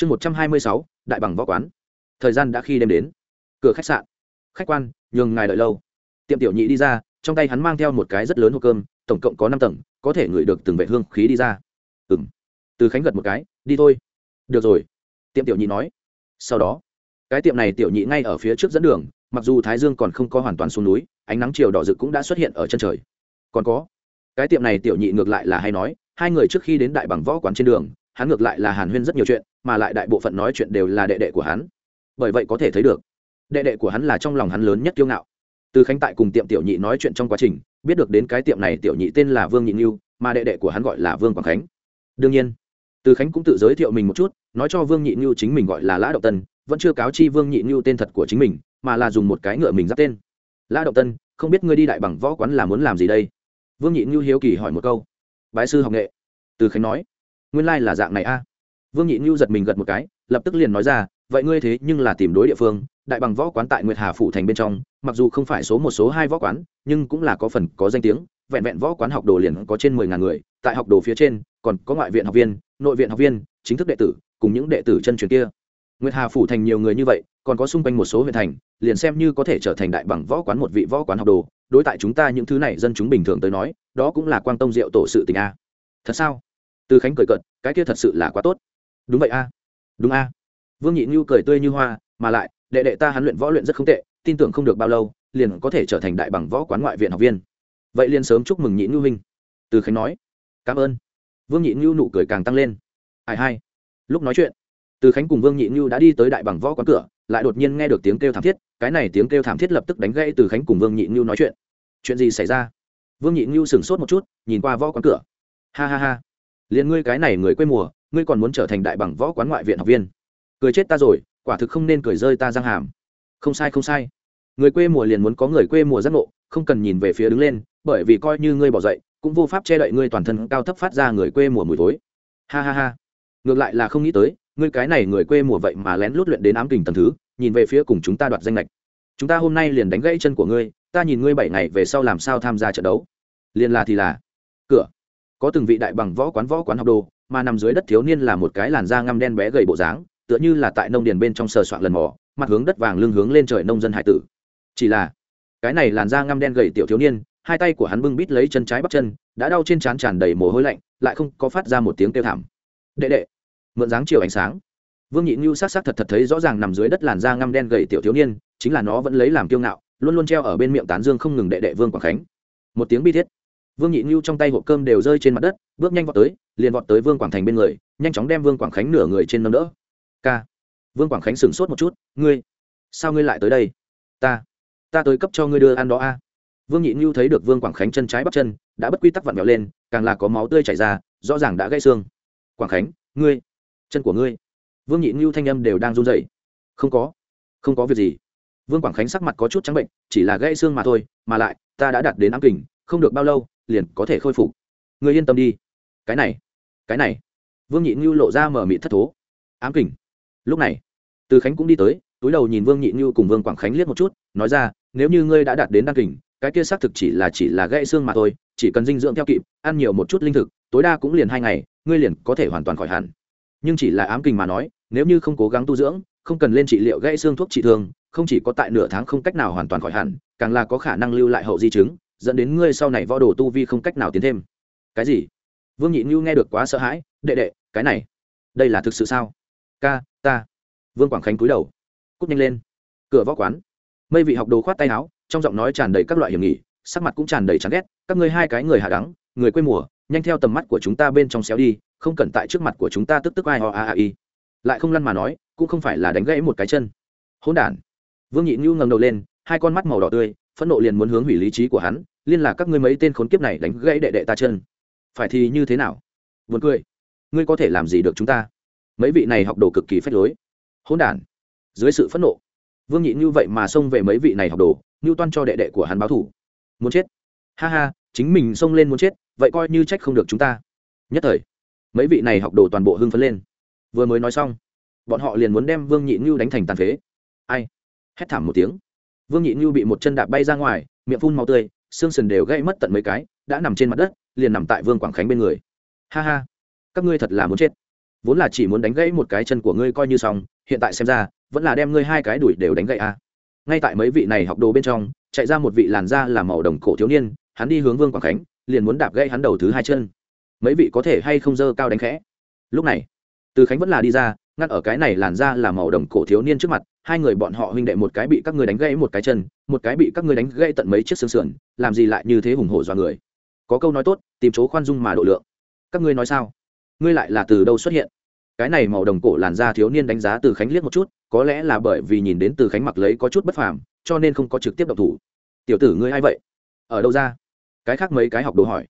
chương một trăm hai mươi sáu, đại bằng võ quán. Thời gian đã khi đêm đến. Cửa khách sạn. Khách quan, nhường ngài đợi lâu. Tiệm tiểu nhị đi ra, trong tay hắn mang theo một cái rất lớn hộp cơm, tổng cộng có năm tầng, có thể ngửi được từng vệ hương khí đi ra. Ừ m từ khánh gật một cái, đi thôi. Được rồi. Tiệm tiểu nhị nói. Sau đó, cái tiệm này tiểu nhị ngay ở phía trước dẫn đường, mặc dù thái dương còn không có hoàn toàn xuống núi, ánh nắng chiều đỏ rực cũng đã xuất hiện ở chân trời. Còn có, cái tiệm này tiểu nhị ngược lại là hay nói, hai người trước khi đến đại bằng võ quán trên đường hắn ngược lại là hàn huyên rất nhiều chuyện, mà lại đại bộ phận nói chuyện đều là đệ đệ của hắn. Bởi vậy có thể thấy được, đệ đệ của hắn là trong lòng hắn lớn nhất kiêu ngạo. Từ khánh tại cùng tiệm tiểu nhị nói chuyện trong quá trình, biết được đến cái tiệm này tiểu nhị tên là vương nhị nghiêu mà đệ đệ của hắn gọi là vương quảng khánh. Đương nhiên, từ khánh cũng tự giới thiệu mình một chút, nói cho vương nhị nghiêu chính mình gọi là lã đậu tân, vẫn chưa cáo chi vương nhị nghiêu tên thật của chính mình, mà là dùng một cái ngựa mình giáp tên. Lã đậu tân, không biết ngươi đi đại bằng võ quán là muốn làm gì đây? Vương nhị nghiêu hiếu kỳ hỏi một câu. Bái sư học nghệ. Từ khánh nói nguyên lai là dạng này a. Vương nhị ngưu giật mình gật một cái, lập tức liền nói ra, vậy ngươi thế nhưng là tìm đối địa phương, đại bằng võ quán tại nguyệt hà phủ thành bên trong, mặc dù không phải số một, số hai võ quán, nhưng cũng là có phần có danh tiếng, vẹn vẹn võ quán học đồ liền có trên mười ngàn người, tại học đồ phía trên, còn có ngoại viện học viên, nội viện học viên, chính thức đệ tử, cùng những đệ tử chân truyền kia. Nguyệt hà phủ thành nhiều người như vậy, còn có xung quanh một số huyện thành, liền xem như có thể trở thành đại bằng võ quán một vị võ quán học đồ, đối tại chúng ta những thứ này dân chúng bình thường tới nói, đó cũng là quang tông diệu tổ sự tình a. Thật sao? Từ khánh cười cợt, cái kia thật sự là quá tốt. Đúng vậy a. Đúng a. Vương nhị như cười tươi như hoa, mà lại, đệ đệ ta hắn luyện võ luyện rất không tệ, tin tưởng không được bao lâu, liền có thể trở thành đại bằng võ quán ngoại viện học viên. Vậy liền sớm chúc mừng nhị Nhu huynh. Từ khánh nói. Cảm ơn. Vương nhị Nhu nụ cười càng tăng lên. Ai hai lúc nói chuyện, từ khánh cùng vương nhị Nhu đã đi tới đại bằng võ quán cửa, lại đột nhiên nghe được tiếng kêu thảm thiết, cái này tiếng kêu thảm thiết lập tức đánh gãy từ khánh cùng vương nhị Nhu nói chuyện. Chuyện gì xảy ra? Vương nhị Nhu sửng sốt một chút, nhìn qua võ quán cửa. Ha ha ha liền ngươi cái này người quê mùa, ngươi còn muốn trở thành đại bằng võ quán ngoại viện học viên. Cười chết ta rồi, quả thực không nên cười rơi ta răng hàm. Không sai không sai. Người quê mùa liền muốn có người quê mùa giác ngộ, không cần nhìn về phía đứng lên, bởi vì coi như ngươi bỏ dậy, cũng vô pháp che đậy ngươi toàn thân cao thấp phát ra người quê mùa mùi thối. Ha ha ha. Ngược lại là không nghĩ tới, ngươi cái này người quê mùa vậy mà lén lút luyện đến ám kình tầm thứ, nhìn về phía cùng chúng ta đoạt danh lệch chúng ta hôm nay liền đánh gãy chân của ngươi, ta nhìn ngươi bảy ngày về sau làm sao tham gia trận đấu. Liền là thì là. Cửa có từng vị đại bằng võ quán võ quán học đồ, mà nằm dưới đất thiếu niên là một cái làn da ngăm đen bé gầy bộ dáng, tựa như là tại nông điền bên trong sờ soạn lần mò, mặt hướng đất vàng lưng hướng lên trời nông dân hải tử. Chỉ là, cái này làn da ngăm đen gầy tiểu thiếu niên, hai tay của hắn bưng bít lấy chân trái bắp chân, đã đau trên trán tràn đầy mồ hôi lạnh, lại không có phát ra một tiếng kêu thảm. Đệ đệ, mượn dáng chiều ánh sáng. Vương nhị ngưu s á c s á c thật thật thấy rõ ràng nằm dưới đất làn da ngăm đen gầy tiểu thiếu niên, chính là nó vẫn lấy làm kiêu ngạo, luôn luôn treo ở bên miệng tán dương không ngừng đệ đệ vương quảng khánh. Một tiếng bi thiết vương nhị ngưu trong tay hộp cơm đều rơi trên mặt đất, bước nhanh vọt tới, liền vọt tới vương quảng thành bên người, nhanh chóng đem vương quảng khánh nửa người trên nâng đỡ. K vương quảng khánh sửng sốt một chút, ngươi, sao ngươi lại tới đây? Ta ta tới cấp cho ngươi đưa ăn đó a. Vương nhị ngưu thấy được vương quảng khánh chân trái bắp chân, đã bất quy tắc vặn vẹo lên, càng là có máu tươi chảy ra, rõ ràng đã gãy xương. Quảng khánh, ngươi, chân của ngươi. Vương nhị ngưu thanh âm đều đang run rẩy. Không có không có việc gì. Vương quảng khánh sắc mặt có chút trắng bệnh, chỉ là gãy xương mà thôi, mà lại, ta đã đạt đến ám kình, không được bao lâu liền có thể khôi phục. Người yên tâm đi. Cái này cái này. Vương nhị ngưu lộ ra mở mị thất thố. Ám kình. Lúc này, từ khánh cũng đi tới, túi đầu nhìn vương nhị ngưu cùng vương quảng khánh liếc một chút, nói ra, nếu như ngươi đã đạt đến đăng kình, cái kia xác thực chỉ là chỉ là gãy xương mà thôi, chỉ cần dinh dưỡng theo kịp, ăn nhiều một chút linh thực, tối đa cũng liền hai ngày, ngươi liền có thể hoàn toàn khỏi hẳn. Nhưng chỉ là ám kình mà nói, nếu như không cố gắng tu dưỡng, không cần lên trị liệu gãy xương thuốc trị thương, không chỉ có tại nửa tháng không cách nào hoàn toàn khỏi hẳn, càng là có khả năng lưu lại hậu di chứng dẫn đến ngươi sau này võ đồ tu vi không cách nào tiến thêm. Cái gì? Vương nhị như nghe được quá sợ hãi, đệ đệ, cái này, đây là thực sự sao? Ca, ta. Vương quảng khánh cúi đầu, cúp nhanh lên. Cửa võ quán, mây vị học đồ khoát tay áo, trong giọng nói tràn đầy các loại hiểm nghị, sắc mặt cũng tràn đầy chán ghét, các ngươi hai cái người hạ đắng người quê mùa, nhanh theo tầm mắt của chúng ta bên trong xéo đi, không cần tại trước mặt của chúng ta tức tức ai ho a a i. Lại không lăn mà nói, cũng không phải là đánh gãy một cái chân. Hỗn đản. Vương nhị như ngẩng đầu lên, hai con mắt màu đỏ tươi phẫn nộ liền muốn hướng hủy lý trí của hắn, liên là các ngươi mấy tên khốn kiếp này đánh gãy đệ đệ ta chân. Phải thì như thế nào? Vượt cười. Ngươi có thể làm gì được chúng ta? Mấy vị này học đồ cực kỳ phách lối. Hỗn đản. Dưới sự phẫn nộ, vương nhị như vậy mà xông về mấy vị này học đồ như toan cho đệ đệ của hắn báo thủ muốn chết. Ha ha, chính mình xông lên muốn chết, vậy coi như trách không được chúng ta. Nhất thời, mấy vị này học đồ toàn bộ hưng phấn lên. Vừa mới nói xong, bọn họ liền muốn đem vương nhị như đánh thành tàn phế. Ai? Hét thảm một tiếng vương nhị như bị một chân đạp bay ra ngoài, miệng phun màu tươi, xương sườn đều gây mất tận mấy cái, đã nằm trên mặt đất, liền nằm tại vương quảng khánh bên người. Ha ha, các ngươi thật là muốn chết. Vốn là chỉ muốn đánh gãy một cái chân của ngươi coi như xong, hiện tại xem ra, vẫn là đem ngươi hai cái đuổi đều đánh gãy a ngay tại mấy vị này học đồ bên trong, chạy ra một vị làn da là màu đồng cổ thiếu niên, hắn đi hướng vương quảng khánh, liền muốn đạp gãy hắn đầu thứ hai chân. Mấy vị có thể hay không dơ cao đánh khẽ? Lúc này, từ khánh vẫn là đi ra ngắt ở cái này làn da là màu đồng cổ thiếu niên trước mặt hai người bọn họ huynh đệ một cái bị các ngươi đánh gãy một cái chân, một cái bị các ngươi đánh gãy tận mấy chiếc xương sườn, làm gì lại như thế hùng hổ do người. Có câu nói tốt, tìm chỗ khoan dung mà độ lượng. Các ngươi nói sao? Ngươi lại là từ đâu xuất hiện? Cái này màu đồng cổ làn da thiếu niên đánh giá từ khánh liếc một chút, có lẽ là bởi vì nhìn đến từ khánh mặc lấy có chút bất phàm, cho nên không có trực tiếp độc thủ. Tiểu tử ngươi a i vậy? Ở đâu ra? Cái khác mấy cái học đồ hỏi.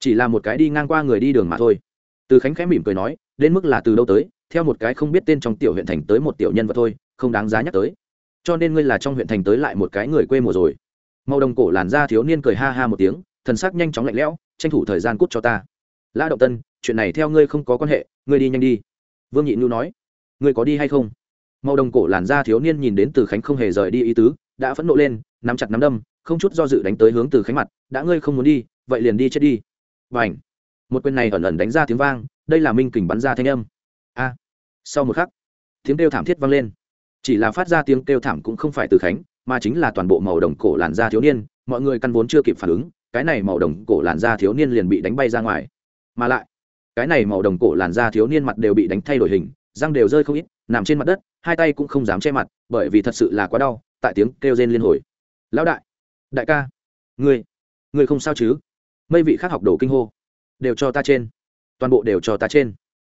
Chỉ là một cái đi ngang qua người đi đường mà thôi. Từ khánh khẽ mỉm cười nói, đến mức là từ đâu tới, theo một cái không biết tên trong tiểu huyện thành tới một tiểu nhân vật thôi không đáng giá nhắc tới. Cho nên ngươi là trong huyện thành tới lại một cái người quê mùa rồi. Màu đồng cổ làn da thiếu niên cười ha ha một tiếng, thần sắc nhanh chóng lạnh lẽo, tranh thủ thời gian cút cho ta. Lã động tân, chuyện này theo ngươi không có quan hệ, ngươi đi nhanh đi. Vương nhị nhu nói, ngươi có đi hay không? Màu đồng cổ làn da thiếu niên nhìn đến từ khánh không hề rời đi ý tứ, đã phẫn nộ lên, nắm chặt nắm đâm, không chút do dự đánh tới hướng từ khánh mặt, đã ngươi không muốn đi, vậy liền đi chết đi. Và ảnh một quyền này ẩn ẩn đánh ra tiếng vang, đây là minh kình bắn ra thanh âm. A! Sau một khắc, tiếng kêu thảm thiết vang lên chỉ là phát ra tiếng kêu thảm cũng không phải từ khánh, mà chính là toàn bộ màu đồng cổ làn da thiếu niên, mọi người căn vốn chưa kịp phản ứng, cái này màu đồng cổ làn da thiếu niên liền bị đánh bay ra ngoài. Mà lại, cái này màu đồng cổ làn da thiếu niên mặt đều bị đánh thay đổi hình, răng đều rơi không ít, nằm trên mặt đất, hai tay cũng không dám che mặt, bởi vì thật sự là quá đau, tại tiếng kêu rên liên hồi. Lão đại đại ca, ngươi ngươi không sao chứ? Mây vị khác học đồ kinh hô, đều cho ta trên, toàn bộ đều cho ta trên.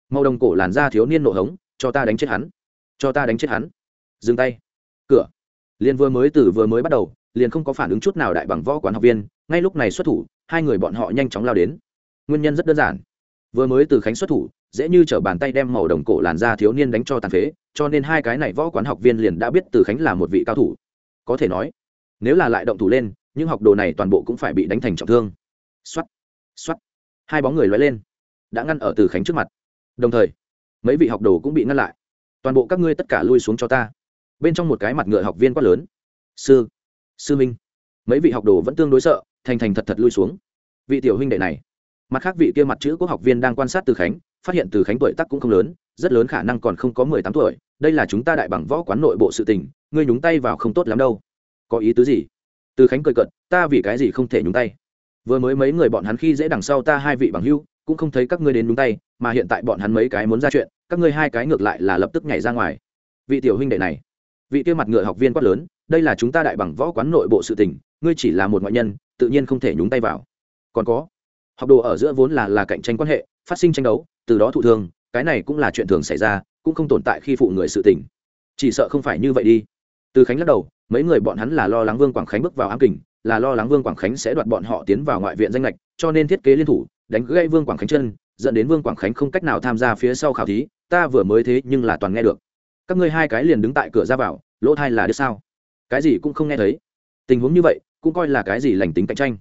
Màu đồng cổ làn da thiếu niên nộ hống, cho ta đánh chết hắn, cho ta đánh chết hắn dừng tay. Cửa. Liền vừa mới từ vừa mới bắt đầu, liền không có phản ứng chút nào đại bằng võ quán học viên, ngay lúc này xuất thủ, hai người bọn họ nhanh chóng lao đến. Nguyên nhân rất đơn giản. Vừa mới từ khánh xuất thủ, dễ như t r ở bàn tay đem màu đồng cổ làn da thiếu niên đánh cho tàn phế, cho nên hai cái này võ quán học viên liền đã biết từ khánh là một vị cao thủ. Có thể nói, nếu là lại động thủ lên, những học đồ này toàn bộ cũng phải bị đánh thành trọng thương. X o á t x o á t hai bóng người loay lên, đã ngăn ở từ khánh trước mặt. Đồng thời, mấy vị học đồ cũng bị ngăn lại. Toàn bộ các ngươi tất cả lui xuống cho ta bên trong một cái mặt ngựa học viên quá lớn. Sư sư minh mấy vị học đồ vẫn tương đối sợ, thành thành thật thật lui xuống. Vị tiểu huynh đệ này. Mặt khác vị kia mặt chữ quốc học viên đang quan sát từ khánh, phát hiện từ khánh tuổi tắc cũng không lớn, rất lớn khả năng còn không có mười tám tuổi. Đây là chúng ta đại bằng võ quán nội bộ sự tình, ngươi nhúng tay vào không tốt lắm đâu. Có ý tứ gì? Từ khánh cười cận ta vì cái gì không thể nhúng tay? Vừa mới mấy người bọn hắn khi dễ đằng sau ta hai vị bằng hưu, cũng không thấy các ngươi đến nhúng tay, mà hiện tại bọn hắn mấy cái muốn ra chuyện, các ngươi hai cái ngược lại là lập tức nhảy ra ngoài. Vị tiểu huynh đệ này vị kia mặt ngựa học viên quát lớn, đây là chúng ta đại bằng võ quán nội bộ sự tình, ngươi chỉ là một ngoại nhân, tự nhiên không thể nhúng tay vào. Còn có, học đồ ở giữa vốn là là cạnh tranh quan hệ, phát sinh tranh đấu, từ đó thụ thương, cái này cũng là chuyện thường xảy ra, cũng không tồn tại khi phụ người sự tình. Chỉ sợ không phải như vậy đi. Từ khánh lắc đầu, mấy người bọn hắn là lo lắng vương quảng khánh bước vào ám kình, là lo lắng vương quảng khánh sẽ đoạt bọn họ tiến vào ngoại viện danh lệch cho nên thiết kế liên thủ, đánh gãy vương quảng khánh chân, dẫn đến vương quảng khánh không cách nào tham gia phía sau khảo thí, ta vừa mới thế nhưng là toàn nghe được các ngươi hai cái liền đứng tại cửa ra vào, lỗ thai là đứa sao? Cái gì cũng không nghe thấy. Tình huống như vậy, cũng coi là cái gì lành tính cạnh tranh.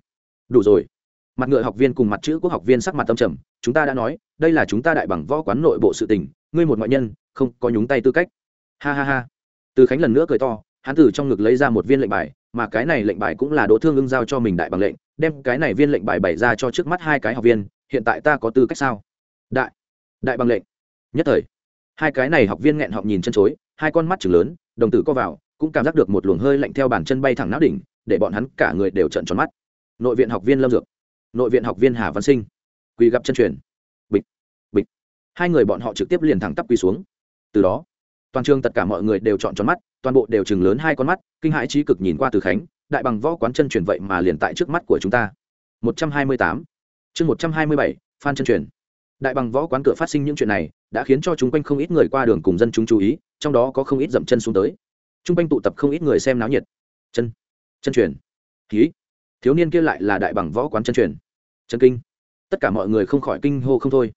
Đủ rồi. Mặt ngựa học viên cùng mặt chữ quốc học viên sắc mặt tâm trầm, chúng ta đã nói, đây là chúng ta đại bằng võ quán nội bộ sự tình, ngươi một ngoại nhân, không có nhúng tay tư cách. Ha ha ha. Từ khánh lần nữa cười to, hắn từ trong ngực lấy ra một viên lệnh bài, mà cái này lệnh bài cũng là đỗ thương ưng giao cho mình đại bằng lệnh, đem cái này viên lệnh bài bày ra cho trước mắt hai cái học viên, hiện tại ta có tư cách sao? Đại đại bằng lệnh. Nhất thời hai cái này học viên nghẹn họng nhìn chân chối, hai con mắt chừng lớn, đồng tử co vào, cũng cảm giác được một luồng hơi lạnh theo bàn chân bay thẳng não đỉnh, để bọn hắn cả người đều trận tròn mắt. Nội viện học viên lâm dược, nội viện học viên hà văn sinh, quỳ gặp chân truyền. Bịch bịch. Hai người bọn họ trực tiếp liền thẳng tắp quỳ xuống. Từ đó, toàn trường tất cả mọi người đều chọn tròn mắt, toàn bộ đều chừng lớn hai con mắt, kinh hãi trí cực nhìn qua từ khánh, đại bằng võ quán chân truyền vậy mà liền tại trước mắt của chúng ta. Một trăm hai mươi tám, chương một trăm hai mươi bảy, phan chân truyền. Đại bằng võ quán cửa phát sinh những chuyện này đã khiến cho chúng quanh không ít người qua đường cùng dân chúng chú ý, trong đó có không ít dậm chân xuống tới. T quanh tụ tập không ít người xem náo nhiệt. Chân chân truyền. Ký. Thiếu niên kia lại là đại bằng võ quán chân truyền. Chân kinh. Tất cả mọi người không khỏi kinh hô không thôi.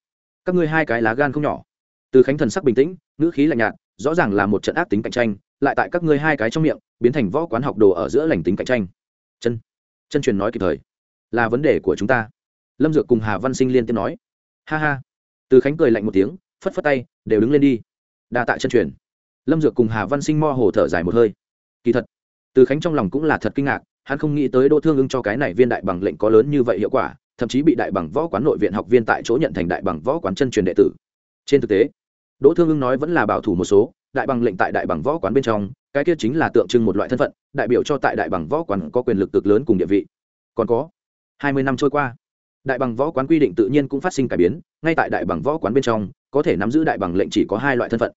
Các ngươi hai cái lá gan không nhỏ. Từ khánh thần sắc bình tĩnh, ngữ khí lạnh nhạt, rõ ràng là một trận ác tính cạnh tranh, lại tại các ngươi hai cái trong miệng, biến thành võ quán học đồ ở giữa lành tính cạnh tranh. Chân chân truyền nói kịp thời. Là vấn đề của chúng ta. Lâm dược cùng hà văn sinh liên tiếp nói. Ha ha. Từ khánh cười lạnh một tiếng phất phất tay, đều đứng lên đi. Đa tạ chân truyền. Lâm dược cùng hà văn sinh mo hồ thở dài một hơi. Kỳ thật, từ khánh trong lòng cũng là thật kinh ngạc, hắn không nghĩ tới đỗ thương ưng cho cái này viên đại bằng lệnh có lớn như vậy hiệu quả, thậm chí bị đại bằng võ quán nội viện học viên tại chỗ nhận thành đại bằng võ quán chân truyền đệ tử. Trên thực tế, đỗ thương ưng nói vẫn là bảo thủ một số, đại bằng lệnh tại đại bằng võ quán bên trong, cái kia chính là tượng trưng một loại thân phận, đại biểu cho tại đại bằng võ quán có quyền lực cực lớn cùng địa vị. Còn có, hai mươi năm trôi qua, đại bằng võ quán quy định tự nhiên cũng phát sinh cải biến, ngay tại đại bằng võ quán bên trong có thể nắm giữ đại bằng lệnh chỉ có hai loại thân phận.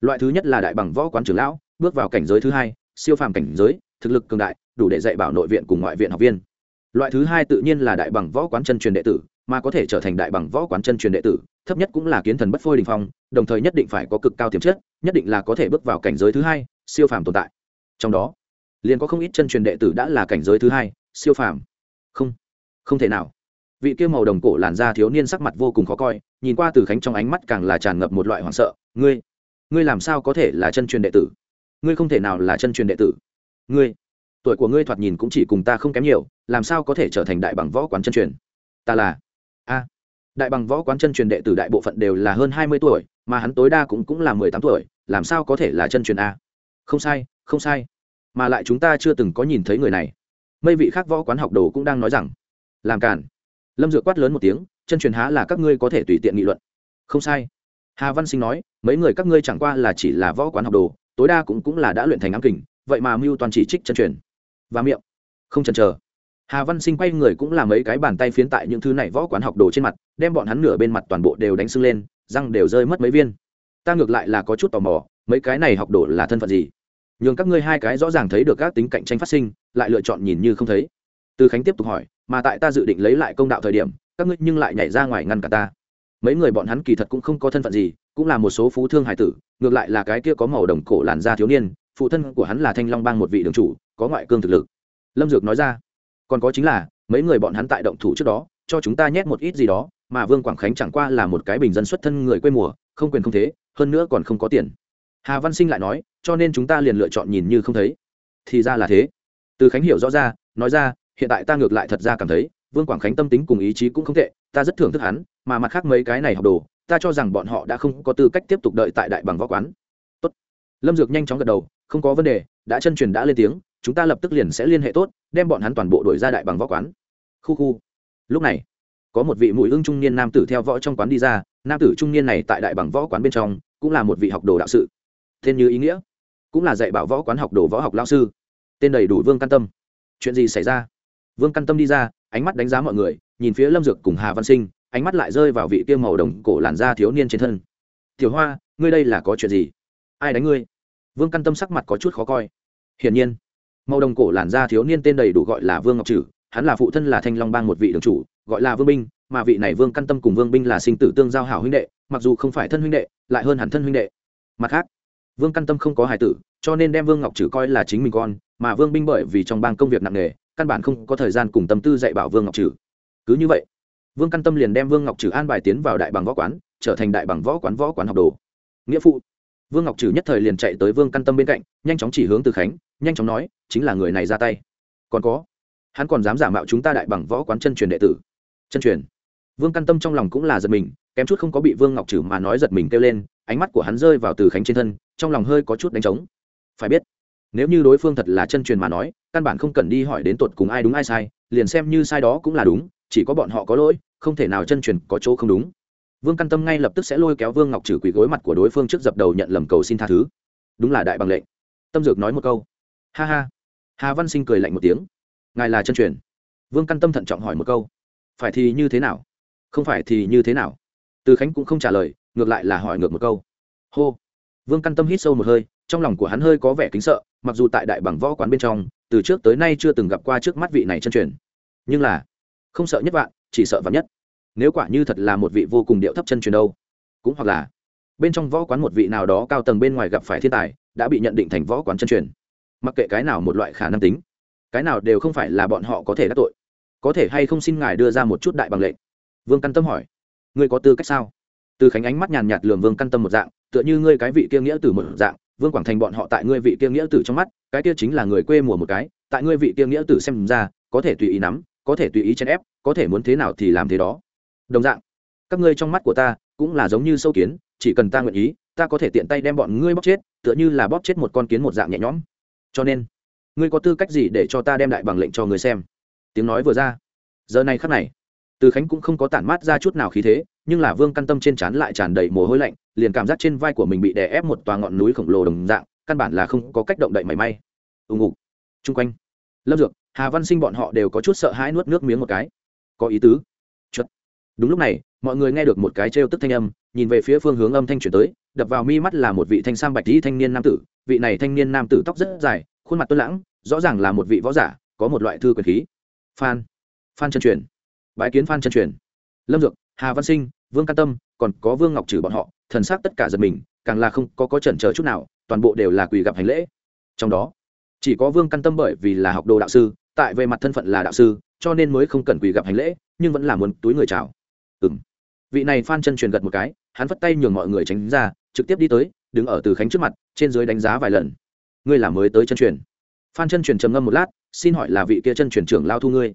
Loại thứ nhất là đại bằng võ quán trưởng lão, bước vào cảnh giới thứ hai, siêu phàm cảnh giới, thực lực cường đại, đủ để dạy bảo nội viện cùng ngoại viện học viên. Loại thứ hai tự nhiên là đại bằng võ quán chân truyền đệ tử, mà có thể trở thành đại bằng võ quán chân truyền đệ tử, thấp nhất cũng là kiến thần bất phôi đình phong, đồng thời nhất định phải có cực cao tiềm chất, nhất định là có thể bước vào cảnh giới thứ hai, siêu phàm tồn tại. Trong đó, liền có không ít chân truyền đệ tử đã là cảnh giới thứ hai, siêu phàm. Không không thể nào. Vị kia màu đồng cổ làn da thiếu niên sắc mặt vô cùng khó coi nhìn qua từ khánh trong ánh mắt càng là tràn ngập một loại hoảng sợ. Ngươi ngươi làm sao có thể là chân truyền đệ tử? Ngươi không thể nào là chân truyền đệ tử. Ngươi, tuổi của ngươi thoạt nhìn cũng chỉ cùng ta không kém nhiều, làm sao có thể trở thành đại bằng võ quán chân truyền? Ta là, a, đại bằng võ quán chân truyền đệ tử đại bộ phận đều là hơn hai mươi tuổi, mà hắn tối đa cũng cũng là mười tám tuổi, làm sao có thể là chân truyền a? Không sai không sai, mà lại chúng ta chưa từng có nhìn thấy người này. Mây vị khác võ quán học đồ cũng đang nói rằng. Làm cản lâm dược quát lớn một tiếng chân truyền há là các ngươi có thể tùy tiện nghị luận. Không sai. Hà văn sinh nói, mấy người các ngươi chẳng qua là chỉ là võ quán học đồ, tối đa cũng cũng là đã luyện thành ám kình, vậy mà mưu toàn chỉ trích chân truyền. Và miệng. Không chần chờ. Hà văn sinh quay người cũng là mấy cái bàn tay phiến tại những thứ này võ quán học đồ trên mặt, đem bọn hắn nửa bên mặt toàn bộ đều đánh sưng lên, răng đều rơi mất mấy viên. Ta ngược lại là có chút tò mò, mấy cái này học đồ là thân phận gì? Nhường các ngươi hai cái rõ ràng thấy được các tính cạnh tranh phát sinh, lại lựa chọn nhìn như không thấy. Từ khánh tiếp tục hỏi, mà tại ta dự định lấy lại công đạo thời điểm các ngươi nhưng lại nhảy ra ngoài ngăn cả ta. Mấy người bọn hắn kỳ thật cũng không có thân phận gì, cũng là một số phú thương hải tử, ngược lại là cái kia có màu đồng cổ làn da thiếu niên, phụ thân của hắn là thanh long bang một vị đường chủ, có ngoại cương thực lực. Lâm dược nói ra, còn có chính là, mấy người bọn hắn tại động thủ trước đó, cho chúng ta nhét một ít gì đó, mà vương quảng khánh chẳng qua là một cái bình dân xuất thân người quê mùa, không quyền không thế, hơn nữa còn không có tiền. Hà văn sinh lại nói, cho nên chúng ta liền lựa chọn nhìn như không thấy. Thì ra là thế. Từ khánh hiểu rõ ra, nói ra, hiện tại ta ngược lại thật ra cảm thấy vương quảng khánh tâm tính cùng ý chí cũng không tệ, ta rất thưởng thức hắn, mà mặt khác mấy cái này học đồ, ta cho rằng bọn họ đã không có tư cách tiếp tục đợi tại đại bằng võ quán. Tốt. lâm dược nhanh chóng gật đầu, không có vấn đề, đã chân truyền đã lên tiếng, chúng ta lập tức liền sẽ liên hệ tốt, đem bọn hắn toàn bộ đổi ra đại bằng võ quán. Khu khu. Lúc này, có một vị mũi ưng trung niên nam tử theo võ trong quán đi ra, nam tử trung niên này tại đại bằng võ quán bên trong, cũng là một vị học đồ đạo sự. Tên như ý nghĩa, cũng là dạy bảo võ quán học đồ võ học lao sư. Tên đầy đủ vương căn tâm. Chuyện gì xảy ra? Vương căn tâm đi ra ánh mắt đánh giá mọi người, nhìn phía lâm dược cùng hà văn sinh, ánh mắt lại rơi vào vị tiêu màu đồng cổ làn da thiếu niên trên thân. Tiểu hoa, ngươi đây là có chuyện gì? Ai đánh ngươi? Vương căn tâm sắc mặt có chút khó coi. Hiển nhiên, màu đồng cổ làn da thiếu niên tên đầy đủ gọi là vương ngọc trừ hắn là phụ thân là thanh long bang một vị đường chủ, gọi là vương binh, mà vị này vương căn tâm cùng vương binh là sinh tử tương giao hảo huynh đệ, mặc dù không phải thân huynh đệ, lại hơn hẳn thân huynh đệ. Mặt khác, vương căn tâm không có hài tử, cho nên đem vương ngọc trừ coi là chính mình con, mà vương binh bởi vì trong bang công việc nặng nề căn bản không có thời gian cùng tâm tư dạy bảo vương ngọc trừ. Cứ như vậy, vương căn tâm liền đem vương ngọc trừ an bài tiến vào đại bằng võ quán, trở thành đại bằng võ quán võ quán học đồ. Nghĩa phụ, vương ngọc trừ nhất thời liền chạy tới vương căn tâm bên cạnh, nhanh chóng chỉ hướng từ khánh, nhanh chóng nói, chính là người này ra tay. Còn có, hắn còn dám giả mạo chúng ta đại bằng võ quán chân truyền đệ tử. Chân truyền? Vương căn tâm trong lòng cũng là giật mình, kém chút không có bị vương ngọc trừ mà nói giật mình kêu lên, ánh mắt của hắn rơi vào từ khánh trên thân, trong lòng hơi có chút đánh trống. Phải biết nếu như đối phương thật là chân truyền mà nói, căn bản không cần đi hỏi đến tột cùng ai đúng ai sai, liền xem như sai đó cũng là đúng, chỉ có bọn họ có lỗi, không thể nào chân truyền có chỗ không đúng. Vương căn tâm ngay lập tức sẽ lôi kéo vương ngọc trừ quỳ gối mặt của đối phương trước dập đầu nhận lầm cầu xin tha thứ. Đúng là đại bằng lệnh. Tâm dược nói một câu. Ha ha. Hà văn sinh cười lạnh một tiếng. Ngài là chân truyền. Vương căn tâm thận trọng hỏi một câu. Phải thì như thế nào? Không phải thì như thế nào? Từ khánh cũng không trả lời, ngược lại là hỏi ngược một câu. Hô. Vương căn tâm hít sâu một hơi trong lòng của hắn hơi có vẻ kính sợ, mặc dù tại đại bằng võ quán bên trong, từ trước tới nay chưa từng gặp qua trước mắt vị này chân truyền. Nhưng là, không sợ nhất vạn, chỉ sợ vạn nhất. Nếu quả như thật là một vị vô cùng điệu thấp chân truyền đâu, cũng hoặc là bên trong võ quán một vị nào đó cao tầng bên ngoài gặp phải thiên tài, đã bị nhận định thành võ quán chân truyền. Mặc kệ cái nào một loại khả năng tính, cái nào đều không phải là bọn họ có thể đắc tội. Có thể hay không xin ngài đưa ra một chút đại bằng lệnh? Vương căn tâm hỏi. Ngươi có tư cách sao? Từ khánh ánh mắt nhàn nhạt lường vương căn tâm một dạng, tựa như ngươi cái vị kia nghĩa từ một dạng vương quảng thành bọn họ tại ngươi vị kia nghĩa tử trong mắt, cái kia chính là người quê mùa một cái, tại ngươi vị kia nghĩa tử xem ra, có thể tùy ý nắm, có thể tùy ý chèn ép, có thể muốn thế nào thì làm thế đó. Đồng dạng, các ngươi trong mắt của ta cũng là giống như sâu kiến, chỉ cần ta nguyện ý, ta có thể tiện tay đem bọn ngươi bóp chết, tựa như là bóp chết một con kiến một dạng nhẹ nhõm. Cho nên, ngươi có tư cách gì để cho ta đem đại bằng lệnh cho người xem? Tiếng nói vừa ra, giờ này khắc này, từ khánh cũng không có tản mát ra chút nào khí thế, nhưng là vương căn tâm trên trán lại tràn đầy mồ hôi lạnh liền cảm giác trên vai của mình bị đè ép một tòa ngọn núi khổng lồ đồng dạng, căn bản là không có cách động đậy mảy may. Ùng ục. Chung quanh, lâm dược, hà văn sinh bọn họ đều có chút sợ hãi nuốt nước miếng một cái. Có ý tứ. Chất. đúng lúc này, mọi người nghe được một cái trêu tức thanh âm, nhìn về phía phương hướng âm thanh chuyển tới, đập vào mi mắt là một vị thanh sam bạch tí thanh niên nam tử. Vị này thanh niên nam tử tóc rất dài, khuôn mặt tuấn lãng, rõ ràng là một vị võ giả, có một loại thư quyền khí. Phan. Phan chân truyền. Bái kiến phan chân truyền. Lâm dược, hà văn sinh, vương can tâm, còn có vương ngọc trừ bọn họ thần sắc tất cả giật mình, càng là không có có chần chờ chút nào, toàn bộ đều là quỳ gặp hành lễ. Trong đó, chỉ có vương căn tâm bởi vì là học đồ đạo sư, tại về mặt thân phận là đạo sư, cho nên mới không cần quỳ gặp hành lễ, nhưng vẫn là muốn túi người chào. Ừ m vị này phan chân truyền gật một cái, hắn vất tay nhường mọi người tránh ra, trực tiếp đi tới, đứng ở từ khánh trước mặt, trên dưới đánh giá vài lần. Ngươi là mới tới chân truyền. Phan chân truyền trầm ngâm một lát, xin hỏi là vị kia chân truyền trưởng lao thu ngươi?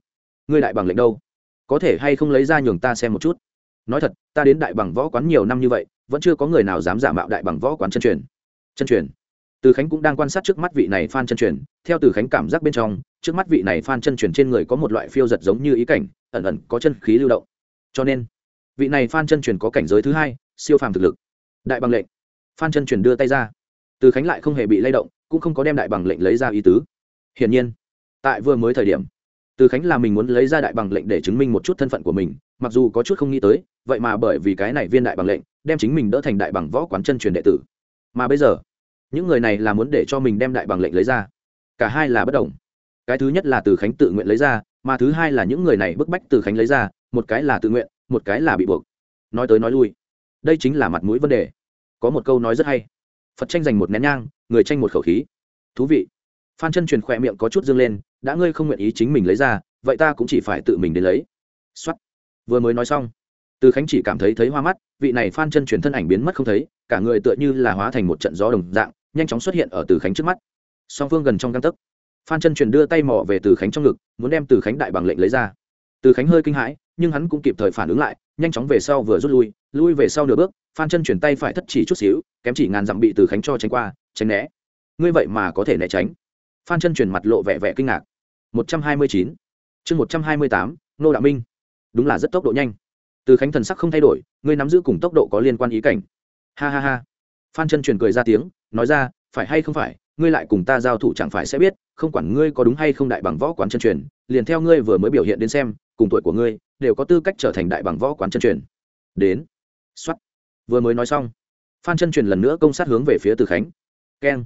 Ngươi đại bằng lệnh đâu? Có thể hay không lấy ra nhường ta xem một chút? Nói thật, ta đến đại bằng võ quán nhiều năm như vậy vẫn chưa có người nào dám giả mạo đại bằng võ quán chân truyền. Chân truyền. Từ khánh cũng đang quan sát trước mắt vị này phan chân truyền. Theo từ khánh cảm giác bên trong, trước mắt vị này phan chân truyền trên người có một loại phiêu giật giống như ý cảnh, ẩn ẩn có chân khí lưu động. Cho nên, vị này phan chân truyền có cảnh giới thứ hai, siêu phàm thực lực. Đại bằng lệnh. Phan chân truyền đưa tay ra. Từ khánh lại không hề bị lay động, cũng không có đem đại bằng lệnh lấy ra ý tứ. Hiển nhiên, tại vừa mới thời điểm, từ khánh là mình muốn lấy ra đại bằng lệnh để chứng minh một chút thân phận của mình, mặc dù có chút không nghĩ tới, vậy mà bởi vì cái này viên đại bằng lệnh đem chính mình đỡ thành đại bằng võ quán chân truyền đệ tử. Mà bây giờ, những người này là muốn để cho mình đem đại bằng lệnh lấy ra. Cả hai là bất đồng. Cái thứ nhất là từ khánh tự nguyện lấy ra, mà thứ hai là những người này bức bách từ khánh lấy ra, một cái là tự nguyện, một cái là bị buộc. Nói tới nói lui, đây chính là mặt mũi vấn đề. Có một câu nói rất hay. Phật tranh giành một nén nhang, người tranh một khẩu khí. Thú vị. Phan chân truyền khỏe miệng có chút dương lên, đã ngươi không nguyện ý chính mình lấy ra, vậy ta cũng chỉ phải tự mình đến lấy. X vừa mới nói xong từ khánh chỉ cảm thấy thấy hoa mắt, vị này phan chân truyền thân ảnh biến mất không thấy, cả người tựa như là hóa thành một trận gió đồng dạng, nhanh chóng xuất hiện ở từ khánh trước mắt. Song phương gần trong căng tấc phan chân truyền đưa tay mò về từ khánh trong ngực, muốn đem từ khánh đại bằng lệnh lấy ra. Từ khánh hơi kinh hãi, nhưng hắn cũng kịp thời phản ứng lại, nhanh chóng về sau vừa rút lui lui về sau nửa bước phan chân chuyển tay phải thất chỉ chút xíu, kém chỉ ngàn dặm bị từ khánh cho tránh qua, tránh né. Ngươi vậy mà có thể né tránh. Phan chân chuyển mặt lộ vẻ vẻ kinh ngạc. Một trăm hai mươi chín. Chương một trăm hai mươi tám, nô đạo minh. Đúng là rất tốc độ nhanh từ khánh thần sắc không thay đổi, ngươi nắm giữ cùng tốc độ có liên quan ý cảnh. Ha ha ha. Phan chân truyền cười ra tiếng, nói ra, phải hay không phải, ngươi lại cùng ta giao thủ chẳng phải sẽ biết, không quản ngươi có đúng hay không đại bằng võ quán chân truyền, liền theo ngươi vừa mới biểu hiện đến xem, cùng tuổi của ngươi, đều có tư cách trở thành đại bằng võ quán chân truyền. Đến. Xuất vừa mới nói xong, phan chân truyền lần nữa công sát hướng về phía từ khánh. Keng.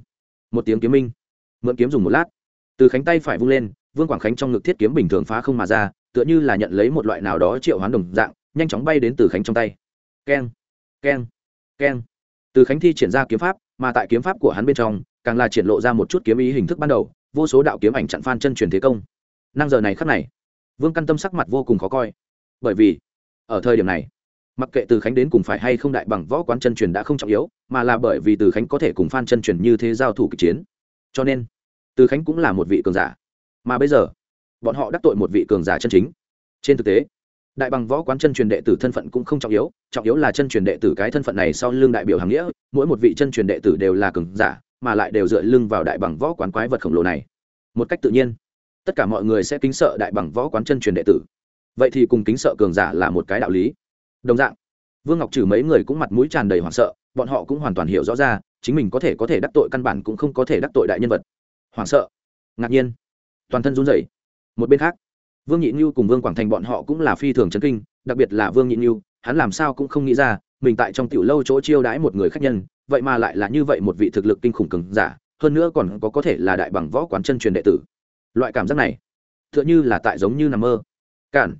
Một tiếng kiếm minh. Mượn kiếm dùng một lát. Từ khánh tay phải vung lên, vương quảng khánh trong ngực thiết kiếm bình thường phá không mà ra, tựa như là nhận lấy một loại nào đó triệu hoán đồng dạng nhanh chóng bay đến từ khánh trong tay. Keng keng keng. Từ khánh thi triển ra kiếm pháp, mà tại kiếm pháp của hắn bên trong, càng là triển lộ ra một chút kiếm ý hình thức ban đầu, vô số đạo kiếm ảnh chặn phan chân truyền thế công. Năng giờ này khắc này, vương căn tâm sắc mặt vô cùng khó coi. Bởi vì, ở thời điểm này, mặc kệ từ khánh đến cùng phải hay không đại bằng võ quán chân truyền đã không trọng yếu, mà là bởi vì từ khánh có thể cùng phan chân truyền như thế giao thủ kịch chiến. Cho nên, từ khánh cũng là một vị cường giả. Mà bây giờ, bọn họ đắc tội một vị cường giả chân chính. Trên thực tế đại bằng võ quán chân truyền đệ tử thân phận cũng không trọng yếu trọng yếu là chân truyền đệ tử cái thân phận này sau lưng đại biểu hàng nghĩa, mỗi một vị chân truyền đệ tử đều là cường giả, mà lại đều dựa lưng vào đại bằng võ quán quái vật khổng lồ này. Một cách tự nhiên, tất cả mọi người sẽ kính sợ đại bằng võ quán chân truyền đệ tử. Vậy thì cùng kính sợ cường giả là một cái đạo lý. Đồng dạng, vương ngọc trừ mấy người cũng mặt mũi tràn đầy hoảng sợ, bọn họ cũng hoàn toàn hiểu rõ ra, chính mình có thể có thể đắc tội căn bản cũng không có thể đắc tội đại nhân vật. Hoảng sợ, ngạc nhiên, toàn thân run rẩy. Một bên khác vương nhị như cùng vương quảng thành bọn họ cũng là phi thường chấn kinh, đặc biệt là vương nhị như hắn làm sao cũng không nghĩ ra, mình tại trong tiểu lâu chỗ chiêu đãi một người khách nhân, vậy mà lại là như vậy một vị thực lực kinh khủng cường giả, hơn nữa còn có có thể là đại bằng võ quán chân truyền đệ tử. Loại cảm giác này, tựa như là tại giống như nằm mơ. Cản.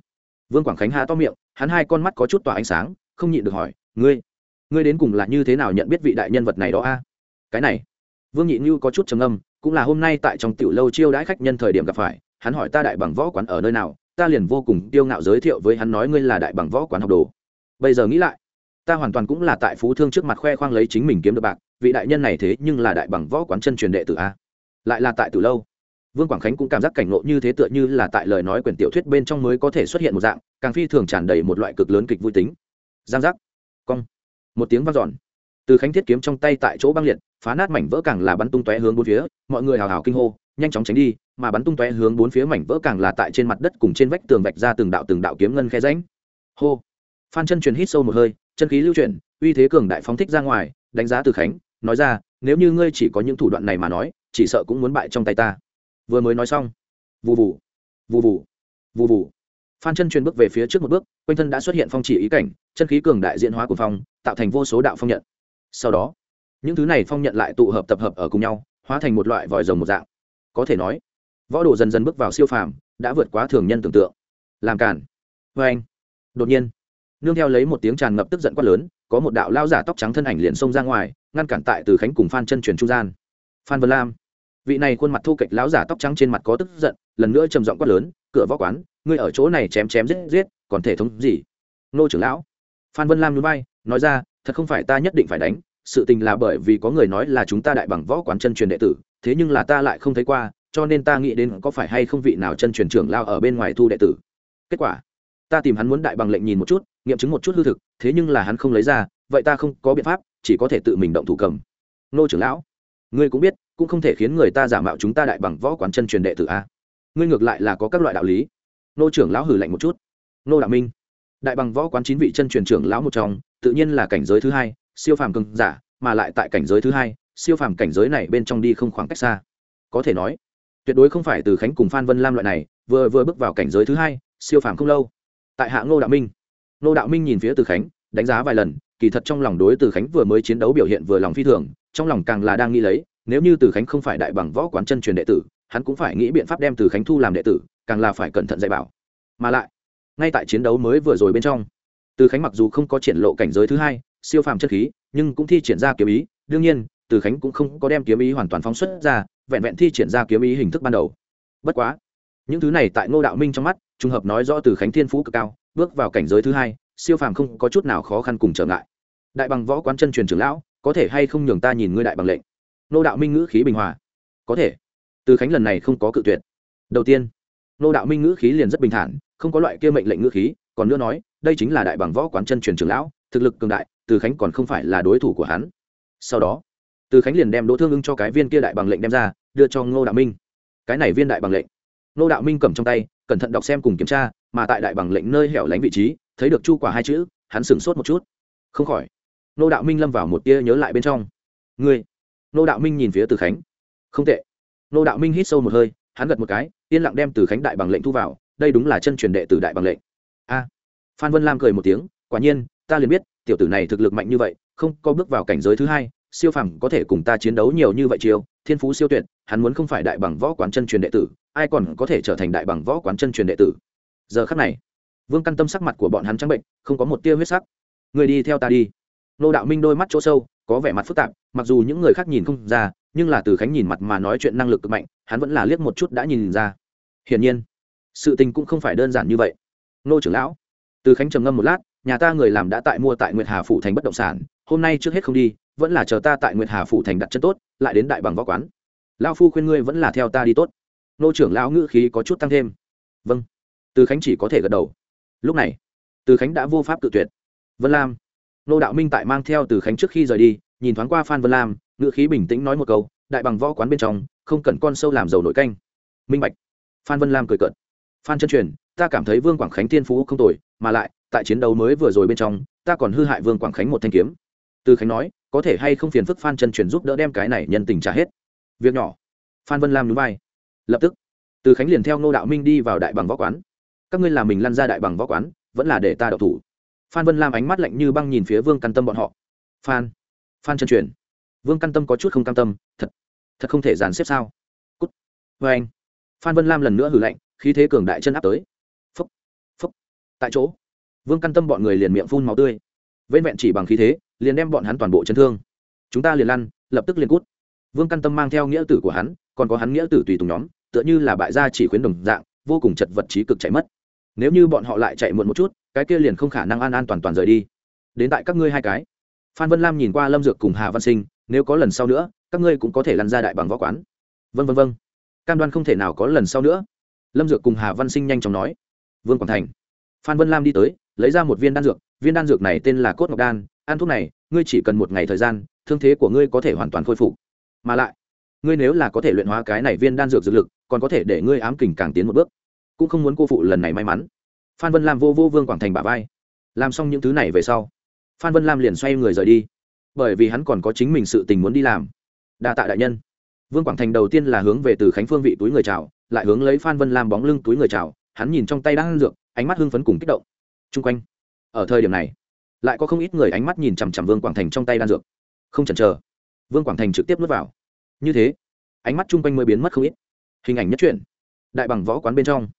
Vương quảng khánh há to miệng, hắn hai con mắt có chút tỏa ánh sáng, không nhịn được hỏi, ngươi ngươi đến cùng là như thế nào nhận biết vị đại nhân vật này đó a? Cái này, vương nhị như có chút trầm âm cũng là hôm nay tại trong tiểu lâu chiêu đãi khách nhân thời điểm gặp phải hắn hỏi ta đại bằng võ quán ở nơi nào, ta liền vô cùng tiêu ngạo giới thiệu với hắn nói ngươi là đại bằng võ quán học đồ. Bây giờ nghĩ lại, ta hoàn toàn cũng là tại phú thương trước mặt khoe khoang lấy chính mình kiếm được bạc, vị đại nhân này thế nhưng là đại bằng võ quán chân truyền đệ tử a. Lại là tại từ lâu, vương quảng khánh cũng cảm giác cảnh ngộ như thế tựa như là tại lời nói quyển tiểu thuyết bên trong mới có thể xuất hiện một dạng, càng phi thường tràn đầy một loại cực lớn kịch vui tính. Giang giác, cong, một tiếng vang dọn. Từ khánh thiết kiếm trong tay tại chỗ băng liệt, phá nát mảnh vỡ càng là bắn tung tóe hướng bốn phía, mọi người hào hào kinh hô nhanh chóng tránh đi, mà bắn tung tóe hướng bốn phía mảnh vỡ càng là tại trên mặt đất cùng trên vách tường vạch ra từng đạo từng đạo kiếm ngân khe ránh hô! Phan chân truyền hít sâu một hơi, chân khí lưu chuyển, uy thế cường đại phóng thích ra ngoài, đánh giá từ khánh, nói ra, nếu như ngươi chỉ có những thủ đoạn này mà nói, chỉ sợ cũng muốn bại trong tay ta. Vừa mới nói xong vụ vụ vụ vụ vụ vụ phan chân truyền bước về phía trước một bước, quanh thân đã xuất hiện phong chỉ ý cảnh, chân khí cường đại diễn hóa của phong, tạo thành vô số đạo phong nhận. Sau đó, những thứ này phong nhận lại tụ hợp tập hợp ở cùng nhau, hóa thành một loại vòi rồng một dạng có thể nói, võ đồ dần dần bước vào siêu phàm, đã vượt quá thường nhân tưởng tượng. Làm cản vê anh, đột nhiên, nương theo lấy một tiếng tràn ngập tức giận quát lớn, có một đạo lao giả tóc trắng thân ảnh liền xông ra ngoài, ngăn cản tại từ khánh cùng phan chân truyền trung gian. Phan vân lam, vị này khuôn mặt thu kịch lão giả tóc trắng trên mặt có tức giận, lần nữa trầm giọng quát lớn, cửa võ quán, ngươi ở chỗ này chém chém giết giết, còn thể thống gì? Nô trưởng lão. Phan vân lam núi bay nói ra, thật không phải ta nhất định phải đánh sự tình là bởi vì có người nói là chúng ta đại bằng võ quán chân truyền đệ tử, thế nhưng là ta lại không thấy qua, cho nên ta nghĩ đến có phải hay không vị nào chân truyền trưởng lao ở bên ngoài thu đệ tử. Kết quả, ta tìm hắn muốn đại bằng lệnh nhìn một chút, nghiệm chứng một chút hư thực, thế nhưng là hắn không lấy ra, vậy ta không có biện pháp, chỉ có thể tự mình động thủ cầm. Nô trưởng lão, ngươi cũng biết, cũng không thể khiến người ta giả mạo chúng ta đại bằng võ quán chân truyền đệ tử a. Ngươi ngược lại là có các loại đạo lý. Nô trưởng lão hử lạnh một chút. Nô đạo minh, đại bằng võ quán chín vị chân truyền trưởng lão một trong, tự nhiên là cảnh giới thứ hai siêu phàm cường giả, mà lại tại cảnh giới thứ hai, siêu phàm cảnh giới này bên trong đi không khoảng cách xa. Có thể nói, tuyệt đối không phải từ khánh cùng phan vân lam loại này, vừa vừa bước vào cảnh giới thứ hai, siêu phàm không lâu. Tại hạ ngô đạo minh, ngô đạo minh nhìn phía từ khánh, đánh giá vài lần, kỳ thật trong lòng đối từ khánh vừa mới chiến đấu biểu hiện vừa lòng phi thường, trong lòng càng là đang nghĩ lấy, nếu như từ khánh không phải đại bằng võ quán chân truyền đệ tử, hắn cũng phải nghĩ biện pháp đem từ khánh thu làm đệ tử, càng là phải cẩn thận dạy bảo. Mà lại, ngay tại chiến đấu mới vừa rồi bên trong, từ khánh mặc dù không có triển lộ cảnh giới thứ hai siêu phàm chất khí, nhưng cũng thi triển ra kiếm ý. Đương nhiên, từ khánh cũng không có đem kiếm ý hoàn toàn phóng xuất ra, vẹn vẹn thi triển ra kiếm ý hình thức ban đầu. Bất quá, những thứ này tại ngô đạo minh trong mắt, trùng hợp nói rõ từ khánh thiên phú cực cao, bước vào cảnh giới thứ hai, siêu phàm không có chút nào khó khăn cùng trở ngại. Đại bằng võ quán chân truyền trưởng lão, có thể hay không nhường ta nhìn ngươi đại bằng lệnh? Ngô đạo minh ngữ khí bình hòa. Có thể. Từ khánh lần này không có cự tuyệt. Đầu tiên, ngô đạo minh ngữ khí liền rất bình thản, không có loại kia mệnh lệnh ngữ khí, còn nữa nói, đây chính là đại bằng võ quán chân truyền trưởng lão, thực lực cường đại từ khánh còn không phải là đối thủ của hắn. Sau đó, từ khánh liền đem đỗ thương ưng cho cái viên kia đại bằng lệnh đem ra, đưa cho ngô đạo minh. Cái này viên đại bằng lệnh. Ngô đạo minh cầm trong tay, cẩn thận đọc xem cùng kiểm tra, mà tại đại bằng lệnh nơi hẻo lánh vị trí, thấy được chu quả hai chữ, hắn sửng sốt một chút. Không khỏi, ngô đạo minh lâm vào một tia nhớ lại bên trong. Ngươi, ngô đạo minh nhìn phía từ khánh. Không tệ. Ngô đạo minh hít sâu một hơi, hắn gật một cái, yên lặng đem từ khánh đại bằng lệnh thu vào, đây đúng là chân truyền đệ từ đại bằng lệnh. A. Phan vân lam cười một tiếng, quả nhiên, ta liền biết tiểu tử này thực lực mạnh như vậy, không có bước vào cảnh giới thứ hai, siêu phàm có thể cùng ta chiến đấu nhiều như vậy chiêu, thiên phú siêu tuyệt, hắn muốn không phải đại bằng võ quán chân truyền đệ tử, ai còn có thể trở thành đại bằng võ quán chân truyền đệ tử. Giờ khắc này, vương căn tâm sắc mặt của bọn hắn trắng bệnh, không có một tia huyết sắc. Người đi theo ta đi. Nô đạo minh đôi mắt chỗ sâu, có vẻ mặt phức tạp, mặc dù những người khác nhìn không ra, nhưng là từ khánh nhìn mặt mà nói chuyện năng lực cực mạnh, hắn vẫn là liếc một chút đã nhìn ra. Hiển nhiên, sự tình cũng không phải đơn giản như vậy. Nô trưởng lão, từ khánh trầm ngâm một lát nhà ta người làm đã tại mua tại nguyệt hà phủ thành bất động sản, hôm nay trước hết không đi, vẫn là chờ ta tại nguyệt hà phủ thành đặt chân tốt, lại đến đại bằng võ quán. Lao phu khuyên ngươi vẫn là theo ta đi tốt. Nô trưởng lão ngữ khí có chút tăng thêm. Vâng. Từ khánh chỉ có thể gật đầu. Lúc này, từ khánh đã vô pháp tự tuyệt. Vân lam. Nô đạo minh tại mang theo từ khánh trước khi rời đi, nhìn thoáng qua phan vân lam, ngữ khí bình tĩnh nói một câu, đại bằng võ quán bên trong, không cần con sâu làm dầu nổi canh. Minh bạch. Phan vân lam cười cợt. Phan chân truyền, ta cảm thấy vương quảng khánh tiên phú không tồi, mà lại tại chiến đấu mới vừa rồi bên trong, ta còn hư hại vương quảng khánh một thanh kiếm. Từ khánh nói, có thể hay không phiền phức phan chân truyền giúp đỡ đem cái này nhân tình trả hết. Việc nhỏ. Phan vân lam núi vai. Lập tức, từ khánh liền theo ngô đạo minh đi vào đại bằng võ quán. Các ngươi làm mình lăn ra đại bằng võ quán, vẫn là để ta đậu thủ. Phan vân lam ánh mắt lạnh như băng nhìn phía vương căn tâm bọn họ. Phan phan chân truyền. Vương căn tâm có chút không cam tâm, thật thật không thể dàn xếp sao? Cút. Vê anh. Phan vân lam lần nữa hử lạnh, khí thế cường đại chân áp tới. Phúc phúc. Tại chỗ vương căn tâm bọn người liền miệng phun máu tươi. Vên vẹn chỉ bằng khí thế, liền đem bọn hắn toàn bộ chấn thương. Chúng ta liền lăn, lập tức liền cút. Vương căn tâm mang theo nghĩa tử của hắn, còn có hắn nghĩa tử tùy tùng nhóm, tựa như là bại gia chỉ khuyến đồng dạng, vô cùng chật vật trí cực chạy mất. Nếu như bọn họ lại chạy muộn một chút, cái kia liền không khả năng an an toàn toàn rời đi. Đến tại các ngươi hai cái. Phan vân lam nhìn qua lâm dược cùng hà văn sinh, nếu có lần sau nữa, các ngươi cũng có thể lăn ra đại bằng võ quán. Vân vân vân cam đoan không thể nào có lần sau nữa. Lâm dược cùng hà văn sinh nhanh chóng nói. Vương quảng thành phan vân lam đi tới, lấy ra một viên đan dược, viên đan dược này tên là cốt ngọc đan, ăn thuốc này, ngươi chỉ cần một ngày thời gian, thương thế của ngươi có thể hoàn toàn khôi phục. Mà lại, ngươi nếu là có thể luyện hóa cái này viên đan dược dược lực, còn có thể để ngươi ám kình càng tiến một bước. Cũng không muốn cô phụ lần này may mắn. Phan vân Lam vô vô vương quảng thành bà vai. Làm xong những thứ này về sau, phan vân lam liền xoay người rời đi. Bởi vì hắn còn có chính mình sự tình muốn đi làm. Đa tạ đại nhân. Vương quảng thành đầu tiên là hướng về từ khánh phương vị túi người chào, lại hướng lấy phan vân lam bóng lưng túi người chào hắn nhìn trong tay đang ăn dược, ánh mắt hưng phấn cùng kích động. Chung quanh, ở thời điểm này, lại có không ít người ánh mắt nhìn chằm chằm vương quảng thành trong tay đan dược. Không chần chờ, vương quảng thành trực tiếp nuốt vào. Như thế, ánh mắt chung quanh mới biến mất không ít. Hình ảnh nhất truyện, đại bằng võ quán bên trong.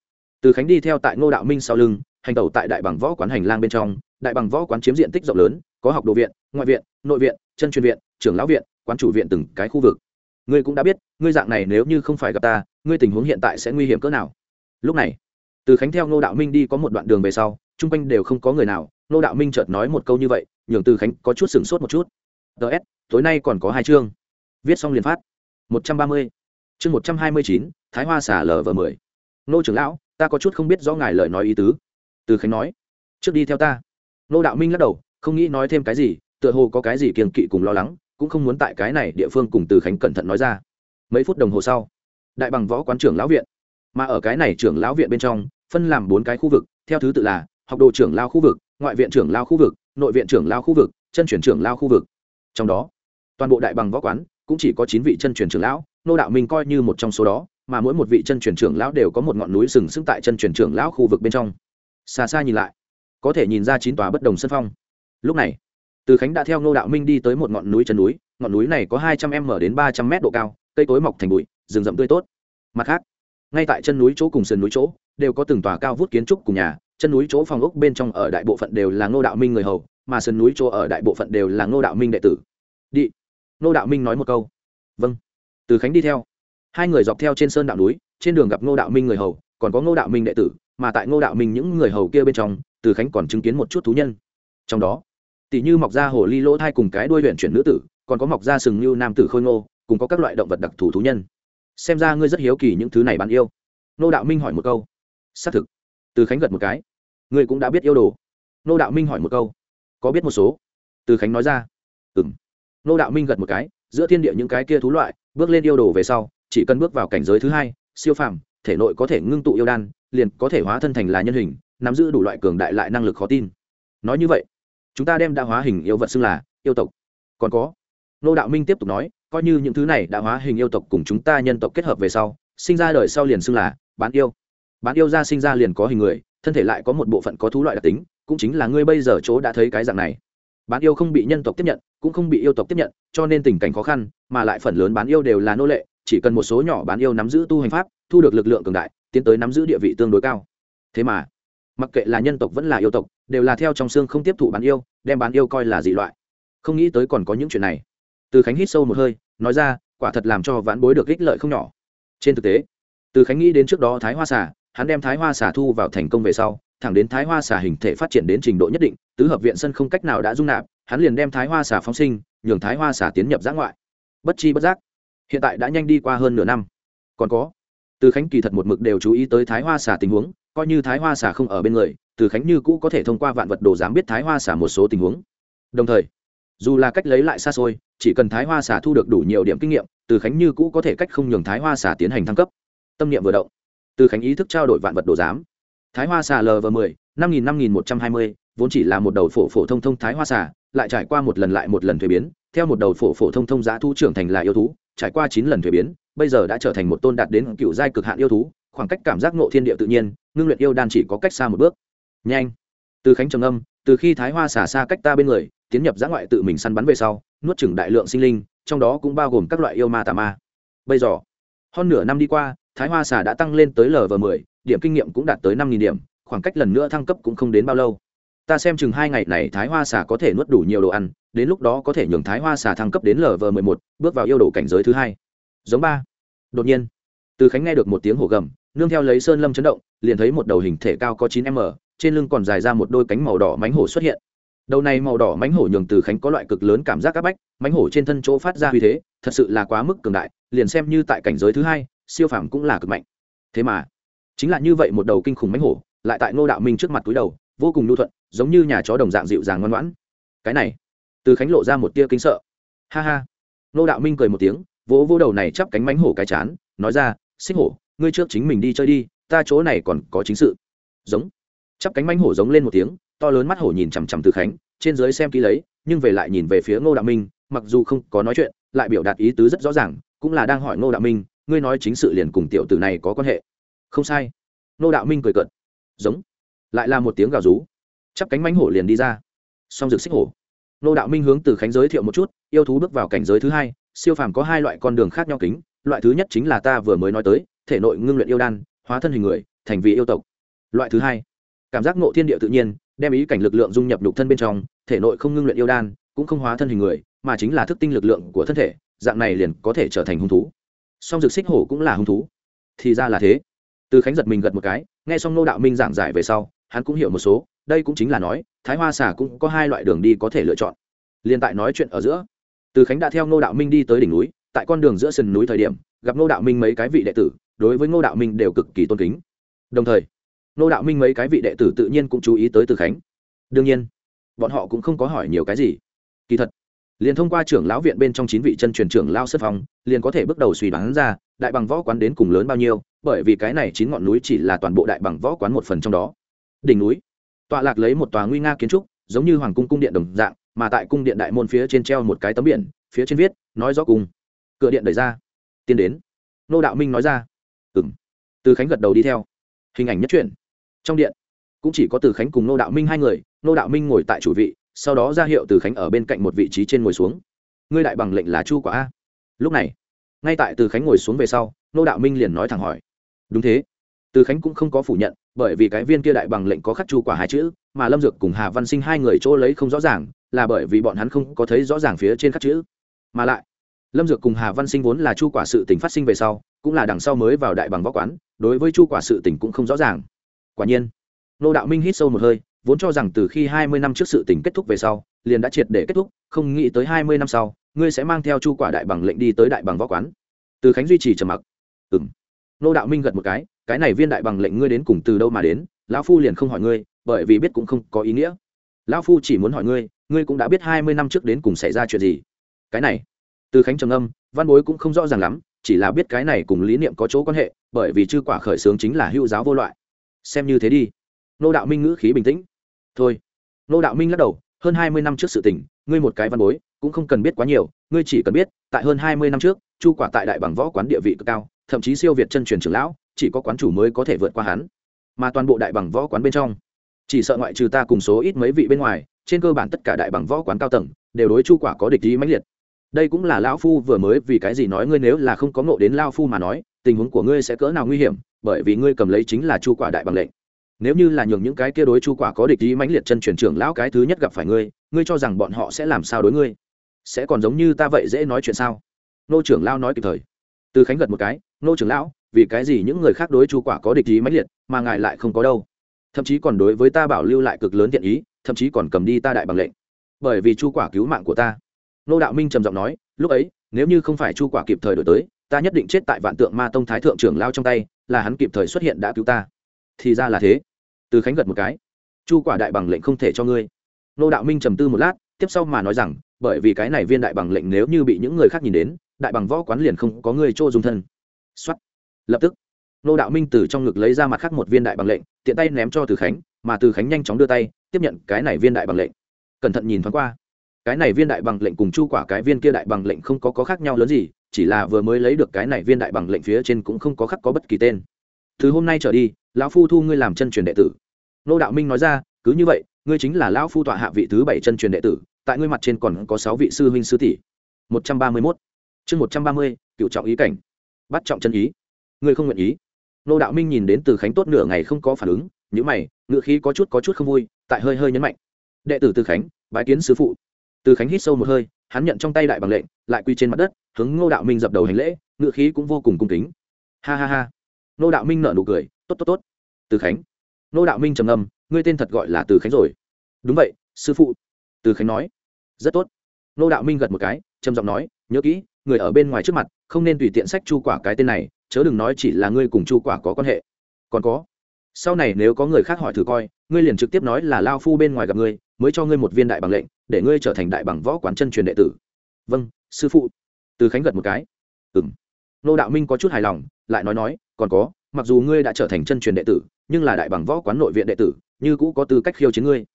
Từ khánh đi theo tại ngô đạo minh sau lưng, hành tẩu tại đại bằng võ quán hành lang bên trong. Đại bằng võ quán chiếm diện tích rộng lớn, có học đồ viện, ngoại viện, nội viện, chân truyền viện, trưởng lão viện, quán chủ viện từng cái khu vực. Ngươi cũng đã biết, ngươi dạng này nếu như không phải gặp ta, ngươi tình huống hiện tại sẽ nguy hiểm cỡ nào? Lúc này từ khánh theo ngô đạo minh đi có một đoạn đường về sau, chung quanh đều không có người nào. Ngô đạo minh chợt nói một câu như vậy, nhường từ khánh có chút sửng sốt một chút. Ts tối nay còn có hai chương. Viết xong liền phát. Một trăm ba mươi. Chương một trăm hai mươi chín, thái hoa xả lờ vờ mười. Ngô trưởng lão, ta có chút không biết rõ ngài lời nói ý tứ. Từ khánh nói. Trước đi theo ta. Ngô đạo minh lắc đầu, không nghĩ nói thêm cái gì, tựa hồ có cái gì kiềng kỵ cùng lo lắng, cũng không muốn tại cái này địa phương cùng từ khánh cẩn thận nói ra. Mấy phút đồng hồ sau, đại bằng võ quán trưởng lão viện. Mà ở cái này trưởng lão viện bên trong phân làm bốn cái khu vực, theo thứ tự là học đồ trưởng lao khu vực, ngoại viện trưởng lao khu vực, nội viện trưởng lao khu vực, chân chuyển trưởng lao khu vực. Trong đó, toàn bộ đại bằng võ quán cũng chỉ có chín vị chân truyền trưởng lão, nô đạo minh coi như một trong số đó, mà mỗi một vị chân truyền trưởng lão đều có một ngọn núi sừng sững tại chân truyền trưởng lão khu vực bên trong. Xa xa nhìn lại, có thể nhìn ra chín tòa bất đồng sân phong. Lúc này, từ khánh đã theo nô đạo minh đi tới một ngọn núi chân núi, ngọn núi này có hai trăm m đến ba trăm m độ cao, cây cối mọc thành bụi, rừng rậm tươi tốt. Mặt khác, ngay tại chân núi chỗ cùng sườn núi chỗ đều có từng tòa cao vút kiến trúc cùng nhà, chân núi chỗ phòng ốc bên trong ở đại bộ phận đều là ngô đạo minh người hầu, mà sân núi chỗ ở đại bộ phận đều là ngô đạo minh đệ tử. Đi. Ngô đạo minh nói một câu. Vâng. Từ khánh đi theo. Hai người dọc theo trên sơn đạo núi, trên đường gặp ngô đạo minh người hầu, còn có ngô đạo minh đệ tử, mà tại ngô đạo minh những người hầu kia bên trong, từ khánh còn chứng kiến một chút thú nhân. Trong đó, tỷ như mọc ra hồ ly lỗ thai cùng cái đuôi huyện chuyển nữ tử, còn có mọc ra sừng như nam tử khôi ngô, cùng có các loại động vật đặc thù thú nhân. Xem ra ngươi rất hiếu kỳ những thứ này bạn yêu. Ngô đạo minh hỏi một câu xác thực. Từ khánh gật một cái. Ngươi cũng đã biết yêu đồ. Nô đạo minh hỏi một câu. Có biết một số? Từ khánh nói ra. Ừ m nô đạo minh gật một cái, giữa thiên địa những cái kia thú loại, bước lên yêu đồ về sau, chỉ cần bước vào cảnh giới thứ hai, siêu phàm, thể nội có thể ngưng tụ yêu đan, liền có thể hóa thân thành là nhân hình, nắm giữ đủ loại cường đại lại năng lực khó tin. Nói như vậy, chúng ta đem đã hóa hình yêu vật xưng là yêu tộc. Còn có, nô đạo minh tiếp tục nói, coi như những thứ này đã hóa hình yêu tộc cùng chúng ta nhân tộc kết hợp về sau, sinh ra đời sau liền xưng là bán yêu bán yêu ra sinh ra liền có hình người, thân thể lại có một bộ phận có thú loại đặc tính, cũng chính là ngươi bây giờ chỗ đã thấy cái dạng này. Bán yêu không bị nhân tộc tiếp nhận, cũng không bị yêu tộc tiếp nhận, cho nên tình cảnh khó khăn, mà lại phần lớn bán yêu đều là nô lệ, chỉ cần một số nhỏ bán yêu nắm giữ tu hành pháp, thu được lực lượng cường đại, tiến tới nắm giữ địa vị tương đối cao. Thế mà, mặc kệ là nhân tộc vẫn là yêu tộc, đều là theo trong xương không tiếp thụ bán yêu, đem bán yêu coi là dị loại. Không nghĩ tới còn có những chuyện này. Từ khánh hít sâu một hơi, nói ra, quả thật làm cho vãn bối được ích lợi không nhỏ. Trên thực tế, từ khánh nghĩ đến trước đó thái hoa xà hắn đem thái hoa xà thu vào thành công về sau, thẳng đến thái hoa xà hình thể phát triển đến trình độ nhất định, tứ hợp viện sân không cách nào đã dung nạp, hắn liền đem thái hoa xà phóng sinh, nhường thái hoa xà tiến nhập giã ngoại. Bất chi bất giác, hiện tại đã nhanh đi qua hơn nửa năm. Còn có, từ khánh kỳ thật một mực đều chú ý tới thái hoa xà tình huống, coi như thái hoa xà không ở bên người, từ khánh như cũ có thể thông qua vạn vật đồ giám biết thái hoa xà một số tình huống. Đồng thời, dù là cách lấy lại xa xôi, chỉ cần thái hoa xà thu được đủ nhiều điểm kinh nghiệm, từ khánh như cũ có thể cách không nhường thái hoa xà tiến hành thăng cấp. Tâm niệm vừa động từ khánh ý thức trao đổi vạn vật đồ giám. Thái hoa xà lv mười, năm nghìn năm nghìn một trăm hai mươi, vốn chỉ là một đầu phổ phổ thông thông thái hoa xà, lại trải qua một lần lại một lần thuế biến. Theo một đầu phổ phổ thông thông giá thu trưởng thành là yêu thú, trải qua chín lần thuế biến, bây giờ đã trở thành một tôn đạt đến cựu giai cực hạn yêu thú, khoảng cách cảm giác ngộ thiên địa tự nhiên, ngưng luyện yêu đan chỉ có cách xa một bước. Nhanh. Từ khánh trầm âm từ khi thái hoa xả xa cách ta bên người, tiến nhập giã ngoại tự mình săn bắn về sau, nuốt chừng đại lượng sinh linh, trong đó cũng bao gồm các loại yêu ma tà ma. Bây giờ, hơn nửa năm đi qua thái hoa xà đã tăng lên tới lv mười, điểm kinh nghiệm cũng đạt tới năm nghìn điểm, khoảng cách lần nữa thăng cấp cũng không đến bao lâu. Ta xem chừng hai ngày này thái hoa xà có thể nuốt đủ nhiều đồ ăn, đến lúc đó có thể nhường thái hoa xà thăng cấp đến lv mười một, bước vào yêu đồ cảnh giới thứ hai. Giống ba. Đột nhiên, từ khánh nghe được một tiếng hổ gầm, nương theo lấy sơn lâm chấn động, liền thấy một đầu hình thể cao có chín m, trên lưng còn dài ra một đôi cánh màu đỏ mánh hổ xuất hiện. Đầu này màu đỏ mánh hổ nhường từ khánh có loại cực lớn cảm giác áp bách, mánh hổ trên thân chỗ phát ra uy thế, thật sự là quá mức cường đại, liền xem như tại cảnh giới thứ hai siêu phàm cũng là cực mạnh. Thế mà, chính là như vậy một đầu kinh khủng mánh hổ, lại tại ngô đạo minh trước mặt túi đầu, vô cùng nhu thuận, giống như nhà chó đồng dạng dịu dàng ngoan ngoãn. Cái này, từ khánh lộ ra một tia kinh sợ. Ha ha. Ngô đạo minh cười một tiếng, vỗ vỗ đầu này chắp cánh mánh hổ cái chán, nói ra, xích hổ, ngươi trước chính mình đi chơi đi, ta chỗ này còn có chính sự. Giống. Chắp cánh mánh hổ giống lên một tiếng, to lớn mắt hổ nhìn chằm chằm từ khánh, trên dưới xem kỹ lấy, nhưng về lại nhìn về phía ngô đạo minh, mặc dù không có nói chuyện, lại biểu đạt ý tứ rất rõ ràng, cũng là đang hỏi ngô đạo minh ngươi nói chính sự liền cùng tiểu tử này có quan hệ. Không sai. Nô đạo minh cười cợt. Giống. Lại là một tiếng gào rú. Chắp cánh mánh hổ liền đi ra. Song rực xích hổ. Nô đạo minh hướng từ khánh giới thiệu một chút, yêu thú bước vào cảnh giới thứ hai, siêu phàm có hai loại con đường khác nhau kính, loại thứ nhất chính là ta vừa mới nói tới, thể nội ngưng luyện yêu đan, hóa thân hình người, thành vị yêu tộc. Loại thứ hai, cảm giác ngộ thiên địa tự nhiên, đem ý cảnh lực lượng dung nhập nhục thân bên trong, thể nội không ngưng luyện yêu đan, cũng không hóa thân hình người, mà chính là thức tinh lực lượng của thân thể, dạng này liền có thể trở thành hung thú song dược xích hổ cũng là hung thú. Thì ra là thế. Từ khánh giật mình gật một cái, nghe xong nô đạo minh giảng giải về sau, hắn cũng hiểu một số, đây cũng chính là nói, thái hoa xà cũng có hai loại đường đi có thể lựa chọn. Liền tại nói chuyện ở giữa, từ khánh đã theo nô đạo minh đi tới đỉnh núi, tại con đường giữa sườn núi thời điểm, gặp nô đạo minh mấy cái vị đệ tử, đối với nô đạo minh đều cực kỳ tôn kính. Đồng thời nô đạo minh mấy cái vị đệ tử tự nhiên cũng chú ý tới từ khánh. Đương nhiên, bọn họ cũng không có hỏi nhiều cái gì. Kỳ thật liền thông qua trưởng lão viện bên trong chín vị chân truyền trưởng lao sất phong liền có thể bước đầu suy đoán ra, đại bằng võ quán đến cùng lớn bao nhiêu, bởi vì cái này chín ngọn núi chỉ là toàn bộ đại bằng võ quán một phần trong đó. Đỉnh núi. Tọa lạc lấy một tòa nguy nga kiến trúc, giống như hoàng cung cung điện đồng dạng, mà tại cung điện đại môn phía trên treo một cái tấm biển, phía trên viết, nói rõ cùng. Cửa điện đẩy ra. Tiến đến. Nô đạo minh nói ra. Ừ m từ khánh gật đầu đi theo. Hình ảnh nhất truyền trong điện, cũng chỉ có từ khánh cùng nô đạo minh hai người, nô đạo minh ngồi tại chủ vị sau đó ra hiệu từ khánh ở bên cạnh một vị trí trên ngồi xuống. Ngươi đại bằng lệnh là chu quả a. Lúc này, ngay tại từ khánh ngồi xuống về sau, nô đạo minh liền nói thẳng hỏi. Đúng thế. Từ khánh cũng không có phủ nhận, bởi vì cái viên kia đại bằng lệnh có khắc chu quả hai chữ, mà lâm dược cùng hà văn sinh hai người chỗ lấy không rõ ràng, là bởi vì bọn hắn không có thấy rõ ràng phía trên khắc chữ. Mà lại, lâm dược cùng hà văn sinh vốn là chu quả sự tình phát sinh về sau, cũng là đằng sau mới vào đại bằng võ quán, đối với chu quả sự tình cũng không rõ ràng. Quả nhiên, nô đạo minh hít sâu một hơi vốn cho rằng từ khi hai mươi năm trước sự tình kết thúc về sau, liền đã triệt để kết thúc, không nghĩ tới hai mươi năm sau, ngươi sẽ mang theo chu quả đại bằng lệnh đi tới đại bằng võ quán. Từ khánh duy trì trầm mặc. Ừm. nô đạo minh gật một cái cái này viên đại bằng lệnh ngươi đến cùng từ đâu mà đến, lão phu liền không hỏi ngươi, bởi vì biết cũng không có ý nghĩa. Lão phu chỉ muốn hỏi ngươi ngươi cũng đã biết hai mươi năm trước đến cùng xảy ra chuyện gì. Cái này. Từ khánh trầm âm văn bối cũng không rõ ràng lắm, chỉ là biết cái này cùng lý niệm có chỗ quan hệ, bởi vì chư quả khởi sướng chính là hữu giáo vô loại. Xem như thế đi nô đạo minh ngữ khí bình tĩnh. Thôi. Nô đạo minh lắc đầu, hơn hai mươi năm trước sự tình, ngươi một cái văn bối, cũng không cần biết quá nhiều, ngươi chỉ cần biết, tại hơn hai mươi năm trước, chu quả tại đại bằng võ quán địa vị cực cao, thậm chí siêu việt chân truyền trưởng lão, chỉ có quán chủ mới có thể vượt qua hắn. Mà toàn bộ đại bằng võ quán bên trong, chỉ sợ ngoại trừ ta cùng số ít mấy vị bên ngoài, trên cơ bản tất cả đại bằng võ quán cao tầng, đều đối chu quả có địch ý mãnh liệt. Đây cũng là lão phu vừa mới vì cái gì nói ngươi nếu là không có ngộ đến lao phu mà nói, tình huống của ngươi sẽ cỡ nào nguy hiểm, bởi vì ngươi cầm lấy chính là chu quả đại bằng lệnh nếu như là nhường những cái kia đối chu quả có địch ý mãnh liệt chân truyền trưởng lão cái thứ nhất gặp phải ngươi ngươi cho rằng bọn họ sẽ làm sao đối ngươi? Sẽ còn giống như ta vậy dễ nói chuyện sao? Nô trưởng lão nói kịp thời. Từ khánh gật một cái, nô trưởng lão, vì cái gì những người khác đối chu quả có địch ý mãnh liệt, mà ngài lại không có đâu? Thậm chí còn đối với ta bảo lưu lại cực lớn thiện ý, thậm chí còn cầm đi ta đại bằng lệnh. Bởi vì chu quả cứu mạng của ta. Nô đạo minh trầm giọng nói, lúc ấy, nếu như không phải chu quả kịp thời đổi tới, ta nhất định chết tại vạn tượng ma tông thái thượng trưởng lao trong tay, là hắn kịp thời xuất hiện đã cứu ta. Thì ra là thế từ khánh gật một cái. Chu quả đại bằng lệnh không thể cho ngươi. Nô đạo minh trầm tư một lát tiếp sau mà nói rằng bởi vì cái này viên đại bằng lệnh nếu như bị những người khác nhìn đến đại bằng võ quán liền không có người chỗ dùng thân. Xuất lập tức nô đạo minh từ trong ngực lấy ra mặt khác một viên đại bằng lệnh tiện tay ném cho từ khánh mà từ khánh nhanh chóng đưa tay tiếp nhận cái này viên đại bằng lệnh. Cẩn thận nhìn thoáng qua. Cái này viên đại bằng lệnh cùng chu quả cái viên kia đại bằng lệnh không có, có khác nhau lớn gì chỉ là vừa mới lấy được cái này viên đại bằng lệnh phía trên cũng không có khắc có bất kỳ tên. Từ hôm nay trở đi lão phu thu ngươi làm chân truyền đệ tử. Nô đạo minh nói ra, cứ như vậy, ngươi chính là lão phu tọa hạ vị thứ bảy chân truyền đệ tử, tại ngươi mặt trên còn có sáu vị sư huynh sư tỷ. Một trăm ba mươi mốt. Chương một trăm ba mươi, cựu trọng ý cảnh. Bắt trọng chân ý. Ngươi không nguyện ý. Nô đạo minh nhìn đến từ khánh tốt nửa ngày không có phản ứng những mày ngự khí có chút có chút không vui, tại hơi hơi nhấn mạnh. Đệ tử từ khánh, bái kiến sứ phụ. Từ khánh hít sâu một hơi, hắn nhận trong tay đại bằng lệnh, lại quy trên mặt đất, hướng ngô đạo minh dập đầu hành lễ ngựa khí cũng vô cùng cung kính. Ha ha ha. Ngô đạo minh nở nụ cười tốt tốt tốt. Từ khánh. Nô đạo minh trầm ngâm, ngươi tên thật gọi là từ khánh rồi. Đúng vậy, sư phụ. Từ khánh nói. Rất tốt. Nô đạo minh gật một cái, trầm giọng nói, nhớ kỹ, người ở bên ngoài trước mặt, không nên tùy tiện sách chu quả cái tên này, chớ đừng nói chỉ là ngươi cùng chu quả có quan hệ. Còn có, sau này nếu có người khác hỏi thử coi, ngươi liền trực tiếp nói là lao phu bên ngoài gặp ngươi, mới cho ngươi một viên đại bằng lệnh, để ngươi trở thành đại bằng võ quán chân truyền đệ tử. Vâng sư phụ. Từ khánh gật một cái. Ừ m nô đạo minh có chút hài lòng, lại nói nói, còn có mặc dù ngươi đã trở thành chân truyền đệ tử, nhưng là đại bằng võ quán nội viện đệ tử, như cũ có tư cách khiêu chiến ngươi.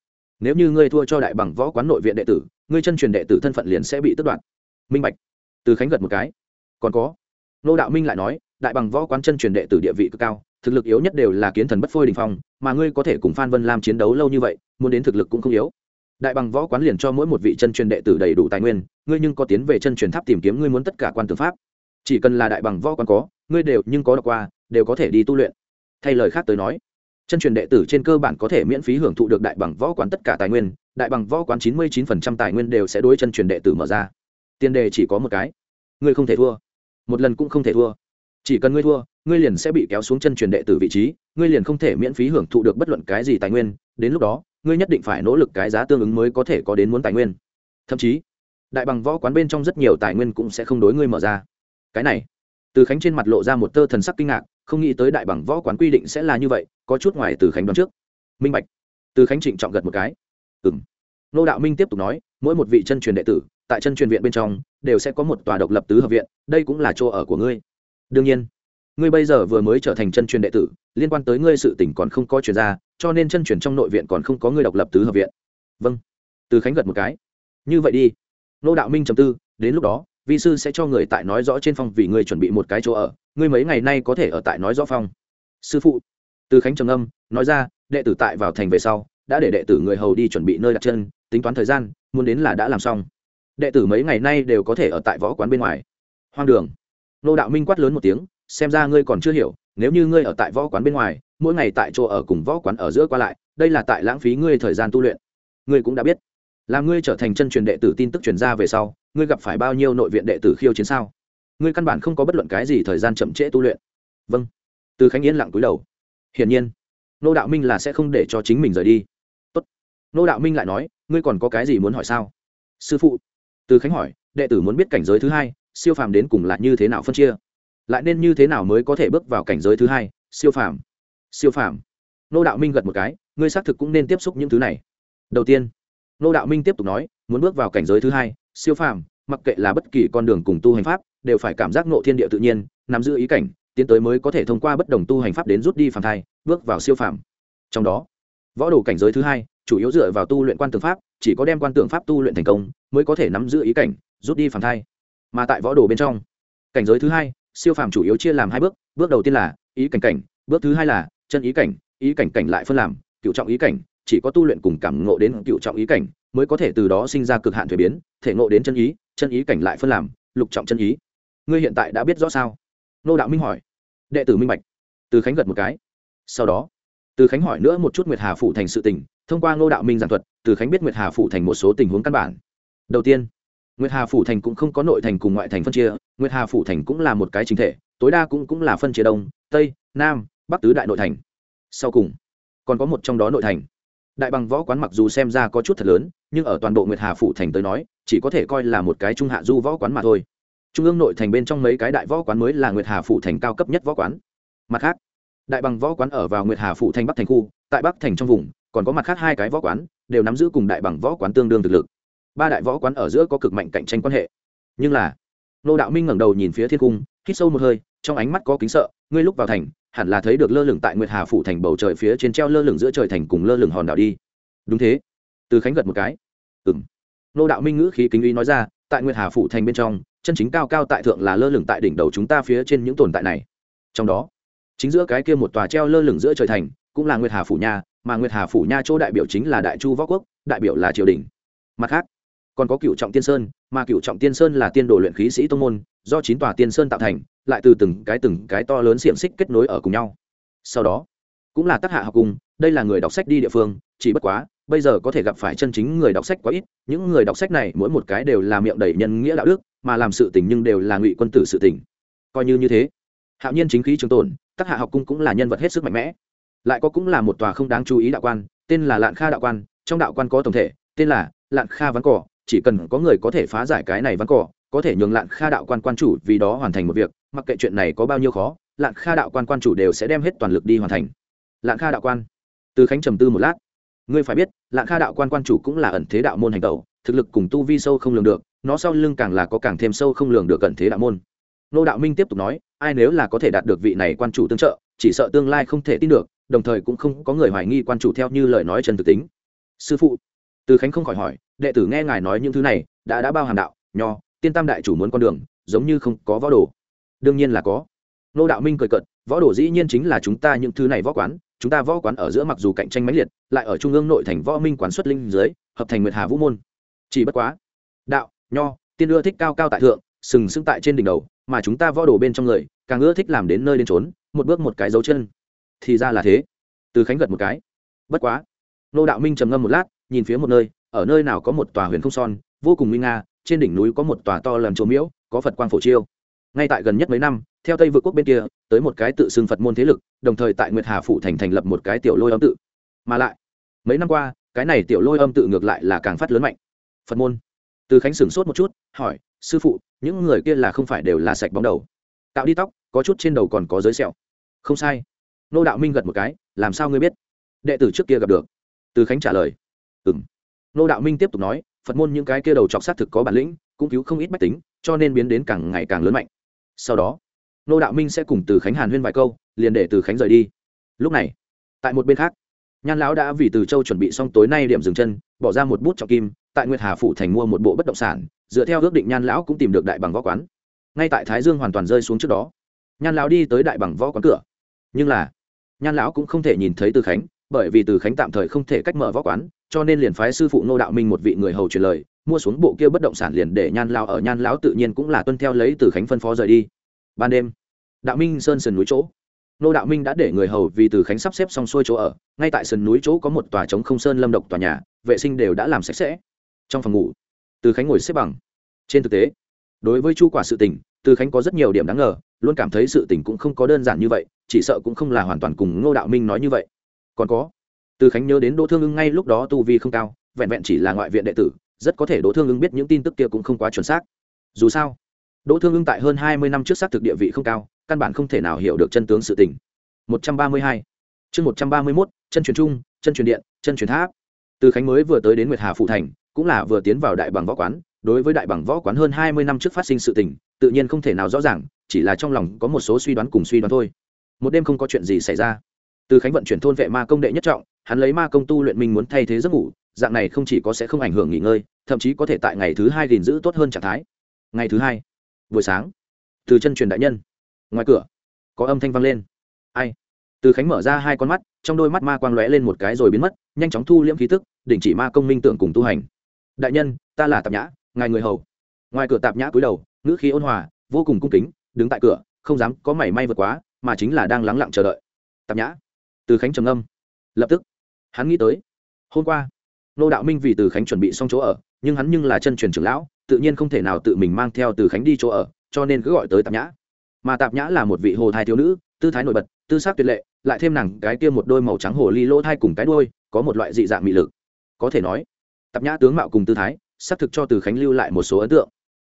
Nếu như ngươi thua cho đại bằng võ quán nội viện đệ tử, ngươi chân truyền đệ tử thân phận liền sẽ bị tước đoạt. Minh bạch. Từ khánh gật một cái. Còn có. Nô đạo minh lại nói, đại bằng võ quán chân truyền đệ tử địa vị cực cao, thực lực yếu nhất đều là kiến thần bất phôi đình phong, mà ngươi có thể cùng phan vân lam chiến đấu lâu như vậy, muốn đến thực lực cũng không yếu. Đại bằng võ quán liền cho mỗi một vị chân truyền đệ tử đầy đủ tài nguyên, ngươi nhưng có tiến về chân truyền tháp tìm kiếm ngươi muốn tất cả quan tư pháp. Chỉ cần là đại bằng võ quán có, ngươi đều nhưng có đọc qua đều có thể đi tu luyện. Thay lời khác tới nói, chân truyền đệ tử trên cơ bản có thể miễn phí hưởng thụ được đại bằng võ quán tất cả tài nguyên, đại bằng võ quán chín mươi chín phần trăm tài nguyên đều sẽ đối chân truyền đệ tử mở ra. Tiền đề chỉ có một cái. Ngươi không thể thua. Một lần cũng không thể thua. Chỉ cần ngươi thua, ngươi liền sẽ bị kéo xuống chân truyền đệ tử vị trí, ngươi liền không thể miễn phí hưởng thụ được bất luận cái gì tài nguyên. Đến lúc đó, ngươi nhất định phải nỗ lực cái giá tương ứng mới có thể có đến muốn tài nguyên. Thậm chí, đại bằng võ quán bên trong rất nhiều tài nguyên cũng sẽ không đối ngươi mở ra. Cái này, từ khánh trên mặt lộ ra một tơ thần sắc kinh ngạc không nghĩ tới đại bằng võ quán quy định sẽ là như vậy, có chút ngoài từ khánh đoán trước. Minh bạch. Từ khánh trịnh trọng gật một cái. Ừ m nô đạo minh tiếp tục nói, mỗi một vị chân truyền đệ tử, tại chân truyền viện bên trong, đều sẽ có một tòa độc lập tứ hợp viện, đây cũng là chỗ ở của ngươi. Đương nhiên, ngươi bây giờ vừa mới trở thành chân truyền đệ tử, liên quan tới ngươi sự tỉnh còn không có truyền ra, cho nên chân truyền trong nội viện còn không có ngươi độc lập tứ hợp viện. Vâng. Từ khánh gật một cái. Như vậy đi. Nô đạo minh chầm tư, đến lúc đó vi sư sẽ cho người tại nói rõ trên phong vì ngươi chuẩn bị một cái chỗ ở ngươi mấy ngày nay có thể ở tại nói rõ phong. Sư phụ. Từ khánh trầm âm nói ra, đệ tử tại vào thành về sau, đã để đệ tử người hầu đi chuẩn bị nơi đặt chân, tính toán thời gian, muốn đến là đã làm xong. Đệ tử mấy ngày nay đều có thể ở tại võ quán bên ngoài. Hoang đường. Nô đạo minh quát lớn một tiếng, xem ra ngươi còn chưa hiểu, nếu như ngươi ở tại võ quán bên ngoài, mỗi ngày tại chỗ ở cùng võ quán ở giữa qua lại, đây là tại lãng phí ngươi thời gian tu luyện. Ngươi cũng đã biết. Là ngươi trở thành chân truyền đệ tử tin tức truyền ra về sau ngươi gặp phải bao nhiêu nội viện đệ tử khiêu chiến sao? Ngươi căn bản không có bất luận cái gì thời gian chậm trễ tu luyện. Vâng. Từ khánh yên lặng cúi đầu. Hiển nhiên, nô đạo minh là sẽ không để cho chính mình rời đi. Tốt. nô đạo minh lại nói, ngươi còn có cái gì muốn hỏi sao? Sư phụ. Từ khánh hỏi, đệ tử muốn biết cảnh giới thứ hai, siêu phàm đến cùng là như thế nào phân chia? Lại nên như thế nào mới có thể bước vào cảnh giới thứ hai, siêu phàm? Siêu phàm. Nô đạo minh gật một cái, ngươi xác thực cũng nên tiếp xúc những thứ này. Đầu tiên. Nô đạo minh tiếp tục nói, muốn bước vào cảnh giới thứ hai siêu phàm, mặc kệ là bất kỳ con đường cùng tu hành pháp, đều phải cảm giác nộ thiên địa tự nhiên, nắm giữ ý cảnh, tiến tới mới có thể thông qua bất đồng tu hành pháp đến rút đi phàm thai, bước vào siêu phàm. Trong đó, võ đồ cảnh giới thứ hai, chủ yếu dựa vào tu luyện quan tượng pháp, chỉ có đem quan tượng pháp tu luyện thành công, mới có thể nắm giữ ý cảnh, rút đi phàm thai. Mà tại võ đồ bên trong, cảnh giới thứ hai, siêu phàm chủ yếu chia làm hai bước bước đầu tiên là ý cảnh cảnh, bước thứ hai là chân ý cảnh ý cảnh cảnh lại phân làm cựu trọng ý cảnh chỉ có tu luyện cùng cảm ngộ đến cựu trọng ý cảnh mới có thể từ đó sinh ra cực hạn thuế biến, thể ngộ đến chân ý chân ý cảnh lại phân làm, lục trọng chân ý. Ngươi hiện tại đã biết rõ sao? Nô đạo minh hỏi. Đệ tử minh bạch. Từ khánh gật một cái. Sau đó, từ khánh hỏi nữa một chút nguyệt hà phủ thành sự tình, thông qua ngô đạo minh giảng thuật, từ khánh biết nguyệt hà phủ thành một số tình huống căn bản. Đầu tiên, nguyệt hà phủ thành cũng không có nội thành cùng ngoại thành phân chia, nguyệt hà phủ thành cũng là một cái chính thể, tối đa cũng cũng là phân chia đông, tây, nam, bắc tứ đại nội thành. Sau cùng, còn có một trong đó nội thành đại bằng võ quán mặc dù xem ra có chút thật lớn, nhưng ở toàn bộ nguyệt hà phủ thành tới nói, chỉ có thể coi là một cái trung hạ du võ quán mà thôi. Trung ương nội thành bên trong mấy cái đại võ quán mới là nguyệt hà phủ thành cao cấp nhất võ quán. Mặt khác, đại bằng võ quán ở vào nguyệt hà phủ thành bắc thành khu, tại bắc thành trong vùng, còn có mặt khác hai cái võ quán, đều nắm giữ cùng đại bằng võ quán tương đương thực lực. Ba đại võ quán ở giữa có cực mạnh cạnh tranh quan hệ. Nhưng là, nô đạo minh ngẩng đầu nhìn phía thiên cung, hít sâu một hơi trong ánh mắt có kính sợ, ngươi lúc vào thành, hẳn là thấy được lơ lửng tại nguyệt hà phủ thành bầu trời phía trên treo lơ lửng giữa trời thành cùng lơ lửng hòn đảo đi. Đúng thế. Từ khánh gật một cái. Ừng nô đạo minh ngữ khí kính uy nói ra, tại nguyệt hà phủ thành bên trong, chân chính cao cao tại thượng là lơ lửng tại đỉnh đầu chúng ta phía trên những tồn tại này. Trong đó, chính giữa cái kia một tòa treo lơ lửng giữa trời thành, cũng là nguyệt hà phủ nha, mà nguyệt hà phủ nha chỗ đại biểu chính là đại chu võ quốc, đại biểu là triều đình. Mặt khác còn có cựu trọng tiên sơn, mà cựu trọng tiên sơn là tiên đồ luyện khí sĩ tông môn, do chín tòa tiên sơn tạo thành, lại từ từng cái từng cái to lớn xiềng xích kết nối ở cùng nhau. Sau đó, cũng là tác hạ học cùng, đây là người đọc sách đi địa phương, chỉ bất quá, bây giờ có thể gặp phải chân chính người đọc sách quá ít, những người đọc sách này mỗi một cái đều là miệng đầy nhân nghĩa đạo đức, mà làm sự tình nhưng đều là ngụy quân tử sự tình. Coi như như thế, hạo nhiên chính khí trường tồn, tác hạ học cung cũng là nhân vật hết sức mạnh mẽ. Lại có cũng là một tòa không đáng chú ý đạo quan, tên là lạn kha đạo quan, trong đạo quan có tổng thể, tên là lạn kha ván cỏ chỉ cần có người có thể phá giải cái này văn cỏ, có thể nhường lạn kha đạo quan quan chủ vì đó hoàn thành một việc, mặc kệ chuyện này có bao nhiêu khó, lạn kha đạo quan quan chủ đều sẽ đem hết toàn lực đi hoàn thành. Lạn kha đạo quan. Từ khánh trầm tư một lát. Ngươi phải biết, lạn kha đạo quan quan chủ cũng là ẩn thế đạo môn hành tẩu, thực lực cùng tu vi sâu không lường được, nó sau lưng càng là có càng thêm sâu không lường được ẩn thế đạo môn. Nô đạo minh tiếp tục nói, ai nếu là có thể đạt được vị này quan chủ tương trợ, chỉ sợ tương lai không thể tin được, đồng thời cũng không có người hoài nghi quan chủ theo như lời nói trần thực tính. Sư phụ. Từ khánh không khỏi hỏi đệ tử nghe ngài nói những thứ này, đã đã bao hàm đạo, nho, tiên tam đại chủ muốn con đường, giống như không có võ đồ. Đương nhiên là có. Nô đạo minh cười cận võ đồ dĩ nhiên chính là chúng ta những thứ này võ quán, chúng ta võ quán ở giữa mặc dù cạnh tranh mãnh liệt, lại ở trung ương nội thành võ minh quán xuất linh dưới, hợp thành nguyệt hà vũ môn. Chỉ bất quá, đạo, nho, tiên ưa thích cao cao tại thượng, sừng sững tại trên đỉnh đầu, mà chúng ta võ đồ bên trong người, càng ưa thích làm đến nơi đến trốn một bước một cái dấu chân. Thì ra là thế. Từ khánh gật một cái. Bất quá, nô đạo minh trầm ngâm một lát, nhìn phía một nơi ở nơi nào có một tòa huyền không son, vô cùng nguy nga, trên đỉnh núi có một tòa to lần chỗ miễu, có phật quang phổ chiêu. Ngay tại gần nhất mấy năm, theo tây vượt quốc bên kia, tới một cái tự xưng phật môn thế lực, đồng thời tại nguyệt hà phủ thành thành lập một cái tiểu lôi âm tự. Mà lại, mấy năm qua, cái này tiểu lôi âm tự ngược lại là càng phát lớn mạnh. Phật môn. Từ khánh sửng sốt một chút, hỏi, sư phụ, những người kia là không phải đều là sạch bóng đầu? Tạo đi tóc, có chút trên đầu còn có giới sẹo. Không sai. Nô đạo minh gật một cái, làm sao ngươi biết? Đệ tử trước kia gặp được. Từ khánh trả lời ừng nô đạo minh tiếp tục nói, phật môn những cái kia đầu chọc xác thực có bản lĩnh, cũng cứu không ít bách tính, cho nên biến đến càng ngày càng lớn mạnh. Sau đó nô đạo minh sẽ cùng từ khánh hàn huyên vài câu, liền để từ khánh rời đi. Lúc này, tại một bên khác, nhan lão đã vì từ châu chuẩn bị xong tối nay điểm dừng chân, bỏ ra một bút trọng kim, tại nguyệt hà phủ thành mua một bộ bất động sản, dựa theo ước định nhan lão cũng tìm được đại bằng võ quán. Ngay tại thái dương hoàn toàn rơi xuống trước đó, nhan lão đi tới đại bằng võ quán cửa. Nhưng là, nhan lão cũng không thể nhìn thấy từ khánh, bởi vì từ khánh tạm thời không thể cách mở võ quán cho nên liền phái sư phụ nô đạo minh một vị người hầu truyền lời, mua xuống bộ kia bất động sản liền để nhan lão ở nhan lão tự nhiên cũng là tuân theo lấy từ khánh phân phó rời đi. Ban đêm, đạo minh sơn sườn núi chỗ. Nô đạo minh đã để người hầu vì từ khánh sắp xếp xong xuôi chỗ ở, ngay tại sườn núi chỗ có một tòa trống không sơn lâm độc tòa nhà, vệ sinh đều đã làm sạch sẽ. Trong phòng ngủ, từ khánh ngồi xếp bằng. Trên thực tế, đối với chu quả sự tình, từ khánh có rất nhiều điểm đáng ngờ, luôn cảm thấy sự tình cũng không có đơn giản như vậy, chỉ sợ cũng không là hoàn toàn cùng ngô đạo minh nói như vậy. Còn có từ khánh nhớ đến đỗ thương ưng ngay lúc đó tu vi không cao, vẹn vẹn chỉ là ngoại viện đệ tử, rất có thể đỗ thương ưng biết những tin tức kia cũng không quá chuẩn xác. Dù sao, đỗ thương ưng tại hơn hai mươi năm trước xác thực địa vị không cao, căn bản không thể nào hiểu được chân tướng sự tình. một trăm ba mươi hai. Chương một trăm ba mươi mốt, chân truyền trung, chân truyền điện, chân truyền tháp. Từ khánh mới vừa tới đến nguyệt hà phụ thành, cũng là vừa tiến vào đại bằng võ quán, đối với đại bằng võ quán hơn hai mươi năm trước phát sinh sự tình, tự nhiên không thể nào rõ ràng, chỉ là trong lòng có một số suy đoán cùng suy đoán thôi. Một đêm không có chuyện gì xảy ra. Từ khánh vận chuyển thôn vệ ma công đệ nhất trọng hắn lấy ma công tu luyện mình muốn thay thế giấc ngủ, dạng này không chỉ có sẽ không ảnh hưởng nghỉ ngơi, thậm chí có thể tại ngày thứ hai gìn giữ tốt hơn trạng thái. Ngày thứ hai, buổi sáng, từ chân truyền đại nhân. Ngoài cửa, có âm thanh vang lên. Ai? Từ khánh mở ra hai con mắt, trong đôi mắt ma quang lóe lên một cái rồi biến mất, nhanh chóng thu liễm khí tức, đình chỉ ma công minh tưởng cùng tu hành. Đại nhân, ta là tạp nhã, ngài người hầu. Ngoài cửa tạp nhã cúi đầu, ngữ khí ôn hòa, vô cùng cung kính, đứng tại cửa, không dám có mảy may vượt quá, mà chính là đang lắng lặng chờ đợi. Tạp nhã. Từ khánh trầm âm lập tức hắn nghĩ tới. Hôm qua, nô đạo minh vì từ khánh chuẩn bị xong chỗ ở, nhưng hắn nhưng là chân truyền trưởng lão, tự nhiên không thể nào tự mình mang theo từ khánh đi chỗ ở, cho nên cứ gọi tới tạp nhã. Mà tạp nhã là một vị hồ thai thiếu nữ, tư thái nổi bật, tư sắc tuyệt lệ, lại thêm nàng cái kia một đôi màu trắng hồ ly lỗ thai cùng cái đôi có một loại dị dạng mị lực. Có thể nói, tạp nhã tướng mạo cùng tư thái, xác thực cho từ khánh lưu lại một số ấn tượng.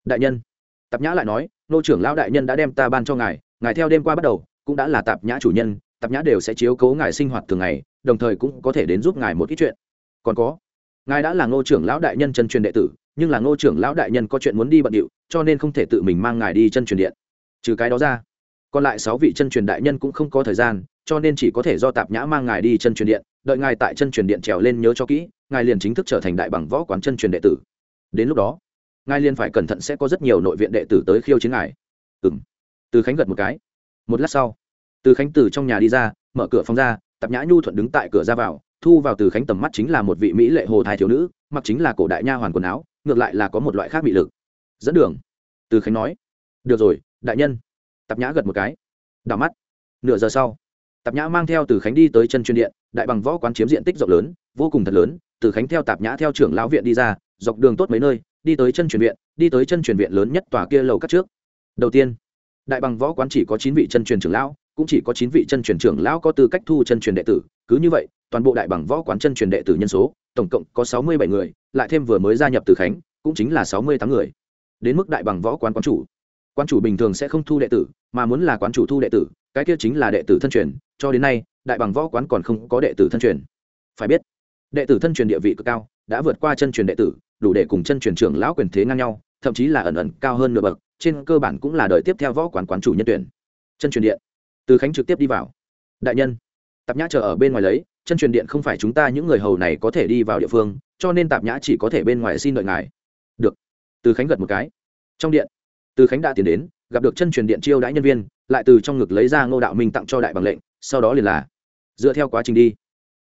Đại nhân, tạp nhã lại nói, nô trưởng lão đại nhân đã đem ta ban cho ngài ngài theo đêm qua bắt đầu, cũng đã là tạp nhã chủ nhân tạp nhã đều sẽ chiếu cố ngài sinh hoạt thường ngày, đồng thời cũng có thể đến giúp ngài một ít chuyện. Còn có, ngài đã là ngô trưởng lão đại nhân chân truyền đệ tử, nhưng là ngô trưởng lão đại nhân có chuyện muốn đi bận điệu, cho nên không thể tự mình mang ngài đi chân truyền điện. Trừ cái đó ra, còn lại sáu vị chân truyền đại nhân cũng không có thời gian, cho nên chỉ có thể do tạp nhã mang ngài đi chân truyền điện, đợi ngài tại chân truyền điện trèo lên nhớ cho kỹ, ngài liền chính thức trở thành đại bằng võ quán chân truyền đệ tử. Đến lúc đó, ngài liền phải cẩn thận sẽ có rất nhiều nội viện đệ tử tới khiêu chiến ngài. Ừ m từ khánh gật một cái. Một lát sau từ khánh từ trong nhà đi ra, mở cửa phòng ra, tạp nhã nhu thuận đứng tại cửa ra vào, thu vào từ khánh tầm mắt chính là một vị mỹ lệ hồ thái thiếu nữ, mặc chính là cổ đại nha hoàn quần áo, ngược lại là có một loại khác bị lực. Dẫn đường. Từ khánh nói. Được rồi, đại nhân. Tạp nhã gật một cái. Đào mắt. Nửa giờ sau, tạp nhã mang theo từ khánh đi tới chân truyền điện, đại bằng võ quán chiếm diện tích rộng lớn, vô cùng thật lớn. Từ khánh theo tạp nhã theo trưởng lão viện đi ra, dọc đường tốt mấy nơi, đi tới chân truyền viện, đi tới chân truyền viện lớn nhất tòa kia lầu cắt trước. Đầu tiên, đại bằng võ quán chỉ có chín vị chân truyền trưởng lão cũng chỉ có chín vị chân truyền trưởng lão có tư cách thu chân truyền đệ tử, cứ như vậy, toàn bộ đại bằng võ quán chân truyền đệ tử nhân số, tổng cộng có sáu mươi bảy người, lại thêm vừa mới gia nhập từ khánh, cũng chính là sáu mươi tám người. Đến mức đại bằng võ quán quán chủ quán chủ bình thường sẽ không thu đệ tử, mà muốn là quán chủ thu đệ tử, cái kia chính là đệ tử thân truyền, cho đến nay, đại bằng võ quán còn không có đệ tử thân truyền. Phải biết, đệ tử thân truyền địa vị cực cao, đã vượt qua chân truyền đệ tử, đủ để cùng chân truyền trưởng lão quyền thế ngang nhau, thậm chí là ẩn ẩn cao hơn nửa bậc, trên cơ bản cũng là đời tiếp theo võ quán quán chủ nhân tuyển. Chân truyền điện từ khánh trực tiếp đi vào. Đại nhân, tạp nhã chờ ở bên ngoài lấy, chân truyền điện không phải chúng ta những người hầu này có thể đi vào địa phương, cho nên tạp nhã chỉ có thể bên ngoài xin đợi ngài. Được. Từ khánh gật một cái. Trong điện, từ khánh đã tiến đến, gặp được chân truyền điện chiêu đãi nhân viên, lại từ trong ngực lấy ra ngô đạo minh tặng cho đại bằng lệnh, sau đó liền là, dựa theo quá trình đi.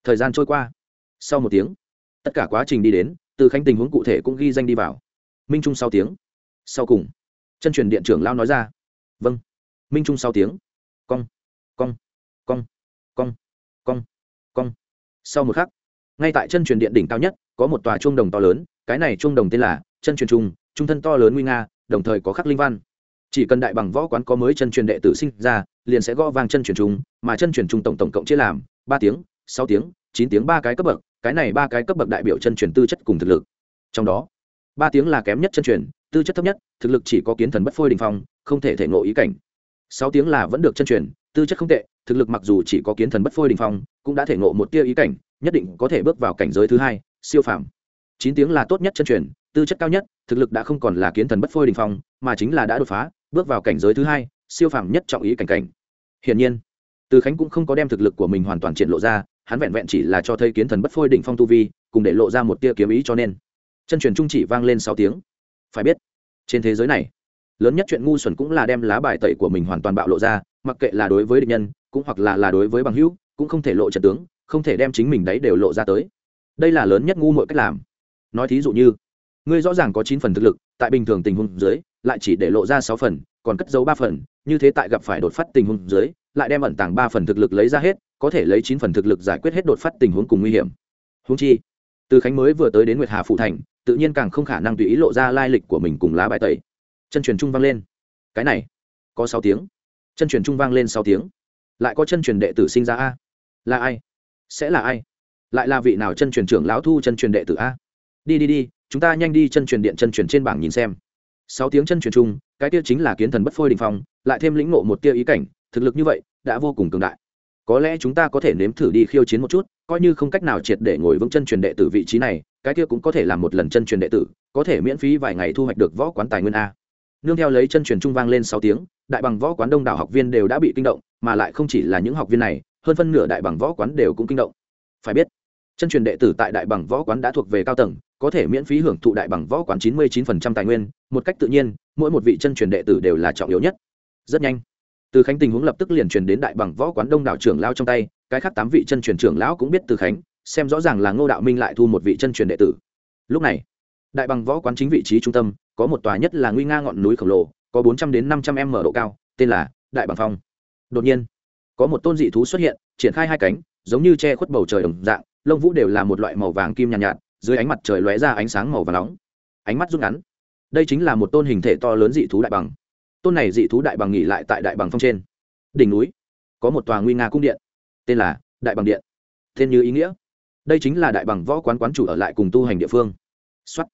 Thời gian trôi qua. Sau một tiếng, tất cả quá trình đi đến, từ khánh tình huống cụ thể cũng ghi danh đi vào. Minh trung sau tiếng. Sau cùng, chân truyền điện trưởng lao nói ra. Vâng. Minh trung sau tiếng. Cong cong cong cong cong cong. Sau một khắc, ngay tại chân truyền điện đỉnh cao nhất, có một tòa chuông đồng to lớn, cái này chuông đồng tên là chân truyền trung trung thân to lớn nguy nga, đồng thời có khắc linh văn. Chỉ cần đại bằng võ quán có mới chân truyền đệ tử sinh ra, liền sẽ gõ vang chân truyền trung, mà chân truyền trung tổng tổng cộng chia làm ba tiếng, sáu tiếng, chín tiếng, ba cái cấp bậc, cái này ba cái cấp bậc đại biểu chân truyền tư chất cùng thực lực. Trong đó, ba tiếng là kém nhất chân truyền, tư chất thấp nhất, thực lực chỉ có kiến thần bất phôi đình phong, không thể thể ngộ ý cảnh. Sáu tiếng là vẫn được chân truyền tư chất không tệ, thực lực mặc dù chỉ có kiến thần bất phôi đình phong, cũng đã thể ngộ một tia ý cảnh, nhất định có thể bước vào cảnh giới thứ hai, siêu phàm. Chín tiếng là tốt nhất chân truyền, tư chất cao nhất, thực lực đã không còn là kiến thần bất phôi đình phong, mà chính là đã đột phá, bước vào cảnh giới thứ hai, siêu phàm nhất trọng ý cảnh cảnh. Hiển nhiên, từ khánh cũng không có đem thực lực của mình hoàn toàn triển lộ ra, hắn vẹn vẹn chỉ là cho thấy kiến thần bất phôi đỉnh phong tu vi, cùng để lộ ra một tia kiếm ý cho nên. Chân truyền trung chỉ vang lên sáu tiếng. Phải biết, trên thế giới này, lớn nhất chuyện ngu xuẩn cũng là đem lá bài tẩy của mình hoàn toàn bạo lộ ra mặc kệ là đối với địch nhân, cũng hoặc là là đối với bằng hữu, cũng không thể lộ trận tướng, không thể đem chính mình đấy đều lộ ra tới. Đây là lớn nhất ngu mọi cách làm. Nói thí dụ như, ngươi rõ ràng có chín phần thực lực, tại bình thường tình huống dưới, lại chỉ để lộ ra sáu phần, còn cất giấu ba phần, như thế tại gặp phải đột phát tình huống dưới, lại đem ẩn tàng ba phần thực lực lấy ra hết, có thể lấy chín phần thực lực giải quyết hết đột phát tình huống cùng nguy hiểm. Húng chi, từ khánh mới vừa tới đến nguyệt hà phụ thành, tự nhiên càng không khả năng tùy ý lộ ra lai lịch của mình cùng lá bài tẩy. Chân truyền trung vang lên. Cái này, có sáu tiếng chân truyền trung vang lên sáu tiếng. Lại có chân truyền đệ tử sinh ra a. Là ai? Sẽ là ai? Lại là vị nào chân truyền trưởng lão thu chân truyền đệ tử a? Đi đi đi, chúng ta nhanh đi chân truyền điện chân truyền trên bảng nhìn xem. Sáu tiếng chân truyền trung cái tiêu chính là kiến thần bất phôi đình phong, lại thêm lĩnh ngộ một tia ý cảnh, thực lực như vậy, đã vô cùng cường đại. Có lẽ chúng ta có thể nếm thử đi khiêu chiến một chút, coi như không cách nào triệt để ngồi vững chân truyền đệ tử vị trí này, cái kia cũng có thể làm một lần chân truyền đệ tử, có thể miễn phí vài ngày thu hoạch được võ quán tài nguyên a. Nương theo lấy chân truyền trung vang lên sáu tiếng đại bằng võ quán đông đảo học viên đều đã bị kinh động, mà lại không chỉ là những học viên này, hơn phân nửa đại bằng võ quán đều cũng kinh động. Phải biết, chân truyền đệ tử tại đại bằng võ quán đã thuộc về cao tầng, có thể miễn phí hưởng thụ đại bằng võ quán chín mươi chín phần trăm tài nguyên, một cách tự nhiên, mỗi một vị chân truyền đệ tử đều là trọng yếu nhất. Rất nhanh, từ khánh tình huống lập tức liền truyền đến đại bằng võ quán đông đảo trưởng lao trong tay, cái khác tám vị chân truyền trưởng lão cũng biết từ khánh, xem rõ ràng là ngô đạo minh lại thu một vị chân truyền đệ tử. Lúc này, đại bằng võ quán chính vị trí trung tâm, có một tòa nhất là nguy nga ngọn núi khổng lồ có bốn trăm đến năm trăm m độ cao tên là đại bằng phong. Đột nhiên có một tôn dị thú xuất hiện triển khai hai cánh giống như che khuất bầu trời đồng dạng lông vũ đều là một loại màu vàng kim nhàn nhạt, nhạt dưới ánh mặt trời lóe ra ánh sáng màu vàng nóng. Ánh mắt rút ngắn. Đây chính là một tôn hình thể to lớn dị thú đại bằng. Tôn này dị thú đại bằng nghỉ lại tại đại bằng phong trên. Đỉnh núi có một tòa nguy nga cung điện tên là đại bằng điện. Tên như ý nghĩa. Đây chính là đại bằng võ quán quán chủ ở lại cùng tu hành địa phương. Xuất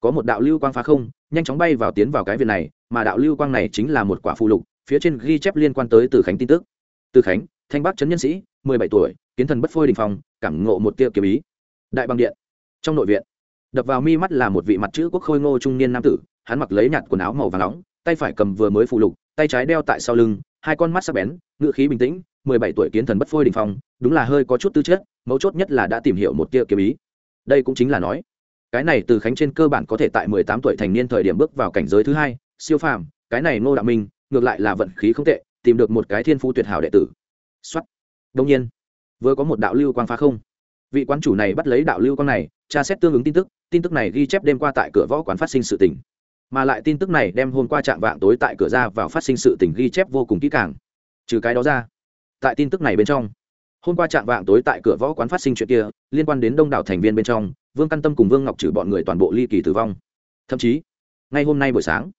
có một đạo lưu quang phá không nhanh chóng bay vào tiến vào cái viện này mà đạo lưu quang này chính là một quả phụ lục, phía trên ghi chép liên quan tới từ khánh tin tức. Từ khánh, thanh bắc trấn nhân sĩ, mười bảy tuổi, kiến thần bất phôi đình phòng cảm ngộ một tiệ kiếm ý. Đại bằng điện, trong nội viện, đập vào mi mắt là một vị mặt chữ quốc khôi ngô trung niên nam tử, hắn mặc lấy nhạt quần áo màu và nóng, tay phải cầm vừa mới phụ lục, tay trái đeo tại sau lưng, hai con mắt sắc bén ngự khí bình tĩnh, mười bảy tuổi kiến thần bất phôi đình phong, đúng là hơi có chút tư chất, mấu chốt nhất là đã tìm hiểu một tia kiếm ý. Đây cũng chính là nói, cái này từ khánh trên cơ bản có thể tại mười tám tuổi thành niên thời điểm bước vào cảnh giới thứ hai siêu phàm, cái này ngô đạo minh, ngược lại là vận khí không tệ, tìm được một cái thiên phú tuyệt hảo đệ tử. Xuất đông nhiên, vừa có một đạo lưu quang phá không. Vị quán chủ này bắt lấy đạo lưu quang này, tra xét tương ứng tin tức tin tức này ghi chép đêm qua tại cửa võ quán phát sinh sự tình. Mà lại tin tức này đem hôm qua chạm vạng tối tại cửa ra vào phát sinh sự tình ghi chép vô cùng kỹ càng. Trừ cái đó ra, tại tin tức này bên trong, hôm qua chạm vạng tối tại cửa võ quán phát sinh chuyện kia, liên quan đến đông đảo thành viên bên trong, vương căn tâm cùng vương ngọc trừ bọn người toàn bộ ly kỳ tử vong. Thậm chí, ngay hôm nay buổi sáng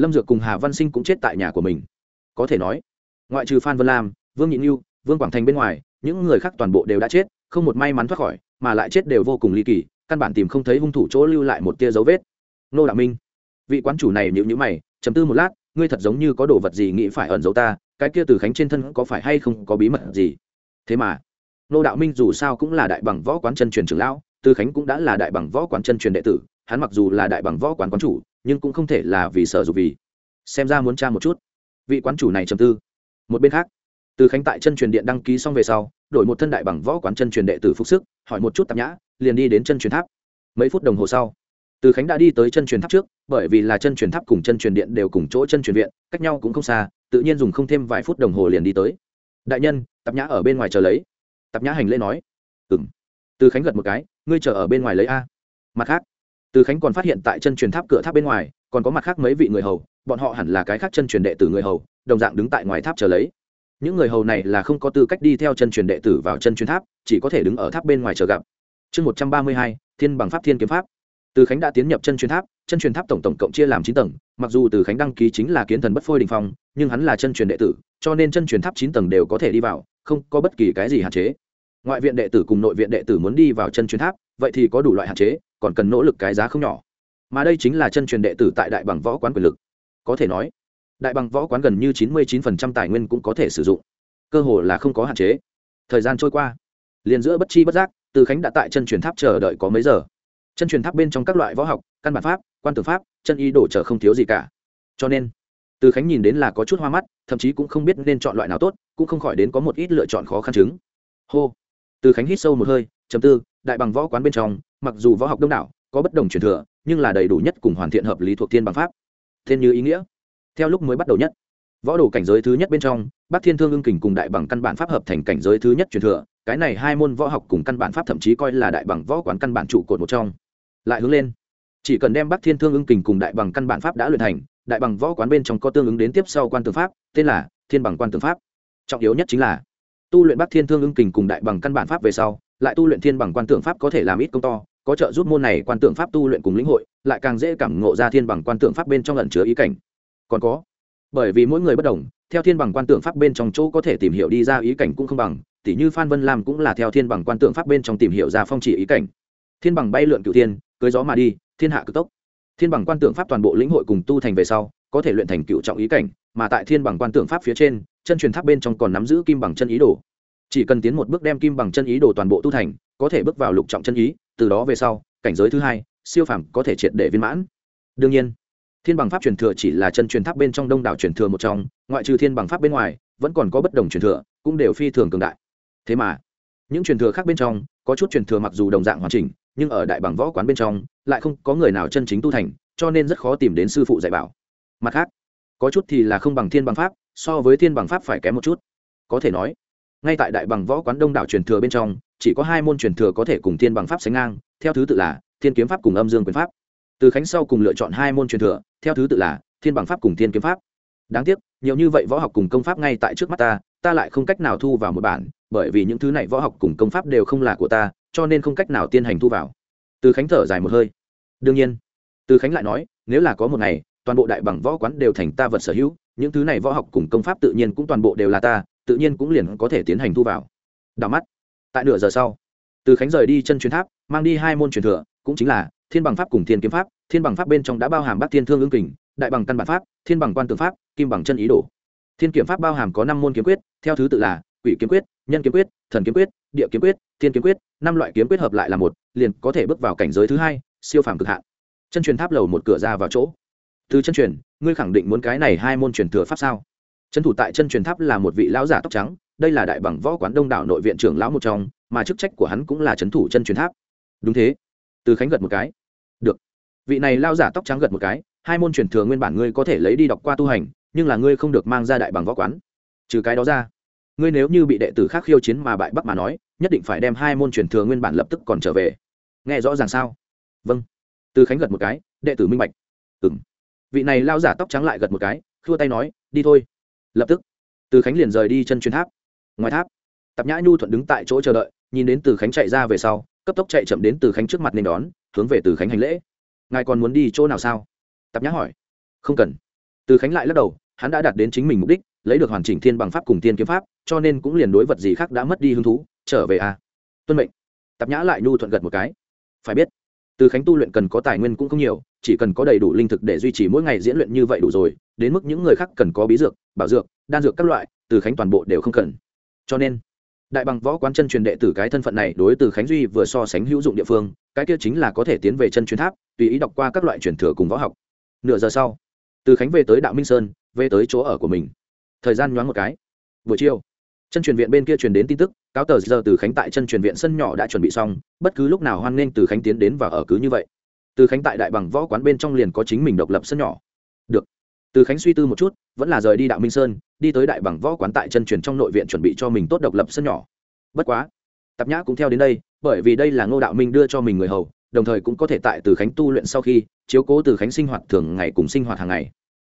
lâm dược cùng hà văn sinh cũng chết tại nhà của mình. Có thể nói, ngoại trừ phan vân lam, vương nhị như vương quảng thành bên ngoài, những người khác toàn bộ đều đã chết, không một may mắn thoát khỏi, mà lại chết đều vô cùng ly kỳ, căn bản tìm không thấy hung thủ chỗ lưu lại một tia dấu vết. Nô đạo minh, vị quán chủ này nhịu nhữ mày chấm tư một lát, ngươi thật giống như có đồ vật gì nghĩ phải ẩn giấu ta, cái kia từ khánh trên thân có phải hay không có bí mật gì? Thế mà, nô đạo minh dù sao cũng là đại bằng võ quán chân truyền trưởng lão, từ khánh cũng đã là đại bằng võ quán chân truyền đệ tử, hắn mặc dù là đại bằng võ quán quán chủ nhưng cũng không thể là vì sợ dục vì. Xem ra muốn tra một chút. Vị quán chủ này trầm tư. Một bên khác, từ khánh tại chân truyền điện đăng ký xong về sau, đổi một thân đại bằng võ quán chân truyền đệ tử phục sức, hỏi một chút tạp nhã, liền đi đến chân truyền tháp. Mấy phút đồng hồ sau, từ khánh đã đi tới chân truyền tháp trước, bởi vì là chân truyền tháp cùng chân truyền điện đều cùng chỗ chân truyền viện, cách nhau cũng không xa, tự nhiên dùng không thêm vài phút đồng hồ liền đi tới. Đại nhân, tạp nhã ở bên ngoài chờ lấy. Tạp nhã hành lễ nói. Ừ m từ khánh gật một cái, ngươi chờ ở bên ngoài lấy a. Mặt khác từ khánh còn phát hiện tại chân truyền tháp cửa tháp bên ngoài, còn có mặt khác mấy vị người hầu, bọn họ hẳn là cái khác chân truyền đệ tử người hầu, đồng dạng đứng tại ngoài tháp chờ lấy. Những người hầu này là không có tư cách đi theo chân truyền đệ tử vào chân truyền tháp, chỉ có thể đứng ở tháp bên ngoài chờ gặp. Chương một trăm ba mươi hai, thiên bằng pháp thiên kiếm pháp. Từ khánh đã tiến nhập chân truyền tháp, chân truyền tháp tổng tổng cộng chia làm chín tầng, mặc dù từ khánh đăng ký chính là kiến thần bất phôi đình phong, nhưng hắn là chân truyền đệ tử, cho nên chân truyền tháp chín tầng đều có thể đi vào, không có bất kỳ cái gì hạn chế. Ngoại viện đệ tử cùng nội viện đệ tử muốn đi vào chân truyền tháp vậy thì có đủ loại hạn chế, còn cần nỗ lực cái giá không nhỏ. Mà đây chính là chân truyền đệ tử tại đại bằng võ quán quyền lực. Có thể nói, đại bằng võ quán gần như chín mươi chín tài nguyên cũng có thể sử dụng. Cơ hồ là không có hạn chế. Thời gian trôi qua, liền giữa bất chi bất giác, từ khánh đã tại chân truyền tháp chờ đợi có mấy giờ. Chân truyền tháp bên trong các loại võ học, căn bản pháp, quan tử pháp, chân y đổ trở không thiếu gì cả. Cho nên, từ khánh nhìn đến là có chút hoa mắt, thậm chí cũng không biết nên chọn loại nào tốt, cũng không khỏi đến có một ít lựa chọn khó khăn chứng. Hô! Từ khánh hít sâu một hơi chấm tư đại bằng võ quán bên trong, mặc dù võ học đông đảo, có bất đồng truyền thừa, nhưng là đầy đủ nhất cùng hoàn thiện hợp lý thuộc thiên bằng pháp. Thiên như ý nghĩa. Theo lúc mới bắt đầu nhất, võ đồ cảnh giới thứ nhất bên trong bác thiên thương ưng kình cùng đại bằng căn bản pháp hợp thành cảnh giới thứ nhất truyền thừa, cái này hai môn võ học cùng căn bản pháp thậm chí coi là đại bằng võ quán căn bản trụ cột một trong. Lại hướng lên, chỉ cần đem bác thiên thương ưng kình cùng đại bằng căn bản pháp đã luyện thành, đại bằng võ quán bên trong có tương ứng đến tiếp sau quan tư pháp, tên là thiên bằng quan tư pháp. Trọng yếu nhất chính là, tu luyện bác thiên thương ưng kình cùng đại bằng căn bản pháp về sau lại tu luyện thiên bằng quan tượng pháp có thể làm ít công to, có trợ giúp môn này quan tượng pháp tu luyện cùng lĩnh hội, lại càng dễ cảm ngộ ra thiên bằng quan tượng pháp bên trong lẩn chứa ý cảnh. Còn có, bởi vì mỗi người bất đồng, theo thiên bằng quan tượng pháp bên trong chỗ có thể tìm hiểu đi ra ý cảnh cũng không bằng, tỉ như phan vân lam cũng là theo thiên bằng quan tượng pháp bên trong tìm hiểu ra phong chỉ ý cảnh. Thiên bằng bay lượn cựu thiên, cưới gió mà đi, thiên hạ cực tốc. Thiên bằng quan tượng pháp toàn bộ lĩnh hội cùng tu thành về sau, có thể luyện thành cựu trọng ý cảnh, mà tại thiên bằng quan tượng pháp phía trên, chân truyền tháp bên trong còn nắm giữ kim bằng chân ý đồ chỉ cần tiến một bước đem kim bằng chân ý đồ toàn bộ tu thành, có thể bước vào lục trọng chân ý, từ đó về sau, cảnh giới thứ hai, siêu phàm có thể triệt để viên mãn. Đương nhiên, thiên bằng pháp truyền thừa chỉ là chân truyền tháp bên trong đông đảo truyền thừa một trong, ngoại trừ thiên bằng pháp bên ngoài, vẫn còn có bất đồng truyền thừa, cũng đều phi thường cường đại. Thế mà, những truyền thừa khác bên trong, có chút truyền thừa mặc dù đồng dạng hoàn chỉnh, nhưng ở đại bằng võ quán bên trong, lại không có người nào chân chính tu thành, cho nên rất khó tìm đến sư phụ dạy bảo. Mặt khác, có chút thì là không bằng thiên bằng pháp, so với thiên bằng pháp phải kém một chút. Có thể nói ngay tại đại bằng võ quán đông đảo truyền thừa bên trong, chỉ có hai môn truyền thừa có thể cùng thiên bằng pháp sánh ngang, theo thứ tự là thiên kiếm pháp cùng âm dương quyền pháp. Từ khánh sau cùng lựa chọn hai môn truyền thừa, theo thứ tự là thiên bằng pháp cùng thiên kiếm pháp. Đáng tiếc, nhiều như vậy võ học cùng công pháp ngay tại trước mắt ta ta lại không cách nào thu vào một bản, bởi vì những thứ này võ học cùng công pháp đều không là của ta, cho nên không cách nào tiên hành thu vào. Từ khánh thở dài một hơi. Đương nhiên, từ khánh lại nói, nếu là có một ngày, toàn bộ đại bằng võ quán đều thành ta vật sở hữu, những thứ này võ học cùng công pháp tự nhiên cũng toàn bộ đều là ta tự nhiên cũng liền có thể tiến hành thu vào. Đảo mắt. Tại nửa giờ sau, từ khánh rời đi chân truyền tháp, mang đi hai môn truyền thừa, cũng chính là thiên bằng pháp cùng thiên kiếm pháp. Thiên bằng pháp bên trong đã bao hàm bát thiên thương ương kình, đại bằng căn bản pháp, thiên bằng quan tượng pháp, kim bằng chân ý đồ. Thiên kiếm pháp bao hàm có năm môn kiếm quyết, theo thứ tự là quỷ kiếm quyết, nhân kiếm quyết, thần kiếm quyết, địa kiếm quyết, thiên kiếm quyết, năm loại kiếm quyết hợp lại là một, liền có thể bước vào cảnh giới thứ hai, siêu phàm cực hạn. Chân truyền tháp lầu một cửa ra vào chỗ. Từ chân truyền, ngươi khẳng định muốn cái này hai môn truyền thừa pháp sao? Trấn thủ tại chân truyền tháp là một vị lão giả tóc trắng, đây là đại bằng võ quán đông đảo nội viện trưởng lão một trong, mà chức trách của hắn cũng là trấn thủ chân truyền tháp. Đúng thế. Từ khánh gật một cái. Được. Vị này lao giả tóc trắng gật một cái, hai môn truyền thừa nguyên bản ngươi có thể lấy đi đọc qua tu hành, nhưng là ngươi không được mang ra đại bằng võ quán. Trừ cái đó ra, ngươi nếu như bị đệ tử khác khiêu chiến mà bại bắc mà nói, nhất định phải đem hai môn truyền thừa nguyên bản lập tức còn trở về. Nghe rõ ràng sao? Vâng. Từ khánh gật một cái, đệ tử minh bạch. Ừng vị này lao giả tóc trắng lại gật một cái, khua tay nói, đi thôi lập tức, từ khánh liền rời đi chân chuyến tháp. Ngoài tháp, tạp nhã nhu thuận đứng tại chỗ chờ đợi, nhìn đến từ khánh chạy ra về sau, cấp tốc chạy chậm đến từ khánh trước mặt nên đón, hướng về từ khánh hành lễ. Ngài còn muốn đi chỗ nào sao? Tạp nhã hỏi. Không cần. Từ khánh lại lắc đầu, hắn đã đạt đến chính mình mục đích, lấy được hoàn chỉnh thiên bằng pháp cùng tiên kiếm pháp, cho nên cũng liền đối vật gì khác đã mất đi hứng thú, trở về à tuân mệnh. Tạp nhã lại nhu thuận gật một cái. Phải biết, từ khánh tu luyện cần có tài nguyên cũng không nhiều chỉ cần có đầy đủ linh thực để duy trì mỗi ngày diễn luyện như vậy đủ rồi, đến mức những người khác cần có bí dược, bảo dược, đan dược các loại, từ khánh toàn bộ đều không cần. Cho nên, đại bằng võ quán chân truyền đệ tử cái thân phận này đối từ khánh duy vừa so sánh hữu dụng địa phương, cái kia chính là có thể tiến về chân truyền tháp, tùy ý đọc qua các loại truyền thừa cùng võ học. Nửa giờ sau, từ khánh về tới đạo minh sơn, về tới chỗ ở của mình. Thời gian nhoáng một cái. Buổi chiều, chân truyền viện bên kia truyền đến tin tức, cáo tờ giờ từ khánh tại chân truyền viện sân nhỏ đã chuẩn bị xong, bất cứ lúc nào hoan nghênh từ khánh tiến đến và ở cứ như vậy từ khánh tại đại bằng võ quán bên trong liền có chính mình độc lập sân nhỏ. Được. Từ khánh suy tư một chút, vẫn là rời đi đạo minh sơn, đi tới đại bằng võ quán tại chân truyền trong nội viện chuẩn bị cho mình tốt độc lập sân nhỏ. Bất quá, tạp nhã cũng theo đến đây, bởi vì đây là ngô đạo minh đưa cho mình người hầu, đồng thời cũng có thể tại từ khánh tu luyện sau khi chiếu cố từ khánh sinh hoạt thường ngày cùng sinh hoạt hàng ngày.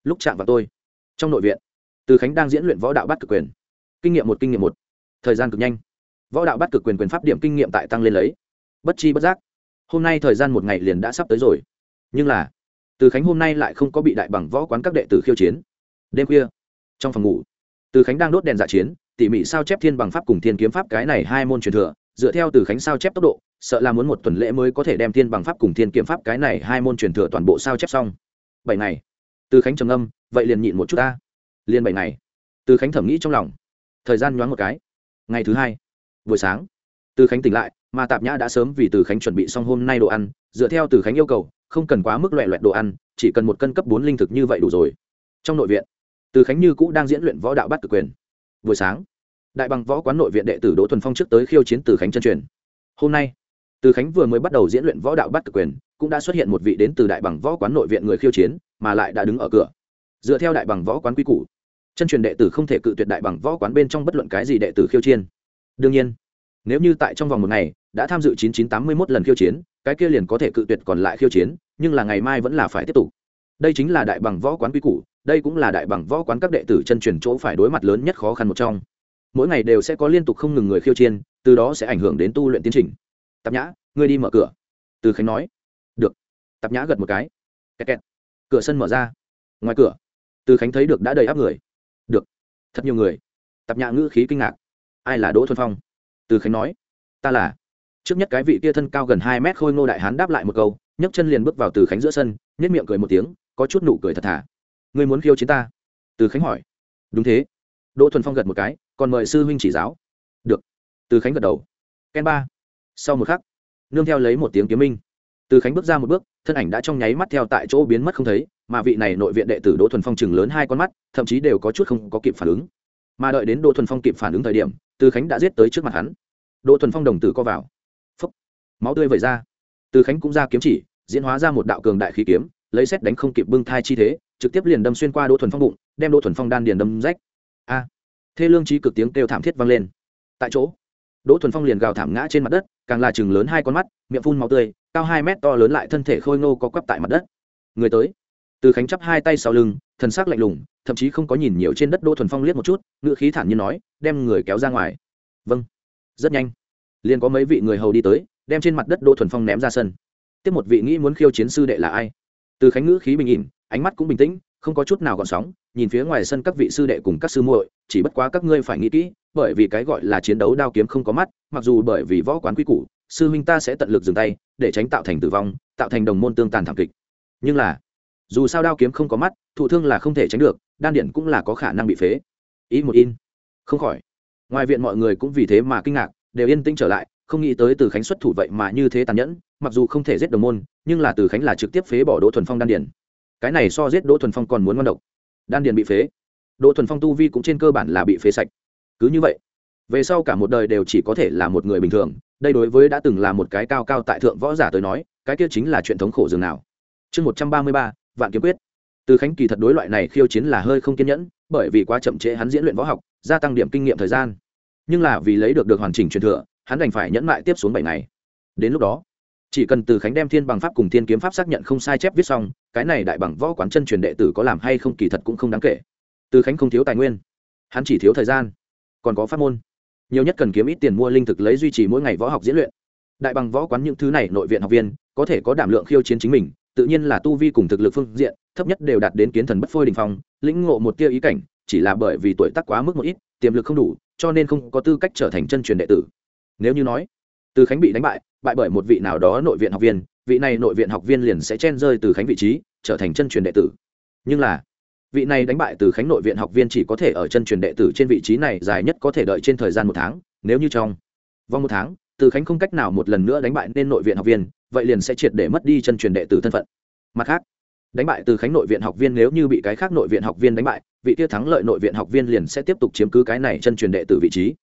Lúc chạm vào tôi, trong nội viện, từ khánh đang diễn luyện võ đạo bắt cực quyền. Kinh nghiệm một, kinh nghiệm một. Thời gian cực nhanh. Võ đạo bắt cực quyền quyền pháp điểm kinh nghiệm tại tăng lên lấy. Bất chi bất giác hôm nay thời gian một ngày liền đã sắp tới rồi. Nhưng là, từ khánh hôm nay lại không có bị đại bằng võ quán các đệ tử khiêu chiến. Đêm khuya, trong phòng ngủ, từ khánh đang đốt đèn dạ chiến, tỉ mỉ sao chép thiên bằng pháp cùng thiên kiếm pháp cái này hai môn truyền thừa, dựa theo từ khánh sao chép tốc độ, sợ là muốn một tuần lễ mới có thể đem thiên bằng pháp cùng thiên kiếm pháp cái này hai môn truyền thừa toàn bộ sao chép xong. Bảy ngày, từ khánh trầm âm vậy liền nhịn một chút ta. Liền bảy ngày, từ khánh thẩm nghĩ trong lòng. Thời gian nhoáng một cái. Ngày thứ hai, buổi sáng, từ khánh tỉnh lại mà tạp nhã đã sớm vì từ khánh chuẩn bị xong hôm nay đồ ăn, dựa theo từ khánh yêu cầu, không cần quá mức loẹ loẹt đồ ăn, chỉ cần một cân cấp bốn linh thực như vậy đủ rồi. Trong nội viện, từ khánh như cũ đang diễn luyện võ đạo bắt cực quyền. Buổi sáng, đại bằng võ quán nội viện đệ tử đỗ thuần phong trước tới khiêu chiến từ khánh chân truyền. Hôm nay, từ khánh vừa mới bắt đầu diễn luyện võ đạo bắt cực quyền, cũng đã xuất hiện một vị đến từ đại bằng võ quán nội viện người khiêu chiến, mà lại đã đứng ở cửa. Dựa theo đại bằng võ quán quy củ, chân truyền đệ tử không thể cự tuyệt đại bằng võ quán bên trong bất luận cái gì đệ tử khiêu chiến. Đương nhiên nếu như tại trong vòng một ngày, đã tham dự 9981 lần khiêu chiến, cái kia liền có thể cự tuyệt còn lại khiêu chiến, nhưng là ngày mai vẫn là phải tiếp tục. Đây chính là đại bằng võ quán quy củ, đây cũng là đại bằng võ quán các đệ tử chân truyền chỗ phải đối mặt lớn nhất khó khăn một trong. Mỗi ngày đều sẽ có liên tục không ngừng người khiêu chiến, từ đó sẽ ảnh hưởng đến tu luyện tiến trình. Tạp nhã, ngươi đi mở cửa. Từ khánh nói. Được. Tạp nhã gật một cái. Kẹt kẹt. cửa sân mở ra. Ngoài cửa, từ khánh thấy được đã đầy áp người. Được. Thật nhiều người. Tạp nhã ngữ khí kinh ngạc. Ai là đỗ thuần phong? Từ khánh nói, ta là. Trước nhất cái vị kia thân cao gần hai mét khôi ngô đại hán đáp lại một câu, nhấc chân liền bước vào từ khánh giữa sân nhất miệng cười một tiếng, có chút nụ cười thật thà. Ngươi muốn khiêu chiến ta? Từ khánh hỏi. Đúng thế. Đỗ thuần phong gật một cái, còn mời sư huynh chỉ giáo. Được. Từ khánh gật đầu. Ken ba. Sau một khắc, nương theo lấy một tiếng kiếm minh, từ khánh bước ra một bước, thân ảnh đã trong nháy mắt theo tại chỗ biến mất không thấy, mà vị này nội viện đệ tử đỗ thuần phong chừng lớn hai con mắt, thậm chí đều có chút không có kịp phản ứng mà đợi đến đỗ thuần phong kịp phản ứng thời điểm, từ khánh đã giết tới trước mặt hắn. Đỗ thuần phong đồng tử co vào. Phấp máu tươi vẩy ra. Từ khánh cũng ra kiếm chỉ, diễn hóa ra một đạo cường đại khí kiếm, lấy xét đánh không kịp bưng thai chi thế, trực tiếp liền đâm xuyên qua đỗ thuần phong bụng, đem đỗ thuần phong đan điền đâm rách. A. Thê lương trí cực tiếng kêu thảm thiết vang lên. Tại chỗ, đỗ thuần phong liền gào thảm ngã trên mặt đất, càng là chừng lớn hai con mắt, miệng phun máu tươi, cao hai mét to lớn lại thân thể khôi ngô có quắp tại mặt đất. Người tới từ khánh chắp hai tay sau lưng, thần sắc lạnh lùng, thậm chí không có nhìn nhiều trên đất đỗ thuần phong liếc một chút, ngữ khí thản nhiên nói, đem người kéo ra ngoài. Vâng. Rất nhanh. Liền có mấy vị người hầu đi tới, đem trên mặt đất đỗ thuần phong ném ra sân. Tiếp một vị nghĩ muốn khiêu chiến sư đệ là ai? Từ khánh ngữ khí bình ỉn, ánh mắt cũng bình tĩnh, không có chút nào còn sóng, nhìn phía ngoài sân các vị sư đệ cùng các sư muội, chỉ bất quá các ngươi phải nghĩ kỹ, bởi vì cái gọi là chiến đấu đao kiếm không có mắt, mặc dù bởi vì võ quán quy củ, sư huynh ta sẽ tận lực dừng tay, để tránh tạo thành tử vong, tạo thành đồng môn tương tàn thảm kịch. Nhưng là dù sao đao kiếm không có mắt, thụ thương là không thể tránh được, đan điện cũng là có khả năng bị phế. Ý một in. Không khỏi. Ngoài viện mọi người cũng vì thế mà kinh ngạc, đều yên tĩnh trở lại, không nghĩ tới từ khánh xuất thủ vậy mà như thế tàn nhẫn, mặc dù không thể giết đồng môn, nhưng là từ khánh là trực tiếp phế bỏ đỗ thuần phong đan Điền. cái này so giết đỗ thuần phong còn muốn ngon độc. Đan điền bị phế. Đỗ thuần phong tu vi cũng trên cơ bản là bị phế sạch. Cứ như vậy, về sau cả một đời đều chỉ có thể là một người bình thường, đây đối với đã từng là một cái cao cao tại thượng võ giả tới nói, cái kia chính là chuyện thống khổ dường nào. Chương một trăm ba mươi ba vạn kiếm quyết. Từ khánh kỳ thật đối loại này khiêu chiến là hơi không kiên nhẫn, bởi vì quá chậm trễ hắn diễn luyện võ học, gia tăng điểm kinh nghiệm thời gian. Nhưng là vì lấy được được hoàn chỉnh truyền thừa, hắn đành phải nhẫn mại tiếp xuống bảy ngày. Đến lúc đó, chỉ cần từ khánh đem thiên bằng pháp cùng thiên kiếm pháp xác nhận không sai chép viết xong, cái này đại bằng võ quán chân truyền đệ tử có làm hay không kỳ thật cũng không đáng kể. Từ khánh không thiếu tài nguyên, hắn chỉ thiếu thời gian, còn có pháp môn. Nhiều nhất cần kiếm ít tiền mua linh thực lấy duy trì mỗi ngày võ học diễn luyện. Đại bằng võ quán những thứ này nội viện học viên, có thể có đảm lượng khiêu chiến chính mình tự nhiên là tu vi cùng thực lực phương diện, thấp nhất đều đạt đến kiến thần bất phôi đình phong, lĩnh ngộ một tia ý cảnh, chỉ là bởi vì tuổi tác quá mức một ít, tiềm lực không đủ, cho nên không có tư cách trở thành chân truyền đệ tử. Nếu như nói, từ khánh bị đánh bại bại bởi một vị nào đó nội viện học viên, vị này nội viện học viên liền sẽ chen rơi từ khánh vị trí, trở thành chân truyền đệ tử. Nhưng là, vị này đánh bại từ khánh nội viện học viên chỉ có thể ở chân truyền đệ tử trên vị trí này dài nhất có thể đợi trên thời gian một tháng, nếu như trong vòng một tháng, từ khánh không cách nào một lần nữa đánh bại nên nội viện học viên vậy liền sẽ triệt để mất đi chân truyền đệ tử thân phận. Mặt khác, đánh bại từ khánh nội viện học viên nếu như bị cái khác nội viện học viên đánh bại, vị kia thắng lợi nội viện học viên liền sẽ tiếp tục chiếm cứ cái này chân truyền đệ tử vị trí.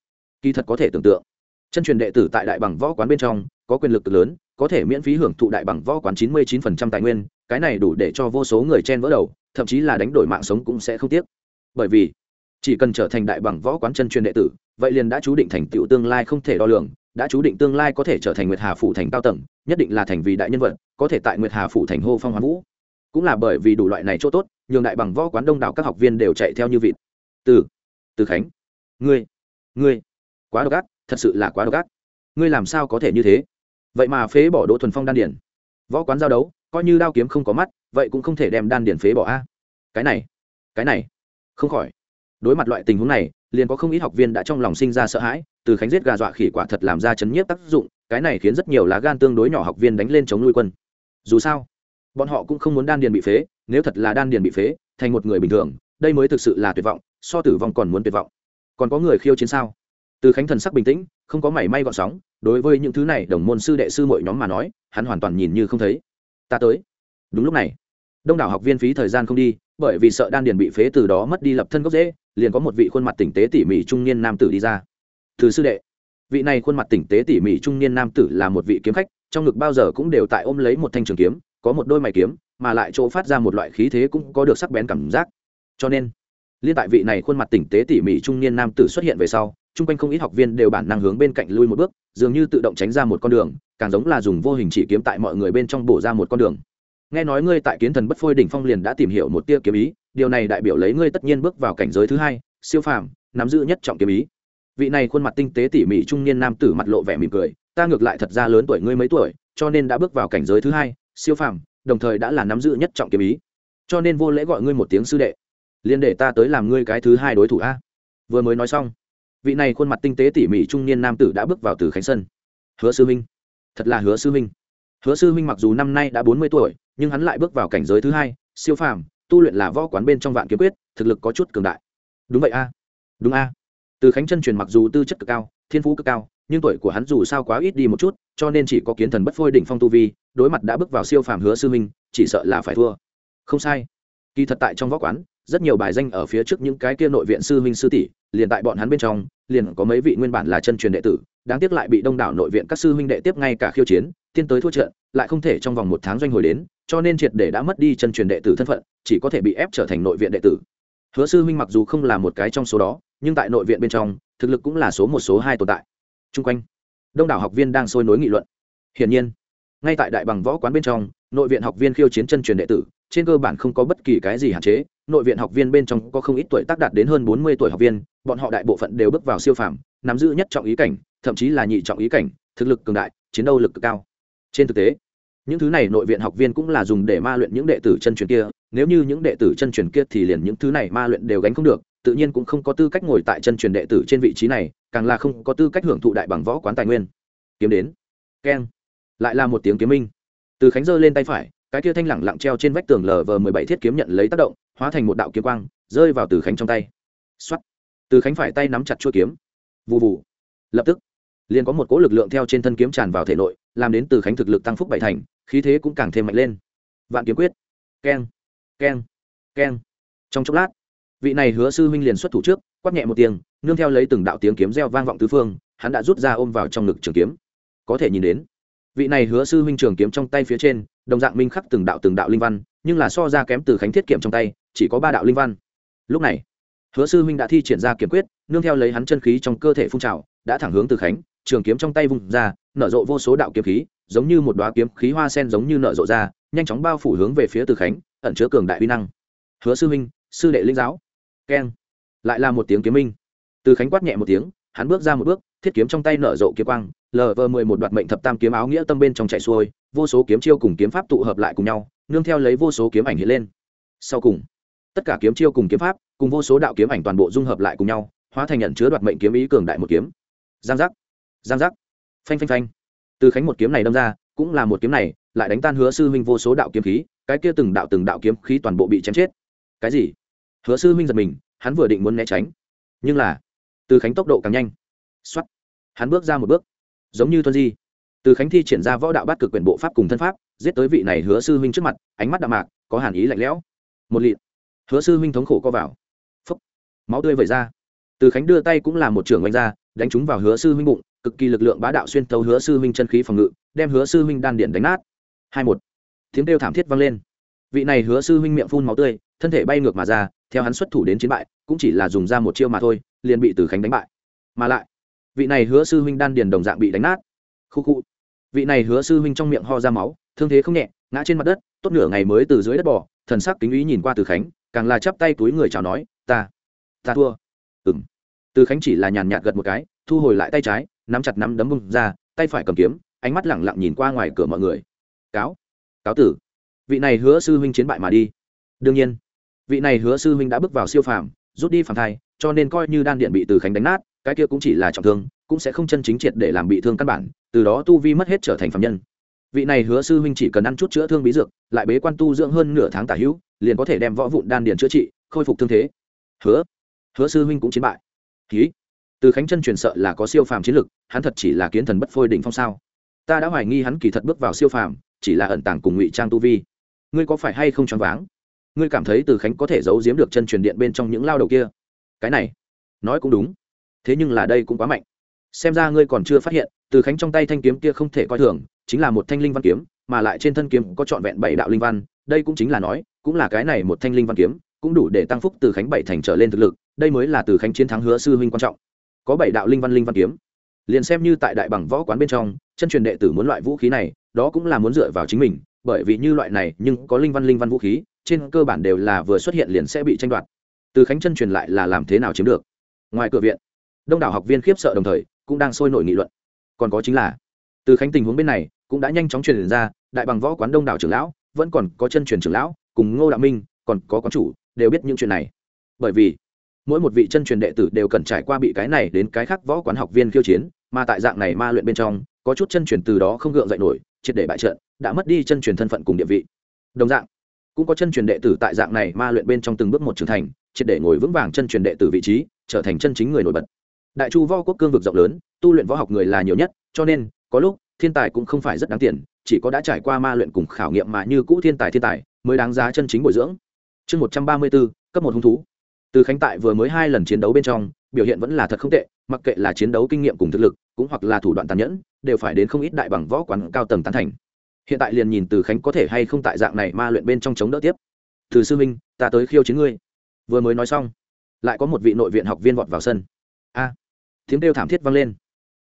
Kỳ thật có thể tưởng tượng, chân truyền đệ tử tại đại bằng võ quán bên trong có quyền lực lớn, có thể miễn phí hưởng thụ đại bằng võ quán chín mươi 99% tài nguyên, cái này đủ để cho vô số người chen vỡ đầu, thậm chí là đánh đổi mạng sống cũng sẽ không tiếc. Bởi vì, chỉ cần trở thành đại bằng võ quán chân truyền đệ tử, vậy liền đã chú định thành tựu tương lai không thể đo lường đã chú định tương lai có thể trở thành nguyệt hà phủ thành cao tầng, nhất định là thành vì đại nhân vật, có thể tại nguyệt hà phủ thành hô phong hoán vũ. Cũng là bởi vì đủ loại này chỗ tốt, nhường đại bằng võ quán đông đảo các học viên đều chạy theo như vịt. Từ từ khánh, ngươi ngươi, quá độc ác, thật sự là quá độc ác. Ngươi làm sao có thể như thế? Vậy mà phế bỏ đỗ thuần phong đan điển. Võ quán giao đấu, coi như đao kiếm không có mắt, vậy cũng không thể đem đan điển phế bỏ a. Cái này cái này, không khỏi đối mặt loại tình huống này, liền có không ít học viên đã trong lòng sinh ra sợ hãi, từ khánh giết gà dọa khỉ quả thật làm ra chấn nhiếp tác dụng, cái này khiến rất nhiều lá gan tương đối nhỏ học viên đánh lên chống nuôi quân. Dù sao, bọn họ cũng không muốn đan điền bị phế, nếu thật là đan điền bị phế, thành một người bình thường, đây mới thực sự là tuyệt vọng, so tử vong còn muốn tuyệt vọng. Còn có người khiêu chiến sao? Từ khánh thần sắc bình tĩnh, không có mảy may gọn sóng, đối với những thứ này đồng môn sư đệ sư mọi nhóm mà nói, hắn hoàn toàn nhìn như không thấy. Ta tới. Đúng lúc này, đông đảo học viên phí thời gian không đi bởi vì sợ đan điền bị phế từ đó mất đi lập thân gốc dễ liền có một vị khuôn mặt tỉnh tế tỉ mỉ trung niên nam tử đi ra. Thứ sư đệ, vị này khuôn mặt tỉnh tế tỉ mỉ trung niên nam tử là một vị kiếm khách, trong ngực bao giờ cũng đều tại ôm lấy một thanh trường kiếm, có một đôi mày kiếm, mà lại chỗ phát ra một loại khí thế cũng có được sắc bén cảm giác. Cho nên, liên tại vị này khuôn mặt tỉnh tế tỉ mỉ trung niên nam tử xuất hiện về sau, chung quanh không ít học viên đều bản năng hướng bên cạnh lui một bước, dường như tự động tránh ra một con đường, càng giống là dùng vô hình chỉ kiếm tại mọi người bên trong bổ ra một con đường nghe nói ngươi tại kiến thần bất phôi đỉnh phong liền đã tìm hiểu một tia kiếm ý, điều này đại biểu lấy ngươi tất nhiên bước vào cảnh giới thứ hai, siêu phàm, nắm giữ nhất trọng kiếm ý. Vị này khuôn mặt tinh tế tỉ mỉ trung niên nam tử mặt lộ vẻ mỉm cười, ta ngược lại thật ra lớn tuổi ngươi mấy tuổi, cho nên đã bước vào cảnh giới thứ hai, siêu phàm, đồng thời đã là nắm giữ nhất trọng kiếm ý. Cho nên vô lễ gọi ngươi một tiếng sư đệ. Liền để ta tới làm ngươi cái thứ hai đối thủ a. Vừa mới nói xong, vị này khuôn mặt tinh tế tỉ mỉ trung niên nam tử đã bước vào từ khánh sân hứa sư minh. Thật là hứa sư minh hứa sư minh mặc dù năm nay đã bốn mươi tuổi, nhưng hắn lại bước vào cảnh giới thứ hai, siêu phàm, tu luyện là võ quán bên trong vạn kiếm quyết, thực lực có chút cường đại. Đúng vậy a. Đúng a. Từ khánh chân truyền mặc dù tư chất cực cao, thiên phú cực cao, nhưng tuổi của hắn dù sao quá ít đi một chút, cho nên chỉ có kiến thần bất phôi đỉnh phong tu vi, đối mặt đã bước vào siêu phàm hứa sư minh chỉ sợ là phải thua. Không sai. Kỳ thật tại trong võ quán, rất nhiều bài danh ở phía trước những cái kia nội viện sư minh sư tỷ, liền tại bọn hắn bên trong, liền có mấy vị nguyên bản là chân truyền đệ tử, đáng tiếc lại bị đông đảo nội viện các sư huynh đệ tiếp ngay cả khiêu chiến tiên tới thua trận, lại không thể trong vòng một tháng doanh hồi đến, cho nên triệt để đã mất đi chân truyền đệ tử thân phận, chỉ có thể bị ép trở thành nội viện đệ tử. Hứa sư huynh mặc dù không là một cái trong số đó, nhưng tại nội viện bên trong, thực lực cũng là số một, số hai tồn tại. Trung quanh, đông đảo học viên đang sôi nối nghị luận. Hiển nhiên, ngay tại đại bằng võ quán bên trong, nội viện học viên khiêu chiến chân truyền đệ tử, trên cơ bản không có bất kỳ cái gì hạn chế, nội viện học viên bên trong có không ít tuổi tác đạt đến hơn bốn mươi tuổi học viên, bọn họ đại bộ phận đều bước vào siêu phàm, nắm giữ nhất trọng ý cảnh, thậm chí là nhị trọng ý cảnh, thực lực cường đại, chiến đấu lực cực cao trên thực tế, những thứ này nội viện học viên cũng là dùng để ma luyện những đệ tử chân truyền kia, nếu như những đệ tử chân truyền kia thì liền những thứ này ma luyện đều gánh không được, tự nhiên cũng không có tư cách ngồi tại chân truyền đệ tử trên vị trí này, càng là không có tư cách hưởng thụ đại bằng võ quán tài nguyên. Kiếm đến. Keng. Lại là một tiếng kiếm minh. Từ khánh giơ lên tay phải, cái kia thanh lẳng lặng treo trên vách tường lờ vờ mười bảy thiết kiếm nhận lấy tác động, hóa thành một đạo kiếm quang, rơi vào từ khánh trong tay. X từ khánh phải tay nắm chặt chuôi kiếm. Vụ vụ lập tức liền có một cỗ lực lượng theo trên thân kiếm tràn vào thể nội, làm đến từ khánh thực lực tăng phúc bảy thành, khí thế cũng càng thêm mạnh lên. Vạn kiếm quyết. Keng keng keng. Trong chốc lát, vị này hứa sư huynh liền xuất thủ trước, quát nhẹ một tiếng, nương theo lấy từng đạo tiếng kiếm reo vang vọng tứ phương, hắn đã rút ra ôm vào trong ngực trường kiếm. Có thể nhìn đến, vị này hứa sư huynh trường kiếm trong tay phía trên, đồng dạng minh khắc từng đạo từng đạo linh văn, nhưng là so ra kém từ khánh thiết kiểm trong tay, chỉ có ba đạo linh văn. Lúc này, hứa sư huynh đã thi triển ra kiếm quyết, nương theo lấy hắn chân khí trong cơ thể phun trào, đã thẳng hướng từ khánh trường kiếm trong tay vung ra, nở rộ vô số đạo kiếm khí, giống như một đoá kiếm khí hoa sen giống như nở rộ ra, nhanh chóng bao phủ hướng về phía từ khánh, ẩn chứa cường đại uy năng. Hứa sư huynh, sư đệ linh giáo. Keng. Lại là một tiếng kiếm minh. Từ khánh quát nhẹ một tiếng, hắn bước ra một bước, thiết kiếm trong tay nở rộ kiếm quang lv mười một đoạt mệnh thập tam kiếm áo nghĩa tâm bên trong chạy xuôi, vô số kiếm chiêu cùng kiếm pháp tụ hợp lại cùng nhau, nương theo lấy vô số kiếm ảnh hiện lên. Sau cùng, tất cả kiếm chiêu cùng kiếm pháp, cùng vô số đạo kiếm ảnh toàn bộ dung hợp lại cùng nhau, hóa thành nhận chứa đoạt mệnh kiếm ý cường đại một kiếm. Giang giác giang giác. Phanh phanh phanh. Từ khánh một kiếm này đâm ra, cũng là một kiếm này, lại đánh tan hứa sư huynh vô số đạo kiếm khí, cái kia từng đạo từng đạo kiếm khí toàn bộ bị chém chết. Cái gì? Hứa sư huynh giật mình, hắn vừa định muốn né tránh. Nhưng là, từ khánh tốc độ càng nhanh. X o á t hắn bước ra một bước. Giống như tuân di. Từ khánh thi triển ra võ đạo bát cực quyền bộ pháp cùng thân pháp, giết tới vị này hứa sư huynh trước mặt, ánh mắt đạm mạc, có hàn ý lạnh lẽo. Một lịt. Hứa sư huynh thống khổ co vào. Phấp máu tươi vẩy ra. Từ khánh đưa tay cũng là một trưởng oanh ra, đánh trúng vào hứa sư huynh bụng cực kỳ lực lượng bá đạo xuyên tấu hứa sư huynh chân khí phòng ngự, đem hứa sư huynh đan điện đánh nát. Hai một. Tiếng kêu thảm thiết vang lên. Vị này hứa sư huynh miệng phun máu tươi, thân thể bay ngược mà ra, theo hắn xuất thủ đến chiến bại, cũng chỉ là dùng ra một chiêu mà thôi, liền bị từ khánh đánh bại. Mà lại, vị này hứa sư huynh đan điền đồng dạng bị đánh nát. Khu khu. Vị này hứa sư huynh trong miệng ho ra máu, thương thế không nhẹ, ngã trên mặt đất, tốt nửa ngày mới từ dưới đất bỏ thần sắc kính ý nhìn qua từ khánh, càng là chắp tay túi người chào nói, ta ta thua. Ừ m từ khánh chỉ là nhàn nhạt gật một cái, thu hồi lại tay trái nắm chặt nắm đấm bung ra, tay phải cầm kiếm, ánh mắt lẳng lặng nhìn qua ngoài cửa mọi người. Cáo cáo tử, vị này hứa sư huynh chiến bại mà đi. Đương nhiên, vị này hứa sư huynh đã bước vào siêu phàm, rút đi phàm thai, cho nên coi như đan điện bị từ khánh đánh nát, cái kia cũng chỉ là trọng thương, cũng sẽ không chân chính triệt để làm bị thương căn bản, từ đó tu vi mất hết trở thành phạm nhân. Vị này hứa sư huynh chỉ cần ăn chút chữa thương bí dược, lại bế quan tu dưỡng hơn nửa tháng tả hữu, liền có thể đem võ vụn đan điện chữa trị, khôi phục thương thế. Hứa hứa sư huynh cũng chiến bại. Ký từ khánh chân truyền sợ là có siêu phàm chiến lực, hắn thật chỉ là kiến thần bất phôi đỉnh phong sao? Ta đã hoài nghi hắn kỳ thật bước vào siêu phàm, chỉ là ẩn tàng cùng ngụy trang tu vi. Ngươi có phải hay không choáng váng? Ngươi cảm thấy từ khánh có thể giấu giếm được chân truyền điện bên trong những lao đầu kia? Cái này, nói cũng đúng. Thế nhưng là đây cũng quá mạnh. Xem ra ngươi còn chưa phát hiện, từ khánh trong tay thanh kiếm kia không thể coi thường, chính là một thanh linh văn kiếm, mà lại trên thân kiếm có trọn vẹn bảy đạo linh văn. Đây cũng chính là nói, cũng là cái này một thanh linh văn kiếm, cũng đủ để tăng phúc từ khánh bảy thành trở lên thực lực. Đây mới là từ khánh chiến thắng hứa sư huynh quan trọng có bảy đạo linh văn linh văn kiếm. Liền xem như tại đại bằng võ quán bên trong, chân truyền đệ tử muốn loại vũ khí này, đó cũng là muốn dựa vào chính mình, bởi vì như loại này, nhưng có linh văn linh văn vũ khí, trên cơ bản đều là vừa xuất hiện liền sẽ bị tranh đoạt. Từ khánh chân truyền lại là làm thế nào chiếm được? Ngoài cửa viện, đông đảo học viên khiếp sợ đồng thời, cũng đang sôi nổi nghị luận. Còn có chính là, từ khánh tình huống bên này, cũng đã nhanh chóng truyền ra, đại bằng võ quán đông đảo trưởng lão, vẫn còn có chân truyền trưởng lão, cùng ngô đạo minh, còn có quán chủ, đều biết những chuyện này. Bởi vì mỗi một vị chân truyền đệ tử đều cần trải qua bị cái này đến cái khác võ quán học viên khiêu chiến, mà tại dạng này ma luyện bên trong, có chút chân truyền từ đó không gượng dậy nổi, triệt để bại trận, đã mất đi chân truyền thân phận cùng địa vị. Đồng dạng, cũng có chân truyền đệ tử tại dạng này ma luyện bên trong từng bước một trưởng thành, triệt để ngồi vững vàng chân truyền đệ tử vị trí, trở thành chân chính người nổi bật. Đại chu võ quốc cương vực rộng lớn, tu luyện võ học người là nhiều nhất, cho nên, có lúc, thiên tài cũng không phải rất đáng tiền, chỉ có đã trải qua ma luyện cùng khảo nghiệm mà như cũ thiên tài thiên tài, mới đáng giá chân chính bồi dưỡng. Chương một trăm ba mươi bốn cấp một hung thú từ khánh tại vừa mới hai lần chiến đấu bên trong, biểu hiện vẫn là thật không tệ, mặc kệ là chiến đấu kinh nghiệm cùng thực lực, cũng hoặc là thủ đoạn tàn nhẫn, đều phải đến không ít đại bằng võ quán cao tầng tán thành. Hiện tại liền nhìn từ khánh có thể hay không tại dạng này ma luyện bên trong chống đỡ tiếp. Từ sư minh ta tới khiêu chiến ngươi. Vừa mới nói xong, lại có một vị nội viện học viên vọt vào sân. A! Tiếng kêu thảm thiết vang lên.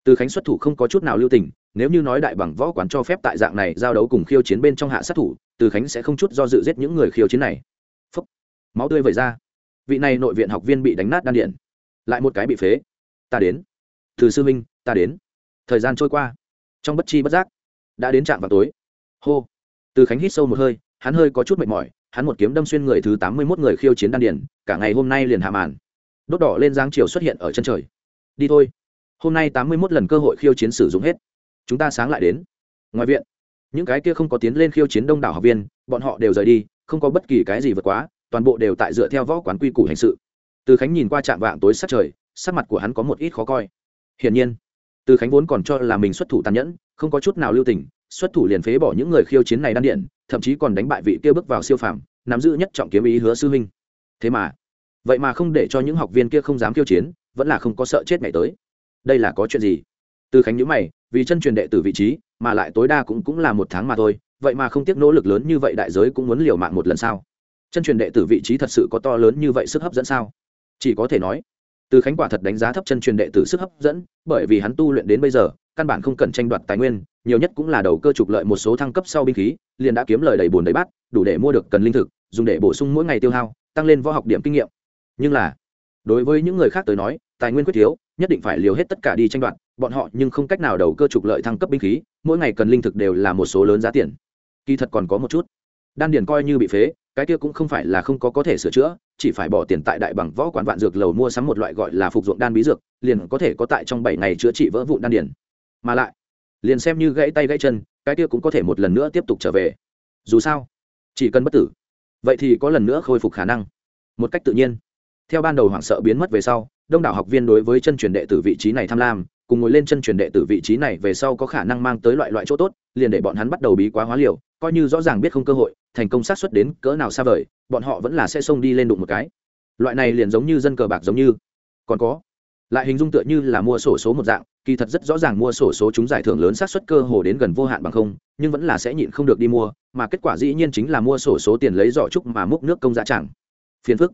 Từ khánh xuất thủ không có chút nào lưu tình, nếu như nói đại bằng võ quán cho phép tại dạng này giao đấu cùng khiêu chiến bên trong hạ sát thủ, từ khánh sẽ không chút do dự giết những người khiêu chiến này. Phúc. máu tươi vẩy ra vị này nội viện học viên bị đánh nát đan điện. Lại một cái bị phế. Ta đến. Từ sư minh ta đến. Thời gian trôi qua. Trong bất chi bất giác, đã đến trạm vào tối. Hô. Từ khánh hít sâu một hơi, hắn hơi có chút mệt mỏi, hắn một kiếm đâm xuyên người thứ tám mươi mốt người khiêu chiến đan điển cả ngày hôm nay liền hạ màn. Đốt đỏ lên giáng chiều xuất hiện ở chân trời. Đi thôi. Hôm nay tám mươi mốt lần cơ hội khiêu chiến sử dụng hết. Chúng ta sáng lại đến. Ngoài viện, những cái kia không có tiến lên khiêu chiến đông đảo học viên, bọn họ đều rời đi, không có bất kỳ cái gì vượt quá toàn bộ đều tại dựa theo võ quán quy củ hành sự. Từ khánh nhìn qua trạm vạng tối sát trời, sắc mặt của hắn có một ít khó coi. Hiển nhiên, từ khánh vốn còn cho là mình xuất thủ tàn nhẫn, không có chút nào lưu tình, xuất thủ liền phế bỏ những người khiêu chiến này đan điện, thậm chí còn đánh bại vị kia bước vào siêu phàm, nắm giữ nhất trọng kiếm ý hứa sư huynh thế mà, vậy mà không để cho những học viên kia không dám khiêu chiến, vẫn là không có sợ chết ngày tới. Đây là có chuyện gì? Từ khánh nhữ mày, vì chân truyền đệ tử vị trí, mà lại tối đa cũng cũng là một tháng mà thôi, vậy mà không tiếc nỗ lực lớn như vậy đại giới cũng muốn liều mạng một lần sao? Chân truyền đệ tử vị trí thật sự có to lớn như vậy sức hấp dẫn sao? Chỉ có thể nói, từ khánh quả thật đánh giá thấp chân truyền đệ tử sức hấp dẫn, bởi vì hắn tu luyện đến bây giờ, căn bản không cần tranh đoạt tài nguyên, nhiều nhất cũng là đầu cơ trục lợi một số thăng cấp sau binh khí, liền đã kiếm lời đầy bùn đầy bát, đủ để mua được cần linh thực, dùng để bổ sung mỗi ngày tiêu hao, tăng lên võ học điểm kinh nghiệm. Nhưng là, đối với những người khác tới nói, tài nguyên quyết thiếu, nhất định phải liều hết tất cả đi tranh đoạt, bọn họ nhưng không cách nào đầu cơ trục lợi thăng cấp binh khí, mỗi ngày cần linh thực đều là một số lớn giá tiền. Kỳ thật còn có một chút, đan điền coi như bị phế cái kia cũng không phải là không có có thể sửa chữa, chỉ phải bỏ tiền tại đại bằng võ quán vạn dược lầu mua sắm một loại gọi là phục dụng đan bí dược, liền có thể có tại trong bảy ngày chữa trị vỡ vụn đan điền. Mà lại, liền xem như gãy tay gãy chân, cái kia cũng có thể một lần nữa tiếp tục trở về. Dù sao, chỉ cần bất tử, vậy thì có lần nữa khôi phục khả năng. Một cách tự nhiên. Theo ban đầu hoảng sợ biến mất về sau, đông đảo học viên đối với chân truyền đệ tử vị trí này tham lam cùng ngồi lên chân truyền đệ tử vị trí này về sau có khả năng mang tới loại loại chỗ tốt, liền để bọn hắn bắt đầu bí quá hóa liều, coi như rõ ràng biết không cơ hội, thành công sát xuất đến cỡ nào xa vời, bọn họ vẫn là sẽ xông đi lên đụng một cái. Loại này liền giống như dân cờ bạc giống như. Còn có, lại hình dung tựa như là mua sổ số một dạng, kỳ thật rất rõ ràng mua sổ số chúng giải thưởng lớn sát xuất cơ hồ đến gần vô hạn bằng không, nhưng vẫn là sẽ nhịn không được đi mua, mà kết quả dĩ nhiên chính là mua sổ số tiền lấy giỏ trúc mà múc nước công giá chẳng. Phiền phức.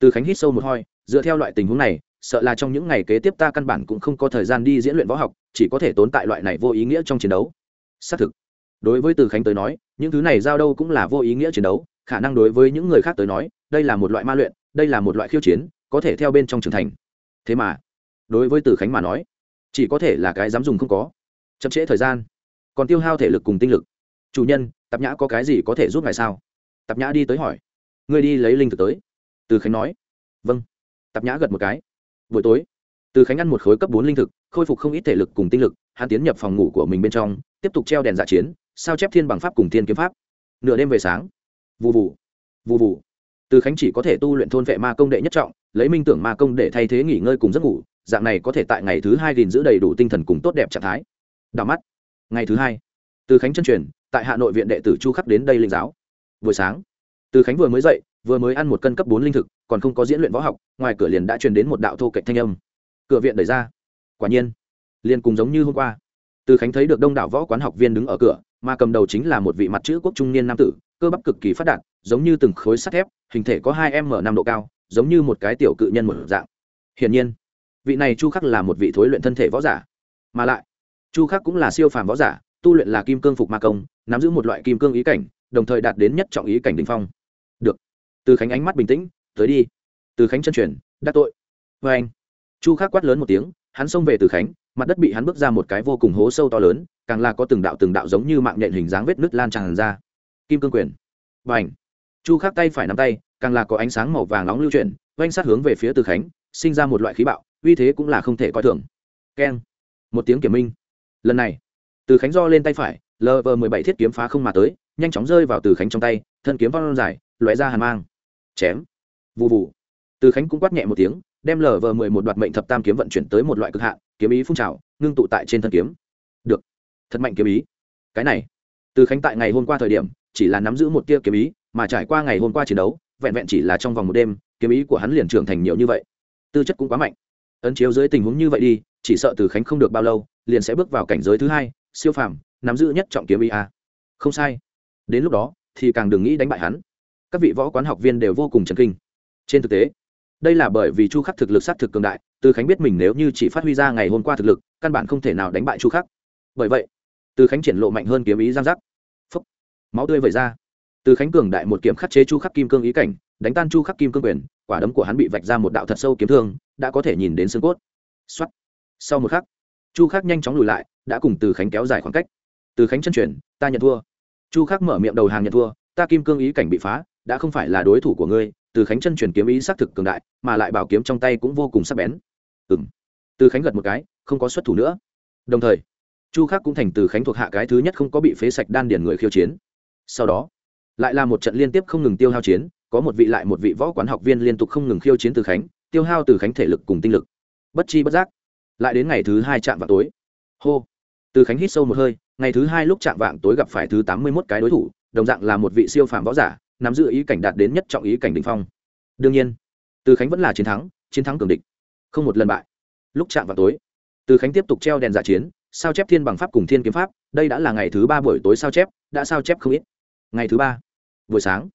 Từ khánh hít sâu một hoi dựa theo loại tình huống này sợ là trong những ngày kế tiếp ta căn bản cũng không có thời gian đi diễn luyện võ học, chỉ có thể tốn tại loại này vô ý nghĩa trong chiến đấu. Xác thực, đối với từ khánh tới nói, những thứ này giao đâu cũng là vô ý nghĩa chiến đấu, khả năng đối với những người khác tới nói, đây là một loại ma luyện, đây là một loại khiêu chiến, có thể theo bên trong trưởng thành. Thế mà, đối với từ khánh mà nói, chỉ có thể là cái dám dùng không có. Chậm trễ thời gian, còn tiêu hao thể lực cùng tinh lực. Chủ nhân, tạp nhã có cái gì có thể giúp ngài sao? Tạp nhã đi tới hỏi. Ngươi đi lấy linh thực tới. Từ khánh nói. Vâng. Tạp nhã gật một cái buổi tối, từ khánh ăn một khối cấp bốn linh thực, khôi phục không ít thể lực cùng tinh lực, hắn tiến nhập phòng ngủ của mình bên trong, tiếp tục treo đèn dạ chiến, sao chép thiên bằng pháp cùng thiên kiếm pháp. Nửa đêm về sáng vụ vụ vụ vụ từ khánh chỉ có thể tu luyện thôn vệ ma công đệ nhất trọng, lấy minh tưởng ma công để thay thế nghỉ ngơi cùng giấc ngủ, dạng này có thể tại ngày thứ hai gìn giữ đầy đủ tinh thần cùng tốt đẹp trạng thái. Đào mắt, ngày thứ hai, từ khánh chân truyền, tại hà nội viện đệ tử chu khắc đến đây linh giáo. Buổi sáng, từ khánh vừa mới dậy, vừa mới ăn một cân cấp bốn linh thực còn không có diễn luyện võ học, ngoài cửa liền đã truyền đến một đạo thô cạnh thanh âm. Cửa viện đẩy ra. Quả nhiên, liền cùng giống như hôm qua. Từ khánh thấy được đông đảo võ quán học viên đứng ở cửa, mà cầm đầu chính là một vị mặt chữ quốc trung niên nam tử, cơ bắp cực kỳ phát đạt, giống như từng khối sắt thép, hình thể có hai m năm độ cao, giống như một cái tiểu cự nhân một dạng. Hiển nhiên, vị này chu khắc là một vị thối luyện thân thể võ giả. Mà lại, chu khắc cũng là siêu phàm võ giả, tu luyện là kim cương phục ma công, nắm giữ một loại kim cương ý cảnh, đồng thời đạt đến nhất trọng ý cảnh đ ỉ n h phong. Được. Từ khánh ánh mắt bình tĩnh tới đi. Từ khánh chân truyền đắc tội. Vê anh, chu khắc quát lớn một tiếng, hắn xông về từ khánh, mặt đất bị hắn bước ra một cái vô cùng hố sâu to lớn, càng là có từng đạo từng đạo giống như mạng nhện hình dáng vết nứt lan tràn ra. Kim cương quyền. Và ảnh chu khắc tay phải nắm tay, càng là có ánh sáng màu vàng nóng lưu chuyển, oanh sát hướng về phía từ khánh, sinh ra một loại khí bạo, uy thế cũng là không thể coi thường. Keng. Một tiếng kiểm minh. Lần này, từ khánh do lên tay phải lv mười bảy thiết kiếm phá không mà tới, nhanh chóng rơi vào từ khánh trong tay, thân kiếm văng dài loại ra hàn mang. Chém vụ vụ từ khánh cũng quát nhẹ một tiếng, đem lv mười một đoạt mệnh thập tam kiếm vận chuyển tới một loại cực hạn, kiếm ý phun trào, ngưng tụ tại trên thân kiếm. Được. Thật mạnh kiếm ý. Cái này. Từ khánh tại ngày hôm qua thời điểm, chỉ là nắm giữ một tia kiếm ý, mà trải qua ngày hôm qua chiến đấu, vẹn vẹn chỉ là trong vòng một đêm, kiếm ý của hắn liền trưởng thành nhiều như vậy. Tư chất cũng quá mạnh. Ấn chiếu dưới tình huống như vậy đi, chỉ sợ từ khánh không được bao lâu, liền sẽ bước vào cảnh giới thứ hai, siêu phàm, nắm giữ nhất trọng kiếm ý a. Không sai. Đến lúc đó, thì càng đừng nghĩ đánh bại hắn. Các vị võ quán học viên đều vô cùng chấn kinh trên thực tế, đây là bởi vì chu khắc thực lực s á t thực cường đại, từ khánh biết mình nếu như chỉ phát huy ra ngày hôm qua thực lực, căn bản không thể nào đánh bại chu khắc. Bởi vậy, từ khánh triển lộ mạnh hơn kiếm ý giang giác. Phấp máu tươi vẩy ra. Từ khánh cường đại một kiếm khắc chế chu khắc kim cương ý cảnh, đánh tan chu khắc kim cương quyền, quả đấm của hắn bị vạch ra một đạo thật sâu kiếm thương, đã có thể nhìn đến xương cốt. Xuất sau một khắc, chu khắc nhanh chóng lùi lại, đã cùng từ khánh kéo dài khoảng cách. Từ khánh chân truyền ta nhận thua. Chu khắc mở miệng đầu hàng nhận thua, ta kim cương ý cảnh bị phá, đã không phải là đối thủ của ngươi từ khánh chân truyền kiếm ý xác thực cường đại, mà lại bảo kiếm trong tay cũng vô cùng sắc bén. Ừng từ khánh gật một cái, không có xuất thủ nữa. Đồng thời, chu khắc cũng thành từ khánh thuộc hạ cái thứ nhất không có bị phế sạch đan điền người khiêu chiến. Sau đó, lại là một trận liên tiếp không ngừng tiêu hao chiến, có một vị lại một vị võ quán học viên liên tục không ngừng khiêu chiến từ khánh, tiêu hao từ khánh thể lực cùng tinh lực. Bất chi bất giác, lại đến ngày thứ hai chạm vào tối. Hô. Từ khánh hít sâu một hơi, ngày thứ hai lúc chạm vạng tối gặp phải thứ tám mươi mốt cái đối thủ, đồng dạng là một vị siêu phàm võ giả nắm giữ ý cảnh đạt đến nhất trọng ý cảnh đ ỉ n h phong. Đương nhiên, từ khánh vẫn là chiến thắng chiến thắng cường địch. Không một lần bại. Lúc chạm vào tối, từ khánh tiếp tục treo đèn dạ chiến, sao chép thiên bằng pháp cùng thiên kiếm pháp, đây đã là ngày thứ ba buổi tối sao chép, đã sao chép không ít. Ngày thứ ba, buổi sáng,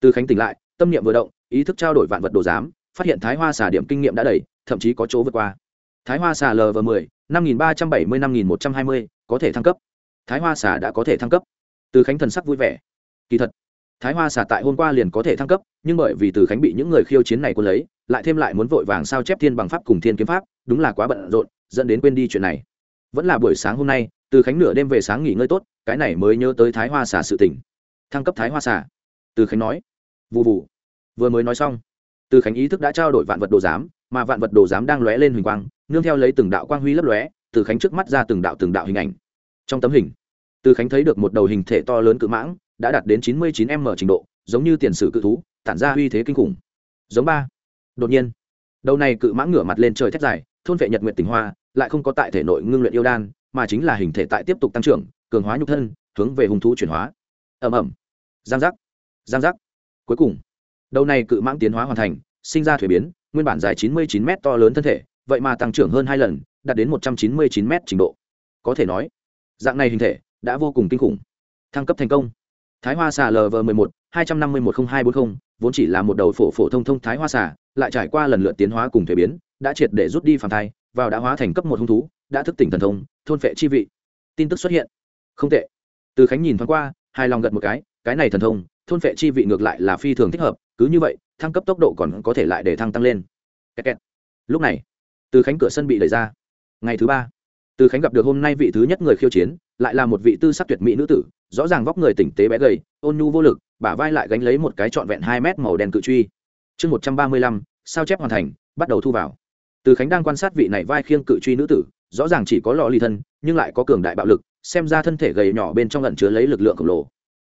từ khánh tỉnh lại, tâm niệm vừa động, ý thức trao đổi vạn vật đồ giám, phát hiện thái hoa xà điểm kinh nghiệm đã đầy, thậm chí có chỗ vượt qua. Thái hoa xà lv m ộ ư ơ i năm nghìn ba trăm bảy mươi, năm nghìn một trăm hai mươi, có thể thăng cấp. Thái hoa xà đã có thể thăng cấp. Từ khánh thần sắc vui vẻ. Kỳ thật thái hoa xà tại hôm qua liền có thể thăng cấp, nhưng bởi vì từ khánh bị những người khiêu chiến này quân lấy, lại thêm lại muốn vội vàng sao chép thiên bằng pháp cùng thiên kiếm pháp, đúng là quá bận rộn, dẫn đến quên đi chuyện này. Vẫn là buổi sáng hôm nay, từ khánh nửa đêm về sáng nghỉ ngơi tốt, cái này mới nhớ tới thái hoa xà sự tỉnh thăng cấp thái hoa xà. Từ khánh nói. Vụ vụ vừa mới nói xong, từ khánh ý thức đã trao đổi vạn vật đồ giám, mà vạn vật đồ giám đang lóe lên huỳnh quang, nương theo lấy từng đạo quang huy lấp lóe, từ khánh trước mắt ra từng đạo từng đạo hình ảnh. Trong tấm hình, từ khánh thấy được một đầu hình thể to lớn cự mãng đã đạt đến chín mươi chín m trình độ, giống như tiền sử cự thú, tản ra uy thế kinh khủng. Giống ba. Đột nhiên, đầu này cự mãng ngửa mặt lên trời thét dài, thôn vệ nhật nguyện tỉnh hoa, lại không có tại thể nội ngưng luyện yêu đan, mà chính là hình thể tại tiếp tục tăng trưởng, cường hóa nhục thân, hướng về hung thú chuyển hóa. Ẩm ẩm giang giác. Giang giác. Cuối cùng, đầu này cự mãng tiến hóa hoàn thành, sinh ra thuế biến, nguyên bản dài 99 m to lớn thân thể, vậy mà tăng trưởng hơn hai lần, đạt đến 199 m trình độ. Có thể nói, dạng này hình thể đã vô cùng kinh khủng. Thăng cấp thành công thái hoa xà lv 11 250 10240 vốn chỉ là một đầu phổ phổ thông thông thái hoa xà, lại trải qua lần lượt tiến hóa cùng thuế biến, đã triệt để rút đi phản thai, vào đã hóa thành cấp một hung thú, đã thức tỉnh thần thông, thôn phệ chi vị. Tin tức xuất hiện. Không tệ. Từ khánh nhìn thoáng qua hai lòng gật một cái cái này thần thông, thôn phệ chi vị ngược lại là phi thường thích hợp, cứ như vậy, thăng cấp tốc độ còn có thể lại để thăng tăng lên. Kẹt kẹt. lúc này, từ khánh cửa sân bị đẩy ra. Ngày thứ ba, từ khánh gặp được hôm nay vị thứ nhất người khiêu chiến lại là một vị tư sắc tuyệt mỹ nữ tử, rõ ràng vóc người tỉnh tế bé gầy, ôn nhu vô lực, bả vai lại gánh lấy một cái trọn vẹn hai mét màu đen cự truy. Chương một trăm ba mươi lăm, sao chép hoàn thành, bắt đầu thu vào. Từ khánh đang quan sát vị này vai khiêng cự truy nữ tử, rõ ràng chỉ có lò lì thân, nhưng lại có cường đại bạo lực, xem ra thân thể gầy nhỏ bên trong lẩn chứa lấy lực lượng khổng lồ.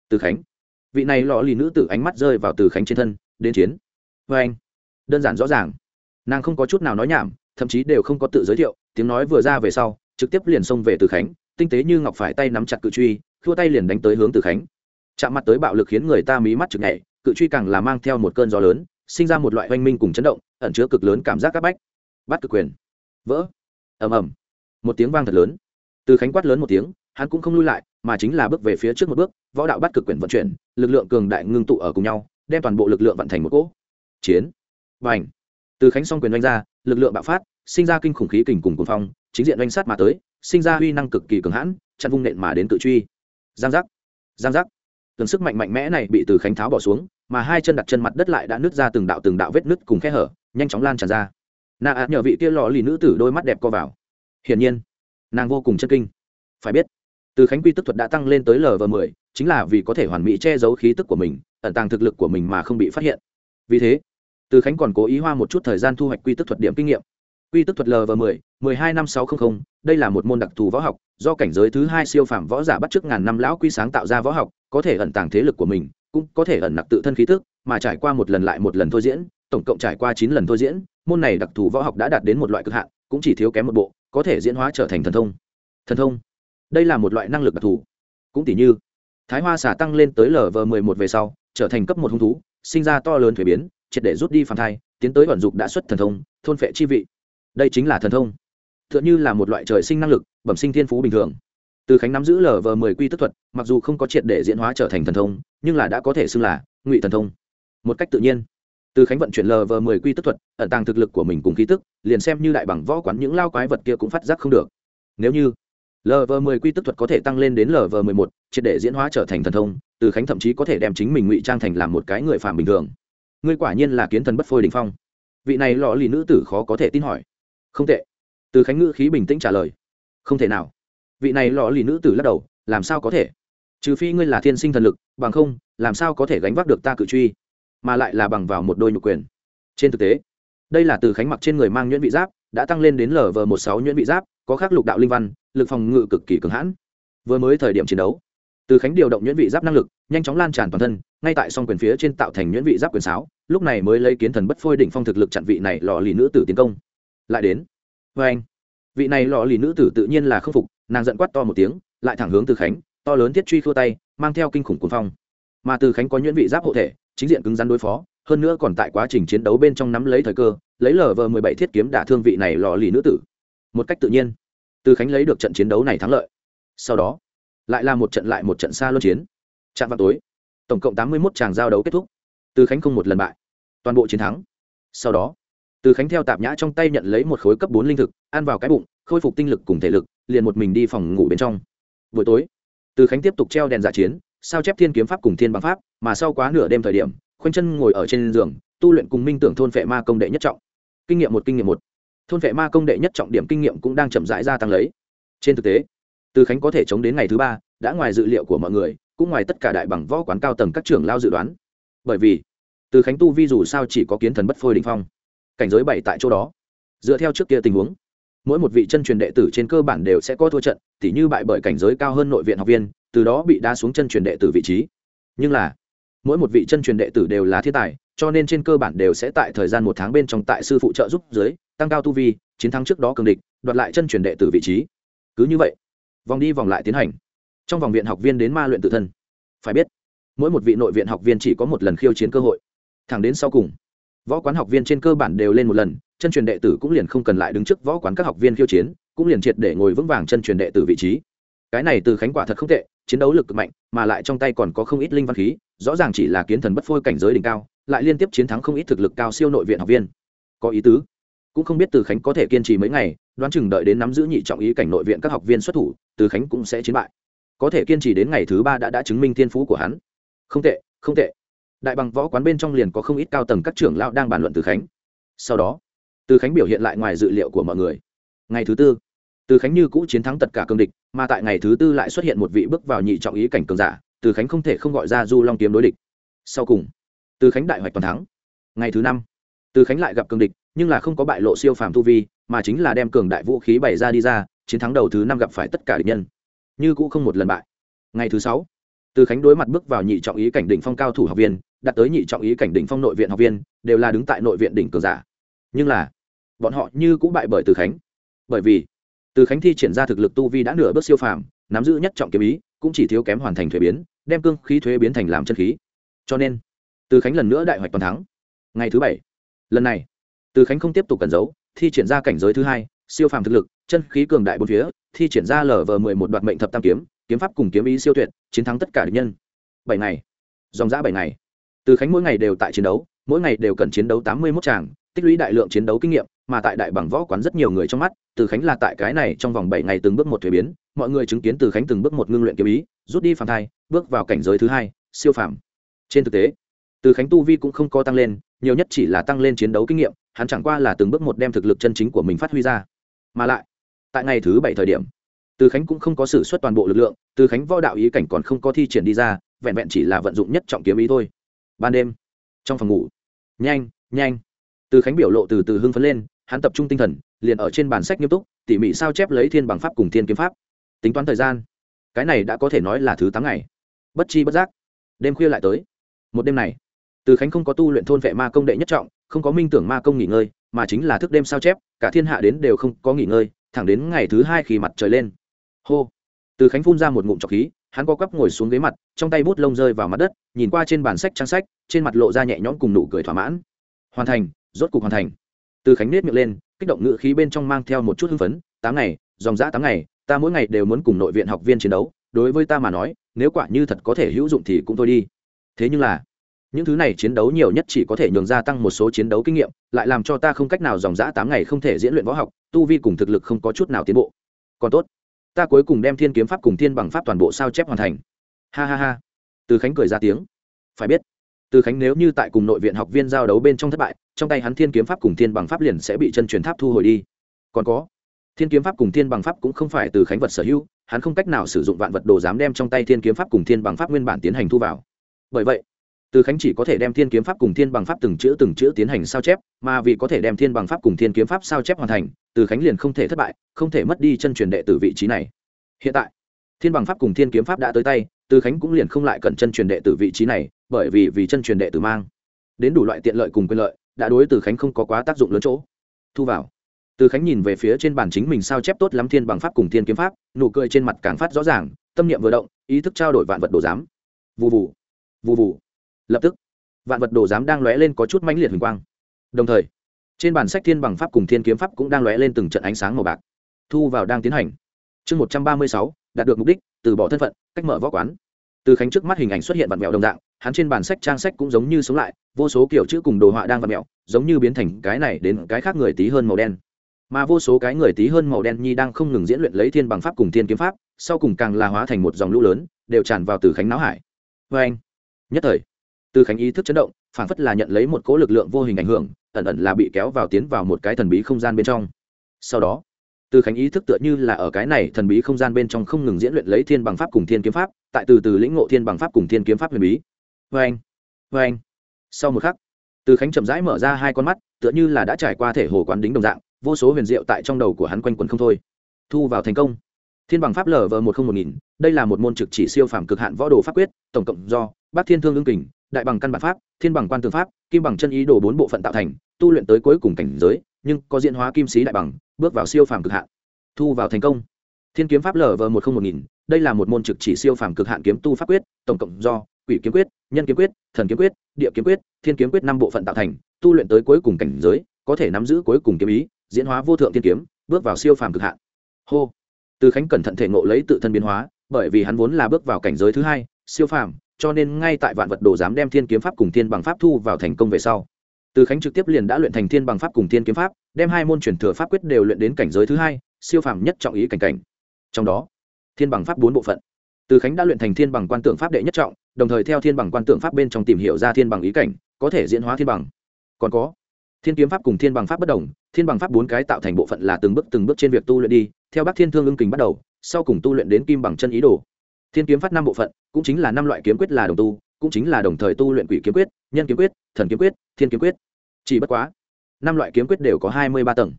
Từ khánh, vị này lò lì nữ tử ánh mắt rơi vào từ khánh trên thân, đến chiến. Vê anh, đơn giản rõ ràng. Nàng không có chút nào nói nhảm, thậm chí đều không có tự giới thiệu, tiếng nói vừa ra về sau, trực tiếp liền xông về từ khánh tinh tế như ngọc phải tay nắm chặt cự truy, khua tay liền đánh tới hướng từ khánh. Chạm mặt tới bạo lực khiến người ta mí mắt chực nhảy cự truy càng là mang theo một cơn gió lớn, sinh ra một loại oanh minh cùng chấn động, ẩn chứa cực lớn cảm giác áp bách. Bắt cực quyền. Vỡ. Ầm ầm. Một tiếng vang thật lớn. Từ khánh quát lớn một tiếng, hắn cũng không lui lại, mà chính là bước về phía trước một bước, võ đạo bắt cực quyền vận chuyển, lực lượng cường đại ngưng tụ ở cùng nhau, đem toàn bộ lực lượng vận thành một cỗ. Chiến. Và ảnh từ khánh song quyền đánh ra, lực lượng bạo phát, sinh ra kinh khủng khí kình cùng cuồng phong chính diện oanh sát mà tới sinh ra huy năng cực kỳ cường hãn chặn vung nện mà đến tự truy. Giang giác giang giác. Từng sức mạnh mạnh mẽ này bị từ khánh tháo bỏ xuống mà hai chân đặt chân mặt đất lại đã nứt ra từng đạo từng đạo vết nứt cùng khe hở nhanh chóng lan tràn ra. Nạ ạ nhờ vị kia lò lì nữ tử đôi mắt đẹp co vào. Hiển nhiên nàng vô cùng chân kinh. Phải biết từ khánh quy tức thuật đã tăng lên tới lv m mười, chính là vì có thể hoàn mỹ che giấu khí tức của mình ẩn tàng thực lực của mình mà không bị phát hiện. Vì thế từ khánh còn cố ý hoa một chút thời gian thu hoạch quy tức thuật điểm kinh nghiệm quy tức thuật lv m ộ ư hai năm sáu trăm linh đây là một môn đặc thù võ học, do cảnh giới thứ hai siêu phàm võ giả bắt chước ngàn năm lão quy sáng tạo ra võ học, có thể ẩn tàng thế lực của mình, cũng có thể ẩn nặc tự thân khí tức, mà trải qua một lần lại một lần thôi diễn, tổng cộng trải qua chín lần thôi diễn, môn này đặc thù võ học đã đạt đến một loại cực hạn, cũng chỉ thiếu kém một bộ, có thể diễn hóa trở thành thần thông. Thần thông? Đây là một loại năng lực đặc thù. Cũng tỷ như, thái hoa xả tăng lên tới lv m ộ một về sau, trở thành cấp một hung thú, sinh ra to lớn thuế biến, triệt để rút đi phản thai, tiến tới vận dụng đã xuất thần thông, thôn phệ chi vị đây chính là thần thông. T h ư ợ n h ư là một loại trời sinh năng lực bẩm sinh thiên phú bình thường. Từ khánh nắm giữ lờ vờ mười quy tức thuật mặc dù không có triệt để diễn hóa trở thành thần thông nhưng là đã có thể xưng là ngụy thần thông. Một cách tự nhiên. Từ khánh vận chuyển lờ vờ mười quy tức thuật ẩn tàng thực lực của mình cùng khí tức liền xem như đại bằng võ quán những lao quái vật kia cũng phát giác không được. Nếu như lờ vờ mười quy tức thuật có thể tăng lên đến lv 11, triệt để diễn hóa trở thành thần thông từ khánh thậm chí có thể đem chính mình ngụy trang thành làm một cái người phàm bình thường. Ngươi quả nhiên là kiến thần bất phôi đỉnh phong. Vị này lọ lì nữ tử khó có thể tin hỏi không tệ. Từ khánh ngữ khí bình tĩnh trả lời. Không thể nào. Vị này lò lì nữ tử lắc đầu, làm sao có thể? Trừ phi ngươi là thiên sinh thần lực, bằng không, làm sao có thể gánh vác được ta cự truy? Mà lại là bằng vào một đôi nhục quyền. Trên thực tế, đây là từ khánh mặc trên người mang nhuyễn vị giáp, đã tăng lên đến lv một sáu nhuyễn vị giáp, có khắc lục đạo linh văn, lực phòng ngự cực kỳ cường hãn. Vừa mới thời điểm chiến đấu, từ khánh điều động nhuyễn vị giáp năng lực, nhanh chóng lan tràn toàn thân, ngay tại song quyền phía trên tạo thành nhuyễn vị giáp quyền sáo, lúc này mới lấy kiến thần bất phôi đỉnh phong thực lực chặn vị này lò lì nữ tử tiến công lại đến. Vê anh, vị này lò lì nữ tử tự nhiên là khâm phục, nàng giận quát to một tiếng, lại thẳng hướng từ khánh, to lớn thiết truy khua tay, mang theo kinh khủng cuồng phong. Mà từ khánh có nhuyễn vị giáp hộ thể, chính diện cứng rắn đối phó, hơn nữa còn tại quá trình chiến đấu bên trong nắm lấy thời cơ, lấy lờ vờ mười bảy thiết kiếm đả thương vị này lò lì nữ tử. Một cách tự nhiên, từ khánh lấy được trận chiến đấu này thắng lợi. Sau đó, lại là một trận lại một trận xa luân chiến. Chạm vào tối, tổng cộng tám mươi một tràng giao đấu kết thúc. Từ khánh không một lần bại, toàn bộ chiến thắng. Sau đó từ khánh theo tạp nhã trong tay nhận lấy một khối cấp bốn linh thực, ăn vào cái bụng, khôi phục tinh lực cùng thể lực, liền một mình đi phòng ngủ bên trong. Buổi tối, từ khánh tiếp tục treo đèn dạ chiến, sao chép thiên kiếm pháp cùng thiên bằng pháp, mà sau quá nửa đêm thời điểm, khoanh chân ngồi ở trên giường, tu luyện cùng minh tưởng thôn phệ ma công đệ nhất trọng. Kinh nghiệm một, kinh nghiệm một. Thôn vệ ma công đệ nhất trọng điểm kinh nghiệm cũng đang chậm rãi gia tăng lấy. Trên thực tế, từ khánh có thể chống đến ngày thứ ba, đã ngoài dự liệu của mọi người, cũng ngoài tất cả đại bằng võ quán cao tầng các trưởng lao dự đoán. Bởi vì, từ khánh tu vi dù sao chỉ có kiến thần bất phôi đình phong cảnh giới bảy tại chỗ đó. Dựa theo trước kia tình huống, mỗi một vị chân truyền đệ tử trên cơ bản đều sẽ có thua trận, tỉ như bại bởi cảnh giới cao hơn nội viện học viên, từ đó bị đá xuống chân truyền đệ tử vị trí. Nhưng là, mỗi một vị chân truyền đệ tử đều là thiên tài, cho nên trên cơ bản đều sẽ tại thời gian một tháng bên trong tại sư phụ trợ giúp dưới, tăng cao tu vi, chiến thắng trước đó cường địch, đoạt lại chân truyền đệ tử vị trí. Cứ như vậy, vòng đi vòng lại tiến hành. Trong vòng viện học viên đến ma luyện tự thân. Phải biết, mỗi một vị nội viện học viên chỉ có một lần khiêu chiến cơ hội. Thẳng đến sau cùng võ quán học viên trên cơ bản đều lên một lần, chân truyền đệ tử cũng liền không cần lại đứng trước võ quán các học viên khiêu chiến, cũng liền triệt để ngồi vững vàng chân truyền đệ tử vị trí. Cái này từ khánh quả thật không tệ, chiến đấu lực cực mạnh, mà lại trong tay còn có không ít linh văn khí, rõ ràng chỉ là kiến thần bất phôi cảnh giới đỉnh cao, lại liên tiếp chiến thắng không ít thực lực cao siêu nội viện học viên. Có ý tứ. Cũng không biết từ khánh có thể kiên trì mấy ngày, đoán chừng đợi đến nắm giữ nhị trọng ý cảnh nội viện các học viên xuất thủ, từ khánh cũng sẽ chiến bại. Có thể kiên trì đến ngày thứ ba đã đã chứng minh thiên phú của hắn. Không tệ không tệ đại bằng võ quán bên trong liền có không ít cao tầng các trưởng lão đang bàn luận từ khánh sau đó từ khánh biểu hiện lại ngoài dự liệu của mọi người ngày thứ tư từ khánh như cũ chiến thắng tất cả cương địch mà tại ngày thứ tư lại xuất hiện một vị bước vào nhị trọng ý cảnh cường giả từ khánh không thể không gọi ra du long kiếm đối địch sau cùng từ khánh đại hoạch toàn thắng ngày thứ năm từ khánh lại gặp cường địch nhưng là không có bại lộ siêu phàm tu vi mà chính là đem cường đại vũ khí bày ra đi ra chiến thắng đầu thứ năm gặp phải tất cả địch nhân như cũ không một lần bại ngày thứ sáu từ khánh đối mặt bước vào nhị trọng ý cảnh đỉnh phong cao thủ học viên đạt tới nhị trọng ý cảnh đỉnh phong nội viện học viên, đều là đứng tại nội viện đỉnh cường giả. Nhưng là, bọn họ như cũng bại bởi từ khánh. Bởi vì, từ khánh thi triển ra thực lực tu vi đã nửa bước siêu phàm, nắm giữ nhất trọng kiếm ý, cũng chỉ thiếu kém hoàn thành thuế biến, đem cương khí thuế biến thành làm chân khí. Cho nên, từ khánh lần nữa đại hoạch toàn thắng. Ngày thứ bảy, lần này, từ khánh không tiếp tục cẩn giấu, thi triển ra cảnh giới thứ hai, siêu phàm thực lực, chân khí cường đại bốn phía, thi triển ra lv mười một đoạn mệnh thập tam kiếm kiếm pháp cùng kiếm ý siêu tuyệt, chiến thắng tất cả địch nhân. Bảy ngày, dòng giã bảy ngày từ khánh mỗi ngày đều tại chiến đấu, mỗi ngày đều cần chiến đấu tám mươi mốt tràng tích lũy đại lượng chiến đấu kinh nghiệm, mà tại đại bằng võ quán rất nhiều người trong mắt, từ khánh là tại cái này trong vòng bảy ngày từng bước một thuế biến, mọi người chứng kiến từ khánh từng bước một ngưng luyện kiếm ý, rút đi phàm thai, bước vào cảnh giới thứ hai, siêu phàm. Trên thực tế, từ khánh tu vi cũng không có tăng lên, nhiều nhất chỉ là tăng lên chiến đấu kinh nghiệm, hắn chẳng qua là từng bước một đem thực lực chân chính của mình phát huy ra. Mà lại, tại ngày thứ bảy thời điểm, từ khánh cũng không có s ử suất toàn bộ lực lượng, từ khánh võ đạo ý cảnh còn không có thi triển đi ra, vẹn vẹn chỉ là vận dụng nhất trọng kiếm ý thôi ban đêm. Trong phòng ngủ, nhanh nhanh. Từ khánh biểu lộ từ từ hưng phấn lên, hắn tập trung tinh thần, liền ở trên bản sách nghiêm túc, tỉ mỉ sao chép lấy thiên bằng pháp cùng thiên kiếm pháp. Tính toán thời gian, cái này đã có thể nói là thứ tám ngày. Bất chi bất giác, đêm khuya lại tới. Một đêm này, từ khánh không có tu luyện thôn vệ ma công đệ nhất trọng, không có minh tưởng ma công nghỉ ngơi, mà chính là thức đêm sao chép, cả thiên hạ đến đều không có nghỉ ngơi, thẳng đến ngày thứ hai khi mặt trời lên. Hô, từ khánh phun ra một ngụm trọc khí hắn co quắp ngồi xuống ghế mặt, trong tay bút lông rơi vào mặt đất, nhìn qua trên bản sách trang sách, trên mặt lộ ra nhẹ nhõm cùng nụ cười thỏa mãn. Hoàn thành, rốt cục hoàn thành. Từ khánh nết miệng lên, kích động ngự khí bên trong mang theo một chút hưng phấn, tám ngày, dòng dã tám ngày, ta mỗi ngày đều muốn cùng nội viện học viên chiến đấu, đối với ta mà nói, nếu quả như thật có thể hữu dụng thì cũng thôi đi. Thế nhưng là, những thứ này chiến đấu nhiều nhất chỉ có thể nhường gia tăng một số chiến đấu kinh nghiệm, lại làm cho ta không cách nào dòng dã tám ngày không thể diễn luyện võ học, tu vi cùng thực lực không có chút nào tiến bộ. Còn tốt ta cuối cùng đem thiên kiếm pháp cùng thiên bằng pháp toàn bộ sao chép hoàn thành. Ha ha ha. Từ khánh cười ra tiếng. Phải biết, từ khánh nếu như tại cùng nội viện học viên giao đấu bên trong thất bại, trong tay hắn thiên kiếm pháp cùng thiên bằng pháp liền sẽ bị chân truyền tháp thu hồi đi. Còn có, thiên kiếm pháp cùng thiên bằng pháp cũng không phải từ khánh vật sở hữu, hắn không cách nào sử dụng vạn vật đồ dám đem trong tay thiên kiếm pháp cùng thiên bằng pháp nguyên bản tiến hành thu vào. Bởi vậy từ khánh chỉ có thể đem thiên kiếm pháp cùng thiên bằng pháp từng chữ từng chữ tiến hành sao chép, mà vì có thể đem thiên bằng pháp cùng thiên kiếm pháp sao chép hoàn thành, từ khánh liền không thể thất bại, không thể mất đi chân truyền đệ tử vị trí này. Hiện tại, thiên bằng pháp cùng thiên kiếm pháp đã tới tay, từ khánh cũng liền không lại cần chân truyền đệ tử vị trí này, bởi vì vì chân truyền đệ tử mang. Đến đủ loại tiện lợi cùng quyền lợi, đã đối từ khánh không có quá tác dụng lớn chỗ. Thu vào. Từ khánh nhìn về phía trên bản chính mình sao chép tốt lắm thiên bằng pháp cùng thiên kiếm pháp, nụ cười trên mặt càng phát rõ ràng, tâm niệm vừa động, ý thức trao đổi vạn vật đồ giám. Vụ vụ vụ vụ lập tức, vạn vật đồ giám đang lóe lên có chút mãnh liệt huỳnh quang. Đồng thời, trên bản sách thiên bằng pháp cùng thiên kiếm pháp cũng đang lóe lên từng trận ánh sáng màu bạc, thu vào đang tiến hành. Chương một trăm ba mươi sáu, đạt được mục đích, từ bỏ thân phận, cách mở võ quán. Từ khánh trước mắt hình ảnh xuất hiện vặn mẹo đồng dạng, hắn trên bản sách trang sách cũng giống như sống lại, vô số kiểu chữ cùng đồ họa đang vặn mẹo, giống như biến thành cái này đến cái khác người tí hơn màu đen. Mà vô số cái người tí hơn màu đen nhi đang không ngừng diễn luyện lấy thiên bằng pháp cùng thiên kiếm pháp, sau cùng càng là hóa thành một dòng lũ lớn, đều tràn vào từ khánh não hải. Vê anh nhất thời từ khánh ý thức chấn động phản phất là nhận lấy một cỗ lực lượng vô hình ảnh hưởng, ẩn ẩn là bị kéo vào tiến vào một cái thần bí không gian bên trong. Sau đó, từ khánh ý thức tựa như là ở cái này thần bí không gian bên trong không ngừng diễn luyện lấy thiên bằng pháp cùng thiên kiếm pháp, tại từ từ lĩnh ngộ thiên bằng pháp cùng thiên kiếm pháp huyền bí. Vê anh vê anh sau một khắc, từ khánh chậm rãi mở ra hai con mắt, tựa như là đã trải qua thể hồ quán đính đồng dạng, vô số huyền diệu tại trong đầu của hắn quanh quẩn không thôi. Thu vào thành công. Thiên bằng pháp lv một không một nghìn, đây là một môn trực chỉ siêu phàm cực hạn võ đồ pháp quyết, tổng cộng do bác thiên thương ương kình đại bằng căn bản pháp, thiên bằng quan tư pháp, kim bằng chân ý đồ bốn bộ phận tạo thành, tu luyện tới cuối cùng cảnh giới, nhưng có diễn hóa kim sĩ đại bằng, bước vào siêu phàm cực hạn. Thu vào thành công. Thiên kiếm pháp lv một không một nghìn, đây là một môn trực chỉ siêu phàm cực hạn kiếm tu pháp quyết, tổng cộng do, quỷ kiếm quyết, nhân kiếm quyết, thần kiếm quyết, địa kiếm quyết, thiên kiếm quyết năm bộ phận tạo thành, tu luyện tới cuối cùng cảnh giới, có thể nắm giữ cuối cùng kiếm ý, diễn hóa vô thượng thiên kiếm, bước vào siêu phàm cực hạn. Hô. Từ khánh cẩn thận thể ngộ lấy tự thân biến hóa, bởi vì hắn vốn là bước vào cảnh giới thứ hai, siêu phàm cho nên ngay tại vạn vật đồ dám đem thiên kiếm pháp cùng thiên bằng pháp thu vào thành công về sau, từ khánh trực tiếp liền đã luyện thành thiên bằng pháp cùng thiên kiếm pháp, đem hai môn truyền thừa pháp quyết đều luyện đến cảnh giới thứ hai, siêu phàm nhất trọng ý cảnh cảnh. Trong đó, thiên bằng pháp bốn bộ phận. Từ khánh đã luyện thành thiên bằng quan tượng pháp đệ nhất trọng, đồng thời theo thiên bằng quan tượng pháp bên trong tìm hiểu ra thiên bằng ý cảnh, có thể diễn hóa thiên bằng. Còn có, thiên kiếm pháp cùng thiên bằng pháp bất đồng, thiên bằng pháp bốn cái tạo thành bộ phận là từng bước từng bước trên việc tu luyện đi, theo bác thiên thương ưng kình bắt đầu, sau cùng tu luyện đến kim bằng chân ý đồ thiên kiếm phát năm bộ phận, cũng chính là năm loại kiếm quyết là đồng tu, cũng chính là đồng thời tu luyện quỷ kiếm quyết, nhân kiếm quyết, thần kiếm quyết, thiên kiếm quyết. Chỉ bất quá, năm loại kiếm quyết đều có hai mươi ba tầng.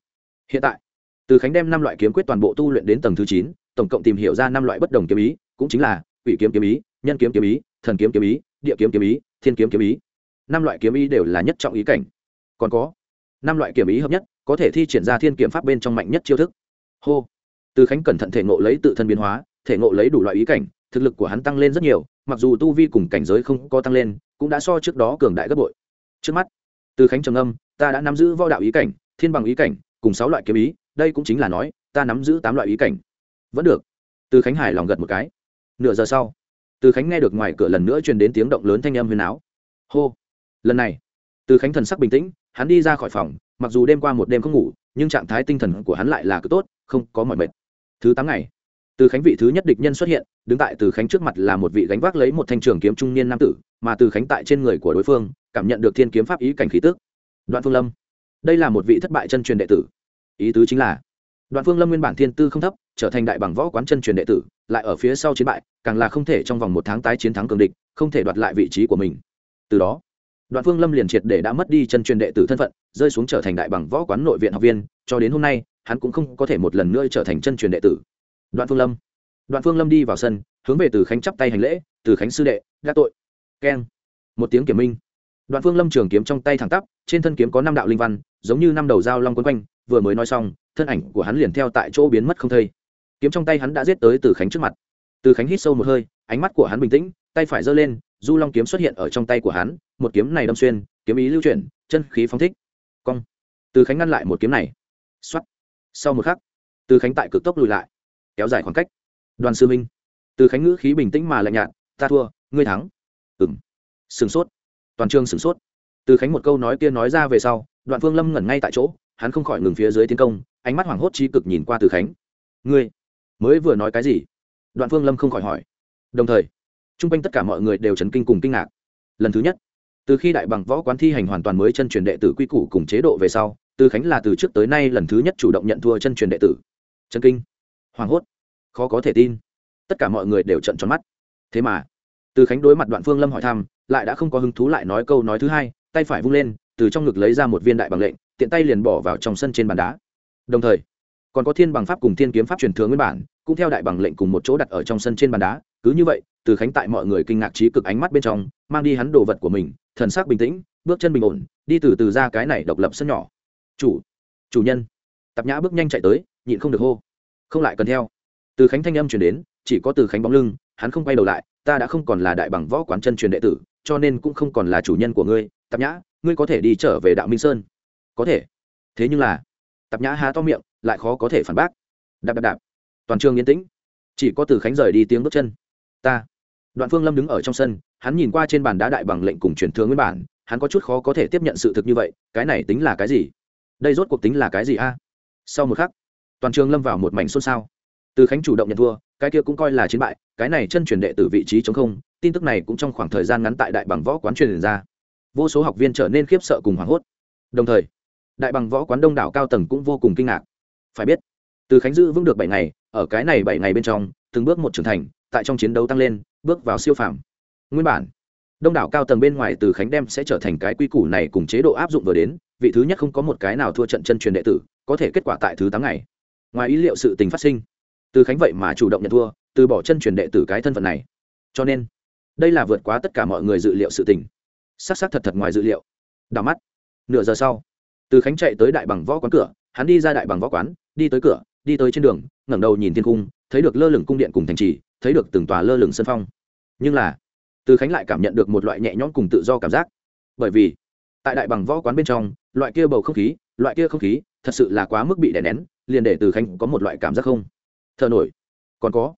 Hiện tại, từ khánh đem năm loại kiếm quyết toàn bộ tu luyện đến tầng thứ chín, tổng cộng tìm hiểu ra năm loại bất đồng kiếm ý, cũng chính là quỷ kiếm kiếm ý, nhân kiếm kiếm ý, thần kiếm kiếm ý, địa kiếm kiếm ý, thiên kiếm kiếm ý. Năm loại kiếm ý đều là nhất trọng ý cảnh. Còn có, năm loại kiếm ý hợp nhất, có thể thi triển ra thiên kiếm pháp bên trong mạnh nhất chiêu thức. Hô. Từ khánh cẩn thận thể ngộ lấy tự thân biến hóa, thể ngộ lấy đủ loại ý cảnh thực lực của hắn tăng lên rất nhiều, mặc dù tu vi cùng cảnh giới không có tăng lên, cũng đã so trước đó cường đại gấp bội. Trước mắt, từ khánh trầm âm ta đã nắm giữ võ đạo ý cảnh, thiên bằng ý cảnh, cùng sáu loại kiếm ý, đây cũng chính là nói, ta nắm giữ tám loại ý cảnh. Vẫn được. Từ khánh hải lòng gật một cái. Nửa giờ sau, từ khánh nghe được ngoài cửa lần nữa truyền đến tiếng động lớn thanh âm huyền áo. Hô! Lần này, từ khánh thần sắc bình tĩnh, hắn đi ra khỏi phòng, mặc dù đêm qua một đêm không ngủ, nhưng trạng thái tinh thần của hắn lại là cứ tốt, không có mọi mệt. Thứ tám ngày từ khánh vị thứ nhất địch nhân xuất hiện, đứng tại từ khánh trước mặt là một vị gánh vác lấy một thanh trường kiếm trung niên nam tử, mà từ khánh tại trên người của đối phương, cảm nhận được thiên kiếm pháp ý cảnh khí tước đoạn phương lâm. Đây là một vị thất bại chân truyền đệ tử. Ý tứ chính là, đoạn phương lâm nguyên bản thiên tư không thấp, trở thành đại bằng võ quán chân truyền đệ tử, lại ở phía sau chiến bại, càng là không thể trong vòng một tháng tái chiến thắng cường địch, không thể đoạt lại vị trí của mình. Từ đó, đoạn phương lâm liền triệt để đã mất đi chân truyền đệ tử thân phận, rơi xuống trở thành đại bằng võ quán nội viện học viên, cho đến hôm nay, hắn cũng không có thể một lần nữa trở thành chân truyền đệ tử đoạn phương lâm. Đoạn phương lâm đi vào sân, hướng về từ khánh chắp tay hành lễ, từ khánh sư đệ gác tội. Keng. Một tiếng kiểm minh. Đoạn phương lâm trường kiếm trong tay thẳng tắp, trên thân kiếm có năm đạo linh văn, giống như năm đầu dao long quấn quanh, vừa mới nói xong, thân ảnh của hắn liền theo tại chỗ biến mất không thây kiếm trong tay hắn đã giết tới từ khánh trước mặt. Từ khánh hít sâu một hơi, ánh mắt của hắn bình tĩnh, tay phải giơ lên, du long kiếm xuất hiện ở trong tay của hắn, một kiếm này đâm xuyên, kiếm ý lưu chuyển, chân khí phóng thích. Cong. Từ khánh ngăn lại một kiếm này. X sau một khắc, từ khánh tại cực tốc lùi lại kéo dài khoảng cách. Đoàn sư minh, từ khánh ngữ khí bình tĩnh mà lạnh nhạt, ta thua, ngươi thắng. Ừng sửng sốt. Toàn trường sửng sốt. Từ khánh một câu nói kia nói ra về sau, đoạn phương lâm ngẩn ngay tại chỗ, hắn không khỏi ngừng phía dưới tiến công, ánh mắt hoảng hốt trí cực nhìn qua từ khánh. Ngươi mới vừa nói cái gì? Đoạn phương lâm không khỏi hỏi. Đồng thời, chung quanh tất cả mọi người đều chấn kinh cùng kinh ngạc. Lần thứ nhất, từ khi đại bằng võ quán thi hành hoàn toàn mới chân truyền đệ tử quy củ cùng chế độ về sau, từ khánh là từ trước tới nay lần thứ nhất chủ động nhận thua chân truyền đệ tử. Chân kinh hoảng hốt, khó có thể tin. Tất cả mọi người đều trận tròn mắt. Thế mà, từ khánh đối mặt đoạn phương lâm hỏi thăm, lại đã không có hứng thú lại nói câu nói thứ hai, tay phải vung lên, từ trong ngực lấy ra một viên đại bằng lệnh, tiện tay liền bỏ vào trong sân trên bàn đá. Đồng thời, còn có thiên bằng pháp cùng thiên kiếm pháp truyền thừa nguyên bản, cũng theo đại bằng lệnh cùng một chỗ đặt ở trong sân trên bàn đá. Cứ như vậy, từ khánh tại mọi người kinh ngạc trí cực ánh mắt bên trong, mang đi hắn đồ vật của mình, thần sắc bình tĩnh, bước chân bình ổn, đi từ từ ra cái này độc lập sân nhỏ. Chủ chủ nhân. Tạp nhã bước nhanh chạy tới, nhịn không được hô không lại cần theo. Từ khánh thanh âm chuyển đến, chỉ có từ khánh bóng lưng, hắn không quay đầu lại, ta đã không còn là đại bằng võ quán chân truyền đệ tử, cho nên cũng không còn là chủ nhân của ngươi, tạp nhã, ngươi có thể đi trở về đạo minh sơn. Có thể. Thế nhưng là, tạp nhã há to miệng, lại khó có thể phản bác. Đạp đạp đạp. Toàn trường yên tĩnh. Chỉ có từ khánh rời đi tiếng bước chân. Ta. Đoạn phương lâm đứng ở trong sân, hắn nhìn qua trên bàn đá đại bằng lệnh cùng truyền thừa nguyên bản, hắn có chút khó có thể tiếp nhận sự thực như vậy, cái này tính là cái gì? Đây rốt cuộc tính là cái gì a? Sau một khắc toàn trường lâm vào một mảnh xôn xao. Từ khánh chủ động nhận thua, cái kia cũng coi là chiến bại, cái này chân truyền đệ từ vị trí chống không, tin tức này cũng trong khoảng thời gian ngắn tại đại bằng võ quán truyền ra. Vô số học viên trở nên khiếp sợ cùng hoảng hốt. Đồng thời, đại bằng võ quán đông đảo cao tầng cũng vô cùng kinh ngạc. Phải biết, từ khánh giữ vững được bảy ngày, ở cái này bảy ngày bên trong, từng bước một trưởng thành, tại trong chiến đấu tăng lên, bước vào siêu phàm. Nguyên bản, đông đảo cao tầng bên ngoài từ khánh đem sẽ trở thành cái quy củ này cùng chế độ áp dụng vừa đến, vị thứ nhất không có một cái nào thua trận chân truyền đệ tử, có thể kết quả tại thứ tám ngày ngoài ý liệu sự tình phát sinh. Từ khánh vậy mà chủ động nhận thua, từ bỏ chân truyền đệ tử cái thân phận này. Cho nên, đây là vượt quá tất cả mọi người dự liệu sự tình. S ắ c s ắ c thật thật ngoài dự liệu. Đào mắt. Nửa giờ sau, từ khánh chạy tới đại bằng võ quán cửa, hắn đi ra đại bằng võ quán, đi tới cửa, đi tới trên đường, ngẩng đầu nhìn thiên cung, thấy được lơ lửng cung điện cùng thành trì, thấy được từng tòa lơ lửng sân phong. Nhưng là, từ khánh lại cảm nhận được một loại nhẹ nhõm cùng tự do cảm giác. Bởi vì, tại đại bằng võ quán bên trong, loại kia bầu không khí, loại kia không khí, thật sự là quá mức bị đè nén liền để từ khánh có một loại cảm giác không? Thở nổi. Còn có.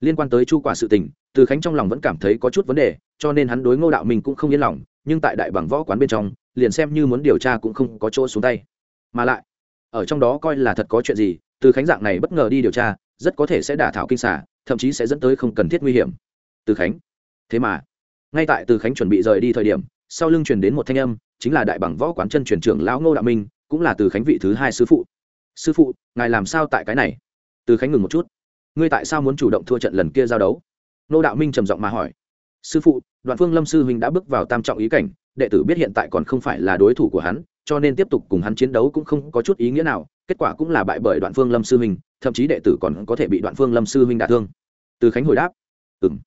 Liên quan tới chu quả sự tình, từ khánh trong lòng vẫn cảm thấy có chút vấn đề, cho nên hắn đối ngô đạo minh cũng không yên lòng, nhưng tại đại bằng võ quán bên trong, liền xem như muốn điều tra cũng không có chỗ xuống tay. Mà lại, ở trong đó coi là thật có chuyện gì, từ khánh dạng này bất ngờ đi điều tra, rất có thể sẽ đả thảo kinh xả thậm chí sẽ dẫn tới không cần thiết nguy hiểm. Từ khánh. Thế mà, ngay tại từ khánh chuẩn bị rời đi thời điểm, sau lưng truyền đến một thanh âm, chính là đại bằng võ quán chân truyền trưởng lão ngô đạo minh, cũng là từ khánh vị thứ hai sư phụ sư phụ ngài làm sao tại cái này từ khánh ngừng một chút ngươi tại sao muốn chủ động thua trận lần kia giao đấu Nô đạo minh trầm giọng mà hỏi sư phụ đoạn phương lâm sư huynh đã bước vào tam trọng ý cảnh đệ tử biết hiện tại còn không phải là đối thủ của hắn cho nên tiếp tục cùng hắn chiến đấu cũng không có chút ý nghĩa nào kết quả cũng là bại bởi đoạn phương lâm sư huynh thậm chí đệ tử còn có thể bị đoạn phương lâm sư huynh đả thương từ khánh hồi đáp ừng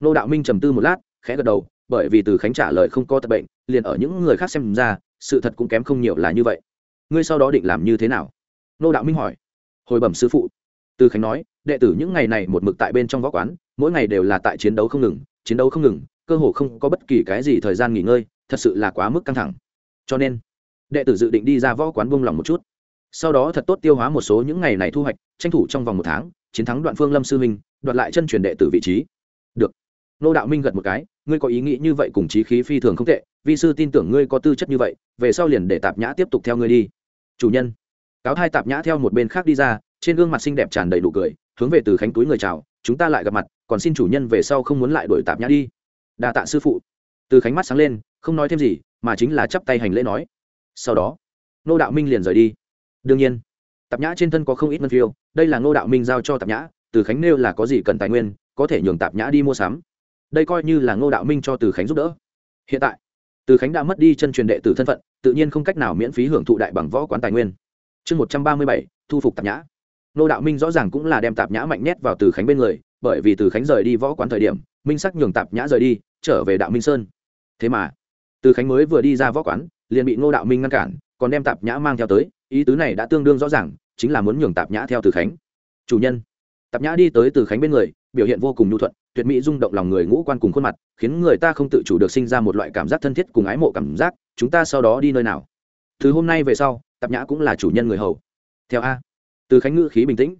nô đạo minh trầm tư một lát khẽ gật đầu bởi vì từ khánh trả lời không có tật bệnh liền ở những người khác xem ra sự thật cũng kém không nhiều là như vậy ngươi sau đó định làm như thế nào nô đạo minh hỏi. Hồi bẩm sư phụ. Từ khánh nói, đệ tử những ngày này một mực tại bên trong võ quán, mỗi ngày đều là tại chiến đấu không ngừng, chiến đấu không ngừng, cơ hồ không có bất kỳ cái gì thời gian nghỉ ngơi, thật sự là quá mức căng thẳng. Cho nên, đệ tử dự định đi ra võ quán buông lỏng một chút. Sau đó thật tốt tiêu hóa một số những ngày này thu hoạch, tranh thủ trong vòng một tháng, chiến thắng đoạn phương lâm sư minh đoạt lại chân truyền đệ tử vị trí. Được. Nô đạo minh gật một cái, ngươi có ý nghĩ như vậy cùng chí khí phi thường không tệ, vi sư tin tưởng ngươi có tư chất như vậy, về sau liền để tạp nhã tiếp tục theo ngươi đi. Chủ nhân cáo thai tạp nhã theo một bên khác đi ra, trên gương mặt xinh đẹp tràn đầy đủ cười, hướng về từ khánh túi người chào, chúng ta lại gặp mặt, còn xin chủ nhân về sau không muốn lại đuổi tạp nhã đi. Đa tạ sư phụ. Từ khánh mắt sáng lên, không nói thêm gì, mà chính là chắp tay hành lễ nói. Sau đó nô đạo minh liền rời đi. Đương nhiên, tạp nhã trên thân có không ít ngân phiêu, đây là nô đạo minh giao cho tạp nhã, từ khánh nêu là có gì cần tài nguyên, có thể nhường tạp nhã đi mua sắm. Đây coi như là ngô đạo minh cho từ khánh giúp đỡ. Hiện tại, từ khánh đã mất đi chân truyền đệ tử thân phận, tự nhiên không cách nào miễn phí hưởng thụ đại bằng võ quán tài nguyên chương một trăm ba mươi bảy, thu phục tạp nhã. Nô đạo minh rõ ràng cũng là đem tạp nhã mạnh nhét vào từ khánh bên người, bởi vì từ khánh rời đi võ quán thời điểm, minh sắc nhường tạp nhã rời đi, trở về đạo minh sơn. Thế mà, từ khánh mới vừa đi ra võ quán, liền bị ngô đạo minh ngăn cản, còn đem tạp nhã mang theo tới, ý tứ này đã tương đương rõ ràng, chính là muốn nhường tạp nhã theo từ khánh. Chủ nhân, tạp nhã đi tới từ khánh bên người, biểu hiện vô cùng nhu thuận, tuyệt mỹ rung động lòng người ngũ quan cùng khuôn mặt, khiến người ta không tự chủ được sinh ra một loại cảm giác thân thiết cùng ái mộ cảm giác, chúng ta sau đó đi nơi nào? Từ hôm nay về sau tạp nhã cũng là chủ nhân người hầu. Theo a. Từ khánh ngữ khí bình tĩnh.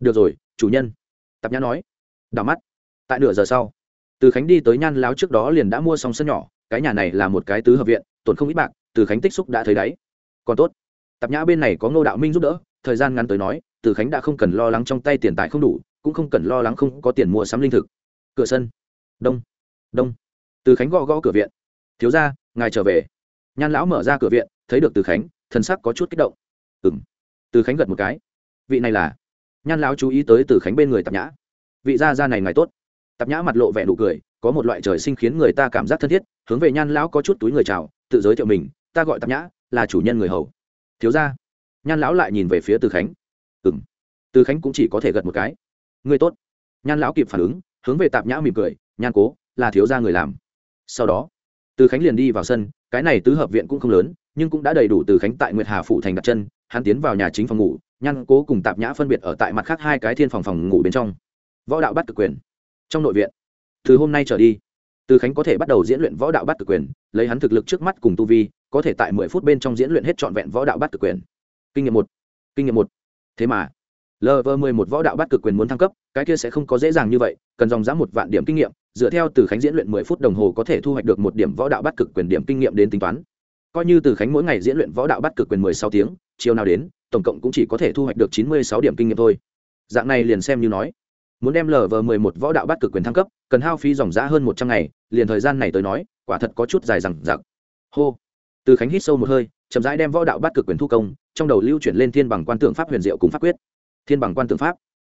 Được rồi, chủ nhân. Tạp nhã nói. Đảo mắt. Tại nửa giờ sau, từ khánh đi tới nhan láo trước đó liền đã mua xong sân nhỏ, cái nhà này là một cái tứ hợp viện, tổn không ít bạc, từ khánh tích xúc đã thấy đáy. Còn tốt. Tạp nhã bên này có ngô đạo minh giúp đỡ, thời gian ngắn tới nói, từ khánh đã không cần lo lắng trong tay tiền tài không đủ, cũng không cần lo lắng không có tiền mua sắm linh thực. Cửa sân. Đông. Đông. Từ khánh gõ gõ cửa viện. Thiếu ra ngài trở về. Nhan lão mở ra cửa viện, thấy được từ khánh thân sắc có chút kích động. Ừ m từ khánh gật một cái. Vị này là? Nhan lão chú ý tới từ khánh bên người tạp nhã. Vị gia gia này ngài tốt. Tạp nhã mặt lộ vẻ nụ cười có một loại trời sinh khiến người ta cảm giác thân thiết hướng về nhan lão có chút túi người chào tự giới thiệu mình ta gọi tạp nhã là chủ nhân người hầu. Thiếu gia, nhan lão lại nhìn về phía từ khánh. Ừ m từ khánh cũng chỉ có thể gật một cái. Người tốt. Nhan lão kịp phản ứng hướng về tạp nhã mỉm cười nhan cố là thiếu gia người làm. Sau đó từ khánh liền đi vào sân cái này tứ hợp viện cũng không lớn nhưng cũng đã đầy đủ từ khánh tại nguyệt hà phụ thành đặt chân, hắn tiến vào nhà chính phòng ngủ, nhăn cố cùng tạp nhã phân biệt ở tại mặt khác hai cái thiên phòng phòng ngủ bên trong. Võ đạo bắt cực quyền. Trong nội viện, từ hôm nay trở đi, từ khánh có thể bắt đầu diễn luyện võ đạo bắt cực quyền, lấy hắn thực lực trước mắt cùng tu vi, có thể tại mười phút bên trong diễn luyện hết trọn vẹn võ đạo bắt cực quyền. Kinh nghiệm một, kinh nghiệm một. Thế mà lv mười một võ đạo bắt cực quyền muốn thăng cấp, cái kia sẽ không có dễ dàng như vậy, cần dòng giá một vạn điểm kinh nghiệm, dựa theo từ khánh diễn luyện mười phút đồng hồ có thể thu hoạch được một điểm võ đạo bắt cực quyền điểm kinh nghiệm đến tính toán coi như từ khánh mỗi ngày diễn luyện võ đạo bắt cực quyền mười sáu tiếng, chiều nào đến, tổng cộng cũng chỉ có thể thu hoạch được chín mươi sáu điểm kinh nghiệm thôi. Dạng này liền xem như nói, muốn đem vờ mười một võ đạo bắt cực quyền thăng cấp, cần hao phí dòng giá hơn một trăm ngày, liền thời gian này tới nói, quả thật có chút dài rằng giặc hô. Từ khánh hít sâu một hơi, chậm rãi đem võ đạo bắt cực quyền thu công, trong đầu lưu chuyển lên thiên bằng quan tượng pháp huyền diệu cùng pháp quyết. Thiên bằng quan tượng pháp.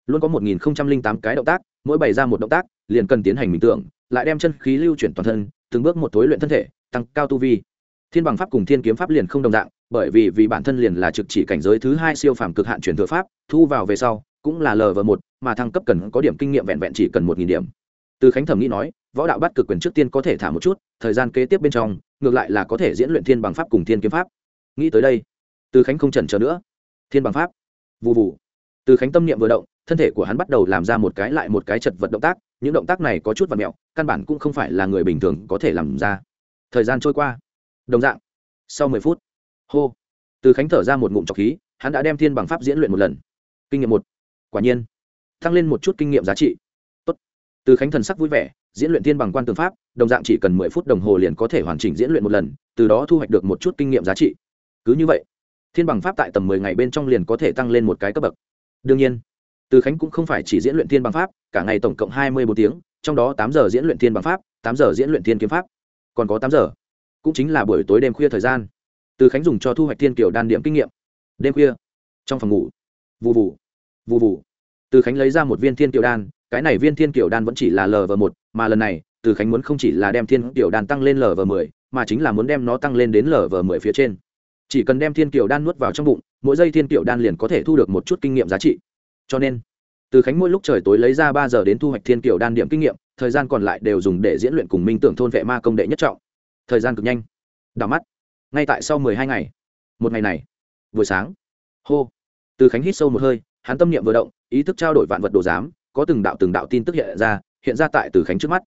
Luôn có một nghìn tám cái động tác, mỗi bày ra một động tác, liền cần tiến hành mình tưởng, lại đem chân khí lưu chuyển toàn thân, từng bước một thối luyện thân thể, tăng cao tu vi thiên bằng pháp cùng thiên kiếm pháp liền không đồng dạng, bởi vì vì bản thân liền là trực chỉ cảnh giới thứ hai siêu phàm cực hạn chuyển thừa pháp, thu vào về sau, cũng là lv một, mà thăng cấp cần có điểm kinh nghiệm vẹn vẹn chỉ cần một nghìn điểm. Từ khánh thẩm nghĩ nói, võ đạo bắt cực quyền trước tiên có thể thả một chút, thời gian kế tiếp bên trong, ngược lại là có thể diễn luyện thiên bằng pháp cùng thiên kiếm pháp. Nghĩ tới đây, từ khánh không chần chờ nữa. Thiên bằng pháp vụ vụ từ khánh tâm niệm vừa động, thân thể của hắn bắt đầu làm ra một cái lại một cái chật vật động tác, những động tác này có chút vật mẹo, căn bản cũng không phải là người bình thường có thể làm ra. Thời gian trôi qua đồng dạng, sau mười phút, hô, từ khánh thở ra một ngụm trọc khí, hắn đã đem thiên bằng pháp diễn luyện một lần. Kinh nghiệm một, quả nhiên, tăng lên một chút kinh nghiệm giá trị. Tốt. từ khánh thần sắc vui vẻ, diễn luyện thiên bằng quan tường pháp, đồng dạng chỉ cần mười phút đồng hồ liền có thể hoàn chỉnh diễn luyện một lần, từ đó thu hoạch được một chút kinh nghiệm giá trị. Cứ như vậy, thiên bằng pháp tại tầm mười ngày bên trong liền có thể tăng lên một cái cấp bậc. Đương nhiên, từ khánh cũng không phải chỉ diễn luyện thiên bằng pháp, cả ngày tổng cộng hai mươi bốn tiếng, trong đó tám giờ diễn luyện thiên bằng pháp, tám giờ diễn luyện thiên kiếm pháp. Còn có tám giờ cũng chính là buổi tối đêm khuya thời gian. Từ khánh dùng cho thu hoạch thiên kiểu đan điểm kinh nghiệm. Đêm khuya, trong phòng ngủ vụ vụ vụ vụ từ khánh lấy ra một viên thiên kiểu đan, cái này viên thiên kiểu đan vẫn chỉ là lv một, mà lần này, từ khánh muốn không chỉ là đem thiên kiểu đan tăng lên lv mười, mà chính là muốn đem nó tăng lên đến lv mười phía trên. Chỉ cần đem thiên kiểu đan nuốt vào trong bụng, mỗi giây thiên kiểu đan liền có thể thu được một chút kinh nghiệm giá trị. Cho nên, từ khánh mỗi lúc trời tối lấy ra ba giờ đến thu hoạch thiên kiểu đan điểm kinh nghiệm, thời gian còn lại đều dùng để diễn luyện cùng minh tưởng thôn vệ ma công đệ nhất trọng thời gian cực nhanh. Đảo mắt. Ngay tại sau mười hai ngày. Một ngày này. Buổi sáng. Hô. Từ khánh hít sâu một hơi, hắn tâm niệm vừa động, ý thức trao đổi vạn vật đồ giám, có từng đạo từng đạo tin tức hiện ra hiện ra tại từ khánh trước mắt.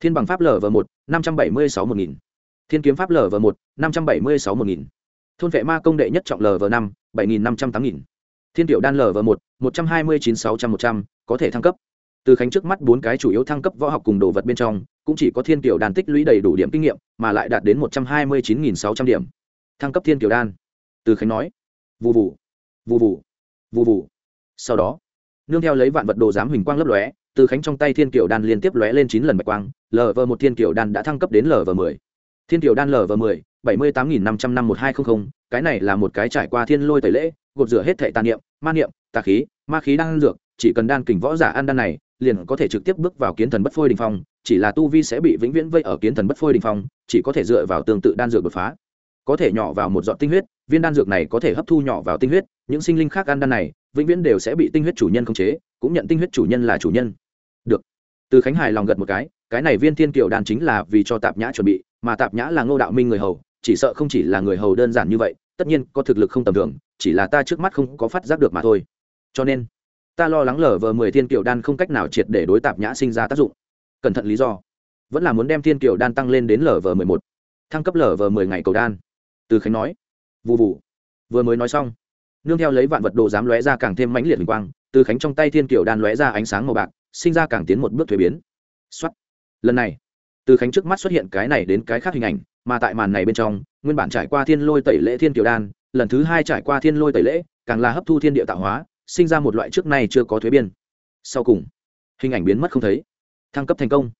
Thiên bằng pháp lv một, năm trăm bảy mươi sáu một nghìn. Thiên kiếm pháp lv một, năm trăm bảy mươi sáu một nghìn. Thôn vệ ma công đệ nhất trọng lv năm, bảy nghìn năm trăm tám nghìn. Thiên tiểu đan lv một một trăm hai mươi chín sáu trăm một trăm, có thể thăng cấp từ khánh trước mắt bốn cái chủ yếu thăng cấp võ học cùng đồ vật bên trong, cũng chỉ có thiên tiểu đan tích lũy đầy đủ điểm kinh nghiệm, mà lại đạt đến một trăm hai mươi chín sáu trăm điểm. Thăng cấp thiên tiểu đan. Từ khánh nói. Vụ vụ vụ vụ vụ vụ sau đó, nương theo lấy vạn vật đồ giám huỳnh quang lấp lóe, từ khánh trong tay thiên kiểu đan liên tiếp lóe lên chín lần bạch quang lv một thiên kiểu đan đã thăng cấp đến lv mười. Thiên kiểu đan lv mười, bảy mươi tám nghìn năm trăm năm một hai trăm linh cái này là một cái trải qua thiên lôi tẩy lễ, gột rửa hết thệ tàn niệm, ma niệm, tà khí, ma khí đang dược chỉ cần đan kình võ giả ăn đan này, liền có thể trực tiếp bước vào kiến thần bất phôi đình phong, chỉ là tu vi sẽ bị vĩnh viễn vây ở kiến thần bất phôi đình phong, chỉ có thể dựa vào tương tự đan dược đột phá. Có thể nhỏ vào một giọt tinh huyết, viên đan dược này có thể hấp thu nhỏ vào tinh huyết, những sinh linh khác ăn đan này, vĩnh viễn đều sẽ bị tinh huyết chủ nhân khống chế, cũng nhận tinh huyết chủ nhân là chủ nhân. Được. Từ khánh hải lòng gật một cái cái này viên thiên kiều đan chính là vì cho tạp nhã chuẩn bị, mà tạp nhã là ngô đạo minh người hầu, chỉ sợ không chỉ là người hầu đơn giản như vậy, tất nhiên có thực lực không tầm thường, chỉ là ta trước mắt không có phát giác được mà thôi. Cho nên ta lo lắng lở vờ mười thiên kiều đan không cách nào triệt để đối tạp nhã sinh ra tác dụng. Cẩn thận lý do. Vẫn là muốn đem thiên kiều đan tăng lên đến lở vờ mười một. Thăng cấp lở vờ mười ngày cầu đan. Từ khánh nói. Vụ vụ vừa mới nói xong, nương theo lấy vạn vật đồ dám lóe ra càng thêm mãnh liệt hình quang, từ khánh trong tay thiên kiều đan lóe ra ánh sáng màu bạc, sinh ra càng tiến một bước thuế biến. Xuất lần này, từ khánh trước mắt xuất hiện cái này đến cái khác hình ảnh, mà tại màn này bên trong, nguyên bản trải qua thiên lôi tẩy lễ thiên kiều đan, lần thứ hai trải qua thiên lôi tẩy lễ, càng là hấp thu thiên địa tạo hóa sinh ra một loại trước nay chưa có thuế biên. Sau cùng hình ảnh biến mất không thấy. Thăng cấp thành công.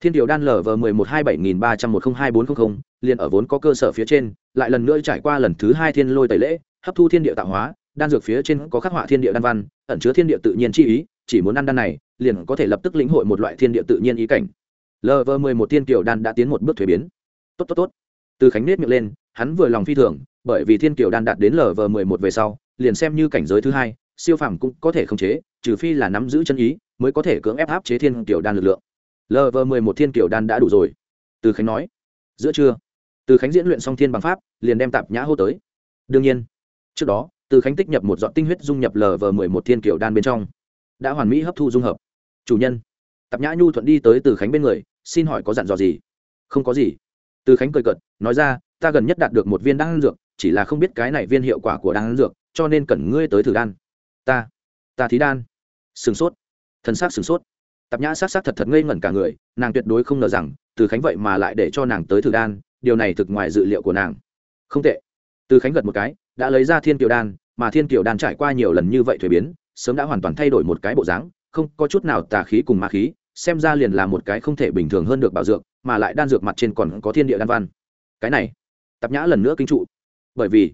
Thiên điều đan lv mười một hai bảy nghìn ba trăm một không hai bốn không không, liền ở vốn có cơ sở phía trên lại lần nữa trải qua lần thứ hai thiên lôi tẩy lễ hấp thu thiên địa tạo hóa đan dược phía trên có khắc họa thiên địa đan văn ẩn chứa thiên địa tự nhiên chi ý chỉ muốn ăn đan này liền có thể lập tức lĩnh hội một loại thiên địa tự nhiên ý cảnh. Lv mười một thiên kiều đan đã tiến một bước thuế biến. Tốt tốt tốt. Từ khánh nết miệng lên hắn vừa lòng phi thường bởi vì thiên kiều đan đạt đến lv mười một về sau liền xem như cảnh giới thứ hai siêu phàm cũng có thể khống chế, trừ phi là nắm giữ chân ý, mới có thể cưỡng ép áp chế thiên kiều đan lực lượng. Lv mười một thiên kiều đan đã đủ rồi. Từ khánh nói. Giữa trưa, từ khánh diễn luyện xong thiên bằng pháp, liền đem tạp nhã hô tới. Đương nhiên, trước đó, từ khánh tích nhập một dọn tinh huyết dung nhập lv mười một thiên kiều đan bên trong. Đã hoàn mỹ hấp thu dung hợp. Chủ nhân, tạp nhã nhu thuận đi tới từ khánh bên người, xin hỏi có dặn dò gì? Không có gì. Từ khánh cười cợt, nói ra, ta gần nhất đạt được một viên đan dược, chỉ là không biết cái này viên hiệu quả của đan dược, cho nên cần ngươi tới thử đan ta ta thí đan. Sửng sốt. Thân xác sửng sốt. Tạp nhã s á c s á c thật thật ngây ngẩn cả người, nàng tuyệt đối không ngờ rằng, từ khánh vậy mà lại để cho nàng tới thử đan, điều này thực ngoài dự liệu của nàng. Không tệ. Từ khánh gật một cái, đã lấy ra thiên kiều đan, mà thiên kiều đan trải qua nhiều lần như vậy thuế biến, sớm đã hoàn toàn thay đổi một cái bộ dáng, không có chút nào tà khí cùng ma khí, xem ra liền là một cái không thể bình thường hơn được bảo dược, mà lại đan dược mặt trên còn có thiên địa đan văn. Cái này, tạp nhã lần nữa kinh trụ. Bởi vì,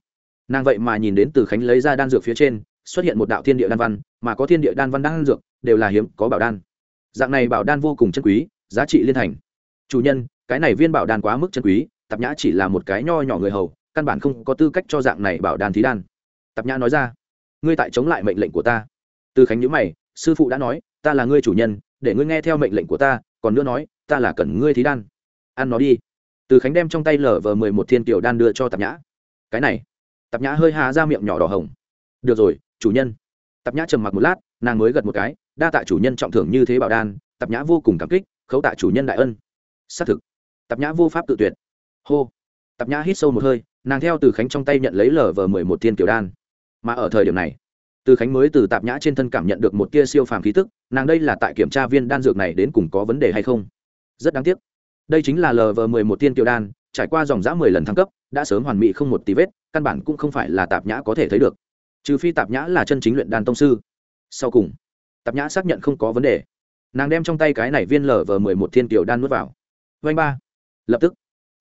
nàng vậy mà nhìn đến từ khánh lấy ra đan dược phía trên xuất hiện một đạo thiên địa đan văn, mà có thiên địa đan văn đan dược, đều là hiếm, có bảo đan. Dạng này bảo đan vô cùng chân quý, giá trị liên thành. Chủ nhân, cái này viên bảo đan quá mức chân quý, tạp nhã chỉ là một cái nho nhỏ người hầu, căn bản không có tư cách cho dạng này bảo đan thí đan. Tạp nhã nói ra, ngươi tại chống lại mệnh lệnh của ta. Từ khánh nhữ mày, sư phụ đã nói, ta là ngươi chủ nhân, để ngươi nghe theo mệnh lệnh của ta, còn nữa nói, ta là cần ngươi thí đan. Ăn nó đi. Từ khánh đem trong tay lở vờ mười một thiên tiểu đan đưa cho tạp nhã. Cái này. Tạp nhã hơi hà ra miệng nhỏ đỏ hồng. Được rồi chủ nhân. Tạp nhã trầm mặc một lát, nàng mới gật một cái, đa tạ chủ nhân trọng thưởng như thế bảo đan, tạp nhã vô cùng cảm kích, khấu tạ chủ nhân đại ân. Xác thực, tạp nhã vô pháp tự tuyệt. Hô. Tạp nhã hít sâu một hơi, nàng theo từ khánh trong tay nhận lấy lờ vờ mười một thiên kiểu đan. Mà ở thời điểm này, từ khánh mới từ tạp nhã trên thân cảm nhận được một tia siêu phàm khí tức, nàng đây là tại kiểm tra viên đan dược này đến cùng có vấn đề hay không. Rất đáng tiếc. Đây chính là lờ vờ mười một tiên kiểu đan, trải qua dòng giã mười lần thăng cấp, đã sớm hoàn mỹ không một tí vết, căn bản cũng không phải là tạp nhã có thể thấy được trừ phi tạp nhã là chân chính luyện đàn tông sư. Sau cùng, tạp nhã xác nhận không có vấn đề. Nàng đem trong tay cái này viên lv mười một thiên kiều đan nuốt vào. Vanh ba. Lập tức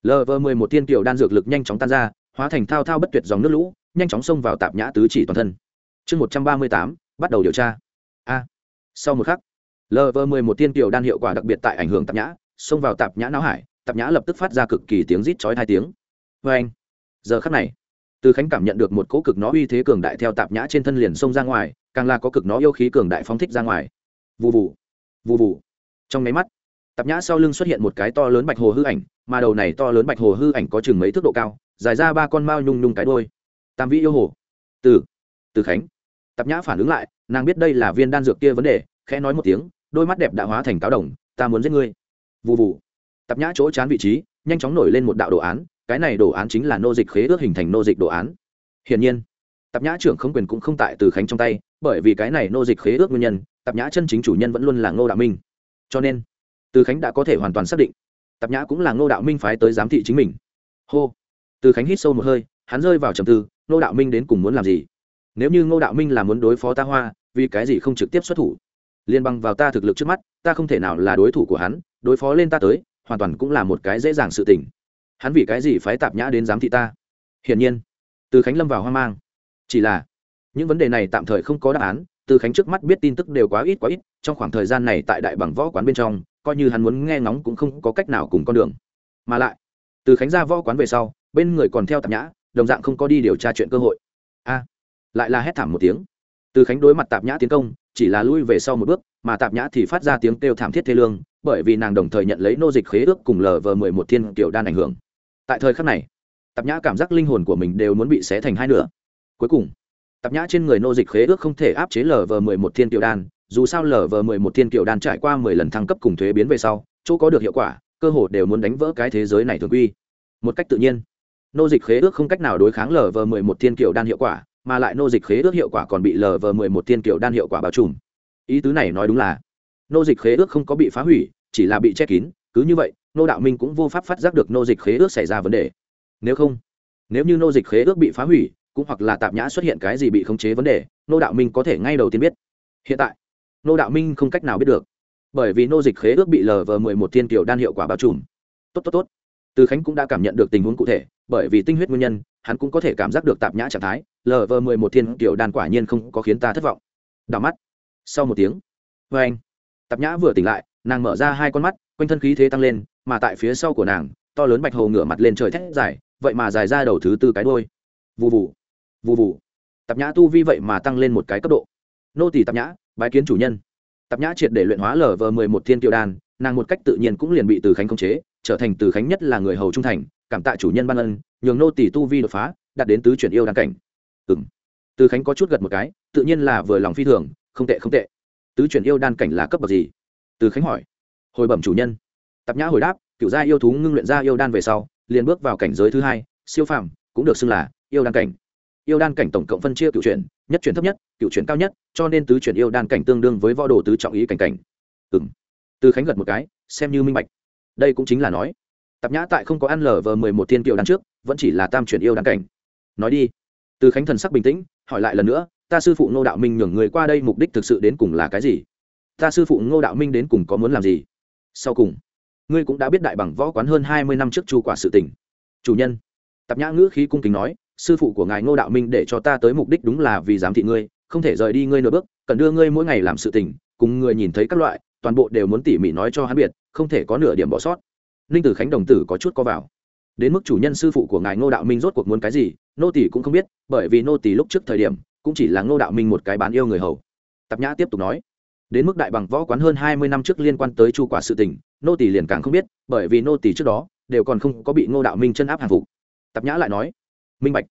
lv mười một thiên kiều đan dược lực nhanh chóng tan ra, hóa thành thao thao bất tuyệt dòng nước lũ, nhanh chóng xông vào tạp nhã tứ chỉ toàn thân. Chương một trăm ba mươi tám, bắt đầu điều tra. A. Sau một khắc lv mười một thiên kiều đan hiệu quả đặc biệt tại ảnh hưởng tạp nhã, xông vào tạp nhã não hải, tạp nhã lập tức phát ra cực kỳ tiếng rít chói hai tiếng. Vê anh giờ khắc này từ khánh cảm nhận được một cỗ cực nó uy thế cường đại theo tạp nhã trên thân liền xông ra ngoài, càng là có cực nó yêu khí cường đại phóng thích ra ngoài. Vụ vụ vụ vụ trong máy mắt, tạp nhã sau lưng xuất hiện một cái to lớn bạch hồ hư ảnh, mà đầu này to lớn bạch hồ hư ảnh có chừng mấy thước độ cao, dài ra ba con mao nhung nhung cái đôi tam vĩ yêu hồ. Từ từ khánh. Tạp nhã phản ứng lại, nàng biết đây là viên đan dược kia vấn đề, khẽ nói một tiếng, đôi mắt đẹp đã hóa thành cáo đồng, ta muốn giết ngươi. Vụ vụ tạp nhã chỗ chán vị trí, nhanh chóng nổi lên một đạo đồ án cái này đồ án chính là nô dịch khế ước hình thành nô dịch đồ án. Hiển nhiên, tạp nhã trưởng không quyền cũng không tại từ khánh trong tay, bởi vì cái này nô dịch khế ước nguyên nhân, tạp nhã chân chính chủ nhân vẫn luôn là ngô đạo minh. Cho nên, từ khánh đã có thể hoàn toàn xác định, tạp nhã cũng là ngô đạo minh phái tới giám thị chính mình. Hô! Từ khánh hít sâu một hơi, hắn rơi vào trầm tư, ngô đạo minh đến cùng muốn làm gì? Nếu như ngô đạo minh là muốn đối phó ta hoa, vì cái gì không trực tiếp xuất thủ? Liên băng vào ta thực lực trước mắt, ta không thể nào là đối thủ của hắn, đối phó lên ta tới, hoàn toàn cũng là một cái dễ dàng sự tình hắn vì cái gì phái tạp nhã đến giám thị ta? Hiển nhiên, từ khánh lâm vào hoang mang. Chỉ là, những vấn đề này tạm thời không có đáp án, từ khánh trước mắt biết tin tức đều quá ít quá ít, trong khoảng thời gian này tại đại bằng võ quán bên trong, coi như hắn muốn nghe ngóng cũng không có cách nào cùng con đường. Mà lại, từ khánh ra võ quán về sau, bên người còn theo tạp nhã, đồng dạng không có đi điều tra chuyện cơ hội. A, lại là hét thảm một tiếng. Từ khánh đối mặt tạp nhã tiến công, chỉ là lui về sau một bước, mà tạp nhã thì phát ra tiếng kêu thảm thiết thê lương, bởi vì nàng đồng thời nhận lấy nô dịch khế ước cùng lờ vờ mười một thiên kiểu đan ảnh hưởng tại thời khắc này, tạp nhã cảm giác linh hồn của mình đều muốn bị xé thành hai nửa. Cuối cùng, tạp nhã trên người nô dịch khế ước không thể áp chế lv vờ mười một thiên kiểu đan, dù sao lv vờ mười một thiên kiểu đan trải qua mười lần thăng cấp cùng thuế biến về sau, chỗ có được hiệu quả, cơ hồ đều muốn đánh vỡ cái thế giới này thường quy. Một cách tự nhiên, nô dịch khế ước không cách nào đối kháng lv vờ mười một thiên kiểu đan hiệu quả, mà lại nô dịch khế ước hiệu quả còn bị lv vờ mười một thiên kiểu đan hiệu quả bao trùm. Ý tứ này nói đúng là, nô dịch khế ước không có bị phá hủy, chỉ là bị che kín, cứ như vậy nô đạo minh cũng vô pháp phát giác được nô dịch khế ước xảy ra vấn đề. Nếu không, nếu như nô dịch khế ước bị phá hủy, cũng hoặc là tạp nhã xuất hiện cái gì bị khống chế vấn đề, nô đạo minh có thể ngay đầu tiên biết. Hiện tại, nô đạo minh không cách nào biết được. Bởi vì nô dịch khế ước bị lờ vờ mười một thiên kiểu đan hiệu quả bao trùm. Tốt tốt tốt. Từ khánh cũng đã cảm nhận được tình huống cụ thể, bởi vì tinh huyết nguyên nhân, hắn cũng có thể cảm giác được tạp nhã trạng thái lờ vờ mười một thiên kiểu đan quả nhiên không có khiến ta thất vọng. Đảo mắt. Sau một tiếng vê anh. Tạp nhã vừa tỉnh lại, nàng mở ra hai con mắt, quanh thân khí thế tăng lên mà tại phía sau của nàng to lớn bạch hồ ngửa mặt lên trời thét dài vậy mà dài ra đầu thứ tư cái đôi Vù vù, vù vù, tạp nhã tu vi vậy mà tăng lên một cái cấp độ. Nô tỷ tạp nhã bái kiến chủ nhân. Tạp nhã triệt để luyện hóa lở vờ mười một thiên kiệu đan nàng một cách tự nhiên cũng liền bị từ khánh khống chế trở thành từ khánh nhất là người hầu trung thành cảm tạ chủ nhân ban ân nhường nô tỷ tu vi đột phá đạt đến tứ chuyển yêu đan cảnh. Ừ m từ khánh có chút gật một cái tự nhiên là vừa lòng phi thường không tệ không tệ. Tứ chuyển yêu đan cảnh là cấp bậc gì? Từ khánh hỏi. Hồi bẩm chủ nhân tạp nhã hồi đáp cựu gia yêu thú ngưng luyện ra yêu đan về sau, liền bước vào cảnh giới thứ hai, siêu phàm, cũng được xưng là yêu đan cảnh. Yêu đan cảnh tổng cộng phân chia cựu chuyển, nhất chuyển thấp nhất cựu chuyển cao nhất, cho nên tứ chuyển yêu đan cảnh tương đương với võ đồ tứ trọng ý cảnh cảnh. Ừ m từ khánh gật một cái, xem như minh bạch. Đây cũng chính là nói, tạp nhã tại không có ăn lờ vờ mười một thiên kiều đan trước, vẫn chỉ là tam chuyển yêu đan cảnh. Nói đi. Từ khánh thần sắc bình tĩnh, hỏi lại lần nữa, ta sư phụ ngô đạo minh nhường người qua đây mục đích thực sự đến cùng là cái gì? Ta sư phụ ngô đạo minh đến cùng có muốn làm gì? Sau cùng ngươi cũng đã biết đại bằng võ quán hơn hai mươi năm trước chu quả sự tình. Chủ nhân, tạp nhã ngữ khí cung kính nói, sư phụ của ngài ngô đạo minh để cho ta tới mục đích đúng là vì giám thị ngươi, không thể rời đi ngươi nửa bước, cần đưa ngươi mỗi ngày làm sự tình, cùng người nhìn thấy các loại, toàn bộ đều muốn tỉ mỉ nói cho hắn biệt không thể có nửa điểm bỏ sót. Ninh tử khánh đồng tử có chút có vào. Đến mức chủ nhân sư phụ của ngài ngô đạo minh rốt cuộc muốn cái gì, nô tỷ cũng không biết, bởi vì nô tỷ lúc trước thời điểm, cũng chỉ là ngô đạo minh một cái bán yêu người hầu. Tạp nhã tiếp tục nói đến mức đại bằng võ quán hơn hai mươi năm trước liên quan tới chu quả sự tình, nô tỷ liền càng không biết, bởi vì nô tỷ trước đó đều còn không có bị ngô đạo minh chân áp hàng phục. Tạp nhã lại nói, minh bạch,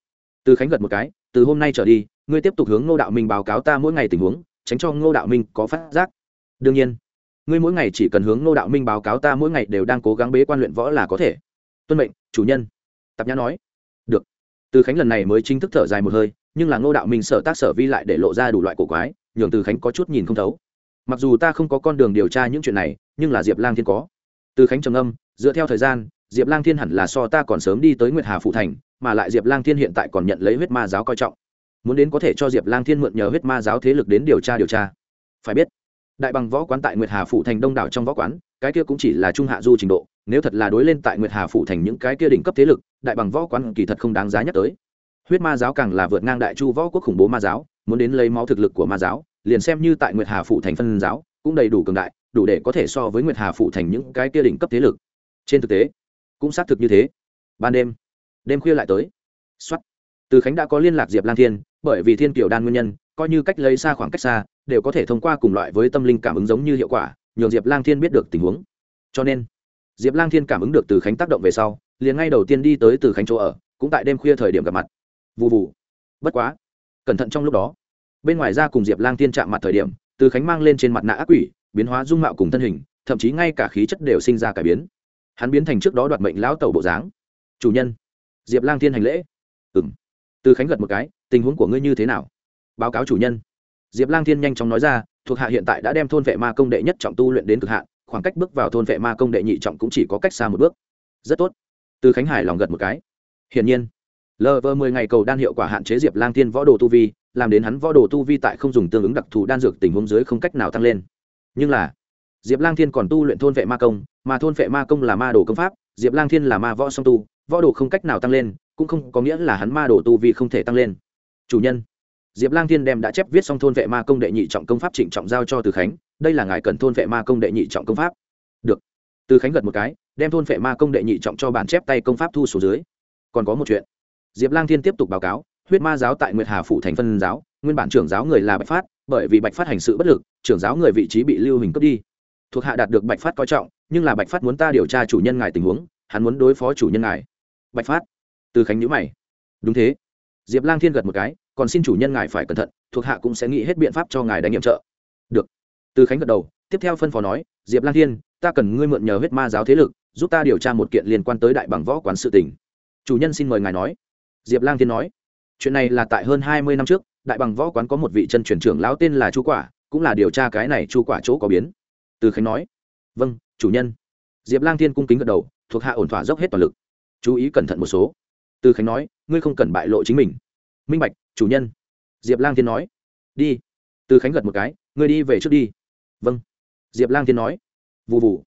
từ khánh gật một cái, từ hôm nay trở đi, ngươi tiếp tục hướng ngô đạo minh báo cáo ta mỗi ngày tình huống, tránh cho ngô đạo minh có phát giác. Đương nhiên, ngươi mỗi ngày chỉ cần hướng ngô đạo minh báo cáo ta mỗi ngày đều đang cố gắng bế quan luyện võ là có thể. Tuân mệnh, chủ nhân. Tạp nhã nói. Được. Từ khánh lần này mới chính thức thở dài một hơi, nhưng là ngô đạo minh sở tác sở vi lại để lộ ra đủ loại cổ quái, nhường từ khánh có chút nhìn không thấu mặc dù ta không có con đường điều tra những chuyện này, nhưng là diệp lang thiên có. Từ khánh trầm âm dựa theo thời gian, diệp lang thiên hẳn là so ta còn sớm đi tới nguyệt hà phụ thành, mà lại diệp lang thiên hiện tại còn nhận lấy huyết ma giáo coi trọng. Muốn đến có thể cho diệp lang thiên mượn nhờ huyết ma giáo thế lực đến điều tra điều tra. Phải biết, đại bằng võ quán tại nguyệt hà phụ thành đông đảo trong võ quán, cái kia cũng chỉ là trung hạ du trình độ, nếu thật là đối lên tại nguyệt hà phụ thành những cái kia đỉnh cấp thế lực, đại bằng võ quán kỳ thật không đáng giá nhắc tới. Huyết ma giáo càng là vượt ngang đại chu võ quốc khủng bố ma giáo, muốn đến lấy máu thực lực của ma giáo liền xem như tại nguyệt hà phụ thành phân giáo, cũng đầy đủ cường đại, đủ để có thể so với nguyệt hà phụ thành những cái kia đỉnh cấp thế lực. Trên thực tế, cũng xác thực như thế. Ban đêm đêm khuya lại tới. Xuất từ khánh đã có liên lạc diệp lang thiên, bởi vì thiên kiều đan nguyên nhân, coi như cách lấy xa khoảng cách xa, đều có thể thông qua cùng loại với tâm linh cảm ứng giống như hiệu quả, nhường diệp lang thiên biết được tình huống. Cho nên, diệp lang thiên cảm ứng được từ khánh tác động về sau, liền ngay đầu tiên đi tới từ khánh chỗ ở, cũng tại đêm khuya thời điểm gặp mặt. Vụ vụ bất quá, cẩn thận trong lúc đó bên ngoài ra cùng diệp lang thiên chạm mặt thời điểm, từ khánh mang lên trên mặt nạ ác quỷ, biến hóa dung mạo cùng thân hình, thậm chí ngay cả khí chất đều sinh ra cải biến. Hắn biến thành trước đó đoạt mệnh lão tẩu bộ dáng. Chủ nhân. Diệp lang thiên hành lễ. Ừng từ khánh gật một cái, tình huống của ngươi như thế nào? Báo cáo chủ nhân. Diệp lang thiên nhanh chóng nói ra, thuộc hạ hiện tại đã đem thôn vệ ma công đệ nhất trọng tu luyện đến cực hạn, khoảng cách bước vào thôn vệ ma công đệ nhị trọng cũng chỉ có cách xa một bước. Rất tốt. Từ khánh hải lòng gật một cái. Hiển nhiên. Lờ vờ mười ngày cầu đan hiệu quả hạn chế diệp lang thiên võ đồ tu vi làm đến hắn võ đồ tu vi tại không dùng tương ứng đặc thù đan dược tình huống dưới không cách nào tăng lên. Nhưng là, diệp lang thiên còn tu luyện thôn vệ ma công, mà thôn vệ ma công là ma đồ công pháp, diệp lang thiên là ma võ song tu, võ đồ không cách nào tăng lên, cũng không có nghĩa là hắn ma đồ tu vi không thể tăng lên. Chủ nhân, diệp lang thiên đem đã chép viết xong thôn vệ ma công đệ nhị trọng công pháp trịnh trọng giao cho từ khánh, đây là ngài cần thôn vệ ma công đệ nhị trọng công pháp. Được. Từ khánh gật một cái, đem thôn vệ ma công đệ nhị trọng cho bản chép tay công pháp thu số dưới. Còn có một chuyện. Diệp lang thiên tiếp tục báo cáo huyết ma giáo tại nguyệt hà phủ thành phân giáo, nguyên bản trưởng giáo người là bạch phát, bởi vì bạch phát hành sự bất lực, trưởng giáo người vị trí bị lưu hình cướp đi. Thuộc hạ đạt được bạch phát coi trọng, nhưng là bạch phát muốn ta điều tra chủ nhân ngài tình huống, hắn muốn đối phó chủ nhân ngài. Bạch phát. Từ khánh nhữ mày. Đúng thế. Diệp lang thiên gật một cái, còn xin chủ nhân ngài phải cẩn thận, thuộc hạ cũng sẽ nghĩ hết biện pháp cho ngài đánh nhiệm trợ. Được. Từ khánh gật đầu, tiếp theo phân phó nói, diệp lang thiên, ta cần ngươi mượn nhờ huyết ma giáo thế lực, giúp ta điều tra một kiện liên quan tới đại bằng võ quán sự tỉnh chủ nhân xin mời ngài nói. Diệp lang thiên nói chuyện này là tại hơn hai mươi năm trước, đại bằng võ quán có một vị chân truyền trưởng lão tên là chu quả, cũng là điều tra cái này chu quả chỗ có biến. Từ khánh nói vâng chủ nhân. Diệp lang thiên cung kính gật đầu, thuộc hạ ổn thỏa dốc hết toàn lực. Chú ý cẩn thận một số. Từ khánh nói, ngươi không cần bại lộ chính mình. Minh bạch, chủ nhân. Diệp lang thiên nói, đi. Từ khánh gật một cái, ngươi đi về trước đi. Vâng. Diệp lang thiên nói vụ vụ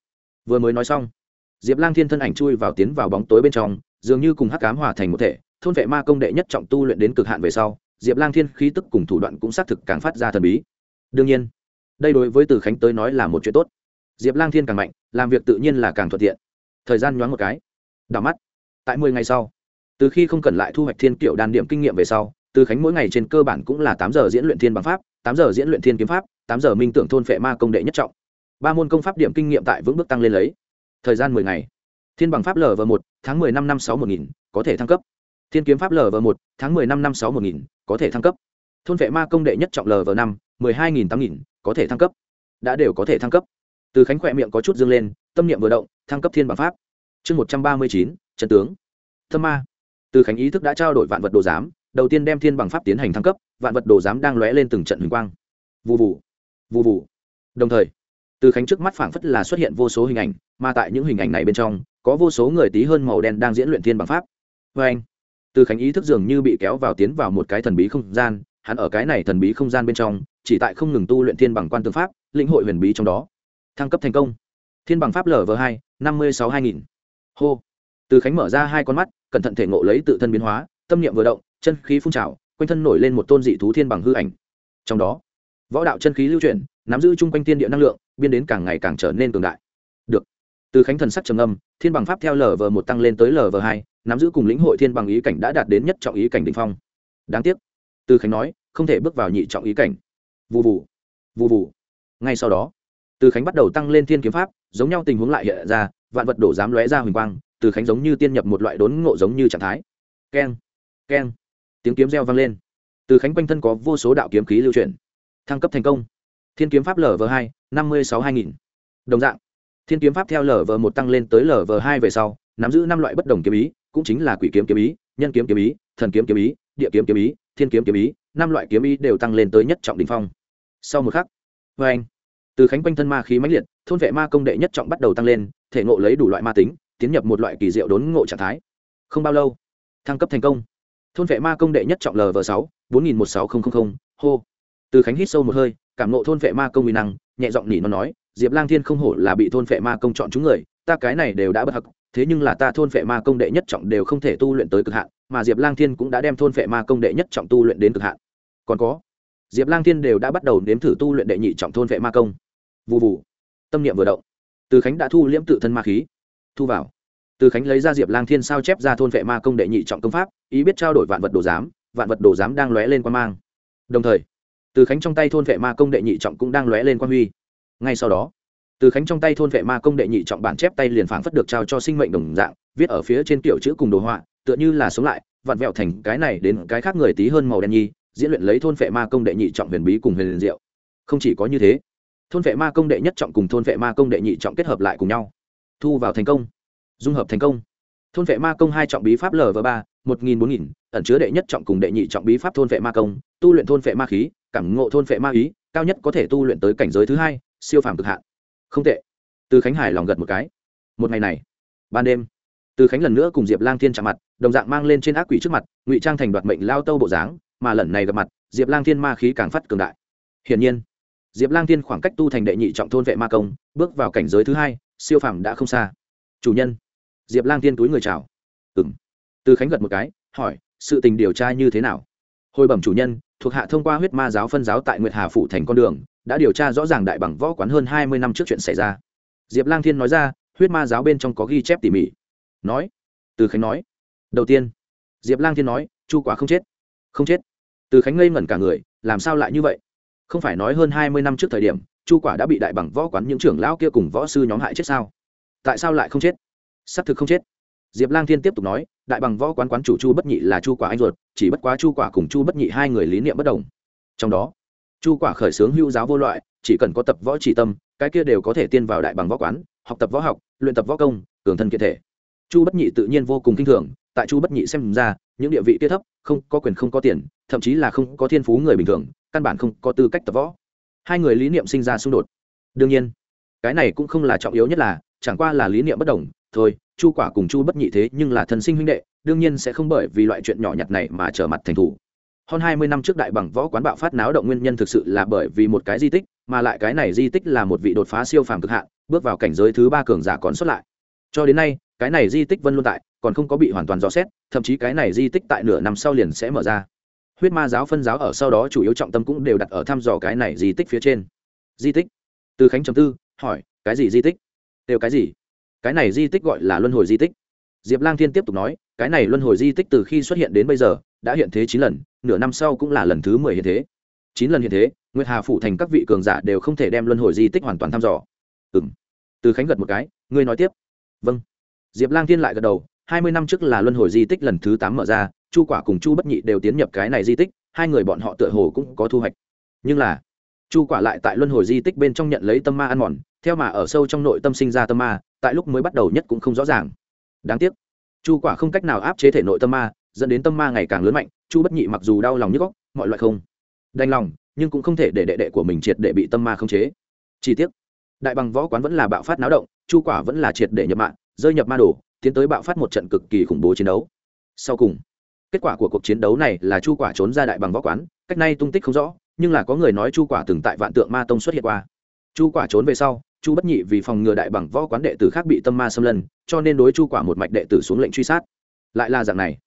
vừa mới nói xong, diệp lang thiên thân ảnh chui vào tiến vào bóng tối bên trong, dường như cùng hắc cám hòa thành một thể thôn vệ ma công đệ nhất trọng tu luyện đến cực hạn về sau, diệp lang thiên khí tức cùng thủ đoạn cũng xác thực càng phát ra thần bí. Đương nhiên, đây đối với từ khánh tới nói là một chuyện tốt. Diệp lang thiên càng mạnh, làm việc tự nhiên là càng thuận tiện. Thời gian nhoáng một cái, đảo mắt. Tại mười ngày sau, từ khi không cần lại thu hoạch thiên kiểu đan điểm kinh nghiệm về sau, từ khánh mỗi ngày trên cơ bản cũng là tám giờ diễn luyện thiên bằng pháp, tám giờ diễn luyện thiên kiếm pháp, tám giờ minh tưởng thôn phệ ma công đệ nhất trọng. Ba môn công pháp điểm kinh nghiệm tại vững bước tăng lên lấy. Thời gian mười ngày. Thiên bằng pháp lv một, tháng mười năm năm sáu một nghìn, có thể thăng cấp thiên kiếm pháp lv một, tháng mười năm năm sáu một nghìn, có thể thăng cấp. Thôn vệ ma công đệ nhất trọng lv năm, mười hai nghìn tám nghìn, có thể thăng cấp. Đã đều có thể thăng cấp. Từ khánh khỏe miệng có chút dương lên, tâm niệm vừa động, thăng cấp thiên bằng pháp. Chương một trăm ba mươi chín trần tướng. Thâm ma. Từ khánh ý thức đã trao đổi vạn vật đồ giám, đầu tiên đem thiên bằng pháp tiến hành thăng cấp, vạn vật đồ giám đang lóe lên từng trận huỳnh quang. Vụ vụ vụ vụ đồng thời, từ khánh trước mắt phảng phất là xuất hiện vô số hình ảnh, mà tại những hình ảnh này bên trong, có vô số người tí hơn màu đen đang diễn luyện thiên bằng pháp. Vê anh từ khánh ý thức dường như bị kéo vào tiến vào một cái thần bí không gian, hắn ở cái này thần bí không gian bên trong, chỉ tại không ngừng tu luyện thiên bằng quan tư pháp, lĩnh hội huyền bí trong đó. Thăng cấp thành công. Thiên bằng pháp lv hai, năm mươi sáu hai nghìn. Hô. Từ khánh mở ra hai con mắt, cẩn thận thể ngộ lấy tự thân biến hóa, tâm niệm vừa động, chân khí phun trào, quanh thân nổi lên một tôn dị thú thiên bằng hư ảnh. Trong đó, võ đạo chân khí lưu chuyển, nắm giữ chung quanh thiên địa năng lượng biên đến càng ngày càng trở nên cường đại. Được. Từ khánh thần sắc trầm âm thiên bằng pháp theo lv một tăng lên tới lv hai, nắm giữ cùng lĩnh hội thiên bằng ý cảnh đã đạt đến nhất trọng ý cảnh đ ỉ n h phong. Đáng tiếc, từ khánh nói, không thể bước vào nhị trọng ý cảnh. Vụ vụ vụ vụ ngay sau đó, từ khánh bắt đầu tăng lên thiên kiếm pháp, giống nhau tình huống lại hiện ra, vạn vật đổ dám lóe ra huỳnh quang, từ khánh giống như tiên nhập một loại đốn ngộ giống như trạng thái. Keng keng. Tiếng kiếm reo vang lên. Từ khánh quanh thân có vô số đạo kiếm khí lưu chuyển. Thăng cấp thành công. Thiên kiếm pháp lv hai, năm mươi sáu hai nghìn. Đồng dạng thiên kiếm pháp theo lv một tăng lên tới lv hai về sau, nắm giữ năm loại bất đồng kiếm ý, cũng chính là quỷ kiếm kiếm ý, nhân kiếm kiếm ý, thần kiếm kiếm ý, địa kiếm kiếm ý, thiên kiếm kiếm ý, năm loại kiếm ý đều tăng lên tới nhất trọng đình phong. Sau một khắc vê anh, từ khánh quanh thân ma khí mãnh liệt, thôn vệ ma công đệ nhất trọng bắt đầu tăng lên, thể ngộ lấy đủ loại ma tính, tiến nhập một loại kỳ diệu đốn ngộ trạng thái. Không bao lâu, thăng cấp thành công. Thôn vệ ma công đệ nhất trọng lv sáu, bốn nghìn một sáu nghìn hô. Từ khánh hít sâu một hơi, cảm nộ thôn vệ ma công uy năng, nhẹ giọng nỉ nó nói diệp lang thiên không hổ là bị thôn vệ ma công chọn chúng người, ta cái này đều đã bất hắc, thế nhưng là ta thôn vệ ma công đệ nhất trọng đều không thể tu luyện tới cực hạn, mà diệp lang thiên cũng đã đem thôn vệ ma công đệ nhất trọng tu luyện đến cực hạn. Còn có, diệp lang thiên đều đã bắt đầu nếm thử tu luyện đệ nhị trọng thôn vệ ma công. Vụ vụ tâm niệm vừa động, từ khánh đã thu liễm tự thân ma khí, thu vào. Từ khánh lấy ra diệp lang thiên sao chép ra thôn vệ ma công đệ nhị trọng công pháp, ý biết trao đổi vạn vật đồ giám, vạn vật đồ giám đang lóe lên quan mang. Đồng thời, từ khánh trong tay thôn vệ ma công đệ nhị trọng cũng đang lóe lên quan huy ngay sau đó. Từ khánh trong tay thôn vệ ma công đệ nhị trọng bản chép tay liền phảng phất được trao cho sinh mệnh đồng dạng, viết ở phía trên kiểu chữ cùng đồ họa, tựa như là sống lại, vặn vẹo thành cái này đến cái khác người tí hơn màu đen nhi, diễn luyện lấy thôn vệ ma công đệ nhị trọng huyền bí cùng huyền diệu. Không chỉ có như thế, thôn vệ ma công đệ nhất trọng cùng thôn vệ ma công đệ nhị trọng kết hợp lại cùng nhau, thu vào thành công, dung hợp thành công. Thôn vệ ma công hai trọng bí pháp lv ba, một nghìn bốn nghìn, ẩn chứa đệ nhất trọng cùng đệ nhị trọng bí pháp thôn vệ ma công, tu luyện thôn vệ ma khí, cảm ngộ thôn vệ ma ý, cao nhất có thể tu luyện tới cảnh giới thứ hai siêu phàm cực hạn. Không tệ. Từ khánh hải lòng gật một cái. Một ngày này, ban đêm, từ khánh lần nữa cùng diệp lang thiên chạm mặt, đồng dạng mang lên trên ác quỷ trước mặt, ngụy trang thành đoạt mệnh lao tâu bộ dáng, mà lần này gặp mặt, diệp lang thiên ma khí càng phát cường đại. Hiển nhiên, diệp lang thiên khoảng cách tu thành đệ nhị trọng thôn vệ ma công, bước vào cảnh giới thứ hai, siêu phàm đã không xa. Chủ nhân, diệp lang thiên túi người chào. Ừng từ khánh gật một cái, hỏi, sự tình điều tra như thế nào? Hồi bẩm chủ nhân, thuộc hạ thông qua huyết ma giáo phân giáo tại nguyệt hà phụ thành con đường đã điều tra rõ ràng đại bằng võ quán hơn hai mươi năm trước chuyện xảy ra. Diệp lang thiên nói ra, huyết ma giáo bên trong có ghi chép tỉ mỉ. Nói, từ khánh nói, đầu tiên. Diệp lang thiên nói, chu quả không chết không chết. Từ khánh ngây ngẩn cả người, làm sao lại như vậy? Không phải nói hơn hai mươi năm trước thời điểm, chu quả đã bị đại bằng võ quán những trưởng lão kia cùng võ sư nhóm hại chết sao? Tại sao lại không chết? Sắp thực không chết. Diệp lang thiên tiếp tục nói, đại bằng võ quán quán chủ chu bất nhị là chu quả anh ruột, chỉ bất quá chu quả cùng chu bất nhị hai người lý niệm bất đồng. Trong đó chu quả khởi xướng hưu giáo vô loại, chỉ cần có tập võ chỉ tâm, cái kia đều có thể tiên vào đại bằng võ quán, học tập võ học, luyện tập võ công, cường thân kiện thể. Chu bất nhị tự nhiên vô cùng kinh thường, tại chu bất nhị xem ra, những địa vị kia thấp, không có quyền không có tiền, thậm chí là không có thiên phú người bình thường, căn bản không có tư cách tập võ. Hai người lý niệm sinh ra xung đột. Đương nhiên, cái này cũng không là trọng yếu nhất là, chẳng qua là lý niệm bất đồng, thôi, chu quả cùng chu bất nhị thế nhưng là thần sinh huynh đệ, đương nhiên sẽ không bởi vì loại chuyện nhỏ nhặt này mà trở mặt thành thủ hơn hai mươi năm trước đại bằng võ quán bạo phát náo động nguyên nhân thực sự là bởi vì một cái di tích, mà lại cái này di tích là một vị đột phá siêu phàm cực hạn, bước vào cảnh giới thứ ba cường giả còn xuất lại. Cho đến nay, cái này di tích vân luôn tại, còn không có bị hoàn toàn dò xét, thậm chí cái này di tích tại nửa năm sau liền sẽ mở ra. Huyết ma giáo phân giáo ở sau đó chủ yếu trọng tâm cũng đều đặt ở thăm dò cái này di tích phía trên. Di tích? Từ khánh trầm tư, hỏi, cái gì di tích? Đều cái gì? Cái này di tích gọi là luân hồi di tích. Diệp lang thiên tiếp tục nói, cái này luân hồi di tích từ khi xuất hiện đến bây giờ, đã hiện thế chín lần nửa năm sau cũng là lần thứ mười hiện thế. Chín lần hiện thế, nguyệt hà phủ thành các vị cường giả đều không thể đem luân hồi di tích hoàn toàn thăm dò. Ừ m từ khánh gật một cái, ngươi nói tiếp. Vâng. Diệp lang thiên lại gật đầu, hai mươi năm trước là luân hồi di tích lần thứ tám mở ra, chu quả cùng chu bất nhị đều tiến nhập cái này di tích, hai người bọn họ tựa hồ cũng có thu hoạch. Nhưng là, chu quả lại tại luân hồi di tích bên trong nhận lấy tâm ma ăn mòn, theo mà ở sâu trong nội tâm sinh ra tâm ma, tại lúc mới bắt đầu nhất cũng không rõ ràng. Đáng tiếc, chu quả không cách nào áp chế thể nội tâm ma, dẫn đến tâm ma ngày càng lớn mạnh chu bất nhị mặc dù đau lòng như góc mọi loại không đành lòng, nhưng cũng không thể để đệ đệ của mình triệt để bị tâm ma khống chế. Chi tiết đại bằng võ quán vẫn là bạo phát náo động, chu quả vẫn là triệt để nhập mạng rơi nhập ma đồ, tiến tới bạo phát một trận cực kỳ khủng bố chiến đấu. Sau cùng, kết quả của cuộc chiến đấu này là chu quả trốn ra đại bằng võ quán, cách nay tung tích không rõ, nhưng là có người nói chu quả từng tại vạn tượng ma tông xuất hiện qua. Chu quả trốn về sau, chu bất nhị vì phòng ngừa đại bằng võ quán đệ tử khác bị tâm ma xâm lân cho nên đối chu quả một mạch đệ tử xuống lệnh truy sát. Lại là dạng này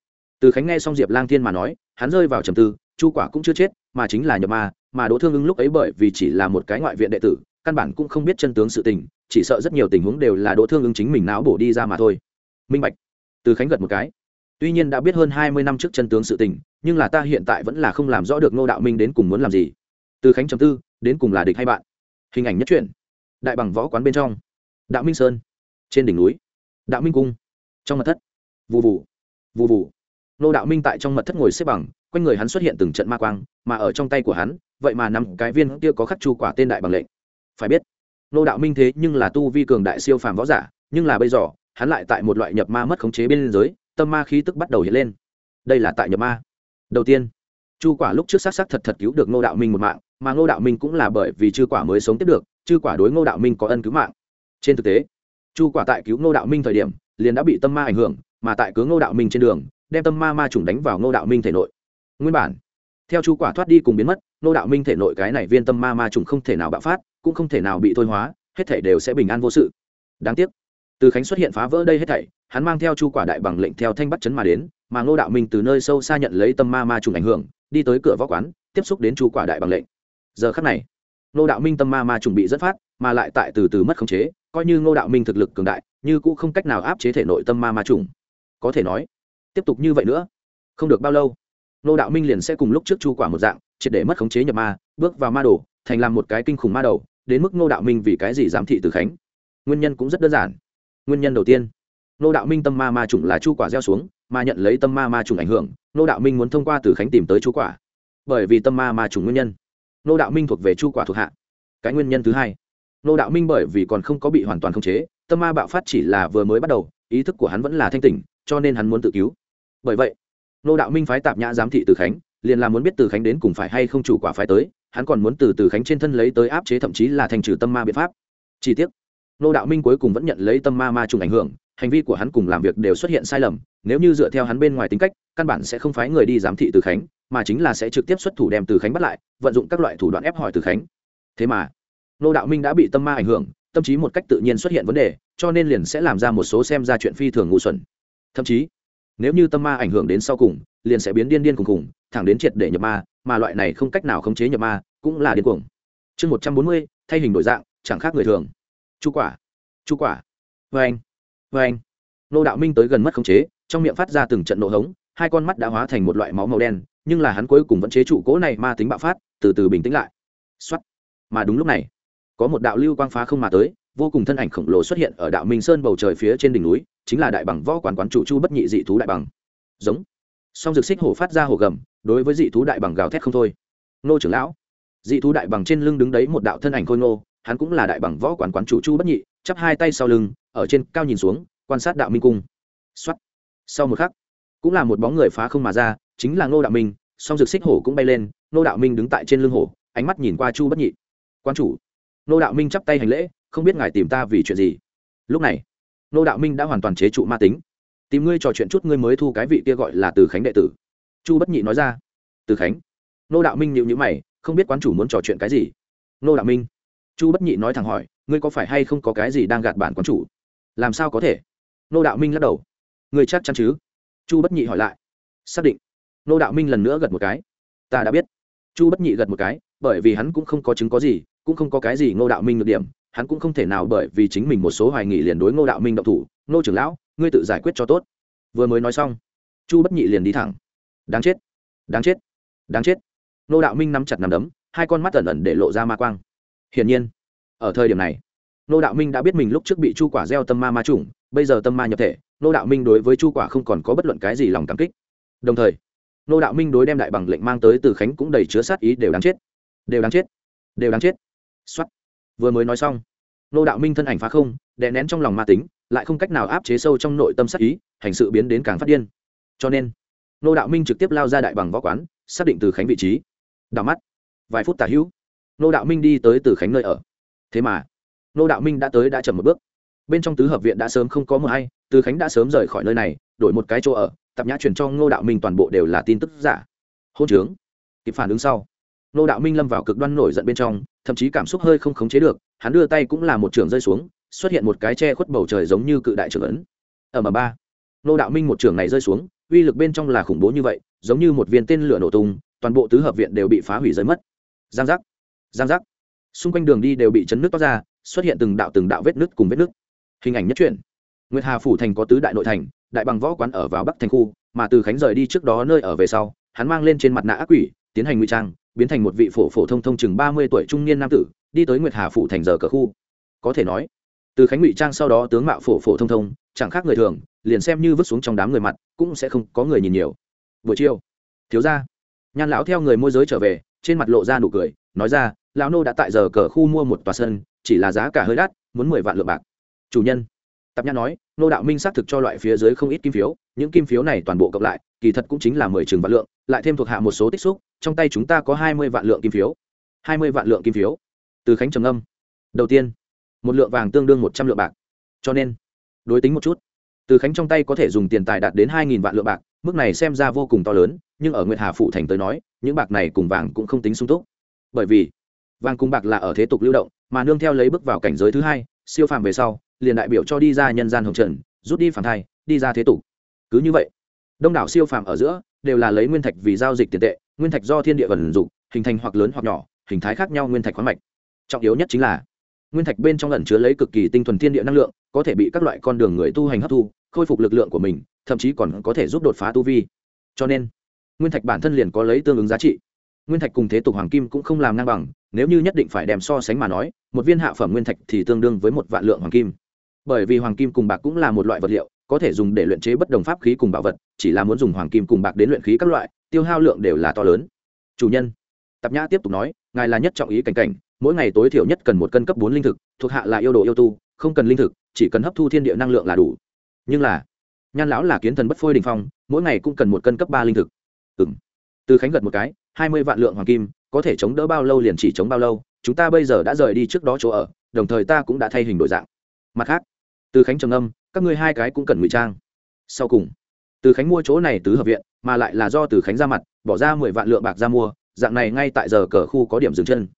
từ khánh nghe xong diệp lang thiên mà nói, hắn rơi vào trầm tư, chu quả cũng chưa chết, mà chính là nhập ma, mà đỗ thương ứng lúc ấy bởi vì chỉ là một cái ngoại viện đệ tử, căn bản cũng không biết chân tướng sự tình, chỉ sợ rất nhiều tình huống đều là đỗ thương ứng chính mình não bổ đi ra mà thôi. Minh bạch. Từ khánh gật một cái. Tuy nhiên đã biết hơn hai mươi năm trước chân tướng sự tình, nhưng là ta hiện tại vẫn là không làm rõ được ngô đạo minh đến cùng muốn làm gì. Từ khánh trầm tư, đến cùng là địch hay bạn? Hình ảnh nhất truyện. Đại bằng võ quán bên trong. Đạo minh sơn. Trên đỉnh núi. Đạo minh cung. Trong mật thất. Vụ vụ vụ vụ nô đạo minh tại trong mật thất ngồi xếp bằng, quanh người hắn xuất hiện từng trận ma quang, mà ở trong tay của hắn, vậy mà năm cái viên kia có khắc chu quả tên đại bằng lệnh. Phải biết, nô đạo minh thế nhưng là tu vi cường đại siêu phàm võ giả, nhưng là bây giờ, hắn lại tại một loại nhập ma mất khống chế bên giới, tâm ma khí tức bắt đầu hiện lên. Đây là tại nhập ma. Đầu tiên, chu quả lúc trước s á s á thật thật cứu được ngô đạo minh một mạng, mà ngô đạo minh cũng là bởi vì chư quả mới sống tiếp được, chư quả đối ngô đạo minh có ân cứu mạng. Trên thực tế, chu quả tại cứu ngô đạo minh thời điểm, liền đã bị tâm ma ảnh hưởng, mà tại cứu ngô đạo minh trên đường đem tâm ma ma trùng đánh vào ngô đạo minh thể nội. Nguyên bản, theo chu quả thoát đi cùng biến mất, ngô đạo minh thể nội cái này viên tâm ma ma trùng không thể nào bạo phát, cũng không thể nào bị thôi hóa, hết thể đều sẽ bình an vô sự. Đáng tiếc, từ khánh xuất hiện phá vỡ đây hết thảy, hắn mang theo chu quả đại bằng lệnh theo thanh bắt chấn mà đến, mà ngô đạo minh từ nơi sâu xa nhận lấy tâm ma ma trùng ảnh hưởng, đi tới cửa võ quán, tiếp xúc đến chu quả đại bằng lệnh. Giờ khắc này, ngô đạo minh tâm ma ma trùng bị dẫn phát, mà lại tại từ từ mất khống chế, coi như ngô đạo minh thực lực cường đại, như cũng không cách nào áp chế thể nội tâm ma ma trùng. Có thể nói tiếp tục như vậy nữa, không được bao lâu, ngô đạo minh liền sẽ cùng lúc trước chu quả một dạng, triệt để mất khống chế nhập ma, bước vào ma đồ, thành làm một cái kinh khủng ma đầu, đến mức ngô đạo minh vì cái gì giám thị từ khánh? Nguyên nhân cũng rất đơn giản. Nguyên nhân đầu tiên, ngô đạo minh tâm ma ma trùng là chu quả gieo xuống, mà nhận lấy tâm ma ma trùng ảnh hưởng, ngô đạo minh muốn thông qua từ khánh tìm tới chu quả. Bởi vì tâm ma ma trùng nguyên nhân, ngô đạo minh thuộc về chu quả thuộc hạ. Cái nguyên nhân thứ hai, ngô đạo minh bởi vì còn không có bị hoàn toàn khống chế, tâm ma bạo phát chỉ là vừa mới bắt đầu, ý thức của hắn vẫn là thanh tỉnh cho nên hắn muốn tự cứu. Bởi vậy Lô đạo minh phái tạp nhã giám thị từ khánh, liền là muốn biết từ khánh đến cùng phải hay không chủ quả phái tới, hắn còn muốn từ từ khánh trên thân lấy tới áp chế thậm chí là thành trừ tâm ma biện pháp. Chi tiết nô đạo minh cuối cùng vẫn nhận lấy tâm ma ma trùng ảnh hưởng, hành vi của hắn cùng làm việc đều xuất hiện sai lầm, nếu như dựa theo hắn bên ngoài tính cách, căn bản sẽ không phái người đi giám thị từ khánh, mà chính là sẽ trực tiếp xuất thủ đem từ khánh bắt lại, vận dụng các loại thủ đoạn ép hỏi từ khánh. Thế mà nô đạo minh đã bị tâm ma ảnh hưởng, tâm trí một cách tự nhiên xuất hiện vấn đề, cho nên liền sẽ làm ra một số xem ra chuyện phi thường ngu xuẩn thậm chí, nếu như tâm ma ảnh hưởng đến sau cùng, liền sẽ biến điên điên cùng cùng thẳng đến triệt để nhập ma, mà loại này không cách nào khống chế nhập ma, cũng là điên cuồng. Chương một trăm bốn mươi, thay hình đổi dạng, chẳng khác người thường. Chu quả chu quả. Vê anh vê anh nô đạo minh tới gần mất khống chế, trong miệng phát ra từng trận nổ hống, hai con mắt đã hóa thành một loại máu màu đen, nhưng là hắn cuối cùng vẫn chế trụ cỗ này ma tính bạo phát, từ từ bình tĩnh lại. Xuất mà đúng lúc này, có một đạo lưu quang phá không mà tới vô cùng thân ảnh khổng lồ xuất hiện ở đạo minh sơn bầu trời phía trên đỉnh núi, chính là đại bằng võ quán quán chủ chu bất nhị dị thú đại bằng. Giống. Song dược xích hổ phát ra hổ gầm, đối với dị thú đại bằng gào thét không thôi. Nô trưởng lão. Dị thú đại bằng trên lưng đứng đấy một đạo thân ảnh khôi ngô, hắn cũng là đại bằng võ quán quán chủ chu bất nhị, chắp hai tay sau lưng, ở trên cao nhìn xuống, quan sát đạo minh cung. Xuất sau một khắc, cũng là một bóng người phá không mà ra, chính là ngô đạo minh, song dược xích hổ cũng bay lên, ngô đạo minh đứng tại trên lưng hổ, ánh mắt nhìn qua chu bất nhị. Quan chủ. Ngô đạo minh chắp tay hành lễ không biết ngài tìm ta vì chuyện gì. Lúc này, Nô đạo minh đã hoàn toàn chế trụ ma tính. Tìm ngươi trò chuyện chút ngươi mới thu cái vị kia gọi là từ khánh đệ tử. Chu bất nhị nói ra. Từ khánh? Nô đạo minh nhịu nhữ mày, không biết quán chủ muốn trò chuyện cái gì. Nô đạo minh? Chu bất nhị nói thẳng hỏi, ngươi có phải hay không có cái gì đang gạt bản quán chủ? Làm sao có thể? Nô đạo minh lắc đầu. Ngươi chắc chắn chứ? Chu bất nhị hỏi lại. Xác định. Nô đạo minh lần nữa gật một cái. Ta đã biết. Chu bất nhị gật một cái, bởi vì hắn cũng không có chứng có gì, cũng không có cái gì ngô đạo minh được điểm hắn cũng không thể nào bởi vì chính mình một số hoài nghị liền đối ngô đạo minh động thủ. Ngô trưởng lão, ngươi tự giải quyết cho tốt. Vừa mới nói xong, chu bất nhị liền đi thẳng. Đáng chết đáng chết đáng chết. Ngô đạo minh nắm chặt nằm đấm, hai con mắt ẩn ẩn để lộ ra ma quang. Hiển nhiên, ở thời điểm này, ngô đạo minh đã biết mình lúc trước bị chu quả gieo tâm ma ma trùng bây giờ tâm ma nhập thể, ngô đạo minh đối với chu quả không còn có bất luận cái gì lòng cảm kích. Đồng thời, ngô đạo minh đối đem đại bằng lệnh mang tới từ khánh cũng đầy chứa sát ý đều đáng chết, đều đáng chết, đều đáng chết. Vừa mới nói xong Nô đạo minh thân ảnh phá không, đè nén trong lòng ma tính, lại không cách nào áp chế sâu trong nội tâm sát ý, hành sự biến đến càng phát điên. Cho nên, Nô đạo minh trực tiếp lao ra đại bằng võ quán, xác định từ khánh vị trí. Đào mắt. Vài phút tả hữu, Nô đạo minh đi tới từ khánh nơi ở. Thế mà, Nô đạo minh đã tới đã chậm một bước. Bên trong tứ hợp viện đã sớm không có mờ hay, từ khánh đã sớm rời khỏi nơi này, đổi một cái chỗ ở, tạp nhã chuyển cho ngô đạo minh toàn bộ đều là tin tức giả. Hôn trướng. Kịp phản ứng sau nô đạo minh lâm vào cực đoan nổi giận bên trong, thậm chí cảm xúc hơi không khống chế được, hắn đưa tay cũng là một trường rơi xuống, xuất hiện một cái che khuất bầu trời giống như cự đại trưởng ấn. Ở mà ba. Nô đạo minh một trường này rơi xuống, uy lực bên trong là khủng bố như vậy, giống như một viên tên lửa nổ tung, toàn bộ tứ hợp viện đều bị phá hủy rơi mất. Giang giác giang giác. Xung quanh đường đi đều bị chấn nước toát ra, xuất hiện từng đạo từng đạo vết nứt cùng vết nứt. Hình ảnh nhất truyện. Nguyệt hà phủ thành có tứ đại nội thành, đại bằng võ quán ở vào bắc thành khu, mà từ khánh rời đi trước đó nơi ở về sau, hắn mang lên trên mặt nạ ác quỷ, tiến hành ngụy trang biến thành một vị phổ phổ thông thông chừng ba mươi tuổi trung niên nam tử, đi tới nguyệt hà phủ thành giờ cờ khu. Có thể nói, từ khánh ngụy trang sau đó tướng mạo phổ phổ thông thông, chẳng khác người thường, liền xem như vứt xuống trong đám người mặt, cũng sẽ không có người nhìn nhiều. Buổi chiều, thiếu ra nhan lão theo người môi giới trở về, trên mặt lộ ra nụ cười, nói ra, lão nô đã tại giờ cờ khu mua một tòa sân, chỉ là giá cả hơi đắt, muốn mười vạn lượng bạc. Chủ nhân, tạp nhã nói, nô đạo minh xác thực cho loại phía dưới không ít kim phiếu, những kim phiếu này toàn bộ cộng lại, kỳ thật cũng chính là mười trường vạn lượng, lại thêm thuộc hạ một số tích xúc trong tay chúng ta có hai mươi vạn lượng kim phiếu. Hai mươi vạn lượng kim phiếu. Từ khánh trầm âm đầu tiên, một lượng vàng tương đương một trăm lượng bạc. Cho nên, đối tính một chút. Từ khánh trong tay có thể dùng tiền tài đạt đến hai nghìn vạn lượng bạc, mức này xem ra vô cùng to lớn, nhưng ở nguyệt hà phụ thành tới nói, những bạc này cùng vàng cũng không tính sung túc. Bởi vì, vàng cùng bạc là ở thế tục lưu động, mà nương theo lấy bước vào cảnh giới thứ hai, siêu phàm về sau, liền đại biểu cho đi ra nhân gian hồng trần, rút đi phản thai, đi ra thế tục. Cứ như vậy, đông đảo siêu phàm ở giữa đều là lấy nguyên thạch vì giao dịch tiền tệ nguyên thạch do thiên địa vận dụng, hình thành hoặc lớn hoặc nhỏ, hình thái khác nhau nguyên thạch khoáng mạch. Trọng yếu nhất chính là, nguyên thạch bên trong ẩn chứa lấy cực kỳ tinh thuần thiên địa năng lượng, có thể bị các loại con đường người tu hành hấp thu, khôi phục lực lượng của mình, thậm chí còn có thể giúp đột phá tu vi. Cho nên, nguyên thạch bản thân liền có lấy tương ứng giá trị. Nguyên thạch cùng thế tục hoàng kim cũng không làm ngang bằng, nếu như nhất định phải đem so sánh mà nói, một viên hạ phẩm nguyên thạch thì tương đương với một vạn lượng hoàng kim. Bởi vì hoàng kim cùng bạc cũng là một loại vật liệu có thể dùng để luyện chế bất đồng pháp khí cùng bảo vật, chỉ là muốn dùng hoàng kim cùng bạc đến luyện khí các loại, tiêu hao lượng đều là to lớn. Chủ nhân, tạp nhã tiếp tục nói, ngài là nhất trọng ý cảnh cảnh, mỗi ngày tối thiểu nhất cần một cân cấp bốn linh thực, thuộc hạ là yêu đồ yêu tu, không cần linh thực, chỉ cần hấp thu thiên địa năng lượng là đủ. Nhưng là, nhan lão là kiến thần bất phôi đình phong, mỗi ngày cũng cần một cân cấp ba linh thực. Ừ m từ khánh gật một cái, hai mươi vạn lượng hoàng kim, có thể chống đỡ bao lâu liền chỉ chống bao lâu, chúng ta bây giờ đã rời đi trước đó chỗ ở, đồng thời ta cũng đã thay hình đổi dạng. Mặt khác, từ khánh trầm âm các ngươi hai cái cũng cần ngụy trang. Sau cùng, từ khánh mua chỗ này tứ hợp viện, mà lại là do từ khánh ra mặt, bỏ ra mười vạn lượng bạc ra mua, dạng này ngay tại giờ cờ khu có điểm dừng chân.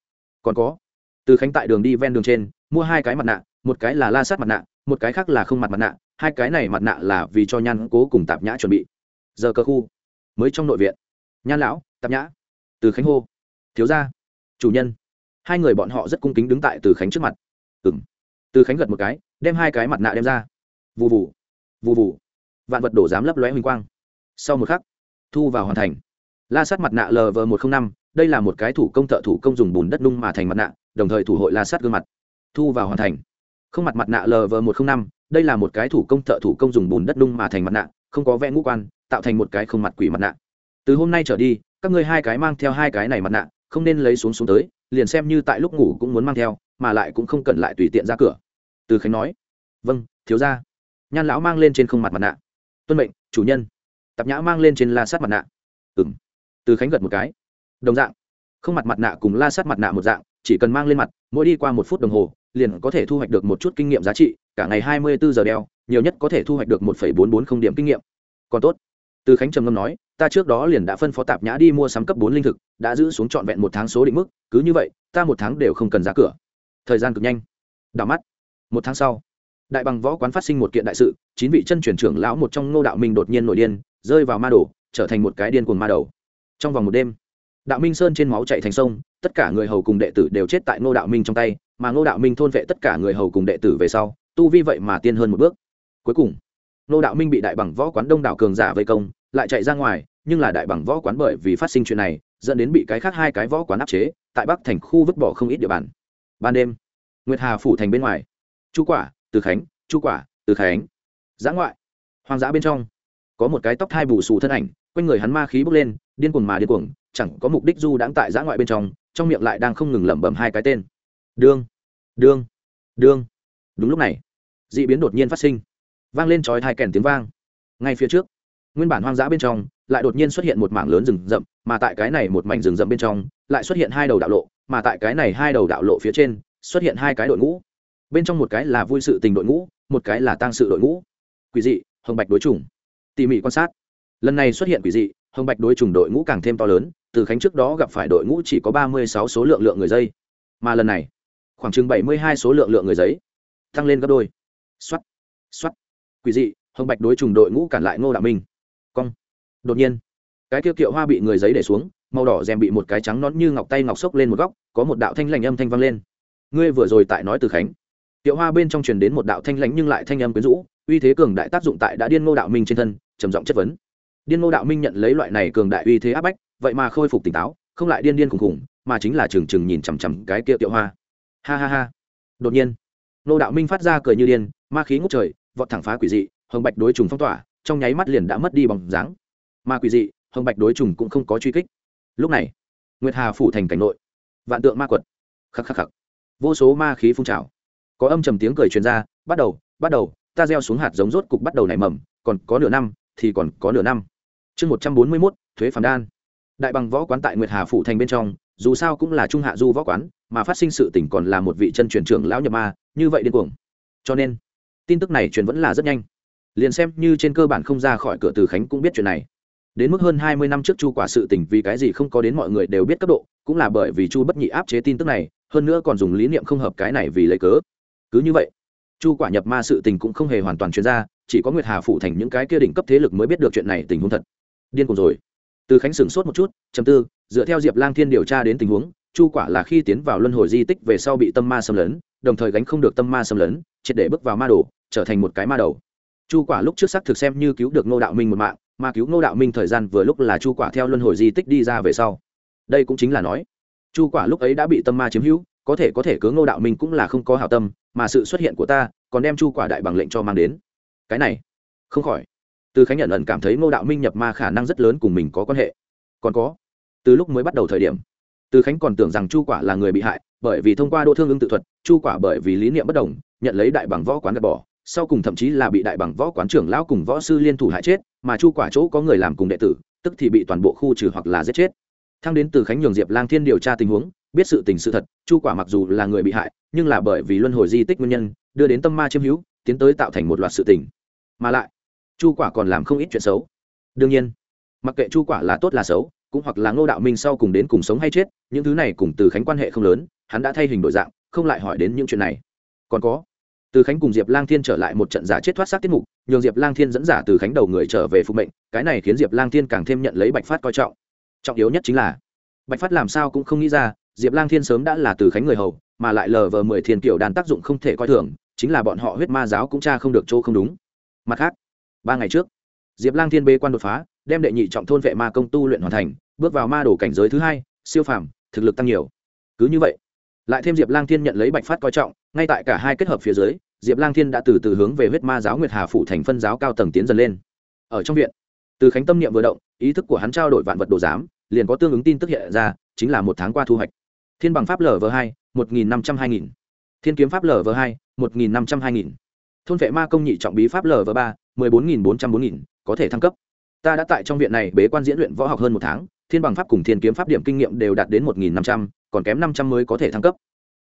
Còn có, từ khánh tại đường đi ven đường trên, mua hai cái mặt nạ, một cái là la sát mặt nạ, một cái khác là không mặt mặt nạ, hai cái này mặt nạ là vì cho nhan cố cùng tạp nhã chuẩn bị. Giờ cờ khu, mới trong nội viện. Nhan lão, tạp nhã. Từ khánh hô, thiếu gia, chủ nhân. Hai người bọn họ rất cung kính đứng tại từ khánh trước mặt. Ừ m từ khánh gật một cái, đem hai cái mặt nạ đem ra vụ vụ vụ vụ vạn vật đổ dám lấp lóe huỳnh quang. Sau một khắc, thu vào hoàn thành. La sát mặt nạ lv một trăm năm, đây là một cái thủ công thợ thủ công dùng bùn đất nung mà thành mặt nạ, đồng thời thủ hội la sát gương mặt. Thu vào hoàn thành. Không mặt mặt nạ lv một trăm năm, đây là một cái thủ công thợ thủ công dùng bùn đất nung mà thành mặt nạ, không có vẽ ngũ quan, tạo thành một cái không mặt quỷ mặt nạ. Từ hôm nay trở đi, các ngươi hai cái mang theo hai cái này mặt nạ, không nên lấy xuống xuống tới, liền xem như tại lúc ngủ cũng muốn mang theo, mà lại cũng không cần lại tùy tiện ra cửa. Từ khánh nói. Vâng thiếu ra nhan lão mang lên trên không mặt mặt nạ. Tuân mệnh, chủ nhân. Tạp nhã mang lên trên la sát mặt nạ. Ừ m từ khánh gật một cái. Đồng dạng. Không mặt mặt nạ cùng la sát mặt nạ một dạng, chỉ cần mang lên mặt, mỗi đi qua một phút đồng hồ, liền có thể thu hoạch được một chút kinh nghiệm giá trị, cả ngày hai mươi bốn giờ đeo, nhiều nhất có thể thu hoạch được một bốn bốn không điểm kinh nghiệm. Còn tốt. Từ khánh trầm ngâm nói, ta trước đó liền đã phân phó tạp nhã đi mua sắm cấp bốn linh thực, đã giữ xuống trọn vẹn một tháng số định mức, cứ như vậy, ta một tháng đều không cần ra cửa. Thời gian cực nhanh. Đảo mắt. Một tháng sau đại bằng võ quán phát sinh một kiện đại sự, chín vị chân truyền trưởng lão một trong ngô đạo minh đột nhiên nổi điên, rơi vào ma đồ trở thành một cái điên cuồng ma đầu. Trong vòng một đêm, đạo minh sơn trên máu chạy thành sông, tất cả người hầu cùng đệ tử đều chết tại ngô đạo minh trong tay, mà ngô đạo minh thôn vệ tất cả người hầu cùng đệ tử về sau, tu vi vậy mà tiên hơn một bước. Cuối cùng, ngô đạo minh bị đại bằng võ quán đông đảo cường giả vây công, lại chạy ra ngoài, nhưng là đại bằng võ quán bởi vì phát sinh chuyện này, dẫn đến bị cái khác hai cái võ quán áp chế, tại bắc thành khu vứt bỏ không ít địa bàn. Ban đêm, nguyệt hà phủ thành bên ngoài. Chú quả từ khánh, chu quả, từ khánh. Giã ngoại. Hoang dã bên trong. Có một cái tóc thai bù xù thân ảnh, quanh người hắn ma khí bốc lên, điên cuồng mà điên cuồng, chẳng có mục đích du đãng tại giã ngoại bên trong trong miệng lại đang không ngừng lẩm bẩm hai cái tên. Đương đương đương. Đúng lúc này d ị biến đột nhiên phát sinh. Vang lên trói hai kèn tiếng vang. Ngay phía trước, nguyên bản hoang dã bên trong, lại đột nhiên xuất hiện một mảng lớn rừng rậm, mà tại cái này một mảnh rừng rậm bên trong, lại xuất hiện hai đầu đạo lộ, mà tại cái này hai đầu đạo lộ phía trên, xuất hiện hai cái đội ngũ bên trong một cái là vui sự tình đội ngũ, một cái là tăng sự đội ngũ. Quỷ dị, hồng bạch đối chủng. Tỉ mỉ quan sát. Lần này xuất hiện quỷ dị, hồng bạch đối chủng đội ngũ càng thêm to lớn, từ khánh trước đó gặp phải đội ngũ chỉ có ba mươi sáu số lượng lượng người dây. Mà lần này, khoảng chừng bảy mươi hai số lượng lượng người giấy. Tăng lên gấp đôi. X o á t x o á t quỷ dị, hồng bạch đối trùng đội ngũ cản lại ngô đạo minh. Cong. Đột nhiên, cái tiêu kiệu hoa bị người giấy để xuống, màu đỏ rèm bị một cái trắng nón như ngọc tay ngọc xốc lên một góc, có một đạo thanh lành âm thanh vang lên. Ngươi vừa rồi tại nói từ khánh tiệu hoa bên trong truyền đến một đạo thanh lãnh nhưng lại thanh âm quyến rũ, uy thế cường đại tác dụng tại đã điên ngô đạo minh trên thân, trầm giọng chất vấn. Điên ngô đạo minh nhận lấy loại này cường đại uy thế áp bách, vậy mà khôi phục tỉnh táo, không lại điên điên khùng khùng mà chính là trừng trừng nhìn chằm chằm cái kia tiệu hoa. Ha ha ha. Đột nhiên, ngô đạo minh phát ra cười như điên, ma khí ngút trời, vọt thẳng phá quỷ dị, hồng bạch đối trùng phong tỏa, trong nháy mắt liền đã mất đi bằng dáng. Ma quỷ dị, hồng bạch đối trùng cũng không có truy kích. Lúc này, nguyệt hà phủ thành cảnh nội. Vạn tượng ma quật. Khắc khắc khắc. Vô số ma khí phun trào có âm trầm tiếng cười truyền ra, bắt đầu bắt đầu, ta gieo xuống hạt giống rốt cục bắt đầu nảy mầm, còn có nửa năm, thì còn có nửa năm. Chương một trăm bốn mươi mốt, thuế phàm đan. Đại bằng võ quán tại nguyệt hà phủ thành bên trong, dù sao cũng là trung hạ du võ quán, mà phát sinh sự tỉnh còn là một vị chân truyền trưởng lão nhập ma, như vậy điên cuồng. Cho nên, tin tức này truyền vẫn là rất nhanh. Liền xem như trên cơ bản không ra khỏi cửa từ khánh cũng biết chuyện này. Đến mức hơn hai mươi năm trước chu quả sự tình vì cái gì không có đến mọi người đều biết cấp độ, cũng là bởi vì chu bất nhị áp chế tin tức này, hơn nữa còn dùng lý niệm không hợp cái này vì lấy cớ cứ như vậy, chu quả nhập ma sự tình cũng không hề hoàn toàn chuyên ra, chỉ có nguyệt hà phụ thành những cái kia đỉnh cấp thế lực mới biết được chuyện này tình huống thật. Điên cuồng rồi. Từ khánh sửng sốt một chút chầm tư, dựa theo diệp lang thiên điều tra đến tình huống, chu quả là khi tiến vào luân hồi di tích về sau bị tâm ma xâm lấn, đồng thời gánh không được tâm ma xâm lấn, triệt để bước vào ma đồ, trở thành một cái ma đầu. Chu quả lúc trước xác thực xem như cứu được ngô đạo minh một mạng, mà cứu ngô đạo minh thời gian vừa lúc là chu quả theo luân hồi di tích đi ra về sau. Đây cũng chính là nói, chu quả lúc ấy đã bị tâm ma chiếm hữu có thể có thể cứ ngô đạo minh cũng là không có hảo tâm, mà sự xuất hiện của ta còn đem chu quả đại bằng lệnh cho mang đến. Cái này, không khỏi. Từ khánh nhận ẩn cảm thấy ngô đạo minh nhập ma khả năng rất lớn cùng mình có quan hệ. Còn có, từ lúc mới bắt đầu thời điểm, từ khánh còn tưởng rằng chu quả là người bị hại, bởi vì thông qua đô thương ưng tự thuật, chu quả bởi vì lý niệm bất đồng, nhận lấy đại bằng võ quán gạt bỏ, sau cùng thậm chí là bị đại bằng võ quán trưởng lão cùng võ sư liên thủ hại chết, mà chu quả chỗ có người làm cùng đệ tử, tức thì bị toàn bộ khu trừ hoặc là giết chết. Thăng đến từ khánh nhường diệp lang thiên điều tra tình huống biết sự tình sự thật, chu quả mặc dù là người bị hại, nhưng là bởi vì luân hồi di tích nguyên nhân, đưa đến tâm ma chiêm hữu, tiến tới tạo thành một loạt sự tình. Mà lại, chu quả còn làm không ít chuyện xấu. Đương nhiên, mặc kệ chu quả là tốt là xấu, cũng hoặc là ngô đạo minh sau cùng đến cùng sống hay chết, những thứ này cùng từ khánh quan hệ không lớn, hắn đã thay hình đổi dạng, không lại hỏi đến những chuyện này. Còn có, từ khánh cùng diệp lang thiên trở lại một trận giả chết thoát sát tiết mục, nhường diệp lang thiên dẫn giả từ khánh đầu người trở về phục mệnh, cái này khiến diệp lang thiên càng thêm nhận lấy bạch phát coi trọng. Trọng yếu nhất chính là, bạch phát làm sao cũng không nghĩ ra diệp lang thiên sớm đã là từ khánh người hầu, mà lại lờ vờ mười thiên kiểu đàn tác dụng không thể coi thường, chính là bọn họ huyết ma giáo cũng cha không được chỗ không đúng. Mặt khác, ba ngày trước, diệp lang thiên bê quan đột phá, đem đệ nhị trọng thôn vệ ma công tu luyện hoàn thành, bước vào ma đổ cảnh giới thứ hai, siêu phàm, thực lực tăng nhiều. Cứ như vậy, lại thêm diệp lang thiên nhận lấy bạch phát coi trọng, ngay tại cả hai kết hợp phía dưới, diệp lang thiên đã từ từ hướng về huyết ma giáo nguyệt hà phủ thành phân giáo cao tầng tiến dần lên. Ở trong viện, từ khánh tâm niệm vừa động, ý thức của hắn trao đổi vạn vật đồ giám, liền có tương ứng tin tức hiện ra, chính là một tháng qua thu hoạch thiên bằng pháp lv hai, một nghìn năm trăm hai nghìn. Thiên kiếm pháp lv hai, một nghìn năm trăm hai nghìn. Thôn vệ ma công nhị trọng bí pháp lv ba, mười bốn nghìn bốn trăm bốn nghìn, có thể thăng cấp. Ta đã tại trong viện này bế quan diễn luyện võ học hơn một tháng, thiên bằng pháp cùng thiên kiếm pháp điểm kinh nghiệm đều đạt đến một nghìn năm trăm, còn kém năm trăm mới có thể thăng cấp.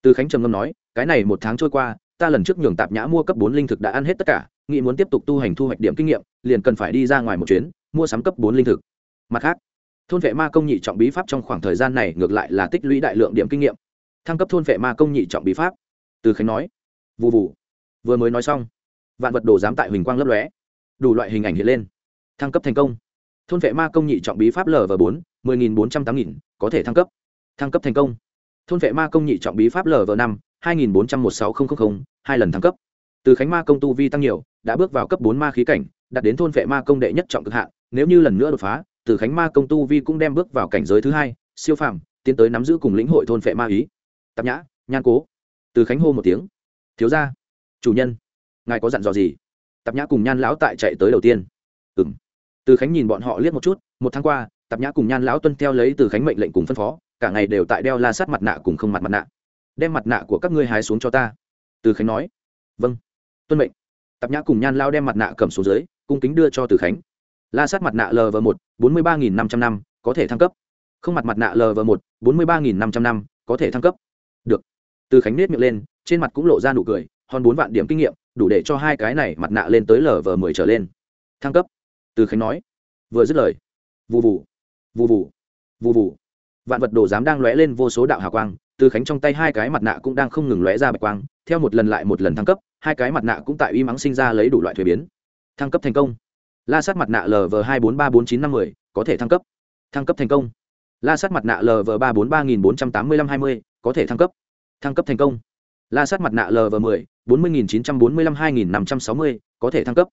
Từ khánh trầm ngâm nói, cái này một tháng trôi qua, ta lần trước nhường tạp nhã mua cấp bốn linh thực đã ăn hết tất cả, nghĩ muốn tiếp tục tu hành thu hoạch điểm kinh nghiệm, liền cần phải đi ra ngoài một chuyến, mua sắm cấp bốn linh thực. Mặt khác thôn vệ ma công nhị trọng bí pháp trong khoảng thời gian này ngược lại là tích lũy đại lượng điểm kinh nghiệm. Thăng cấp thôn vệ ma công nhị trọng bí pháp. Từ khánh nói. Vụ vụ vừa mới nói xong, vạn vật đồ giám tại huỳnh quang lấp lóe. Đủ loại hình ảnh hiện lên. Thăng cấp thành công. Thôn vệ ma công nhị trọng bí pháp lv bốn, mười nghìn bốn trăm tám nghìn, có thể thăng cấp. Thăng cấp thành công. Thôn vệ ma công nhị trọng bí pháp lv năm, hai nghìn bốn trăm một sáu nghìn hai lần thăng cấp. Từ khánh ma công tu vi tăng nhiều, đã bước vào cấp bốn ma khí cảnh, đạt đến thôn vệ ma công đệ nhất trọng cực hạn, nếu như lần nữa đột phá từ khánh ma công tu vi cũng đem bước vào cảnh giới thứ hai, siêu phàm, tiến tới nắm giữ cùng lĩnh hội thôn phệ ma ý. Tạp nhã, nhan cố. Từ khánh hô một tiếng. Thiếu gia, chủ nhân, ngài có dặn dò gì? Tạp nhã cùng nhan lão tại chạy tới đầu tiên. Ừ m từ khánh nhìn bọn họ liếc một chút, một tháng qua, tạp nhã cùng nhan lão tuân theo lấy từ khánh mệnh lệnh cùng phân phó, cả ngày đều tại đeo la sát mặt nạ cùng không mặt mặt nạ. Đem mặt nạ của các ngươi hái xuống cho ta. Từ khánh nói. Vâng. Tuân mệnh. Tạp nhã cùng nhan lao đem mặt nạ cầm xuống dưới, cung kính đưa cho từ khánh. La sát mặt nạ lv một bốn mươi ba nghìn năm trăm năm, có thể thăng cấp. Không mặt mặt nạ lv một, bốn mươi ba nghìn năm trăm năm, có thể thăng cấp. Được. Từ khánh nết miệng lên, trên mặt cũng lộ ra nụ cười hòn bốn vạn điểm kinh nghiệm, đủ để cho hai cái này mặt nạ lên tới lv mười trở lên. Thăng cấp. Từ khánh nói. Vừa dứt lời. Vụ vụ vụ vụ vụ vụ vạn vật đồ giám đang lóe lên vô số đạo hào quang, từ khánh trong tay hai cái mặt nạ cũng đang không ngừng lóe ra bạch quang, theo một lần lại một lần thăng cấp, hai cái mặt nạ cũng tại uy mắng sinh ra lấy đủ loại thuế biến. Thăng cấp thành công la sát mặt nạ lv hai bốn ba bốn chín năm mươi có thể thăng cấp. Thăng cấp thành công. La sát mặt nạ lv ba bốn ba nghìn bốn trăm tám mươi lăm hai mươi, có thể thăng cấp. Thăng cấp thành công. La sát mặt nạ lv mười, bốn mươi nghìn chín trăm bốn mươi lăm hai nghìn năm trăm sáu mươi, có thể thăng cấp.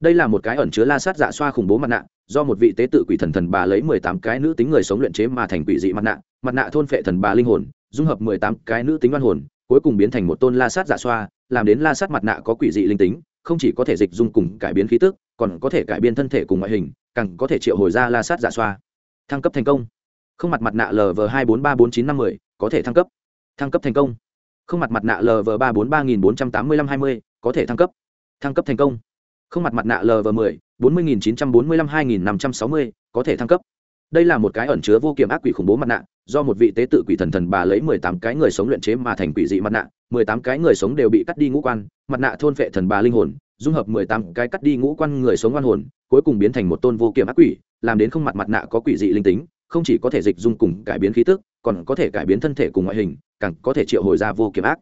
Đây là một cái ẩn chứa la sát dạ xoa khủng bố mặt nạ, do một vị tế tự quỷ thần thần bà lấy mười tám cái nữ tính người sống luyện chế mà thành quỷ dị mặt nạ. Mặt nạ thôn phệ thần bà linh hồn, dung hợp mười tám cái nữ tính oan hồn, cuối cùng biến thành một tôn la sát dạ xoa, làm đến la sát mặt nạ có quỷ dị linh tính không chỉ có thể dịch dung cùng cải biến khí tức, còn có thể cải biến thân thể cùng ngoại hình, càng có thể triệu hồi ra la sát giả xoa. Thăng cấp thành công. Không mặt mặt nạ lv hai bốn ba bốn chín năm mươi có thể thăng cấp. Thăng cấp thành công. Không mặt mặt nạ lv ba bốn ba nghìn bốn trăm tám mươi lăm hai mươi, có thể thăng cấp. Thăng cấp thành công. Không mặt mặt nạ lv mười, bốn mươi nghìn chín trăm bốn mươi lăm hai nghìn năm trăm sáu mươi, có thể thăng cấp. Đây là một cái ẩn chứa vô kiểm ác quỷ khủng bố mặt nạ, do một vị tế tự quỷ thần thần bà lấy mười tám cái người sống luyện chế mà thành quỷ dị mặt nạ mười tám cái người sống đều bị cắt đi ngũ quan, mặt nạ thôn phệ thần bà linh hồn, dung hợp mười tám cái cắt đi ngũ quan người sống oan hồn, cuối cùng biến thành một tôn vô kiểm ác quỷ, làm đến không mặt mặt nạ có quỷ dị linh tính, không chỉ có thể dịch dung cùng cải biến khí tức, còn có thể cải biến thân thể cùng ngoại hình, càng có thể triệu hồi ra vô kiểm ác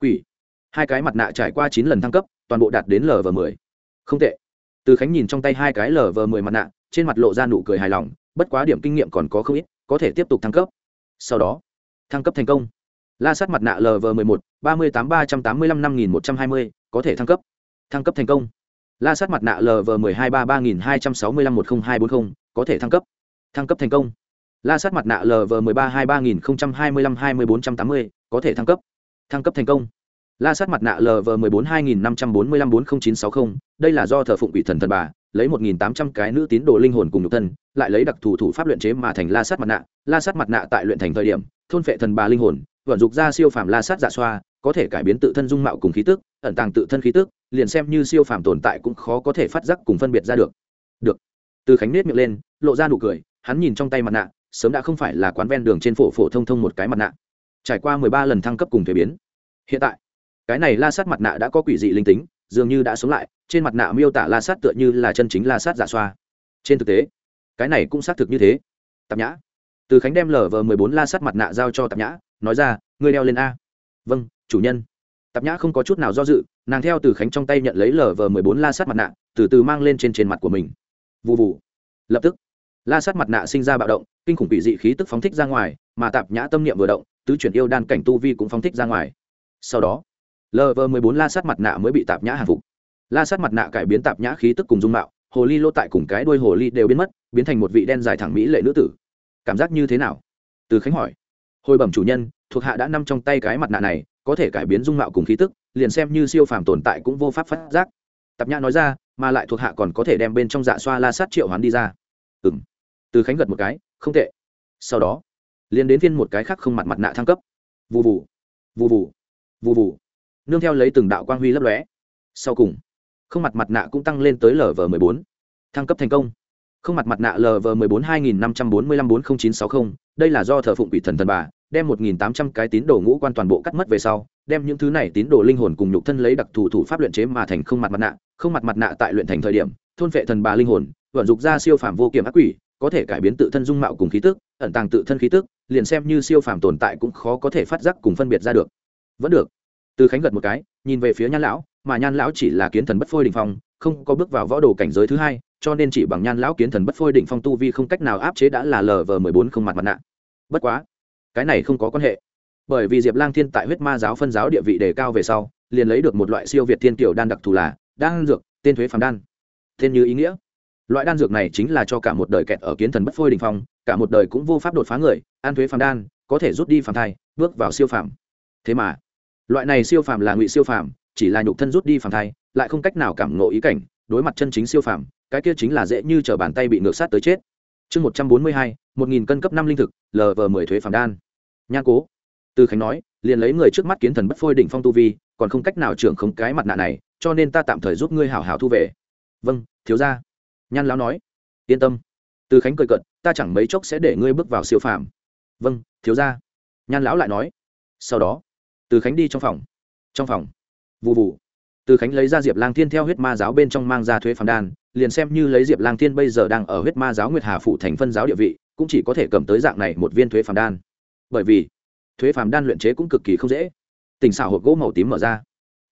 quỷ. Hai cái mặt nạ trải qua chín lần thăng cấp, toàn bộ đạt đến lv mười. Không tệ. Từ khánh nhìn trong tay hai cái lv mười mặt nạ, trên mặt lộ ra nụ cười hài lòng, bất quá điểm kinh nghiệm còn có không ít, có thể tiếp tục thăng cấp. Sau đó, thăng cấp thành công la sát mặt nạ lv m ộ ư ơ i một, ba mươi tám ba trăm tám mươi lăm năm nghìn một trăm hai mươi, có thể thăng cấp. Thăng cấp thành công. La sát mặt nạ lv m ộ ư ơ i hai ba ba nghìn hai trăm sáu mươi lăm một nghìn hai bốn mươi có thể thăng cấp. Thăng cấp thành công. La sát mặt nạ lv m ộ ư ơ i ba hai ba nghìn hai mươi lăm hai mươi bốn trăm tám mươi, có thể thăng cấp. Thăng cấp thành công. La sát mặt nạ lv m ộ ư ơ i bốn hai nghìn năm trăm bốn mươi lăm bốn nghìn chín sáu mươi đây là do thờ phụng vị thần thần bà, lấy một nghìn tám trăm cái nữ tín đồ linh hồn cùng nhục thân, lại lấy đặc thù thủ pháp luyện chế mà thành la sát mặt nạ. La sát mặt nạ tại luyện thành thời điểm, thôn phệ thần bà linh hồn vận dục ra siêu phàm la sát dạ xoa, có thể cải biến tự thân dung mạo cùng khí tức, ẩn tàng tự thân khí tức, liền xem như siêu phàm tồn tại cũng khó có thể phát giác cùng phân biệt ra được. Được. Từ khánh nết miệng lên, lộ ra nụ cười, hắn nhìn trong tay mặt nạ, sớm đã không phải là quán ven đường trên phổ phổ thông thông một cái mặt nạ. Trải qua mười ba lần thăng cấp cùng thuế biến. Hiện tại, cái này la sát mặt nạ đã có quỷ dị linh tính, dường như đã sống lại, trên mặt nạ miêu tả la sát tựa như là chân chính la sát giả xoa. Trên thực tế, cái này cũng xác thực như thế. Tạp nhã. Từ khánh đem lờ vờ mười bốn la sát mặt nạ giao cho tạp nhã nói ra, ngươi đeo lên a. Vâng chủ nhân. Tạp nhã không có chút nào do dự, nàng theo từ khánh trong tay nhận lấy lờ vờ mười bốn la sát mặt nạ, từ từ mang lên trên trên mặt của mình. Vụ vụ lập tức, la sát mặt nạ sinh ra bạo động, kinh khủng bị dị khí tức phóng thích ra ngoài, mà tạp nhã tâm niệm vừa động, tứ chuyển yêu đan cảnh tu vi cũng phóng thích ra ngoài. Sau đó lv mười bốn la sát mặt nạ mới bị tạp nhã hàng phục. La sát mặt nạ cải biến tạp nhã khí tức cùng dung mạo, hồ ly lô tại cùng cái đuôi hồ ly đều biến mất, biến thành một vị đen dài thẳng mỹ lệ nữ tử. Cảm giác như thế nào? Từ khánh hỏi hồi bẩm chủ nhân, thuộc hạ đã nằm trong tay cái mặt nạ này, có thể cải biến dung mạo cùng khí tức, liền xem như siêu phàm tồn tại cũng vô pháp phát giác. Tạp nhã nói ra, mà lại thuộc hạ còn có thể đem bên trong dạ xoa la sát triệu hoán đi ra. Ừ m từ khánh gật một cái, không tệ. Sau đó, liền đến phiên một cái khác không mặt mặt nạ thăng cấp. Vụ vụ vụ vụ vụ vụ nương theo lấy từng đạo quang huy lấp lóe. Sau cùng, không mặt mặt nạ cũng tăng lên tới lv m ộ ư ơ i bốn. Thăng cấp thành công. Không mặt mặt nạ lv m ộ ư ơ i bốn hai nghìn năm trăm bốn mươi lăm bốn nghìn chín sáu mươi đây là do thờ phụng quỷ thần thần bà, đem một nghìn tám trăm cái tín đồ ngũ quan toàn bộ cắt mất về sau, đem những thứ này tín đồ linh hồn cùng nhục thân lấy đặc thù thủ pháp luyện chế mà thành không mặt mặt nạ, không mặt mặt nạ tại luyện thành thời điểm, thôn vệ thần bà linh hồn, vận dụng ra siêu phàm vô kiểm ác quỷ, có thể cải biến tự thân dung mạo cùng khí tức, ẩn tàng tự thân khí tức, liền xem như siêu phàm tồn tại cũng khó có thể phát giác cùng phân biệt ra được. Vẫn được. Từ khánh gật một cái, nhìn về phía nhan lão, mà nhan lão chỉ là kiến thần bất phôi đỉnh phong, không có bước vào võ đồ cảnh giới thứ hai, cho nên chỉ bằng nhan lão kiến thần bất phôi đỉnh phong tu vi không cách nào áp chế đã là lv mười bốn không mặt mặt nạ bất quá, cái này không có quan hệ. Bởi vì diệp lang thiên tại huyết ma giáo phân giáo địa vị đề cao về sau, liền lấy được một loại siêu việt thiên kiểu đan đặc thù là đan dược, tên thuế phàm đan. Tên như ý nghĩa. Loại đan dược này chính là cho cả một đời kẹt ở kiến thần bất phôi đình phong, cả một đời cũng vô pháp đột phá người an thuế phàm đan, có thể rút đi phàm thai, bước vào siêu phàm. Thế mà, loại này siêu phàm là ngụy siêu phàm, chỉ là nhục thân rút đi phàm thai, lại không cách nào cảm ngộ ý cảnh, đối mặt chân chính siêu phàm, cái kia chính là dễ như t bàn tay bị ngược sát tới chết chương một trăm bốn mươi hai, một nghìn cân cấp năm linh thực lv mười thuế phản đan. Nha cố. Từ khánh nói, liền lấy người trước mắt kiến thần bất phôi đỉnh phong tu vi, còn không cách nào trưởng không cái mặt nạ này, cho nên ta tạm thời giúp ngươi hảo hảo thu về. Vâng thiếu ra nhan lão nói. Yên tâm. Từ khánh cười cận ta chẳng mấy chốc sẽ để ngươi bước vào siêu phàm. Vâng thiếu ra nhan lão lại nói. Sau đó, từ khánh đi trong phòng. Trong phòng. Vụ vụ từ khánh lấy ra diệp lang thiên theo huyết ma giáo bên trong mang ra thuế phàm đan liền xem như lấy diệp lang thiên bây giờ đang ở huyết ma giáo nguyệt hà phụ thành phân giáo địa vị, cũng chỉ có thể cầm tới dạng này một viên thuế phàm đan. Bởi vì, thuế phàm đan luyện chế cũng cực kỳ không dễ. Tình xảo hộp gỗ màu tím mở ra.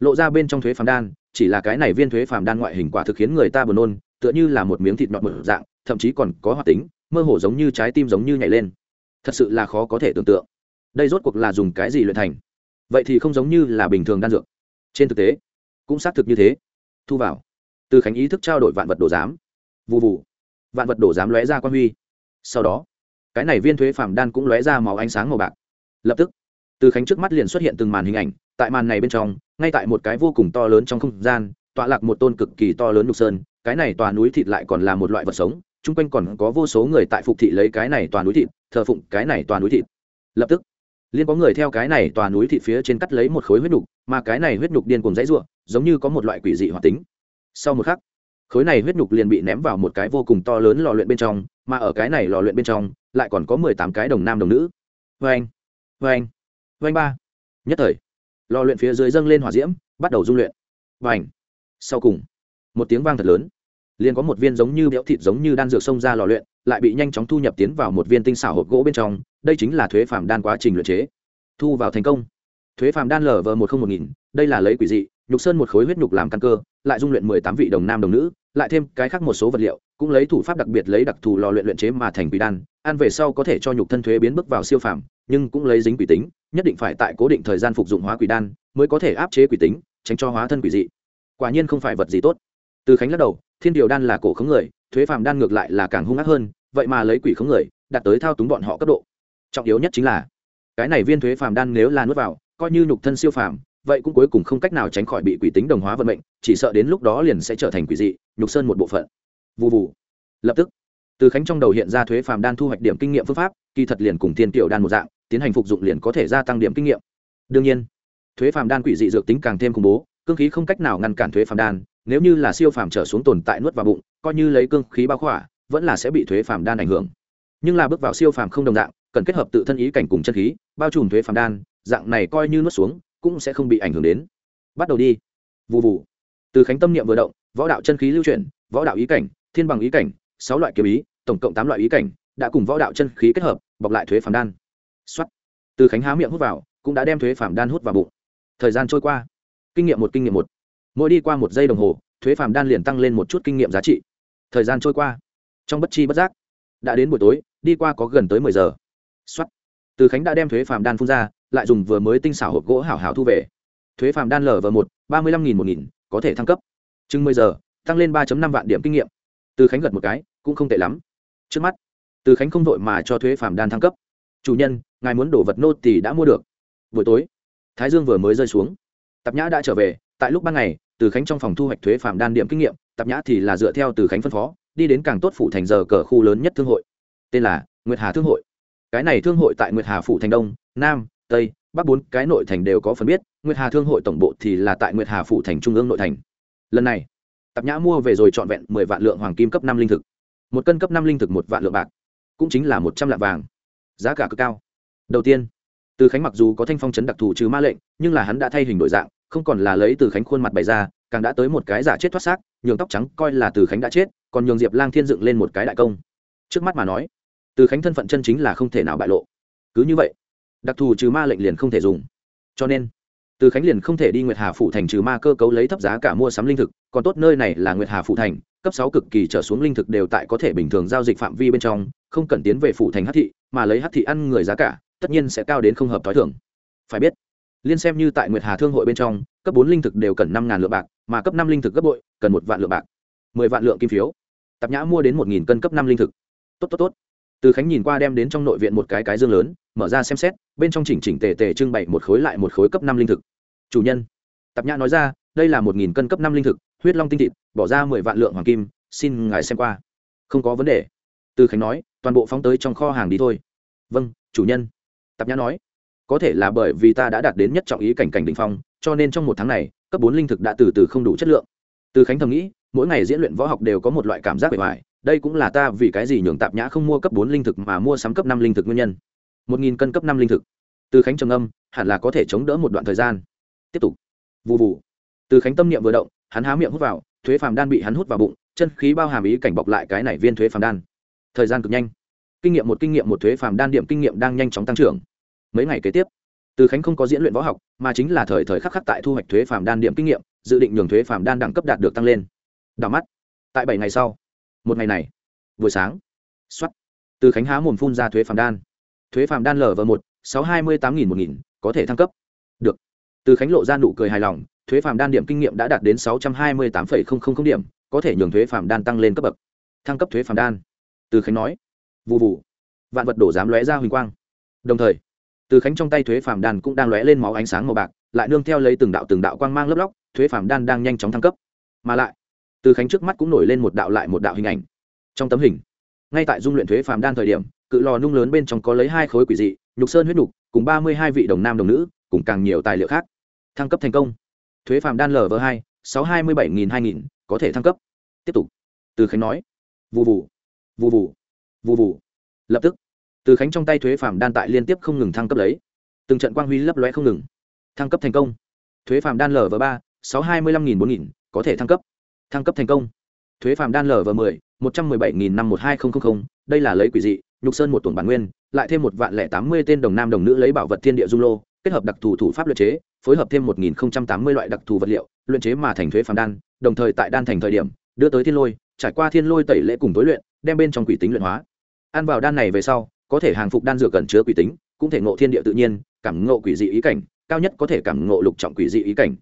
Lộ ra bên trong thuế phàm đan, chỉ là cái này viên thuế phàm đan ngoại hình quả thực khiến người ta buồn nôn, tựa như là một miếng thịt nhọn mở dạng, thậm chí còn có hoạt tính, mơ hồ giống như trái tim giống như nhảy lên. Thật sự là khó có thể tưởng tượng. Đây rốt cuộc là dùng cái gì luyện thành? Vậy thì không giống như là bình thường đan dược. Trên thực tế, cũng xác thực như thế. Thu vào từ khánh ý thức trao đổi vạn vật đồ giám. Vụ vụ vạn vật đồ giám lóe ra quan huy. Sau đó, cái này viên thuế phàm đan cũng lóe ra màu ánh sáng màu bạc. Lập tức, từ khánh trước mắt liền xuất hiện từng màn hình ảnh, tại màn này bên trong, ngay tại một cái vô cùng to lớn trong không gian, tọa lạc một tôn cực kỳ to lớn nhục sơn, cái này tòa núi thịt lại còn là một loại vật sống, chung quanh còn có vô số người tại phục thị lấy cái này tòa núi thịt, thờ phụng cái này toàn núi thịt. Lập tức liên có người theo cái này tòa núi thịt phía trên cắt lấy một khối huyết nhục, mà cái này huyết nhục điên cùng dãy ruộng giống như có một loại quỷ dị hoạt tính sau một khắc, khối này huyết nhục liền bị ném vào một cái vô cùng to lớn lò luyện bên trong, mà ở cái này lò luyện bên trong, lại còn có mười tám cái đồng nam đồng nữ. Vê anh vê anh vê anh ba. Nhất thời, lò luyện phía dưới dâng lên hỏa diễm, bắt đầu dung luyện. Và ảnh sau cùng, một tiếng vang thật lớn. Liền có một viên giống như béo thịt giống như đan dược xông ra lò luyện, lại bị nhanh chóng thu nhập tiến vào một viên tinh xảo hộp gỗ bên trong, đây chính là thuế phàm đan quá trình luyện chế. Thu vào thành công. Thuế phàm đan lở vờ một không một nghìn, đây là lấy quỷ dị nhục sơn một khối huyết nhục làm căn cơ, lại dung luyện mười tám vị đồng nam đồng nữ, lại thêm cái khác một số vật liệu, cũng lấy thủ pháp đặc biệt lấy đặc thù lò luyện luyện chế mà thành quỷ đan, ăn về sau có thể cho nhục thân thuế biến bước vào siêu phàm, nhưng cũng lấy dính quỷ tính, nhất định phải tại cố định thời gian phục dụng hóa quỷ đan mới có thể áp chế quỷ tính, tránh cho hóa thân quỷ dị. Quả nhiên không phải vật gì tốt. Từ khánh lắc đầu, thiên điều đan là cổ khống người, thuế phàm đan ngược lại là càng hung ác hơn, vậy mà lấy quỷ khống người, đạt tới thao túng bọn họ cấp độ. Trọng yếu nhất chính là, cái này viên thuế phàm đan nếu là nuốt vào, coi như nhục thân siêu phàm vậy cũng cuối cùng không cách nào tránh khỏi bị quỷ tính đồng hóa vận mệnh, chỉ sợ đến lúc đó liền sẽ trở thành quỷ dị, nhục sơn một bộ phận. Vụ vụ lập tức, từ khánh trong đầu hiện ra thuế phàm đan thu hoạch điểm kinh nghiệm phương pháp, kỳ thật liền cùng thiên tiểu đan một dạng, tiến hành phục dụng liền có thể gia tăng điểm kinh nghiệm. Đương nhiên, thuế phàm đan quỷ dị dược tính càng thêm khủng bố, cương khí không cách nào ngăn cản thuế phàm đan, nếu như là siêu phàm trở xuống tồn tại nuốt vào bụng, coi như lấy cương khí bao khỏa, vẫn là sẽ bị thuế phàm đan ảnh hưởng. Nhưng là bước vào siêu phàm không đồng dạng, cần kết hợp tự thân ý cảnh cùng chân khí, bao trùm thuế phàm đan, dạng này coi như nuốt xuống cũng sẽ không bị ảnh hưởng đến. Bắt đầu đi. Vụ vụ từ khánh tâm niệm vừa động, võ đạo chân khí lưu chuyển, võ đạo ý cảnh, thiên bằng ý cảnh, sáu loại kiếm ý, tổng cộng tám loại ý cảnh, đã cùng võ đạo chân khí kết hợp, bọc lại thuế phàm đan. Xuất từ khánh há miệng hút vào, cũng đã đem thuế phàm đan hút vào bụng. Thời gian trôi qua. Kinh nghiệm một, kinh nghiệm một. Mỗi đi qua một giây đồng hồ, thuế phàm đan liền tăng lên một chút kinh nghiệm giá trị. Thời gian trôi qua. Trong bất chi bất giác, đã đến buổi tối, đi qua có gần tới mười giờ. Xuất từ khánh đã đem thuế phàm đan phun ra lại dùng vừa mới tinh xảo hộp gỗ hảo hảo thu về. Thuế phàm đan lở vừa một, ba mươi lăm nghìn một nghìn, có thể thăng cấp. Chừng mười giờ, tăng lên ba năm vạn điểm kinh nghiệm. Từ khánh gật một cái, cũng không tệ lắm. Trước mắt, từ khánh không vội mà cho thuế phàm đan thăng cấp. Chủ nhân, ngài muốn đổ vật nô thì đã mua được. Buổi tối, thái dương vừa mới rơi xuống. Tạp nhã đã trở về, tại lúc ban ngày, từ khánh trong phòng thu hoạch thuế phàm đan điểm kinh nghiệm, tạp nhã thì là dựa theo từ khánh phân phó, đi đến càng tốt phủ thành giờ cờ khu lớn nhất thương hội. Tên là nguyệt hà thương hội. Cái này thương hội tại nguyệt hà phủ thành đông, nam tây, bắc bốn cái nội thành đều có phần biết, nguyệt hà thương hội tổng bộ thì là tại nguyệt hà phủ thành trung ương nội thành. Lần này, tạp nhã mua về rồi trọn vẹn mười vạn lượng hoàng kim cấp năm linh thực. Một cân cấp năm linh thực một vạn lượng bạc, cũng chính là một trăm lạng vàng. Giá cả cực cao. Đầu tiên, từ khánh mặc dù có thanh phong chấn đặc thù trừ ma lệnh, nhưng là hắn đã thay hình đổi dạng, không còn là lấy từ khánh khuôn mặt bày ra, càng đã tới một cái giả chết thoát xác, nhường tóc trắng coi là từ khánh đã chết, còn nhường diệp lang thiên dựng lên một cái đại công. Trước mắt mà nói, từ khánh thân phận chân chính là không thể nào bại lộ. Cứ như vậy đặc thù trừ ma lệnh liền không thể dùng. Cho nên, từ khánh liền không thể đi nguyệt hà phủ thành trừ ma cơ cấu lấy thấp giá cả mua sắm linh thực, còn tốt nơi này là nguyệt hà phủ thành, cấp sáu cực kỳ trở xuống linh thực đều tại có thể bình thường giao dịch phạm vi bên trong, không cần tiến về phủ thành hát thị, mà lấy hát thị ăn người giá cả, tất nhiên sẽ cao đến không hợp t h o i thưởng phải biết, liên xem như tại nguyệt hà thương hội bên trong, cấp bốn linh thực đều cần năm ngàn lượng bạc, mà cấp năm linh thực gấp bội, cần một vạn lượng bạc. Mười vạn lượng kim phiếu. Tạp nhã mua đến một nghìn cân cấp năm linh thực. Tốt tốt tốt. Từ khánh nhìn qua đem đến trong nội viện một cái cái dương lớn mở ra xem xét, bên trong chỉnh chỉnh tề tề trưng bày một khối lại một khối cấp năm linh thực. Chủ nhân, tạp nhã nói ra, đây là một nghìn cân cấp năm linh thực, huyết long tinh thịt, bỏ ra mười vạn lượng hoàng kim, xin ngài xem qua. Không có vấn đề. Từ khánh nói, toàn bộ phóng tới trong kho hàng đi thôi. Vâng chủ nhân. Tạp nhã nói, có thể là bởi vì ta đã đạt đến nhất trọng ý cảnh cảnh đ ỉ n h phong, cho nên trong một tháng này, cấp bốn linh thực đã từ từ không đủ chất lượng. Từ khánh thầm nghĩ, mỗi ngày diễn luyện võ học đều có một loại cảm giác bề ngoài, đây cũng là ta vì cái gì nhường tạp nhã không mua cấp bốn linh thực mà mua sắm cấp năm linh thực nguyên nhân một nghìn cân cấp năm linh thực. Từ khánh trầm âm hẳn là có thể chống đỡ một đoạn thời gian. Tiếp tục. Vụ vụ từ khánh tâm niệm vừa động, hắn há miệng hút vào, thuế phàm đan bị hắn hút vào bụng, chân khí bao hàm ý cảnh bọc lại cái này viên thuế phàm đan. Thời gian cực nhanh. Kinh nghiệm một kinh nghiệm một thuế phàm đan điểm kinh nghiệm đang nhanh chóng tăng trưởng. Mấy ngày kế tiếp, từ khánh không có diễn luyện võ học, mà chính là thời thời khắc khắc tại thu hoạch thuế phàm đan điểm kinh nghiệm, dự định nhường thuế phàm đan đẳng cấp đạt được tăng lên. Đảo mắt. Tại bảy ngày sau, một ngày này, buổi sáng xuất từ khánh há mồm phun ra thuế phàm đan thuế phàm đan lv một, sáu hai mươi tám nghìn một nghìn, có thể thăng cấp. Được. Từ khánh lộ ra nụ cười hài lòng, thuế phàm đan điểm kinh nghiệm đã đạt đến sáu trăm hai mươi tám điểm, có thể nhường thuế phàm đan tăng lên cấp bậc. Thăng cấp thuế phàm đan. Từ khánh nói. Vụ vụ vạn vật đổ dám lóe ra huỳnh quang. Đồng thời, từ khánh trong tay thuế phàm đan cũng đang lóe lên máu ánh sáng màu bạc, lại nương theo lấy từng đạo từng đạo quang mang lớp lóc, thuế phàm đan đang nhanh chóng thăng cấp. Mà lại, từ khánh trước mắt cũng nổi lên một đạo lại một đạo hình ảnh. Trong tấm hình ngay tại dung luyện thuế phàm đan thời điểm, cự lò nung lớn bên trong có lấy hai khối quỷ dị, nhục sơn huyết nhục cùng ba mươi hai vị đồng nam đồng nữ, cùng càng nhiều tài liệu khác. Thăng cấp thành công. Thuế phàm đan lv hai, sáu hai mươi bảy nghìn hai nghìn, có thể thăng cấp. Tiếp tục. Từ khánh nói. Vụ vụ vụ vụ vụ vụ lập tức. Từ khánh trong tay thuế phàm đan tại liên tiếp không ngừng thăng cấp lấy. Từng trận quang huy lấp lóe không ngừng. Thăng cấp thành công. Thuế phàm đan lv ba, sáu hai mươi năm nghìn bốn nghìn, có thể thăng cấp. Thăng cấp thành công. Thuế phàm đan lv mười một trăm mười bảy nghìn năm một hai nghìn đây là lấy quỷ dị, nhục sơn một tuần bản nguyên, lại thêm một vạn lẻ tám mươi tên đồng nam đồng nữ lấy bảo vật thiên địa dung lô, kết hợp đặc thù thủ pháp luyện chế, phối hợp thêm một nghìn tám mươi loại đặc thù vật liệu, luyện chế mà thành thuế phàm đan, đồng thời tại đan thành thời điểm, đưa tới thiên lôi, trải qua thiên lôi tẩy lễ cùng tối luyện, đem bên trong quỷ tính luyện hóa. Ăn vào đan này về sau, có thể hàng phục đan dược cẩn chứa quỷ tính, cũng thể ngộ thiên địa tự nhiên, cảm ngộ quỷ dị ý cảnh, cao nhất có thể cảm ngộ lục trọng quỷ dị ý cảnh.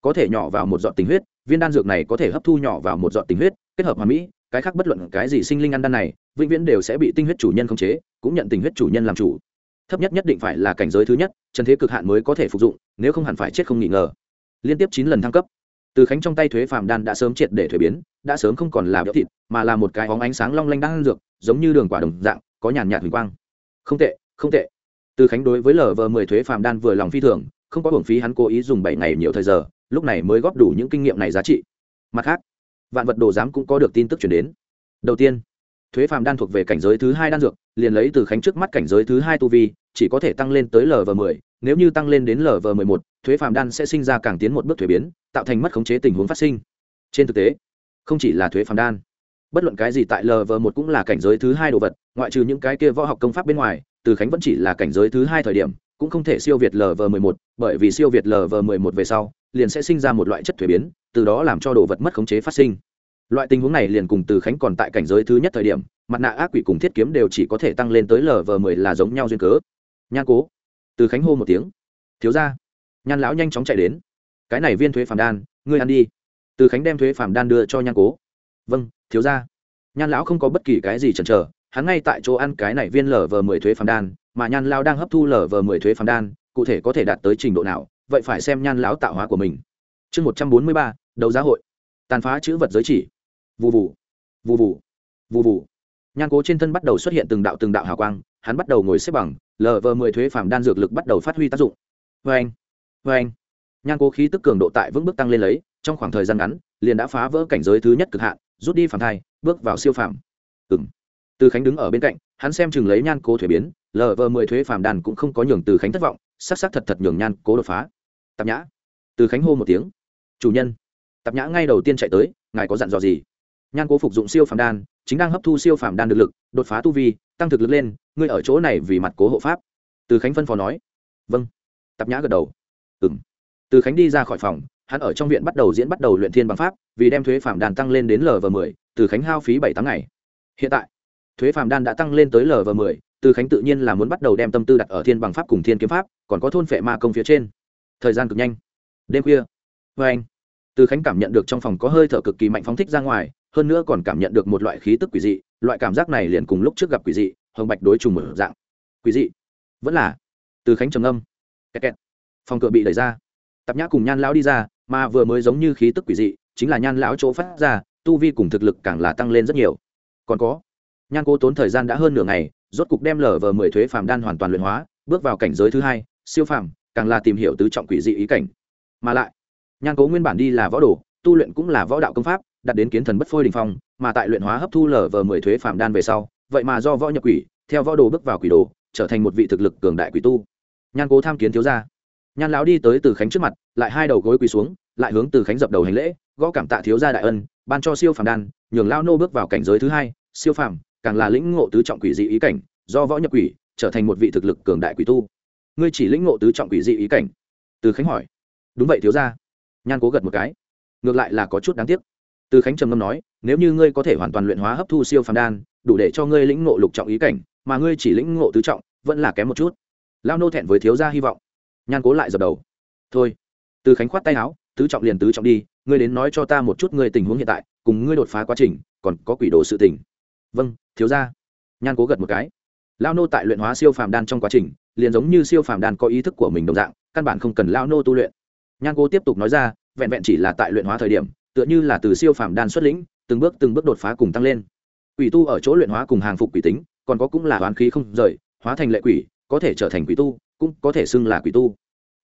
Có thể nhỏ vào một giọt tình huyết, viên đan dược này có thể hấp thu nhỏ vào một giọt tình huyết, kết hợp hòa mỹ cái khác bất luận cái gì sinh linh ăn đan này, vĩnh viễn đều sẽ bị tinh huyết chủ nhân khống chế, cũng nhận tình huyết chủ nhân làm chủ. Thấp nhất nhất định phải là cảnh giới thứ nhất chân thế cực hạn mới có thể phục dụng, nếu không hẳn phải chết không nghi ngờ. Liên tiếp chín lần thăng cấp. Từ khánh trong tay thuế phàm đan đã sớm triệt để thuế biến, đã sớm không còn là béo thịt, mà là một cái hóng ánh sáng long lanh đang dược, giống như đường quả đồng dạng, có nhàn nhạt huỳnh quang. Không tệ không tệ. Từ khánh đối với lờ vờ mười thuế phàm đan vừa lòng phi thường, không có hưởng phí hắn cố ý dùng bảy ngày nhiều thời giờ, lúc này mới góp đủ những kinh nghiệm này giá trị. Mặt khác vạn vật đồ giám cũng có được tin tức chuyển đến. Đầu tiên, thuế phàm đan thuộc về cảnh giới thứ hai đan dược, liền lấy từ khánh trước mắt cảnh giới thứ hai tu vi, chỉ có thể tăng lên tới lv mười. Nếu như tăng lên đến lv mười một, thuế phàm đan sẽ sinh ra càng tiến một bước thuế biến, tạo thành mất khống chế tình huống phát sinh. Trên thực tế, không chỉ là thuế phàm đan, bất luận cái gì tại lv một cũng là cảnh giới thứ hai đồ vật, ngoại trừ những cái kia võ học công pháp bên ngoài, từ khánh vẫn chỉ là cảnh giới thứ hai thời điểm, cũng không thể siêu việt lv mười một, bởi vì siêu việt lv mười một về sau, liền sẽ sinh ra một loại chất thuế biến từ đó làm cho đồ vật mất khống chế phát sinh. Loại tình huống này liền cùng từ khánh còn tại cảnh giới thứ nhất thời điểm, mặt nạ ác quỷ cùng thiết kiếm đều chỉ có thể tăng lên tới lv mười là giống nhau duyên cớ. Nhan cố. Từ khánh hô một tiếng. Thiếu ra nhan lão nhanh chóng chạy đến. Cái này viên thuế phàm đan, ngươi ăn đi. Từ khánh đem thuế phàm đan đưa cho nhan cố. Vâng thiếu ra nhan lão không có bất kỳ cái gì chần chờ, hắn ngay tại chỗ ăn cái này viên lv mười thuế phàm đan, mà nhan lão đang hấp thu lv mười thuế phàm đan, cụ thể có thể đạt tới trình độ nào, vậy phải xem nhan lão tạo hóa của mình. Chương một trăm bốn mươi ba đấu giá hội. Tàn phá chữ vật giới chỉ. Vụ vụ vụ vụ vụ vụ nhan cố trên thân bắt đầu xuất hiện từng đạo từng đạo hào quang, hắn bắt đầu ngồi xếp bằng lờ vờ mười thuế phàm đan dược lực bắt đầu phát huy tác dụng. Vê anh. Vê anh. Nhan cố khí tức cường độ tại vững bước tăng lên lấy, trong khoảng thời gian ngắn, liền đã phá vỡ cảnh giới thứ nhất cực hạn, rút đi phàm thai, bước vào siêu phàm. Ừng từ khánh đứng ở bên cạnh, hắn xem chừng lấy nhan cố thuế biến lờ vờ mười thuế phàm đan cũng không có nhường từ khánh thất vọng, sắc sắc thật thật nhường nhan cố đột phá. Tạp nhã. Từ khánh hô một tiếng. Chủ nhân tạp nhã ngay đầu tiên chạy tới, ngài có dặn dò gì? Nhan cố phục dụng siêu phàm đan, chính đang hấp thu siêu phàm đan được lực, đột phá tu vi, tăng thực lực lên, ngươi ở chỗ này vì mặt cố hộ pháp. Từ khánh phân phó nói. Vâng. Tạp nhã gật đầu. Ừng từ khánh đi ra khỏi phòng, hắn ở trong viện bắt đầu diễn bắt đầu luyện thiên bằng pháp, vì đem thuế phàm đan tăng lên đến lv mười, từ khánh hao phí bảy tháng ngày. Hiện tại, thuế phàm đan đã tăng lên tới lv mười, từ khánh tự nhiên là muốn bắt đầu đem tâm tư đặt ở thiên bằng pháp cùng thiên kiếm pháp, còn có thôn phệ ma công phía trên. Thời gian cực nhanh. Đêm khuya. Vê anh từ khánh cảm nhận được trong phòng có hơi thở cực kỳ mạnh phóng thích ra ngoài, hơn nữa còn cảm nhận được một loại khí tức quỷ dị, loại cảm giác này liền cùng lúc trước gặp quỷ dị, hồng bạch đối trùng mở dạng. Quỷ dị? Vẫn là? Từ khánh trầm âm kẹt kẹt. phòng cửa bị đẩy ra. Tạp nhã cùng nhan lão đi ra, mà vừa mới giống như khí tức quỷ dị, chính là nhan lão chỗ phát ra, tu vi cùng thực lực càng là tăng lên rất nhiều. Còn có, nhan cô tốn thời gian đã hơn nửa ngày, rốt cục đem lở vờ mười thuế phàm đan hoàn toàn luyện hóa, bước vào cảnh giới thứ hai, siêu phàm, càng là tìm hiểu tứ trọng quỷ dị ý cảnh. Mà lại nhan cố nguyên bản đi là võ đồ, tu luyện cũng là võ đạo công pháp đặt đến kiến thần bất phôi đình phong, mà tại luyện hóa hấp thu lở vờ mười thuế phạm đan về sau, vậy mà do võ nhập quỷ, theo võ đồ bước vào quỷ đồ, trở thành một vị thực lực cường đại quỷ tu. Nhan cố tham kiến thiếu gia. Nhan lão đi tới từ khánh trước mặt, lại hai đầu gối quỳ xuống, lại hướng từ khánh dập đầu hành lễ, gõ cảm tạ thiếu gia đại ân, ban cho siêu phàm đan, nhường lao nô bước vào cảnh giới thứ hai, siêu phàm, càng là lĩnh ngộ tứ trọng quỷ dị ý cảnh, do võ nhập quỷ, trở thành một vị thực lực cường đại quỷ tu. Ngươi chỉ lĩnh ngộ tứ trọng quỷ dị ý cảnh? Từ khánh hỏi. Đúng vậy thiếu gia nhan cố gật một cái. Ngược lại là có chút đáng tiếc. Từ khánh trầm ngâm nói, nếu như ngươi có thể hoàn toàn luyện hóa hấp thu siêu phàm đan, đủ để cho ngươi lĩnh ngộ lục trọng ý cảnh, mà ngươi chỉ lĩnh ngộ tứ trọng, vẫn là kém một chút. Lao nô thẹn với thiếu gia hy vọng. Nhan cố lại dập đầu. Thôi. Từ khánh khoát tay áo, tứ trọng liền tứ trọng đi, ngươi đến nói cho ta một chút ngươi tình huống hiện tại, cùng ngươi đột phá quá trình, còn có quỷ đồ sự tình. Vâng thiếu gia. Nhan cố gật một cái. Lao nô tại luyện hóa siêu phàm đan trong quá trình, liền giống như siêu phàm đan có ý thức của mình đồng dạng, căn bản không cần lao nô tu luyện nhan cố tiếp tục nói ra, vẹn vẹn chỉ là tại luyện hóa thời điểm, tựa như là từ siêu phàm đan xuất lĩnh, từng bước từng bước đột phá cùng tăng lên. Quỷ tu ở chỗ luyện hóa cùng hàng phục quỷ tính, còn có cũng là oán khí không rời, hóa thành lệ quỷ, có thể trở thành quỷ tu, cũng có thể xưng là quỷ tu.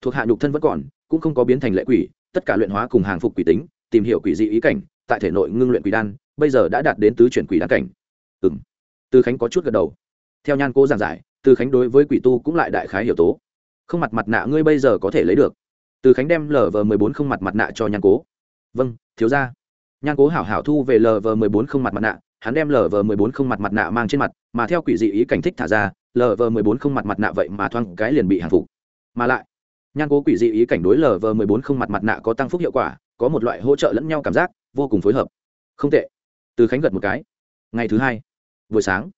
Thuộc hạ nhục thân vẫn còn, cũng không có biến thành lệ quỷ, tất cả luyện hóa cùng hàng phục quỷ tính, tìm hiểu quỷ dị ý cảnh, tại thể nội ngưng luyện quỷ đan, bây giờ đã đạt đến tứ chuyển quỷ đan cảnh. Ừ m từ khánh có chút gật đầu. Theo nhan cố giảng giải từ khánh đối với quỷ tu cũng lại đại khái hiểu tố. Không mặt mặt nạ ngươi bây giờ có thể lấy được từ khánh đem lv mười bốn không mặt mặt nạ cho nhan cố. Vâng thiếu ra nhan cố hảo hảo thu về lv mười bốn không mặt mặt nạ, hắn đem lv mười bốn không mặt mặt nạ mang trên mặt, mà theo quỷ dị ý cảnh thích thả ra lv mười bốn không mặt mặt nạ vậy mà thoang cái liền bị hàng phục. Mà lại, nhan cố quỷ dị ý cảnh đối lv mười bốn không mặt mặt nạ có tăng phúc hiệu quả, có một loại hỗ trợ lẫn nhau cảm giác, vô cùng phối hợp. Không tệ. Từ khánh gật một cái. Ngày thứ hai, buổi sáng,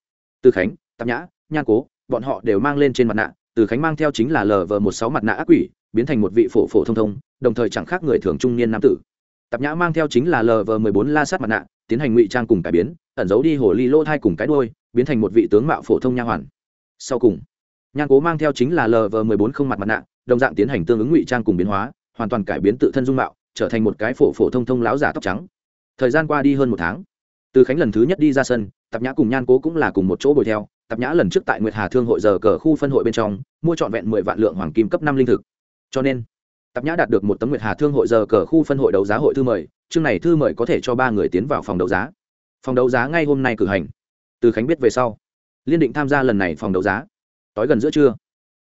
từ khánh, tạp nhã, nhan cố, bọn họ đều mang lên trên mặt nạ, từ khánh mang theo chính là lv một sáu mặt nạ ác quỷ biến thành một vị phổ phổ thông thông, đồng thời chẳng khác người thường trung niên nam tử. Tạp nhã mang theo chính là lv mười bốn la sát mặt nạ, tiến hành ngụy trang cùng cải biến, ẩn giấu đi hồ ly lô thai cùng cái đôi biến thành một vị tướng mạo phổ thông nha hoàn. Sau cùng, nhan cố mang theo chính là lv mười bốn không mặt mặt nạ, đồng dạng tiến hành tương ứng ngụy trang cùng biến hóa, hoàn toàn cải biến tự thân dung mạo, trở thành một cái phổ phổ thông thông láo giả tóc trắng. Thời gian qua đi hơn một tháng, từ khánh lần thứ nhất đi ra sân, tạp nhã cùng nhan cố cũng là cùng một chỗ bồi theo. Tạp nhã lần trước tại nguyệt hà thương hội giờ cờ khu phân hội bên trong, mua trọn vẹn mười vạn lượng hoàng kim cấp năm linh thực cho nên, tạp nhã đạt được một tấm nguyệt hà thương hội giờ cờ khu phân hội đấu giá hội thư mời, chương này thư mời có thể cho ba người tiến vào phòng đấu giá. Phòng đấu giá ngay hôm nay cử hành. Từ khánh biết về sau, liên định tham gia lần này phòng đấu giá. Tối gần giữa trưa,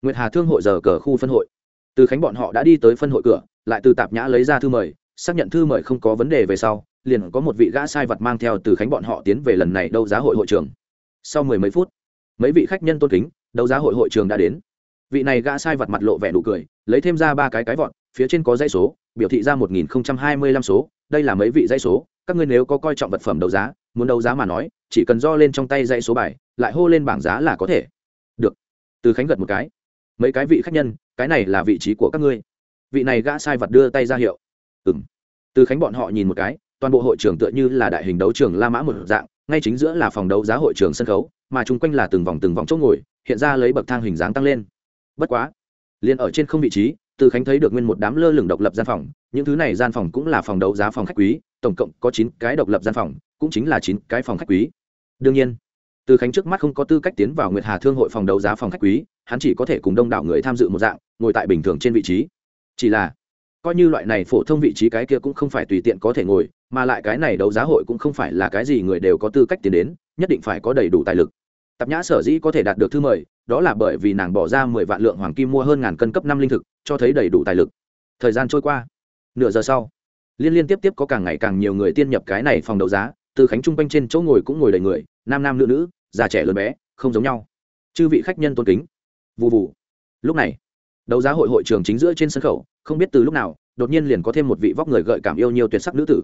nguyệt hà thương hội giờ cờ khu phân hội. Từ khánh bọn họ đã đi tới phân hội cửa, lại từ tạp nhã lấy ra thư mời, xác nhận thư mời không có vấn đề về sau, liền có một vị gã sai vật mang theo từ khánh bọn họ tiến về lần này đấu giá hội hội trường. Sau mười mấy phút, mấy vị khách nhân tôn kính, đấu giá hội hội trường đã đến. Vị này gã sai vật mặt lộ vẻ nụ cười lấy thêm ra ba cái cái vọt, phía trên có dãy số, biểu thị ra một nghìn hai mươi lăm số, đây là mấy vị dãy số, các ngươi nếu có coi trọng vật phẩm đấu giá, muốn đấu giá mà nói, chỉ cần do lên trong tay dãy số bài, lại hô lên bảng giá là có thể. Được. Từ khánh gật một cái. Mấy cái vị khách nhân, cái này là vị trí của các ngươi. Vị này gã sai vật đưa tay ra hiệu. Ừ m từ khánh bọn họ nhìn một cái, toàn bộ hội trường tựa như là đại hình đấu trường la mã một dạng, ngay chính giữa là phòng đấu giá hội trường sân khấu, mà chung quanh là từng vòng từng vòng chỗ ngồi, hiện ra lấy bậc thang hình dáng tăng lên. Bất quá liền ở trên không vị trí, từ khánh thấy được nguyên một đám lơ lửng độc lập gian phòng, những thứ này gian phòng cũng là phòng đấu giá phòng khách quý, tổng cộng có chín cái độc lập gian phòng, cũng chính là chín cái phòng khách quý. Đương nhiên, từ khánh trước mắt không có tư cách tiến vào nguyệt hà thương hội phòng đấu giá phòng khách quý, hắn chỉ có thể cùng đông đảo người tham dự một dạng, ngồi tại bình thường trên vị trí. Chỉ là, coi như loại này phổ thông vị trí cái kia cũng không phải tùy tiện có thể ngồi, mà lại cái này đấu giá hội cũng không phải là cái gì người đều có tư cách tiến đến, nhất định phải có đầy đủ tài lực. Tạp nhã sở dĩ có thể đạt được thư mời đó là bởi vì nàng bỏ ra mười vạn lượng hoàng kim mua hơn ngàn cân cấp năm linh thực, cho thấy đầy đủ tài lực. Thời gian trôi qua. Nửa giờ sau, liên liên tiếp tiếp có càng ngày càng nhiều người tiên nhập cái này phòng đấu giá, từ khánh trung quanh trên chỗ ngồi cũng ngồi đầy người, nam nam nữ nữ, già trẻ lớn bé, không giống nhau. Chư vị khách nhân tôn kính. Vụ vụ lúc này, đấu giá hội hội trường chính giữa trên sân khấu không biết từ lúc nào, đột nhiên liền có thêm một vị vóc người gợi cảm yêu nhiều tuyệt sắc nữ tử.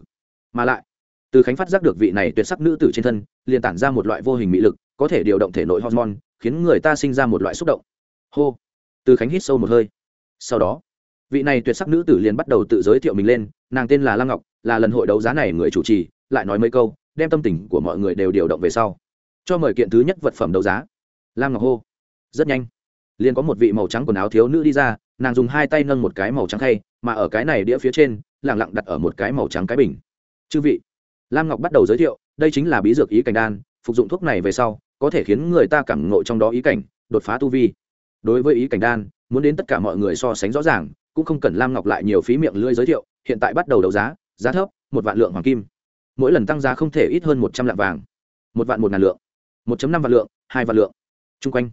Mà lại, từ khánh phát giác được vị này tuyệt sắc nữ tử trên thân, liền tản ra một loại vô hình mỹ lực, có thể điều động thể nội hormone khiến người ta sinh ra một loại xúc động. Hô. Từ khánh hít sâu một hơi. Sau đó, vị này tuyệt sắc nữ tử liền bắt đầu tự giới thiệu mình lên, nàng tên là lăng ngọc, là lần hội đấu giá này người chủ trì, lại nói mấy câu, đem tâm tình của mọi người đều điều động về sau. Cho mời kiện thứ nhất vật phẩm đấu giá. Lam ngọc hô. Rất nhanh, liền có một vị màu trắng quần áo thiếu nữ đi ra, nàng dùng hai tay nâng một cái màu trắng khay, mà ở cái này đĩa phía trên lẳng lặng đặt ở một cái màu trắng cái bình. Chư vị lam ngọc bắt đầu giới thiệu, đây chính là bí dược ý cảnh đan, phục dụng thuốc này về sau có thể khiến người ta cảm ngộ trong đó ý cảnh, đột phá tu vi. Đối với ý cảnh đan, muốn đến tất cả mọi người so sánh rõ ràng, cũng không cần lam ngọc lại nhiều phí miệng lưỡi giới thiệu, hiện tại bắt đầu đấu giá giá thấp, một vạn lượng hoàng kim. Mỗi lần tăng giá không thể ít hơn một trăm lạng vàng. Một vạn một ngàn lượng. Một năm vạn lượng, hai vạn lượng. Chung quanh,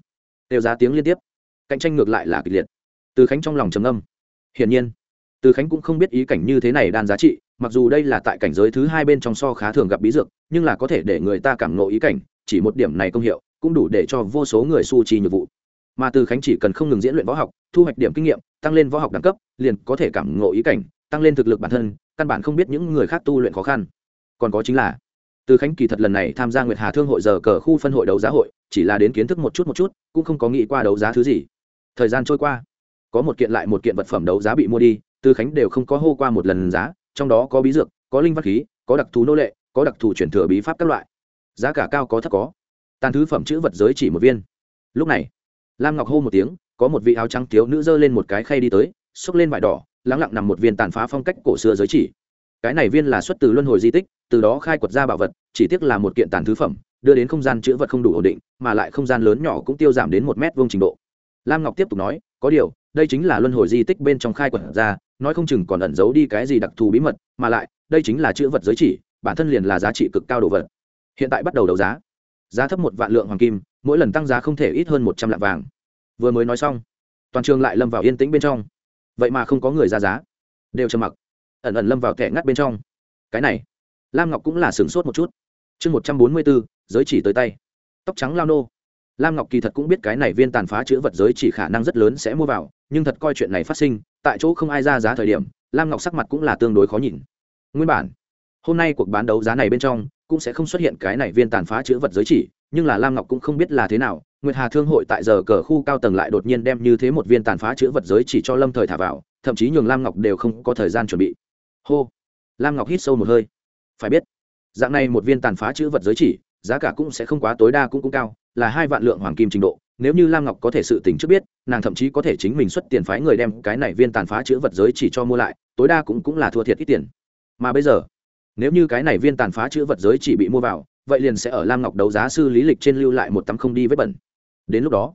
đều giá tiếng liên tiếp. Cạnh tranh ngược lại là kịch liệt. Từ khánh trong lòng trầm âm hiển nhiên, từ khánh cũng không biết ý cảnh như thế này đan giá trị, mặc dù đây là tại cảnh giới thứ hai bên trong so khá thường gặp bí dược, nhưng là có thể để người ta cảm nộ ý cảnh chỉ một điểm này công hiệu, cũng đủ để cho vô số người su trì nhiệm vụ. Mà từ khánh chỉ cần không ngừng diễn luyện võ học, thu hoạch điểm kinh nghiệm, tăng lên võ học đẳng cấp, liền có thể cảm ngộ ý cảnh, tăng lên thực lực bản thân, căn bản không biết những người khác tu luyện khó khăn. Còn có chính là, từ khánh kỳ thật lần này tham gia nguyệt hà thương hội giờ cờ khu phân hội đấu giá hội, chỉ là đến kiến thức một chút một chút, cũng không có nghĩ qua đấu giá thứ gì. Thời gian trôi qua, có một kiện lại một kiện vật phẩm đấu giá bị mua đi, từ khánh đều không có hô qua một lần giá, trong đó có bí dược, có linh văn khí, có đặc thù nô lệ, có đặc thù chuyển thừa bí pháp các loại giá cả cao có thấp có. Tàn thứ phẩm chữ vật giới chỉ một viên. Lúc này, lam ngọc hô một tiếng, có một vị áo trắng thiếu nữ giơ lên một cái khay đi tới, xốc lên vải đỏ lắng lặng nằm một viên tàn phá phong cách cổ xưa giới chỉ. Cái này viên là xuất từ luân hồi di tích, từ đó khai quật ra bảo vật, chỉ tiếc là một kiện tàn thứ phẩm, đưa đến không gian chữ vật không đủ ổn định, mà lại không gian lớn nhỏ cũng tiêu giảm đến một mét vuông trình độ. Lam ngọc tiếp tục nói, có điều, đây chính là luân hồi di tích bên trong khai quật ra, nói không chừng còn ẩn giấu đi cái gì đặc thù bí mật, mà lại, đây chính là chữ vật giới chỉ, bản thân liền là giá trị cực cao đồ vật hiện tại bắt đầu đấu giá. Giá thấp một vạn lượng hoàng kim, mỗi lần tăng giá không thể ít hơn một trăm lạng vàng. Vừa mới nói xong, toàn trường lại lâm vào yên tĩnh bên trong. Vậy mà không có người ra giá. Đều trầm mặc. Ẩn ẩn lâm vào thẻ ngắt bên trong. Cái này, lam ngọc cũng là sửng sốt một chút. Chương một trăm bốn mươi bốn, giới chỉ tới tay. Tóc trắng lao nô. Lam ngọc kỳ thật cũng biết cái này viên tàn phá chữ vật giới chỉ khả năng rất lớn sẽ mua vào, nhưng thật coi chuyện này phát sinh, tại chỗ không ai ra giá thời điểm, lam ngọc sắc mặt cũng là tương đối khó nhìn. Nguyên bản, hôm nay cuộc bán đấu giá này bên trong cũng sẽ không xuất hiện cái này viên tàn phá chữ vật giới chỉ, nhưng là lam ngọc cũng không biết là thế nào, nguyệt hà thương hội tại giờ cờ khu cao tầng lại đột nhiên đem như thế một viên tàn phá chữ vật giới chỉ cho lâm thời thả vào, thậm chí nhường lam ngọc đều không có thời gian chuẩn bị. Hô! Lam ngọc hít sâu một hơi. Phải biết, dạng này một viên tàn phá chữ vật giới chỉ, giá cả cũng sẽ không quá tối đa cũng cũng cao, là hai vạn lượng hoàng kim trình độ. Nếu như lam ngọc có thể sự tình trước biết, nàng thậm chí có thể chính mình xuất tiền phái người đem cái này viên tàn phá chữ vật giới chỉ cho mua lại, tối đa cũng cũng là thua thiệt ít tiền. Mà bây giờ nếu như cái này viên tàn phá chữ vật giới chỉ bị mua vào, vậy liền sẽ ở lam ngọc đấu giá sư lý lịch trên lưu lại một tấm không đi vết bẩn. Đến lúc đó,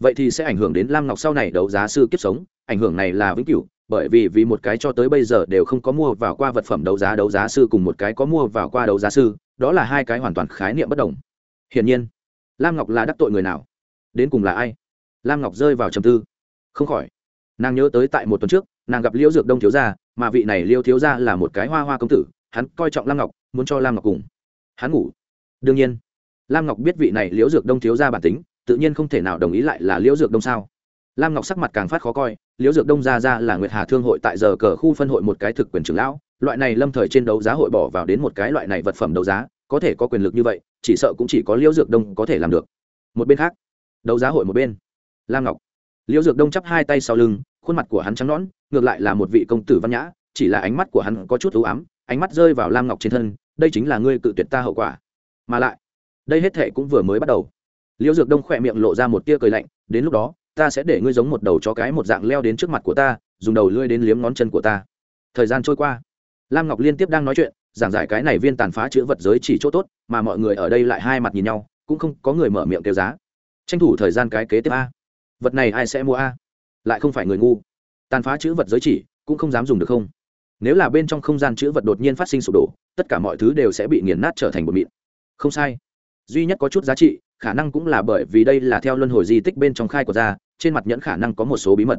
vậy thì sẽ ảnh hưởng đến lam ngọc sau này đấu giá sư kiếp sống, ảnh hưởng này là vĩnh cửu, bởi vì vì một cái cho tới bây giờ đều không có mua vào qua vật phẩm đấu giá đấu giá sư cùng một cái có mua vào qua đấu giá sư, đó là hai cái hoàn toàn khái niệm bất đồng. Hiển nhiên, lam ngọc là đắc tội người nào? Đến cùng là ai? Lam ngọc rơi vào trầm tư. Không khỏi, nàng nhớ tới tại một tuần trước, nàng gặp liễu dược đông thiếu gia, mà vị này liêu thiếu gia là một cái hoa hoa công tử hắn coi trọng lam ngọc, muốn cho lam ngọc cùng hắn ngủ. Đương nhiên, lam ngọc biết vị này liễu dược đông thiếu gia bản tính, tự nhiên không thể nào đồng ý lại là liễu dược đông sao? Lam ngọc sắc mặt càng phát khó coi, liễu dược đông ra ra là nguyệt hà thương hội tại giờ cờ khu phân hội một cái thực quyền trưởng lão, loại này lâm thời trên đấu giá hội bỏ vào đến một cái loại này vật phẩm đấu giá, có thể có quyền lực như vậy, chỉ sợ cũng chỉ có liễu dược đông có thể làm được. Một bên khác, đấu giá hội một bên, lam ngọc. Liễu dược đông chắp hai tay sau lưng, khuôn mặt của hắn trắng nõn, ngược lại là một vị công tử văn nhã, chỉ là ánh mắt của hắn có chút ưu ám ánh mắt rơi vào lam ngọc trên thân, đây chính là ngươi cự tuyệt ta hậu quả. Mà lại, đây hết thệ cũng vừa mới bắt đầu. Liễu dược đông khỏe miệng lộ ra một tia cười lạnh, đến lúc đó, ta sẽ để ngươi giống một đầu chó cái một dạng leo đến trước mặt của ta, dùng đầu lưỡi đến liếm ngón chân của ta. Thời gian trôi qua. Lam ngọc liên tiếp đang nói chuyện, giảng giải cái này viên tàn phá chữ vật giới chỉ chỗ tốt, mà mọi người ở đây lại hai mặt nhìn nhau, cũng không có người mở miệng kêu giá. Tranh thủ thời gian cái kế tiếp a. Vật này ai sẽ mua a? Lại không phải người ngu. Tàn phá chữ vật giới chỉ, cũng không dám dùng được không? Nếu là bên trong không gian chữ vật đột nhiên phát sinh sụp đổ, tất cả mọi thứ đều sẽ bị nghiền nát trở thành bột mịn. Không sai. Duy nhất có chút giá trị, khả năng cũng là bởi vì đây là theo luân hồi di tích bên trong khai của ra, trên mặt nhẫn khả năng có một số bí mật.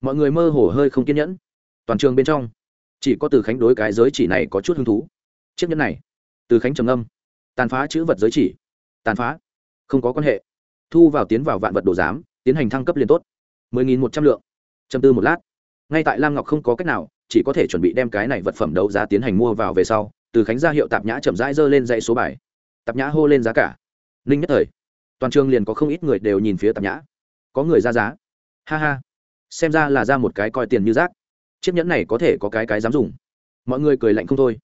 Mọi người mơ hồ hơi không kiên nhẫn. Toàn trường bên trong, chỉ có từ khánh đối cái giới chỉ này có chút hứng thú. Chiếc nhẫn này, từ khánh trầm âm tàn phá chữ vật giới chỉ. Tàn phá. Không có quan hệ. Thu vào tiến vào vạn vật đồ giám, tiến hành thăng cấp liên tốt. Mười nghìn một trăm lượng. Trầm tư một lát. Ngay tại lam ngọc không có cách nào chỉ có thể chuẩn bị đem cái này vật phẩm đấu giá tiến hành mua vào về sau, từ khánh ra hiệu tạp nhã chậm rãi dơ lên dãy số bài. Tạp nhã hô lên giá cả. Ninh nhất thời, toàn trường liền có không ít người đều nhìn phía tạp nhã. Có người ra giá. Ha ha. Xem ra là ra một cái coi tiền như rác. Chiếc nhẫn này có thể có cái cái dám dùng. Mọi người cười lạnh không thôi.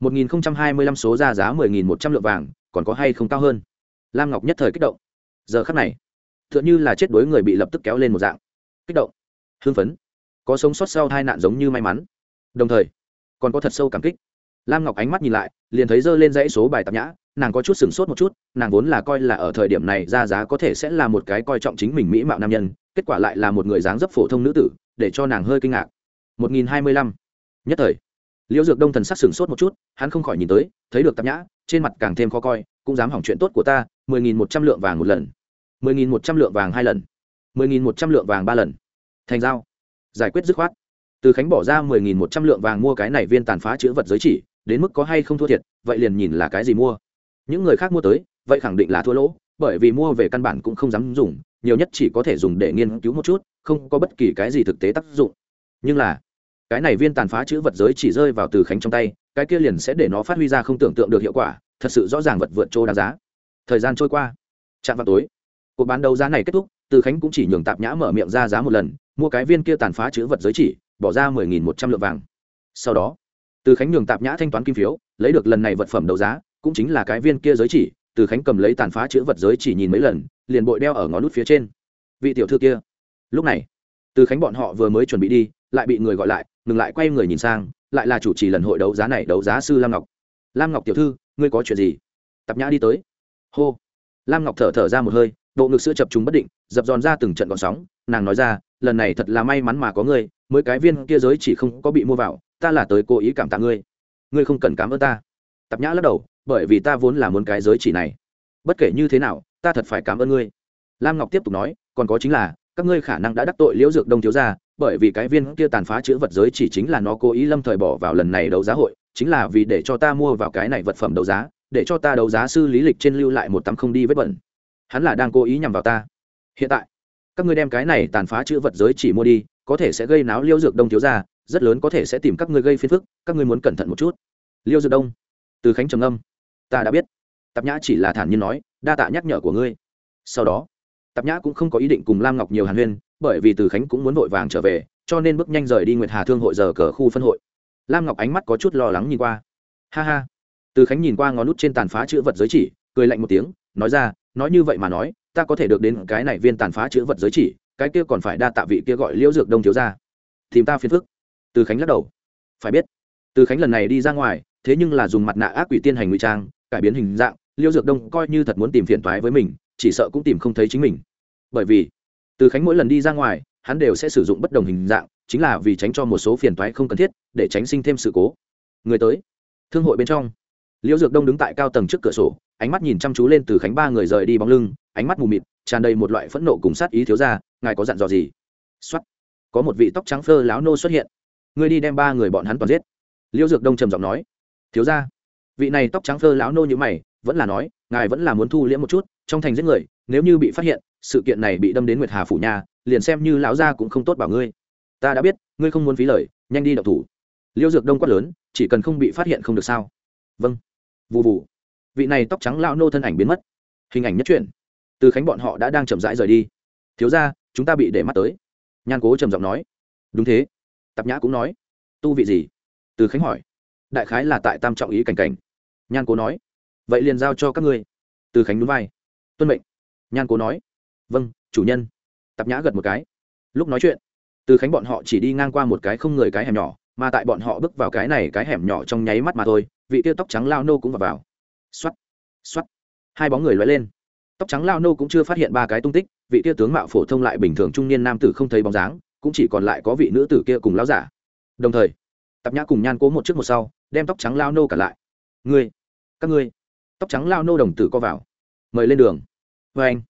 Một nghìn hai mươi lăm số ra giá mười nghìn một trăm lượng vàng, còn có hay không cao hơn? Lam ngọc nhất thời kích động. Giờ khắc này t h ư ợ n h ư là chết đối người bị lập tức kéo lên một dạng. Kích động. Hưng phấn có sống sót sau tai nạn giống như may mắn. Đồng thời, còn có thật sâu cảm kích. Lam ngọc ánh mắt nhìn lại, liền thấy dơ lên dãy số bài tạp nhã, nàng có chút sửng sốt một chút, nàng vốn là coi là ở thời điểm này ra giá có thể sẽ là một cái coi trọng chính mình mỹ mạo nam nhân, kết quả lại là một người dáng dấp phổ thông nữ tử, để cho nàng hơi kinh ngạc. Một nghìn hai mươi lăm. Nhất thời, liễu dược đông thần sắc sửng sốt một chút, hắn không khỏi nhìn tới, thấy được tạp nhã, trên mặt càng thêm khó coi, cũng dám hỏng chuyện tốt của ta, mười nghìn một trăm lượng vàng một lần. mười nghìn một trăm lượng vàng hai lần. mười nghìn một trăm lượng vàng ba lần. Thành giao giải quyết dứt khoát. Từ khánh bỏ ra mười nghìn một trăm lượng vàng mua cái này viên tàn phá chữ vật giới chỉ, đến mức có hay không thua thiệt, vậy liền nhìn là cái gì mua. Những người khác mua tới, vậy khẳng định là thua lỗ, bởi vì mua về căn bản cũng không dám dùng, nhiều nhất chỉ có thể dùng để nghiên cứu một chút, không có bất kỳ cái gì thực tế tác dụng. Nhưng là, cái này viên tàn phá chữ vật giới chỉ rơi vào từ khánh trong tay, cái kia liền sẽ để nó phát huy ra không tưởng tượng được hiệu quả, thật sự rõ ràng vật vượt trô đáng giá. Thời gian trôi qua, chạm vào tối, cuộc bán đấu giá này kết thúc, từ khánh cũng chỉ nhường tạp nhã mở miệng ra giá một lần mua cái viên kia tàn phá chữ vật giới chỉ, bỏ ra mười nghìn một trăm lượng vàng. Sau đó, từ khánh nhường tạp nhã thanh toán kim phiếu, lấy được lần này vật phẩm đấu giá, cũng chính là cái viên kia giới chỉ, từ khánh cầm lấy tàn phá chữ vật giới chỉ nhìn mấy lần, liền bội đeo ở ngón nút phía trên. Vị tiểu thư kia. Lúc này, từ khánh bọn họ vừa mới chuẩn bị đi, lại bị người gọi lại, ngừng lại quay người nhìn sang, lại là chủ trì lần hội đấu giá này, đấu giá sư lam ngọc. Lam ngọc tiểu thư, ngươi có chuyện gì? Tạp nhã đi tới. Hô. Lam ngọc thở thở ra một hơi bộ ngực sữa chập trùng bất định, dập dòn ra từng trận gọn sóng, nàng nói ra, lần này thật là may mắn mà có ngươi, mới cái viên kia giới chỉ không có bị mua vào, ta là tới cố ý cảm tạ ngươi. Ngươi không cần cảm ơn ta. Tạp nhã lắc đầu, bởi vì ta vốn là muốn cái giới chỉ này. Bất kể như thế nào, ta thật phải cảm ơn ngươi. Lam ngọc tiếp tục nói, còn có chính là, các ngươi khả năng đã đắc tội liễu dược đông thiếu gia, bởi vì cái viên kia tàn phá chữ vật giới chỉ chính là nó cố ý lâm thời bỏ vào lần này đấu giá hội, chính là vì để cho ta mua vào cái này vật phẩm đấu giá, để cho ta đấu giá sư lý lịch trên lưu lại một tấm không đi vết bẩn hắn là đang cố ý nhằm vào ta. Hiện tại, các ngươi đem cái này tàn phá chữ vật giới chỉ mua đi, có thể sẽ gây náo liêu dược đông thiếu ra rất lớn có thể sẽ tìm các ngươi gây phiền phức, các ngươi muốn cẩn thận một chút. Liêu dược đông, từ khánh trầm âm ta đã biết. Tạp nhã chỉ là thản nhiên nói, đa tạ nhắc nhở của ngươi. Sau đó, tạp nhã cũng không có ý định cùng lam ngọc nhiều hàn huyên, bởi vì từ khánh cũng muốn vội vàng trở về, cho nên bước nhanh rời đi nguyệt hà thương hội giờ cờ khu phân hội. Lam ngọc ánh mắt có chút lo lắng nhìn qua. Ha ha. Từ khánh nhìn qua ngón nút trên tàn phá chữ vật giới chỉ, cười lạnh một tiếng, nói ra nói như vậy mà nói, ta có thể được đến cái này viên tàn phá chữ vật giới chỉ, cái kia còn phải đa tạ vị kia gọi liễu dược đông thiếu ra tìm ta phiền phức. Từ khánh lắc đầu. Phải biết, từ khánh lần này đi ra ngoài, thế nhưng là dùng mặt nạ ác quỷ tiên hành ngụy trang, cải biến hình dạng, liễu dược đông coi như thật muốn tìm phiền toái với mình, chỉ sợ cũng tìm không thấy chính mình. Bởi vì, từ khánh mỗi lần đi ra ngoài, hắn đều sẽ sử dụng bất đồng hình dạng, chính là vì tránh cho một số phiền toái không cần thiết, để tránh sinh thêm sự cố. Người tới, thương hội bên trong liễu dược đông đứng tại cao tầng trước cửa sổ, ánh mắt nhìn chăm chú lên từ khánh ba người rời đi bóng lưng, ánh mắt mù mịt, tràn đầy một loại phẫn nộ cùng sát ý thiếu ra ngài có dặn dò gì? Xuất có một vị tóc trắng phơ láo nô xuất hiện. Ngươi đi đem ba người bọn hắn toàn giết. Liễu dược đông trầm giọng nói. Thiếu ra vị này tóc trắng phơ lão nô như mày, vẫn là nói, ngài vẫn là muốn thu liễm một chút, trong thành giết người, nếu như bị phát hiện, sự kiện này bị đâm đến nguyệt hà phủ nhà, liền xem như lão gia cũng không tốt bảo ngươi. Ta đã biết, ngươi không muốn phí lời, nhanh đi đậu thủ. Liễu dược đông quát lớn, chỉ cần không bị phát hiện không được sao? Vâng vụ vụ vị này tóc trắng lão nô thân ảnh biến mất. Hình ảnh nhất truyện. Từ khánh bọn họ đã đang chậm rãi rời đi. Thiếu ra chúng ta bị để mắt tới. Nhan cố trầm giọng nói. Đúng thế. Tạp nhã cũng nói. Tu vị gì? Từ khánh hỏi. Đại khái là tại tam trọng ý cảnh cảnh. Nhan cố nói. Vậy liền giao cho các ngươi. Từ khánh núi vai. Tuân mệnh. Nhan cố nói. Vâng chủ nhân. Tạp nhã gật một cái. Lúc nói chuyện, từ khánh bọn họ chỉ đi ngang qua một cái không người cái hẻm nhỏ, mà tại bọn họ bước vào cái này cái hẻm nhỏ trong nháy mắt mà thôi vị kia tóc trắng lao nô cũng vào vào. Xoắt xoắt hai bóng người loay lên. Tóc trắng lao nô cũng chưa phát hiện ba cái tung tích, vị kia tướng mạo phổ thông lại bình thường trung niên nam tử không thấy bóng dáng, cũng chỉ còn lại có vị nữ tử kia cùng lao giả. Đồng thời, tạp nhã cùng nhan cố một trước một sau, đem tóc trắng lao nô cả lại. Ngươi, các ngươi. Tóc trắng lao nô đồng tử co vào. Mời lên đường. Vê anh.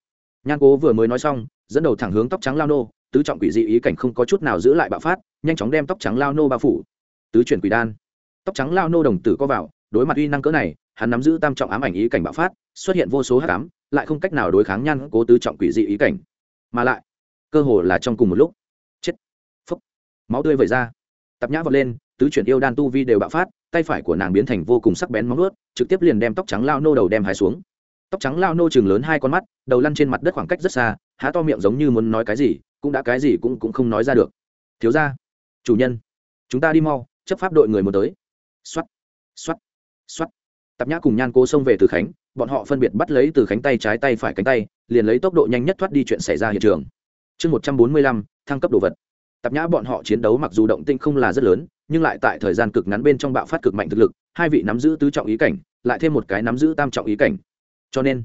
Nhan cố vừa mới nói xong, dẫn đầu thẳng hướng tóc trắng lao nô, tứ trọng quỷ dị ý cảnh không có chút nào giữ lại bạo phát, nhanh chóng đem tóc trắng lao nô bao phủ. Tứ chuyển quỷ đan tóc trắng lao nô đồng tử co vào, đối mặt uy năng cỡ này, hắn nắm giữ tam trọng ám ảnh ý cảnh bạo phát, xuất hiện vô số hát cám lại không cách nào đối kháng nhan cố tứ trọng quỷ dị ý cảnh. Mà lại, cơ hồ là trong cùng một lúc. Chết. Phấp máu tươi vẩy ra. Tập nhã vọt lên, tứ chuyển yêu đan tu vi đều bạo phát, tay phải của nàng biến thành vô cùng sắc bén móng ướt trực tiếp liền đem tóc trắng lao nô đầu đem hai xuống. Tóc trắng lao nô chừng lớn hai con mắt, đầu lăn trên mặt đất khoảng cách rất xa, há to miệng giống như muốn nói cái gì, cũng đã cái gì cũng cũng không nói ra được. Thiếu ra chủ nhân, chúng ta đi mau, chấp pháp đội người muốn tới x o á tập tạp nhã cùng nhan cố xông về từ khánh, bọn họ phân biệt bắt lấy từ khánh tay trái tay phải cánh tay, liền lấy tốc độ nhanh nhất thoát đi chuyện xảy ra hiện trường. Chương một trăm bốn mươi lăm, thăng cấp đồ vật. Tạp nhã bọn họ chiến đấu mặc dù động tinh không là rất lớn, nhưng lại tại thời gian cực ngắn bên trong bạo phát cực mạnh thực lực, hai vị nắm giữ tứ trọng ý cảnh, lại thêm một cái nắm giữ tam trọng ý cảnh. Cho nên,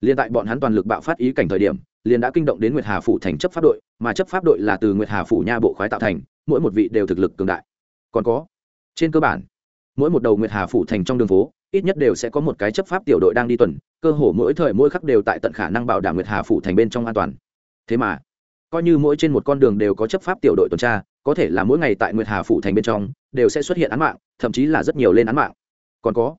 liền tại bọn hắn toàn lực bạo phát ý cảnh thời điểm, liền đã kinh động đến nguyệt hà phủ thành chấp pháp đội, mà chấp pháp đội là từ nguyệt hà phủ nha bộ khoái tạo thành, mỗi một vị đều thực lực cường đại. Còn có, trên cơ bản mỗi một đầu nguyệt hà phủ thành trong đường phố, ít nhất đều sẽ có một cái chấp pháp tiểu đội đang đi tuần, cơ hồ mỗi thời mỗi khắc đều tại tận khả năng bảo đảm nguyệt hà phủ thành bên trong an toàn. Thế mà, coi như mỗi trên một con đường đều có chấp pháp tiểu đội tuần tra, có thể là mỗi ngày tại nguyệt hà phủ thành bên trong, đều sẽ xuất hiện án mạng, thậm chí là rất nhiều lên án mạng. Còn có,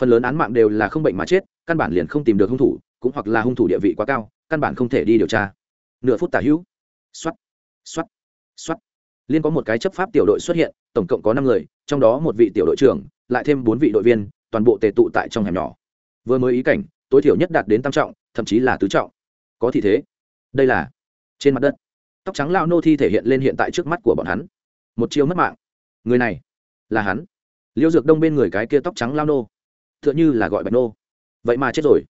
phần lớn án mạng đều là không bệnh mà chết, căn bản liền không tìm được hung thủ, cũng hoặc là hung thủ địa vị quá cao, căn bản không thể đi điều tra. Nửa phút tả hữu. X o á t x o á t x o á t liên có một cái chấp pháp tiểu đội xuất hiện tổng cộng có năm người, trong đó một vị tiểu đội trưởng, lại thêm bốn vị đội viên, toàn bộ tề tụ tại trong hẻm nhỏ. Vừa mới ý cảnh, tối thiểu nhất đạt đến tam trọng, thậm chí là tứ trọng. Có thì thế. Đây là trên mặt đất. Tóc trắng lao nô thi thể hiện lên hiện tại trước mắt của bọn hắn. Một chiêu mất mạng. Người này là hắn. Liêu dược đông bên người cái kia tóc trắng lao nô. T h ư ợ n h ư là gọi bạch nô. Vậy mà chết rồi.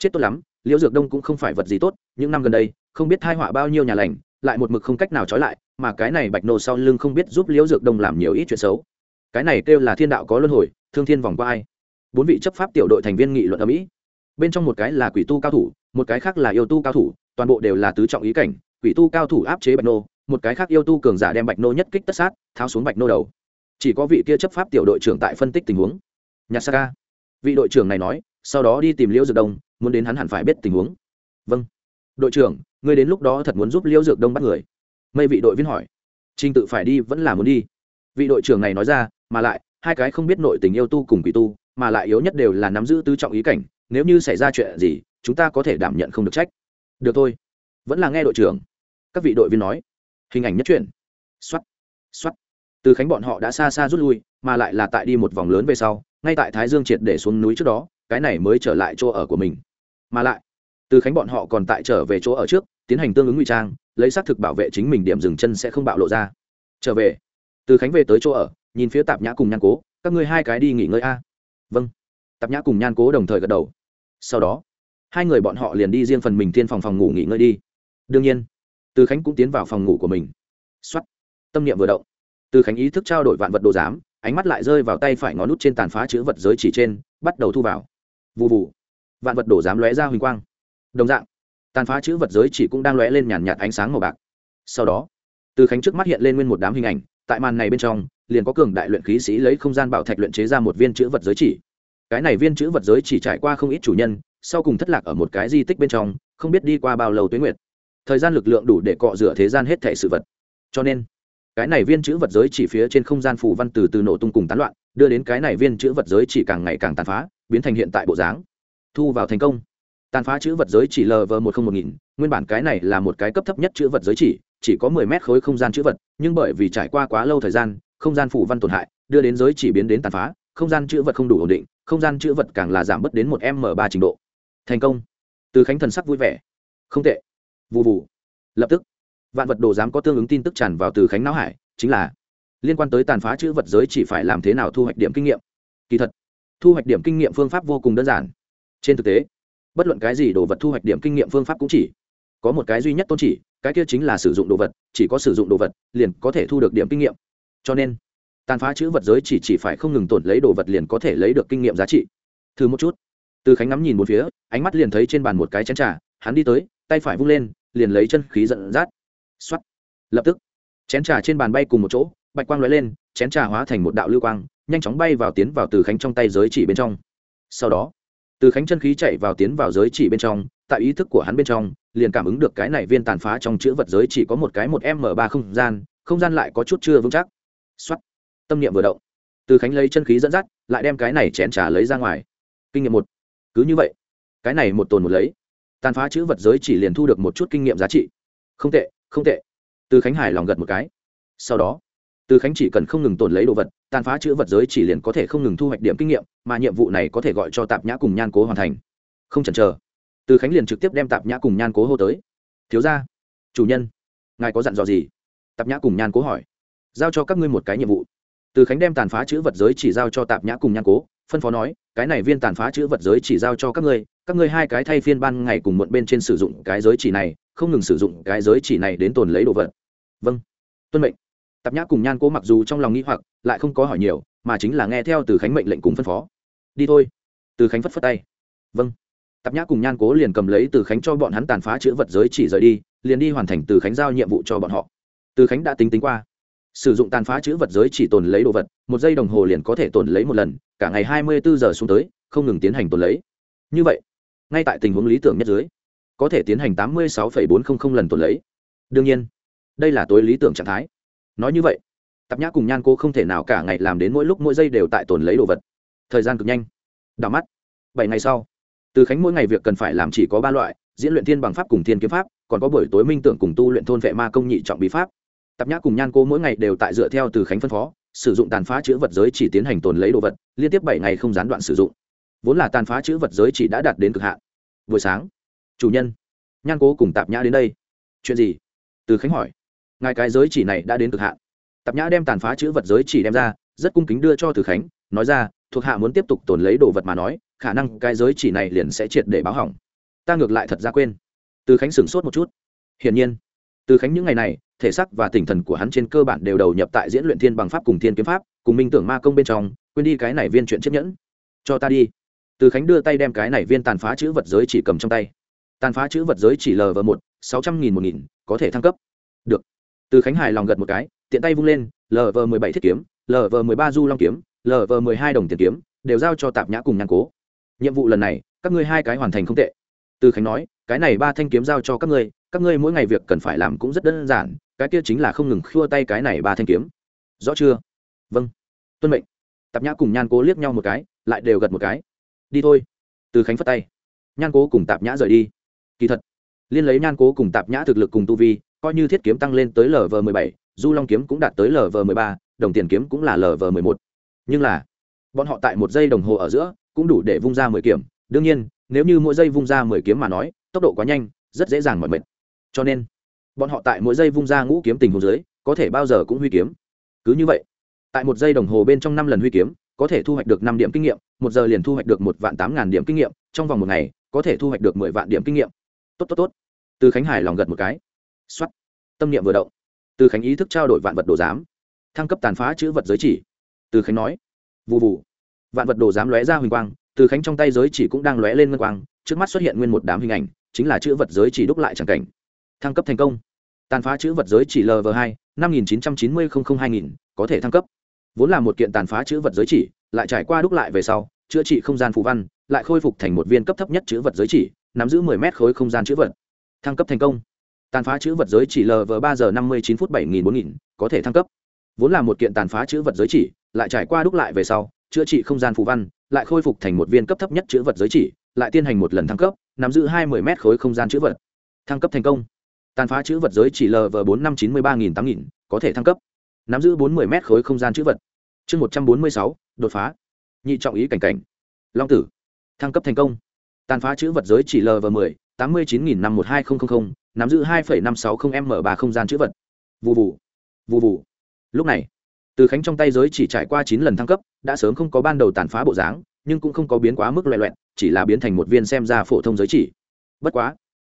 Chết tốt lắm, liêu dược đông cũng không phải vật gì tốt, những năm gần đây, không biết thai họa bao nhiêu nhà lành, lại một mực không cách nào trói lại mà cái này bạch nô sau lưng không biết giúp liễu dược đông làm nhiều ít chuyện xấu. Cái này kêu là thiên đạo có luân hồi, thương thiên vòng qua ai? Bốn vị chấp pháp tiểu đội thành viên nghị luận ở mỹ. Bên trong một cái là quỷ tu cao thủ, một cái khác là yêu tu cao thủ, toàn bộ đều là tứ trọng ý cảnh, quỷ tu cao thủ áp chế bạch nô, một cái khác yêu tu cường giả đem bạch nô nhất kích tất sát, tháo xuống bạch nô đầu. Chỉ có vị kia chấp pháp tiểu đội trưởng tại phân tích tình huống. Nhạc saka vị đội trưởng này nói, sau đó đi tìm liễu dược đông, muốn đến hắn hẳn phải biết tình huống. Vâng. Đội trưởng, ngươi đến lúc đó thật muốn giúp liễu dược đông bắt người mây vị đội viên hỏi. Trinh tự phải đi vẫn là muốn đi. Vị đội trưởng này nói ra, mà lại, hai cái không biết nội tình yêu tu cùng quỷ tu, mà lại yếu nhất đều là nắm giữ tứ trọng ý cảnh, nếu như xảy ra chuyện gì, chúng ta có thể đảm nhận không được trách. Được thôi. Vẫn là nghe đội trưởng. Các vị đội viên nói. Hình ảnh nhất truyện. Xuất xuất từ khánh bọn họ đã xa xa rút lui, mà lại là tại đi một vòng lớn về sau, ngay tại thái dương triệt để xuống núi trước đó, cái này mới trở lại chỗ ở của mình. Mà lại từ khánh bọn họ còn tại trở về chỗ ở trước, tiến hành tương ứng ngụy trang, lấy xác thực bảo vệ chính mình điểm dừng chân sẽ không bạo lộ ra. Trở về. Từ khánh về tới chỗ ở, nhìn phía tạp nhã cùng nhan cố, các ngươi hai cái đi nghỉ ngơi a. Vâng. Tạp nhã cùng nhan cố đồng thời gật đầu. Sau đó, hai người bọn họ liền đi riêng phần mình tiên phòng phòng ngủ nghỉ ngơi đi. Đương nhiên, từ khánh cũng tiến vào phòng ngủ của mình. X o á t tâm niệm vừa động. Từ khánh ý thức trao đổi vạn vật đồ giám, ánh mắt lại rơi vào tay phải ngón nút trên tàn phá chữ vật giới chỉ trên, bắt đầu thu vào. Vụ vụ vạn vật đồ giám lóe ra huỳnh quang đồng dạng, tàn phá chữ vật giới chỉ cũng đang lóe lên nhàn nhạt ánh sáng màu bạc. Sau đó, từ khánh trước mắt hiện lên nguyên một đám hình ảnh, tại màn này bên trong, liền có cường đại luyện khí sĩ lấy không gian bảo thạch luyện chế ra một viên chữ vật giới chỉ. Cái này viên chữ vật giới chỉ trải qua không ít chủ nhân, sau cùng thất lạc ở một cái di tích bên trong, không biết đi qua bao lâu tuyến nguyệt. Thời gian lực lượng đủ để cọ rửa thế gian hết thể sự vật. Cho nên, cái này viên chữ vật giới chỉ phía trên không gian phủ văn từ từ nổ tung cùng tán loạn, đưa đến cái này viên chữ vật giới chỉ càng ngày càng tàn phá, biến thành hiện tại bộ dáng. Thu vào thành công tàn phá chữ vật giới chỉ lv một không một nghìn. Nguyên bản cái này là một cái cấp thấp nhất chữ vật giới chỉ chỉ có mười mét khối không gian chữ vật, nhưng bởi vì trải qua quá lâu thời gian, không gian phủ văn tổn hại, đưa đến giới chỉ biến đến tàn phá, không gian chữ vật không đủ ổn định, không gian chữ vật càng là giảm bớt đến một m ba trình độ. Thành công. Từ khánh thần sắc vui vẻ. Không tệ. Vụ vụ lập tức, vạn vật đồ dám có tương ứng tin tức tràn vào từ khánh não hải, chính là liên quan tới tàn phá chữ vật giới chỉ phải làm thế nào thu hoạch điểm kinh nghiệm. Kỳ thật, thu hoạch điểm kinh nghiệm phương pháp vô cùng đơn giản. Trên thực tế bất luận cái gì đồ vật thu hoạch điểm kinh nghiệm phương pháp cũng chỉ. Có một cái duy nhất tôn chỉ, cái kia chính là sử dụng đồ vật, chỉ có sử dụng đồ vật, liền có thể thu được điểm kinh nghiệm. Cho nên, tàn phá chữ vật giới chỉ chỉ phải không ngừng tổn lấy đồ vật liền có thể lấy được kinh nghiệm giá trị. Thử một chút. Từ khánh ngắm nhìn một phía, ánh mắt liền thấy trên bàn một cái chén trà, hắn đi tới, tay phải vung lên, liền lấy chân khí dẫn dắt. X lập tức, chén trà trên bàn bay cùng một chỗ, bạch quang lóe lên, chén trà hóa thành một đạo lưu quang, nhanh chóng bay vào tiến vào từ khánh trong tay giới chỉ bên trong. Sau đó từ khánh chân khí chạy vào tiến vào giới chỉ bên trong, tại ý thức của hắn bên trong, liền cảm ứng được cái này viên tàn phá trong chữ vật giới chỉ có một cái một m ba không gian không gian lại có chút chưa vững chắc. X tâm niệm vừa động. Từ khánh lấy chân khí dẫn dắt, lại đem cái này chén trà lấy ra ngoài. Kinh nghiệm một. Cứ như vậy, cái này một tồn một lấy, tàn phá chữ vật giới chỉ liền thu được một chút kinh nghiệm giá trị. Không tệ không tệ. Từ khánh hải lòng gật một cái. Sau đó từ khánh chỉ cần không ngừng tồn lấy đồ vật, tàn phá chữ vật giới chỉ liền có thể không ngừng thu hoạch điểm kinh nghiệm, mà nhiệm vụ này có thể gọi cho tạp nhã cùng nhan cố hoàn thành. Không chần chờ, từ khánh liền trực tiếp đem tạp nhã cùng nhan cố hô tới. Thiếu ra chủ nhân, ngài có dặn dò gì? Tạp nhã cùng nhan cố hỏi. Giao cho các ngươi một cái nhiệm vụ. Từ khánh đem tàn phá chữ vật giới chỉ giao cho tạp nhã cùng nhan cố, phân phó nói, cái này viên tàn phá chữ vật giới chỉ giao cho các ngươi các ngươi hai cái thay phiên ban ngày cùng muộn bên trên sử dụng cái giới chỉ này, không ngừng sử dụng cái giới chỉ này đến tồn lấy đồ vật. Vâng tuân mệnh tạp nhã cùng nhan cố mặc dù trong lòng nghĩ hoặc, lại không có hỏi nhiều, mà chính là nghe theo từ khánh mệnh lệnh cùng phân phó. Đi thôi. Từ khánh phất phất tay. Vâng. Tạp nhã cùng nhan cố liền cầm lấy từ khánh cho bọn hắn tàn phá chữ vật giới chỉ rời đi, liền đi hoàn thành từ khánh giao nhiệm vụ cho bọn họ. Từ khánh đã tính tính qua. Sử dụng tàn phá chữ vật giới chỉ tồn lấy đồ vật, một giây đồng hồ liền có thể tồn lấy một lần, cả ngày hai mươi bốn giờ xuống tới, không ngừng tiến hành tồn lấy. Như vậy, ngay tại tình huống lý tưởng nhất dưới, có thể tiến hành tám mươi sáu bốn trăm linh lần tồn lấy. Đương nhiên, đây là tối lý tưởng trạng thái nói như vậy, tạp nhã cùng nhan cô không thể nào cả ngày làm đến mỗi lúc mỗi giây đều tại tồn lấy đồ vật. Thời gian cực nhanh, đảo mắt. Bảy ngày sau, từ khánh mỗi ngày việc cần phải làm chỉ có ba loại, diễn luyện thiên bằng pháp cùng thiên kiếm pháp, còn có buổi tối minh tưởng cùng tu luyện thôn vệ ma công nhị trọng bí pháp. Tạp nhã cùng nhan cô mỗi ngày đều tại dựa theo từ khánh phân phó, sử dụng tàn phá chữ vật giới chỉ tiến hành tồn lấy đồ vật, liên tiếp bảy ngày không gián đoạn sử dụng. Vốn là tàn phá chữ vật giới chỉ đã đạt đến cực hạn. Buổi sáng, chủ nhân, nhan cố cùng tạp nhã đến đây. Chuyện gì? Từ khánh hỏi ngài cái giới chỉ này đã đến cực hạn. Tạp nhã đem tàn phá chữ vật giới chỉ đem ra, rất cung kính đưa cho từ khánh, nói ra, thuộc hạ muốn tiếp tục tồn lấy đồ vật mà nói, khả năng cái giới chỉ này liền sẽ triệt để báo hỏng. Ta ngược lại thật ra quên. Từ khánh sửng sốt một chút. Hiển nhiên, từ khánh những ngày này, thể xác và tinh thần của hắn trên cơ bản đều đầu nhập tại diễn luyện thiên bằng pháp cùng thiên kiếm pháp, cùng minh tưởng ma công bên trong, quên đi cái này viên chuyện chiếc nhẫn. Cho ta đi. Từ khánh đưa tay đem cái này viên tàn phá chữ vật giới chỉ cầm trong tay. Tàn phá chữ vật giới chỉ lv một, sáu trăm nghìn một nghìn, có thể thăng cấp. Được từ khánh hài lòng gật một cái, tiện tay vung lên lv mười bảy thiết kiếm lv mười ba du long kiếm lv mười hai đồng tiền kiếm, đều giao cho tạp nhã cùng nhàn cố. Nhiệm vụ lần này, các ngươi hai cái hoàn thành không tệ. Từ khánh nói, cái này ba thanh kiếm giao cho các ngươi các ngươi mỗi ngày việc cần phải làm cũng rất đơn giản, cái kia chính là không ngừng khua tay cái này ba thanh kiếm. Rõ chưa? Vâng. Tuân mệnh. Tạp nhã cùng nhan cố liếc nhau một cái, lại đều gật một cái. Đi thôi. Từ khánh phất tay. Nhan cố cùng tạp nhã rời đi. Kỳ thật, liên lấy nhan cố cùng tạp nhã thực lực cùng tu vi coi như thiết kiếm tăng lên tới lv m ộ bảy, du long kiếm cũng đạt tới lv m ộ ba, đồng tiền kiếm cũng là lv m ộ một. Nhưng là, bọn họ tại một giây đồng hồ ở giữa cũng đủ để vung ra mười kiếm. Đương nhiên, nếu như mỗi giây vung ra mười kiếm mà nói, tốc độ quá nhanh, rất dễ dàng mỏi mệt. Cho nên, bọn họ tại mỗi giây vung ra ngũ kiếm tình hồ dưới, có thể bao giờ cũng huy kiếm. Cứ như vậy, tại một giây đồng hồ bên trong năm lần huy kiếm, có thể thu hoạch được năm điểm kinh nghiệm, một giờ liền thu hoạch được một vạn tám ngàn điểm kinh nghiệm, trong vòng một ngày, có thể thu hoạch được mười vạn điểm kinh nghiệm. Tốt tốt tốt. Từ khánh hải lòng gật một cái x o á t tâm niệm vừa động, từ khánh ý thức trao đổi vạn vật đồ giám, thăng cấp tàn phá chữ vật giới chỉ. Từ khánh nói vụ vụ vạn vật đồ giám lóe ra huỳnh quang, từ khánh trong tay giới chỉ cũng đang lóe lên ngân quang, trước mắt xuất hiện nguyên một đám hình ảnh, chính là chữ vật giới chỉ đúc lại chẳng cảnh. Thăng cấp thành công. Tàn phá chữ vật giới chỉ lv hai, năm nghìn chín trăm chín mươi hai nghìn, có thể thăng cấp. Vốn là một kiện tàn phá chữ vật giới chỉ, lại trải qua đúc lại về sau, chữa trị không gian phù văn, lại khôi phục thành một viên cấp thấp nhất chữ vật giới chỉ, nắm giữ mười mét khối không gian chữ vật. Thăng cấp thành công tàn phá chữ vật giới chỉ lv ba giờ năm mươi chín phút bảy nghìn bốn nghìn, có thể thăng cấp. Vốn là một kiện tàn phá chữ vật giới chỉ, lại trải qua đúc lại về sau, chữa trị không gian phù văn, lại khôi phục thành một viên cấp thấp nhất chữ vật giới chỉ, lại tiến hành một lần thăng cấp, nắm giữ hai mươi mét khối không gian chữ vật. Thăng cấp thành công. Tàn phá chữ vật giới chỉ lv bốn năm chín mươi ba nghìn tám nghìn, có thể thăng cấp. Nắm giữ bốn mươi mét khối không gian chữ vật. Chương một trăm bốn mươi sáu, đột phá. Nhị trọng ý cảnh cảnh. Long tử. Thăng cấp thành công. Tàn phá chữ vật giới chỉ lv m tám mươi chín nghìn năm một hai nghìn nắm giữ hai năm sáu mươi m ba không gian chữ vật. Vụ vụ vụ vụ lúc này, từ khánh trong tay giới chỉ trải qua chín lần thăng cấp, đã sớm không có ban đầu tàn phá bộ dáng, nhưng cũng không có biến quá mức loẹ loẹn chỉ là biến thành một viên xem ra phổ thông giới chỉ. Bất quá,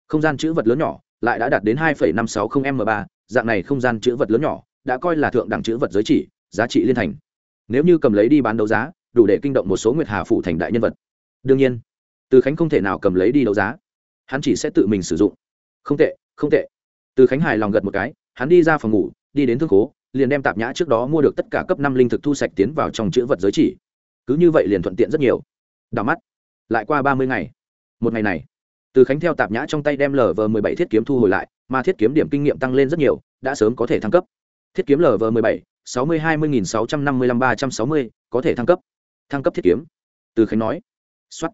không gian chữ vật lớn nhỏ lại đã đạt đến hai năm sáu mươi m ba, dạng này không gian chữ vật lớn nhỏ đã coi là thượng đẳng chữ vật giới chỉ, giá trị liên thành. Nếu như cầm lấy đi bán đấu giá, đủ để kinh động một số nguyệt hà phủ thành đại nhân vật. Đương nhiên, từ khánh không thể nào cầm lấy đi đấu giá hắn chỉ sẽ tự mình sử dụng. Không tệ không tệ. Từ khánh hài lòng gật một cái, hắn đi ra phòng ngủ, đi đến thương khố, liền đem tạp nhã trước đó mua được tất cả cấp năm linh thực thu sạch tiến vào trong chữ vật giới chỉ. Cứ như vậy liền thuận tiện rất nhiều. Đào mắt. Lại qua ba mươi ngày. Một ngày này, từ khánh theo tạp nhã trong tay đem lv vờ mười bảy thiết kiếm thu hồi lại, mà thiết kiếm điểm kinh nghiệm tăng lên rất nhiều, đã sớm có thể thăng cấp. Thiết kiếm lv vờ mười bảy, sáu mươi hai mươi nghìn sáu trăm năm mươi lăm ba trăm sáu mươi, có thể thăng cấp. Thăng cấp thiết kiếm. Từ khánh nói. Xuất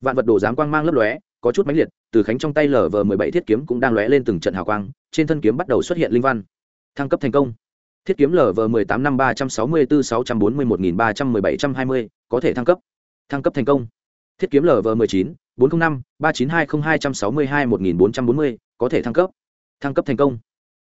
vạn vật đồ giám quang mang lấp lóe có chút mãnh liệt, từ khánh trong tay lở vờ mười bảy thiết kiếm cũng đang lóe lên từng trận hào quang, trên thân kiếm bắt đầu xuất hiện linh văn. Thăng cấp thành công. Thiết kiếm lở vờ mười tám năm ba trăm sáu mươi bốn sáu trăm bốn mươi một nghìn ba trăm mười bảy trăm hai mươi, có thể thăng cấp. Thăng cấp thành công. Thiết kiếm lở vờ mười chín, bốn trăm linh năm, ba chín hai không hai trăm sáu mươi hai một nghìn bốn trăm bốn mươi, có thể thăng cấp. Thăng cấp thành công.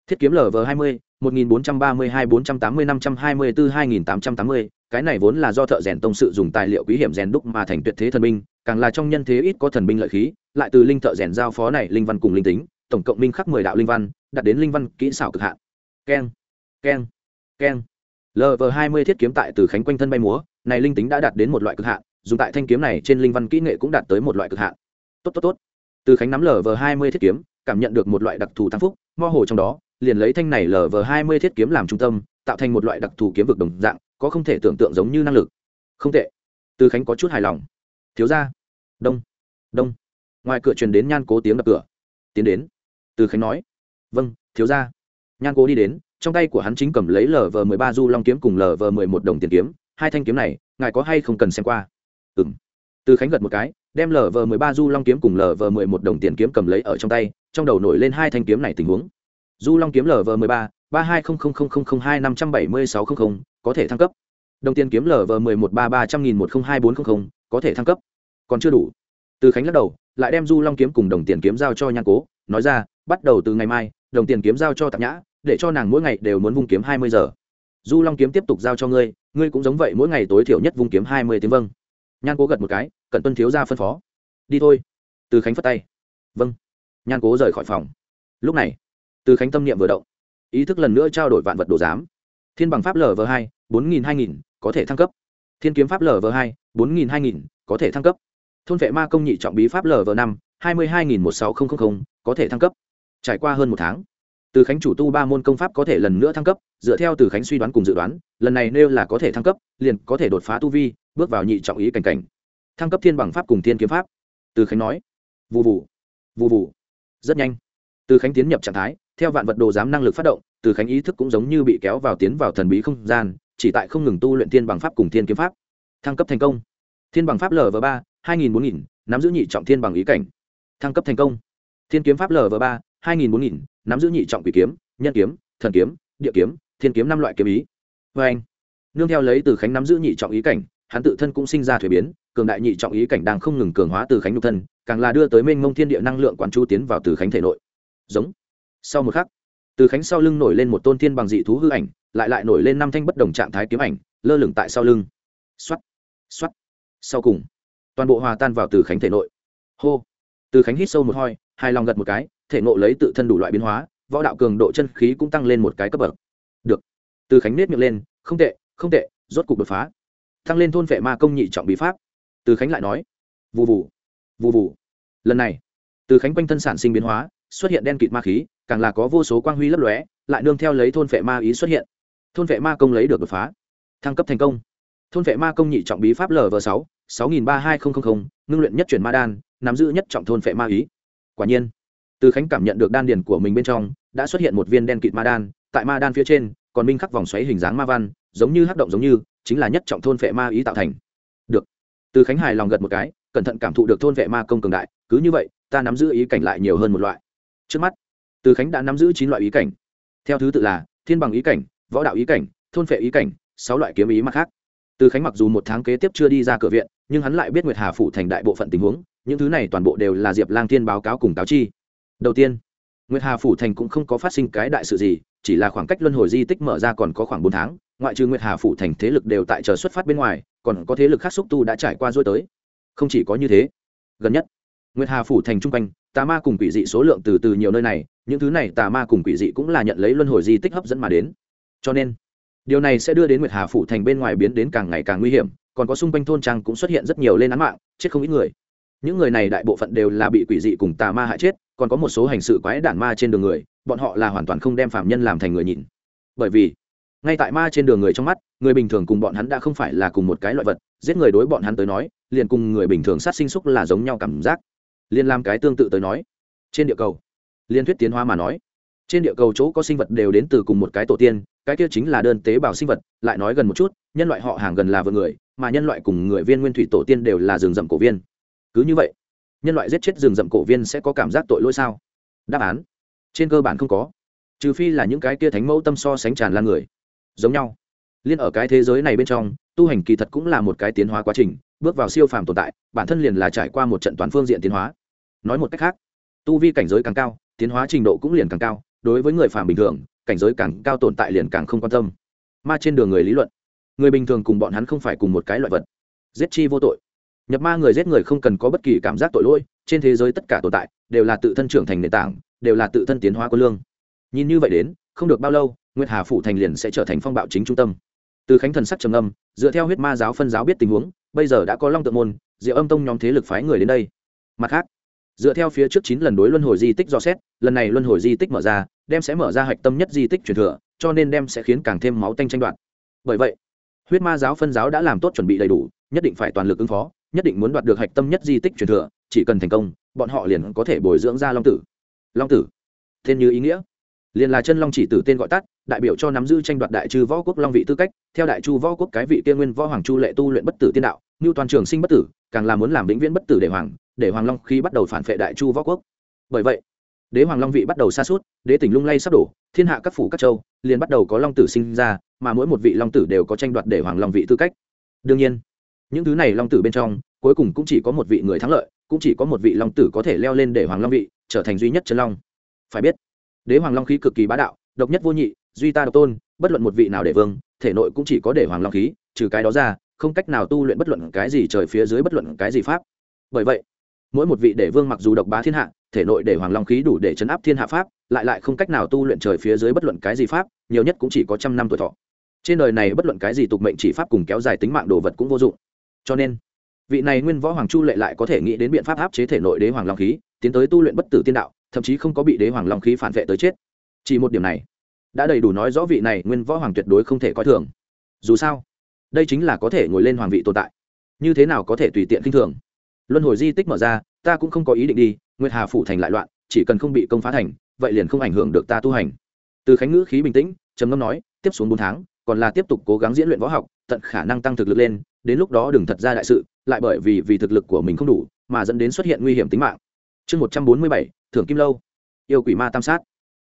Thiết kiếm lở vờ hai mươi năm trăm hai mươi bốn hai nghìn tám trăm tám mươi. Cái này vốn là do thợ rèn tông sự dùng tài liệu quý hiểm rèn đúc mà thành tuyệt thế thần binh, càng là trong nhân thế ít có thần binh lợi khí, lại từ linh thợ rèn giao phó này linh văn cùng linh tính, tổng cộng minh khắc mười đạo linh văn, đạt đến linh văn kỹ xảo cực hạn. Keng keng keng. Lv hai mươi thiết kiếm tại từ khánh quanh thân bay múa, này linh tính đã đạt đến một loại cực hạn, dùng tại thanh kiếm này trên linh văn kỹ nghệ cũng đạt tới một loại cực hạn. Tốt tốt tốt. Từ khánh nắm lv hai mươi thiết kiếm, cảm nhận được một loại đặc thù tăng phúc, mơ hồ trong đó liền lấy thanh này lv hai mươi thiết kiếm làm trung tâm, tạo thành một loại đặc thù kiếm vực đồng dạng, có không thể tưởng tượng giống như năng lực. Không tệ. Từ khánh có chút hài lòng. Thiếu ra đông. Đông. Ngoài cửa truyền đến nhan cố tiếng đập cửa. Tiến đến. Từ khánh nói. Vâng thiếu ra nhan cố đi đến, trong tay của hắn chính cầm lấy lv mười ba du long kiếm cùng lv mười một đồng tiền kiếm. Hai thanh kiếm này, ngài có hay không cần xem qua? Ừ m từ khánh gật một cái, đem lv mười ba du long kiếm cùng lv mười một đồng tiền kiếm cầm lấy ở trong tay, trong đầu nổi lên hai thanh kiếm này tình huống du long kiếm lv mười ba ba hai không không không không hai năm trăm bảy mươi sáu không không, có thể thăng cấp. Đồng tiền kiếm lv mười một ba ba trăm nghìn một không hai bốn không không, có thể thăng cấp. Còn chưa đủ. Từ khánh lắc đầu, lại đem du long kiếm cùng đồng tiền kiếm giao cho nhan cố, nói ra, bắt đầu từ ngày mai, đồng tiền kiếm giao cho tạp nhã, để cho nàng mỗi ngày đều muốn vung kiếm hai mươi giờ. Du long kiếm tiếp tục giao cho ngươi ngươi cũng giống vậy mỗi ngày tối thiểu nhất vung kiếm hai mươi tiếng vâng. Nhan cố gật một cái cận tuân thiếu ra phân phó. Đi thôi. Từ khánh phất tay. Vâng. Nhan cố rời khỏi phòng. Lúc này từ khánh tâm niệm vừa động, ý thức lần nữa trao đổi vạn vật đồ giám. Thiên bằng pháp lv hai, bốn nghìn hai nghìn, có thể thăng cấp. Thiên kiếm pháp lv hai, bốn nghìn hai nghìn, có thể thăng cấp. Thôn vệ ma công nhị trọng bí pháp lv năm, hai mươi hai nghìn một sáu nghìn có thể thăng cấp. Trải qua hơn một tháng, từ khánh chủ tu ba môn công pháp có thể lần nữa thăng cấp, dựa theo từ khánh suy đoán cùng dự đoán, lần này nêu là có thể thăng cấp, liền có thể đột phá tu vi, bước vào nhị trọng ý cảnh cảnh. Thăng cấp thiên bằng pháp cùng thiên kiếm pháp. Từ khánh nói vụ vụ vụ vụ rất nhanh, từ khánh tiến nhập trạng thái theo vạn vật đồ giám năng lực phát động, từ khánh ý thức cũng giống như bị kéo vào tiến vào thần bí không gian, chỉ tại không ngừng tu luyện thiên bằng pháp cùng thiên kiếm pháp. Thăng cấp thành công. Thiên bằng pháp lv ba, hai nghìn bốn nghìn, nắm giữ nhị trọng thiên bằng ý cảnh. Thăng cấp thành công. Thiên kiếm pháp lv ba, hai nghìn bốn nghìn, nắm giữ nhị trọng quỷ kiếm, nhân kiếm, thần kiếm, địa kiếm, thiên kiếm năm loại kiếm ý. Vê anh, nương theo lấy từ khánh nắm giữ nhị trọng ý cảnh, hắn tự thân cũng sinh ra thuế biến, cường đại nhị trọng ý cảnh đang không ngừng cường hóa từ khánh nhục thân, càng là đưa tới mênh mông thiên địa năng lượng quán chu tiến vào từ khánh thể nội. Giống sau một khắc, từ khánh sau lưng nổi lên một tôn thiên bằng dị thú hư ảnh, lại lại nổi lên năm thanh bất đồng trạng thái kiếm ảnh, lơ lửng tại sau lưng. Xoắt xoắt sau cùng, toàn bộ hòa tan vào từ khánh thể nội. Hô. Từ khánh hít sâu một hoi hai lòng gật một cái, thể nộ lấy tự thân đủ loại biến hóa, võ đạo cường độ chân khí cũng tăng lên một cái cấp bậc. Được. Từ khánh nết miệng lên, không tệ không tệ, rốt cục đột phá. Tăng lên thôn vệ ma công nhị trọng bí pháp. Từ khánh lại nói. Vụ vụ vụ vụ lần này, từ khánh quanh thân sản sinh biến hóa, xuất hiện đen kịt ma khí càng là có vô số quang huy lấp lóe, lại nương theo lấy thôn vệ ma ý xuất hiện. Thôn vệ ma công lấy được đột phá. Thăng cấp thành công. Thôn vệ ma công nhị trọng bí pháp lv sáu sáu nghìn ba hai nghìn ngưng luyện nhất chuyển ma đan, nắm giữ nhất trọng thôn vệ ma ý. Quả nhiên, từ khánh cảm nhận được đan điền của mình bên trong, đã xuất hiện một viên đen kịt ma đan, tại ma đan phía trên, còn minh khắc vòng xoáy hình dáng ma văn, giống như hắc động giống như, chính là nhất trọng thôn vệ ma ý tạo thành. Được. Từ khánh hài lòng gật một cái, cẩn thận cảm thụ được thôn vệ ma công cường đại, cứ như vậy, ta nắm giữ ý cảnh lại nhiều hơn một loại. Trước mắt từ khánh đã nắm giữ chín loại ý cảnh. Theo thứ tự là thiên bằng ý cảnh, võ đạo ý cảnh, thôn phệ ý cảnh, sáu loại kiếm ý mặt khác. Từ khánh mặc dù một tháng kế tiếp chưa đi ra cửa viện, nhưng hắn lại biết nguyệt hà phủ thành đại bộ phận tình huống, những thứ này toàn bộ đều là diệp lang thiên báo cáo cùng cáo chi. Đầu tiên, nguyệt hà phủ thành cũng không có phát sinh cái đại sự gì, chỉ là khoảng cách luân hồi di tích mở ra còn có khoảng bốn tháng, ngoại trừ nguyệt hà phủ thành thế lực đều tại chờ xuất phát bên ngoài, còn có thế lực khác xúc tu đã trải qua dôi tới. Không chỉ có như thế, gần nhất, nguyệt hà phủ thành trung quanh, tà ma cùng quỷ dị số lượng từ từ nhiều nơi này những thứ này tà ma cùng quỷ dị cũng là nhận lấy luân hồi di tích hấp dẫn mà đến. Cho nên, điều này sẽ đưa đến nguyệt hà phủ thành bên ngoài biến đến càng ngày càng nguy hiểm, còn có xung quanh thôn trang cũng xuất hiện rất nhiều lên án mạng, chết không ít người. Những người này đại bộ phận đều là bị quỷ dị cùng tà ma hại chết, còn có một số hành sự quái đản ma trên đường người, bọn họ là hoàn toàn không đem phạm nhân làm thành người nhìn bởi vì, ngay tại ma trên đường người trong mắt, người bình thường cùng bọn hắn đã không phải là cùng một cái loại vật, giết người đối bọn hắn tới nói, liền cùng người bình thường sát sinh xúc là giống nhau cảm giác. Liền làm cái tương tự tới nói, trên địa cầu liên thuyết tiến hóa mà nói, trên địa cầu chỗ có sinh vật đều đến từ cùng một cái tổ tiên, cái kia chính là đơn tế bào sinh vật, lại nói gần một chút, nhân loại họ hàng gần là vợ người, mà nhân loại cùng người viên nguyên thủy tổ tiên đều là rừng rậm cổ viên. Cứ như vậy, nhân loại giết chết rừng rậm cổ viên sẽ có cảm giác tội lỗi sao? Đáp án, trên cơ bản không có, trừ phi là những cái kia thánh mẫu tâm so sánh tràn lan người. Giống nhau. Liên ở cái thế giới này bên trong, tu hành kỳ thật cũng là một cái tiến hóa quá trình, bước vào siêu phàm tồn tại, bản thân liền là trải qua một trận toàn phương diện tiến hóa. Nói một cách khác tu vi cảnh giới càng cao, tiến hóa trình độ cũng liền càng cao, đối với người phàm bình thường, cảnh giới càng cao tồn tại liền càng không quan tâm. Ma trên đường người lý luận, người bình thường cùng bọn hắn không phải cùng một cái loại vật. Giết chi vô tội. Nhập ma người giết người không cần có bất kỳ cảm giác tội lỗi, trên thế giới tất cả tồn tại đều là tự thân trưởng thành nền tảng, đều là tự thân tiến hóa quân lương. Nhìn như vậy đến, không được bao lâu, nguyệt hà phủ thành liền sẽ trở thành phong bạo chính trung tâm. Từ khánh thần sắc trầm âm dựa theo huyết ma giáo phân giáo biết tình huống, bây giờ đã có long tượng môn, diệu âm tông nhóm thế lực phái người đến đây. Mặt khác dựa theo phía trước chín lần đối luân hồi di tích do xét, lần này luân hồi di tích mở ra, đem sẽ mở ra hạch tâm nhất di tích truyền thừa, cho nên đem sẽ khiến càng thêm máu tanh tranh đoạt. Bởi vậy, huyết ma giáo phân giáo đã làm tốt chuẩn bị đầy đủ, nhất định phải toàn lực ứng phó, nhất định muốn đoạt được hạch tâm nhất di tích truyền thừa, chỉ cần thành công, bọn họ liền có thể bồi dưỡng ra long tử. Long tử, tên như ý nghĩa. Liền là chân long chỉ tử tên gọi tắt, đại biểu cho nắm giữ tranh đoạt đại trừ võ quốc long vị tư cách, theo đại chu võ quốc cái vị kia nguyên võ hoàng chu lệ tu luyện bất tử tiên đạo như toàn trường sinh bất tử, càng là muốn làm vĩnh viễn bất tử để hoàng để hoàng long khi bắt đầu phản vệ đại chu võ quốc. Bởi vậy, đế hoàng long vị bắt đầu xa suốt, đế tỉnh lung lay sắp đổ, thiên hạ các phủ các châu liền bắt đầu có long tử sinh ra, mà mỗi một vị long tử đều có tranh đoạt để hoàng long vị tư cách. Đương nhiên, những thứ này long tử bên trong, cuối cùng cũng chỉ có một vị người thắng lợi, cũng chỉ có một vị long tử có thể leo lên để hoàng long vị trở thành duy nhất chân long. Phải biết, đế hoàng long khí cực kỳ bá đạo, độc nhất vô nhị, duy ta độc tôn, bất luận một vị nào để vương, thể nội cũng chỉ có để hoàng long khí, trừ cái đó ra, không cách nào tu luyện bất luận cái gì trời phía dưới bất luận cái gì pháp. Bởi vậy mỗi một vị để vương mặc dù độc bá thiên hạ, thể nội để hoàng long khí đủ để chấn áp thiên hạ pháp, lại lại không cách nào tu luyện trời phía dưới bất luận cái gì pháp, nhiều nhất cũng chỉ có trăm năm tuổi thọ. Trên đời này bất luận cái gì tục mệnh chỉ pháp cùng kéo dài tính mạng đồ vật cũng vô dụng. Cho nên, vị này nguyên võ hoàng chu lệ lại có thể nghĩ đến biện pháp áp chế thể nội đế hoàng long khí, tiến tới tu luyện bất tử tiên đạo, thậm chí không có bị đế hoàng long khí phản vệ tới chết. Chỉ một điểm này, đã đầy đủ nói rõ vị này nguyên võ hoàng tuyệt đối không thể coi thường. Dù sao, đây chính là có thể ngồi lên hoàng vị tồn tại. Như thế nào có thể tùy tiện k i n h thường? Luân hồi di tích mở ra, ta cũng không có ý định đi, nguyệt hà phủ thành lại loạn, chỉ cần không bị công phá thành, vậy liền không ảnh hưởng được ta tu hành. Từ khánh ngữ khí bình tĩnh, trầm ngâm nói, tiếp xuống bốn tháng, còn là tiếp tục cố gắng diễn luyện võ học, tận khả năng tăng thực lực lên, đến lúc đó đừng thật ra đại sự, lại bởi vì vì thực lực của mình không đủ, mà dẫn đến xuất hiện nguy hiểm tính mạng. Chương một trăm bốn mươi bảy, thưởng kim lâu. Yêu quỷ ma tam sát.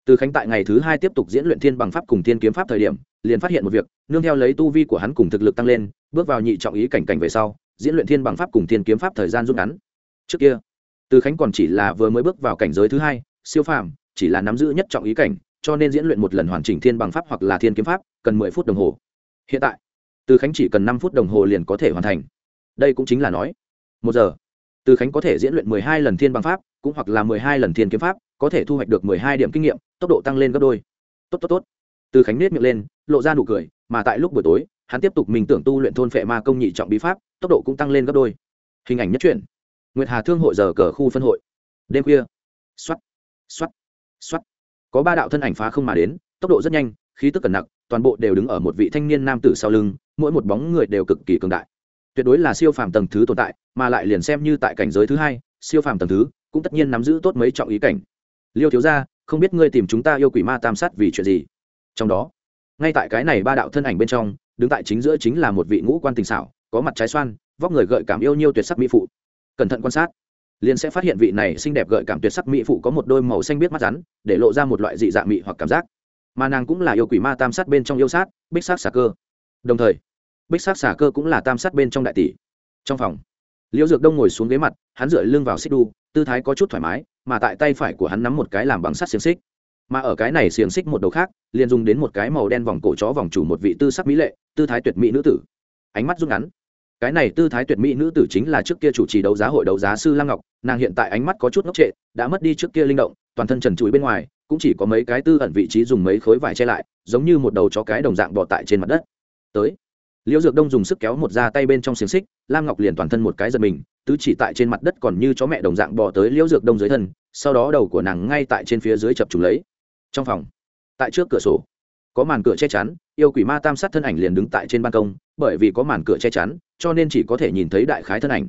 Từ khánh tại ngày thứ hai tiếp tục diễn luyện thiên bằng pháp cùng thiên kiếm pháp thời điểm, liền phát hiện một việc, nương theo lấy tu vi của hắn cùng thực lực tăng lên, bước vào nhị trọng ý cảnh cảnh về sau diễn luyện thiên bằng pháp cùng thiên kiếm pháp thời gian rút ngắn. Trước kia, từ khánh còn chỉ là vừa mới bước vào cảnh giới thứ hai, siêu phàm, chỉ là nắm giữ nhất trọng ý cảnh, cho nên diễn luyện một lần hoàn chỉnh thiên bằng pháp hoặc là thiên kiếm pháp, cần mười phút đồng hồ. Hiện tại, từ khánh chỉ cần năm phút đồng hồ liền có thể hoàn thành. Đây cũng chính là nói, một giờ, từ khánh có thể diễn luyện mười hai lần thiên bằng pháp, cũng hoặc là mười hai lần thiên kiếm pháp, có thể thu hoạch được mười hai điểm kinh nghiệm, tốc độ tăng lên gấp đôi. Tốt tốt tốt. Từ khánh nết miệng lên, lộ ra nụ cười, mà tại lúc buổi tối hắn tiếp tục mình tưởng tu luyện thôn phệ ma công nhị trọng bí pháp, tốc độ cũng tăng lên gấp đôi. Hình ảnh nhất truyện, nguyệt hà thương hội giờ cờ khu phân hội. Đêm khuya. Xoắt xoắt xoắt có ba đạo thân ảnh phá không mà đến, tốc độ rất nhanh, khí tức cẩn nặng, toàn bộ đều đứng ở một vị thanh niên nam tử sau lưng, mỗi một bóng người đều cực kỳ cường đại. Tuyệt đối là siêu phàm tầng thứ tồn tại, mà lại liền xem như tại cảnh giới thứ hai, siêu phàm tầng thứ, cũng tất nhiên nắm giữ tốt mấy trọng ý cảnh. Liêu thiếu gia, không biết ngươi tìm chúng ta yêu quỷ ma tam sát vì chuyện gì? Trong đó, ngay tại cái này ba đạo thân ảnh bên trong đứng tại chính giữa chính là một vị ngũ quan tình xảo, có mặt trái xoan, vóc người gợi cảm yêu nhiêu tuyệt sắc mỹ phụ. Cẩn thận quan sát, liền sẽ phát hiện vị này xinh đẹp gợi cảm tuyệt sắc mỹ phụ có một đôi màu xanh biết mắt rắn, để lộ ra một loại dị dạng mỹ hoặc cảm giác. Mà nàng cũng là yêu quỷ ma tam sát bên trong yêu sát, bích sát xà cơ. Đồng thời, bích sát xà cơ cũng là tam sát bên trong đại tỷ. Trong phòng, liễu dược đông ngồi xuống ghế mặt, hắn dựa lưng vào xích đu, tư thái có chút thoải mái, mà tại tay phải của hắn nắm một cái làm bằng sắt xiềng xích mà ở cái này xiềng xích một đầu khác, liền dùng đến một cái màu đen vòng cổ chó vòng chủ một vị tư sắc mỹ lệ, tư thái tuyệt mỹ nữ tử. Ánh mắt rút ngắn. Cái này tư thái tuyệt mỹ nữ tử chính là trước kia chủ trì đấu giá hội đấu giá sư lăng ngọc, nàng hiện tại ánh mắt có chút ngốc trệ, đã mất đi trước kia linh động, toàn thân trần trụi bên ngoài, cũng chỉ có mấy cái tư ẩn vị trí dùng mấy khối vải che lại, giống như một đầu chó cái đồng dạng bọ tại trên mặt đất. Tới. Liễu dược đông dùng sức kéo một da tay bên trong xiềng xích lam ngọc liền toàn thân một cái giật mình, tứ chỉ tại trên mặt đất còn như chó mẹ đồng dạng bò tới liễu dược đông dưới thân, sau đó đầu của nàng ngay tại trên phía dưới chập trùng lấy trong phòng. Tại trước cửa sổ, có màn cửa che chắn, yêu quỷ ma tam sát thân ảnh liền đứng tại trên ban công, bởi vì có màn cửa che chắn, cho nên chỉ có thể nhìn thấy đại khái thân ảnh.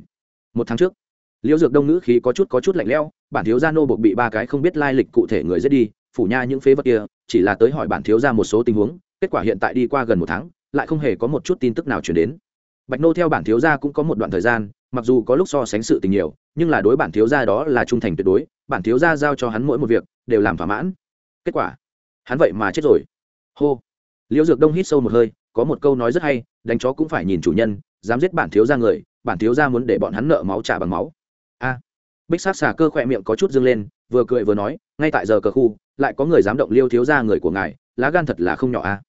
Một tháng trước, liễu dược đông ngữ khí có chút có chút lạnh lẽo, bản thiếu gia nô buộc bị ba cái không biết lai lịch cụ thể người giết đi, phủ nha những phế vật kia, chỉ là tới hỏi bản thiếu gia một số tình huống, kết quả hiện tại đi qua gần một tháng, lại không hề có một chút tin tức nào chuyển đến. Bạch nô theo bản thiếu gia cũng có một đoạn thời gian, mặc dù có lúc so sánh sự tình nhiều, nhưng là đối bản thiếu gia đó là trung thành tuyệt đối, bản thiếu gia giao cho hắn mỗi một việc, đều làm thỏa mãn kết quả. Hắn vậy mà chết rồi. Hô. Liễu dược đông hít sâu một hơi, có một câu nói rất hay, đánh chó cũng phải nhìn chủ nhân, dám giết bản thiếu gia người, bản thiếu gia muốn để bọn hắn nợ máu trả bằng máu. A. Bích sát xà cơ khỏe miệng có chút dâng lên, vừa cười vừa nói, ngay tại giờ cờ khu, lại có người dám động liêu thiếu gia người của ngài, lá gan thật là không nhỏ a.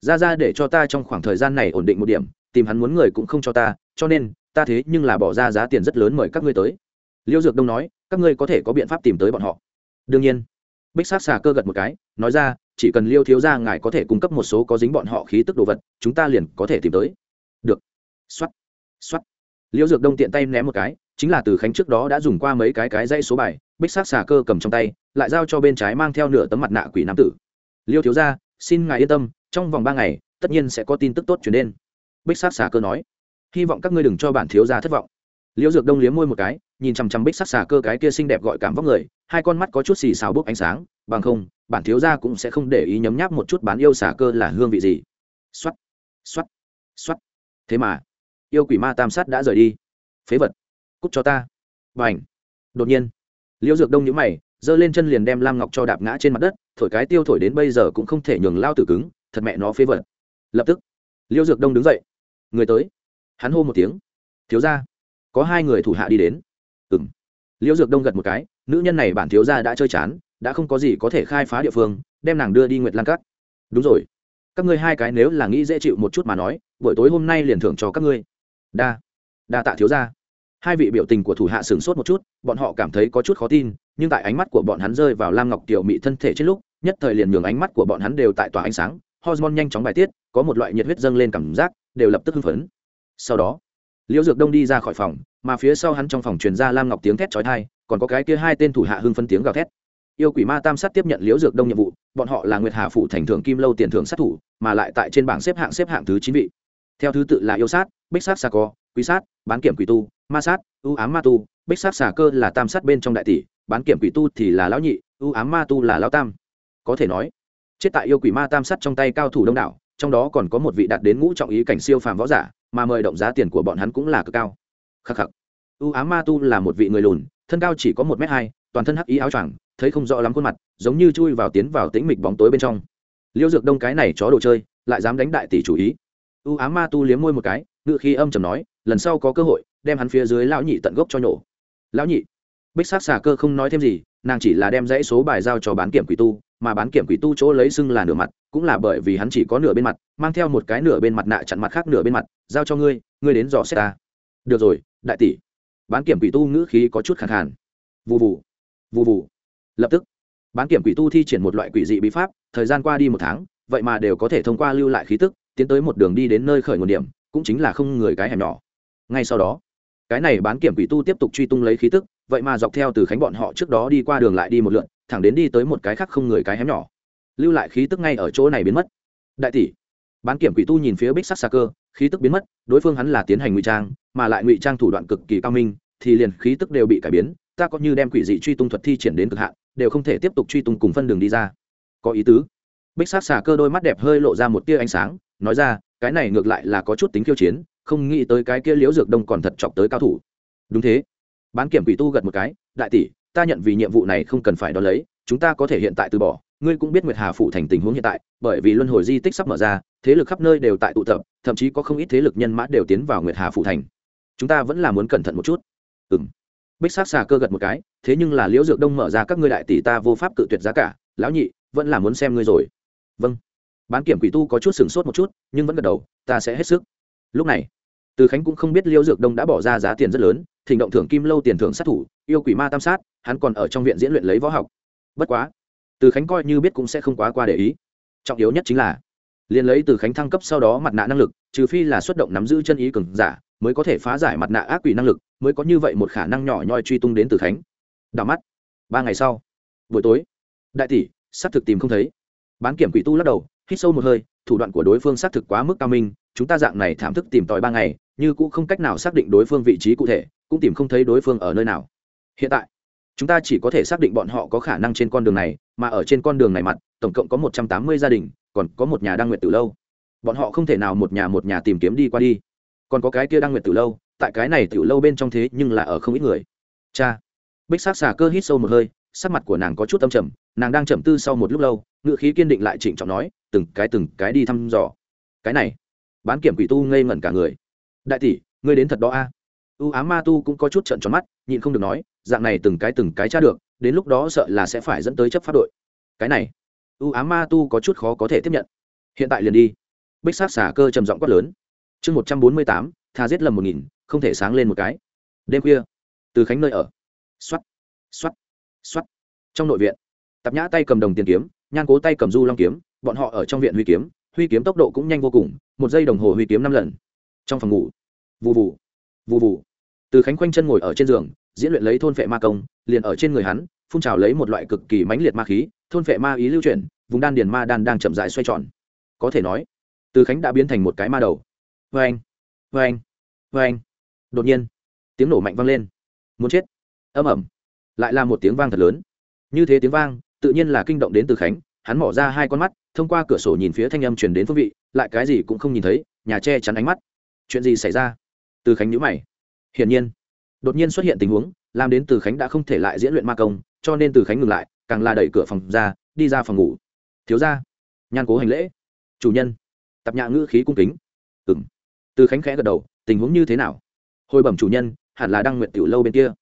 Ra ra để cho ta trong khoảng thời gian này ổn định một điểm, tìm hắn muốn người cũng không cho ta, cho nên, ta thế nhưng là bỏ ra giá tiền rất lớn mời các ngươi tới. Liêu dược đông nói, các ngươi có thể có biện pháp tìm tới bọn họ. Đương nhiên bích sát xà cơ gật một cái, nói ra, chỉ cần liêu thiếu ra ngài có thể cung cấp một số có dính bọn họ khí tức đồ vật, chúng ta liền có thể tìm tới. Được. X o á t x o á t liêu dược đông tiện tay ném một cái, chính là từ khánh trước đó đã dùng qua mấy cái cái dây số bài, bích sát xà cơ cầm trong tay, lại giao cho bên trái mang theo nửa tấm mặt nạ quỷ nam tử. Liêu thiếu ra xin ngài yên tâm, trong vòng ba ngày, tất nhiên sẽ có tin tức tốt chuyển đến. Bích sát xà cơ nói, hy vọng các ngươi đừng cho bản thiếu gia thất vọng. Liễu dược đông liếm môi một cái, nhìn chằm chằm bích sát xà cơ cái kia xinh đẹp gọi cảm vóc người hai con mắt có chút xì xào bốc ánh sáng, bằng không, bản thiếu gia cũng sẽ không để ý nhấm nháp một chút bán yêu xả cơ là hương vị gì. Xoắt xoắt xoắt thế mà, yêu quỷ ma tam sát đã rời đi. Phế vật, cút cho ta. B à ảnh đột nhiên, liễu dược đông nhữ mày, giơ lên chân liền đem lam ngọc cho đạp ngã trên mặt đất, thổi cái tiêu thổi đến bây giờ cũng không thể nhường lao tử cứng, thật mẹ nó phế vật. Lập tức, liễu dược đông đứng dậy. Người tới. Hắn hô một tiếng. Thiếu ra có hai người thủ hạ đi đến. Ừ m liễu dược đông gật một cái nữ nhân này bản thiếu gia đã chơi chán, đã không có gì có thể khai phá địa phương, đem nàng đưa đi nguyệt lan cắt đúng rồi. Các ngươi hai cái nếu là nghĩ dễ chịu một chút mà nói, buổi tối hôm nay liền thưởng cho các ngươi. Đa. Đa tạ thiếu gia. Hai vị biểu tình của thủ hạ sửng sốt một chút, bọn họ cảm thấy có chút khó tin, nhưng tại ánh mắt của bọn hắn rơi vào lam ngọc tiểu mị thân thể trên lúc, nhất thời liền nhường ánh mắt của bọn hắn đều tại tòa ánh sáng, hormone nhanh chóng bài tiết, có một loại nhiệt huyết dâng lên cảm giác, đều lập tức hưng phấn. Sau đó, liễu dược đông đi ra khỏi phòng, mà phía sau hắn trong phòng truyền ra lam ngọc tiếng thét chói tai còn có cái kia hai tên thủ hạ hưng phân tiếng gào thét. Yêu quỷ ma tam sát tiếp nhận liễu dược đông nhiệm vụ, bọn họ là nguyệt hà phụ thành thưởng kim lâu tiền thưởng sát thủ, mà lại tại trên bảng xếp hạng xếp hạng thứ chín vị. Theo thứ tự là yêu sát, bích sát xà co quý sát, bán kiểm quỷ tu, ma sát ưu ám ma tu, bích sát xà cơ là tam sát bên trong đại tỷ, bán kiểm quỷ tu thì là lão nhị ưu ám ma tu là lão tam. Có thể nói, chết tại yêu quỷ ma tam sát trong tay cao thủ đông đảo, trong đó còn có một vị đạt đến ngũ trọng ý cảnh siêu phàm võ giả, mà mời động giá tiền của bọn hắn cũng là cực cao. Khắc khắc. Ưu ám ma tu là một vị người lùn thân cao chỉ có một m hai, toàn thân hắc ý áo choàng, thấy không rõ lắm khuôn mặt, giống như chui vào tiến vào tĩnh mịch bóng tối bên trong. Liêu dược đông cái này chó đồ chơi, lại dám đánh đại tỷ chủ ý. U ám ma tu liếm môi một cái ngự khi âm chầm nói, lần sau có cơ hội, đem hắn phía dưới lão nhị tận gốc cho nhổ. Lão nhị, bích sát xà cơ không nói thêm gì, nàng chỉ là đem dãy số bài giao cho bán kiểm quỷ tu, mà bán kiểm quỷ tu chỗ lấy xưng là nửa mặt, cũng là bởi vì hắn chỉ có nửa bên mặt, mang theo một cái nửa bên mặt nạ chặn mặt khác nửa bên mặt, giao cho ngươi ngươi đến dò xét ta. Được rồi, đại tỷ bán kiểm quỷ tu ngữ khí có chút khẳng khàn. Vụ vụ vụ vụ lập tức, bán kiểm quỷ tu thi triển một loại quỷ dị bí pháp, thời gian qua đi một tháng, vậy mà đều có thể thông qua lưu lại khí tức, tiến tới một đường đi đến nơi khởi nguồn điểm, cũng chính là không người cái hẻm nhỏ. Ngay sau đó, cái này bán kiểm quỷ tu tiếp tục truy tung lấy khí tức, vậy mà dọc theo từ khánh bọn họ trước đó đi qua đường lại đi một lượn, thẳng đến đi tới một cái khác không người cái hẻm nhỏ. Lưu lại khí tức ngay ở chỗ này biến mất. Đại tỷ bán kiểm quỷ tu nhìn phía bích sắc xa cơ, khí tức biến mất, đối phương hắn là tiến hành ngụy trang, mà lại ngụy trang thủ đoạn cực kỳ cao minh, thì liền khí tức đều bị cải biến, ta có như đem quỷ dị truy tung thuật thi triển đến cực hạn, đều không thể tiếp tục truy tung cùng phân đường đi ra. Có ý tứ. Bích sắc xà cơ đôi mắt đẹp hơi lộ ra một tia ánh sáng, nói ra, cái này ngược lại là có chút tính khiêu chiến, không nghĩ tới cái kia liễu dược đông còn thật chọc tới cao thủ. Đúng thế. Bán kiểm quỷ tu gật một cái, đại tỷ, ta nhận vì nhiệm vụ này không cần phải đo lấy, chúng ta có thể hiện tại từ bỏ ngươi cũng biết nguyệt hà phụ thành tình huống hiện tại, bởi vì luân hồi di tích sắp mở ra, thế lực khắp nơi đều tại tụ tập, thậm chí có không ít thế lực nhân mã đều tiến vào nguyệt hà phụ thành. Chúng ta vẫn là muốn cẩn thận một chút. Ừ m bích sát xà cơ gật một cái, thế nhưng là liễu dược đông mở ra các ngươi đại tỷ ta vô pháp cự tuyệt giá cả, lão nhị, vẫn là muốn xem ngươi rồi. Vâng. Bán kiểm quỷ tu có chút sửng sốt một chút, nhưng vẫn gật đầu, ta sẽ hết sức. Lúc này, từ khánh cũng không biết liễu dược đông đã bỏ ra giá tiền rất lớn, thỉnh động thưởng kim lâu tiền thưởng sát thủ, yêu quỷ ma tam sát, hắn còn ở trong viện diễn luyện lấy võ học. Bất quá từ khánh coi như biết cũng sẽ không quá qua để ý. Trọng yếu nhất chính là, liền lấy từ khánh thăng cấp sau đó mặt nạ năng lực, trừ phi là xuất động nắm giữ chân ý cường giả, mới có thể phá giải mặt nạ ác quỷ năng lực, mới có như vậy một khả năng nhỏ nhoi truy tung đến từ khánh. Đảo mắt, ba ngày sau, buổi tối, đại tỷ, xác thực tìm không thấy. Bán kiểm quỷ tu lắc đầu, hít sâu một hơi, thủ đoạn của đối phương xác thực quá mức cao minh, chúng ta dạng này thảm thức tìm tòi ba ngày, như cũng không cách nào xác định đối phương vị trí cụ thể, cũng tìm không thấy đối phương ở nơi nào. Hiện tại chúng ta chỉ có thể xác định bọn họ có khả năng trên con đường này, mà ở trên con đường này mặt, tổng cộng có một trăm tám mươi gia đình, còn có một nhà đang nguyện từ lâu. Bọn họ không thể nào một nhà một nhà tìm kiếm đi qua đi. Còn có cái kia đang nguyện từ lâu, tại cái này từ lâu bên trong thế nhưng là ở không ít người. Cha. Bích sát xà cơ hít sâu một hơi, sắc mặt của nàng có chút tâm trầm, nàng đang trầm tư sau một lúc lâu ngự khí kiên định lại trịnh trọng nói, từng cái từng cái đi thăm dò. Cái này? Bán kiểm quỷ tu ngây ngẩn cả người. Đại tỷ, ngươi đến thật đó a u Á ma tu cũng có chút trận tròn mắt, nhịn không được nói, dạng này từng cái từng cái tra được, đến lúc đó sợ là sẽ phải dẫn tới chấp pháp đội. Cái này, u Á ma tu có chút khó có thể tiếp nhận. Hiện tại liền đi. Bích sát xả cơ trầm giọng quát lớn. Chương một trăm bốn mươi tám, tha giết lầm một nghìn, không thể sáng lên một cái. Đêm khuya, từ khánh nơi ở. X o á t x o á t x o á t trong nội viện, tạp nhã tay cầm đồng tiền kiếm, nhan cố tay cầm du long kiếm, bọn họ ở trong viện huy kiếm huy kiếm tốc độ cũng nhanh vô cùng, một giây đồng hồ huy kiếm năm lần. Trong phòng ngủ vụ vụ vụ vụ từ khánh quanh chân ngồi ở trên giường, diễn luyện lấy thôn vệ ma công, liền ở trên người hắn, phun trào lấy một loại cực kỳ mãnh liệt ma khí, thôn vệ ma ý lưu chuyển, vùng đan điền ma đan đang chậm dại xoay tròn. Có thể nói, từ khánh đã biến thành một cái ma đầu. Vê anh vê anh vê anh đột nhiên, tiếng nổ mạnh vang lên. Muốn chết. Âm ẩm lại là một tiếng vang thật lớn. Như thế tiếng vang, tự nhiên là kinh động đến từ khánh, hắn mỏ ra hai con mắt, thông qua cửa sổ nhìn phía thanh âm truyền đến phương vị, lại cái gì cũng không nhìn thấy, nhà che chắn ánh mắt. Chuyện gì xảy ra? Từ khánh nhữ mày. Hiển nhiên, đột nhiên xuất hiện tình huống, làm đến từ khánh đã không thể lại diễn luyện ma công, cho nên từ khánh ngừng lại, càng là đẩy cửa phòng ra, đi ra phòng ngủ. Thiếu ra nhan cố hành lễ. Chủ nhân. Tập nhạ ngữ khí cung kính. Ừng từ khánh khẽ gật đầu, tình huống như thế nào? Hồi bẩm chủ nhân, hẳn là đăng nguyện tiểu lâu bên kia.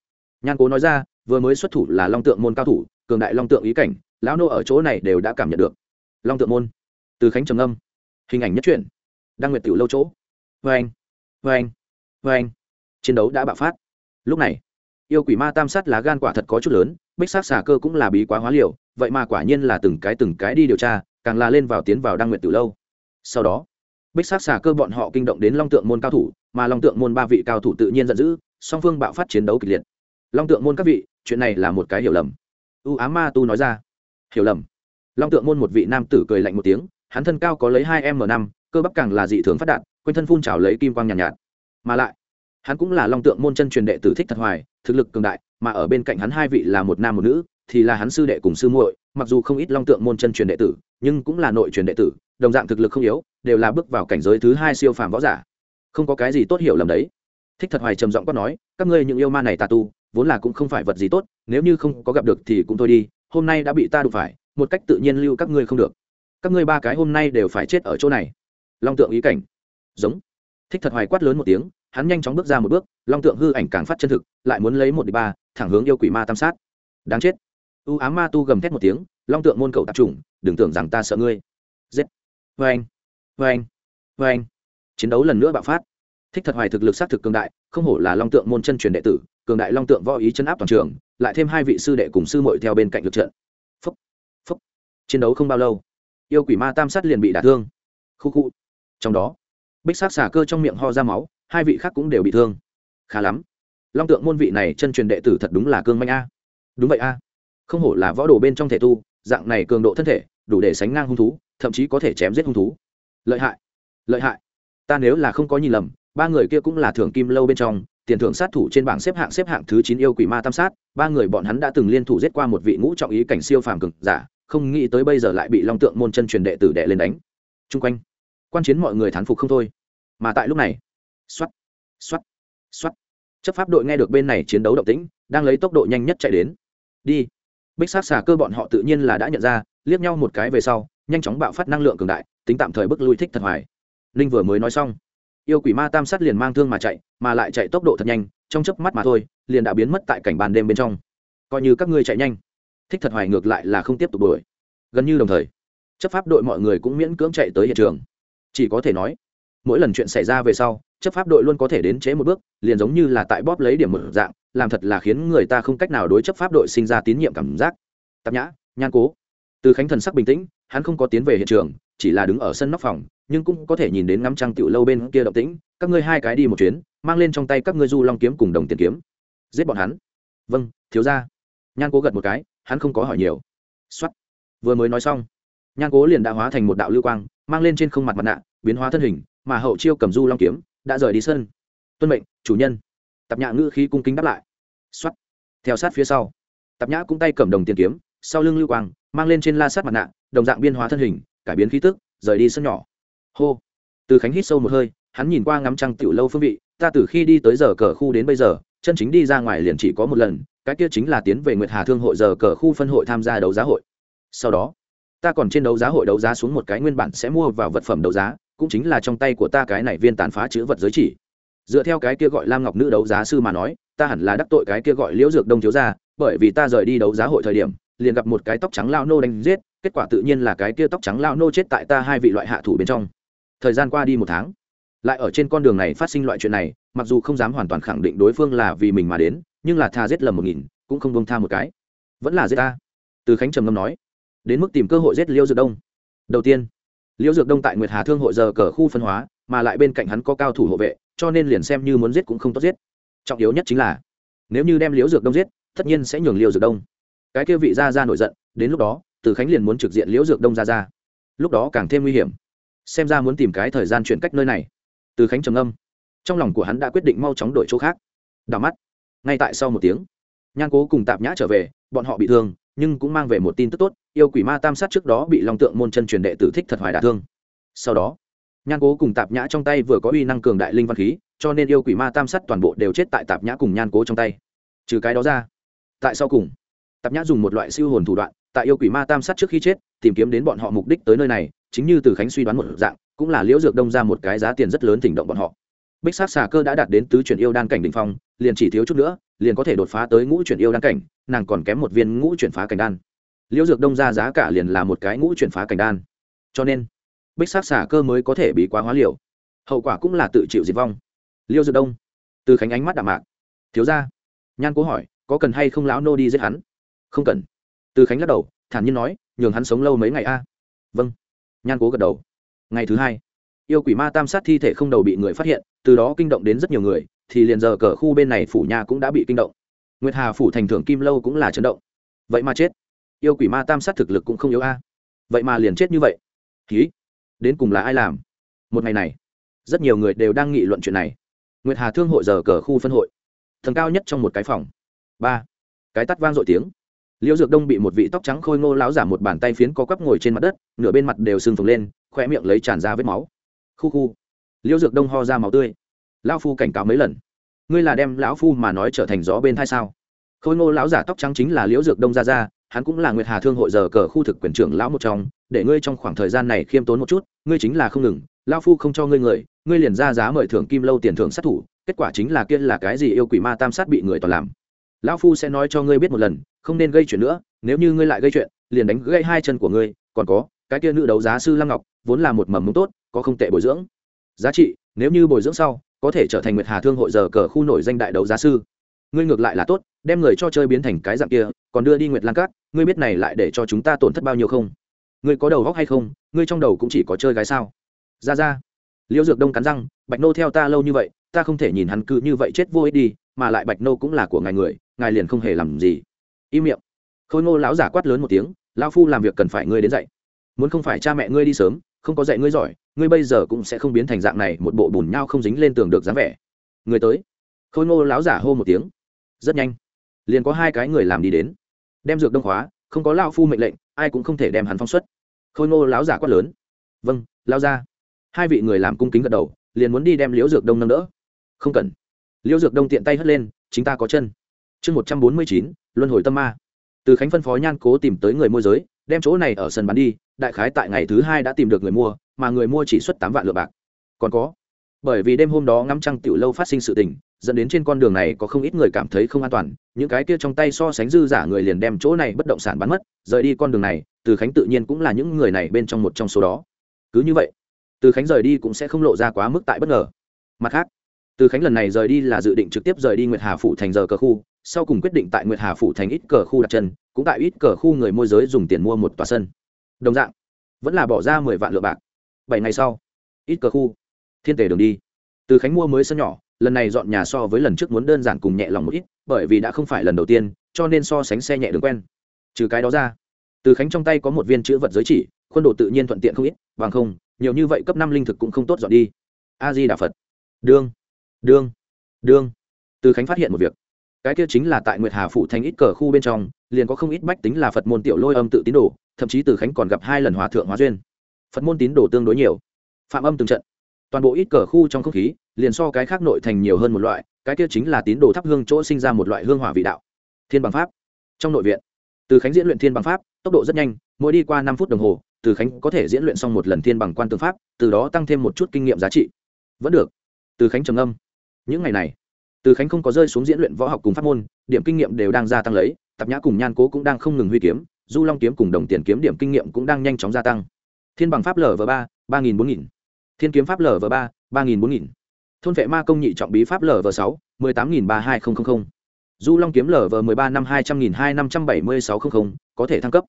Nhan cố nói ra, vừa mới xuất thủ là long tượng môn cao thủ, cường đại long tượng ý cảnh, lão nô ở chỗ này đều đã cảm nhận được. Long tượng môn? Từ khánh trầm âm hình ảnh nhất truyện. Đăng nguyện tiểu lâu chỗ. Vê anh vê anh vê anh. Chiến đấu đã bạo phát. Lúc này yêu quỷ ma tam sát lá gan quả thật có chút lớn bích sát xà cơ cũng là bí quá hóa liều vậy mà quả nhiên là từng cái từng cái đi điều tra càng là lên vào tiến vào đăng nguyện từ lâu. Sau đó bích sát xà cơ bọn họ kinh động đến long tượng môn cao thủ mà long tượng môn ba vị cao thủ tự nhiên giận dữ song phương bạo phát chiến đấu kịch liệt. Long tượng môn các vị chuyện này là một cái hiểu lầm. U á ma tu nói ra. Hiểu lầm. Long tượng môn một vị nam tử cười lạnh một tiếng hắn thân cao có lấy hai m năm cơ bắp càng là dị thường phát đạt quanh thân phun trào lấy kim quang nhàn nhạt, nhạt mà lại, hắn cũng là long tượng môn chân truyền đệ tử thích thật hoài, thực lực cường đại, mà ở bên cạnh hắn hai vị là một nam một nữ, thì là hắn sư đệ cùng sư muội, mặc dù không ít long tượng môn chân truyền đệ tử, nhưng cũng là nội truyền đệ tử, đồng dạng thực lực không yếu, đều là bước vào cảnh giới thứ hai siêu phàm võ giả. Không có cái gì tốt hiểu lầm đấy. Thích thật hoài trầm giọng quát nói, các ngươi những yêu ma này tà tu, vốn là cũng không phải vật gì tốt, nếu như không có gặp được thì cũng thôi đi, hôm nay đã bị ta đụng phải, một cách tự nhiên lưu các ngươi không được. Các ngươi ba cái hôm nay đều phải chết ở chỗ này. Long tượng ý cảnh. Giống thích thật hoài quát lớn một tiếng, hắn nhanh chóng bước ra một bước, long tượng hư ảnh càng phát chân thực, lại muốn lấy một đi ba, thẳng hướng yêu quỷ ma tam sát. Đáng chết. U ám ma tu gầm thét một tiếng, long tượng môn cậu tạp trùng đừng tưởng rằng ta sợ ngươi. Giết. Vê anh vê anh vê anh chiến đấu lần nữa bạo phát. Thích thật hoài thực lực s á t thực cường đại, không hổ là long tượng môn chân truyền đệ tử, cường đại long tượng võ ý chân áp toàn trường, lại thêm hai vị sư đệ cùng sư mội theo bên cạnh lực trận. Phúc. Phúc. Chiến đấu không bao lâu, yêu quỷ ma tam sát liền bị đả thương. Khu khu. Trong đó bích sát xả cơ trong miệng ho ra máu, hai vị khác cũng đều bị thương. Khá lắm. Long tượng môn vị này chân truyền đệ tử thật đúng là cương manh a. Đúng vậy a. Không hổ là võ đồ bên trong thể tu, dạng này cường độ thân thể, đủ để sánh ngang hung thú, thậm chí có thể chém giết hung thú. Lợi hại. Lợi hại. Ta nếu là không có nhìn lầm, ba người kia cũng là thưởng kim lâu bên trong, tiền thưởng sát thủ trên bảng xếp hạng xếp hạng thứ chín yêu quỷ ma tam sát, ba người bọn hắn đã từng liên thủ giết qua một vị ngũ trọng ý cảnh siêu phàm cực giả, không nghĩ tới bây giờ lại bị long tượng môn chân truyền đệ tử đệ lên đánh. Chung quanh quan chiến mọi người thán phục không thôi. Mà tại lúc này xoắt xoắt xoắt chấp pháp đội nghe được bên này chiến đấu động tĩnh, đang lấy tốc độ nhanh nhất chạy đến. Đi. Bích sát xà cơ bọn họ tự nhiên là đã nhận ra, liếc nhau một cái về sau, nhanh chóng bạo phát năng lượng cường đại, tính tạm thời bức lui thích thật hoài. Ninh vừa mới nói xong, yêu quỷ ma tam sát liền mang thương mà chạy, mà lại chạy tốc độ thật nhanh, trong chớp mắt mà thôi, liền đã biến mất tại cảnh bàn đêm bên trong. Coi như các ngươi chạy nhanh, thích thật hoài ngược lại là không tiếp tục đuổi. Gần như đồng thời, chấp pháp đội mọi người cũng miễn cưỡng chạy tới hiện trường chỉ có thể nói, mỗi lần chuyện xảy ra về sau, chấp pháp đội luôn có thể đến chế một bước, liền giống như là tại bóp lấy điểm một dạng, làm thật là khiến người ta không cách nào đối chấp pháp đội sinh ra tín nhiệm cảm giác. Tạp nhã, nhan cố. Từ khánh thần sắc bình tĩnh, hắn không có tiến về hiện trường, chỉ là đứng ở sân nóc phòng, nhưng cũng có thể nhìn đến ngắm trăng tiểu lâu bên kia động tĩnh, các ngươi hai cái đi một chuyến, mang lên trong tay các ngươi du long kiếm cùng đồng tiền kiếm. Giết bọn hắn. Vâng thiếu ra nhan cố gật một cái, hắn không có hỏi nhiều. X vừa mới nói xong, nhan cố liền đã hóa thành một đạo lưu quang mang lên trên không mặt mặt nạ, biến hóa thân hình, mà hậu chiêu cầm du long kiếm đã rời đi sân. Tuân mệnh, chủ nhân. Tạp nhã ngữ khí cung kính đáp lại. Xuất theo sát phía sau, tạp nhã cũng tay cầm đồng tiền kiếm, sau lưng lưu quang, mang lên trên la sát mặt nạ, đồng dạng biên hóa thân hình, cải biến khí tức, rời đi sân nhỏ. Hô. Từ khánh hít sâu một hơi, hắn nhìn qua ngắm trăng tiểu lâu phương vị, ta từ khi đi tới giờ cờ khu đến bây giờ, chân chính đi ra ngoài liền chỉ có một lần, cái kia chính là tiến về nguyệt hà thương hội giờ cờ khu phân hội tham gia đấu giá hội. Sau đó ta còn trên đấu giá hội đấu giá xuống một cái nguyên bản sẽ mua vào vật phẩm đấu giá, cũng chính là trong tay của ta cái này viên tàn phá chữ vật giới chỉ. Dựa theo cái kia gọi lam ngọc nữ đấu giá sư mà nói, ta hẳn là đắc tội cái kia gọi liễu dược đông thiếu ra bởi vì ta rời đi đấu giá hội thời điểm, liền gặp một cái tóc trắng lao nô đánh giết, kết quả tự nhiên là cái kia tóc trắng lao nô chết tại ta hai vị loại hạ thủ bên trong. Thời gian qua đi một tháng, lại ở trên con đường này phát sinh loại chuyện này, mặc dù không dám hoàn toàn khẳng định đối phương là vì mình mà đến, nhưng là tha giết lầm một nghìn, cũng không bông tha một cái. Vẫn là giết ta. Từ khánh trầm ngâm nói đến mức tìm cơ hội giết liêu dược đông. Đầu tiên, liêu dược đông tại nguyệt hà thương hội giờ cờ khu phân hóa, mà lại bên cạnh hắn có cao thủ hộ vệ, cho nên liền xem như muốn giết cũng không tốt giết. Trọng yếu nhất chính là, nếu như đem Liêu dược đông giết, tất nhiên sẽ nhường liêu dược đông. Cái kia vị ra ra nổi giận, đến lúc đó, từ khánh liền muốn trực diện liễu dược đông ra ra lúc đó càng thêm nguy hiểm. Xem ra muốn tìm cái thời gian chuyển cách nơi này. Từ khánh trầm âm trong lòng của hắn đã quyết định mau chóng đổi chỗ khác. Đào mắt. Ngay tại sau một tiếng, nhan cố cùng tạp nhã trở về, bọn họ bị thương nhưng cũng mang về một tin tức tốt, yêu quỷ ma tam sát trước đó bị long tượng môn chân truyền đệ tử thích thật hoài đả thương. Sau đó, nhan cố cùng tạp nhã trong tay vừa có uy năng cường đại linh văn khí, cho nên yêu quỷ ma tam sát toàn bộ đều chết tại tạp nhã cùng nhan cố trong tay. Trừ cái đó ra, tại sau cùng, tạp nhã dùng một loại siêu hồn thủ đoạn, tại yêu quỷ ma tam sát trước khi chết, tìm kiếm đến bọn họ mục đích tới nơi này, chính như từ khánh suy đoán một dạng, cũng là liễu dược đông ra một cái giá tiền rất lớn thỉnh động bọn họ bích sát xà cơ đã đạt đến tứ chuyển yêu đan cảnh đ ỉ n h phong, liền chỉ thiếu chút nữa, liền có thể đột phá tới ngũ chuyển yêu đan cảnh, nàng còn kém một viên ngũ chuyển phá cảnh đan. Liễu dược đông ra giá cả liền là một cái ngũ chuyển phá cảnh đan. Cho nên, bích sát xà cơ mới có thể bị quá hóa liều. Hậu quả cũng là tự chịu diệt vong. Liêu dược đông, từ khánh ánh mắt đạm mạc. Thiếu ra nhan cố hỏi, có cần hay không lão nô đi giết hắn? Không cần. Từ khánh lắc đầu, thản nhiên nói, nhường hắn sống lâu mấy ngày a. Vâng. Nhan cố gật đầu. Ngày thứ hai, yêu quỷ ma tam sát thi thể không đầu bị người phát hiện từ đó kinh động đến rất nhiều người, thì liền giờ cờ khu bên này phủ nhà cũng đã bị kinh động. Nguyệt hà phủ thành thưởng kim lâu cũng là chấn động. Vậy mà chết. Yêu quỷ ma tam sát thực lực cũng không yếu a. Vậy mà liền chết như vậy. Ký đến cùng là ai làm? Một ngày này, rất nhiều người đều đang nghị luận chuyện này. Nguyệt hà thương hội giờ cờ khu phân hội. Thần cao nhất trong một cái phòng. Ba, cái tắt vang dội tiếng. Liễu dược đông bị một vị tóc trắng khôi ngô láo giả một bàn tay phiến có quắp ngồi trên mặt đất, nửa bên mặt đều sưng phồng lên khoe miệng lấy tràn ra vết máu. Khu khu liễu dược đông ho ra máu tươi. Lão phu cảnh cáo mấy lần. Ngươi là đem lão phu mà nói trở thành gió bên thai sao? Khôi ngô lão giả tóc trắng chính là liễu dược đông ra ra, hắn cũng là nguyệt hà thương hội giờ cờ khu thực quyền trưởng lão một trong, để ngươi trong khoảng thời gian này khiêm tốn một chút, ngươi chính là không ngừng, lão phu không cho ngươi người, ngươi liền ra giá mời thưởng kim lâu tiền thưởng sát thủ, kết quả chính là kia là cái gì yêu quỷ ma tam sát bị người toàn làm. Lão phu sẽ nói cho ngươi biết một lần, không nên gây chuyện nữa, nếu như ngươi lại gây chuyện, liền đánh gãy hai chân của ngươi, còn có, cái kia nữ đấu giá sư lăng ngọc, vốn là một mầm mống tốt, có không tệ bồi dưỡng giá trị, nếu như bồi dưỡng sau, có thể trở thành nguyệt hà thương hội giờ cờ khu nổi danh đại đấu giá sư. Ngươi ngược lại là tốt, đem người cho chơi biến thành cái dạng kia, còn đưa đi nguyệt lan cát ngươi biết này lại để cho chúng ta tổn thất bao nhiêu không? Ngươi có đầu góc hay không, ngươi trong đầu cũng chỉ có chơi gái sao? Ra ra. Liễu dược đông cắn răng, bạch nô theo ta lâu như vậy, ta không thể nhìn hắn cứ như vậy chết vô ích đi, mà lại bạch nô cũng là của ngài người, ngài liền không hề làm gì. Im miệng. Khôi ngô lão giả quát lớn một tiếng, lão phu làm việc cần phải ngươi đến dậy muốn không phải cha mẹ ngươi đi sớm không có dạy ngươi giỏi, ngươi bây giờ cũng sẽ không biến thành dạng này, một bộ bùn nhau không dính lên tường được dáng vẻ. Người tới. Khôi ngô lão giả hô một tiếng. Rất nhanh. Liền có hai cái người làm đi đến. Đem dược đông khóa, không có lao phu mệnh lệnh, ai cũng không thể đem hắn phong xuất. Khôi ngô lão giả quát lớn. Vâng lao ra hai vị người làm cung kính gật đầu, liền muốn đi đem liễu dược đông nâng đỡ. Không cần. Liễu dược đông tiện tay hất lên, chính ta có chân. Chương một trăm bốn mươi chín, luân hồi tâm ma. Từ khánh phân phó nhan cố tìm tới người môi giới đem chỗ này ở sân bán đi, đại khái tại ngày thứ hai đã tìm được người mua, mà người mua chỉ xuất tám vạn lượng bạc. Còn có, bởi vì đêm hôm đó ngắm trăng tiểu lâu phát sinh sự tình, dẫn đến trên con đường này có không ít người cảm thấy không an toàn, những cái kia trong tay so sánh dư giả người liền đem chỗ này bất động sản bán mất, rời đi con đường này, từ khánh tự nhiên cũng là những người này bên trong một trong số đó. Cứ như vậy, từ khánh rời đi cũng sẽ không lộ ra quá mức tại bất ngờ. Mặt khác, từ khánh lần này rời đi là dự định trực tiếp rời đi nguyệt hà phủ thành giờ cờ khu, sau cùng quyết định tại nguyệt hà phủ thành ít cờ khu đặt chân cũng tại ít cờ khu người môi giới dùng tiền mua một tòa sân. Đồng dạng, vẫn là bỏ ra mười vạn lượng bạc. Bảy ngày sau, ít cờ khu, thiên tề đường đi. Từ khánh mua mới sân nhỏ, lần này dọn nhà so với lần trước muốn đơn giản cùng nhẹ lòng một ít, bởi vì đã không phải lần đầu tiên, cho nên so sánh xe nhẹ đường quen. Trừ cái đó ra, từ khánh trong tay có một viên chữ vật giới chỉ, khuôn độ tự nhiên thuận tiện không ít, bằng không, nhiều như vậy cấp năm linh thực cũng không tốt dọn đi. A di đà phật. Đương đương đương. Từ khánh phát hiện một việc cái kia chính là tại nguyệt hà phủ thành ít cờ khu bên trong, liền có không ít bách tính là phật môn tiểu lôi âm tự tín đồ, thậm chí từ khánh còn gặp hai lần hòa thượng hóa duyên. Phật môn tín đồ tương đối nhiều. Phạm âm từng trận. Toàn bộ ít cờ khu trong không khí, liền so cái khác nội thành nhiều hơn một loại, cái kia chính là tín đồ thắp hương chỗ sinh ra một loại hương hỏa vị đạo. Thiên bằng pháp. Trong nội viện, từ khánh diễn luyện thiên bằng pháp, tốc độ rất nhanh, mỗi đi qua năm phút đồng hồ, từ khánh có thể diễn luyện xong một lần thiên bằng quan tư pháp, từ đó tăng thêm một chút kinh nghiệm giá trị. Vẫn được. Từ khánh trầm âm những ngày này từ khánh không có rơi xuống diễn luyện võ học cùng pháp môn, điểm kinh nghiệm đều đang gia tăng lấy tập nhã cùng nhan cố cũng đang không ngừng huy kiếm, du long kiếm cùng đồng tiền kiếm điểm kinh nghiệm cũng đang nhanh chóng gia tăng. Thiên bằng pháp lv ba ba nghìn bốn nghìn. Thiên kiếm pháp lv ba ba nghìn bốn nghìn. Thôn vệ ma công nhị trọng bí pháp lv sáu, mười tám nghìn ba hai nghìn du long kiếm lv mười ba năm hai trăm nghìn hai năm trăm bảy mươi sáu nghìn có thể thăng cấp.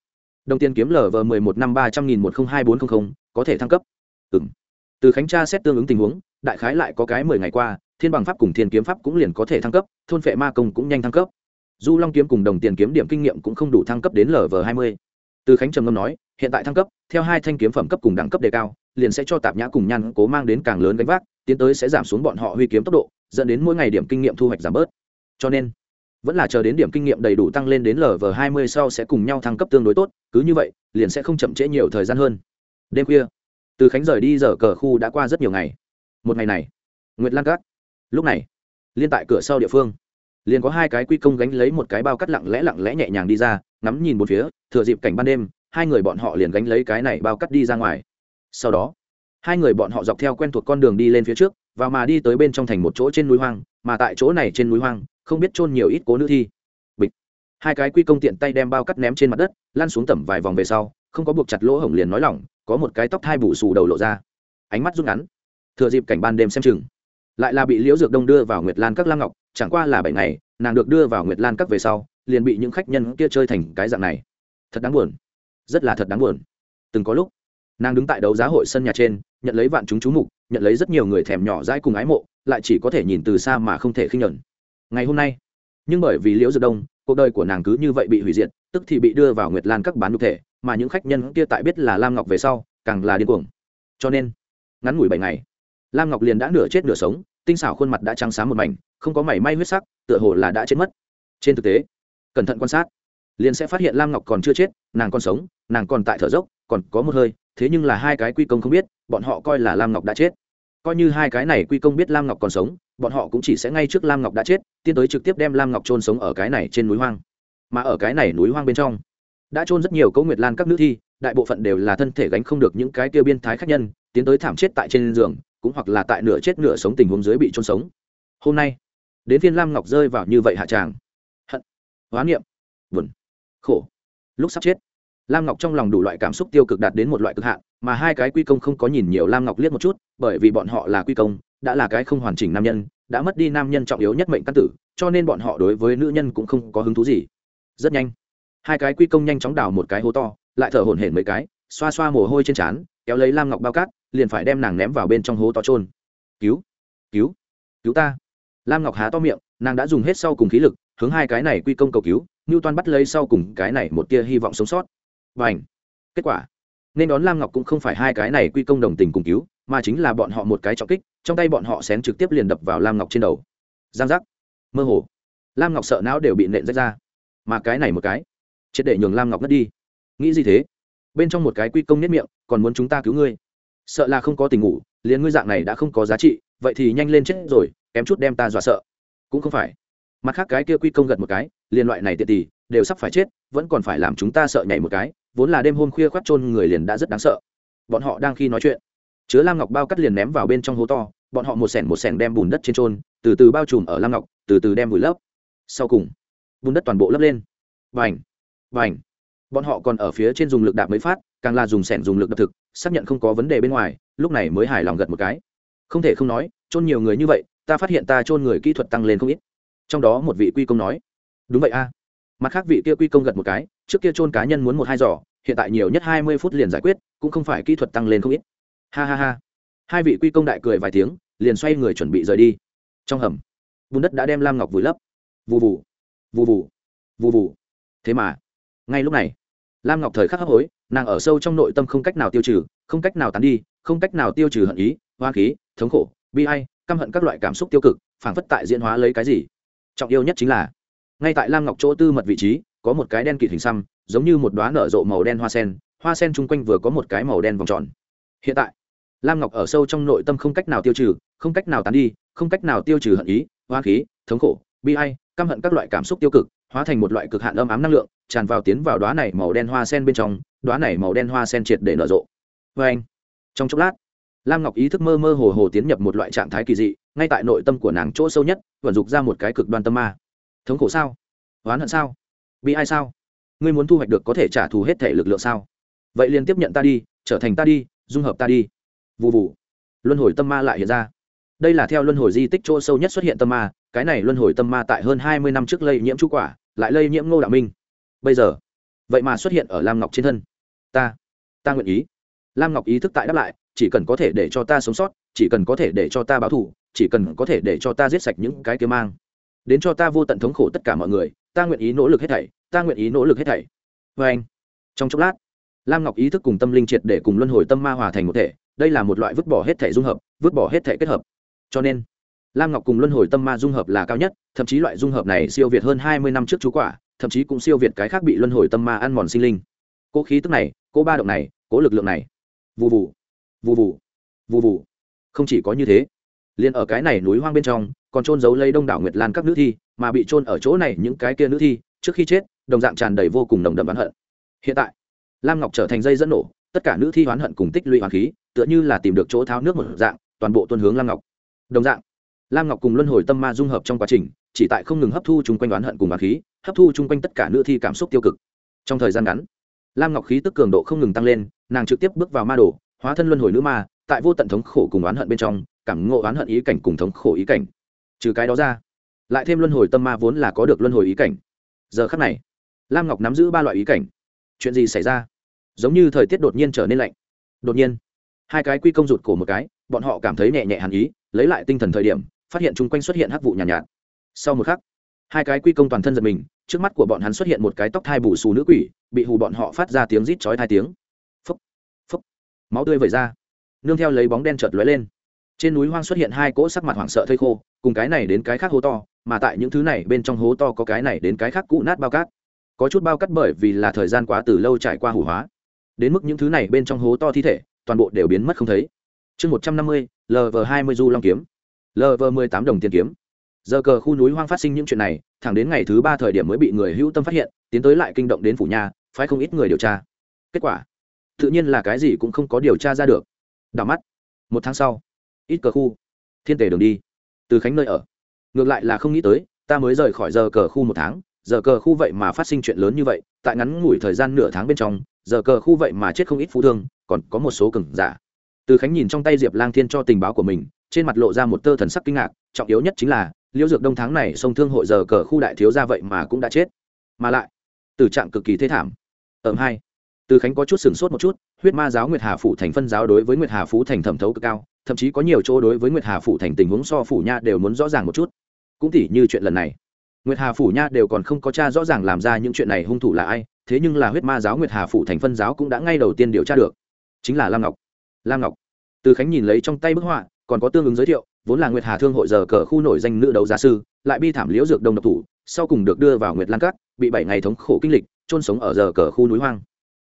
Đồng tiền kiếm lv mười một năm ba trăm nghìn một trăm hai bốn trăm có thể thăng cấp. Ừ từ khánh tra xét tương ứng tình huống, đại khái lại có cái mười ngày qua thiên bằng pháp cùng thiên kiếm pháp cũng liền có thể thăng cấp, thôn Phệ ma công cũng nhanh thăng cấp. Du long kiếm cùng đồng tiền kiếm điểm kinh nghiệm cũng không đủ thăng cấp đến lv hai mươi. Từ khánh trầm ngâm nói, hiện tại thăng cấp, theo hai thanh kiếm phẩm cấp cùng đẳng cấp đề cao, liền sẽ cho tạp nhã cùng nhan cố mang đến càng lớn gánh vác, tiến tới sẽ giảm xuống bọn họ huy kiếm tốc độ, dẫn đến mỗi ngày điểm kinh nghiệm thu hoạch giảm bớt. Cho nên, vẫn là chờ đến điểm kinh nghiệm đầy đủ tăng lên đến lv hai mươi sau sẽ cùng nhau thăng cấp tương đối tốt, cứ như vậy, liền sẽ không chậm trễ nhiều thời gian hơn. Đêm khuya, từ khánh rời đi giờ cờ khu đã qua rất nhiều ngày. Một ngày này, nguyệt lan cát lúc này, liên tại cửa sau địa phương, liền có hai cái quy công gánh lấy một cái bao cắt lặng lẽ lặng lẽ nhẹ nhàng đi ra, ngắm nhìn một phía, thừa dịp cảnh ban đêm, hai người bọn họ liền gánh lấy cái này bao cắt đi ra ngoài. Sau đó, hai người bọn họ dọc theo quen thuộc con đường đi lên phía trước và mà đi tới bên trong thành một chỗ trên núi hoang, mà tại chỗ này trên núi hoang, không biết chôn nhiều ít cố nữ thi. Bịch. Hai cái quy công tiện tay đem bao cắt ném trên mặt đất, lăn xuống tầm vài vòng về sau, không có buộc chặt lỗ hổng liền nói lỏng, có một cái tóc thai bù xù đầu lộ ra. Ánh mắt rút ngắn. Thừa dịp cảnh ban đêm xem chừng lại là bị liễu dược đông đưa vào nguyệt lan các lam ngọc, chẳng qua là bảy ngày, nàng được đưa vào nguyệt lan các về sau, liền bị những khách nhân kia chơi thành cái dạng này. Thật đáng buồn. Rất là thật đáng buồn. Từng có lúc, nàng đứng tại đấu giá hội sân nhà trên, nhận lấy vạn chúng chú mục, nhận lấy rất nhiều người thèm nhỏ dãi cùng ái mộ, lại chỉ có thể nhìn từ xa mà không thể khinh nhẫn. Ngày hôm nay, nhưng bởi vì liễu dược đông, cuộc đời của nàng cứ như vậy bị hủy diệt, tức thì bị đưa vào nguyệt lan các bán nhục thể, mà những khách nhân kia tại biết là lam ngọc về sau, càng là điên cuồng. Cho nên, ngắn ngủi bảy ngày lam ngọc liền đã nửa chết nửa sống, tinh xảo khuôn mặt đã trắng sáng một mảnh, không có mảy may huyết sắc, tựa hồ là đã chết mất. Trên thực tế, cẩn thận quan sát, liền sẽ phát hiện lam ngọc còn chưa chết, nàng còn sống, nàng còn tại thở dốc, còn có một hơi, thế nhưng là hai cái quy công không biết, bọn họ coi là lam ngọc đã chết. Coi như hai cái này quy công biết lam ngọc còn sống, bọn họ cũng chỉ sẽ ngay trước lam ngọc đã chết, tiến tới trực tiếp đem lam ngọc trôn sống ở cái này trên núi hoang. Mà ở cái này núi hoang bên trong, đã trôn rất nhiều câu nguyệt lan các nữ thi, đại bộ phận đều là thân thể gánh không được những cái tiêu biên thái khác nhân, tiến tới thảm chết tại trên giường cũng hoặc là tại nửa chết nửa sống tình huống dưới bị trôn sống. Hôm nay, đến phiên lam ngọc rơi vào như vậy hạ tràng. Hận hóa niệm, buồn, khổ. Lúc sắp chết, lam ngọc trong lòng đủ loại cảm xúc tiêu cực đạt đến một loại cực hạn, mà hai cái quy công không có nhìn nhiều lam ngọc liếc một chút, bởi vì bọn họ là quy công, đã là cái không hoàn chỉnh nam nhân, đã mất đi nam nhân trọng yếu nhất mệnh căn tử, cho nên bọn họ đối với nữ nhân cũng không có hứng thú gì. Rất nhanh, hai cái quy công nhanh chóng đào một cái hố to, lại thở hổn hển mấy cái xoa xoa mồ hôi trên trán, kéo lấy lam ngọc bao cát, liền phải đem nàng ném vào bên trong hố to trôn cứu cứu cứu ta. Lam ngọc há to miệng, nàng đã dùng hết sau cùng khí lực, hướng hai cái này quy công cầu cứu ngưu toan bắt lấy sau cùng cái này một tia hy vọng sống sót. Và ảnh kết quả, nên đón lam ngọc cũng không phải hai cái này quy công đồng tình cùng cứu, mà chính là bọn họ một cái trọng kích, trong tay bọn họ xén trực tiếp liền đập vào lam ngọc trên đầu. Giang giác! Mơ hồ, lam ngọc sợ não đều bị nện rách ra. Mà cái này một cái, triệt để nhường lam ngọc ngất đi. Nghĩ gì thế? Bên trong một cái quy công nhất miệng, còn muốn chúng ta cứu ngươi. Sợ là không có tình ngủ, liền ngươi dạng này đã không có giá trị, vậy thì nhanh lên chết rồi, kém chút đem ta dọa sợ. Cũng không phải. Mặt khác cái kia quy công gật một cái, liền loại này tiện tỳ đều sắp phải chết, vẫn còn phải làm chúng ta sợ nhảy một cái, vốn là đêm hôm khuya khoát trôn người liền đã rất đáng sợ. Bọn họ đang khi nói chuyện, chứa lam ngọc bao cắt liền ném vào bên trong hố to, bọn họ một sẻn một sẻn đem bùn đất trên trôn từ từ bao trùm ở lam ngọc, từ từ đem vùi lấp. Sau cùng, bùn đất toàn bộ lấp lên. Vành vành bọn họ còn ở phía trên dùng lực đạp mới phát, càng là dùng sẻn dùng lực đập thực, xác nhận không có vấn đề bên ngoài, lúc này mới hài lòng gật một cái. Không thể không nói trôn nhiều người như vậy, ta phát hiện ta trôn người kỹ thuật tăng lên không ít. Trong đó một vị quy công nói, đúng vậy a. Mặt khác vị kia quy công gật một cái, trước kia trôn cá nhân muốn một hai giỏ, hiện tại nhiều nhất hai mươi phút liền giải quyết, cũng không phải kỹ thuật tăng lên không ít. Ha ha ha. Hai vị quy công đại cười vài tiếng, liền xoay người chuẩn bị rời đi. Trong hầm, bùn đất đã đem lam ngọc vùi lấp. Vù vù. Vù vù. Vù vù. Thế mà, ngay lúc này lam ngọc thời khắc hấp hối, nàng ở sâu trong nội tâm không cách nào tiêu trừ, không cách nào tán đi, không cách nào tiêu trừ hận ý hoa khí, thống khổ, bi hay căm hận các loại cảm xúc tiêu cực, phảng phất tại diễn hóa lấy cái gì. Trọng yêu nhất chính là, ngay tại lam ngọc chỗ tư mật vị trí, có một cái đen kịt hình xăm, giống như một đoá nở rộ màu đen hoa sen hoa sen chung quanh vừa có một cái màu đen vòng tròn. Hiện tại, lam ngọc ở sâu trong nội tâm không cách nào tiêu trừ, không cách nào tán đi, không cách nào tiêu trừ hận ý hoa khí, thống khổ, bi hay căm hận các loại cảm xúc tiêu cực, hóa thành một loại cực hạn âm ám năng lượng tràn vào tiến vào đóa này màu đen hoa sen bên trong, đóa này màu đen hoa sen triệt để nở rộ. Vê anh, trong chốc lát, lam ngọc ý thức mơ mơ hồ hồ tiến nhập một loại trạng thái kỳ dị, ngay tại nội tâm của nàng chỗ sâu nhất, vận dục ra một cái cực đoan tâm ma. Thống khổ sao? Oán hận sao? Bị ai sao? Ngươi muốn thu hoạch được có thể trả thù hết thể lực lượng sao? Vậy liền tiếp nhận ta đi, trở thành ta đi, dung hợp ta đi. Vụ vụ luân hồi tâm ma lại hiện ra. Đây là theo luân hồi di tích chỗ sâu nhất xuất hiện tâm ma, cái này luân hồi tâm ma tại hơn hai mươi năm trước lây nhiễm chú quả, lại lây nhiễm ngô đạo minh bây giờ? Vậy mà xuất hiện ở lam ngọc trên thân. Ta ta nguyện ý. Lam ngọc ý thức tại đáp lại, chỉ cần có thể để cho ta sống sót, chỉ cần có thể để cho ta báo thù, chỉ cần có thể để cho ta giết sạch những cái kia mang. Đến cho ta vô tận thống khổ tất cả mọi người, ta nguyện ý nỗ lực hết thảy, ta nguyện ý nỗ lực hết thảy. Vê anh, trong chốc lát, lam ngọc ý thức cùng tâm linh triệt để cùng luân hồi tâm ma hòa thành một thể, đây là một loại vứt bỏ hết thể dung hợp, vứt bỏ hết thể kết hợp. Cho nên, lam ngọc cùng luân hồi tâm ma dung hợp là cao nhất, thậm chí loại dung hợp này siêu việt hơn hai mươi năm trước chú quả thậm chí cũng siêu việt cái khác bị luân hồi tâm ma ăn mòn sinh linh. Cố khí tức này, cố ba động này, cố lực lượng này. Vụ vụ vụ vụ vụ vụ không chỉ có như thế, liền ở cái này núi hoang bên trong, còn trôn giấu lấy đông đảo nguyệt lan các nữ thi, mà bị trôn ở chỗ này những cái kia nữ thi, trước khi chết, đồng dạng tràn đầy vô cùng nồng đậm oán hận. Hiện tại, lam ngọc trở thành dây dẫn nổ, tất cả nữ thi oán hận cùng tích lũy hoàng khí, tựa như là tìm được chỗ tháo nước một dạng, toàn bộ tuân hướng lam ngọc. Đồng dạng lam ngọc cùng luân hồi tâm ma dung hợp trong quá trình, chỉ tại không ngừng hấp thu chung quanh oán hận cùng bà khí, hấp thu chung quanh tất cả nữ thi cảm xúc tiêu cực. Trong thời gian ngắn, lam ngọc khí tức cường độ không ngừng tăng lên, nàng trực tiếp bước vào ma đồ, hóa thân luân hồi nữ ma, tại vô tận thống khổ cùng oán hận bên trong, cảm ngộ oán hận ý cảnh cùng thống khổ ý cảnh. Trừ cái đó ra, lại thêm luân hồi tâm ma vốn là có được luân hồi ý cảnh. Giờ khắc này, lam ngọc nắm giữ ba loại ý cảnh. Chuyện gì xảy ra? Giống như thời tiết đột nhiên trở nên lạnh. Đột nhiên, hai cái quy công rụt cổ một cái, bọn họ cảm thấy nhẹ nhẹ hàn ý, lấy lại tinh thần thời điểm phát hiện chung quanh xuất hiện hắc vụ nhàn nhạt, nhạt. Sau một khắc hai cái quy công toàn thân giật mình trước mắt của bọn hắn xuất hiện một cái tóc thai bù xù nữ quỷ bị hù bọn họ phát ra tiếng rít chói hai tiếng. Phấp phấp máu tươi vẩy ra. Nương theo lấy bóng đen chợt lóe lên. Trên núi hoang xuất hiện hai cỗ sắc mặt hoảng sợ thây khô cùng cái này đến cái khác hố to mà tại những thứ này bên trong hố to có cái này đến cái khác cũ nát bao cát. Có chút bao cát bởi vì là thời gian quá từ lâu trải qua hủ hóa. Đến mức những thứ này bên trong hố to thi thể toàn bộ đều biến mất không thấy. Chương một trăm năm mươi lv hai mươi du long kiếm lv mười tám đồng tiền kiếm. Giờ cờ khu núi hoang phát sinh những chuyện này, thẳng đến ngày thứ ba thời điểm mới bị người hữu tâm phát hiện, tiến tới lại kinh động đến phủ nhà, phái không ít người điều tra. Kết quả, tự nhiên là cái gì cũng không có điều tra ra được. Đảo mắt, một tháng sau, ít cờ khu, thiên tề đường đi. Từ khánh nơi ở. Ngược lại là không nghĩ tới, ta mới rời khỏi giờ cờ khu một tháng, giờ cờ khu vậy mà phát sinh chuyện lớn như vậy, tại ngắn ngủi thời gian nửa tháng bên trong, giờ cờ khu vậy mà chết không ít phú thương, còn có một số cừng giả. Từ khánh nhìn trong tay diệp lang thiên cho tình báo của mình trên mặt lộ ra một tơ thần sắc kinh ngạc, trọng yếu nhất chính là, liễu dược đông tháng này sông thương hội giờ cờ khu đại thiếu ra vậy mà cũng đã chết. Mà lại từ trạng cực kỳ thế thảm. Ẩm hai, từ khánh có chút sửng sốt một chút, huyết ma giáo nguyệt hà phủ thành phân giáo đối với nguyệt hà phú thành thẩm thấu cực cao, thậm chí có nhiều chỗ đối với nguyệt hà phủ thành tình huống so phủ nha đều muốn rõ ràng một chút. Cũng tỉ như chuyện lần này, nguyệt hà phủ nha đều còn không có cha rõ ràng làm ra những chuyện này hung thủ là ai, thế nhưng là huyết ma giáo nguyệt hà phủ thành phân giáo cũng đã ngay đầu tiên điều tra được, chính là lam ngọc. Lam ngọc, từ khánh nhìn lấy trong tay bức họa còn có tương ứng giới thiệu, vốn là nguyệt hà thương hội giờ cờ khu nổi danh nữ đấu giá sư, lại bi thảm liễu dược đông độc thủ, sau cùng được đưa vào nguyệt lan cát bị bảy ngày thống khổ kinh lịch trôn sống ở giờ cờ khu núi hoang.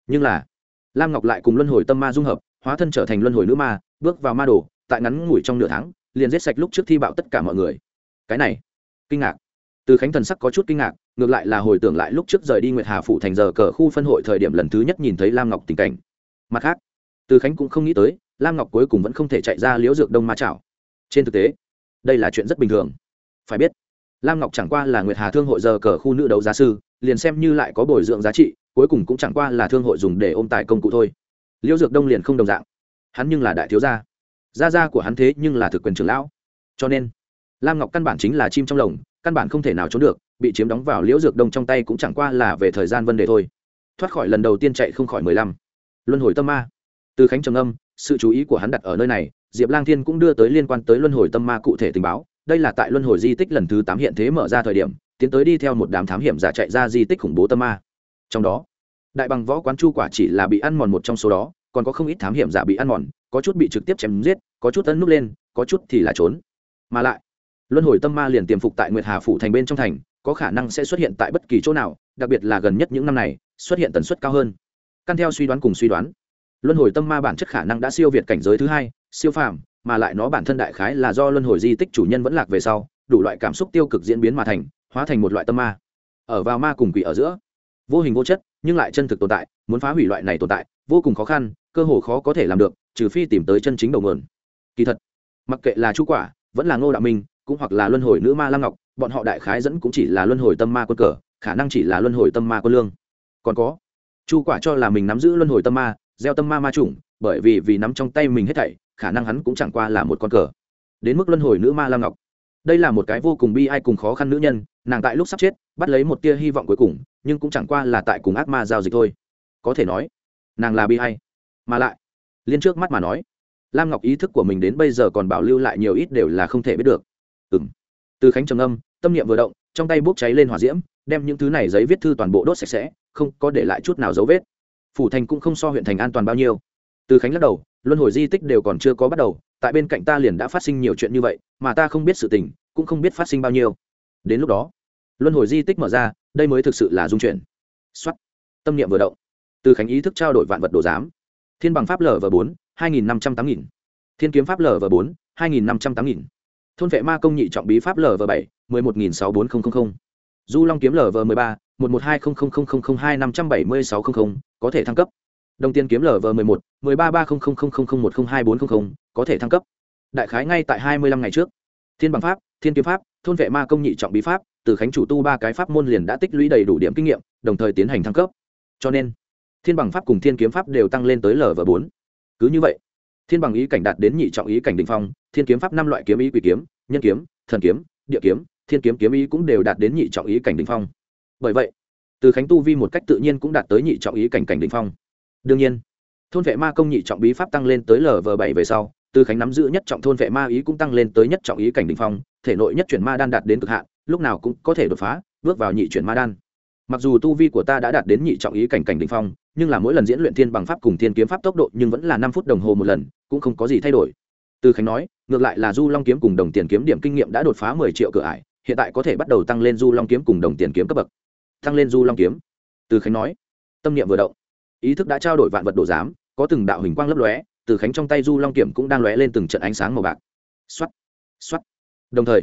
Nhưng là, lam ngọc lại cùng luân hồi tâm ma dung hợp, hóa thân trở thành luân hồi nữ ma, bước vào ma đồ, tại ngắn ngủi trong nửa tháng, liền giết sạch lúc trước thi bạo tất cả mọi người. Cái này, kinh ngạc. Từ khánh thần sắc có chút kinh ngạc, ngược lại là hồi tưởng lại lúc trước rời đi nguyệt hà phủ thành giờ cờ khu phân hội thời điểm lần thứ nhất nhìn thấy lam ngọc tình cảnh. Mặt khác, từ khánh cũng không nghĩ tới lam ngọc cuối cùng vẫn không thể chạy ra liễu dược đông ma chảo. Trên thực tế, đây là chuyện rất bình thường. Phải biết, lam ngọc chẳng qua là nguyệt hà thương hội giờ cờ khu nữ đấu giá sư, liền xem như lại có bồi dưỡng giá trị, cuối cùng cũng chẳng qua là thương hội dùng để ôm tài công cụ thôi. Liễu dược đông liền không đồng dạng. Hắn nhưng là đại thiếu gia. Gia gia của hắn thế nhưng là thực quyền trưởng lão. Cho nên, lam ngọc căn bản chính là chim trong lồng, căn bản không thể nào trốn được, bị chiếm đóng vào liễu dược đông trong tay cũng chẳng qua là về thời gian vấn đề thôi. Thoát khỏi lần đầu tiên chạy không khỏi mười lăm. Luân hồi tâm ma. Từ khánh trầm âm sự chú ý của hắn đặt ở nơi này, diệp lang thiên cũng đưa tới liên quan tới luân hồi tâm ma cụ thể tình báo. Đây là tại luân hồi di tích lần thứ tám hiện thế mở ra thời điểm, tiến tới đi theo một đám thám hiểm giả chạy ra di tích khủng bố tâm ma. Trong đó, đại bằng võ quán chu quả chỉ là bị ăn mòn một trong số đó, còn có không ít thám hiểm giả bị ăn mòn, có chút bị trực tiếp chém giết, có chút tấn núp lên, có chút thì là trốn. Mà lại, luân hồi tâm ma liền tiềm phục tại nguyệt hà phủ thành bên trong thành, có khả năng sẽ xuất hiện tại bất kỳ chỗ nào, đặc biệt là gần nhất những năm này, xuất hiện tần suất cao hơn. Căn theo suy đoán cùng suy đoán luân hồi tâm ma bản chất khả năng đã siêu việt cảnh giới thứ hai, siêu phàm, mà lại nó bản thân đại khái là do luân hồi di tích chủ nhân vẫn lạc về sau, đủ loại cảm xúc tiêu cực diễn biến mà thành, hóa thành một loại tâm ma. Ở vào ma cùng quỷ ở giữa. Vô hình vô chất, nhưng lại chân thực tồn tại, muốn phá hủy loại này tồn tại, vô cùng khó khăn, cơ hồ khó có thể làm được, trừ phi tìm tới chân chính đầu nguồn. Kỳ thật, mặc kệ là chú quả, vẫn là ngô đạo minh, cũng hoặc là luân hồi nữ ma lam ngọc, bọn họ đại khái dẫn cũng chỉ là luân hồi tâm ma quân cờ, khả năng chỉ là luân hồi tâm ma quân lương. Còn có, chu quả cho là mình nắm giữ luân hồi tâm ma gieo tâm ma ma chủng, bởi vì vì nắm trong tay mình hết thảy, khả năng hắn cũng chẳng qua là một con cờ. Đến mức luân hồi nữ ma lam ngọc. Đây là một cái vô cùng bi ai cùng khó khăn nữ nhân, nàng tại lúc sắp chết, bắt lấy một tia hy vọng cuối cùng, nhưng cũng chẳng qua là tại cùng ác ma giao dịch thôi. Có thể nói, nàng là bi ai. Mà lại, liên trước mắt mà nói lam ngọc ý thức của mình đến bây giờ còn bảo lưu lại nhiều ít đều là không thể biết được. Ừ m từ khánh trầm âm, tâm niệm vừa động, trong tay bốc cháy lên hỏa diễm, đem những thứ này giấy viết thư toàn bộ đốt sạch sẽ, không có để lại chút nào dấu vết phủ thành cũng không so huyện thành an toàn bao nhiêu. Từ khánh lắc đầu, luân hồi di tích đều còn chưa có bắt đầu, tại bên cạnh ta liền đã phát sinh nhiều chuyện như vậy, mà ta không biết sự tình, cũng không biết phát sinh bao nhiêu. Đến lúc đó, luân hồi di tích mở ra, đây mới thực sự là dung chuyển xuất tâm niệm vừa động. Từ khánh ý thức trao đổi vạn vật đồ giám. Thiên bằng pháp lv bốn, hai nghìn năm trăm tám nghìn. Thiên kiếm pháp lv bốn, hai nghìn năm trăm tám nghìn. Thôn vệ ma công nhị trọng bí pháp lv bảy, mười một nghìn sáu bốn nghìn du long kiếm lv mười ba một một hai hai năm trăm bảy mươi sáu trăm có thể thăng cấp. Đồng tiền kiếm lv mười một, mười ba ba một hai bốn có thể thăng cấp. Đại khái ngay tại hai mươi lăm ngày trước. Thiên bằng pháp, thiên kiếm pháp, thôn vệ ma công nhị trọng bí pháp, từ khánh chủ tu ba cái pháp môn liền đã tích lũy đầy đủ điểm kinh nghiệm, đồng thời tiến hành thăng cấp. Cho nên, thiên bằng pháp cùng thiên kiếm pháp đều tăng lên tới lv bốn. Cứ như vậy, thiên bằng ý cảnh đạt đến nhị trọng ý cảnh đỉnh phong, thiên kiếm pháp năm loại kiếm ý quỷ kiếm, nhân kiếm, thần kiếm, địa kiếm, thiên kiếm kiếm ý cũng đều đạt đến nhị trọng ý cảnh đỉnh phong bởi vậy, từ khánh tu vi một cách tự nhiên cũng đạt tới nhị trọng ý cảnh cảnh định phong. Đương nhiên, thôn vệ ma công nhị trọng bí pháp tăng lên tới lv bảy về sau, từ khánh nắm giữ nhất trọng thôn vệ ma ý cũng tăng lên tới nhất trọng ý cảnh đ ỉ n h phong, thể nội nhất chuyển ma đan đạt đến cực hạn, lúc nào cũng có thể đột phá, bước vào nhị chuyển ma đan. Mặc dù tu vi của ta đã đạt đến nhị trọng ý cảnh cảnh đ ỉ n h phong, nhưng là mỗi lần diễn luyện thiên bằng pháp cùng thiên kiếm pháp tốc độ nhưng vẫn là năm phút đồng hồ một lần, cũng không có gì thay đổi. Từ khánh nói, ngược lại là du long kiếm cùng đồng tiền kiếm điểm kinh nghiệm đã đột phá mười triệu cửa ải, hiện tại có thể bắt đầu tăng lên du long kiếm cùng đồng tiền kiếm cấp bậc tăng lên du long kiếm. Từ khánh nói, tâm niệm vừa động, ý thức đã trao đổi vạn vật đồ giám, có từng đạo hình quang lấp lóe, từ khánh trong tay du long kiểm cũng đang lóe lên từng trận ánh sáng màu bạc. Xoắt xoắt đồng thời,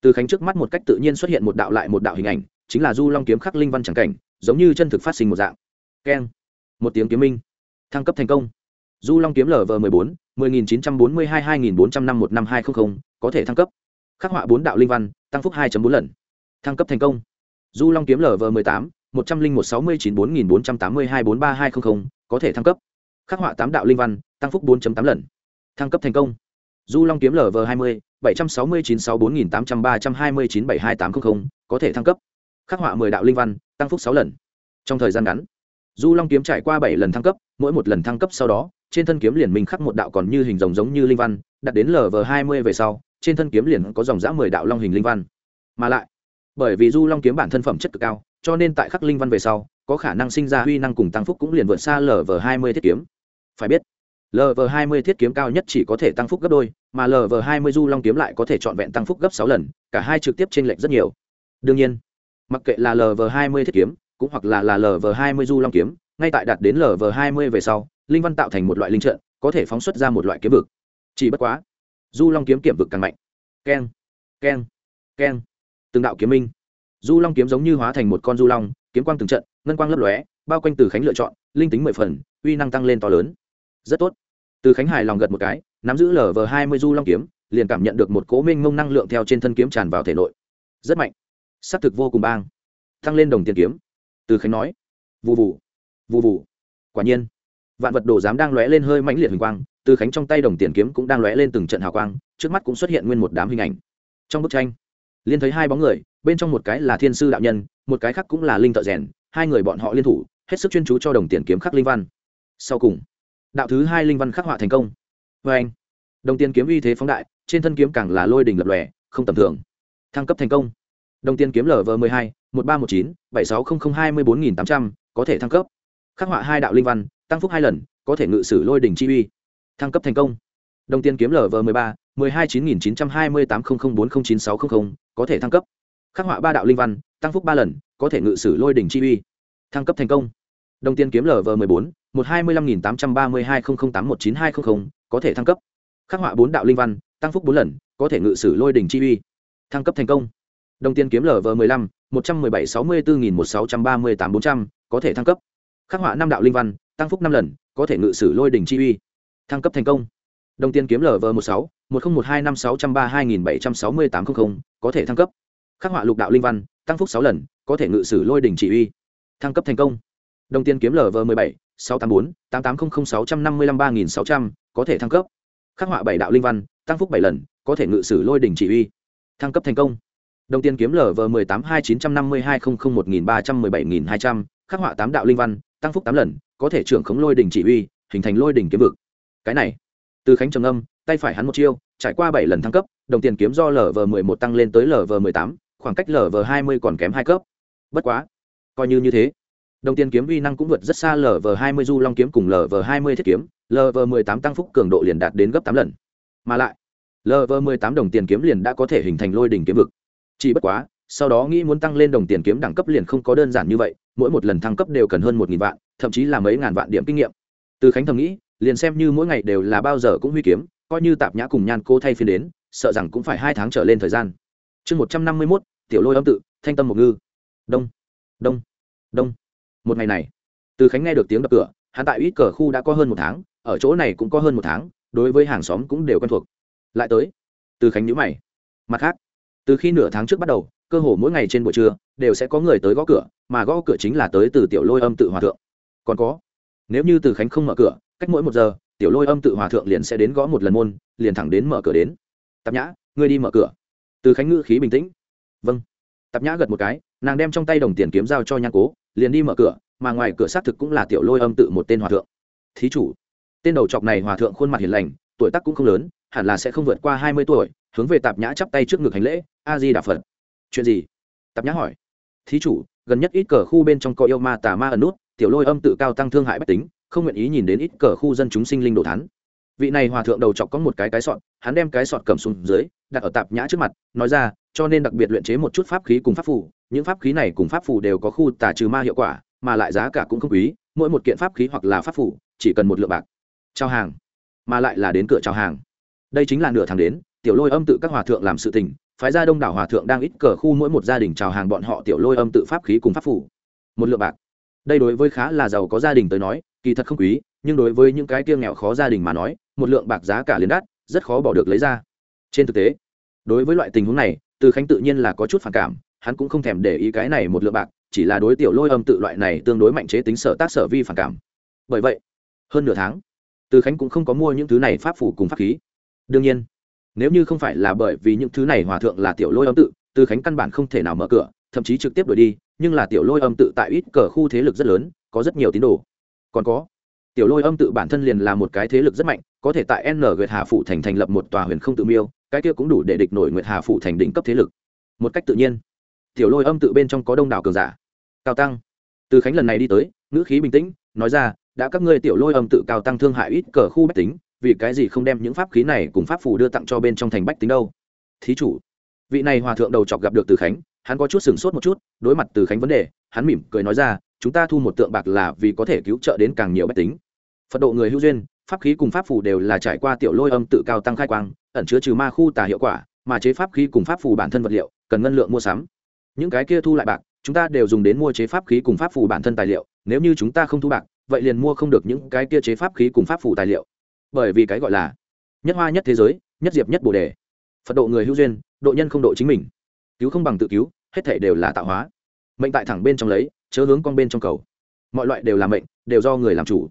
từ khánh trước mắt một cách tự nhiên xuất hiện một đạo lại một đạo hình ảnh, chính là du long kiếm khắc linh văn chẳng cảnh, giống như chân thực phát sinh một dạng. Keng, một tiếng kiếm minh, thăng cấp thành công. Du long kiếm lv mười bốn, mười nghìn chín trăm bốn mươi hai hai nghìn bốn trăm năm một năm hai trăm linh có thể thăng cấp. Khắc họa bốn đạo linh văn, tăng phúc hai bốn lần, thăng cấp thành công du long kiếm lv mười tám, một trăm linh một sáu mươi chín bốn nghìn bốn trăm tám mươi hai bốn ba hai trăm linh có thể thăng cấp. Khắc họa tám đạo linh văn, tăng phúc bốn tám lần. Thăng cấp thành công. Du long kiếm lv hai mươi, bảy trăm sáu mươi chín sáu bốn nghìn tám trăm ba trăm hai mươi chín bảy hai tám trăm linh có thể thăng cấp. Khắc họa mười đạo linh văn, tăng phúc sáu lần. Trong thời gian ngắn, du long kiếm trải qua bảy lần thăng cấp, mỗi một lần thăng cấp sau đó, trên thân kiếm liền mình khắc một đạo còn như hình rồng giống như linh văn, đặt đến lv hai mươi về sau, trên thân kiếm liền có dòng giã mười đạo long hình linh văn. Mà lại bởi vì du long kiếm bản thân phẩm chất cực cao, cho nên tại khắc linh văn về sau, có khả năng sinh ra huy năng cùng tăng phúc cũng liền vượt xa lv hai mươi thiết kiếm. Phải biết lv 20 thiết kiếm cao nhất chỉ có thể tăng phúc gấp đôi, mà lv 20 du long kiếm lại có thể trọn vẹn tăng phúc gấp sáu lần, cả hai trực tiếp trên lệch rất nhiều. Đương nhiên, mặc kệ là lv 20 thiết kiếm, cũng hoặc là là lv 20 du long kiếm, ngay tại đạt đến lv 20 về sau, linh văn tạo thành một loại linh trận, có thể phóng xuất ra một loại kiếm vực. Chỉ bất quá, du long kiếm kiểm vực càng mạnh. Keng keng keng từng đạo kiếm minh. Du long kiếm giống như hóa thành một con du long, kiếm quang từng trận, ngân quang lấp lóe, bao quanh từ khánh lựa chọn, linh tính mười phần, uy năng tăng lên to lớn. Rất tốt. Từ khánh hài lòng gật một cái, nắm giữ lv hai mươi du long kiếm, liền cảm nhận được một cố minh ngông năng lượng theo trên thân kiếm tràn vào thể nội. Rất mạnh. S á c thực vô cùng bang. Tăng lên đồng tiền kiếm. Từ khánh nói. Vụ vụ vụ vụ quả nhiên. Vạn vật đồ dám đang lóe lên hơi mãnh liệt hình quang, từ khánh trong tay đồng tiền kiếm cũng đang lóe lên từng trận hào quang, trước mắt cũng xuất hiện nguyên một đám hình ảnh. Trong bức tranh liên thấy hai bóng người, bên trong một cái là thiên sư đạo nhân, một cái khác cũng là linh thợ rèn, hai người bọn họ liên thủ, hết sức chuyên chú cho đồng tiền kiếm khắc linh văn. Sau cùng, đạo thứ hai linh văn khắc họa thành công. Vê anh, đồng tiền kiếm uy thế phóng đại, trên thân kiếm càng là lôi đình lập lòe, không tầm thường. Thăng cấp thành công. Đồng tiền kiếm lv m mười hai, một ba một chín, bảy sáu không không hai mươi bốn nghìn tám trăm, có thể thăng cấp. Khắc họa hai đạo linh văn, tăng phúc hai lần, có thể ngự sử lôi đình chi uy. Thăng cấp thành công. Đồng tiền kiếm lv m mười ba 12 9928 00409600, có thể thăng cấp. Khắc họa ba đạo linh văn, tăng phúc ba lần, có thể ngự sử lôi đỉnh chi uy. Thăng cấp thành công. Đồng tiên kiếm LV14, 12583200819200, có thể thăng cấp. Khắc họa bốn đạo linh văn, tăng phúc bốn lần, có thể ngự sử lôi đỉnh chi uy. Thăng cấp thành công. Đồng tiên kiếm LV15, 117641638-400, có thể thăng cấp. Khắc họa năm đạo linh văn, tăng phúc năm lần, có thể ngự sử lôi đỉnh chi uy. Thăng cấp thành công. Đồng tiên kiếm LV16, một nghìn một hai năm sáu trăm ba hai nghìn bảy trăm sáu mươi tám trăm linh có thể thăng cấp. Khắc họa lục đạo linh văn, tăng phúc sáu lần, có thể ngự sử lôi đình chỉ uy. Thăng cấp thành công. Đồng tiền kiếm lv mười bảy, sáu trăm tám mươi bốn, tám tám không sáu trăm năm mươi năm ba nghìn sáu trăm, có thể thăng cấp. Khắc họa bảy đạo linh văn, tăng phúc bảy lần, có thể ngự sử lôi đỉnh chỉ uy. Thăng cấp thành công. Đồng tiền kiếm lv mười tám hai chín trăm năm mươi hai không không một nghìn ba trăm mười bảy nghìn hai trăm, khắc họa tám đạo linh văn, tăng phúc tám lần, có thể trưởng khống lôi đỉnh chỉ uy, hình thành lôi đỉnh kiếm vực. Cái này từ khánh trầm âm tay phải hắn một chiêu, trải qua bảy lần thăng cấp, đồng tiền kiếm do lv mười một tăng lên tới lv mười tám, khoảng cách lv hai mươi còn kém hai cấp. Bất quá, coi như như thế, đồng tiền kiếm vi năng cũng vượt rất xa lv hai mươi du long kiếm cùng lv hai mươi thiết kiếm lv m ộ ư ơ i tám tăng phúc cường độ liền đạt đến gấp tám lần. Mà lại lv m ộ ư ơ i tám đồng tiền kiếm liền đã có thể hình thành lôi đỉnh kiếm vực. Chỉ bất quá, sau đó nghĩ muốn tăng lên đồng tiền kiếm đẳng cấp liền không có đơn giản như vậy, mỗi một lần thăng cấp đều cần hơn một nghìn vạn, thậm chí là mấy ngàn vạn điểm kinh nghiệm. Từ khánh thầm nghĩ liền xem như mỗi ngày đều là bao giờ cũng huy kiếm, coi như tạp nhã cùng nhan cô thay phiên đến, sợ rằng cũng phải hai tháng trở lên thời gian. Chương một trăm năm mươi mốt, tiểu lôi âm tự, thanh tâm một ngư. Đông đông đông. Một ngày này, từ khánh nghe được tiếng đập cửa, hắn tại ít cờ khu đã có hơn một tháng, ở chỗ này cũng có hơn một tháng, đối với hàng xóm cũng đều quen thuộc. Lại tới, từ khánh nhữ mày. Mặt khác, từ khi nửa tháng trước bắt đầu, cơ hồ mỗi ngày trên buổi trưa, đều sẽ có người tới gõ cửa, mà gõ cửa chính là tới từ tiểu lôi âm tự hòa thượng. Còn có, nếu như từ khánh không mở cửa cách mỗi một giờ, tiểu lôi âm tự hòa thượng liền sẽ đến gõ một lần môn, liền thẳng đến mở cửa đến. Tạp nhã, ngươi đi mở cửa. Từ khánh ngữ khí bình tĩnh. Vâng. Tạp nhã gật một cái, nàng đem trong tay đồng tiền kiếm giao cho nhan cố, liền đi mở cửa, mà ngoài cửa xác thực cũng là tiểu lôi âm tự một tên hòa thượng. Thí chủ, tên đầu chọc này hòa thượng khuôn mặt hiền lành, tuổi tác cũng không lớn, hẳn là sẽ không vượt qua hai mươi tuổi, hướng về tạp nhã chắp tay trước ngực hành lễ, a di đà phật. Chuyện gì? Tạp nhã hỏi. Thí chủ, gần nhất ít cờ khu bên trong có yêu ma tà ma ẩn nút, tiểu lôi âm tự cao tăng thương hại bách tính không nguyện ý nhìn đến ít cờ khu dân chúng sinh linh đồ thán. Vị này hòa thượng đầu chọc có một cái cái sọt, hắn đem cái sọt cầm xuống dưới, đặt ở tạp nhã trước mặt, nói ra, cho nên đặc biệt luyện chế một chút pháp khí cùng pháp phù, những pháp khí này cùng pháp phù đều có khu tà trừ ma hiệu quả, mà lại giá cả cũng không quý, mỗi một kiện pháp khí hoặc là pháp phù, chỉ cần một lượng bạc. Trao hàng. Mà lại là đến cửa trao hàng. Đây chính là nửa tháng đến, tiểu lôi âm tự các hòa thượng làm sự tình, phái ra đông đảo hòa thượng đang ít cờ khu mỗi một gia đình chào hàng bọn họ tiểu lôi âm tự pháp khí cùng pháp phủ một lượng bạc. Đây đối với khá là giàu có gia đình tới nói kỳ thật không quý, nhưng đối với những cái tiêu nghèo khó gia đình mà nói, một lượng bạc giá cả liền đắt, rất khó bỏ được lấy ra. Trên thực tế, đối với loại tình huống này, từ khánh tự nhiên là có chút phản cảm, hắn cũng không thèm để ý cái này một lượng bạc, chỉ là đối tiểu lôi âm tự loại này tương đối mạnh chế tính sở tác sở vi phản cảm. Bởi vậy, hơn nửa tháng, từ khánh cũng không có mua những thứ này pháp phủ cùng pháp khí. Đương nhiên, nếu như không phải là bởi vì những thứ này hòa thượng là tiểu lôi âm tự, từ khánh căn bản không thể nào mở cửa, thậm chí trực tiếp đổi đi, nhưng là tiểu lôi âm tự tại ít cờ khu thế lực rất lớn, có rất nhiều tín đồ còn có. Tiểu lôi âm tự bản thân liền là một cái thế lực rất mạnh, có thể tại n nguyệt hà phụ thành thành lập một tòa huyền không tự miêu, cái kia cũng đủ để địch nổi nguyệt hà phụ thành đỉnh cấp thế lực. Một cách tự nhiên. Tiểu lôi âm tự bên trong có đông đảo cường giả. Cao tăng. Từ khánh lần này đi tới, ngữ khí bình tĩnh, nói ra, đã các ngươi tiểu lôi âm tự cao tăng thương hại ít cờ khu bách tính, vì cái gì không đem những pháp khí này cùng pháp phù đưa tặng cho bên trong thành bách tính đâu? Thí chủ. Vị này hòa thượng đầu chọc gặp được từ khánh, hắn có chút sửng sốt một chút, đối mặt từ khánh vấn đề, hắn mỉm cười nói ra chúng ta thu một tượng bạc là vì có thể cứu trợ đến càng nhiều bách tính. Phật độ người hữu duyên, pháp khí cùng pháp phù đều là trải qua tiểu lôi âm tự cao tăng khai quang, ẩn chứa trừ ma khu tà hiệu quả, mà chế pháp khí cùng pháp phù bản thân vật liệu, cần ngân lượng mua sắm. Những cái kia thu lại bạc, chúng ta đều dùng đến mua chế pháp khí cùng pháp phù bản thân tài liệu, nếu như chúng ta không thu bạc, vậy liền mua không được những cái kia chế pháp khí cùng pháp phù tài liệu. Bởi vì cái gọi là nhất hoa nhất thế giới, nhất diệp nhất bồ đề. Phật độ người hữu duyên, độ nhân không độ chính mình. Cứu không bằng tự cứu, hết thể đều là tạo hóa. Mệnh tại thẳng bên trong lấy chớ hướng con bên trong cầu. Mọi loại đều là mệnh, đều do người làm chủ.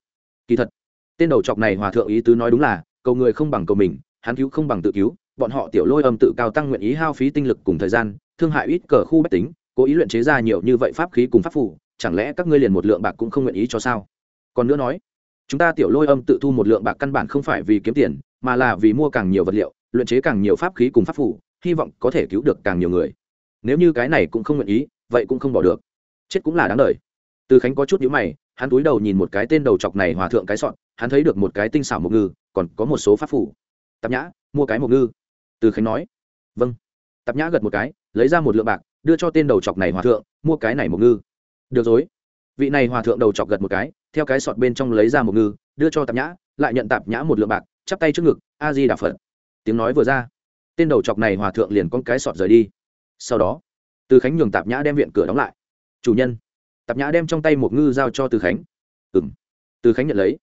Kỳ thật, tên đầu chọc này hòa thượng ý tứ nói đúng là, cầu người không bằng cầu mình, hắn cứu không bằng tự cứu, bọn họ tiểu lôi âm tự cao tăng nguyện ý hao phí tinh lực cùng thời gian, thương hại ít cờ khu bách tính, cố ý luyện chế ra nhiều như vậy pháp khí cùng pháp phủ chẳng lẽ các ngươi liền một lượng bạc cũng không nguyện ý cho sao? Còn nữa nói, chúng ta tiểu lôi âm tự thu một lượng bạc căn bản không phải vì kiếm tiền, mà là vì mua càng nhiều vật liệu, luyện chế càng nhiều pháp khí cùng pháp phủ hy vọng có thể cứu được càng nhiều người. Nếu như cái này cũng không nguyện ý, vậy cũng không bỏ được chết cũng là đáng đời. Từ khánh có chút nhữ mày, hắn túi đầu nhìn một cái tên đầu chọc này hòa thượng cái sọn hắn thấy được một cái tinh xảo mộc ngư, còn có một số pháp phủ tạp nhã, mua cái mộc ngư. Từ khánh nói. Vâng. Tạp nhã gật một cái, lấy ra một lượng bạc, đưa cho tên đầu chọc này hòa thượng, mua cái này mộc ngư. Được rồi. Vị này hòa thượng đầu chọc gật một cái, theo cái sọt bên trong lấy ra một ngư, đưa cho tạp nhã, lại nhận tạp nhã một lượng bạc, chắp tay trước ngực a di đà phật. Tiếng nói vừa ra, tên đầu chọc này hòa thượng liền con cái sọt rời đi. Sau đó, từ khánh nhường tạp nhã đem viện cửa đóng lại chủ nhân. Tạp nhã đem trong tay một ngư giao cho từ khánh. Ừ m từ khánh nhận lấy.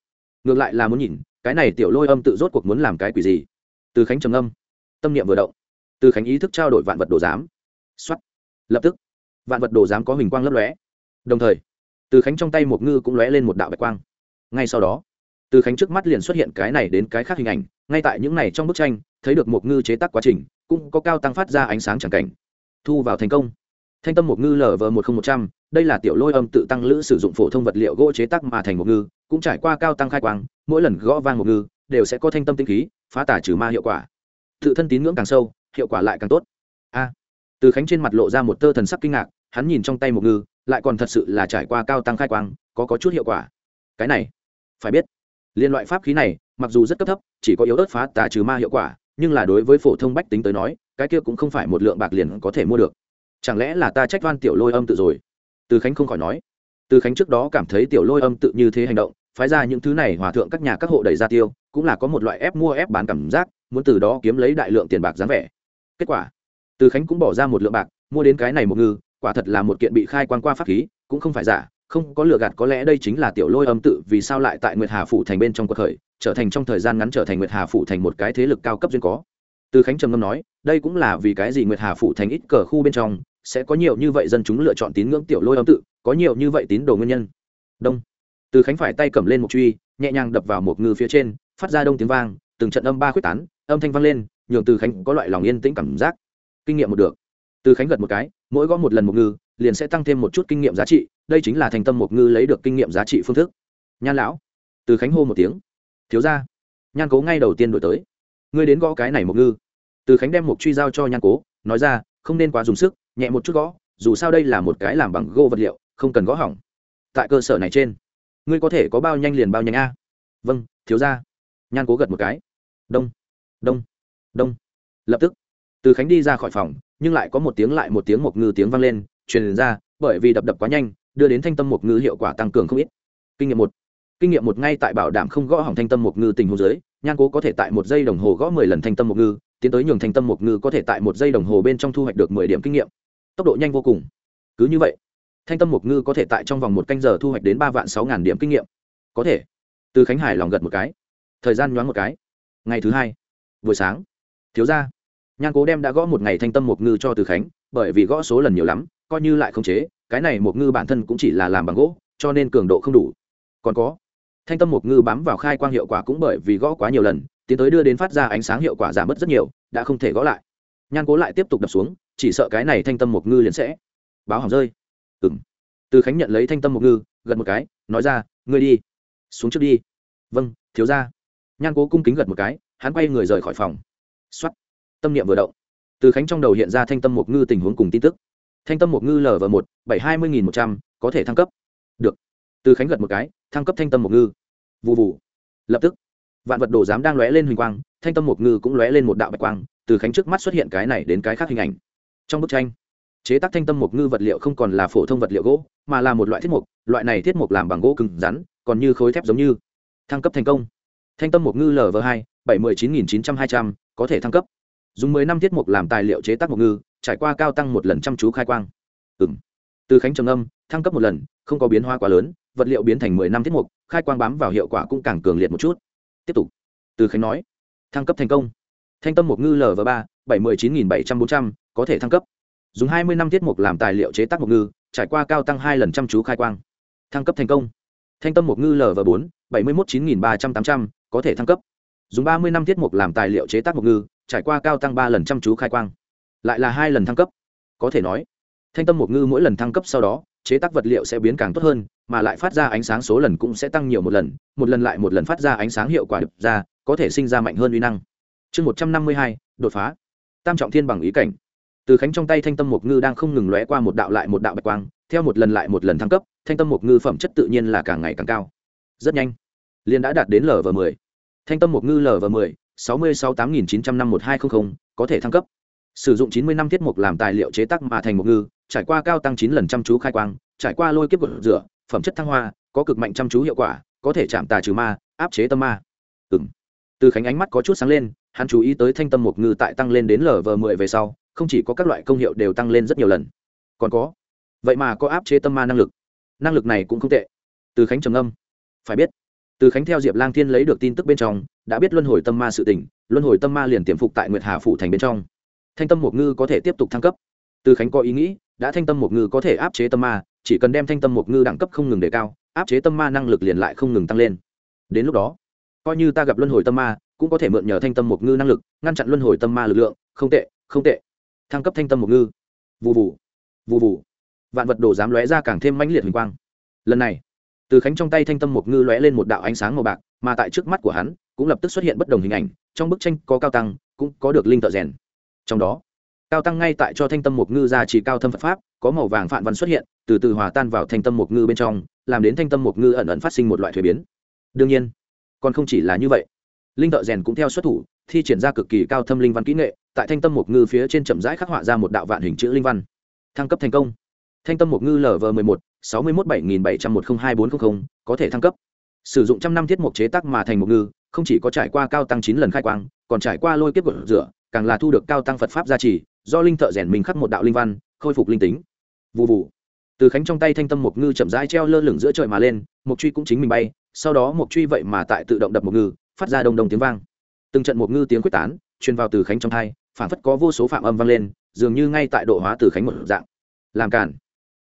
Ngược lại là muốn nhìn, cái này tiểu lôi âm tự rốt cuộc muốn làm cái quỷ gì? Từ khánh trầm âm tâm niệm vừa động. Từ khánh ý thức trao đổi vạn vật đồ giám. X o á t lập tức, vạn vật đồ giám có hình quang lấp lóe. Đồng thời, từ khánh trong tay một ngư cũng lóe lên một đạo bạch quang. Ngay sau đó, từ khánh trước mắt liền xuất hiện cái này đến cái khác hình ảnh. Ngay tại những này trong bức tranh, thấy được một ngư chế tác quá trình, cũng có cao tăng phát ra ánh sáng chẳng cảnh. Thu vào thành công thanh tâm một ngư lv một nghìn một trăm đây là tiểu lôi âm tự tăng lữ sử dụng phổ thông vật liệu gỗ chế tác mà thành một ngư, cũng trải qua cao tăng khai quang, mỗi lần gõ vang một ngư, đều sẽ có thanh tâm tinh khí, phá tả trừ ma hiệu quả. Tự thân tín ngưỡng càng sâu, hiệu quả lại càng tốt. A. Từ khánh trên mặt lộ ra một tơ thần sắc kinh ngạc, hắn nhìn trong tay một ngư, lại còn thật sự là trải qua cao tăng khai quang, có có chút hiệu quả. Cái này, phải biết, liên loại pháp khí này, mặc dù rất cấp thấp, chỉ có yếu ớt phá tà trừ ma hiệu quả, nhưng là đối với phổ thông bách tính tới nói, cái kia cũng không phải một lượng bạc liền có thể mua được chẳng lẽ là ta trách van tiểu lôi âm tự rồi? Từ khánh không khỏi nói. Từ khánh trước đó cảm thấy tiểu lôi âm tự như thế hành động, phái ra những thứ này hòa thượng các nhà các hộ đẩy ra tiêu, cũng là có một loại ép mua ép bán cảm giác, muốn từ đó kiếm lấy đại lượng tiền bạc dáng vẻ. Kết quả, từ khánh cũng bỏ ra một lượng bạc, mua đến cái này một ngư, quả thật là một kiện bị khai quan qua pháp khí, cũng không phải giả, không có lừa gạt có lẽ đây chính là tiểu lôi âm tự vì sao lại tại nguyệt hà phủ thành bên trong cuộc khởi, trở thành trong thời gian ngắn trở thành nguyệt hà phủ thành một cái thế lực cao cấp duyên có. Từ khánh trầm ngâm nói, đây cũng là vì cái gì nguyệt hà phủ thành ít cờ khu bên trong sẽ có nhiều như vậy dân chúng lựa chọn tín ngưỡng tiểu lôi âm tự, có nhiều như vậy tín đồ nguyên nhân. Đông. Từ khánh phải tay cầm lên một truy, nhẹ nhàng đập vào một ngư phía trên, phát ra đông tiếng vang, từng trận âm ba quyết tán, âm thanh vang lên, nhường từ khánh có loại lòng yên tĩnh cảm giác. Kinh nghiệm một được. Từ khánh gật một cái, mỗi gõ một lần một ngư, liền sẽ tăng thêm một chút kinh nghiệm giá trị, đây chính là thành tâm một ngư lấy được kinh nghiệm giá trị phương thức. Nhan lão. Từ khánh hô một tiếng. Thiếu ra nhan cố ngay đầu tiên đổi tới. Ngươi đến gõ cái này một ngư. Từ khánh đem một truy giao cho nhan cố, nói ra, không nên quá dùng sức nhẹ một chút gõ, dù sao đây là một cái làm bằng gỗ vật liệu, không cần gõ hỏng. Tại cơ sở này trên, ngươi có thể có bao nhanh liền bao nhanh a. Vâng thiếu ra nhan cố gật một cái. Đông đông đông. Lập tức, từ khánh đi ra khỏi phòng, nhưng lại có một tiếng lại một tiếng một ngư tiếng vang lên, truyền ra, bởi vì đập đập quá nhanh, đưa đến thanh tâm một ngư hiệu quả tăng cường không ít. Kinh nghiệm một, kinh nghiệm một ngay tại bảo đảm không gõ hỏng thanh tâm một ngư tình huống dưới, nhan cố có thể tại một giây đồng hồ gõ mười lần thanh tâm một ngư, tiến tới nhường thanh tâm một ngư có thể tại một giây đồng hồ bên trong thu hoạch được mười điểm kinh nghiệm tốc độ nhanh vô cùng. Cứ như vậy, thanh tâm một ngư có thể tại trong vòng một canh giờ thu hoạch đến ba vạn sáu ngàn điểm kinh nghiệm. Có thể. Từ khánh hải lòng gật một cái. Thời gian nhoáng một cái. Ngày thứ hai, buổi sáng. Thiếu ra nhan cố đem đã gõ một ngày thanh tâm một ngư cho từ khánh, bởi vì gõ số lần nhiều lắm, coi như lại không chế, cái này một ngư bản thân cũng chỉ là làm bằng gỗ, cho nên cường độ không đủ. Còn có, thanh tâm một ngư bám vào khai quang hiệu quả cũng bởi vì gõ quá nhiều lần, tiến tới đưa đến phát ra ánh sáng hiệu quả giảm mất rất nhiều, đã không thể gõ lại. Nhan cố lại tiếp tục đập xuống chỉ sợ cái này thanh tâm một ngư liền sẽ báo hỏng rơi. Ừ m từ khánh nhận lấy thanh tâm một ngư, gật một cái, nói ra, ngươi đi. Xuống trước đi. Vâng thiếu ra nhan cố cung kính gật một cái, hắn quay người rời khỏi phòng. X o á t tâm niệm vừa động. Từ khánh trong đầu hiện ra thanh tâm một ngư tình huống cùng tin tức. Thanh tâm một ngư lv một, bảy hai mươi nghìn một trăm, có thể thăng cấp. Được. Từ khánh gật một cái, thăng cấp thanh tâm một ngư. Vụ vụ lập tức, vạn vật đồ giám đang lóe lên huỳnh quang, thanh tâm một ngư cũng lóe lên một đạo bạch quang, từ khánh trước mắt xuất hiện cái này đến cái khác hình ảnh trong bức tranh, chế tác thanh tâm mục ngư vật liệu không còn là phổ thông vật liệu gỗ, mà là một loại thiết mục loại này thiết mục làm bằng gỗ cứng rắn, còn như khối thép giống như. Thăng cấp thành công. Thanh tâm mục ngư lv hai, bảy mươi chín nghìn chín trăm hai trăm, có thể thăng cấp. Dùng mười năm thiết mục làm tài liệu chế tác mục ngư, trải qua cao tăng một lần chăm chú khai quang. Ừ m từ khánh trầm âm, thăng cấp một lần, không có biến hóa quá lớn, vật liệu biến thành mười năm thiết mục khai quang bám vào hiệu quả cũng càng cường liệt một chút. Tiếp tục. Từ khánh nói, thăng cấp thành công. Thanh tâm một ngư lv ba, bảy mươi chín nghìn bảy trăm bốn trăm có thể thăng cấp. Dùng hai mươi năm thiết mục làm tài liệu chế tác mục ngư, trải qua cao tăng hai lần chăm chú khai quang. Thăng cấp thành công. Thanh tâm mục ngư lv bốn, bảy mươi một chín nghìn ba trăm tám trăm, có thể thăng cấp. Dùng ba mươi năm thiết mục làm tài liệu chế tác mục ngư, trải qua cao tăng ba lần chăm chú khai quang. Lại là hai lần thăng cấp. Có thể nói, thanh tâm mục ngư mỗi lần thăng cấp sau đó, chế tác vật liệu sẽ biến càng tốt hơn, mà lại phát ra ánh sáng số lần cũng sẽ tăng nhiều một lần một lần lại một lần phát ra ánh sáng hiệu quả đập ra, có thể sinh ra mạnh hơn uy năng. Chương một trăm năm mươi hai, đột phá. Tam trọng thiên bằng ý cảnh từ khánh trong tay thanh tâm mục ngư đang không ngừng lóe qua một đạo lại một đạo bạch quang, theo một lần lại một lần thăng cấp, thanh tâm mục ngư phẩm chất tự nhiên là càng ngày càng cao. Rất nhanh liên đã đạt đến lv m ộ ư ơ i thanh tâm mục ngư lv m ộ ư ơ i sáu mươi sáu tám nghìn chín trăm năm một hai trăm linh có thể thăng cấp. Sử dụng chín mươi năm tiết mục làm tài liệu chế tác mà thành mục ngư, trải qua cao tăng chín lần chăm chú khai quang, trải qua lôi kiếp gột rửa, phẩm chất thăng hoa, có cực mạnh chăm chú hiệu quả, có thể chạm tà trừ ma, áp chế tâm ma. Từ khánh ánh mắt có chút sáng lên hắn chú ý tới thanh tâm mục ngư tại tăng lên đến lv mười về sau, không chỉ có các loại công hiệu đều tăng lên rất nhiều lần. Còn có, vậy mà có áp chế tâm ma năng lực. Năng lực này cũng không tệ. Từ khánh trầm âm phải biết, từ khánh theo diệp lang thiên lấy được tin tức bên trong, đã biết luân hồi tâm ma sự tỉnh luân hồi tâm ma liền tiềm phục tại nguyệt hà phủ thành bên trong. Thanh tâm mục ngư có thể tiếp tục thăng cấp. Từ khánh có ý nghĩ, đã thanh tâm mục ngư có thể áp chế tâm ma, chỉ cần đem thanh tâm mục ngư đẳng cấp không ngừng đề cao, áp chế tâm ma năng lực liền lại không ngừng tăng lên. Đến lúc đó, coi như ta gặp luân hồi tâm ma cũng có thể mượn nhờ thanh tâm một ngư năng lực, ngăn chặn luân hồi tâm ma lực lượng. Không tệ không tệ. Thăng cấp thanh tâm một ngư. Vụ vụ vụ vụ vạn vật đổ dám lóe ra càng thêm mãnh liệt huỳnh quang. Lần này, từ khánh trong tay thanh tâm một ngư lóe lên một đạo ánh sáng màu bạc, mà tại trước mắt của hắn, cũng lập tức xuất hiện bất đồng hình ảnh, trong bức tranh có cao tăng, cũng có được linh thợ rèn. Trong đó, cao tăng ngay tại cho thanh tâm một ngư ra chỉ cao thâm phật pháp, có màu vàng phạn văn xuất hiện, từ từ hòa tan vào thanh tâm một ngư bên trong, làm đến thanh tâm một ngư ẩn ẩn phát sinh một loại thuế biến. Đương nhiên, còn không chỉ là như vậy linh thợ rèn cũng theo xuất thủ, thi triển ra cực kỳ cao thâm linh văn kỹ nghệ, tại thanh tâm mục ngư phía trên chậm rãi khắc họa ra một đạo vạn hình chữ linh văn. Thăng cấp thành công. Thanh tâm mục ngư lv m ộ một, sáu mươi một bảy nghìn bảy trăm một mươi hai bốn trăm linh có thể thăng cấp. Sử dụng trăm năm thiết mục chế tác mà thành mục ngư, không chỉ có trải qua cao tăng chín lần khai quang, còn trải qua lôi kiếp gột rửa, càng là thu được cao tăng phật pháp gia trì, do linh thợ rèn mình khắc một đạo linh văn, khôi phục linh tính. Vụ vụ từ khánh trong tay thanh tâm mục ngư chậm rãi treo lơ lửng giữa trời mà lên mục truy cũng chính mình bay, sau đó mục truy vậy mà tại tự động đập mục ngư phát ra đông đông tiếng vang. Từng trận một ngư tiếng quyết tán, truyền vào từ khánh trong thai phản phất có vô số phạm âm vang lên, dường như ngay tại độ hóa từ khánh một dạng. Làm cản vê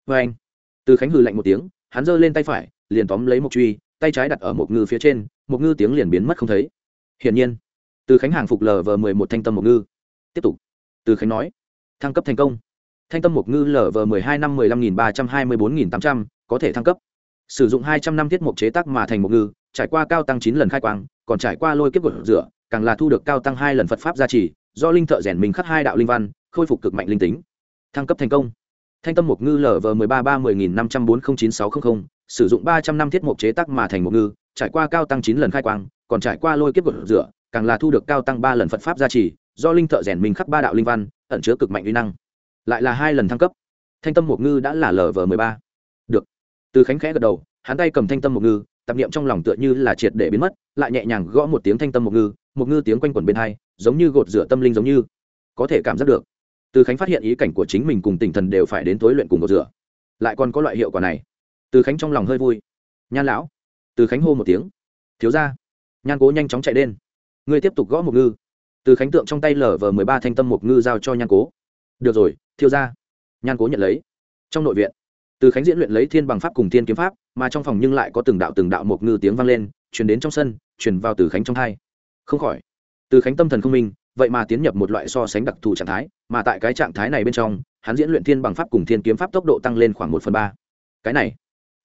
vâng anh. Từ khánh hừ lạnh một tiếng, hắn giơ lên tay phải, liền tóm lấy một truy, tay trái đặt ở một ngư phía trên một ngư tiếng liền biến mất không thấy. Hiển nhiên, từ khánh hàng phục lờ vờ mười một thanh tâm một ngư. Tiếp tục. Từ khánh nói, thăng cấp thành công. Thanh tâm một ngư lờ vờ mười hai năm mười lăm nghìn ba trăm hai mươi bốn nghìn tám trăm, có thể thăng cấp sử dụng hai trăm năm thiết mục chế tác mà thành một ngư, trải qua cao tăng chín lần khai quang, còn trải qua lôi kiếp gột rửa, càng là thu được cao tăng hai lần phật pháp gia trì, do linh thợ rèn mình khắc hai đạo linh văn, khôi phục cực mạnh linh tính. Thăng cấp thành công. Thanh tâm mục ngư lv mười ba ba nghìn năm trăm bốn chín sáu trăm linh sử dụng ba trăm năm thiết mục chế tác mà thành một ngư, trải qua cao tăng chín lần khai quang, còn trải qua lôi kiếp gột rửa, càng là thu được cao tăng ba lần phật pháp gia trì, do linh thợ rèn mình khắc ba đạo linh văn, ẩn chứa cực mạnh uy năng. Lại là hai lần thăng cấp. Thanh tâm mục ngư đã là lv mười ba từ khánh khẽ gật đầu, hắn tay cầm thanh tâm một ngư, tạp niệm trong lòng tựa như là triệt để biến mất, lại nhẹ nhàng gõ một tiếng thanh tâm một ngư một ngư tiếng quanh quẩn bên hai, giống như gột rửa tâm linh giống như. Có thể cảm giác được, từ khánh phát hiện ý cảnh của chính mình cùng tinh thần đều phải đến tối luyện cùng gột rửa. Lại còn có loại hiệu quả này. Từ khánh trong lòng hơi vui. Nhan lão. Từ khánh hô một tiếng. Thiếu ra nhan cố nhanh chóng chạy lên ngươi tiếp tục gõ một ngư. Từ khánh tượng trong tay lở vờ mười ba thanh tâm một ngư giao cho nhan cố. Được rồi thiêu ra nhan cố nhận lấy. Trong nội viện từ khánh diễn luyện lấy thiên bằng pháp cùng thiên kiếm pháp, mà trong phòng nhưng lại có từng đạo từng đạo một ngư tiếng vang lên chuyển đến trong sân chuyển vào từ khánh trong thai không khỏi, từ khánh tâm thần không minh, vậy mà tiến nhập một loại so sánh đặc thù trạng thái, mà tại cái trạng thái này bên trong, hắn diễn luyện thiên bằng pháp cùng thiên kiếm pháp tốc độ tăng lên khoảng một phần ba. Cái này,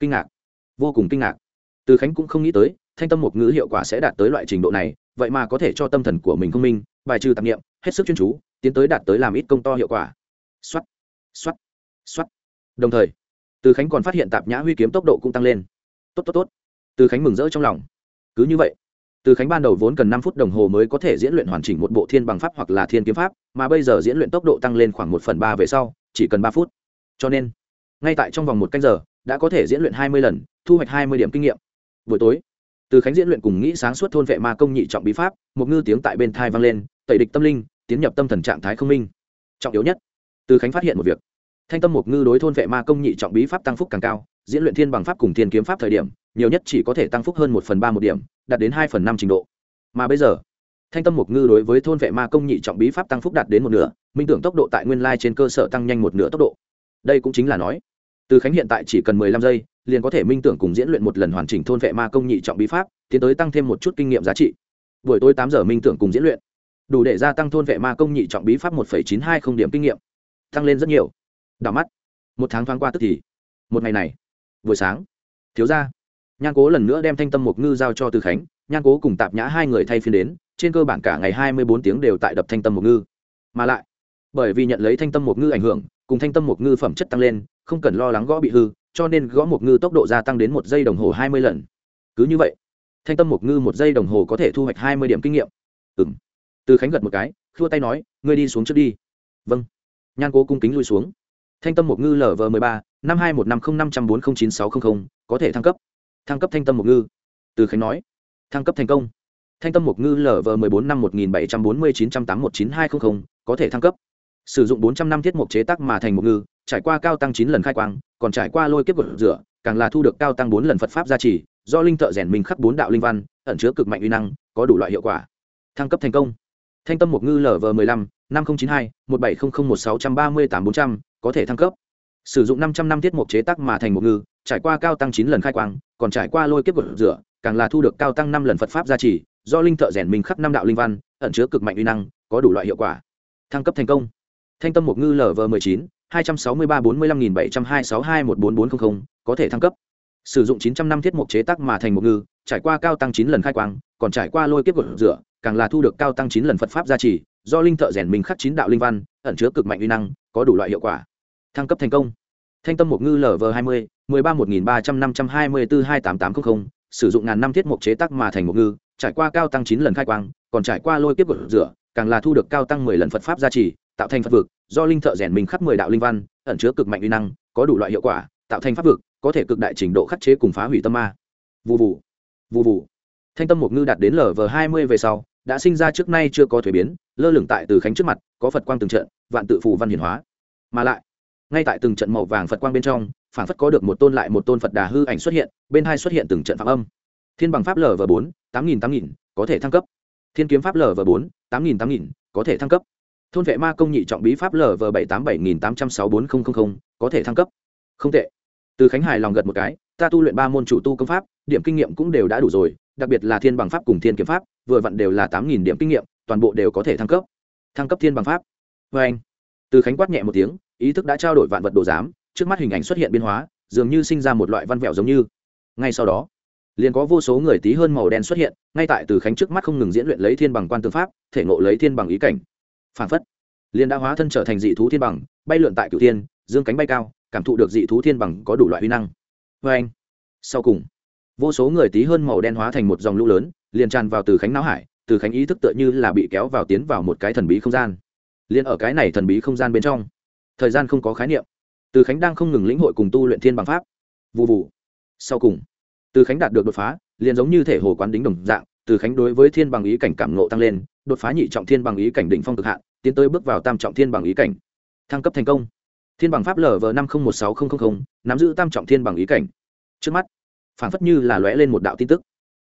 kinh ngạc, vô cùng kinh ngạc. Từ khánh cũng không nghĩ tới, thanh tâm một ngữ hiệu quả sẽ đạt tới loại trình độ này, vậy mà có thể cho tâm thần của mình không minh, bài trừ tạp nghiệm hết sức chuyên chú, tiến tới đạt tới làm ít công to hiệu quả. X o á t x o á t x o á t đồng thời từ khánh còn phát hiện tạp nhã huy kiếm tốc độ cũng tăng lên. Tốt tốt tốt. Từ khánh mừng rỡ trong lòng. Cứ như vậy, từ khánh ban đầu vốn cần năm phút đồng hồ mới có thể diễn luyện hoàn chỉnh một bộ thiên bằng pháp hoặc là thiên kiếm pháp, mà bây giờ diễn luyện tốc độ tăng lên khoảng một phần ba về sau, chỉ cần ba phút. Cho nên, ngay tại trong vòng một canh giờ, đã có thể diễn luyện hai mươi lần, thu hoạch hai mươi điểm kinh nghiệm. Buổi tối, từ khánh diễn luyện cùng nghĩ sáng suốt thôn vệ ma công nhị trọng bí pháp, một ngư tiếng tại bên thai vang lên, tẩy địch tâm linh, tiến nhập tâm thần trạng thái không minh. Trọng yếu nhất, từ khánh phát hiện một việc thanh tâm một ngư đối thôn vệ ma công nhị trọng bí pháp tăng phúc càng cao, diễn luyện thiên bằng pháp cùng thiên kiếm pháp thời điểm, nhiều nhất chỉ có thể tăng phúc hơn một phần ba một điểm, đạt đến hai phần năm trình độ. Mà bây giờ, thanh tâm một ngư đối với thôn vệ ma công nhị trọng bí pháp tăng phúc đạt đến một nửa, minh tưởng tốc độ tại nguyên lai trên cơ sở tăng nhanh một nửa tốc độ. Đây cũng chính là nói, từ khánh hiện tại chỉ cần mười lăm giây, liền có thể minh tưởng cùng diễn luyện một lần hoàn chỉnh thôn vệ ma công nhị trọng bí pháp, tiến tới tăng thêm một chút kinh nghiệm giá trị. Buổi tối tám giờ minh tưởng cùng diễn luyện, đủ để gia tăng thôn vệ ma công nhị trọng bí pháp một chín hai không điểm kinh nghiệm, tăng lên rất nhiều đảo mắt. Một tháng thoáng qua tức thì, một ngày này, buổi sáng, thiếu ra nhan cố lần nữa đem thanh tâm mục ngư giao cho từ khánh. Nhan cố cùng tạp nhã hai người thay phiên đến, trên cơ bản cả ngày hai mươi bốn tiếng đều tại đập thanh tâm mục ngư. Mà lại, bởi vì nhận lấy thanh tâm mục ngư ảnh hưởng, cùng thanh tâm mục ngư phẩm chất tăng lên, không cần lo lắng gõ bị hư, cho nên gõ mục ngư tốc độ gia tăng đến một giây đồng hồ hai mươi lần. Cứ như vậy, thanh tâm mục ngư một giây đồng hồ có thể thu hoạch hai mươi điểm kinh nghiệm. Ừ m từ khánh gật một cái, khua tay nói, ngươi đi xuống trước đi. Vâng. Nhan cố cung kính lui xuống thanh tâm một ngư lv m ộ ba, năm hai một năm không năm trăm bốn mươi chín sáu trăm linh có thể thăng cấp. Thăng cấp thanh tâm một ngư. Từ khánh nói. Thăng cấp thành công. Thanh tâm một ngư lv m ộ bốn, năm một nghìn bảy trăm bốn mươi chín trăm tám một chín hai trăm linh có thể thăng cấp. Sử dụng bốn trăm năm thiết mục chế tác mà thành một ngư, trải qua cao tăng chín lần khai quang, còn trải qua lôi kiếp vật rửa, càng là thu được cao tăng bốn lần phật pháp gia trì, do linh thợ rèn mình khắc bốn đạo linh văn, ẩn chứa cực mạnh uy năng, có đủ loại hiệu quả. Thăng cấp thành công. Thanh tâm một ngư lv m ộ năm năm nghìn chín mươi hai, một bảy không không một sáu trăm ba mươi tám bốn trăm có thể thăng cấp. Sử dụng năm trăm năm thiết mục chế tác mà thành một ngư, trải qua cao tăng chín lần khai quang, còn trải qua lôi kiếp gột rửa, càng là thu được cao tăng năm lần phật pháp gia trì, do linh thợ rèn mình khắc năm đạo linh văn, ẩn chứa cực mạnh uy năng, có đủ loại hiệu quả. Thăng cấp thành công. Thanh tâm một ngư lv m ộ ư ơ i chín, hai trăm sáu mươi ba bốn mươi lăm nghìn bảy trăm hai sáu hai một bốn bốn trăm linh có thể thăng cấp. Sử dụng chín trăm năm thiết mục chế tác mà thành một ngư, trải qua cao tăng chín lần khai quang, còn trải qua lôi kiếp gột rửa, càng là thu được cao tăng chín lần phật pháp gia trì, do linh thợ rèn mình khắc chín đạo linh văn, ẩn chứa cực mạnh uy năng, có đủ loại hiệu quả thăng cấp thành công. Thanh tâm một ngư lv hai mươi, mười ba một nghìn ba trăm năm trăm hai mươi bốn hai tám tám trăm linh sử dụng ngàn năm thiết mục chế tác mà thành một ngư, trải qua cao tăng chín lần khai quang, còn trải qua lôi kiếp gột rửa, càng là thu được cao tăng mười lần phật pháp gia trì, tạo thành phật vực, do linh thợ rèn mình khắc mười đạo linh văn, ẩn chứa cực mạnh uy năng, có đủ loại hiệu quả, tạo thành pháp vực, có thể cực đại trình độ khắc chế cùng phá hủy tâm ma. Vụ vụ vụ vụ thanh tâm một ngư đạt đến lv hai mươi về sau, đã sinh ra trước nay chưa có thuế biến, lơ lửng tại từ khánh trước mặt, có phật quang từng trận, vạn tự phù văn hiển hóa. Mà lại ngay tại từng trận màu vàng phật quang bên trong phản phất có được một tôn lại một tôn phật đà hư ảnh xuất hiện, bên hai xuất hiện từng trận phạm âm. Thiên bằng pháp lv bốn, tám nghìn tám nghìn, có thể thăng cấp. Thiên kiếm pháp lv bốn, tám nghìn tám nghìn, có thể thăng cấp. Thôn vệ ma công nhị trọng bí pháp lv bảy tám bảy nghìn tám trăm sáu bốn nghìn có thể thăng cấp. Không tệ. Từ khánh hải lòng gật một cái, ta tu luyện ba môn chủ tu công pháp, điểm kinh nghiệm cũng đều đã đủ rồi, đặc biệt là thiên bằng pháp cùng thiên kiếm pháp, vừa vặn đều là tám nghìn điểm kinh nghiệm, toàn bộ đều có thể thăng cấp. Thăng cấp thiên bằng pháp. Vê anh từ khánh quát nhẹ một tiếng ý thức đã trao đổi vạn vật đồ giám, trước mắt hình ảnh xuất hiện biến hóa, dường như sinh ra một loại văn vẹo giống như. Ngay sau đó, liền có vô số người tí hơn màu đen xuất hiện, ngay tại từ khánh trước mắt không ngừng diễn luyện lấy thiên bằng quan tư pháp, thể ngộ lấy thiên bằng ý cảnh. Phản phất, liền đã hóa thân trở thành dị thú thiên bằng, bay lượn tại cửu thiên, dương cánh bay cao, cảm thụ được dị thú thiên bằng có đủ loại huy năng. Vê anh, sau cùng, vô số người tí hơn màu đen hóa thành một dòng lũ lớn, liền tràn vào từ khánh não hải, từ khánh ý thức tựa như là bị kéo vào tiến vào một cái thần bí không gian. Liền ở cái này thần bí không gian bên trong thời gian không có khái niệm. Từ khánh đang không ngừng lĩnh hội cùng tu luyện thiên bằng pháp. Vụ vụ sau cùng, từ khánh đạt được đột phá, liền giống như thể hồ quán đính đồng dạng, từ khánh đối với thiên bằng ý cảnh cảm nộ tăng lên, đột phá nhị trọng thiên bằng ý cảnh đỉnh phong cực hạn, tiến tới bước vào tam trọng thiên bằng ý cảnh. Thăng cấp thành công. Thiên bằng pháp lv năm không một sáu nghìn nắm giữ tam trọng thiên bằng ý cảnh. Trước mắt, phản phất như là lóe lên một đạo tin tức.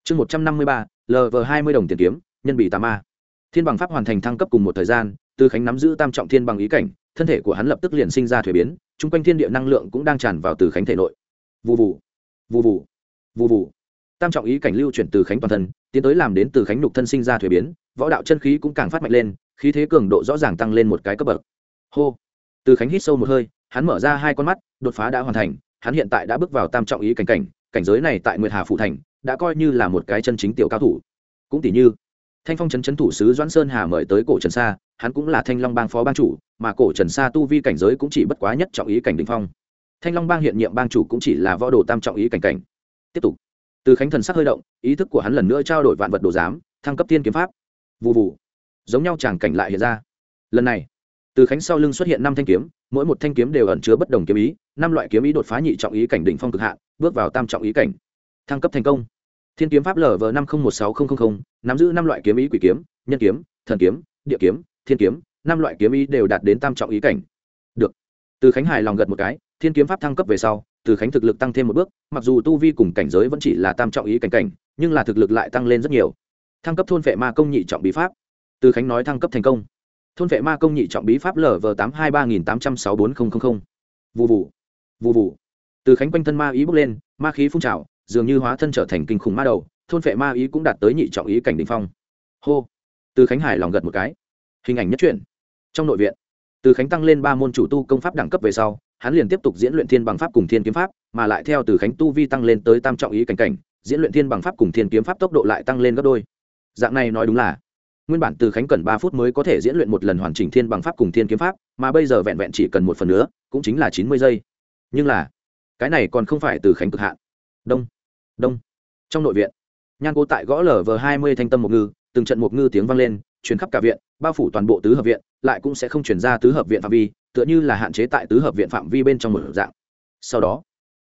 Chương một trăm năm mươi ba lv hai mươi đồng tiền kiếm, nhân bị tà ma. Thiên bằng pháp hoàn thành thăng cấp cùng một thời gian, từ khánh nắm giữ tam trọng thiên bằng ý cảnh thân thể của hắn lập tức liền sinh ra thuế biến, chung quanh thiên địa năng lượng cũng đang tràn vào từ khánh thể nội. Vụ vụ vụ vụ vụ vụ tam trọng ý cảnh lưu chuyển từ khánh toàn thân, tiến tới làm đến từ khánh lục thân sinh ra thuế biến, võ đạo chân khí cũng càng phát mạnh lên, khí thế cường độ rõ ràng tăng lên một cái cấp bậc. Hô, từ khánh hít sâu một hơi, hắn mở ra hai con mắt, đột phá đã hoàn thành, hắn hiện tại đã bước vào tam trọng ý cảnh cảnh cảnh giới này tại nguyệt hà phụ thành, đã coi như là một cái chân chính tiểu cao thủ. Cũng tỷ như thanh phong trấn trấn thủ sứ doãn sơn hà mời tới cổ trần sa, hắn cũng là thanh long bang phó bang chủ, mà cổ trần sa tu vi cảnh giới cũng chỉ bất quá nhất trọng ý cảnh đình phong. Thanh long bang hiện nhiệm bang chủ cũng chỉ là võ đồ tam trọng ý cảnh cảnh. Tiếp tục. Từ khánh thần sắc hơi động, ý thức của hắn lần nữa trao đổi vạn vật đồ giám, thăng cấp tiên kiếm pháp. Vụ vụ giống nhau chàng cảnh lại hiện ra. Lần này, từ khánh sau lưng xuất hiện năm thanh kiếm, mỗi một thanh kiếm đều ẩn chứa bất đồng kiếm ý, năm loại kiếm ý đột phá nhị trọng ý cảnh đỉnh phong cực hạn, bước vào tam trọng ý cảnh. Thăng cấp thành công thiên kiếm pháp lv năm không một sáu nghìn nắm giữ năm loại kiếm ý quỷ kiếm, nhân kiếm, thần kiếm, địa kiếm, thiên kiếm, năm loại kiếm ý đều đạt đến tam trọng ý cảnh. Được. Từ khánh hài lòng gật một cái, thiên kiếm pháp thăng cấp về sau, từ khánh thực lực tăng thêm một bước, mặc dù tu vi cùng cảnh giới vẫn chỉ là tam trọng ý cảnh cảnh, nhưng là thực lực lại tăng lên rất nhiều. Thăng cấp thôn vệ ma công nhị trọng bí pháp. Từ khánh nói thăng cấp thành công. Thôn vệ ma công nhị trọng bí pháp lv tám hai ba nghìn tám trăm sáu bốn nghìn vụ vụ vụ vụ từ khánh quanh thân ma ý bước lên, ma khí phun trào dường như hóa thân trở thành kinh khủng ma đầu, thôn phệ ma ý cũng đạt tới nhị trọng ý cảnh đình phong. Hô! Từ khánh hải lòng gật một cái. Hình ảnh nhất truyện. Trong nội viện, từ khánh tăng lên ba môn chủ tu công pháp đẳng cấp về sau, hắn liền tiếp tục diễn luyện thiên bằng pháp cùng thiên kiếm pháp, mà lại theo từ khánh tu vi tăng lên tới tam trọng ý cảnh cảnh, diễn luyện thiên bằng pháp cùng thiên kiếm pháp tốc độ lại tăng lên gấp đôi. Dạng này nói đúng là, nguyên bản từ khánh cần ba phút mới có thể diễn luyện một lần hoàn chỉnh thiên bằng pháp cùng thiên kiếm pháp, mà bây giờ vẹn vẹn chỉ cần một phần nữa, cũng chính là chín mươi giây. Nhưng là, cái này còn không phải từ khánh cực hạn. Đông đông. Trong nội viện, nhan cố tại gõ lở vờ hai mươi thanh tâm một ngư, từng trận một ngư tiếng vang lên, truyền khắp cả viện, bao phủ toàn bộ tứ hợp viện, lại cũng sẽ không chuyển ra tứ hợp viện phạm vi, tựa như là hạn chế tại tứ hợp viện phạm vi bên trong một dạng. Sau đó,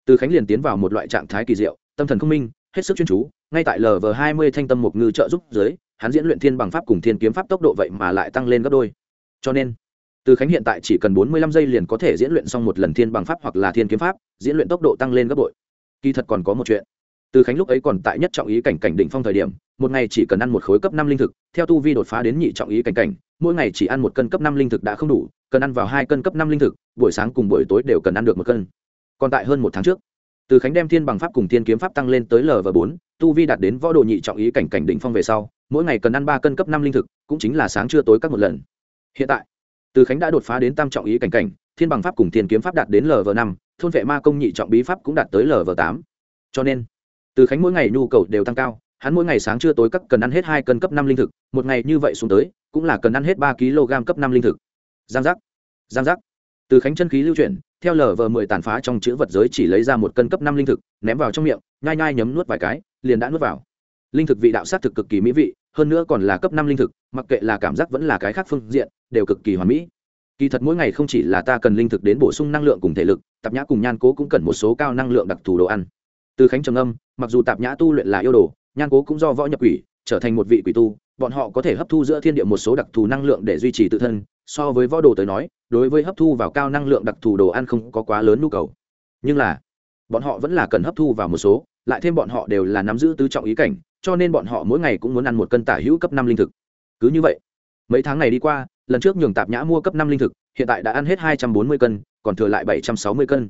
từ khánh liền tiến vào một loại trạng thái kỳ diệu, tâm thần không minh, hết sức chuyên chú, ngay tại lv hai mươi thanh tâm một ngư trợ giúp dưới, hắn diễn luyện thiên bằng pháp cùng thiên kiếm pháp tốc độ vậy mà lại tăng lên gấp đôi. Cho nên, từ khánh hiện tại chỉ cần bốn mươi lăm giây liền có thể diễn luyện xong một lần thiên bằng pháp hoặc là thiên kiếm pháp, diễn luyện tốc độ tăng lên gấp bội. Kỳ thật còn có một chuyện từ khánh lúc ấy còn tại nhất trọng ý cảnh cảnh đỉnh phong thời điểm, một ngày chỉ cần ăn một khối cấp năm linh thực, theo tu vi đột phá đến nhị trọng ý cảnh cảnh, mỗi ngày chỉ ăn một cân cấp năm linh thực đã không đủ, cần ăn vào hai cân cấp năm linh thực, buổi sáng cùng buổi tối đều cần ăn được một cân. Còn tại hơn một tháng trước, từ khánh đem thiên bằng pháp cùng thiên kiếm pháp tăng lên tới l và bốn, tu vi đạt đến võ độ nhị trọng ý cảnh cảnh đỉnh phong về sau, mỗi ngày cần ăn ba cân cấp năm linh thực, cũng chính là sáng trưa tối các một lần. Hiện tại, từ khánh đã đột phá đến tam trọng ý cảnh cảnh, thiên bằng pháp cùng thiên kiếm pháp đạt đến l và năm, thôn vệ ma công nhị trọng bí pháp cũng đạt tới l và tám. Cho nên từ khánh mỗi ngày nhu cầu đều tăng cao, hắn mỗi ngày sáng trưa tối cấp cần ăn hết hai cân cấp năm linh thực, một ngày như vậy xuống tới, cũng là cần ăn hết ba kg cấp năm linh thực. Giang giác giang giác. Từ khánh chân khí lưu chuyển, theo lờ vờ mười tàn phá trong chữ vật giới chỉ lấy ra một cân cấp năm linh thực, ném vào trong miệng, nhai nhai nhấm nuốt vài cái, liền đã nuốt vào. Linh thực vị đạo sát thực cực kỳ mỹ vị, hơn nữa còn là cấp năm linh thực, mặc kệ là cảm giác vẫn là cái khác phương diện, đều cực kỳ hoàn mỹ. Kỳ thật mỗi ngày không chỉ là ta cần linh thực đến bổ sung năng lượng cùng thể lực tạp nhã cùng nhan cố cũng cần một số cao năng lượng đặc thù đồ ăn từ khánh trầm âm mặc dù tạp nhã tu luyện là yêu đồ, nhan cố cũng do võ nhập quỷ, trở thành một vị quỷ tu, bọn họ có thể hấp thu giữa thiên địa một số đặc thù năng lượng để duy trì tự thân. So với võ đồ tới nói, đối với hấp thu vào cao năng lượng đặc thù đồ ăn không có quá lớn nhu cầu. Nhưng là, bọn họ vẫn là cần hấp thu vào một số, lại thêm bọn họ đều là nắm giữ tứ trọng ý cảnh, cho nên bọn họ mỗi ngày cũng muốn ăn một cân tả hữu cấp năm linh thực. Cứ như vậy, mấy tháng này đi qua, lần trước nhường tạp nhã mua cấp năm linh thực, hiện tại đã ăn hết hai trăm bốn mươi cân, còn thừa lại bảy trăm sáu mươi cân.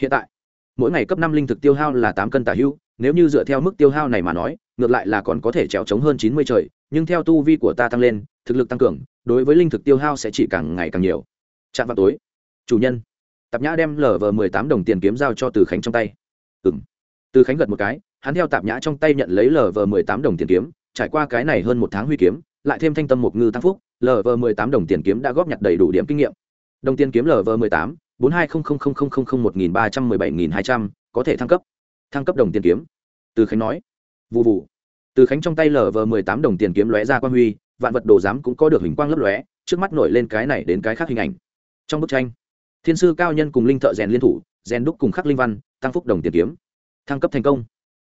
Hiện tại mỗi ngày cấp năm linh thực tiêu hao là tám cân tả hữu, nếu như dựa theo mức tiêu hao này mà nói, ngược lại là còn có thể trèo trống hơn chín mươi trời, nhưng theo tu vi của ta tăng lên, thực lực tăng cường, đối với linh thực tiêu hao sẽ chỉ càng ngày càng nhiều. Chạm vào tối. Chủ nhân. Tạp nhã đem lở vờ mười tám đồng tiền kiếm giao cho từ khánh trong tay. Ừ m từ khánh gật một cái, hắn theo tạp nhã trong tay nhận lấy lv mười tám đồng tiền kiếm, trải qua cái này hơn một tháng huy kiếm, lại thêm thanh tâm một ngư tăng phúc lv mười tám đồng tiền kiếm đã góp nhặt đầy đủ điểm kinh nghiệm. Đồng tiền kiếm lv mười tám bốn hai không không không không không một nghìn ba trăm mười bảy nghìn hai trăm, có thể thăng cấp. Thăng cấp đồng tiền kiếm. Từ khánh nói. Vụ vụ từ khánh trong tay lv mười tám đồng tiền kiếm lóe ra quan huy, vạn vật đồ giám cũng có được hình quang lấp lóe, trước mắt nổi lên cái này đến cái khác hình ảnh. Trong bức tranh, thiên sư cao nhân cùng linh thợ rèn liên thủ, rèn đúc cùng khắc linh văn, tăng phúc đồng tiền kiếm. Thăng cấp thành công.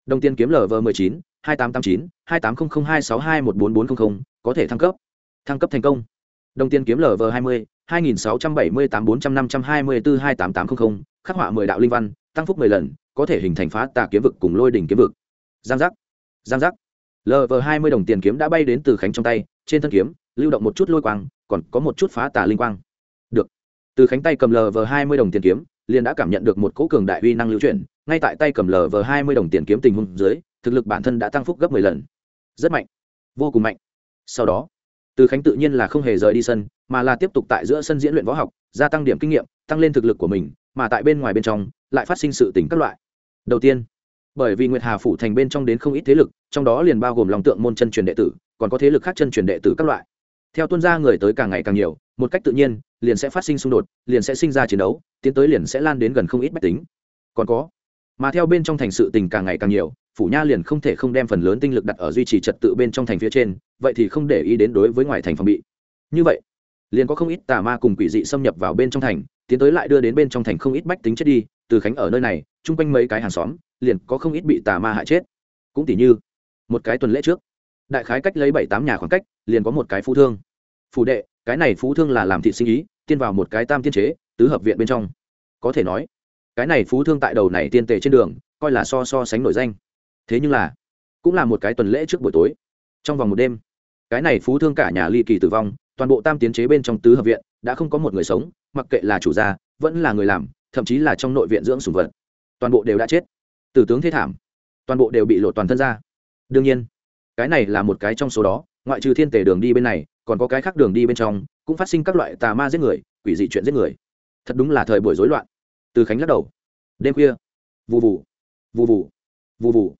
Đồng tiền kiếm lv m ộ chín, hai tám tám chín, hai tám không không hai sáu hai một bốn bốn không không, có thể thăng cấp. Thăng cấp thành công. Đồng tiền kiếm lv hai mươi hai nghìn sáu trăm bảy mươi tám bốn trăm năm trăm hai mươi bốn hai tám tám trăm linh khắc họa mười đạo linh văn, tăng phúc mười lần, có thể hình thành phá tà kiếm vực cùng lôi đỉnh kiếm vực. Giang giác. Giang giác. Lv hai mươi đồng tiền kiếm đã bay đến từ khánh trong tay, trên thân kiếm, lưu động một chút lôi quang, còn có một chút phá tà linh quang. Được. Từ khánh tay cầm lv hai mươi đồng tiền kiếm, liền đã cảm nhận được một cỗ cường đại uy năng lưu chuyển, ngay tại tay cầm lv hai mươi đồng tiền kiếm tình huống dưới, thực lực bản thân đã tăng phúc gấp mười lần. Rất mạnh. Vô cùng mạnh. Sau đó, từ khánh tự nhiên là không hề rời đi sân mà là tiếp tục tại giữa sân diễn luyện võ học, gia tăng điểm kinh nghiệm, tăng lên thực lực của mình, mà tại bên ngoài bên trong, lại phát sinh sự tỉnh các loại. Đầu tiên, bởi vì nguyệt hà phủ thành bên trong đến không ít thế lực, trong đó liền bao gồm lòng tượng môn chân truyền đệ tử, còn có thế lực khác chân truyền đệ tử các loại. Theo tuân gia người tới càng ngày càng nhiều, một cách tự nhiên, liền sẽ phát sinh xung đột, liền sẽ sinh ra chiến đấu, tiến tới liền sẽ lan đến gần không ít bách tính. Còn có, mà theo bên trong thành sự tình càng ngày càng nhiều, phủ nha liền không thể không đem phần lớn tinh lực đặt ở duy trì trật tự bên trong thành phía trên, vậy thì không để ý đến đối với ngoài thành phòng bị. Như vậy liền có không ít tà ma cùng quỷ dị xâm nhập vào bên trong thành, tiến tới lại đưa đến bên trong thành không ít bách tính chết đi, từ khánh ở nơi này, chung quanh mấy cái hàng xóm, liền có không ít bị tà ma hại chết. Cũng tỉ như, một cái tuần lễ trước, đại khái cách lấy bảy tám nhà khoảng cách, liền có một cái phú thương. Phủ đệ, cái này phú thương là làm thị sinh ý, tiên vào một cái tam tiên chế, tứ hợp viện bên trong. Có thể nói, cái này phú thương tại đầu này tiên tề trên đường, coi là so so sánh nổi danh. Thế nhưng là, cũng là một cái tuần lễ trước buổi tối. Trong vòng một đêm, cái này phú thương cả nhà ly kỳ tử vong toàn bộ tam tiến chế bên trong tứ hợp viện, đã không có một người sống, mặc kệ là chủ gia, vẫn là người làm, thậm chí là trong nội viện dưỡng sùng vật. Toàn bộ đều đã chết. Tử tướng thế thảm. Toàn bộ đều bị lộ toàn thân ra. Đương nhiên, cái này là một cái trong số đó, ngoại trừ thiên tề đường đi bên này, còn có cái khác đường đi bên trong, cũng phát sinh các loại tà ma giết người, quỷ dị chuyện giết người. Thật đúng là thời buổi rối loạn. Từ khánh lắc đầu. Đêm khuya. Vụ vụ vụ vụ vụ vụ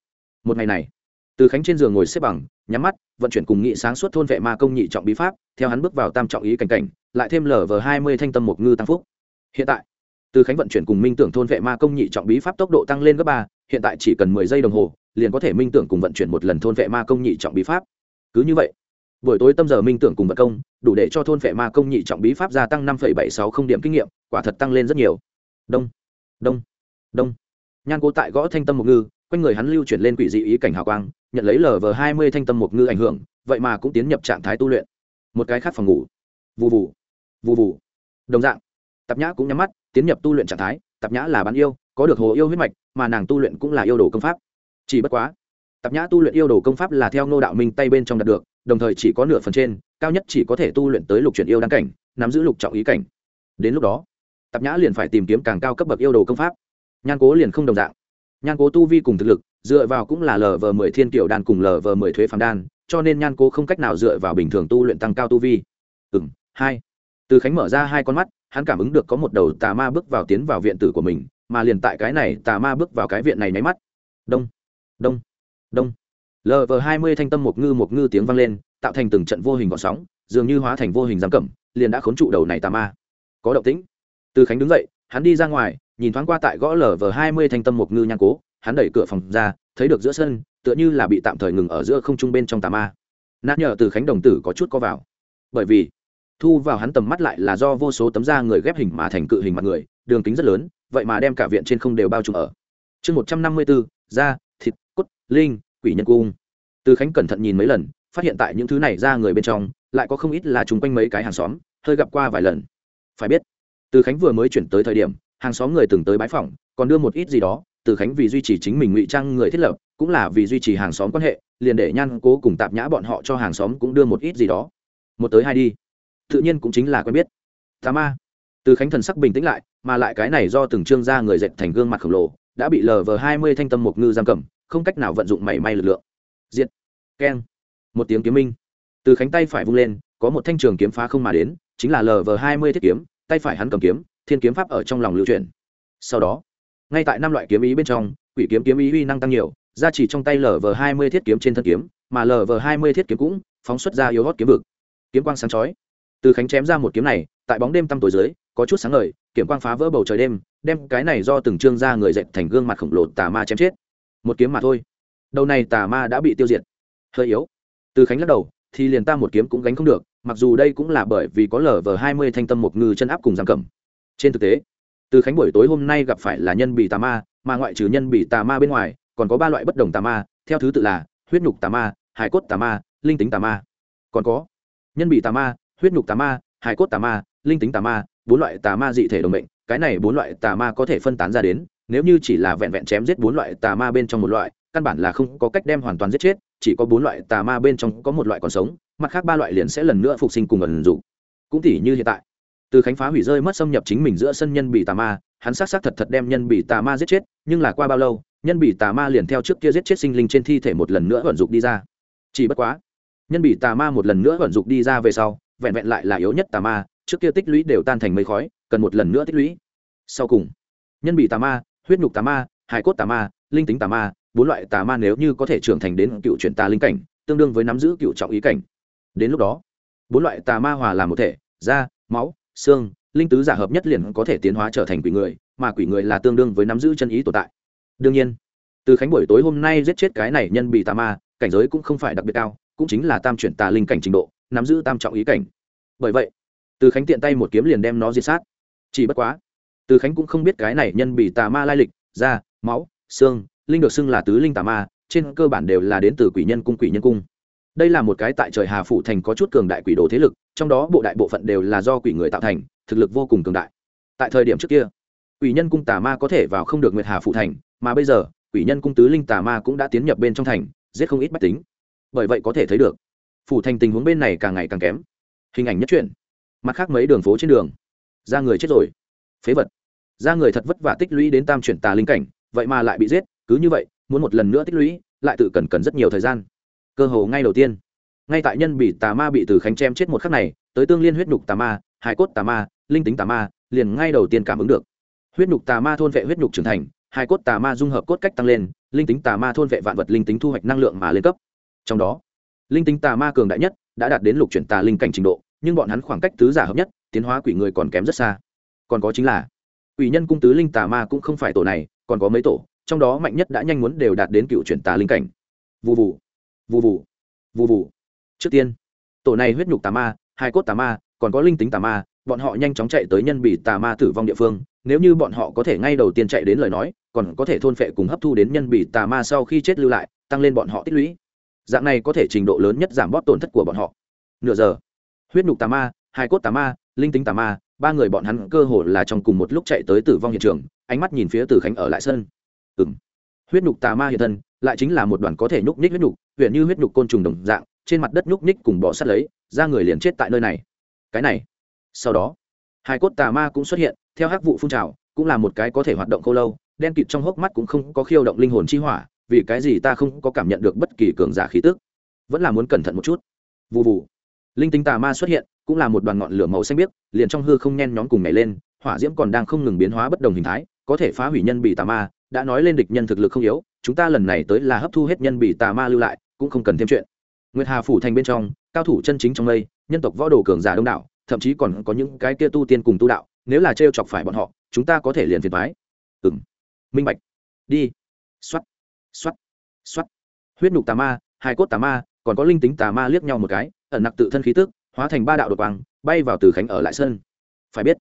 một ngày này, từ khánh trên giường ngồi xếp bằng, nhắm mắt vận chuyển cùng nghị sáng suốt thôn vệ ma công nhị trọng bí pháp, theo hắn bước vào tam trọng ý cảnh cảnh, lại thêm lở vờ hai mươi thanh tâm một ngư tăng phúc. Hiện tại, từ khánh vận chuyển cùng minh tưởng thôn vệ ma công nhị trọng bí pháp tốc độ tăng lên gấp ba, hiện tại chỉ cần mười giây đồng hồ, liền có thể minh tưởng cùng vận chuyển một lần thôn vệ ma công nhị trọng bí pháp. Cứ như vậy, buổi tối tâm giờ minh tưởng cùng vận công, đủ để cho thôn vệ ma công nhị trọng bí pháp gia tăng năm bảy sáu không điểm kinh nghiệm, quả thật tăng lên rất nhiều. Đông đông đông. Nhan cố tại gõ thanh tâm một ngư quanh người hắn lưu chuyển lên quỷ dị ý cảnh hào quang, nhận lấy lv hai mươi thanh tâm một ngư ảnh hưởng, vậy mà cũng tiến nhập trạng thái tu luyện. Một cái khác phòng ngủ. Vụ vụ vụ vụ đồng dạng, tạp nhã cũng nhắm mắt, tiến nhập tu luyện trạng thái, tạp nhã là bán yêu, có được hồ yêu huyết mạch, mà nàng tu luyện cũng là yêu đồ công pháp. Chỉ bất quá, tạp nhã tu luyện yêu đồ công pháp là theo ngô đạo minh tay bên trong đạt được, đồng thời chỉ có nửa phần trên, cao nhất chỉ có thể tu luyện tới lục chuyển yêu đăng cảnh, nắm giữ lục trọng ý cảnh. Đến lúc đó, tạp nhã liền phải tìm kiếm càng cao cấp bậc yêu đồ công pháp. Nhan cố liền không đồng dạng nhan cố tu vi cùng thực lực, dựa vào cũng là lv mười thiên kiểu đan cùng lv mười thuế phàm đan, cho nên nhan cố không cách nào dựa vào bình thường tu luyện tăng cao tu vi. Ừ m hai. Từ khánh mở ra hai con mắt, hắn cảm ứng được có một đầu tà ma bước vào tiến vào viện tử của mình, mà liền tại cái này tà ma bước vào cái viện này nháy mắt. Đông đông đông. Lv hai mươi thanh tâm một ngư một ngư tiếng vang lên, tạo thành từng trận vô hình gọn sóng, dường như hóa thành vô hình giam cẩm liền đã khốn trụ đầu này tà ma. Có động tĩnh. Từ khánh đứng dậy, hắn đi ra ngoài nhìn thoáng qua tại gõ lv hai mươi thanh tâm mục ngư nhang cố, hắn đẩy cửa phòng ra, thấy được giữa sân, tựa như là bị tạm thời ngừng ở giữa không trung bên trong tà ma. Nát nhờ từ khánh đồng tử có chút có vào. Bởi vì, thu vào hắn tầm mắt lại là do vô số tấm da người ghép hình mà thành cự hình mặt người, đường kính rất lớn, vậy mà đem cả viện trên không đều bao trùm ở. Chương một trăm năm mươi bốn da, thịt, cốt, linh, quỷ nhân cung. Từ khánh cẩn thận nhìn mấy lần, phát hiện tại những thứ này ra người bên trong, lại có không ít là chung quanh mấy cái hàng xóm, hơi gặp qua vài lần. Phải biết, từ khánh vừa mới chuyển tới thời điểm hàng xóm người từng tới bãi phòng còn đưa một ít gì đó, từ khánh vì duy trì chính mình ngụy trang người thiết lập, cũng là vì duy trì hàng xóm quan hệ, liền để nhan cố cùng tạp nhã bọn họ cho hàng xóm cũng đưa một ít gì đó. Một tới hai đi. Tự nhiên cũng chính là quen biết. Tà ma. Từ khánh thần sắc bình tĩnh lại, mà lại cái này do từng trương ra người dệt thành gương mặt khổng lồ, đã bị lờ vờ hai mươi thanh tâm một ngư giam cầm, không cách nào vận dụng mảy may lực lượng. Diệt. Keng. Một tiếng kiếm minh. Từ khánh tay phải vung lên, có một thanh trường kiếm phá không mà đến, chính là lv hai mươi thiết kiếm, tay phải hắn cầm kiếm thiên kiếm pháp ở trong lòng lưu truyền. Sau đó, ngay tại năm loại kiếm ý bên trong, quỷ kiếm kiếm ý uy năng tăng nhiều ra chỉ trong tay lv hai mươi thiết kiếm trên thân kiếm, mà lv hai mươi thiết kiếm cũng phóng xuất ra yếu hót kiếm vực. Kiếm quang sáng chói. Từ khánh chém ra một kiếm này, tại bóng đêm tăm tối dưới, có chút sáng ngời, kiếm quang phá vỡ bầu trời đêm, đem cái này do từng trương ra người dệt thành gương mặt khổng lồ tà ma chém chết. Một kiếm mà thôi. Đầu này tà ma đã bị tiêu diệt. Hơi yếu. Từ khánh lắc đầu, thì liền ta một kiếm cũng gánh không được, mặc dù đây cũng là bởi vì có lở vờ hai mươi thanh tâm một ngư chân áp cùng giam cầm trên thực tế, từ khánh buổi tối hôm nay gặp phải là nhân bị tà ma, mà ngoại trừ nhân bị tà ma bên ngoài, còn có ba loại bất đồng tà ma, theo thứ tự là huyết nhục tà ma, hải cốt tà ma, linh tính tà ma còn có nhân bị tà ma, huyết nhục tà ma, hải cốt tà ma, linh tính tà ma, bốn loại tà ma dị thể đồng bệnh. cái này bốn loại tà ma có thể phân tán ra đến, nếu như chỉ là vẹn vẹn chém giết bốn loại tà ma bên trong một loại, căn bản là không có cách đem hoàn toàn giết chết, chỉ có bốn loại tà ma bên trong có một loại còn sống, mặt khác ba loại liền sẽ lần nữa phục sinh cùng ẩn dụ cũng tỉ như hiện tại từ khánh phá hủy rơi mất xâm nhập chính mình giữa sân nhân bị tà ma, hắn xác xác thật thật đem nhân bị tà ma giết chết, nhưng là qua bao lâu, nhân bị tà ma liền theo trước kia giết chết sinh linh trên thi thể một lần nữa vận dụng đi ra. Chỉ bất quá, nhân bị tà ma một lần nữa vận dụng đi ra về sau, vẹn vẹn lại là yếu nhất tà ma, trước kia tích lũy đều tan thành mây khói, cần một lần nữa tích lũy. Sau cùng, nhân bị tà ma, huyết nhục tà ma, hải cốt tà ma, linh tính tà ma, bốn loại tà ma nếu như có thể trưởng thành đến cựu chuyển tà linh cảnh, tương đương với nắm giữ cựu trọng ý cảnh. Đến lúc đó, bốn loại tà ma hòa làm một thể, da, máu xương, linh tứ giả hợp nhất liền có thể tiến hóa trở thành quỷ người, mà quỷ người là tương đương với nắm giữ chân ý tồn tại. Đương nhiên, từ khánh buổi tối hôm nay giết chết cái này nhân bị tà ma, cảnh giới cũng không phải đặc biệt cao, cũng chính là tam chuyển tà linh cảnh trình độ, nắm giữ tam trọng ý cảnh. Bởi vậy, từ khánh tiện tay một kiếm liền đem nó diệt sát. Chỉ bất quá, từ khánh cũng không biết cái này nhân bị tà ma lai lịch, da, máu, xương, linh được xưng là tứ linh tà ma, trên cơ bản đều là đến từ quỷ nhân cung quỷ nhân cung đây là một cái tại trời hà phủ thành có chút cường đại quỷ đồ thế lực, trong đó bộ đại bộ phận đều là do quỷ người tạo thành, thực lực vô cùng cường đại. Tại thời điểm trước kia, quỷ nhân cung tà ma có thể vào không được nguyệt hà phủ thành, mà bây giờ, quỷ nhân cung tứ linh tà ma cũng đã tiến nhập bên trong thành, giết không ít bách tính. Bởi vậy có thể thấy được, phủ thành tình huống bên này càng ngày càng kém. Hình ảnh nhất truyện. Mặt khác mấy đường phố trên đường. Ra người chết rồi. Phế vật. Ra người thật vất vả tích lũy đến tam chuyển tà linh cảnh, vậy mà lại bị giết, cứ như vậy, muốn một lần nữa tích lũy, lại tự cần cần rất nhiều thời gian cơ hồ ngay đầu tiên. Ngay tại nhân bị tà ma bị từ khánh chém chết một khắc này, tới tương liên huyết nhục tà ma, hải cốt tà ma, linh tính tà ma, liền ngay đầu tiên cảm ứng được. Huyết nhục tà ma thôn vệ huyết nhục trưởng thành, hải cốt tà ma dung hợp cốt cách tăng lên, linh tính tà ma thôn vệ vạn vật linh tính thu hoạch năng lượng mà lên cấp. Trong đó, linh tính tà ma cường đại nhất đã đạt đến lục chuyển tà linh cảnh trình độ, nhưng bọn hắn khoảng cách tứ giả hợp nhất, tiến hóa quỷ người còn kém rất xa. Còn có chính là, quỷ nhân cung tứ linh tà ma cũng không phải tổ này, còn có mấy tổ, trong đó mạnh nhất đã nhanh muốn đều đạt đến cựu chuyển tà linh cảnh. Vụ vụ vụ vụ vụ vụ trước tiên, tổ này huyết nhục tà ma hai cốt tà ma, còn có linh tính tà ma, bọn họ nhanh chóng chạy tới nhân bị tà ma tử vong địa phương. Nếu như bọn họ có thể ngay đầu tiên chạy đến lời nói, còn có thể thôn phệ cùng hấp thu đến nhân bị tà ma sau khi chết lưu lại, tăng lên bọn họ tích lũy. Dạng này có thể trình độ lớn nhất giảm bóp tổn thất của bọn họ. Nửa giờ, huyết nhục tà ma hai cốt tà ma, linh tính tà ma, ba người bọn hắn cơ hồ là trong cùng một lúc chạy tới tử vong hiện trường, ánh mắt nhìn phía tử khánh ở lại sân. Ừ m huyết nhục tà ma hiện thân, lại chính là một đoàn có thể nhúc nhích huyết nhục huyện như huyết nhục côn trùng đồng dạng, trên mặt đất nhúc nhích cùng bỏ sắt lấy, ra người liền chết tại nơi này. Cái này, sau đó hai cốt tà ma cũng xuất hiện, theo hắc vụ phun trào, cũng là một cái có thể hoạt động khô lâu, đen kịt trong hốc mắt cũng không có khiêu động linh hồn chi hỏa, vì cái gì ta không có cảm nhận được bất kỳ cường giả khí tức. Vẫn là muốn cẩn thận một chút. Vụ vụ linh tinh tà ma xuất hiện, cũng là một đoàn ngọn lửa màu xanh biếc, liền trong hư không nhen nhóm cùng nhảy lên, hỏa diễm còn đang không ngừng biến hóa bất đồng hình thái, có thể phá hủy nhân bị tà ma đã nói lên địch nhân thực lực không yếu, chúng ta lần này tới là hấp thu hết nhân bị tà ma lưu lại, cũng không cần thêm chuyện. Nguyệt hà phủ thành bên trong, cao thủ chân chính trong đây nhân tộc võ đồ cường giả đông đảo, thậm chí còn có những cái kia tu tiên cùng tu đạo, nếu là trêu chọc phải bọn họ, chúng ta có thể liền phiền thoái ừng minh bạch. Đi. X o á t x o á t x o á t huyết nhục tà ma hai cốt tà ma, còn có linh tính tà ma liếc nhau một cái, ẩn nặc tự thân khí tức, hóa thành ba đạo đột quang, bay vào từ khánh ở lại sơn. phải biết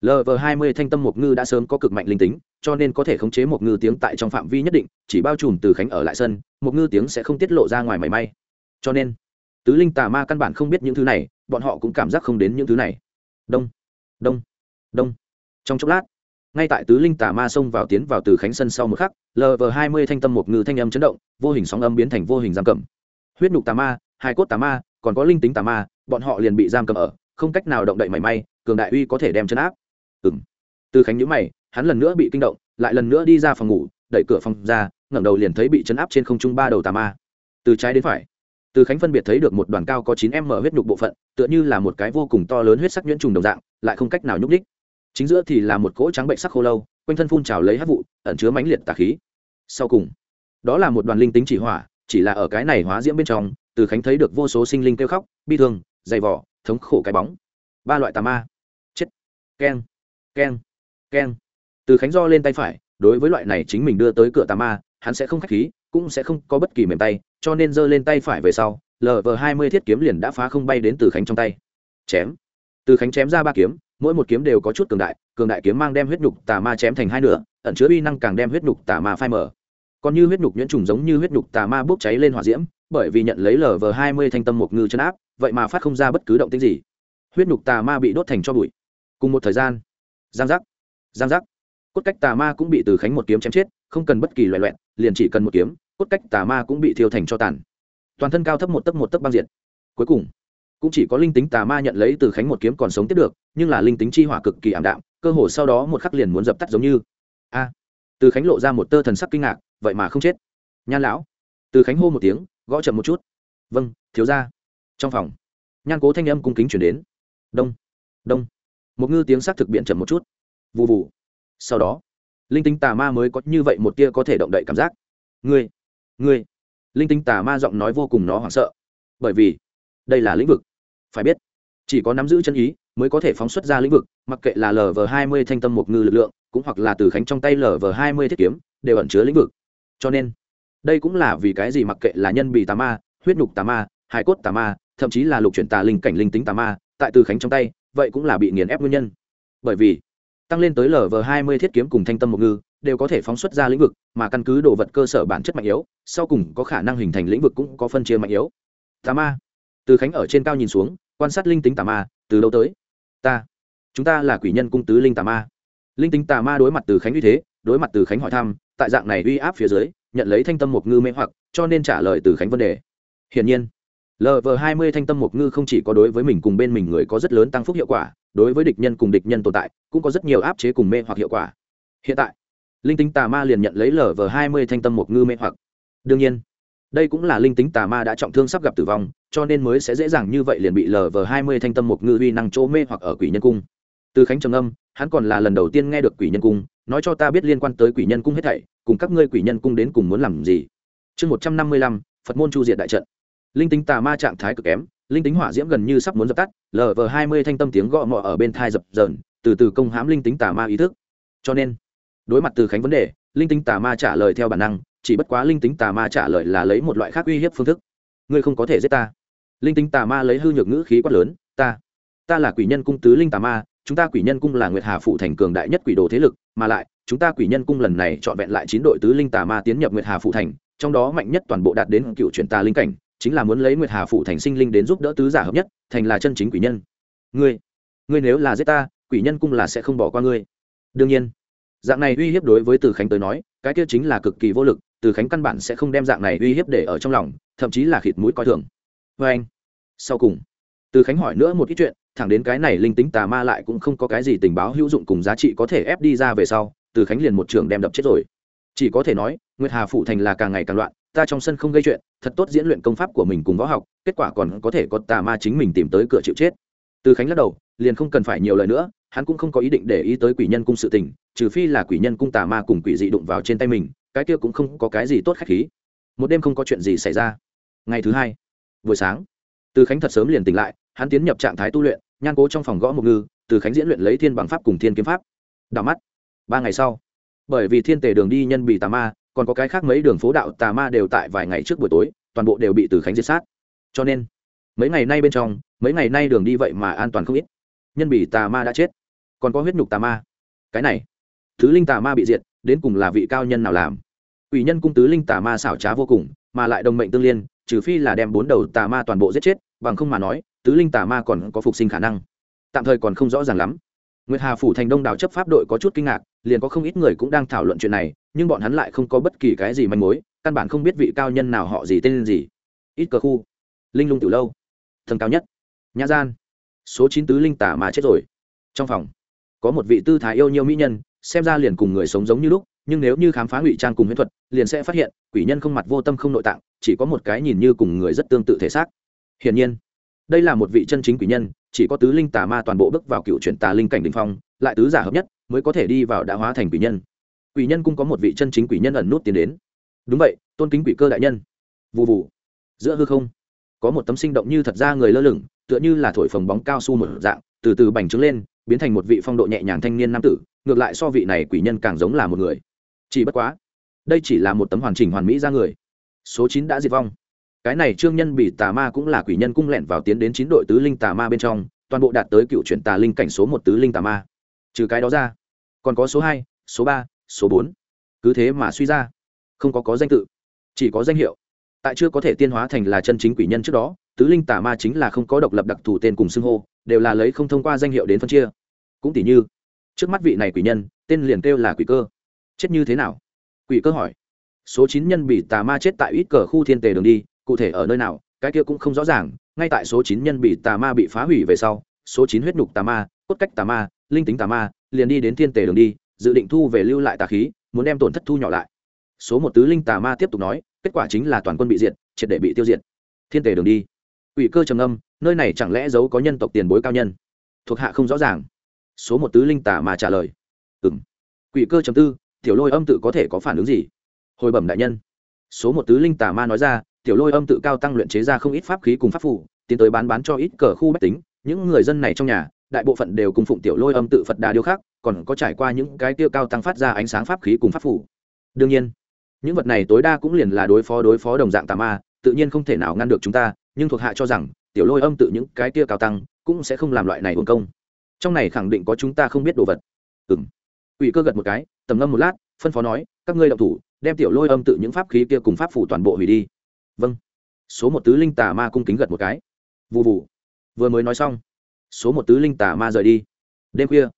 lv hai mươi thanh tâm mục ngư đã sớm có cực mạnh linh tính cho nên có thể khống chế một ngư tiếng tại trong phạm vi nhất định, chỉ bao trùm từ khánh ở lại sân một ngư tiếng sẽ không tiết lộ ra ngoài mảy may. Cho nên, tứ linh tà ma căn bản không biết những thứ này, bọn họ cũng cảm giác không đến những thứ này. Đông đông đông. Trong chốc lát, ngay tại tứ linh tà ma xông vào tiến vào từ khánh sân sau một khắc lv hai mươi thanh tâm một ngư thanh âm chấn động, vô hình sóng âm biến thành vô hình giam cầm. Huyết nhục tà ma hai cốt tà ma, còn có linh tính tà ma, bọn họ liền bị giam cầm ở, không cách nào động đậy mảy may, cường đại uy có thể đem chấn áp. Ừ m từ khánh nhữ mày hắn lần nữa bị kinh động, lại lần nữa đi ra phòng ngủ, đẩy cửa phòng ra, ngẩng đầu liền thấy bị chấn áp trên không trung ba đầu tà ma. Từ trái đến phải, từ khánh phân biệt thấy được một đoàn cao có chín m huyết nhục bộ phận, tựa như là một cái vô cùng to lớn huyết sắc nhuyễn trùng đồng dạng, lại không cách nào nhúc ních chính giữa thì là một cỗ trắng bệnh sắc khô lâu, quanh thân phun trào lấy hát vụ, ẩn chứa mãnh liệt tà khí. Sau cùng, đó là một đoàn linh tính chỉ hỏa, chỉ là ở cái này hóa diễm bên trong, từ khánh thấy được vô số sinh linh kêu khóc, bi thương, dày vỏ thống khổ cái bóng. Ba loại tà ma. Chết. Keng. Keng. Keng từ khánh do lên tay phải, đối với loại này chính mình đưa tới cửa tà ma, hắn sẽ không k h á c h khí, cũng sẽ không có bất kỳ mềm tay, cho nên giơ lên tay phải về sau lv hai mươi thiết kiếm liền đã phá không bay đến từ khánh trong tay. Chém. Từ khánh chém ra ba kiếm, mỗi một kiếm đều có chút cường đại cường đại kiếm mang đem huyết nhục tà ma chém thành hai nửa, ẩn chứa uy năng càng đem huyết nhục tà ma phai mở còn như huyết nhục nhuyễn trùng giống như huyết nhục tà ma bốc cháy lên hỏa diễm, bởi vì nhận lấy lv hai mươi thanh tâm một ngư chân áp, vậy mà phát không ra bất cứ động tích gì. Huyết nhục tà ma bị đốt thành cho bụi. Cùng một thời gian. Giang giác. Giang giác cốt cách tà ma cũng bị từ khánh một kiếm chém chết, không cần bất kỳ loại loẹn liền chỉ cần một kiếm, cốt cách tà ma cũng bị thiêu thành cho tàn. Toàn thân cao thấp một tấc một tấc băng diện cuối cùng, cũng chỉ có linh tính tà ma nhận lấy từ khánh một kiếm còn sống tiếp được, nhưng là linh tính chi hỏa cực kỳ ảm đạm, cơ hồ sau đó một khắc liền muốn dập tắt giống như. A! Từ khánh lộ ra một tơ thần sắc kinh ngạc, vậy mà không chết. Nhan lão. Từ khánh hô một tiếng, gõ chậm một chút. Vâng thiếu ra trong phòng, nhan cố thanh âm cung kính chuyển đến. Đông đông. Một ngư tiếng s ắ c thực biện chậm một chút. Vụ vụ sau đó, linh tính tà ma mới có như vậy một tia có thể động đậy cảm giác. Ngươi ngươi. Linh tính tà ma giọng nói vô cùng nó hoảng sợ. Bởi vì, đây là lĩnh vực. Phải biết, chỉ có nắm giữ chân ý mới có thể phóng xuất ra lĩnh vực, mặc kệ là lv hai mươi thanh tâm một ngư lực lượng, cũng hoặc là từ khánh trong tay lv hai mươi thiết kiếm, đều ẩn chứa lĩnh vực. Cho nên, đây cũng là vì cái gì mặc kệ là nhân bị tà ma, huyết nhục tà ma, hải cốt tà ma, thậm chí là lục chuyển tà linh cảnh linh tính tà ma, tại từ khánh trong tay, vậy cũng là bị nghiền ép nguyên nhân. Bởi vì tăng lên tới lv hai mươi thiết kiếm cùng thanh tâm một ngư, đều có thể phóng xuất ra lĩnh vực, mà căn cứ đồ vật cơ sở bản chất mạnh yếu, sau cùng có khả năng hình thành lĩnh vực cũng có phân chia mạnh yếu. Tà ma. Từ khánh ở trên cao nhìn xuống, quan sát linh tính tà ma, từ đâu tới? Ta. Chúng ta là quỷ nhân cung tứ linh tà ma. Linh tính tà ma đối mặt từ khánh uy thế, đối mặt từ khánh hỏi thăm, tại dạng này uy áp phía dưới, nhận lấy thanh tâm một ngư mê hoặc, cho nên trả lời từ khánh vấn đề. Hiển nhiên lv hai mươi thanh tâm một ngư không chỉ có đối với mình cùng bên mình người có rất lớn tăng phúc hiệu quả đối với địch nhân cùng địch nhân tồn tại, cũng có rất nhiều áp chế cùng mê hoặc hiệu quả. Hiện tại, linh tính tà ma liền nhận lấy lờ vờ hai mươi thanh tâm một ngư mê hoặc. Đương nhiên, đây cũng là linh tính tà ma đã trọng thương sắp gặp tử vong, cho nên mới sẽ dễ dàng như vậy liền bị lờ vờ hai mươi thanh tâm một ngư uy năng chỗ mê hoặc ở quỷ nhân cung. Từ khánh trầm âm hắn còn là lần đầu tiên nghe được quỷ nhân cung, nói cho ta biết liên quan tới quỷ nhân cung hết thảy, cùng các ngươi quỷ nhân cung đến cùng muốn làm gì. Chương một trăm năm mươi lăm, phật môn chu diệt đại trận. Linh tính tà ma trạng thái cực kém linh tính hỏa diễm gần như sắp muốn dập tắt lv hai mươi thanh tâm tiếng gõ mọ ở bên thai dập dờn, từ từ công hãm linh tính tà ma ý thức. Cho nên, đối mặt từ khánh vấn đề, linh tính tà ma trả lời theo bản năng, chỉ bất quá linh tính tà ma trả lời là lấy một loại khác uy hiếp phương thức. Ngươi không có thể giết ta. Linh tính tà ma lấy hư nhược ngữ khí quát lớn, ta ta là quỷ nhân cung tứ linh tà ma, chúng ta quỷ nhân cung là nguyệt hà phụ thành cường đại nhất quỷ đồ thế lực, mà lại, chúng ta quỷ nhân cung lần này trọn vẹn lại chín đội tứ linh tà ma tiến nhập nguyệt hà phụ thành, trong đó mạnh nhất toàn bộ đạt đến cựu truyền tà linh cảnh chính là muốn lấy nguyệt hà phụ thành sinh linh đến giúp đỡ tứ giả hợp nhất, thành là chân chính quỷ nhân. Ngươi ngươi nếu là giết ta, quỷ nhân cung là sẽ không bỏ qua ngươi. Đương nhiên, dạng này uy hiếp đối với từ khánh tới nói, cái kia chính là cực kỳ vô lực, từ khánh căn bản sẽ không đem dạng này uy hiếp để ở trong lòng, thậm chí là khịt mũi coi thường. Vê anh, sau cùng, từ khánh hỏi nữa một ít chuyện, thẳng đến cái này linh tính tà ma lại cũng không có cái gì tình báo hữu dụng cùng giá trị có thể ép đi ra về sau, từ khánh liền một trường đem đập chết rồi. Chỉ có thể nói, nguyệt hà phụ thành là càng ngày càng loạn ta trong sân không gây chuyện, thật tốt diễn luyện công pháp của mình cùng võ học, kết quả còn có thể có tà ma chính mình tìm tới cửa chịu chết. Từ khánh lắc đầu, liền không cần phải nhiều lời nữa, hắn cũng không có ý định để ý tới quỷ nhân cung sự tình, trừ phi là quỷ nhân cung tà ma cùng quỷ dị đụng vào trên tay mình, cái kia cũng không có cái gì tốt khách khí. Một đêm không có chuyện gì xảy ra. Ngày thứ hai, buổi sáng, từ khánh thật sớm liền tỉnh lại, hắn tiến nhập trạng thái tu luyện, nhan cố trong phòng gõ một ngư, từ khánh diễn luyện lấy thiên bằng pháp cùng thiên kiếm pháp. Đảo mắt, ba ngày sau, bởi vì thiên tề đường đi nhân bị tà ma còn có cái khác mấy đường phố đạo tà ma đều tại vài ngày trước buổi tối, toàn bộ đều bị từ khánh diệt sát. Cho nên, mấy ngày nay bên trong, mấy ngày nay đường đi vậy mà an toàn không ít. Nhân bị tà ma đã chết, còn có huyết nhục tà ma. Cái này thứ linh tà ma bị diệt, đến cùng là vị cao nhân nào làm? Ủy nhân cung tứ linh tà ma xảo trá vô cùng, mà lại đồng mệnh tương liên, trừ phi là đem bốn đầu tà ma toàn bộ giết chết, bằng không mà nói, tứ linh tà ma còn có phục sinh khả năng. Tạm thời còn không rõ ràng lắm. Nguyệt hà phủ thành đông đảo chấp pháp đội có chút kinh ngạc liền có không ít người cũng đang thảo luận chuyện này, nhưng bọn hắn lại không có bất kỳ cái gì manh mối, căn bản không biết vị cao nhân nào họ gì, tên gì. Ít cờ khu. Linh lung từ lâu. Thần cao nhất. Nhã gian. Số chín tứ linh tả mà chết rồi. Trong phòng, có một vị tư thái yêu nhiều mỹ nhân, xem ra liền cùng người sống giống như lúc, nhưng nếu như khám phá ngụy trang cùng huyễn thuật, liền sẽ phát hiện, quỷ nhân không mặt vô tâm không nội tạng, chỉ có một cái nhìn như cùng người rất tương tự thể xác. Hiển nhiên, đây là một vị chân chính quỷ nhân, chỉ có tứ linh tà ma toàn bộ bước vào cựu chuyển tà linh cảnh đình phong, lại tứ giả hợp nhất mới có thể đi vào đã hóa thành quỷ nhân. Quỷ nhân cung có một vị chân chính quỷ nhân ẩn nút tiến đến. Đúng vậy, tôn kính quỷ cơ đại nhân. Vụ vụ giữa hư không, có một tấm sinh động như thật ra người lơ lửng, tựa như là thổi phồng bóng cao su một dạng, từ từ bành trướng lên, biến thành một vị phong độ nhẹ nhàng thanh niên nam tử, ngược lại so vị này quỷ nhân càng giống là một người. Chỉ bất quá, đây chỉ là một tấm hoàn chỉnh hoàn mỹ ra người. Số chín đã diệt vong. Cái này trương nhân bị tà ma cũng là quỷ nhân cung lẹn vào tiến đến chín đội tứ linh tà ma bên trong, toàn bộ đạt tới cựu chuyển tà linh cảnh số một tứ linh tà ma trừ cái đó ra. Còn có số hai, số ba, số bốn. Cứ thế mà suy ra. Không có có danh tự, chỉ có danh hiệu. Tại chưa có thể tiên hóa thành là chân chính quỷ nhân trước đó, tứ linh tà ma chính là không có độc lập đặc thù tên cùng xưng hô, đều là lấy không thông qua danh hiệu đến phân chia. Cũng tỷ như, trước mắt vị này quỷ nhân, tên liền kêu là quỷ cơ. Chết như thế nào? Quỷ cơ hỏi. Số chín nhân bị tà ma chết tại ít cờ khu thiên tề đường đi, cụ thể ở nơi nào, cái kia cũng không rõ ràng. Ngay tại số chín nhân bị tà ma bị phá hủy về sau, số chín huyết nhục tà ma, cốt cách tà ma linh tính tà ma, liền đi đến thiên tề đường đi, dự định thu về lưu lại tà khí, muốn đem tổn thất thu nhỏ lại. Số một tứ linh tà ma tiếp tục nói, kết quả chính là toàn quân bị diệt, triệt để bị tiêu diệt. Thiên tề đường đi. Ủy cơ trầm âm nơi này chẳng lẽ giấu có nhân tộc tiền bối cao nhân? Thuộc hạ không rõ ràng. Số một tứ linh tà ma trả lời. Ừ m quỷ cơ trầm tư, tiểu lôi âm tự có thể có phản ứng gì? Hồi bẩm đại nhân. Số một tứ linh tà ma nói ra, tiểu lôi âm tự cao tăng luyện chế ra không ít pháp khí cùng pháp phủ tiến tới bán bán cho ít cờ khu bách tính, những người dân này trong nhà đại bộ phận đều cùng phụng tiểu lôi âm tự phật đà điêu khác, còn có trải qua những cái tiêu cao tăng phát ra ánh sáng pháp khí cùng pháp phủ. Đương nhiên, những vật này tối đa cũng liền là đối phó đối phó đồng dạng tà ma, tự nhiên không thể nào ngăn được chúng ta, nhưng thuộc hạ cho rằng, tiểu lôi âm tự những cái tiêu cao tăng cũng sẽ không làm loại này hồn công. Trong này khẳng định có chúng ta không biết đồ vật. Ừng ủy cơ gật một cái, tầm ngâm một lát, phân phó nói, các ngươi động thủ, đem tiểu lôi âm tự những pháp khí kia cùng pháp phủ toàn bộ hủy đi. Vâng. Số một tứ linh tà ma cung kính gật một cái. Vụ vụ vừa mới nói xong số một tứ linh tà ma rời đi. Đêm khuya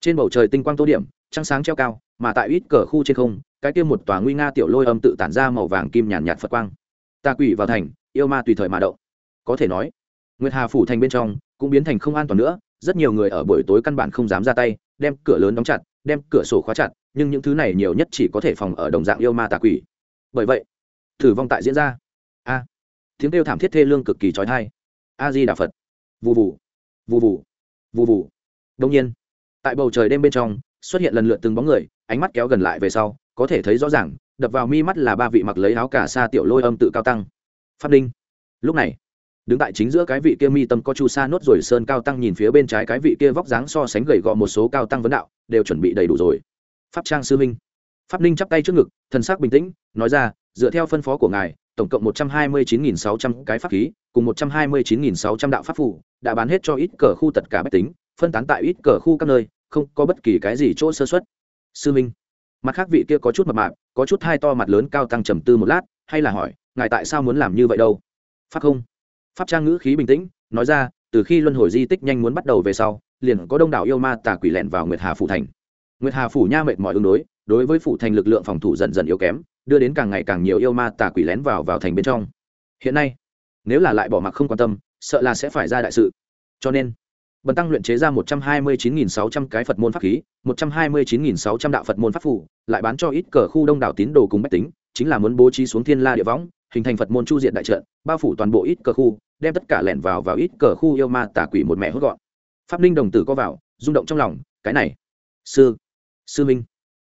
trên bầu trời tinh quang tô điểm trăng sáng treo cao mà tại ít cờ khu trên không cái kia một tòa nguy nga tiểu lôi âm tự tản ra màu vàng kim nhàn nhạt, phật quang. Ta quỷ vào thành yêu ma tùy thời mà động. Có thể nói nguyệt hà phủ thành bên trong cũng biến thành không an toàn nữa rất nhiều người ở buổi tối căn bản không dám ra tay đem cửa lớn đóng chặt đem cửa sổ khóa chặt nhưng những thứ này nhiều nhất chỉ có thể phòng ở đồng dạng yêu ma tà quỷ. Bởi vậy thử vong tại diễn ra. A tiếng kêu thảm thiết thê lương cực kỳ trói thai a di đà phật. Vù vù vù vù. Vù vù. Đông nhiên, tại bầu trời đêm bên trong, xuất hiện lần lượt từng bóng người, ánh mắt kéo gần lại về sau, có thể thấy rõ ràng, đập vào mi mắt là ba vị mặc lấy áo cả xa tiểu lôi âm tự cao tăng. Pháp đinh. Lúc này, đứng tại chính giữa cái vị kia mi tâm có chu sa nốt rồi sơn cao tăng nhìn phía bên trái cái vị kia vóc dáng so sánh gầy gò một số cao tăng vấn đạo, đều chuẩn bị đầy đủ rồi. Pháp trang sư minh. Pháp ninh chắp tay trước ngực, thần sắc bình tĩnh, nói ra, dựa theo phân phó của ngài tổng cộng một trăm hai mươi chín nghìn sáu trăm cái pháp khí, cùng một trăm hai mươi chín nghìn sáu trăm đạo pháp phủ đã bán hết cho ít cờ khu tất cả bách tính, phân tán tại ít cờ khu các nơi, không có bất kỳ cái gì chỗ sơ xuất sư minh, mặt khác vị kia có chút mập mạp, có chút hai to mặt lớn cao tăng trầm tư một lát, hay là hỏi, ngài tại sao muốn làm như vậy đâu? Pháp không. Pháp trang ngữ khí bình tĩnh, nói ra, từ khi luân hồi di tích nhanh muốn bắt đầu về sau, liền có đông đảo yêu ma tà quỷ lẹn vào nguyệt hà phủ thành. Nguyệt hà phủ nha mệt mỏi ứng đối đối với phủ thành lực lượng phòng thủ dần dần yếu kém đưa đến càng ngày càng nhiều yêu ma tà quỷ lén vào vào thành bên trong. Hiện nay, nếu là lại bỏ mặc không quan tâm, sợ là sẽ phải ra đại sự. Cho nên, bần tăng luyện chế ra một trăm hai mươi chín nghìn sáu trăm cái phật môn pháp khí, một trăm hai mươi chín nghìn sáu trăm đạo phật môn pháp phủ lại bán cho ít cờ khu đông đảo tín đồ cùng bách tính, chính là muốn bố trí xuống thiên la địa võng, hình thành phật môn chu diện đại trận, bao phủ toàn bộ ít cờ khu, đem tất cả lẻn vào vào ít cờ khu yêu ma tà quỷ một mẹ hốt gọn. Pháp linh đồng tử có vào, rung động trong lòng, cái này. Sư sư minh.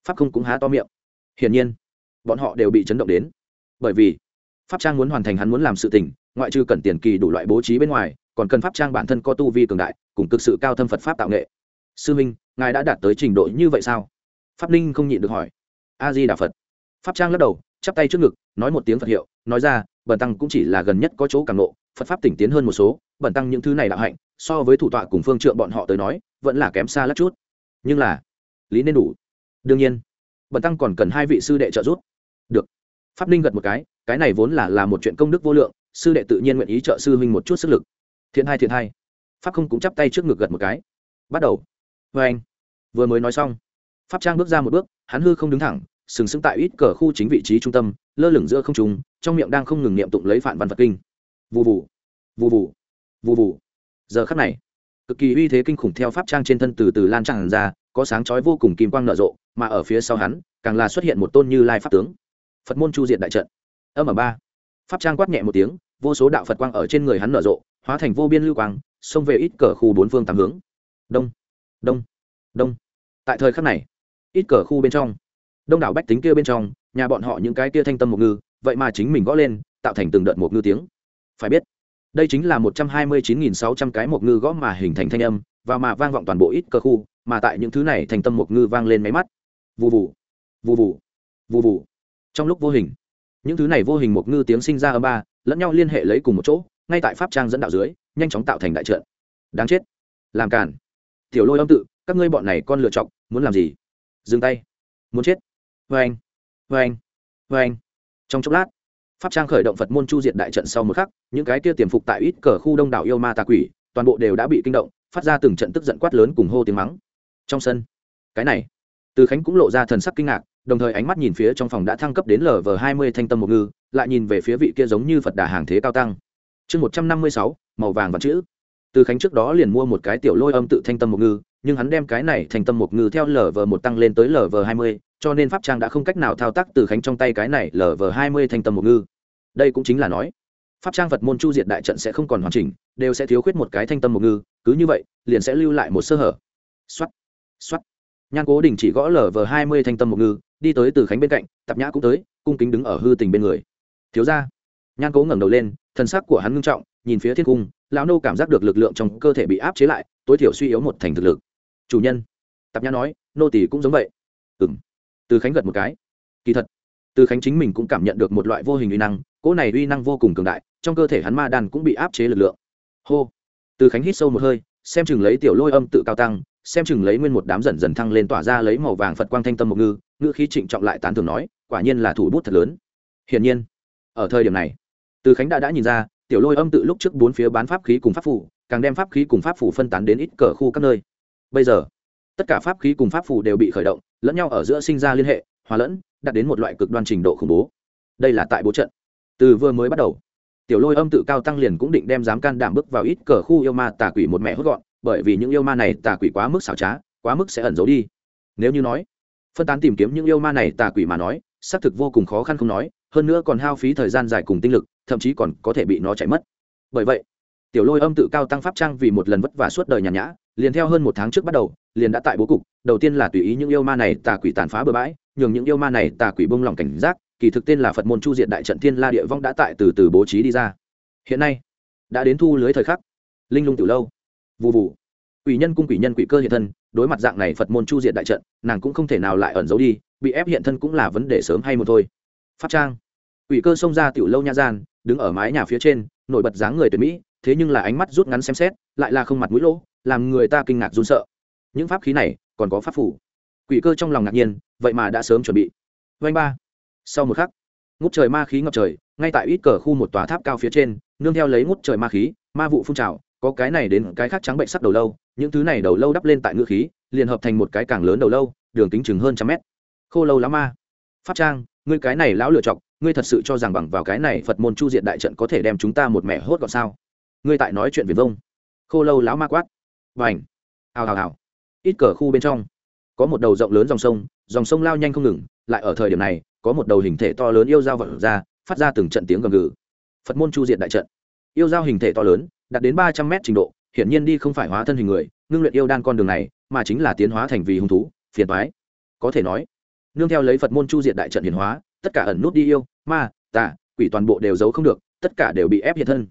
Pháp không cũng há to miệng. Hiển nhiên bọn họ đều bị chấn động đến. Bởi vì, pháp trang muốn hoàn thành hắn muốn làm sự tình, ngoại trừ cần tiền kỳ đủ loại bố trí bên ngoài, còn cần pháp trang bản thân có tu vi cường đại, cùng cực sự cao thâm phật pháp tạo nghệ. Sư minh, ngài đã đạt tới trình độ như vậy sao? Pháp ninh không nhịn được hỏi. A di đà phật. Pháp trang lắc đầu, chắp tay trước ngực, nói một tiếng phật hiệu, nói ra, bần tăng cũng chỉ là gần nhất có chỗ càng nộ phật pháp tỉnh tiến hơn một số, bần tăng những thứ này đạo hạnh, so với thủ tọa cùng phương trượng bọn họ tới nói, vẫn là kém xa lắc chút. Nhưng là, lý nên đủ. Đương nhiên, bần tăng còn cần hai vị sư đệ trợ giúp được. Pháp ninh gật một cái cái này vốn là là một chuyện công đức vô lượng, sư đệ tự nhiên nguyện ý trợ sư huynh một chút sức lực. Thiện hai thiện hai. Pháp không cũng chắp tay trước ngực gật một cái. Bắt đầu. Vê anh. Vừa mới nói xong, pháp trang bước ra một bước, hắn hư không đứng thẳng, sừng sững tại ít cờ khu chính vị trí trung tâm, lơ lửng giữa không trùng trong miệng đang không ngừng niệm tụng lấy phản văn vật kinh. Vụ vụ vụ vụ vụ vụ giờ khắc này, cực kỳ uy thế kinh khủng theo pháp trang trên thân từ từ lan tràn ra, có sáng chói vô cùng kim quang nở rộ, mà ở phía sau hắn, càng là xuất hiện một tôn như lai pháp tướng phật môn chu diện đại trận. Âm ở ba. Pháp trang quát nhẹ một tiếng, vô số đạo phật quang ở trên người hắn nở rộ, hóa thành vô biên lưu quang, xông về ít cờ khu bốn phương tám hướng. Đông đông đông. Tại thời khắc này, ít cờ khu bên trong, đông đảo bách tính kia bên trong, nhà bọn họ những cái kia thanh tâm một ngư, vậy mà chính mình gõ lên, tạo thành từng đợt một ngư tiếng. Phải biết, đây chính là một trăm hai mươi chín nghìn sáu trăm cái một ngư gõ mà hình thành thanh âm, và mà vang vọng toàn bộ ít cờ khu, mà tại những thứ này thành tâm một ngư vang lên máy mắt. Vụ vụ vụ vụ vụ vụ trong lúc vô hình. Những thứ này vô hình một ngư tiếng sinh ra âm ba, lẫn nhau liên hệ lấy cùng một chỗ, ngay tại pháp trang dẫn đạo dưới, nhanh chóng tạo thành đại trận. Đáng chết. Làm cản tiểu lôi âm tự, các ngươi bọn này con lựa chọc, muốn làm gì? Dừng tay. Muốn chết. Vê anh. Vê anh. Vê anh. Trong chốc lát, pháp trang khởi động phật môn chu diện đại trận sau một khắc, những cái kia tiềm phục tại ít cờ khu đông đảo yêu ma tà quỷ, toàn bộ đều đã bị kinh động, phát ra từng trận tức giận quát lớn cùng hô tiếng mắng. Trong sân, cái này, từ khánh cũng lộ ra thần sắc kinh ngạc đồng thời ánh mắt nhìn phía trong phòng đã thăng cấp đến lv hai mươi thanh tâm một ngư, lại nhìn về phía vị kia giống như phật đà hàng thế cao tăng. Chương một trăm năm mươi sáu, màu vàng và chữ. Từ khánh trước đó liền mua một cái tiểu lôi âm tự thanh tâm một ngư, nhưng hắn đem cái này thành tâm một ngư theo lv một tăng lên tới lv hai mươi, cho nên pháp trang đã không cách nào thao tác từ khánh trong tay cái này lv hai mươi thanh tâm một ngư. Đây cũng chính là nói, pháp trang phật môn chu diệt đại trận sẽ không còn hoàn chỉnh, đều sẽ thiếu khuyết một cái thanh tâm một ngư, cứ như vậy, liền sẽ lưu lại một sơ hở. Xuất xuất nhan cố đình chỉ gõ lv hai mươi thanh tâm một ngư đi tới từ khánh bên cạnh, tạp nhã cũng tới, cung kính đứng ở hư tình bên người. Thiếu ra nhan cố ngẩng đầu lên thân sắc của hắn ngưng trọng, nhìn phía thiên cung, lão nô cảm giác được lực lượng trong cơ thể bị áp chế lại, tối thiểu suy yếu một thành thực lực. Chủ nhân. Tạp nhã nói, nô tỷ cũng giống vậy. Ừ m từ khánh gật một cái. Kỳ thật, từ khánh chính mình cũng cảm nhận được một loại vô hình uy năng, cỗ này uy năng vô cùng cường đại, trong cơ thể hắn ma đàn cũng bị áp chế lực lượng. Hô. Từ khánh hít sâu một hơi, xem chừng lấy tiểu lôi âm tự cao tăng xem chừng lấy nguyên một đám dần dần thăng lên tỏa ra lấy màu vàng phật quang thanh tâm một ngư ngư khí trịnh trọng lại tán thường nói, quả nhiên là thủ bút thật lớn. Hiển nhiên, ở thời điểm này, từ khánh đã đã nhìn ra, tiểu lôi âm tự lúc trước bốn phía bán pháp khí cùng pháp phủ, càng đem pháp khí cùng pháp phủ phân tán đến ít cờ khu các nơi. Bây giờ, tất cả pháp khí cùng pháp phủ đều bị khởi động, lẫn nhau ở giữa sinh ra liên hệ, hòa lẫn, đạt đến một loại cực đoan trình độ khủng bố. Đây là tại bố trận. Từ vừa mới bắt đầu tiểu lôi âm tự cao tăng liền cũng định đem dám can đảm bước vào ít cờ khu yêu ma tà quỷ một mẹ hốt gọn, bởi vì những yêu ma này tà quỷ quá mức xảo trá, quá mức sẽ ẩn giấu đi. Nếu như nói, phân tán tìm kiếm những yêu ma này tà quỷ mà nói, xác thực vô cùng khó khăn không nói, hơn nữa còn hao phí thời gian dài cùng tinh lực, thậm chí còn có thể bị nó chạy mất. Bởi vậy, tiểu lôi âm tự cao tăng pháp trang vì một lần vất vả suốt đời nhàn nhã, liền theo hơn một tháng trước bắt đầu, liền đã tại bố cục, đầu tiên là tùy ý những yêu ma này tà quỷ tàn phá bừa bãi, nhường những yêu ma này tà quỷ bông lòng cảnh giác kỳ thực tên là phật môn chu diện đại trận thiên la địa vong đã tại từ từ bố trí đi ra. Hiện nay, đã đến thu lưới thời khắc. Linh lung từ lâu. Vụ vụ quỷ nhân cung quỷ nhân quỷ cơ hiện thân, đối mặt dạng này phật môn chu diện đại trận, nàng cũng không thể nào lại ẩn giấu đi, bị ép hiện thân cũng là vấn đề sớm hay một thôi. Pháp trang. Quỷ cơ xông ra tiểu lâu nha gian, đứng ở mái nhà phía trên, nổi bật dáng người tuyệt mỹ, thế nhưng là ánh mắt rút ngắn xem xét, lại là không mặt mũi lỗ, làm người ta kinh ngạc run sợ. Những pháp khí này còn có pháp phủ quỷ cơ trong lòng ngạc nhiên, vậy mà đã sớm chuẩn bị. Vanh ba sau một khắc, ngút trời ma khí ngập trời, ngay tại ít cờ khu một tòa tháp cao phía trên, nương theo lấy ngút trời ma khí, ma vụ phun trào, có cái này đến cái khác trắng bệnh sắc đầu lâu, những thứ này đầu lâu đắp lên tại ngữ khí, liền hợp thành một cái càng lớn đầu lâu, đường kính chừng hơn trăm mét. Khô lâu lá ma. Pháp trang, ngươi cái này lão lựa chọc, ngươi thật sự cho rằng bằng vào cái này phật môn chu diện đại trận có thể đem chúng ta một mẹ hốt gọn sao? Ngươi tại nói chuyện viền vông. Khô lâu lão ma quát. Và ảnh hào hào hào. Ít cờ khu bên trong, có một đầu rộng lớn dòng sông dòng sông lao nhanh không ngừng, lại ở thời điểm này có một đầu hình thể to lớn yêu dao vật ra, phát ra từng trận tiếng gầm gừ. Phật môn chu diện đại trận. Yêu dao hình thể to lớn, đạt đến ba trăm mét trình độ, hiển nhiên đi không phải hóa thân hình người, ngưng luyện yêu đan con đường này, mà chính là tiến hóa thành vì hung thú, phiền toái. Có thể nói, nương theo lấy phật môn chu diện đại trận hiển hóa, tất cả ẩn nút đi yêu, ma, tà, quỷ toàn bộ đều giấu không được, tất cả đều bị ép hiện thân.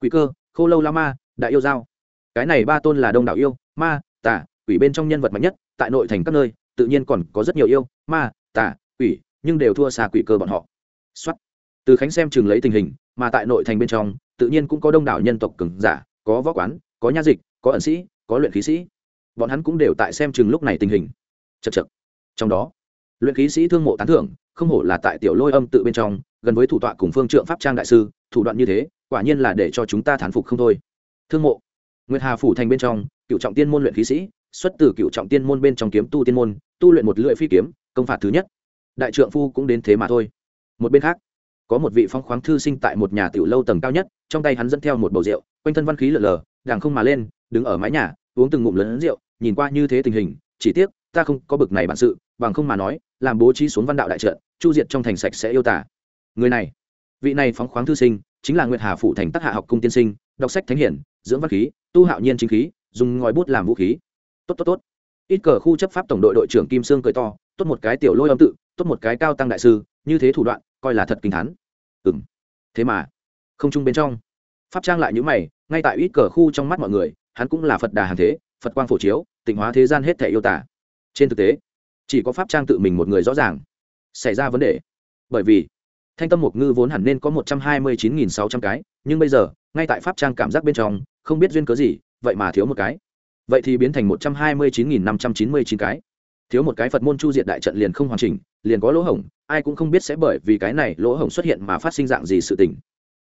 Quỷ cơ, khô lâu la ma, đại yêu dao. cái này ba tôn là đông đảo yêu, ma, tà, quỷ bên trong nhân vật mạnh nhất, tại nội thành các nơi, tự nhiên còn có rất nhiều yêu, ma, tà, quỷ nhưng đều thua xa quỷ cơ bọn họ. Xuất từ khánh xem chừng lấy tình hình, mà tại nội thành bên trong, tự nhiên cũng có đông đảo nhân tộc cường giả, có võ quán, có nha dịch, có ẩn sĩ, có luyện khí sĩ. Bọn hắn cũng đều tại xem chừng lúc này tình hình. Chật chật trong đó, luyện khí sĩ thương mộ tán thưởng, không hổ là tại tiểu lôi âm tự bên trong, gần với thủ tọa cùng phương trượng pháp trang đại sư, thủ đoạn như thế, quả nhiên là để cho chúng ta thán phục không thôi. Thương mộ. Nguyệt hà phủ thành bên trong, cựu trọng tiên môn luyện khí sĩ, xuất từ cựu trọng tiên môn bên trong kiếm tu tiên môn, tu luyện một lưỡi phi kiếm, công phạt thứ nhất đại trượng phu cũng đến thế mà thôi. Một bên khác, có một vị phong khoáng thư sinh tại một nhà tiểu lâu tầng cao nhất, trong tay hắn dẫn theo một bầu rượu, quanh thân văn khí lở lờ đàng không mà lên, đứng ở mái nhà, uống từng ngụm lớn rượu, nhìn qua như thế tình hình, chỉ tiếc, ta không có bực này bản sự, bằng không mà nói, làm bố trí xuống văn đạo đại trận, chu diệt trong thành sạch sẽ yêu tả người này, vị này phóng khoáng thư sinh, chính là nguyệt hà phụ thành tác hạ học cung tiên sinh, đọc sách thánh hiển, dưỡng văn khí, tu hạo nhiên chính khí, dùng ngòi bút làm vũ khí. Tốt tốt tốt. Ít cờ khu chấp pháp tổng đội đội trưởng kim sương cười to, tốt một cái tiểu lôi âm tự tốt một cái cao tăng đại sư, như thế thủ đoạn, coi là thật kinh thán. Ừng thế mà, không chung bên trong. Pháp trang lại những mày, ngay tại ít cờ khu trong mắt mọi người, hắn cũng là phật đà hàng thế, phật quang phổ chiếu, tịnh hóa thế gian hết thể yêu tả. Trên thực tế, chỉ có pháp trang tự mình một người rõ ràng xảy ra vấn đề. Bởi vì, thanh tâm mục ngư vốn hẳn nên có một trăm hai mươi chín nghìn sáu trăm cái, nhưng bây giờ, ngay tại pháp trang cảm giác bên trong, không biết duyên cớ gì, vậy mà thiếu một cái. Vậy thì biến thành một trăm hai mươi chín nghìn năm trăm chín mươi chín cái thiếu một cái phật môn chu diệt đại trận liền không hoàn chỉnh, liền có lỗ hổng, ai cũng không biết sẽ bởi vì cái này lỗ hổng xuất hiện mà phát sinh dạng gì sự tình.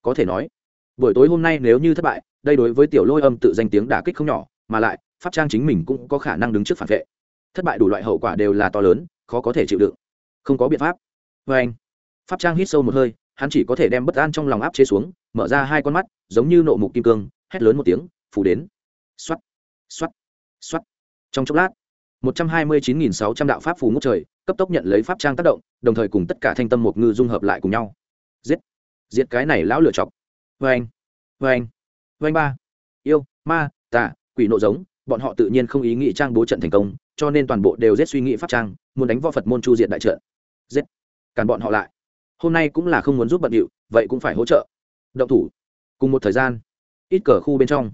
Có thể nói, buổi tối hôm nay nếu như thất bại, đây đối với tiểu lôi âm tự danh tiếng đả kích không nhỏ, mà lại, pháp trang chính mình cũng có khả năng đứng trước phản vệ. Thất bại đủ loại hậu quả đều là to lớn, khó có thể chịu đựng. Không có biện pháp. Vê anh, pháp trang hít sâu một hơi, hắn chỉ có thể đem bất an trong lòng áp chế xuống, mở ra hai con mắt, giống như nộ mục kim cương, hét lớn một tiếng phủ đến. X o á t x o á t x o á t trong chốc lát một trăm hai mươi chín nghìn sáu trăm đạo pháp phù ngốc trời, cấp tốc nhận lấy pháp trang tác động, đồng thời cùng tất cả thanh tâm một ngư dung hợp lại cùng nhau. Giết. Giết cái này lão lửa chọc. Vê anh vê anh vê anh ba. Yêu, ma, tà, quỷ nộ giống, bọn họ tự nhiên không ý nghĩ trang bố trận thành công, cho nên toàn bộ đều giết suy nghĩ pháp trang, muốn đánh võ phật môn chu diện đại trận. Giết. Cản bọn họ lại. Hôm nay cũng là không muốn giúp bận điệu, vậy cũng phải hỗ trợ. Động thủ. Cùng một thời gian, ít cờ khu bên trong.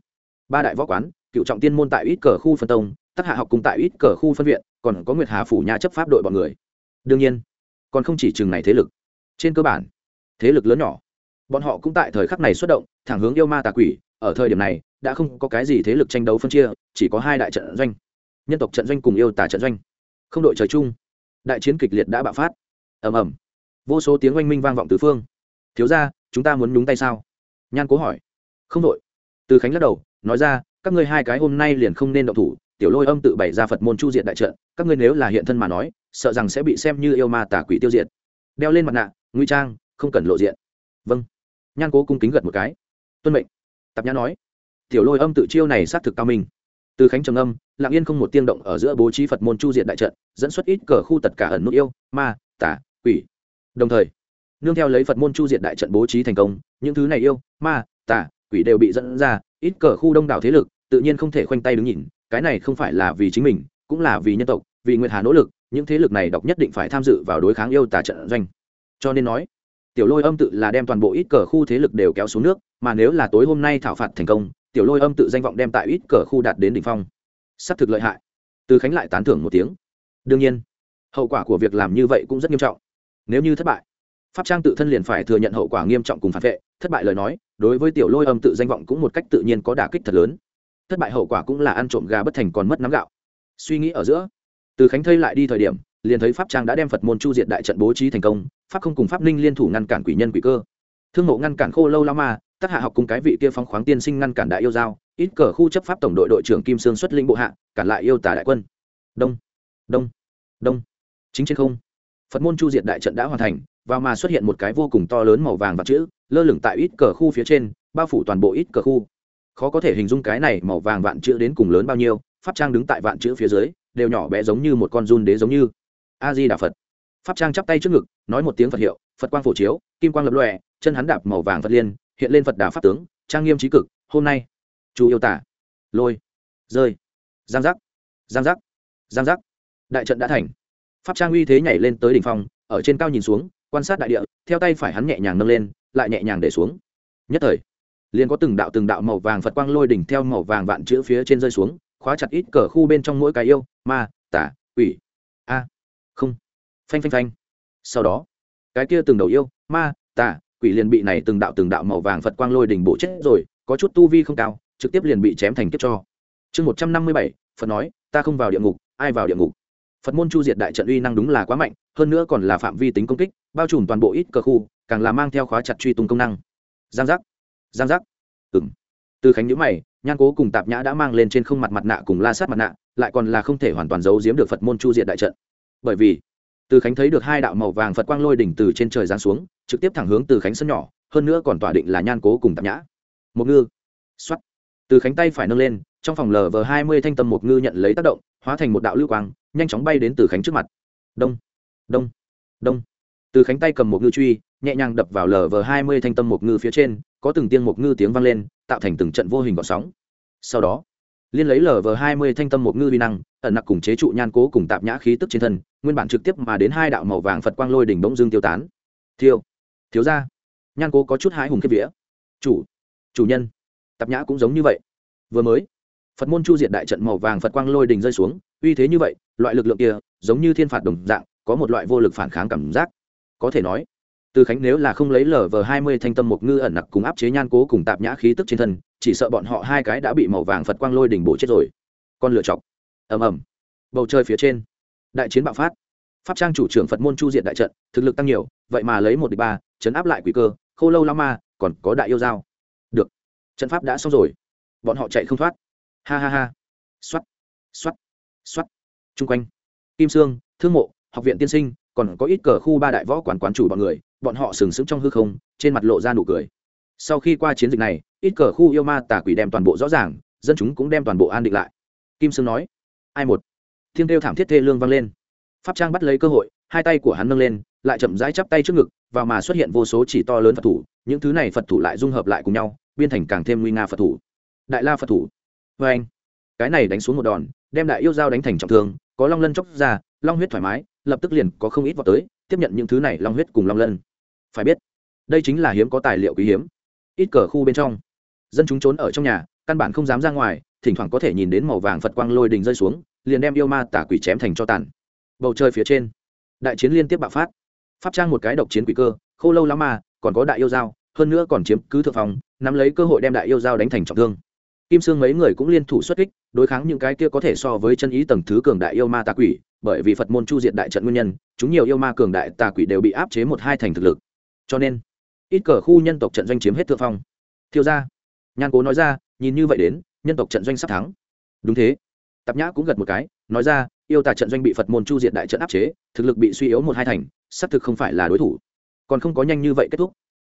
Ba đại võ quán, cựu trọng tiên môn tại ít cờ khu phân tông tác hạ học cùng tại ít cờ khu phân viện, còn có nguyệt hà phủ nhà chấp pháp đội bọn người. Đương nhiên, còn không chỉ chừng này thế lực. Trên cơ bản, thế lực lớn nhỏ. Bọn họ cũng tại thời khắc này xuất động, thẳng hướng yêu ma tà quỷ. Ở thời điểm này, đã không có cái gì thế lực tranh đấu phân chia, chỉ có hai đại trận doanh. Nhân tộc trận doanh cùng yêu tà trận doanh. Không đội trời chung, đại chiến kịch liệt đã bạo phát. Ầm ầm. Vô số tiếng oanh minh vang vọng tứ phương. Thiếu ra chúng ta muốn nhúng tay sao? Nhan cố hỏi. Không đội. Từ khánh lắc đầu, nói ra, các ngươi hai cái hôm nay liền không nên động thủ tiểu lôi âm tự bày ra phật môn chu diện đại trận, các ngươi nếu là hiện thân mà nói, sợ rằng sẽ bị xem như yêu ma tà quỷ tiêu diệt. Đeo lên mặt nạ nguy trang, không cần lộ diện. Vâng. Nhan cố cung kính gật một cái. Tuân mệnh. Tạp nhã nói. Tiểu lôi âm tự chiêu này xác thực cao minh. Từ khánh trầm âm lặng yên không một tiên động ở giữa bố trí phật môn chu diện đại trận, dẫn xuất ít cờ khu tất cả ẩn nút yêu, ma, tà, quỷ. Đồng thời, nương theo lấy phật môn chu diện đại trận bố trí thành công, những thứ này yêu, ma, tà, quỷ đều bị dẫn ra, ít cờ khu đông đảo thế lực, tự nhiên không thể khoanh tay đứng nhìn cái này không phải là vì chính mình, cũng là vì nhân tộc, vì nguyệt hà nỗ lực, những thế lực này độc nhất định phải tham dự vào đối kháng yêu tà trận doanh. Cho nên nói, tiểu lôi âm tự là đem toàn bộ ít cờ khu thế lực đều kéo xuống nước, mà nếu là tối hôm nay thảo phạt thành công, tiểu lôi âm tự danh vọng đem tại ít cờ khu đạt đến đỉnh phong. Sắp thực lợi hại. Từ khánh lại tán thưởng một tiếng. Đương nhiên, hậu quả của việc làm như vậy cũng rất nghiêm trọng. Nếu như thất bại, pháp trang tự thân liền phải thừa nhận hậu quả nghiêm trọng cùng phản vệ. Thất bại lời nói, đối với tiểu lôi âm tự danh vọng cũng một cách tự nhiên có đả kích thật lớn thất bại hậu quả cũng là ăn trộm gà bất thành còn mất nắm gạo. Suy nghĩ ở giữa, từ khánh thây lại đi thời điểm, liền thấy pháp trang đã đem phật môn chu diệt đại trận bố trí thành công, pháp không cùng pháp ninh liên thủ ngăn cản quỷ nhân quỷ cơ. Thương mộ ngăn cản khô lâu lao ma tác hạ học cùng cái vị kia phóng khoáng tiên sinh ngăn cản đại yêu giao, ít cờ khu chấp pháp tổng đội đội trưởng kim sương xuất linh bộ hạ, cản lại yêu tả đại quân. Đông đông đông. Chính trên không, phật môn chu diệt đại trận đã hoàn thành, và mà xuất hiện một cái vô cùng to lớn màu vàng và chữ, lơ lửng tại ít cờ khu phía trên, bao phủ toàn bộ ít cờ khu khó có thể hình dung cái này màu vàng vạn chữ đến cùng lớn bao nhiêu, pháp trang đứng tại vạn chữ phía dưới, đều nhỏ bé giống như một con run đế giống như. A di đà phật. Pháp trang chắp tay trước ngực, nói một tiếng phật hiệu, phật quang phổ chiếu, kim quang lập lòe, chân hắn đạp màu vàng phật liên, hiện lên phật đà pháp tướng, trang nghiêm trí cực, hôm nay, chú yêu tả. Lôi. Rơi. Giang giác. Giang giác. Giang giác. Đại trận đã thành. Pháp trang uy thế nhảy lên tới đỉnh phong, ở trên cao nhìn xuống, quan sát đại địa, theo tay phải hắn nhẹ nhàng nâng lên, lại nhẹ nhàng để xuống. Nhất thời liền có từng đạo từng đạo màu vàng phật quang lôi đỉnh theo màu vàng vạn chữ phía trên rơi xuống, khóa chặt ít cờ khu bên trong mỗi cái yêu, ma tả quỷ. A, không. Phanh phanh phanh. Sau đó, cái kia từng đầu yêu, ma tả quỷ liền bị này từng đạo từng đạo màu vàng phật quang lôi đỉnh bổ chết rồi, có chút tu vi không cao, trực tiếp liền bị chém thành kiếp cho. Chương một trăm năm mươi bảy, phật nói, ta không vào địa ngục, ai vào địa ngục? Phật môn chu diệt đại trận uy năng đúng là quá mạnh, hơn nữa còn là phạm vi tính công kích, bao trùm toàn bộ ít cờ khu, càng là mang theo khóa chặt truy tung công năng. Giang giác giang giác. Ừng từ khánh nhữ mày, nhan cố cùng tạp nhã đã mang lên trên không mặt mặt nạ cùng la sát mặt nạ, lại còn là không thể hoàn toàn giấu giếm được phật môn chu diệt đại trận. Bởi vì, từ khánh thấy được hai đạo màu vàng phật quang lôi đỉnh từ trên trời giáng xuống, trực tiếp thẳng hướng từ khánh sân nhỏ, hơn nữa còn tỏa định là nhan cố cùng tạp nhã. Một ngư. X o á t từ khánh tay phải nâng lên, trong phòng lờ vờ hai mươi thanh tâm một ngư nhận lấy tác động, hóa thành một đạo lưu quang, nhanh chóng bay đến từ khánh trước mặt. Đông. Đông. Đông. Từ khánh tay cầm một ngư truy, nhẹ nhàng đập vào lờ vờ hai mươi thanh tâm một ngư phía trên có từng tiên một ngư tiếng vang lên, tạo thành từng trận vô hình gọn sóng. Sau đó, liên lấy lờ vờ hai mươi thanh tâm một ngư vi năng, ẩn nặc cùng chế trụ nhan cố cùng tạp nhã khí tức trên thân, nguyên bản trực tiếp mà đến hai đạo màu vàng phật quang lôi đỉnh bỗng dưng tiêu tán. Thiêu, thiếu ra nhan cố có chút hái hùng kiếp vía. Chủ chủ nhân, tạp nhã cũng giống như vậy. Vừa mới, phật môn chu diệt đại trận màu vàng phật quang lôi đình rơi xuống, uy thế như vậy, loại lực lượng kia giống như thiên phạt đồng dạng, có một loại vô lực phản kháng cảm giác. Có thể nói từ khánh nếu là không lấy lở vờ hai mươi thanh tâm một ngư ẩn nặc cùng áp chế nhan cố cùng tạp nhã khí tức trên thân, chỉ sợ bọn họ hai cái đã bị màu vàng phật quang lôi đỉnh bổ chết rồi. Con lựa chọc ầm ầm. Bầu trời phía trên. Đại chiến bạo phát. Pháp trang chủ trưởng phật môn chu diện đại trận, thực lực tăng nhiều, vậy mà lấy một địch ba, chấn áp lại quỷ cơ, khô lâu lao ma còn có đại yêu dao được. Trận pháp đã xong rồi. Bọn họ chạy không thoát. Ha ha ha. X o á t x o á t x o á t chung quanh. Kim sương, thương mộ, học viện tiên sinh, còn có ít cờ khu ba đại võ quán quán chủ bọn người bọn họ sừng sững trong hư không, trên mặt lộ ra nụ cười. Sau khi qua chiến dịch này, ít cờ khu yêu ma tà quỷ đem toàn bộ rõ ràng, dân chúng cũng đem toàn bộ an định lại. Kim sương nói, ai một? Thiên kêu thảm thiết thê lương vang lên. Pháp trang bắt lấy cơ hội, hai tay của hắn nâng lên, lại chậm rãi chắp tay trước ngực và mà xuất hiện vô số chỉ to lớn phật thủ, những thứ này phật thủ lại dung hợp lại cùng nhau, biên thành càng thêm nguy nga phật thủ. Đại la phật thủ. Vê anh, cái này đánh xuống một đòn, đem đại yêu dao đánh thành trọng thương, có long lân chóc ra, long huyết thoải mái, lập tức liền có không ít vào tới, tiếp nhận những thứ này long huyết cùng long lân phải biết, đây chính là hiếm có tài liệu quý hiếm. Ít cờ khu bên trong, dân chúng trốn ở trong nhà, căn bản không dám ra ngoài, thỉnh thoảng có thể nhìn đến màu vàng phật quang lôi đình rơi xuống, liền đem yêu ma tả quỷ chém thành cho tàn. Bầu trời phía trên, đại chiến liên tiếp bạo phát. Pháp trang một cái độc chiến quỷ cơ, khô lâu lắm mà, còn có đại yêu dao, hơn nữa còn chiếm cứ thượng phòng, nắm lấy cơ hội đem đại yêu dao đánh thành trọng thương. Kim sương mấy người cũng liên thủ xuất kích, đối kháng những cái kia có thể so với chân ý tầng thứ cường đại yêu ma tà quỷ, bởi vì phật môn chu diện đại trận nguyên nhân, chúng nhiều yêu ma cường đại tà quỷ đều bị áp chế một hai thành thực lực cho nên, ít cờ khu nhân tộc trận doanh chiếm hết thượng phong. Thiêu ra nhan cố nói ra, nhìn như vậy đến, nhân tộc trận doanh sắp thắng. Đúng thế. Tạp nhã cũng gật một cái, nói ra, yêu tà trận doanh bị phật môn chu diện đại trận áp chế, thực lực bị suy yếu một hai thành, xác thực không phải là đối thủ. Còn không có nhanh như vậy kết thúc.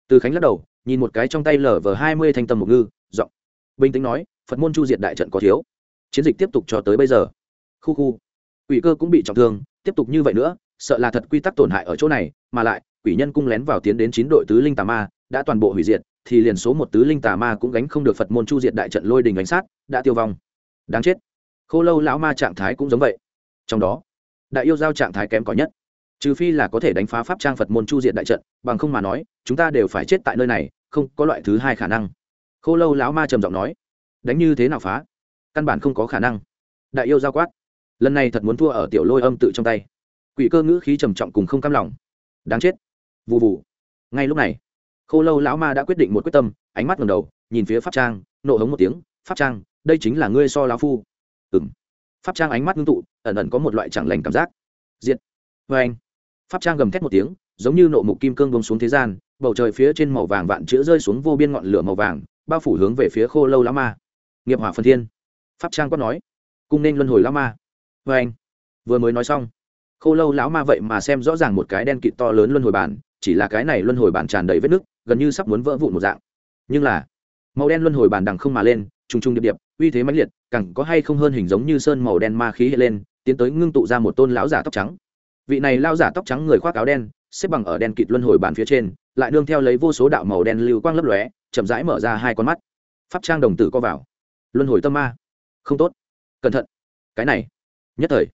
Từ khánh lắc đầu, nhìn một cái trong tay lở vờ hai mươi thanh tâm một ngư, giọng. Bình tĩnh nói, phật môn chu diệt đại trận có thiếu. Chiến dịch tiếp tục cho tới bây giờ. Khu khu. Ủy cơ cũng bị trọng thương, tiếp tục như vậy nữa, sợ là thật quy tắc tổn hại ở chỗ này, mà lại quỷ nhân cung lén vào tiến đến chín đội tứ linh tà ma, đã toàn bộ hủy diệt, thì liền số một tứ linh tà ma cũng gánh không được phật môn chu diệt đại trận lôi đình đánh sát, đã tiêu vong. Đáng chết. Khô lâu lão ma trạng thái cũng giống vậy. Trong đó, đại yêu giao trạng thái kém cỏi nhất. Trừ phi là có thể đánh phá pháp trang phật môn chu diệt đại trận, bằng không mà nói, chúng ta đều phải chết tại nơi này, không có loại thứ hai khả năng. Khô lâu lão ma trầm giọng nói, đánh như thế nào phá? Căn bản không có khả năng. Đại yêu giao quát, lần này thật muốn thua ở tiểu lôi âm tự trong tay. Quỷ cơ ngữ khí trầm trọng cùng không cam lòng. Đáng chết vụ vụ ngay lúc này, khô lâu lão ma đã quyết định một quyết tâm, ánh mắt ngầm đầu, nhìn phía pháp trang, nộ hống một tiếng, pháp trang, đây chính là ngươi so lão phu. Ừng pháp trang ánh mắt ngưng tụ, ẩn ẩn có một loại chẳng lành cảm giác. Diện vê anh. Pháp trang gầm thét một tiếng, giống như nộ mục kim cương bông xuống thế gian, bầu trời phía trên màu vàng vạn chữ rơi xuống vô biên ngọn lửa màu vàng, bao phủ hướng về phía khô lâu lão ma. Nghiệp hỏa phân thiên. Pháp trang quát nói, cung nên luân hồi lão ma. Vê anh. Vừa mới nói xong, khô lâu lão ma vậy mà xem rõ ràng một cái đen kịt to lớn luân hồi bản chỉ là cái này luân hồi bản tràn đầy vết nứt gần như sắp muốn vỡ vụn một dạng. Nhưng là, màu đen luân hồi bản đằng không mà lên, trùng trùng điệp điệp, uy thế mãnh liệt, càng có hay không hơn hình giống như sơn màu đen ma khí hiện lên, tiến tới ngưng tụ ra một tôn lão giả tóc trắng. Vị này lao giả tóc trắng người khoác áo đen, xếp bằng ở đen kịt luân hồi bàn phía trên, lại nương theo lấy vô số đạo màu đen lưu quang lấp lóe, chậm rãi mở ra hai con mắt. Pháp trang đồng tử co vào. Luân hồi tâm ma. Không tốt. Cẩn thận. Cái này. Nhất thời.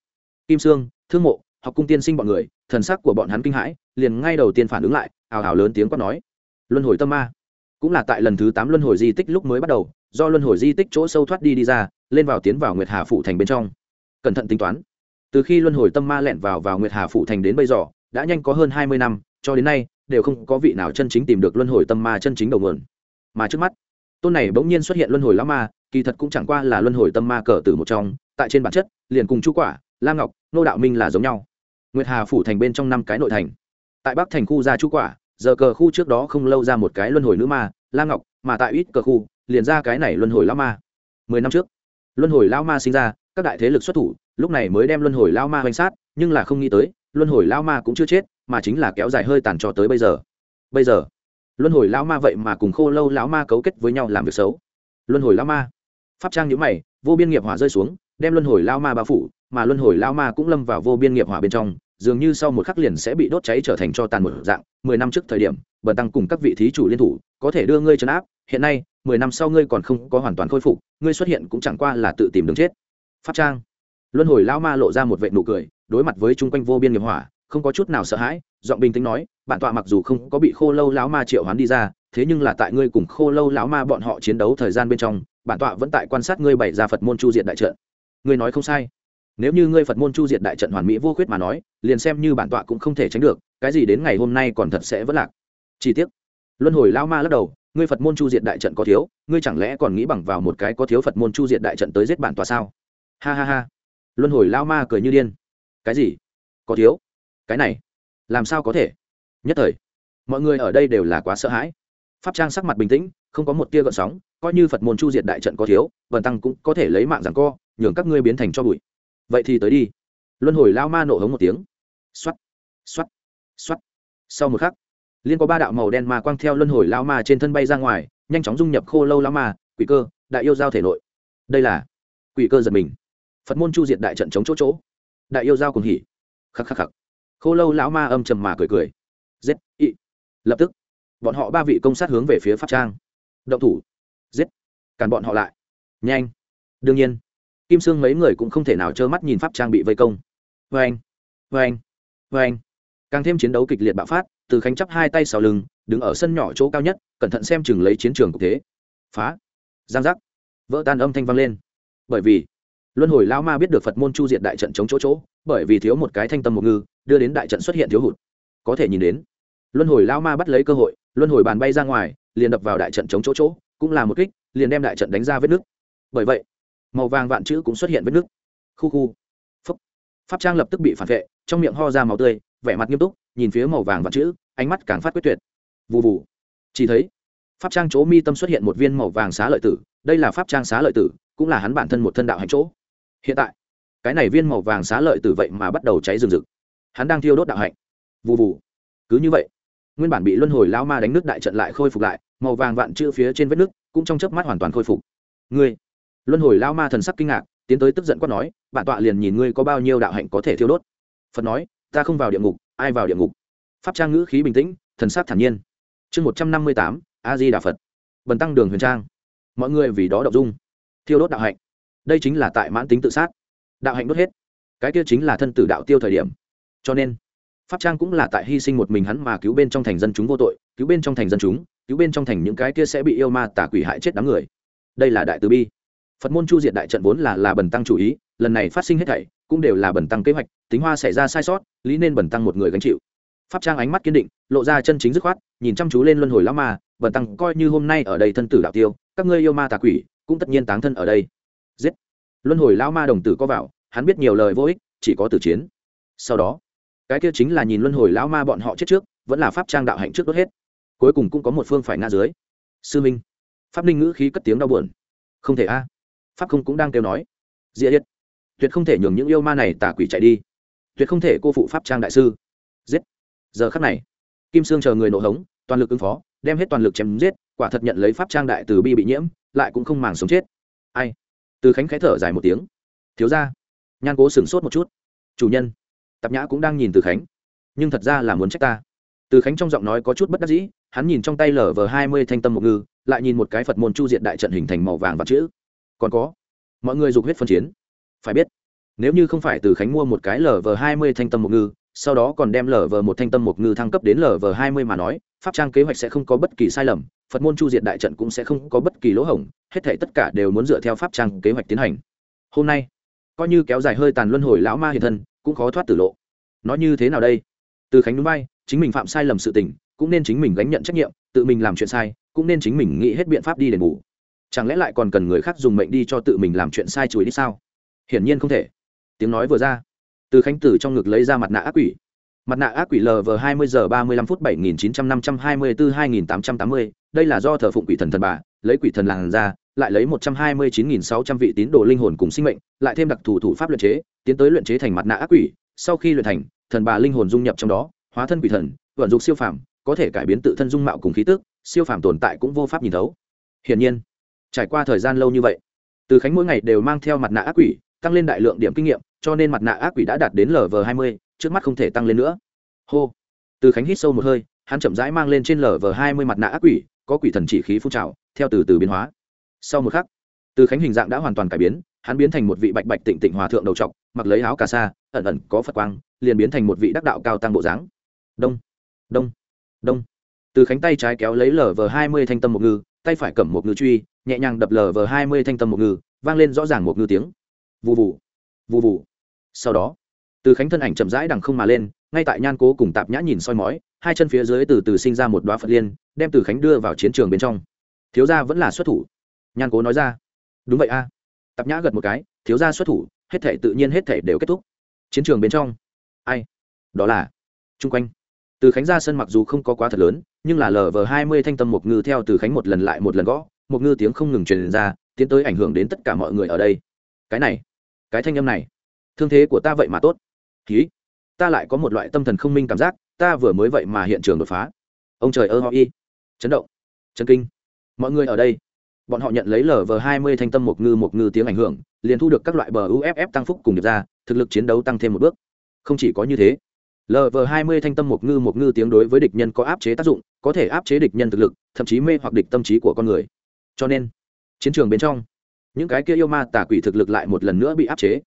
Kim sương, thương mộ, học cung tiên sinh bọn người thần sắc của bọn hắn kinh hãi, liền ngay đầu tiên phản ứng lại, ào ào lớn tiếng quát nói, luân hồi tâm ma. Cũng là tại lần thứ tám luân hồi di tích lúc mới bắt đầu, do luân hồi di tích chỗ sâu thoát đi đi ra, lên vào tiến vào nguyệt hà phủ thành bên trong. Cẩn thận tính toán, từ khi luân hồi tâm ma lẹn vào vào nguyệt hà phủ thành đến bây giờ, đã nhanh có hơn hai mươi năm, cho đến nay, đều không có vị nào chân chính tìm được luân hồi tâm ma chân chính đầu nguồn. Mà trước mắt, tôn này bỗng nhiên xuất hiện luân hồi lão ma, kỳ thật cũng chẳng qua là luân hồi tâm ma cờ từ một trong, tại trên bản chất, liền cùng chu quả, la ngọc, nô đạo minh là giống nhau nguyệt hà phủ thành bên trong năm cái nội thành. Tại bắc thành khu gia chu quả, giờ cờ khu trước đó không lâu ra một cái luân hồi nữ ma, la ngọc, mà tại ít cờ khu, liền ra cái này luân hồi lao ma. Mười năm trước, luân hồi lao ma sinh ra, các đại thế lực xuất thủ, lúc này mới đem luân hồi lao ma hoành sát, nhưng là không nghĩ tới, luân hồi lao ma cũng chưa chết, mà chính là kéo dài hơi tàn cho tới bây giờ. Bây giờ, luân hồi lao ma vậy mà cùng khô lâu lão ma cấu kết với nhau làm việc xấu. Luân hồi lao ma, pháp trang nhữ mày, vô biên nghiệp hỏa rơi xuống, đem luân hồi lao ma bao phủ mà luân hồi lão ma cũng lâm vào vô biên nghiệp hỏa bên trong, dường như sau một khắc liền sẽ bị đốt cháy trở thành cho tàn một dạng. Mười năm trước thời điểm, bần tăng cùng các vị thí chủ liên thủ, có thể đưa ngươi trấn áp. Hiện nay, mười năm sau ngươi còn không có hoàn toàn khôi phục, ngươi xuất hiện cũng chẳng qua là tự tìm đường chết. Pháp trang. Luân hồi lao ma lộ ra một vệ nụ cười, đối mặt với chung quanh vô biên nghiệp hỏa, không có chút nào sợ hãi, giọng bình tĩnh nói, bản tọa mặc dù không có bị khô lâu lão ma triệu hoán đi ra, thế nhưng là tại ngươi cùng khô lâu lão ma bọn họ chiến đấu thời gian bên trong, bản tọa vẫn tại quan sát ngươi bày ra phật môn chu diệt đại trận. Ngươi nói không sai nếu như ngươi phật môn chu diệt đại trận hoàn mỹ vô khuyết mà nói, liền xem như bản tọa cũng không thể tránh được, cái gì đến ngày hôm nay còn thật sẽ vất lạc. Chi tiết luân hồi lao ma lắc đầu, ngươi phật môn chu diệt đại trận có thiếu, ngươi chẳng lẽ còn nghĩ bằng vào một cái có thiếu phật môn chu diệt đại trận tới giết bản tọa sao? Ha ha ha. Luân hồi lao ma cười như điên. Cái gì? Có thiếu? Cái này, làm sao có thể? Nhất thời, mọi người ở đây đều là quá sợ hãi. Pháp trang sắc mặt bình tĩnh, không có một tia gợn sóng, coi như phật môn chu diệt đại trận có thiếu vần tăng cũng có thể lấy mạng rằng co, nhường các ngươi biến thành cho bụi vậy thì tới đi. Luân hồi lao ma nổ hống một tiếng. X o á t x o á t x o á t sau một khắc, liên có ba đạo màu đen ma quang theo luân hồi lao ma trên thân bay ra ngoài, nhanh chóng dung nhập khô lâu lao ma, quỷ cơ, đại yêu giao thể nội. Đây là quỷ cơ giật mình. Phật môn chu diệt đại trận chống chỗ chỗ. Đại yêu giao cùng hỉ. Khắc khắc khắc. Khô lâu lão ma âm trầm mà cười cười. Giết, ị. Lập tức, bọn họ ba vị công sát hướng về phía pháp trang. Động thủ. Giết, cản bọn họ lại. Nhanh. Đương nhiên kim sương mấy người cũng không thể nào trơ mắt nhìn pháp trang bị vây công. Vê anh vê anh vê anh càng thêm chiến đấu kịch liệt bạo phát, từ khánh chắp hai tay sau lưng, đứng ở sân nhỏ chỗ cao nhất, cẩn thận xem chừng lấy chiến trường cục thế. Phá. Giang giác. Vỡ tan âm thanh vang lên. Bởi vì, luân hồi lao ma biết được phật môn chu diệt đại trận chống chỗ chỗ, bởi vì thiếu một cái thanh tâm một ngư, đưa đến đại trận xuất hiện thiếu hụt. Có thể nhìn đến, luân hồi lao ma bắt lấy cơ hội, luân hồi bàn bay ra ngoài, liền đập vào đại trận chống chỗ chỗ, cũng là một kích, liền đem đại trận đánh ra vết nước bởi vậy màu vàng vạn chữ cũng xuất hiện vết nước khu khu. Phấp pháp trang lập tức bị phản vệ, trong miệng ho ra màu tươi, vẻ mặt nghiêm túc, nhìn phía màu vàng vạn chữ, ánh mắt càng phát quyết tuyệt. Vụ vụ chỉ thấy, pháp trang chỗ mi tâm xuất hiện một viên màu vàng xá lợi tử, đây là pháp trang xá lợi tử, cũng là hắn bản thân một thân đạo hành chỗ. Hiện tại, cái này viên màu vàng xá lợi tử vậy mà bắt đầu cháy rừng rực. Hắn đang thiêu đốt đạo hạnh. Vụ vụ cứ như vậy, nguyên bản bị luân hồi lao ma đánh nước đại trận lại khôi phục lại, màu vàng vạn chữ phía trên vết nước cũng trong chớp mắt hoàn toàn khôi phục. Ngươi luân hồi lao ma thần sắc kinh ngạc, tiến tới tức giận quát nói, bản tọa liền nhìn ngươi có bao nhiêu đạo hạnh có thể thiêu đốt. Phật nói, ta không vào địa ngục, ai vào địa ngục? Pháp trang ngữ khí bình tĩnh, thần sắc thản nhiên. Chương một trăm năm mươi tám, a di đà phật. Bần tăng đường huyền trang. Mọi người vì đó đậu dung. Thiêu đốt đạo hạnh. Đây chính là tại mãn tính tự sát. Đạo hạnh đốt hết. Cái kia chính là thân tử đạo tiêu thời điểm. Cho nên, pháp trang cũng là tại hy sinh một mình hắn mà cứu bên trong thành dân chúng vô tội, cứu bên trong thành dân chúng, cứu bên trong thành những cái kia sẽ bị yêu ma tả quỷ hại chết đám người. Đây là đại từ bi phật môn chu diệt đại trận vốn là là bần tăng chủ ý, lần này phát sinh hết thảy, cũng đều là bần tăng kế hoạch, tính hoa xảy ra sai sót, lý nên bần tăng một người gánh chịu. Pháp trang ánh mắt kiên định, lộ ra chân chính dứt khoát, nhìn chăm chú lên luân hồi lão ma, bần tăng coi như hôm nay ở đây thân tử đạo tiêu, các ngươi yêu ma tà quỷ, cũng tất nhiên táng thân ở đây. Giết. Luân hồi lão ma đồng tử có vào, hắn biết nhiều lời vô ích, chỉ có tử chiến. Sau đó, cái kia chính là nhìn luân hồi lão ma bọn họ chết trước, vẫn là pháp trang đạo hạnh trước đốt hết. Cuối cùng cũng có một phương phải ngã dưới. Sư minh, pháp ninh ngữ khí cất tiếng đau buồn. Không thể a pháp không cũng đang kêu nói. Dĩa yết, tuyệt không thể nhường những yêu ma này tà quỷ chạy đi. Tuyệt không thể cô phụ pháp trang đại sư. Giết. Giờ khắc này, kim sương chờ người nổ hống, toàn lực ứng phó, đem hết toàn lực chém giết, quả thật nhận lấy pháp trang đại từ bi bị nhiễm, lại cũng không màng sống chết. Ai? Từ khánh khẽ thở dài một tiếng. Thiếu ra nhan cố sửng sốt một chút. Chủ nhân, tạp nhã cũng đang nhìn từ khánh. Nhưng thật ra là muốn trách ta. Từ khánh trong giọng nói có chút bất đắc dĩ, hắn nhìn trong tay lở vờ hai mươi thanh tâm một ngư, lại nhìn một cái phật môn chu diện đại trận hình thành màu vàng và chữ còn có. Mọi người dục huyết phân chiến. Phải biết, nếu như không phải từ khánh mua một cái lở vờ hai mươi thanh tâm một ngư, sau đó còn đem lở vờ một thanh tâm một ngư thăng cấp đến lở vờ hai mươi mà nói, pháp trang kế hoạch sẽ không có bất kỳ sai lầm, phật môn chu diệt đại trận cũng sẽ không có bất kỳ lỗ hổng, hết thể tất cả đều muốn dựa theo pháp trang kế hoạch tiến hành. Hôm nay, coi như kéo dài hơi tàn luân hồi lão ma hiện thân, cũng khó thoát tử lộ. Nói như thế nào đây? Từ khánh núi bay, chính mình phạm sai lầm sự tình, cũng nên chính mình gánh nhận trách nhiệm, tự mình làm chuyện sai, cũng nên chính mình nghĩ hết biện pháp đi đền bù chẳng lẽ lại còn cần người khác dùng mệnh đi cho tự mình làm chuyện sai chùi đi sao? Hiển nhiên không thể. Tiếng nói vừa ra, từ khánh tử trong ngực lấy ra mặt nạ ác quỷ. Mặt nạ ác quỷ lv hai mươi giờ ba mươi lăm phút bảy nghìn chín trăm năm trăm hai mươi bốn hai nghìn tám trăm tám mươi. Đây là do thờ phụng quỷ thần thần bà, lấy quỷ thần làng ra, lại lấy một trăm hai mươi chín nghìn sáu trăm vị tín đồ linh hồn cùng sinh mệnh, lại thêm đặc thù thủ pháp luyện chế, tiến tới luyện chế thành mặt nạ ác quỷ. Sau khi luyện thành, thần bà linh hồn dung nhập trong đó, hóa thân quỷ thần, vận dụng siêu phàm, có thể cải biến tự thân dung mạo cùng khí tức, siêu phàm tồn tại cũng vô pháp nhìn thấu. Hiển nhiên trải qua thời gian lâu như vậy, từ khánh mỗi ngày đều mang theo mặt nạ ác quỷ, tăng lên đại lượng điểm kinh nghiệm, cho nên mặt nạ ác quỷ đã đạt đến lv hai mươi, trước mắt không thể tăng lên nữa. Hô. Từ khánh hít sâu một hơi, hắn chậm rãi mang lên trên lv hai mươi mặt nạ ác quỷ, có quỷ thần chỉ khí phun trào, theo từ từ biến hóa. Sau một khắc, từ khánh hình dạng đã hoàn toàn cải biến, hắn biến thành một vị bạch bạch tịnh tịnh hòa thượng đầu trọc, mặc lấy áo cà sa, ẩn ẩn có phật quang, liền biến thành một vị đắc đạo cao tăng bộ dáng. Đông đông đông. Từ khánh tay trái kéo lấy lv vờ hai mươi thanh tâm một ngư tay phải cầm một ngư truy, nhẹ nhàng đập lờ vờ hai mươi thanh tâm một ngư, vang lên rõ ràng một ngư tiếng. Vụ vụ vụ vụ sau đó, từ khánh thân ảnh chậm rãi đằng không mà lên, ngay tại nhan cố cùng tạp nhã nhìn soi mói, hai chân phía dưới từ từ sinh ra một đoá phật liên, đem từ khánh đưa vào chiến trường bên trong. Thiếu gia vẫn là xuất thủ. Nhan cố nói ra. Đúng vậy a. Tạp nhã gật một cái, thiếu gia xuất thủ, hết thể tự nhiên hết thể đều kết thúc. Chiến trường bên trong. Ai? Đó là, chung quanh từ khánh ra sân mặc dù không có quá thật lớn, nhưng là lờ vờ hai mươi thanh tâm một ngư theo từ khánh một lần lại một lần gõ một ngư tiếng không ngừng truyền ra, tiến tới ảnh hưởng đến tất cả mọi người ở đây. Cái này, cái thanh âm này, thương thế của ta vậy mà tốt. Ký ta lại có một loại tâm thần không minh cảm giác, ta vừa mới vậy mà hiện trường đột phá. Ông trời ơ ho y chấn động, chấn kinh. Mọi người ở đây, bọn họ nhận lấy lờ vờ hai mươi thanh tâm một ngư một ngư tiếng ảnh hưởng, liền thu được các loại bờ uff tăng phúc cùng điệp ra, thực lực chiến đấu tăng thêm một bước. Không chỉ có như thế lv hai mươi thanh tâm một ngư một ngư tiếng đối với địch nhân có áp chế tác dụng, có thể áp chế địch nhân thực lực, thậm chí mê hoặc địch tâm trí của con người. Cho nên, chiến trường bên trong, những cái kia yêu ma tà quỷ thực lực lại một lần nữa bị áp chế.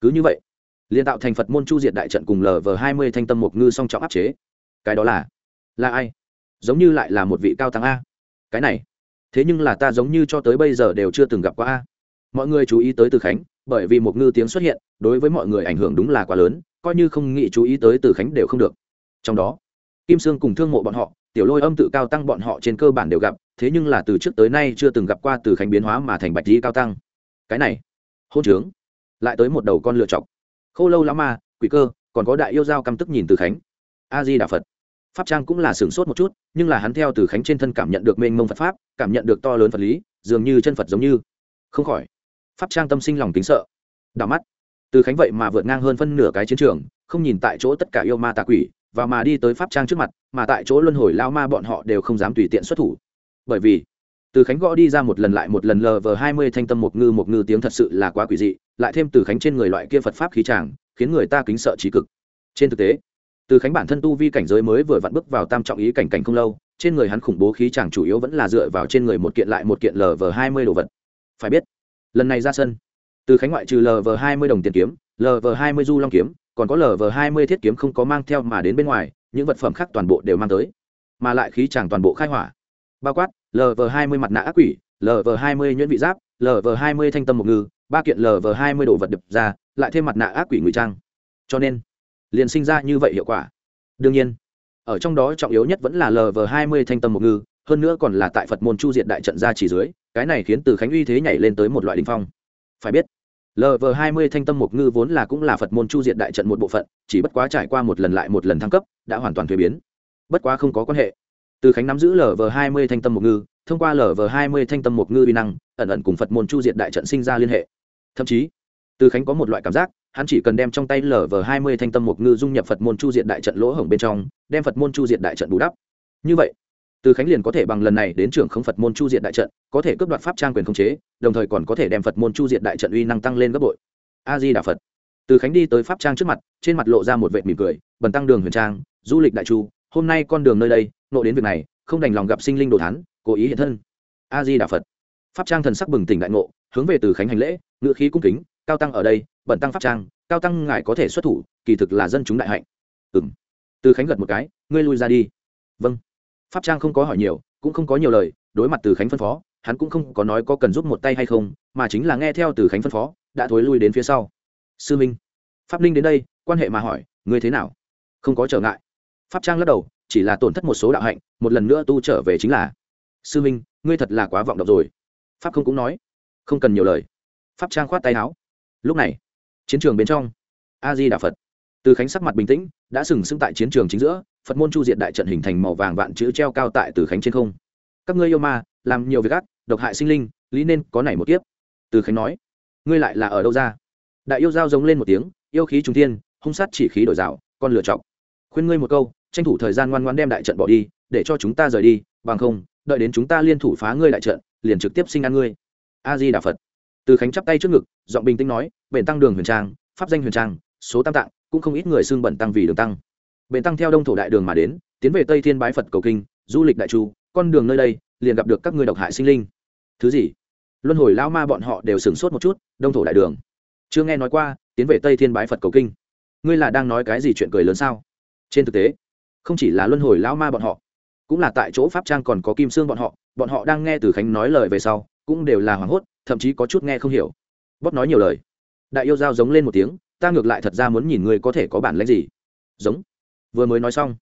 Cứ như vậy liên tạo thành phật môn chu diệt đại trận cùng lv hai mươi thanh tâm một ngư song trọng áp chế. Cái đó là là ai? Giống như lại là một vị cao tăng a. Cái này, thế nhưng là ta giống như cho tới bây giờ đều chưa từng gặp qua a. Mọi người chú ý tới từ khánh, bởi vì một ngư tiếng xuất hiện, đối với mọi người ảnh hưởng đúng là quá lớn coi như không nghĩ chú ý tới từ khánh đều không được. Trong đó, kim sương cùng thương mộ bọn họ, tiểu lôi âm tự cao tăng bọn họ trên cơ bản đều gặp, thế nhưng là từ trước tới nay chưa từng gặp qua từ khánh biến hóa mà thành bạch di cao tăng. Cái này, hôn trướng, lại tới một đầu con lựa chọc. Khô lâu lão ma quỷ cơ, còn có đại yêu giao căm tức nhìn từ khánh. A di đà phật. Pháp trang cũng là sửng sốt một chút, nhưng là hắn theo từ khánh trên thân cảm nhận được mênh mông phật pháp, cảm nhận được to lớn phật lý, dường như chân phật giống như. Không khỏi, pháp trang tâm sinh lòng kính sợ. Đảo mắt từ khánh vậy mà vượt ngang hơn phân nửa cái chiến trường, không nhìn tại chỗ tất cả yêu ma tà quỷ, và mà đi tới pháp trang trước mặt, mà tại chỗ luân hồi lao ma bọn họ đều không dám tùy tiện xuất thủ. Bởi vì, từ khánh gõ đi ra một lần lại một lần lờ vờ hai mươi thanh tâm một ngư một ngư tiếng thật sự là quá quỷ dị, lại thêm từ khánh trên người loại kia phật pháp khí tràng khiến người ta kính sợ trí cực. Trên thực tế, từ khánh bản thân tu vi cảnh giới mới vừa vặn bước vào tam trọng ý cảnh cảnh không lâu, trên người hắn khủng bố khí chàng chủ yếu vẫn là dựa vào trên người một kiện lại một kiện lờ vờ hai mươi đồ vật. Phải biết, lần này ra sân từ khánh ngoại trừ lv hai mươi đồng tiền kiếm lv hai mươi du long kiếm, còn có lv hai mươi thiết kiếm không có mang theo mà đến bên ngoài, những vật phẩm khác toàn bộ đều mang tới. Mà lại khí chàng toàn bộ khai hỏa. Bao quát lv hai mươi mặt nạ ác quỷ lv hai mươi nhuyễn vị giáp lv hai mươi thanh tâm một ngư, ba kiện lv hai mươi đồ vật đập ra, lại thêm mặt nạ ác quỷ ngụy trang. Cho nên, liền sinh ra như vậy hiệu quả. Đương nhiên, ở trong đó trọng yếu nhất vẫn là lv hai mươi thanh tâm một ngư, hơn nữa còn là tại phật môn chu diện đại trận ra chỉ dưới, cái này khiến từ khánh uy thế nhảy lên tới một loại đình phong. Phải biết lv hai mươi thanh tâm mục ngư vốn là cũng là phật môn chu diệt đại trận một bộ phận, chỉ bất quá trải qua một lần lại một lần thăng cấp, đã hoàn toàn thuế biến. Bất quá không có quan hệ. Từ khánh nắm giữ lv hai mươi thanh tâm mục ngư, thông qua lv hai mươi thanh tâm mục ngư vi năng, ẩn ẩn cùng phật môn chu diệt đại trận sinh ra liên hệ. Thậm chí, từ khánh có một loại cảm giác, hắn chỉ cần đem trong tay lv hai mươi thanh tâm mục ngư dung nhập phật môn chu diệt đại trận lỗ hổng bên trong, đem phật môn chu diệt đại trận bù đắp. Như vậy từ khánh liền có thể bằng lần này đến trưởng không phật môn chu diện đại trận, có thể cướp đoạt pháp trang quyền khống chế, đồng thời còn có thể đem phật môn chu diện đại trận uy năng tăng lên gấp bội. A di đà phật. Từ khánh đi tới pháp trang trước mặt, trên mặt lộ ra một vệ mỉm cười, bần tăng đường huyền trang, du lịch đại chu, hôm nay con đường nơi đây, nộ đến việc này, không đành lòng gặp sinh linh đồ thán, cố ý hiện thân. A di đà phật. Pháp trang thần sắc bừng tỉnh đại ngộ, hướng về từ khánh hành lễ, ngựa khí cung kính, cao tăng ở đây bẩn tăng pháp trang, cao tăng ngài có thể xuất thủ, kỳ thực là dân chúng đại hạnh. Ừ m từ khánh gật một cái, ngươi lui ra đi. Vâng pháp trang không có hỏi nhiều, cũng không có nhiều lời, đối mặt từ khánh phân phó, hắn cũng không có nói có cần giúp một tay hay không, mà chính là nghe theo từ khánh phân phó, đã thối lui đến phía sau. Sư minh. Pháp ninh đến đây, quan hệ mà hỏi, ngươi thế nào? Không có trở ngại. Pháp trang lắc đầu, chỉ là tổn thất một số đạo hạnh, một lần nữa tu trở về chính là. Sư minh, ngươi thật là quá vọng động rồi. Pháp không cũng nói, không cần nhiều lời. Pháp trang khoát tay áo. Lúc này, chiến trường bên trong, a di đà phật. Từ khánh sắc mặt bình tĩnh, đã sừng sững tại chiến trường chính giữa phật môn chu diện đại trận hình thành màu vàng vạn chữ treo cao tại từ khánh trên không. Các ngươi yêu ma, làm nhiều việc ác, độc hại sinh linh, lý nên có nảy một kiếp. Từ khánh nói, ngươi lại là ở đâu ra? Đại yêu giao giống lên một tiếng, yêu khí trung thiên, hung sát chỉ khí đổi rào, con lựa chọc. Khuyên ngươi một câu, tranh thủ thời gian ngoan ngoan đem đại trận bỏ đi, để cho chúng ta rời đi, bằng không, đợi đến chúng ta liên thủ phá ngươi đại trận, liền trực tiếp sinh ăn ngươi. A di đà phật. Từ khánh chắp tay trước ngực, giọng bình tĩnh nói, bền tăng đường huyền trang, pháp danh huyền trang, số tam tạng, cũng không ít người xưng bẩn tăng vì đường tăng bệ tăng theo đông thổ đại đường mà đến, tiến về tây thiên bái phật cầu kinh, du lịch đại chu, con đường nơi đây, liền gặp được các người độc hại sinh linh. Thứ gì? Luân hồi lao ma bọn họ đều sửng sốt một chút, đông thổ đại đường. Chưa nghe nói qua, tiến về tây thiên bái phật cầu kinh. Ngươi là đang nói cái gì chuyện cười lớn sao? Trên thực tế, không chỉ là luân hồi lão ma bọn họ, cũng là tại chỗ pháp trang còn có kim sương bọn họ bọn họ đang nghe từ khánh nói lời về sau, cũng đều là hoảng hốt, thậm chí có chút nghe không hiểu. Bóp nói nhiều lời. Đại yêu dao giống lên một tiếng, ta ngược lại thật ra muốn nhìn ngươi có thể có bản lãnh gì. Giống vừa mới nói xong.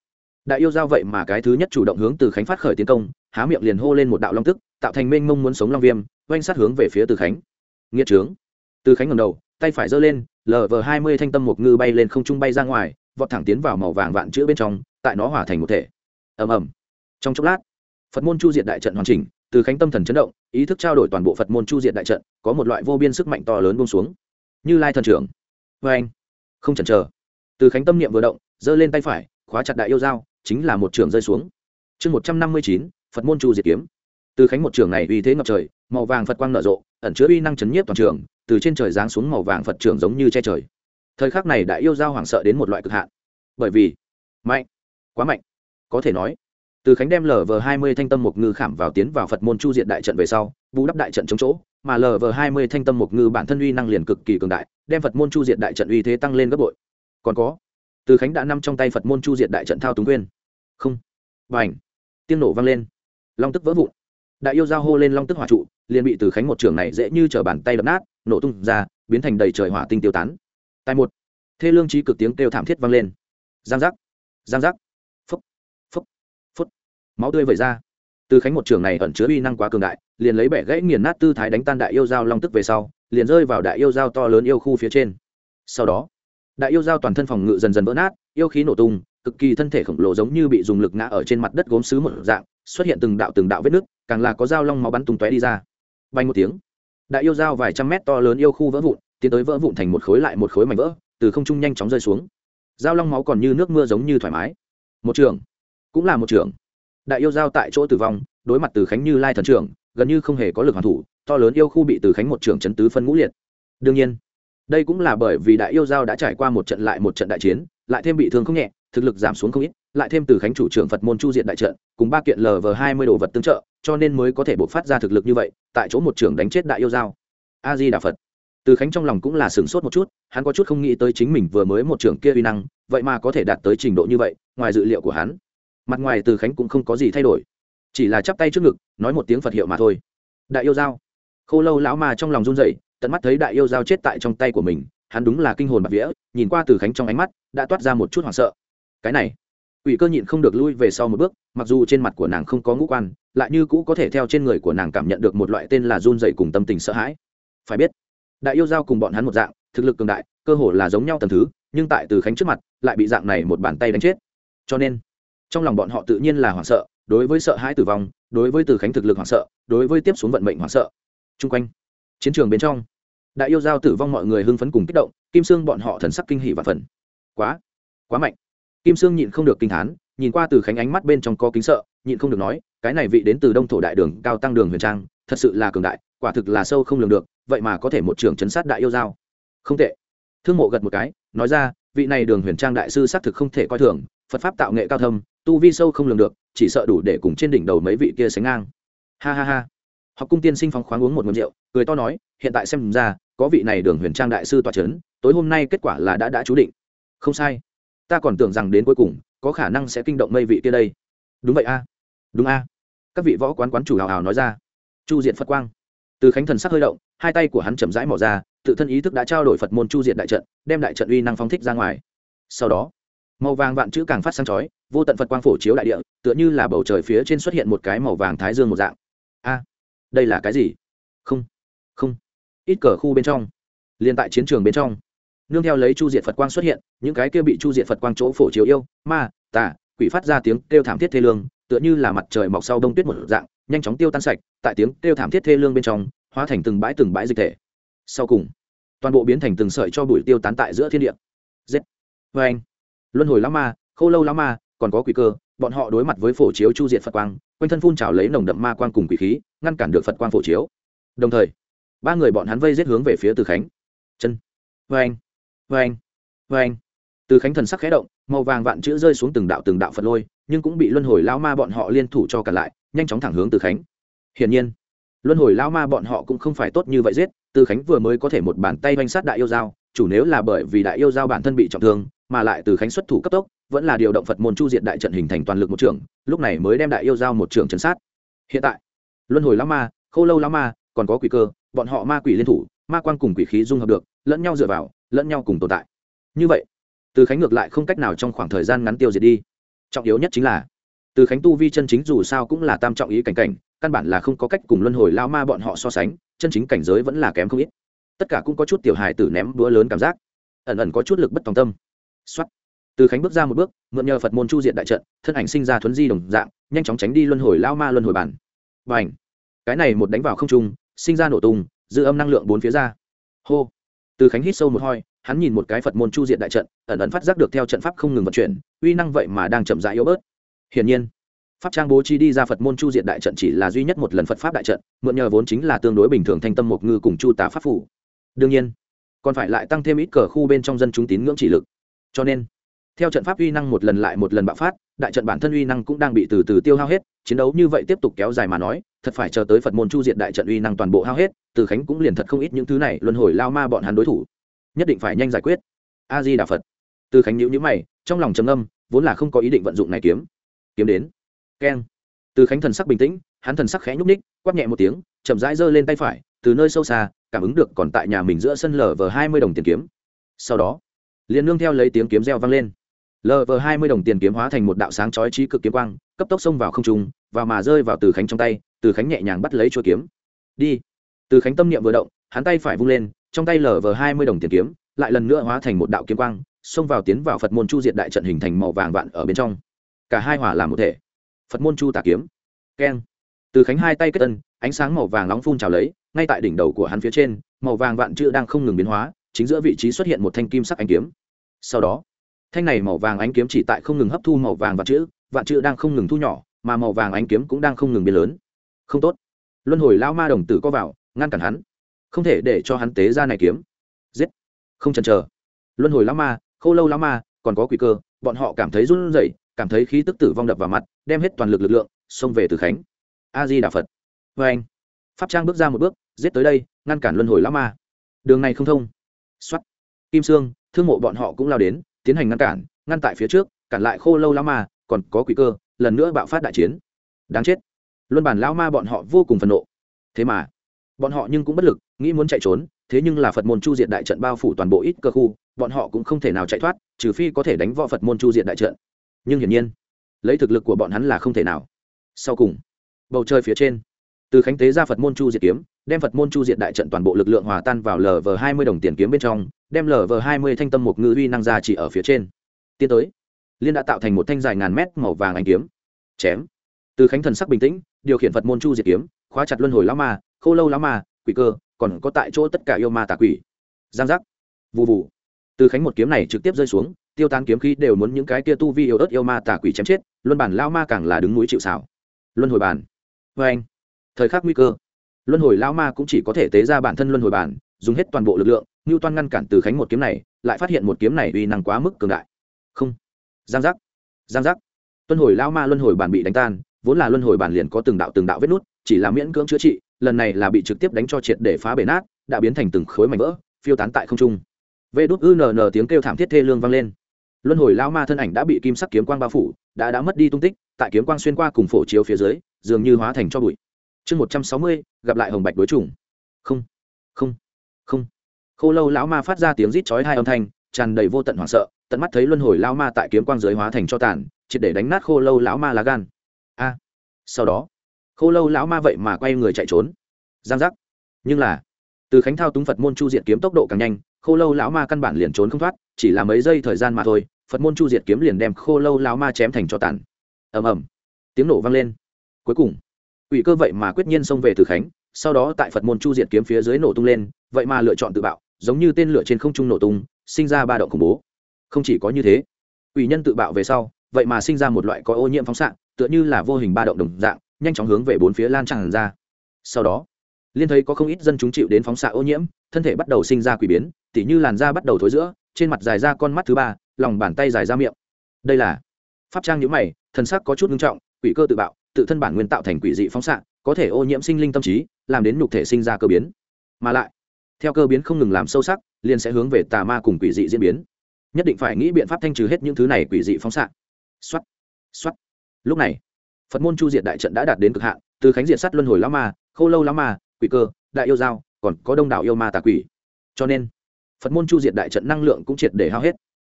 Đại yêu giao vậy mà cái thứ nhất chủ động hướng từ khánh phát khởi tiến công, há miệng liền hô lên một đạo long tức, tạo thành mênh mông muốn sống long viêm, oanh sát hướng về phía từ khánh. Nghĩa trướng. Từ khánh ngầm đầu, tay phải giơ lên lờ vờ hai mươi thanh tâm một ngư bay lên không trung bay ra ngoài, vọt thẳng tiến vào màu vàng vạn chữ bên trong, tại nó hòa thành một thể. Ầm ầm. Trong chốc lát, phật môn chu diện đại trận hoàn chỉnh, từ khánh tâm thần chấn động, ý thức trao đổi toàn bộ phật môn chu diện đại trận, có một loại vô biên sức mạnh to lớn bông xuống. Như lai thần trưởng. Vê anh không chần chờ. Từ khánh tâm niệm vừa động giơ lên tay phải, khóa chặt đại yêu dao, chính là một trường rơi xuống. Chương một trăm năm mươi chín, phật môn chu diệt kiếm. Từ khánh một trường này uy thế ngập trời, màu vàng phật quang nở rộ, ẩn chứa uy năng chấn nhiếp toàn trường, từ trên trời giáng xuống màu vàng phật trường giống như che trời. Thời khắc này đại yêu giao hoảng sợ đến một loại cực hạn. Bởi vì, mạnh, quá mạnh. Có thể nói, từ khánh đem lv hai mươi thanh tâm một ngư khảm vào tiến vào phật môn chu diệt đại trận về sau, bù đắp đại trận chống chỗ, mà lv hai mươi thanh tâm một ngư bản thân uy năng liền cực kỳ cường đại, đem phật môn chu diệt đại trận uy thế tăng lên gấp bội. Còn có từ khánh đã nằm trong tay phật môn chu diệt đại trận thao túng quyên. Không. Và ảnh tiếng nổ vang lên. Long tức vỡ vụn. Đại yêu giao hô lên long tức hỏa trụ, liền bị từ khánh một trường này dễ như t bàn tay đập nát, nổ tung ra, biến thành đầy trời hỏa tinh tiêu tán. Tại một. Thê lương trí cực tiếng kêu thảm thiết vang lên. Giang giác. Giang giác. Phấp phấp phấp máu tươi vẩy ra. Từ khánh một trường này ẩn chứa uy năng quá cường đại, liền lấy bẻ gãy nghiền nát tư thái đánh tan đại yêu giao long tức về sau, liền rơi vào đại yêu giao to lớn yêu khu phía trên. Sau đó đại yêu giao toàn thân phòng ngự dần dần vỡ nát, yêu khí nổ tung, cực kỳ thân thể khổng lồ giống như bị dùng lực ngã ở trên mặt đất gốm xứ một dạng, xuất hiện từng đạo từng đạo vết nước càng là có dao long máu bắn tung tóe đi ra. Bay một tiếng, đại yêu dao vài trăm mét to lớn yêu khu vỡ vụn, tiến tới vỡ vụn thành một khối lại một khối mảnh vỡ, từ không trung nhanh chóng rơi xuống. Dao long máu còn như nước mưa giống như thoải mái. Một trường, cũng là một trường. Đại yêu dao tại chỗ tử vong, đối mặt từ khánh như lai thần trưởng, gần như không hề có lực hoàn thủ, to lớn yêu khu bị từ khánh một trường chấn tứ phân ngũ liệt. Đương nhiên đây cũng là bởi vì đại yêu giao đã trải qua một trận lại một trận đại chiến, lại thêm bị thương không nhẹ, thực lực giảm xuống không ít, lại thêm từ khánh chủ trưởng phật môn chu diện đại trận, cùng ba kiện lv hai mươi đồ vật tương trợ, cho nên mới có thể bộc phát ra thực lực như vậy, tại chỗ một trưởng đánh chết đại yêu giao. A di đà phật. Từ khánh trong lòng cũng là sửng sốt một chút, hắn có chút không nghĩ tới chính mình vừa mới một trưởng kia uy năng, vậy mà có thể đạt tới trình độ như vậy, ngoài dự liệu của hắn. Mặt ngoài từ khánh cũng không có gì thay đổi, chỉ là chắp tay trước ngực, nói một tiếng phật hiệu mà thôi. Đại yêu giao. Khô lâu lão mà trong lòng run rẩy tận mắt thấy đại yêu giao chết tại trong tay của mình, hắn đúng là kinh hồn bạc vía, nhìn qua từ khánh trong ánh mắt, đã toát ra một chút hoảng sợ. Cái này ủy cơ nhịn không được lui về sau một bước, mặc dù trên mặt của nàng không có ngũ quan, lại như cũ có thể theo trên người của nàng cảm nhận được một loại tên là run dày cùng tâm tình sợ hãi. Phải biết, đại yêu giao cùng bọn hắn một dạng, thực lực cường đại, cơ hồ là giống nhau tầm thứ, nhưng tại từ khánh trước mặt, lại bị dạng này một bàn tay đánh chết. Cho nên, trong lòng bọn họ tự nhiên là hoảng sợ, đối với sợ hãi tử vong, đối với từ khánh thực lực hoảng sợ, đối với tiếp xuống vận mệnh hoảng sợ. Chung quanh chiến trường bên trong. Đại yêu giao tử vong mọi người hưng phấn cùng kích động, kim sương bọn họ thần sắc kinh hỉ và phần quá quá mạnh. Kim sương nhịn không được kinh thán nhìn qua từ khánh ánh mắt bên trong có kính sợ, nhịn không được nói, cái này vị đến từ đông thổ đại đường, cao tăng đường huyền trang, thật sự là cường đại, quả thực là sâu không lường được, vậy mà có thể một trường chấn sát đại yêu giao. Không tệ. Thương mộ gật một cái, nói ra, vị này đường huyền trang đại sư xác thực không thể coi thường, phật pháp tạo nghệ cao thâm, tu vi sâu không lường được, chỉ sợ đủ để cùng trên đỉnh đầu mấy vị kia sánh ngang. Ha ha ha học cung tiên sinh phóng khoáng uống một ngụm rượu, cười to nói, hiện tại xem ra, có vị này đường huyền trang đại sư tòa c h ấ n tối hôm nay kết quả là đã đã chú định. Không sai. Ta còn tưởng rằng đến cuối cùng, có khả năng sẽ kinh động mây vị kia đây. Đúng vậy a. Đúng a. Các vị võ quán quán chủ hào hào nói ra. Chu diện phật quang. Từ khánh thần sắc hơi động, hai tay của hắn chậm rãi mỏ ra, tự thân ý thức đã trao đổi phật môn chu diện đại trận, đem đại trận uy năng phóng thích ra ngoài. Sau đó, màu vàng vạn chữ càng phát sang chói, vô tận phật quang phổ chiếu đại địa, tựa như là bầu trời phía trên xuất hiện một cái màu vàng thái dương một dạng đây là cái gì? Không không. Ít cờ khu bên trong. Liền tại chiến trường bên trong. Nương theo lấy chu diệt phật quang xuất hiện, những cái kia bị chu diệt phật quang chỗ phổ chiếu yêu, ma, tà, quỷ phát ra tiếng kêu thảm thiết thê lương, tựa như là mặt trời mọc sau đông tuyết một dạng, nhanh chóng tiêu tan sạch, tại tiếng kêu thảm thiết thê lương bên trong, hóa thành từng bãi từng bãi dịch thể. Sau cùng, toàn bộ biến thành từng sợi cho bụi tiêu tán tại giữa thiên địa. Giết. Vê anh luân hồi lão ma, khô lâu lão ma, còn có quỷ cơ bọn họ đối mặt với phổ chiếu chu diệt phật quang, quanh thân phun trào lấy nồng đậm ma quang cùng quỷ khí, ngăn cản được phật quang phổ chiếu. Đồng thời, ba người bọn hắn vây giết hướng về phía từ khánh. Chân. Vê anh vê anh vê anh từ khánh thần sắc khẽ động, màu vàng vạn chữ rơi xuống từng đạo từng đạo phật lôi, nhưng cũng bị luân hồi lao ma bọn họ liên thủ cho cả lại, nhanh chóng thẳng hướng từ khánh. Hiển nhiên, luân hồi lao ma bọn họ cũng không phải tốt như vậy giết, từ khánh vừa mới có thể một bàn tay oanh sát đại yêu dao, chủ nếu là bởi vì đại yêu giao bản thân bị trọng thương, mà lại từ khánh xuất thủ cấp tốc vẫn là điều động phật môn chu diệt đại trận hình thành toàn lực một trường, lúc này mới đem đại yêu giao một trường chấn sát. Hiện tại, luân hồi lão ma khô lâu lão ma còn có quỷ cơ, bọn họ ma quỷ liên thủ, ma quan cùng quỷ khí dung hợp được, lẫn nhau dựa vào, lẫn nhau cùng tồn tại. Như vậy, từ khánh ngược lại không cách nào trong khoảng thời gian ngắn tiêu diệt đi. Trọng yếu nhất chính là, từ khánh tu vi chân chính dù sao cũng là tam trọng ý cảnh cảnh, căn bản là không có cách cùng luân hồi lao ma bọn họ so sánh, chân chính cảnh giới vẫn là kém không ít. Tất cả cũng có chút tiểu hài tử ném đũa lớn cảm giác, ẩn ẩn có chút lực bất tòng tâm. Xuất từ khánh bước ra một bước, mượn nhờ phật môn chu diện đại trận, thân ảnh sinh ra thuấn di đồng dạng, nhanh chóng tránh đi luân hồi lao ma luân hồi bản. B à n h cái này một đánh vào không trung, sinh ra nổ tung, dư âm năng lượng bốn phía ra. Hô! Từ khánh hít sâu một hoi hắn nhìn một cái phật môn chu diện đại trận, ẩn ẩn phát giác được theo trận pháp không ngừng vận chuyển, uy năng vậy mà đang chậm rãi yếu bớt. Hiển nhiên, pháp trang bố trí đi ra phật môn chu diện đại trận chỉ là duy nhất một lần phật pháp đại trận, mượn nhờ vốn chính là tương đối bình thường thanh tâm một ngư cùng chu tá pháp phủ. Đương nhiên, còn phải lại tăng thêm ít cờ khu bên trong dân chúng tín ngưỡng chỉ lực. Cho nên theo trận pháp uy năng một lần lại một lần bạo phát, đại trận bản thân uy năng cũng đang bị từ từ tiêu hao hết, chiến đấu như vậy tiếp tục kéo dài mà nói, thật phải chờ tới phật môn chu diện đại trận uy năng toàn bộ hao hết, từ khánh cũng liền thật không ít những thứ này luân hồi lao ma bọn hắn đối thủ. Nhất định phải nhanh giải quyết. A di đà phật. Từ khánh nhữ nhữ mày, trong lòng trầm âm vốn là không có ý định vận dụng này kiếm. Kiếm đến. Keng. Từ khánh thần sắc bình tĩnh, hắn thần sắc khẽ nhúc ních quát nhẹ một tiếng, chậm rãi giơ lên tay phải, từ nơi sâu xa, cảm ứng được còn tại nhà mình giữa sân lở vờ hai mươi đồng tiền kiếm. Sau đó, liền nương theo lấy tiếng kiếm reo vang lên lv hai mươi đồng tiền kiếm hóa thành một đạo sáng chói trí cực kiếm quang, cấp tốc xông vào không trung, và mà rơi vào từ khánh trong tay, từ khánh nhẹ nhàng bắt lấy chuôi kiếm. Đi. Từ khánh tâm niệm vừa động, hắn tay phải vung lên, trong tay lv hai mươi đồng tiền kiếm lại lần nữa hóa thành một đạo kiếm quang, xông vào tiến vào phật môn chu diện đại trận hình thành màu vàng vạn ở bên trong. Cả hai hỏa làm một thể. Phật môn chu tà kiếm. Keng. Từ khánh hai tay kết tân ánh sáng màu vàng nóng phun trào lấy, ngay tại đỉnh đầu của hắn phía trên, màu vàng vạn chữ đang không ngừng biến hóa, chính giữa vị trí xuất hiện một thanh kim sắc ánh kiếm. Sau đó thanh này màu vàng ánh kiếm chỉ tại không ngừng hấp thu màu vàng vạn chữ vạn chữ đang không ngừng thu nhỏ, mà màu vàng ánh kiếm cũng đang không ngừng biến lớn. Không tốt. Luân hồi lao ma đồng tử có vào, ngăn cản hắn. Không thể để cho hắn tế ra này kiếm. Giết. Không chần chờ. Luân hồi lao ma, khô lâu lao ma, còn có quỷ cơ, bọn họ cảm thấy run rẩy, cảm thấy khí tức tử vong đập vào mặt, đem hết toàn lực lực lượng, xông về từ khánh. A di đà phật. Vê anh. Pháp trang bước ra một bước, giết tới đây, ngăn cản luân hồi lao ma. Đường này không thông. Xuất kim sương, thương mộ bọn họ cũng lao đến tiến hành ngăn cản, ngăn tại phía trước, cản lại khô lâu lao ma, còn có quỷ cơ, lần nữa bạo phát đại chiến. Đáng chết. Luân bản lao ma bọn họ vô cùng phẫn nộ. Thế mà, bọn họ nhưng cũng bất lực, nghĩ muốn chạy trốn, thế nhưng là phật môn chu diện đại trận bao phủ toàn bộ ít cơ khu, bọn họ cũng không thể nào chạy thoát, trừ phi có thể đánh võ phật môn chu diện đại trận. Nhưng hiển nhiên, lấy thực lực của bọn hắn là không thể nào. Sau cùng, bầu trời phía trên từ khánh tế ra phật môn chu diệt kiếm, đem phật môn chu diệt đại trận toàn bộ lực lượng hòa tan vào lv hai mươi đồng tiền kiếm bên trong, đem lv hai mươi thanh tâm một ngư uy năng ra chỉ ở phía trên. Tiến tới, liên đã tạo thành một thanh dài ngàn mét màu vàng anh kiếm. Chém. Từ khánh thần sắc bình tĩnh, điều khiển phật môn chu diệt kiếm, khóa chặt luân hồi lão ma, khô lâu lão ma, quỷ cơ, còn có tại chỗ tất cả yêu ma tà quỷ. Giang giác. Vụ vụ từ khánh một kiếm này trực tiếp rơi xuống, tiêu tan kiếm khí đều muốn những cái kia tu vi yêu ớt yêu ma tà quỷ chém chết, luân bản lao ma càng là đứng núi chịu xảo luân hồi bản. Vê anh thời khắc nguy cơ. Luân hồi lao ma cũng chỉ có thể tế ra bản thân luân hồi bản, dùng hết toàn bộ lực lượng như toan ngăn cản từ khánh một kiếm này, lại phát hiện một kiếm này uy năng quá mức cường đại. Không. Giang giác. Giang giác. Luân hồi lao ma luân hồi bản bị đánh tan, vốn là luân hồi bản liền có từng đạo từng đạo vết nút, chỉ là miễn cưỡng chữa trị, lần này là bị trực tiếp đánh cho triệt để phá bể nát, đã biến thành từng khối mảnh vỡ, phiêu tán tại không trung. Vê đút ư nn tiếng kêu thảm thiết thê lương vang lên. Luân hồi lao ma thân ảnh đã bị kim sắc kiếm quang bao phủ, đã đã mất đi tung tích, tại kiếm quang xuyên qua cùng phổ chiếu phía dưới, dường như hóa thành cho bụi chương một trăm sáu mươi, gặp lại hồng bạch đối chủng. Không không không. Khô lâu lão ma phát ra tiếng rít chói hai âm thanh, tràn đầy vô tận hoảng sợ, tận mắt thấy luân hồi lão ma tại kiếm quang giới hóa thành cho tàn, triệt để đánh nát khô lâu lão ma lá gan. A, sau đó, khô lâu lão ma vậy mà quay người chạy trốn. Giang giác. Nhưng là, từ khánh thao túng phật môn chu diện kiếm tốc độ càng nhanh, khô lâu lão ma căn bản liền trốn không thoát, chỉ là mấy giây thời gian mà thôi, phật môn chu diệt kiếm liền đem khô lâu lão ma chém thành cho tàn. Ầm ầm. Tiếng nổ vang lên. Cuối cùng ủy cơ vậy mà quyết nhiên xông về từ khánh, sau đó tại phật môn chu diệt kiếm phía dưới nổ tung lên, vậy mà lựa chọn tự bạo, giống như tên lửa trên không trung nổ tung, sinh ra ba động khủng bố. Không chỉ có như thế ủy nhân tự bạo về sau, vậy mà sinh ra một loại có ô nhiễm phóng xạ, tựa như là vô hình ba động đồng dạng, nhanh chóng hướng về bốn phía lan tràn ra. Sau đó, liên thấy có không ít dân chúng chịu đến phóng xạ ô nhiễm, thân thể bắt đầu sinh ra quỷ biến, tỉ như làn da bắt đầu thối giữa, trên mặt dài ra con mắt thứ ba, lòng bàn tay dài ra miệng. Đây là pháp trang nhữ mày thân sắc có chút nghiêm trọng, quỷ cơ tự bạo tự thân bản nguyên tạo thành quỷ dị phóng xạ, có thể ô nhiễm sinh linh tâm trí, làm đến nhục thể sinh ra cơ biến. Mà lại, theo cơ biến không ngừng làm sâu sắc, liền sẽ hướng về tà ma cùng quỷ dị diễn biến. Nhất định phải nghĩ biện pháp thanh trừ hết những thứ này quỷ dị phóng xạ. Xuất xuất lúc này, phật môn chu diệt đại trận đã đạt đến cực hạn, từ khánh diệt sắt luân hồi lão ma, khô lâu lão ma, quỷ cơ, đại yêu giao, còn có đông đảo yêu ma tà quỷ. Cho nên, phật môn chu diệt đại trận năng lượng cũng triệt để hao hết.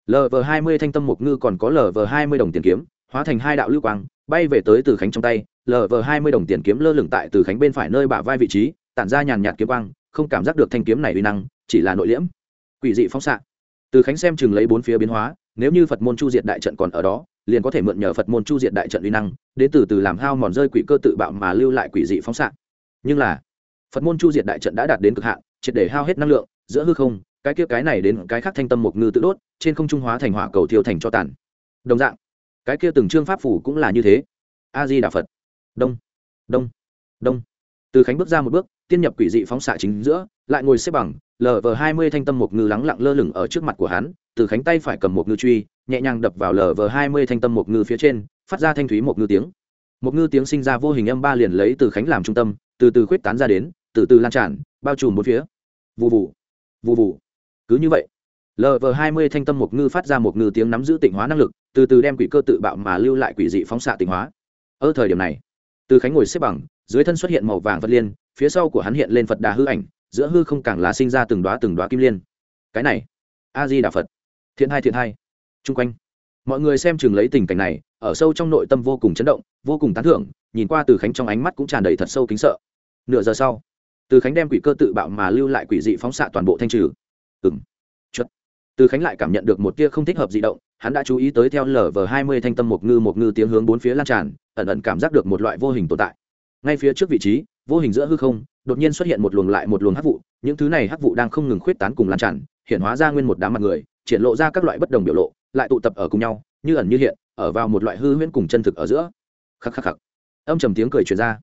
Lv hai mươi thanh tâm mục ngư còn có lv hai mươi đồng tiền kiếm, hóa thành hai đạo lưu quang bay về tới từ khánh trong tay lv hai mươi đồng tiền kiếm lơ lửng tại từ khánh bên phải nơi bả vai vị trí, tản ra nhàn nhạt kiếm quang, không cảm giác được thanh kiếm này uy năng, chỉ là nội liễm. Quỷ dị phóng xạ. Từ khánh xem chừng lấy bốn phía biến hóa, nếu như phật môn chu diệt đại trận còn ở đó, liền có thể mượn nhờ phật môn chu diệt đại trận uy năng đến từ từ làm hao mòn rơi quỷ cơ tự bạo mà lưu lại quỷ dị phóng xạ. Nhưng là, phật môn chu diệt đại trận đã đạt đến cực hạn, triệt để hao hết năng lượng, giữa hư không, cái kia cái này đến cái khác thanh tâm một ngư tự đốt, trên không trung hóa thành hỏa cầu thiêu thành cho tàn. Đồng dạng cái kia từng trương pháp phủ cũng là như thế. A di đà phật. Đông. Đông. Đông. Từ khánh bước ra một bước, tiên nhập quỷ dị phóng xạ chính giữa, lại ngồi xếp bằng lv hai mươi thanh tâm một ngư lắng lặng lơ lửng ở trước mặt của hắn, từ khánh tay phải cầm một ngư truy, nhẹ nhàng đập vào lv hai mươi thanh tâm một ngư phía trên, phát ra thanh thúy một ngư tiếng. Một ngư tiếng sinh ra vô hình âm ba liền lấy từ khánh làm trung tâm, từ từ khuyết tán ra đến, từ từ lan tràn, bao trùm một phía. Vụ vụ vụ vụ cứ như vậy lv hai mươi thanh tâm mục ngư phát ra một ngư tiếng nắm giữ tịnh hóa năng lực, từ từ đem quỷ cơ tự bạo mà lưu lại quỷ dị phóng xạ tịnh hóa. Ở thời điểm này, từ khánh ngồi xếp bằng, dưới thân xuất hiện màu vàng vật liên, phía sau của hắn hiện lên phật đà hư ảnh, giữa hư không càng là sinh ra từng đoá từng đoá kim liên. Cái này, a di đà phật. Thiện hai thiện hai. Chung quanh, mọi người xem chừng lấy tình cảnh này, ở sâu trong nội tâm vô cùng chấn động, vô cùng tán thưởng, nhìn qua từ khánh trong ánh mắt cũng tràn đầy thật sâu kính sợ. Nửa giờ sau, từ khánh đem quỷ cơ tự bạo mà lưu lại quỷ dị phóng xạ toàn bộ thanh trừ. Ừ từ khánh lại cảm nhận được một tia không thích hợp di động, hắn đã chú ý tới theo lở vờ hai mươi thanh tâm một ngư một ngư tiếng hướng bốn phía lan tràn, ẩn ẩn cảm giác được một loại vô hình tồn tại. Ngay phía trước vị trí, vô hình giữa hư không, đột nhiên xuất hiện một luồng lại một luồng hắc vụ, những thứ này hắc vụ đang không ngừng khuyết tán cùng lan tràn, hiện hóa ra nguyên một đám mặt người, triển lộ ra các loại bất đồng biểu lộ, lại tụ tập ở cùng nhau, như ẩn như hiện, ở vào một loại hư huyễn cùng chân thực ở giữa. Khắc khắc khắc. Âm trầm tiếng cười truyền ra.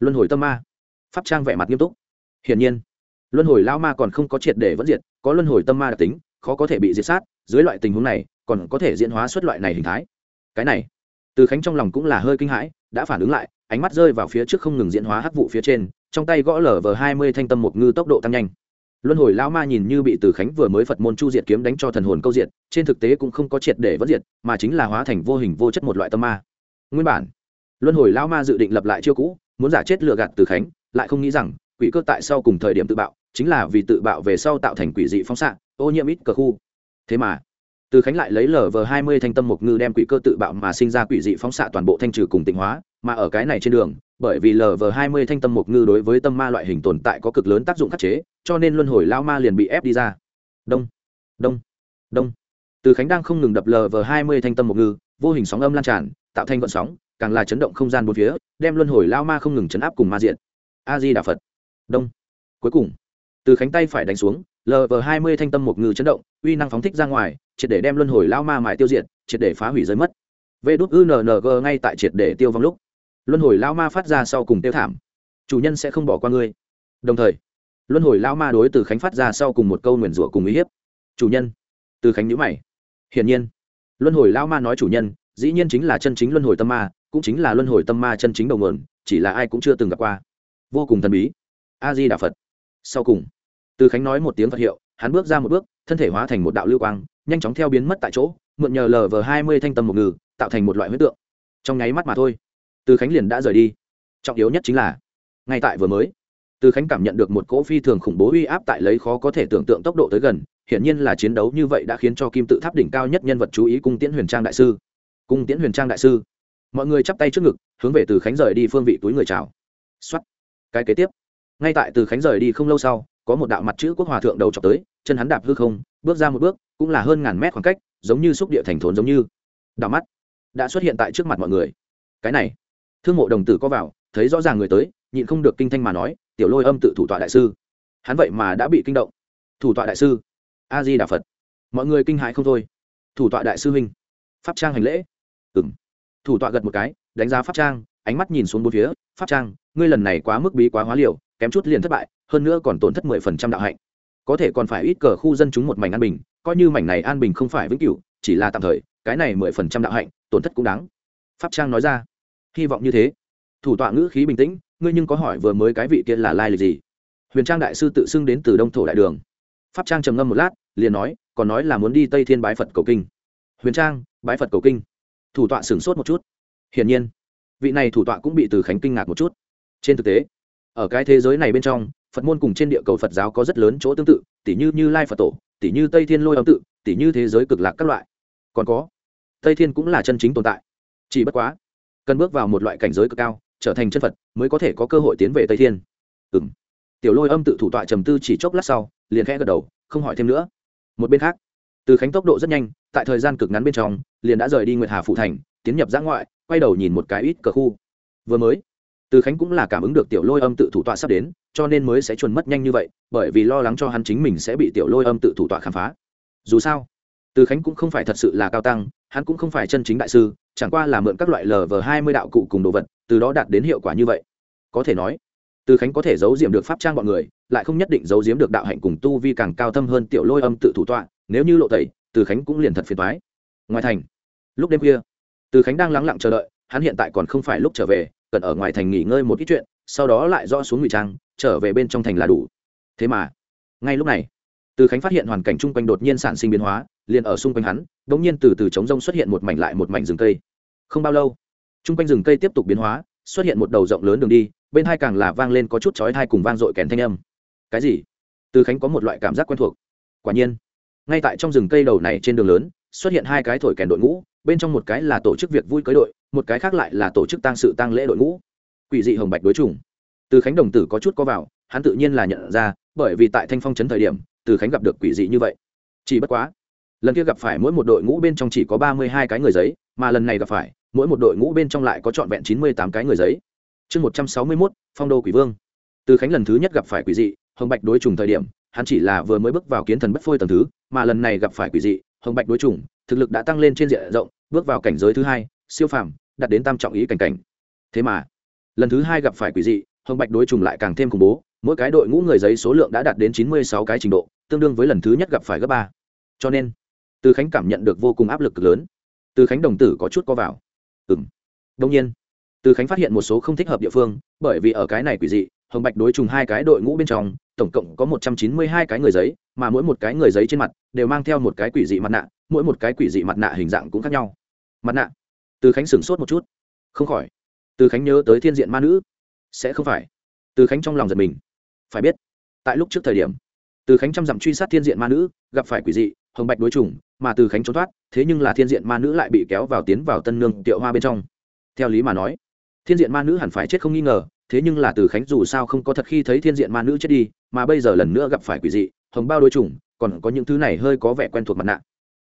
Luân hồi tâm ma. Pháp trang vẻ mặt nghiêm túc. Hiển nhiên, luân hồi lao ma còn không có triệt để vẫn diệt, có luân hồi tâm ma đặc tính khó có thể bị diệt sát, dưới loại tình huống này, còn có thể diễn hóa xuất loại này hình thái. Cái này, từ khánh trong lòng cũng là hơi kinh hãi, đã phản ứng lại, ánh mắt rơi vào phía trước không ngừng diễn hóa hắc vụ phía trên, trong tay gõ lở vờ hai mươi thanh tâm một ngư tốc độ tăng nhanh. Luân hồi lao ma nhìn như bị từ khánh vừa mới phật môn chu diệt kiếm đánh cho thần hồn câu diệt, trên thực tế cũng không có triệt để vẫn diệt, mà chính là hóa thành vô hình vô chất một loại tâm ma. Nguyên bản, luân hồi lao ma dự định lập lại chiêu cũ, muốn giả chết lừa gạt từ khánh, lại không nghĩ rằng, quỷ cơ tại sau cùng thời điểm tự bạo, chính là vì tự bạo về sau tạo thành quỷ dị phóng xạ ô nhiễm ít cờ khu. Thế mà, từ khánh lại lấy Lờ vờ hai mươi thanh tâm mục ngư đem quỷ cơ tự bạo mà sinh ra quỷ dị phóng xạ toàn bộ thanh trừ cùng tịnh hóa, mà ở cái này trên đường, bởi vì lv hai mươi thanh tâm mục ngư đối với tâm ma loại hình tồn tại có cực lớn tác dụng khắc chế, cho nên luân hồi lao ma liền bị ép đi ra. Đông đông đông. Từ khánh đang không ngừng đập lv hai mươi thanh tâm mục ngư, vô hình sóng âm lan tràn, tạo thành vận sóng, càng là chấn động không gian bốn phía, đem luân hồi lao ma không ngừng chấn áp cùng ma diện. A di đà phật. Đông. Cuối cùng, từ khánh tay phải đánh xuống lv hai mươi thanh tâm một ngư chấn động, uy năng phóng thích ra ngoài, triệt để đem luân hồi lao ma mại tiêu diệt, triệt để phá hủy giới mất. Vê đốt unng ngay tại triệt để tiêu vong lúc, luân hồi lao ma phát ra sau cùng tiêu thảm. Chủ nhân sẽ không bỏ qua ngươi. Đồng thời, luân hồi lao ma đối từ khánh phát ra sau cùng một câu nguyền rủa cùng uy hiếp. Chủ nhân. Từ khánh nhữ mày. Hiển nhiên, luân hồi lao ma nói chủ nhân, dĩ nhiên chính là chân chính luân hồi tâm ma, cũng chính là luân hồi tâm ma chân chính đầu nguồn, chỉ là ai cũng chưa từng gặp qua. Vô cùng thần bí. A di đà phật. Sau cùng từ khánh nói một tiếng phật hiệu, hắn bước ra một bước, thân thể hóa thành một đạo lưu quang, nhanh chóng theo biến mất tại chỗ, mượn nhờ lờ vờ hai mươi thanh tâm một ngừ, tạo thành một loại huyết tượng. Trong nháy mắt mà thôi, từ khánh liền đã rời đi. Trọng yếu nhất chính là, ngay tại vừa mới, từ khánh cảm nhận được một cỗ phi thường khủng bố uy áp tại lấy khó có thể tưởng tượng tốc độ tới gần, hiển nhiên là chiến đấu như vậy đã khiến cho kim tự tháp đỉnh cao nhất nhân vật chú ý cung tiễn huyền trang đại sư. Cung tiễn huyền trang đại sư. Mọi người chắp tay trước ngực, hướng về từ khánh rời đi phương vị túi người chào. X cái kế tiếp. Ngay tại từ khánh rời đi không lâu sau có một đạo mặt chữ quốc hòa thượng đầu chọc tới, chân hắn đạp hư không, bước ra một bước, cũng là hơn ngàn mét khoảng cách, giống như xúc địa thành thốn giống như. Đạo mắt đã xuất hiện tại trước mặt mọi người. Cái này, thương mộ đồng tử có vào, thấy rõ ràng người tới, nhịn không được kinh thanh mà nói, tiểu lôi âm tự thủ tọa đại sư. Hắn vậy mà đã bị kinh động. Thủ tọa đại sư? A di đà phật. Mọi người kinh hãi không thôi. Thủ tọa đại sư huynh, pháp trang hành lễ. Ừ m thủ tọa gật một cái, đánh giá pháp trang, ánh mắt nhìn xuống bốn phía, pháp trang, ngươi lần này quá mức bí quá hóa liều, kém chút liền thất bại hơn nữa còn tổn thất mười phần trăm đạo hạnh. Có thể còn phải ít cờ khu dân chúng một mảnh an bình, coi như mảnh này an bình không phải vĩnh cửu, chỉ là tạm thời, cái này mười phần trăm đạo hạnh, tổn thất cũng đáng. Pháp trang nói ra. Hy vọng như thế. Thủ tọa ngữ khí bình tĩnh, ngươi nhưng có hỏi vừa mới cái vị kia là lai lịch gì? Huyền trang đại sư tự xưng đến từ đông thổ đại đường. Pháp trang trầm ngâm một lát, liền nói, còn nói là muốn đi tây thiên bái phật cầu kinh. Huyền trang, bái phật cầu kinh. Thủ tọa sửng sốt một chút. Hiển nhiên, vị này thủ tọa cũng bị từ khánh kinh ngạc một chút. Trên thực tế, ở cái thế giới này bên trong phật môn cùng trên địa cầu phật giáo có rất lớn chỗ tương tự, tỉ như như lai phật tổ, tỉ như tây thiên lôi âm tự, tỉ như thế giới cực lạc các loại. Còn có, tây thiên cũng là chân chính tồn tại. Chỉ bất quá, cần bước vào một loại cảnh giới cực cao, trở thành chân phật mới có thể có cơ hội tiến về tây thiên. Ừ m tiểu lôi âm tự thủ tọa trầm tư chỉ chốc lát sau, liền khẽ gật đầu, không hỏi thêm nữa. Một bên khác, từ khánh tốc độ rất nhanh, tại thời gian cực ngắn bên trong, liền đã rời đi nguyệt hà phụ thành, tiến nhập giã ngoại, quay đầu nhìn một cái ít cờ khu. Vừa mới từ khánh cũng là cảm ứng được tiểu lôi âm tự thủ tọa sắp đến, cho nên mới sẽ chuẩn mất nhanh như vậy, bởi vì lo lắng cho hắn chính mình sẽ bị tiểu lôi âm tự thủ tọa khám phá. Dù sao, từ khánh cũng không phải thật sự là cao tăng, hắn cũng không phải chân chính đại sư, chẳng qua là mượn các loại lờ vờ hai mươi đạo cụ cùng đồ vật, từ đó đạt đến hiệu quả như vậy. Có thể nói, từ khánh có thể giấu diếm được pháp trang bọn người, lại không nhất định giấu diếm được đạo hạnh cùng tu vi càng cao thâm hơn tiểu lôi âm tự thủ tọa, nếu như lộ tẩy, từ khánh cũng liền thật phiền thoái ngoài thành, lúc đêm khuya, từ khánh đang lắng lặng chờ đợi, hắn hiện tại còn không phải lúc trở về cần ở ngoài thành nghỉ ngơi một ít chuyện, sau đó lại do xuống ngụy trang, trở về bên trong thành là đủ. Thế mà, ngay lúc này, từ khánh phát hiện hoàn cảnh chung quanh đột nhiên sản sinh biến hóa, liền ở xung quanh hắn đ ỗ n g nhiên từ từ trống rông xuất hiện một mảnh lại một mảnh rừng cây. Không bao lâu, chung quanh rừng cây tiếp tục biến hóa, xuất hiện một đầu rộng lớn đường đi, bên hai càng là vang lên có chút chói thai cùng vang dội kèn thanh âm. Cái gì? Từ khánh có một loại cảm giác quen thuộc. Quả nhiên, ngay tại trong rừng cây đầu này trên đường lớn, xuất hiện hai cái thổi kèn đội ngũ, bên trong một cái là tổ chức việc vui cưới đội một cái khác lại là tổ chức tăng sự tăng lễ đội ngũ. Quỷ dị hồng bạch đối chủng. Từ khánh đồng tử có chút có vào, hắn tự nhiên là nhận ra, bởi vì tại thanh phong trấn thời điểm, từ khánh gặp được quỷ dị như vậy. Chỉ bất quá, lần kia gặp phải mỗi một đội ngũ bên trong chỉ có ba mươi hai cái người giấy, mà lần này gặp phải, mỗi một đội ngũ bên trong lại có trọn vẹn chín mươi tám cái người giấy. Chương một trăm sáu mươi mốt, phong đô quỷ vương. Từ khánh lần thứ nhất gặp phải quỷ dị, hồng bạch đối trùng thời điểm, hắn chỉ là vừa mới bước vào kiến thần bất phôi tầng thứ, mà lần này gặp phải quỷ dị, hồng bạch đối trùng thực lực đã tăng lên trên diện rộng, bước vào cảnh giới thứ hai siêu phàm đặt đến tam trọng ý cảnh cảnh. Thế mà, lần thứ hai gặp phải quỷ dị, hồng bạch đối trùng lại càng thêm khủng bố, mỗi cái đội ngũ người giấy số lượng đã đạt đến chín mươi sáu cái trình độ, tương đương với lần thứ nhất gặp phải gấp ba. Cho nên, từ khánh cảm nhận được vô cùng áp lực cực lớn. Từ khánh đồng tử có chút có vào. Ừng đông nhiên, từ khánh phát hiện một số không thích hợp địa phương, bởi vì ở cái này quỷ dị, hồng bạch đối trùng hai cái đội ngũ bên trong, tổng cộng có một trăm chín mươi hai cái người giấy, mà mỗi một cái người giấy trên mặt đều mang theo một cái quỷ dị mặt nạ, mỗi một cái quỷ dị mặt nạ hình dạng cũng khác nhau. Mặt nạ từ khánh sửng sốt một chút. Không khỏi. Từ khánh nhớ tới thiên diện ma nữ. Sẽ không phải. Từ khánh trong lòng giật mình. Phải biết tại lúc trước thời điểm từ khánh trăm dặm truy sát thiên diện ma nữ gặp phải quỷ dị hồng bạch đối chủng, mà từ khánh trốn thoát thế nhưng là thiên diện ma nữ lại bị kéo vào tiến vào tân nương tiệu hoa bên trong. Theo lý mà nói thiên diện ma nữ hẳn phải chết không nghi ngờ thế nhưng là từ khánh dù sao không có thật khi thấy thiên diện ma nữ chết đi mà bây giờ lần nữa gặp phải quỷ dị hồng bao đối chủng, còn có những thứ này hơi có vẻ quen thuộc mặt nạ.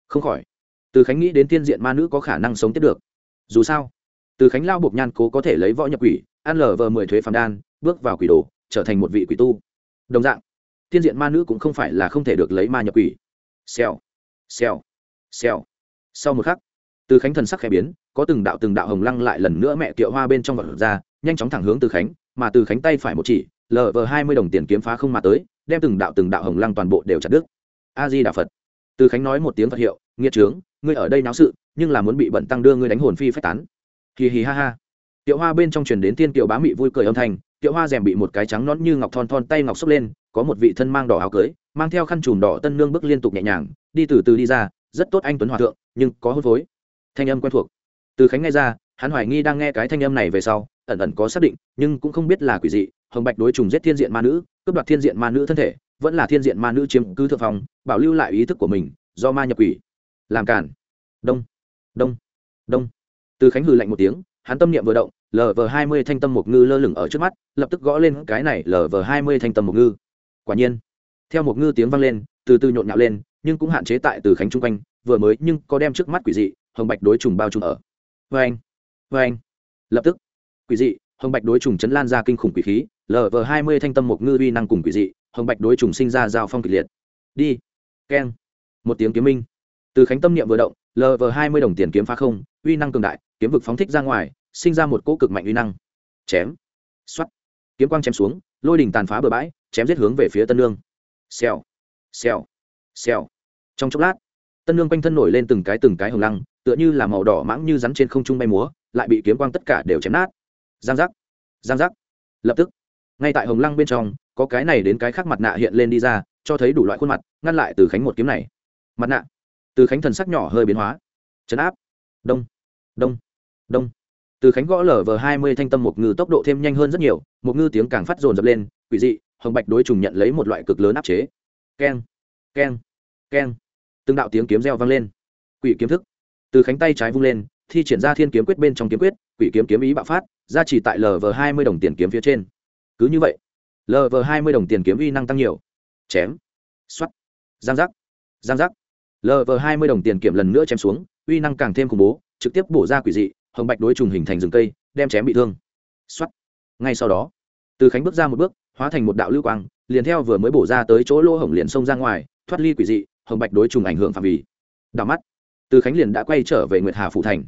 Không khỏi từ khánh nghĩ đến thiên diện ma nữ có khả năng sống tiếp được dù sao, từ khánh lao buộc nhan cố có thể lấy võ nhập quỷ, ăn lờ vờ mười thuế phàm đan, bước vào quỷ đồ, trở thành một vị quỷ tu. Đồng dạng, thiên diện ma nữ cũng không phải là không thể được lấy ma nhập quỷ. Xèo xèo xèo. Sau một khắc, từ khánh thần sắc khẽ biến, có từng đạo từng đạo hồng lăng lại lần nữa mẹ kiệu hoa bên trong vật ra, nhanh chóng thẳng hướng từ khánh, mà từ khánh tay phải một chỉ, lờ vờ hai mươi đồng tiền kiếm phá không mà tới, đem từng đạo từng đạo hồng lăng toàn bộ đều chặt đứt. A di đà phật. Từ khánh nói một tiếng phật hiệu nghĩa trướng, ngươi ở đây náo sự nhưng là muốn bị bận tăng đưa ngươi đánh hồn phi phách tán. Hì hì ha ha. Tiệu hoa bên trong truyền đến tiên tiểu bá mị vui cười âm thanh tiệu hoa rèm bị một cái trắng nón như ngọc thon thon tay ngọc xốc lên, có một vị thân mang đỏ áo cưới, mang theo khăn chùm đỏ tân nương bước liên tục nhẹ nhàng, đi từ từ đi ra, rất tốt anh tuấn hòa thượng, nhưng có hôn phối. Thanh âm quen thuộc. Từ khánh nghe ra, hắn hoài nghi đang nghe cái thanh âm này về sau, ẩn ẩn có xác định, nhưng cũng không biết là quỷ dị, hồng bạch đối trùng giết thiên diện ma nữ, cướp đoạt thiên diện ma nữ thân thể, vẫn là thiên diện ma nữ chiếm cứ thượng phòng bảo lưu lại ý thức của mình, do ma nhập quỷ. Làm cản đông đông. Đông. Từ khánh hừ lạnh một tiếng, hắn tâm niệm vừa động lv hai mươi thanh tâm một ngư lơ lửng ở trước mắt, lập tức gõ lên cái này lv hai mươi thanh tâm một ngư. Quả nhiên, theo một ngư tiếng vang lên, từ từ nhộn nhạo lên, nhưng cũng hạn chế tại từ khánh chung quanh, vừa mới nhưng có đem trước mắt quỷ dị, hồng bạch đối trùng bao trùm ở. Vê anh vê anh lập tức, quỷ dị, hồng bạch đối trùng chấn lan ra kinh khủng quỷ khí lv hai mươi thanh tâm một ngư uy năng cùng quỷ dị, hồng bạch đối trùng sinh ra giao phong kịch liệt. Đi. Keng. Một tiếng kiếm minh. Từ khánh tâm niệm vừa động lv hai mươi đồng tiền kiếm phá không, uy năng cường đại, kiếm vực phóng thích ra ngoài, sinh ra một cỗ cực mạnh uy năng. Chém. X kiếm quang chém xuống, lôi đình tàn phá bờ bãi, chém giết hướng về phía tân lương xèo. Xèo. Xèo. Trong chốc lát, tân lương quanh thân nổi lên từng cái từng cái hồng lăng, tựa như là màu đỏ mãng như rắn trên không trung bay múa, lại bị kiếm quang tất cả đều chém nát. Giang giác. Giang giác. Lập tức, ngay tại hồng lăng bên trong, có cái này đến cái khác mặt nạ hiện lên đi ra, cho thấy đủ loại khuôn mặt, ngăn lại từ khánh một kiếm này. Mặt nạ từ khánh thần sắc nhỏ hơi biến hóa. Chấn áp. Đông. Đông. Đông. Từ khánh gõ lở vờ hai mươi thanh tâm một ngư tốc độ thêm nhanh hơn rất nhiều, một ngư tiếng càng phát rồn dập lên, quỷ dị, hồng bạch đối trùng nhận lấy một loại cực lớn áp chế. Keng keng keng. Từng đạo tiếng kiếm reo vang lên. Quỷ kiếm thức. Từ khánh tay trái vung lên, thi triển ra thiên kiếm quyết bên trong kiếm quyết, quỷ kiếm kiếm ý bạo phát, ra chỉ tại lv hai mươi đồng tiền kiếm phía trên. Cứ như vậy lv hai mươi đồng tiền kiếm uy năng tăng nhiều. Chém. X o á t giang giác. Giang giác lv hai mươi đồng tiền kiểm lần nữa chém xuống, uy năng càng thêm khủng bố, trực tiếp bổ ra quỷ dị, hồng bạch đối trùng hình thành rừng cây, đem chém bị thương. X ngay sau đó, từ khánh bước ra một bước, hóa thành một đạo lưu quang, liền theo vừa mới bổ ra tới chỗ lỗ hổng liền xông ra ngoài, thoát ly quỷ dị, hồng bạch đối trùng ảnh hưởng phạm vi. Đảo mắt, từ khánh liền đã quay trở về nguyệt hà phụ thành.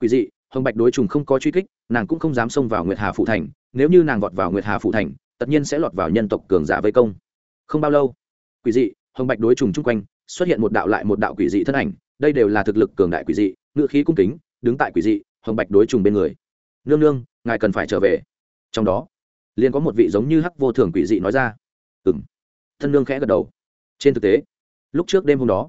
Quỷ dị, hồng bạch đối trùng không có truy kích, nàng cũng không dám xông vào nguyệt hà phụ thành, nếu như nàng vọt vào nguyệt hà phụ thành, tất nhiên sẽ lọt vào nhân tộc cường giả vây công. Không bao lâu, quỷ dị, hồng bạch đối trùng chung quanh xuất hiện một đạo lại một đạo quỷ dị thân ảnh, đây đều là thực lực cường đại quỷ dị, ngự khí cung kính, đứng tại quỷ dị, hồng bạch đối trùng bên người. Nương nương, ngài cần phải trở về. Trong đó, liền có một vị giống như hắc vô thường quỷ dị nói ra. Ừng thân nương khẽ gật đầu. Trên thực tế, lúc trước đêm hôm đó,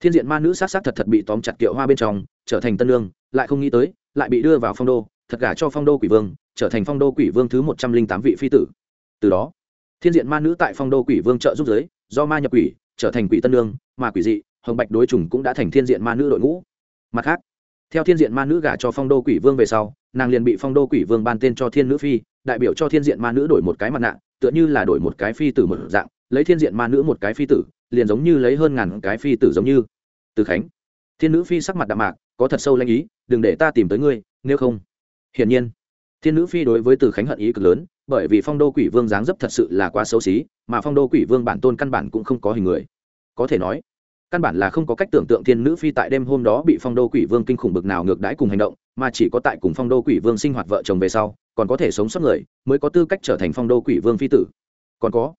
thiên diện ma nữ s á t s á t thật thật bị tóm chặt kiệu hoa bên trong, trở thành tân lương lại không nghĩ tới, lại bị đưa vào phong đô, thật gả cho phong đô quỷ vương, trở thành phong đô quỷ vương thứ một trăm linh tám vị phi tử. Từ đó, thiên diện ma nữ tại phong đô quỷ vương trợ giúp giới, do ma nhập quỷ trở thành quỷ tân lương, mà quỷ dị, hồng bạch đối trùng cũng đã thành thiên diện ma nữ đội ngũ. Mặt khác, theo thiên diện ma nữ gả cho phong đô quỷ vương về sau, nàng liền bị phong đô quỷ vương ban tên cho thiên nữ phi, đại biểu cho thiên diện ma nữ đổi một cái mặt nạ, tựa như là đổi một cái phi tử một dạng, lấy thiên diện ma nữ một cái phi tử, liền giống như lấy hơn ngàn cái phi tử giống như. Từ khánh, thiên nữ phi sắc mặt đạm mạc, có thật sâu lanh ý, đừng để ta tìm tới ngươi, nếu không. Hiển nhiên, thiên nữ phi đối với từ khánh hận ý cực lớn, bởi vì phong đô quỷ vương dáng dấp thật sự là quá xấu xí mà phong đô quỷ vương bản tôn căn bản cũng không có hình người. Có thể nói, căn bản là không có cách tưởng tượng thiên nữ phi tại đêm hôm đó bị phong đô quỷ vương kinh khủng bực nào ngược đãi cùng hành động, mà chỉ có tại cùng phong đô quỷ vương sinh hoạt vợ chồng về sau, còn có thể sống sót người, mới có tư cách trở thành phong đô quỷ vương phi tử. Còn có,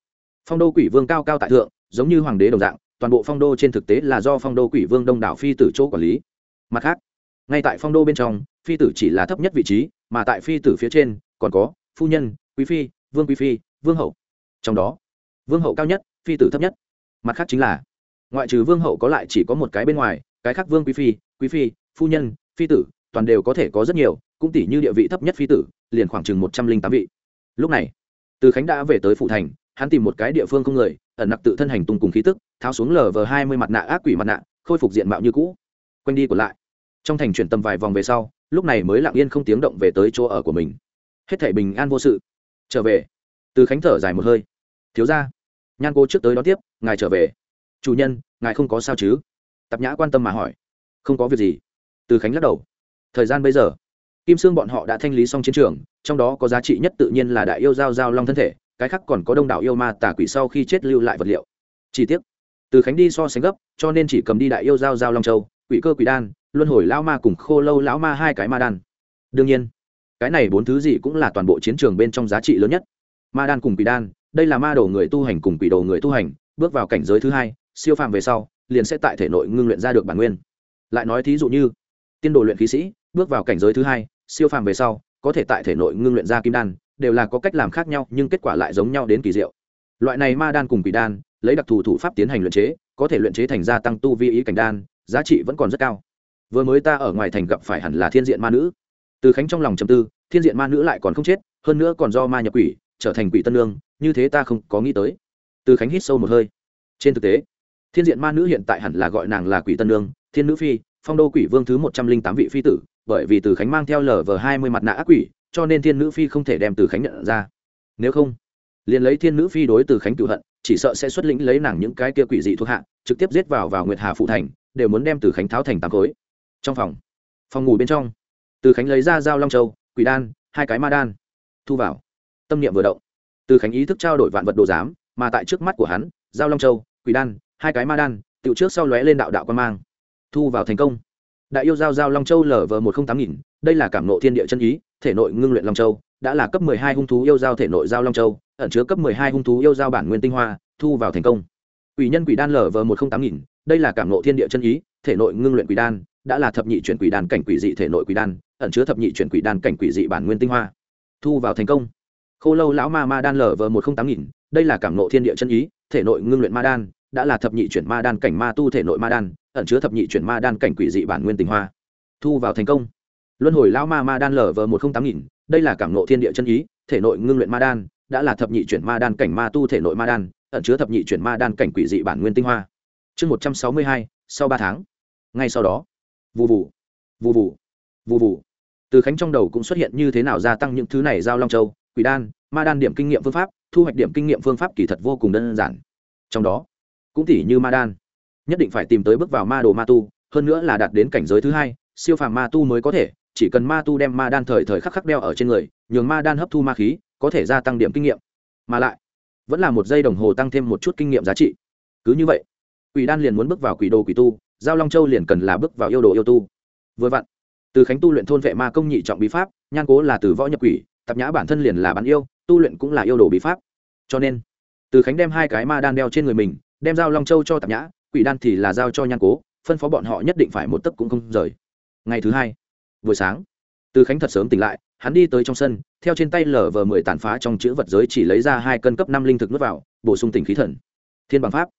phong đô quỷ vương cao cao tại thượng, giống như hoàng đế đồng dạng, toàn bộ phong đô trên thực tế là do phong đô quỷ vương đông đảo phi tử chỗ quản lý. Mặt khác, ngay tại phong đô bên trong, phi tử chỉ là thấp nhất vị trí, mà tại phi tử phía trên, còn có phu nhân, quý phi, vương quý phi, vương hậu. Trong đó vương hậu cao nhất, phi tử thấp nhất. Mặt khác chính là, ngoại trừ vương hậu có lại chỉ có một cái bên ngoài, cái khác vương quý phi quý phi, phu nhân, phi tử, toàn đều có thể có rất nhiều, cũng tỷ như địa vị thấp nhất phi tử, liền khoảng chừng một trăm linh tám vị. Lúc này, từ khánh đã về tới phụ thành, hắn tìm một cái địa phương không người, ẩn nặc tự thân hành tung cùng khí tức, tháo xuống lờ vờ hai mươi mặt nạ ác quỷ mặt nạ, khôi phục diện mạo như cũ. Quanh đi của lại. Trong thành chuyển tầm vài vòng về sau, lúc này mới lặng yên không tiếng động về tới chỗ ở của mình. Hết thể bình an vô sự. Trở về. Từ khánh thở dài một hơi. Thiếu ra nhan cô trước tới đón tiếp, ngài trở về. Chủ nhân, ngài không có sao chứ? Tạp nhã quan tâm mà hỏi. Không có việc gì. Từ khánh lắc đầu. Thời gian bây giờ, kim sương bọn họ đã thanh lý xong chiến trường, trong đó có giá trị nhất tự nhiên là đại yêu giao giao long thân thể, cái khác còn có đông đảo yêu ma tà quỷ sau khi chết lưu lại vật liệu. Chi tiết từ khánh đi so sánh gấp, cho nên chỉ cầm đi đại yêu giao giao long châu, quỷ cơ quỷ đan, luân hồi lão ma cùng khô lâu lão ma hai cái ma đan. Đương nhiên, cái này bốn thứ gì cũng là toàn bộ chiến trường bên trong giá trị lớn nhất. Ma đan cùng quỷ đan đây là ma đồ người tu hành cùng quỷ đồ người tu hành, bước vào cảnh giới thứ hai, siêu phàm về sau, liền sẽ tại thể nội ngưng luyện ra được bản nguyên. Lại nói thí dụ như, tiên đồ luyện khí sĩ, bước vào cảnh giới thứ hai, siêu phàm về sau, có thể tại thể nội ngưng luyện ra kim đan, đều là có cách làm khác nhau, nhưng kết quả lại giống nhau đến kỳ diệu. Loại này ma đan cùng quỷ đan, lấy đặc thù thủ pháp tiến hành luyện chế, có thể luyện chế thành gia tăng tu vi ý cảnh đan, giá trị vẫn còn rất cao. Vừa mới ta ở ngoài thành gặp phải hẳn là thiên diện ma nữ. Từ khánh trong lòng trầm tư, thiên diện ma nữ lại còn không chết, hơn nữa còn do ma nhập quỷ trở thành quỷ tân lương, như thế ta không có nghĩ tới. Từ khánh hít sâu một hơi. Trên thực tế, thiên diện ma nữ hiện tại hẳn là gọi nàng là quỷ tân lương, thiên nữ phi, phong đô quỷ vương thứ một trăm linh tám vị phi tử, bởi vì từ khánh mang theo lờ vờ hai mươi mặt nạ ác quỷ, cho nên thiên nữ phi không thể đem từ khánh nhận ra. Nếu không, liền lấy thiên nữ phi đối từ khánh cựu hận, chỉ sợ sẽ xuất lĩnh lấy nàng những cái kia quỷ dị thuộc hạ, trực tiếp giết vào vào nguyệt hà phụ thành, đều muốn đem từ khánh tháo thành tám khối. Trong phòng phòng ngủ bên trong, từ khánh lấy ra dao long châu, quỷ đan, hai cái ma đan, thu vào tâm niệm vừa động. Từ khánh ý thức trao đổi vạn vật đồ giám, mà tại trước mắt của hắn dao long châu, quỷ đan, hai cái ma đan tựu trước sau lóe lên đạo đạo quan mang. Thu vào thành công. Đại yêu giao giao long châu lở vờ một trăm tám nghìn, đây là cảm nộ thiên địa chân ý, thể nội ngưng luyện long châu, đã là cấp mười hai hung thú yêu giao thể nội giao long châu, ẩn chứa cấp mười hai hung thú yêu giao bản nguyên tinh hoa, thu vào thành công. Quỷ nhân quỷ đan lở vờ một trăm tám nghìn, đây là cảm nộ thiên địa chân ý, thể nội ngưng luyện quỷ đan, đã là thập nhị chuyển quỷ đan cảnh quỷ dị thể nội quỷ đan, ẩn chứa thập nhị chuyển quỷ đan cảnh quỷ dị bản nguyên tinh hoa. Thu vào thành công khô lâu lão ma ma đan lở vờ một không tám nghìn, đây là cảm nộ thiên địa chân ý, thể nội ngưng luyện ma đan, đã là thập nhị chuyển ma đan cảnh ma tu thể nội ma đan, ẩn chứa thập nhị chuyển ma đan cảnh quỷ dị bản nguyên tình hoa. Thu vào thành công. Luân hồi lão ma ma đan lở vờ một không tám nghìn, đây là cảm nộ thiên địa chân ý, thể nội ngưng luyện ma đan, đã là thập nhị chuyển ma đan cảnh ma tu thể nội ma đan, ẩn chứa thập nhị chuyển ma đan cảnh quỷ dị bản nguyên tinh hoa. Chương một trăm sáu mươi hai, sau ba tháng. Ngay sau đó. Vụ vụ vụ vụ vụ vụ từ khánh trong đầu cũng xuất hiện như thế nào gia tăng những thứ này giao long châu quỷ đan, ma đan điểm kinh nghiệm phương pháp, thu hoạch điểm kinh nghiệm phương pháp kỳ thật vô cùng đơn giản. Trong đó, cũng tỉ như ma đan. Nhất định phải tìm tới bước vào ma đồ ma tu, hơn nữa là đạt đến cảnh giới thứ hai, siêu phàm ma tu mới có thể, chỉ cần ma tu đem ma đan thời thời khắc khắc đeo ở trên người, nhường ma đan hấp thu ma khí, có thể gia tăng điểm kinh nghiệm. Mà lại, vẫn là một giây đồng hồ tăng thêm một chút kinh nghiệm giá trị. Cứ như vậy, quỷ đan liền muốn bước vào quỷ đồ quỷ tu, giao long châu liền cần là bước vào yêu đồ yêu tu. Vừa vặn, từ khánh tu luyện thôn vệ ma công nhị trọng bí pháp, nhan cố là từ võ nhập quỷ tập nhã bản thân liền là bán yêu, tu luyện cũng là yêu đồ bí pháp. Cho nên, từ khánh đem hai cái ma đan đeo trên người mình, đem giao long châu cho tập nhã, quỷ đan thì là giao cho nhan cố, phân phó bọn họ nhất định phải một tấc cũng không rời. Ngày thứ hai, buổi sáng, từ khánh thật sớm tỉnh lại, hắn đi tới trong sân, theo trên tay lở vờ mười tàn phá trong chữ vật giới chỉ lấy ra hai cân cấp năm linh thực nước vào, bổ sung tỉnh khí thần. Thiên bằng pháp,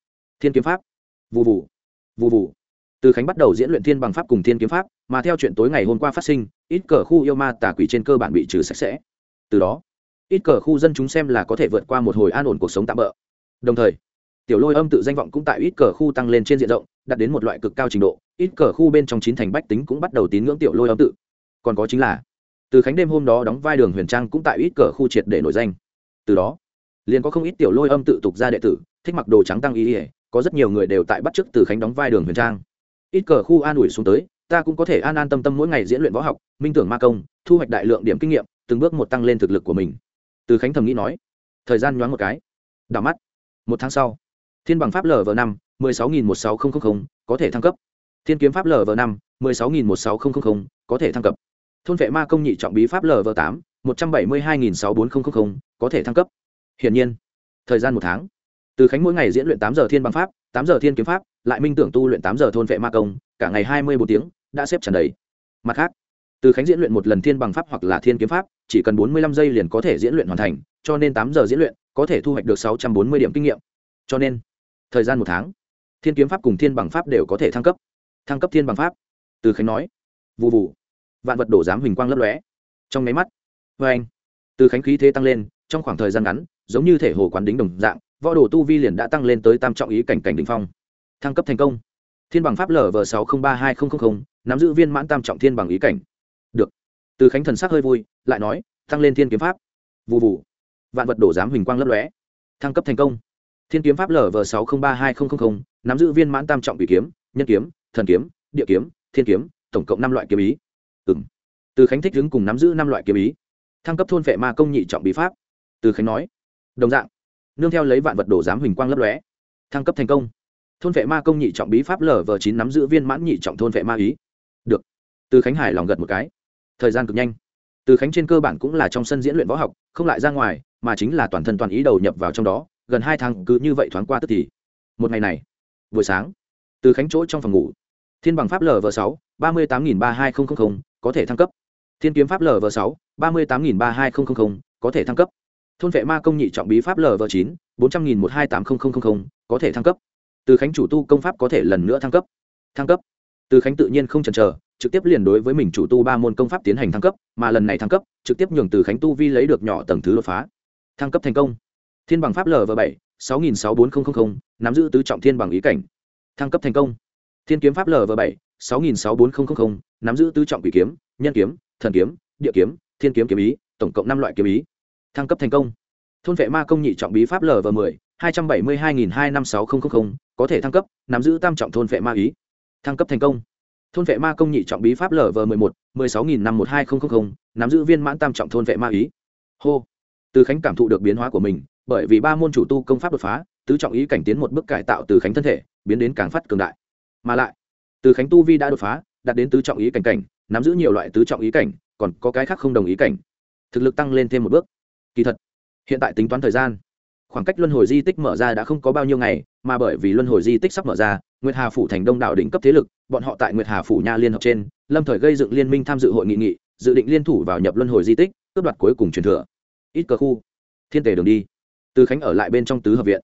thiên kiếm pháp vụ vụ vụ vụ từ khánh bắt đầu diễn luyện thiên bằng pháp cùng thiên kiếm pháp, mà theo chuyện tối ngày hôm qua phát sinh, ít cờ khu yêu ma tà quỷ trên cơ bản bị trừ sạch sẽ từ đó, ít cờ khu dân chúng xem là có thể vượt qua một hồi an ổn cuộc sống tạm bỡ đồng thời, tiểu lôi âm tự danh vọng cũng tại ít cờ khu tăng lên trên diện rộng, đạt đến một loại cực cao trình độ, ít cờ khu bên trong chín thành bách tính cũng bắt đầu tín ngưỡng tiểu lôi âm tự. Còn có chính là, từ khánh đêm hôm đó đóng vai đường huyền trang cũng tại ít cờ khu triệt để nổi danh. Từ đó, liền có không ít tiểu lôi âm tự tục ra đệ tử, thích mặc đồ trắng tăng ý ỉa có rất nhiều người đều tại bắt chước từ khánh đóng vai đường huyền trang. Ít cờ khu an ủi xuống tới, ta cũng có thể an an tâm tâm mỗi ngày diễn luyện võ học, minh tưởng ma công, thu hoạch đại lượng điểm kinh nghiệm từng bước một tăng lên thực lực của mình. Từ khánh thầm nghĩ nói, thời gian nhoáng một cái, đảo mắt. Một tháng sau, thiên bằng pháp lv năm, mười sáu nghìn một sáu nghìn có thể thăng cấp. Thiên kiếm pháp lv năm, mười sáu nghìn một sáu nghìn có thể thăng cấp. Thôn vệ ma công nhị trọng bí pháp lv tám, một trăm bảy mươi hai nghìn sáu bốn nghìn có thể thăng cấp. Hiển nhiên, thời gian một tháng. Từ khánh mỗi ngày diễn luyện tám giờ thiên bằng pháp, tám giờ thiên kiếm pháp, lại minh tưởng tu luyện tám giờ thôn vệ ma công, cả ngày hai mươi bốn tiếng, đã xếp tràn đầy. Mặt khác từ khánh diễn luyện một lần thiên bằng pháp hoặc là thiên kiếm pháp, chỉ cần bốn mươi lăm giây liền có thể diễn luyện hoàn thành, cho nên tám giờ diễn luyện có thể thu hoạch được sáu trăm bốn mươi điểm kinh nghiệm. Cho nên, thời gian một tháng, thiên kiếm pháp cùng thiên bằng pháp đều có thể thăng cấp. Thăng cấp thiên bằng pháp, từ khánh nói vụ vụ vạn vật đổ giám huỳnh quang lấp lóe. Trong máy mắt vê anh, từ khánh khí thế tăng lên, trong khoảng thời gian ngắn, giống như thể hồ quán đính đồng dạng, võ đồ tu vi liền đã tăng lên tới tam trọng ý cảnh cảnh đ ỉ n h phong. Thăng cấp thành công. Thiên bằng pháp lv sáu trăm ba hai nghìn nắm giữ viên mãn tam trọng thiên bằng ý cảnh được. Từ khánh thần sắc hơi vui, lại nói tăng lên thiên kiếm pháp. Vụ vụ vạn vật đổ giám huỳnh quang lấp lóe. Thăng cấp thành công. Thiên kiếm pháp lv sáu trăm ba hai nghìn nắm giữ viên mãn tam trọng bị kiếm, nhân kiếm, thần kiếm, địa kiếm, thiên kiếm, tổng cộng năm loại kiếm ý. Ừ m từ khánh thích đứng cùng nắm giữ năm loại kiếm ý. Thăng cấp thôn vệ ma công nhị trọng bí pháp. Từ khánh nói, đồng dạng. Nương theo lấy vạn vật đổ giám huỳnh quang lấp lóe. Thăng cấp thành công. Thôn vệ ma công nhị trọng bí pháp lv chín nắm giữ viên mãn nhị trọng thôn vệ ma ý. Được. Từ khánh hải lòng gật một cái thời gian cực nhanh. Từ khánh trên cơ bản cũng là trong sân diễn luyện võ học, không lại ra ngoài, mà chính là toàn thân toàn ý đầu nhập vào trong đó, gần hai tháng cứ như vậy thoáng qua tức thì. Một ngày này, buổi sáng, từ khánh chỗ trong phòng ngủ. Thiên bằng pháp lv sáu, ba mươi tám nghìn ba hai nghìn có thể thăng cấp. Thiên kiếm pháp lv sáu, ba mươi tám nghìn ba hai nghìn có thể thăng cấp. Thôn vệ ma công nhị trọng bí pháp lv chín, bốn trăm nghìn một hai tám nghìn có thể thăng cấp. Từ khánh chủ tu công pháp có thể lần nữa thăng cấp. Thăng cấp. Từ khánh tự nhiên không chần chờ trực tiếp liền đối với mình chủ tu ba môn công pháp tiến hành thăng cấp, mà lần này thăng cấp, trực tiếp nhường từ khánh tu vi lấy được nhỏ tầng thứ đột phá. Thăng cấp thành công. Thiên bằng pháp lv bảy, sáu nghìn sáu bốn nghìn nắm giữ tứ trọng thiên bằng ý cảnh. Thăng cấp thành công. Thiên kiếm pháp lv bảy, sáu nghìn sáu bốn nghìn nắm giữ tứ trọng quỷ kiếm, nhân kiếm, thần kiếm, địa kiếm, thiên kiếm kiếm ý, tổng cộng năm loại kiếm ý. Thăng cấp thành công. Thôn vệ ma công nhị trọng bí pháp lv mười, hai trăm bảy mươi hai nghìn hai năm sáu nghìn có thể thăng cấp, nắm giữ tam trọng thôn vệ ma ý. Thăng cấp thành công thôn vệ ma công nhị trọng bí pháp lv mười một, mười sáu nghìn năm một hai nghìn nắm giữ viên mãn tam trọng thôn vệ ma ý. Hô. Từ khánh cảm thụ được biến hóa của mình, bởi vì ba môn chủ tu công pháp đột phá, tứ trọng ý cảnh tiến một bước cải tạo từ khánh thân thể, biến đến càng phát cường đại. Mà lại, từ khánh tu vi đã đột phá, đạt đến tứ trọng ý cảnh cảnh, nắm giữ nhiều loại tứ trọng ý cảnh, còn có cái khác không đồng ý cảnh. Thực lực tăng lên thêm một bước. Kỳ thật, hiện tại tính toán thời gian khoảng cách luân hồi di tích mở ra đã không có bao nhiêu ngày, mà bởi vì luân hồi di tích sắp mở ra, nguyệt hà phủ thành đông đảo đỉnh cấp thế lực, bọn họ tại nguyệt hà phủ nha liên hợp trên, lâm thời gây dựng liên minh tham dự hội nghị nghị, dự định liên thủ vào nhập luân hồi di tích, cướp đoạt cuối cùng truyền thừa. Ít cơ khu. Thiên tề đường đi. Từ khánh ở lại bên trong tứ hợp viện.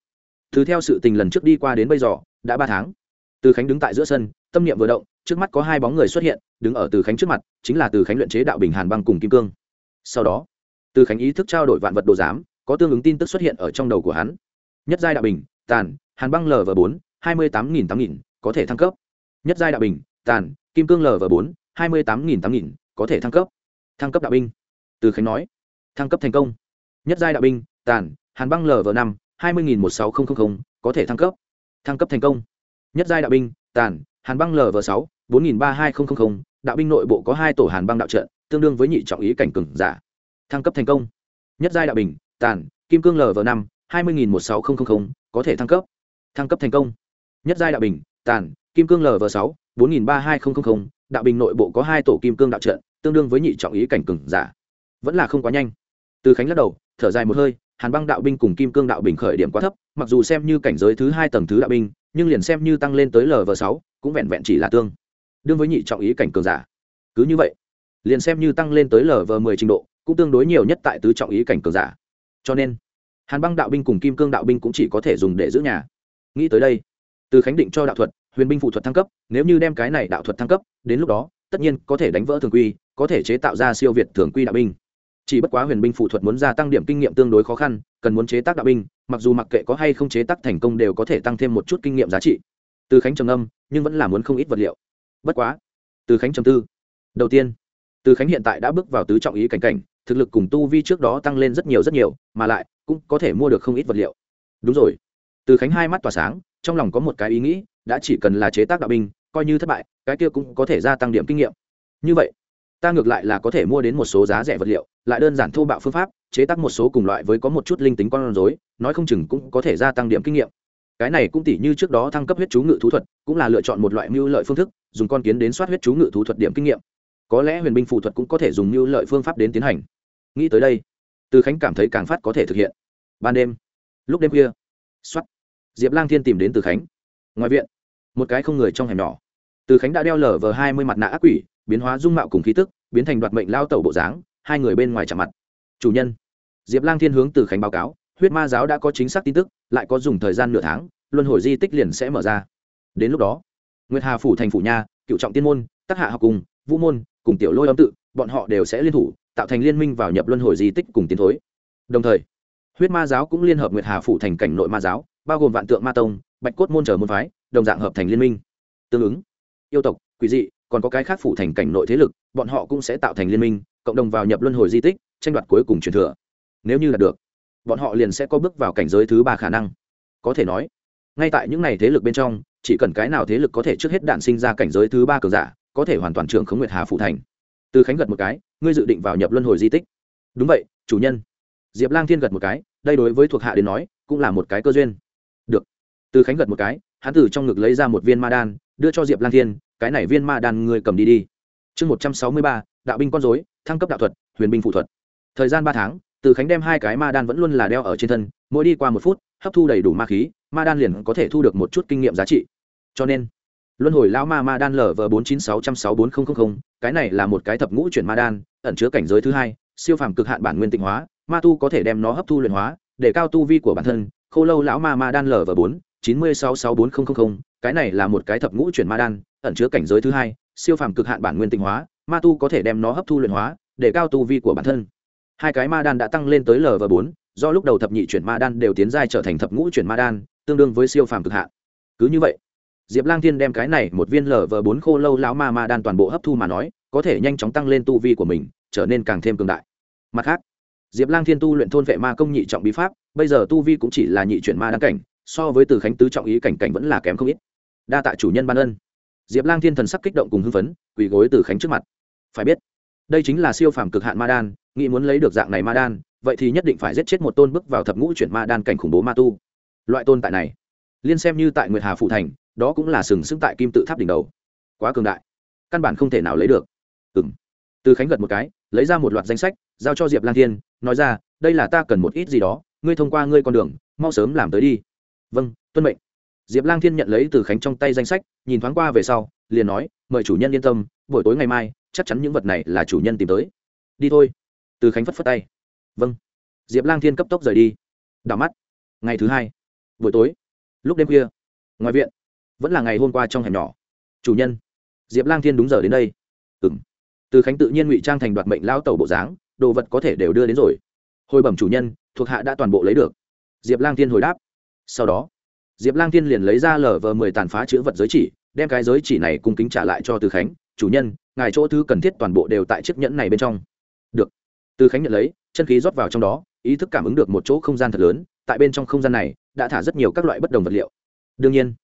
Từ theo sự tình lần trước đi qua đến bây giờ, đã ba tháng. Từ khánh đứng tại giữa sân, tâm niệm vừa động, trước mắt có hai bóng người xuất hiện, đứng ở từ khánh trước mặt, chính là từ khánh luyện chế đạo bình hàn băng cùng kim cương. Sau đó, từ khánh ý thức trao đổi vạn vật đồ giám có tương ứng tin tức xuất hiện ở trong đầu của hắn. Nhất giai đạo bình, tàn, hàn băng lv bốn, hai mươi tám nghìn tám nghìn, có thể thăng cấp. Nhất giai đạo bình, tàn, kim cương lv bốn, hai mươi tám nghìn tám nghìn, có thể thăng cấp. Thăng cấp đạo binh. Từ khánh nói. Thăng cấp thành công. Nhất giai đạo binh, tàn, hàn băng lv năm, hai mươi nghìn một sáu nghìn có thể thăng cấp. Thăng cấp thành công. Nhất giai đạo binh, tàn, hàn băng lv sáu, bốn nghìn ba hai nghìn đạo binh nội bộ có hai tổ hàn băng đạo trận, tương đương với nhị trọng ý cảnh cừng giả. Thăng cấp thành công. Nhất giai đạo bình tàn, kim cương lv năm, hai mươi nghìn một sáu nghìn có thể thăng cấp. Thăng cấp thành công. Nhất giai đạo bình, tàn, kim cương lv sáu, bốn nghìn ba hai nghìn đạo bình nội bộ có hai tổ kim cương đạo trận, tương đương với nhị trọng ý cảnh cừng giả. Vẫn là không quá nhanh. Từ khánh lắc đầu, thở dài một hơi, hàn băng đạo binh cùng kim cương đạo bình khởi điểm quá thấp, mặc dù xem như cảnh giới thứ hai tầng thứ đạo binh, nhưng liền xem như tăng lên tới lv sáu, cũng vẹn vẹn chỉ là tương đương với nhị trọng ý cảnh cường giả. Cứ như vậy, liền xem như tăng lên tới lv mười trình độ, cũng tương đối nhiều nhất tại tứ trọng ý cảnh cường giả cho nên hàn băng đạo binh cùng kim cương đạo binh cũng chỉ có thể dùng để giữ nhà nghĩ tới đây từ khánh định cho đạo thuật huyền binh phụ thuật thăng cấp nếu như đem cái này đạo thuật thăng cấp đến lúc đó tất nhiên có thể đánh vỡ thường quy có thể chế tạo ra siêu việt thường quy đạo binh chỉ bất quá huyền binh phụ thuật muốn gia tăng điểm kinh nghiệm tương đối khó khăn cần muốn chế tác đạo binh mặc dù mặc kệ có hay không chế tác thành công đều có thể tăng thêm một chút kinh nghiệm giá trị từ khánh trầm âm nhưng vẫn là muốn không ít vật liệu bất quá từ khánh trầm tư đầu tiên từ khánh hiện tại đã bước vào tứ trọng ý cảnh cảnh thực lực cùng tu vi trước đó tăng lên rất nhiều rất nhiều, mà lại cũng có thể mua được không ít vật liệu. Đúng rồi. Từ khánh hai mắt tỏa sáng, trong lòng có một cái ý nghĩ, đã chỉ cần là chế tác đạo binh, coi như thất bại, cái kia cũng có thể gia tăng điểm kinh nghiệm. Như vậy, ta ngược lại là có thể mua đến một số giá rẻ vật liệu, lại đơn giản thô bạo phương pháp, chế tác một số cùng loại với có một chút linh tính con rối, nói không chừng cũng có thể gia tăng điểm kinh nghiệm. Cái này cũng tỉ như trước đó thăng cấp huyết chú ngự thú thuật, cũng là lựa chọn một loại mưu lợi phương thức, dùng con kiến đến soát huyết chú ngự thú thuật điểm kinh nghiệm. Có lẽ huyền binh phụ thuật cũng có thể dùng mưu lợi phương pháp đến tiến hành nghĩ tới đây, từ khánh cảm thấy càng phát có thể thực hiện. Ban đêm, lúc đêm khuya x diệp lang thiên tìm đến từ khánh. Ngoài viện, một cái không người trong hẻm nhỏ. Từ khánh đã đeo lở vờ hai mươi mặt nạ ác quỷ, biến hóa dung mạo cùng khí tức, biến thành đoạt mệnh lao tẩu bộ dáng, hai người bên ngoài chạm mặt. Chủ nhân, diệp lang thiên hướng từ khánh báo cáo, huyết ma giáo đã có chính xác tin tức, lại có dùng thời gian nửa tháng, luân hồi di tích liền sẽ mở ra. Đến lúc đó, nguyệt hà phủ thành phủ nha cựu trọng tiên môn tác hạ học cùng, vũ môn, cùng tiểu lôi âm tự, bọn họ đều sẽ liên thủ tạo thành liên minh vào nhập luân hồi di tích cùng tiến thối. Đồng thời, huyết ma giáo cũng liên hợp nguyệt hà phủ thành cảnh nội ma giáo, bao gồm vạn tượng ma tông, bạch cốt môn trở môn phái, đồng dạng hợp thành liên minh. Tương ứng, yêu tộc, quỷ dị, còn có cái khác phủ thành cảnh nội thế lực, bọn họ cũng sẽ tạo thành liên minh, cộng đồng vào nhập luân hồi di tích, tranh đoạt cuối cùng truyền thừa. Nếu như là được, bọn họ liền sẽ có bước vào cảnh giới thứ ba khả năng. Có thể nói, ngay tại những n à y thế lực bên trong, chỉ cần cái nào thế lực có thể trước hết đạn sinh ra cảnh giới thứ ba cường giả, có thể hoàn toàn trưởng khống nguyệt hà phụ thành. Từ khánh gật một cái ngươi dự định vào nhập luân hồi di tích. Đúng vậy, chủ nhân. Diệp lang thiên gật một cái, đây đối với thuộc hạ đến nói, cũng là một cái cơ duyên. Được. Từ khánh gật một cái, hắn từ trong ngực lấy ra một viên ma đan, đưa cho diệp lang thiên, cái này viên ma đan ngươi cầm đi đi. Chương một trăm sáu mươi ba, đạo binh con dối thăng cấp đạo thuật, huyền binh phụ thuật. Thời gian ba tháng, từ khánh đem hai cái ma đan vẫn luôn là đeo ở trên thân, mỗi đi qua một phút, hấp thu đầy đủ ma khí, ma đan liền có thể thu được một chút kinh nghiệm giá trị. Cho nên luân hồi lão ma ma đan lở vờ bốn chín sáu trăm sáu bốn nghìn cái này là một cái thập ngũ chuyển ma đan, ẩn chứa cảnh giới thứ hai, siêu phàm cực hạn bản nguyên tịnh hóa, ma tu có thể đem nó hấp thu luyện hóa, để cao tu vi của bản thân. Khô lâu lão ma ma đan lở vờ bốn chín mươi sáu sáu bốn nghìn cái này là một cái thập ngũ chuyển ma đan, ẩn chứa cảnh giới thứ hai, siêu phàm cực hạn bản nguyên tịnh hóa, ma tu có thể đem nó hấp thu luyện hóa, để cao tu vi của bản thân. Hai cái ma đan đã tăng lên tới lv bốn, do lúc đầu thập nhị chuyển ma đan đều tiến giai trở thành thập ngũ chuyển ma đan, tương đương với siêu phàm cực hạn. Cứ như vậy diệp lang thiên đem cái này một viên lở lv bốn khô lâu lão ma ma đan toàn bộ hấp thu mà nói, có thể nhanh chóng tăng lên tu vi của mình, trở nên càng thêm cường đại. Mặt khác, diệp lang thiên tu luyện thôn vệ ma công nhị trọng bí pháp, bây giờ tu vi cũng chỉ là nhị chuyển ma đan cảnh, so với từ khánh tứ trọng ý cảnh cảnh vẫn là kém không ít. Đa tạ chủ nhân ban ân. Diệp lang thiên thần sắc kích động cùng hưng phấn, quỳ gối từ khánh trước mặt. Phải biết, đây chính là siêu phàm cực hạn ma đan, nghĩ muốn lấy được dạng này ma đan, vậy thì nhất định phải giết chết một tôn bước vào thập ngũ chuyển ma đan cảnh khủng bố ma tu. Loại tôn tại này, liên xem như tại nguyệt hà phụ thành đó cũng là sừng sững tại kim tự tháp đỉnh đầu. Quá cường đại. Căn bản không thể nào lấy được. Ừ m từ khánh gật một cái, lấy ra một loạt danh sách, giao cho diệp lang thiên, nói ra, đây là ta cần một ít gì đó, ngươi thông qua ngươi con đường, mau sớm làm tới đi. Vâng tuân mệnh. Diệp lang thiên nhận lấy từ khánh trong tay danh sách, nhìn thoáng qua về sau, liền nói, mời chủ nhân yên tâm, buổi tối ngày mai, chắc chắn những vật này là chủ nhân tìm tới. Đi thôi. Từ khánh phất phất tay. Vâng. Diệp lang thiên cấp tốc rời đi. Đảo mắt. Ngày thứ hai. Buổi tối. Lúc đêm khuya. Ngoài viện vẫn là ngày hôm qua trong hẻm nhỏ. Chủ nhân, diệp lang thiên đúng giờ đến đây. Ừ m từ khánh tự nhiên ngụy trang thành đoạt mệnh lao tẩu bộ dáng, đồ vật có thể đều đưa đến rồi. Hồi bẩm chủ nhân, thuộc hạ đã toàn bộ lấy được. Diệp lang thiên hồi đáp. Sau đó, diệp lang thiên liền lấy ra lờ vờ mười tàn phá chữ vật giới chỉ, đem cái giới chỉ này cung kính trả lại cho từ khánh. Chủ nhân, ngài chỗ thứ cần thiết toàn bộ đều tại chiếc nhẫn này bên trong. Được. Từ khánh nhận lấy, chân khí rót vào trong đó, ý thức cảm ứng được một chỗ không gian thật lớn, tại bên trong không gian này, đã thả rất nhiều các loại bất đồng vật liệu. Đương nhiên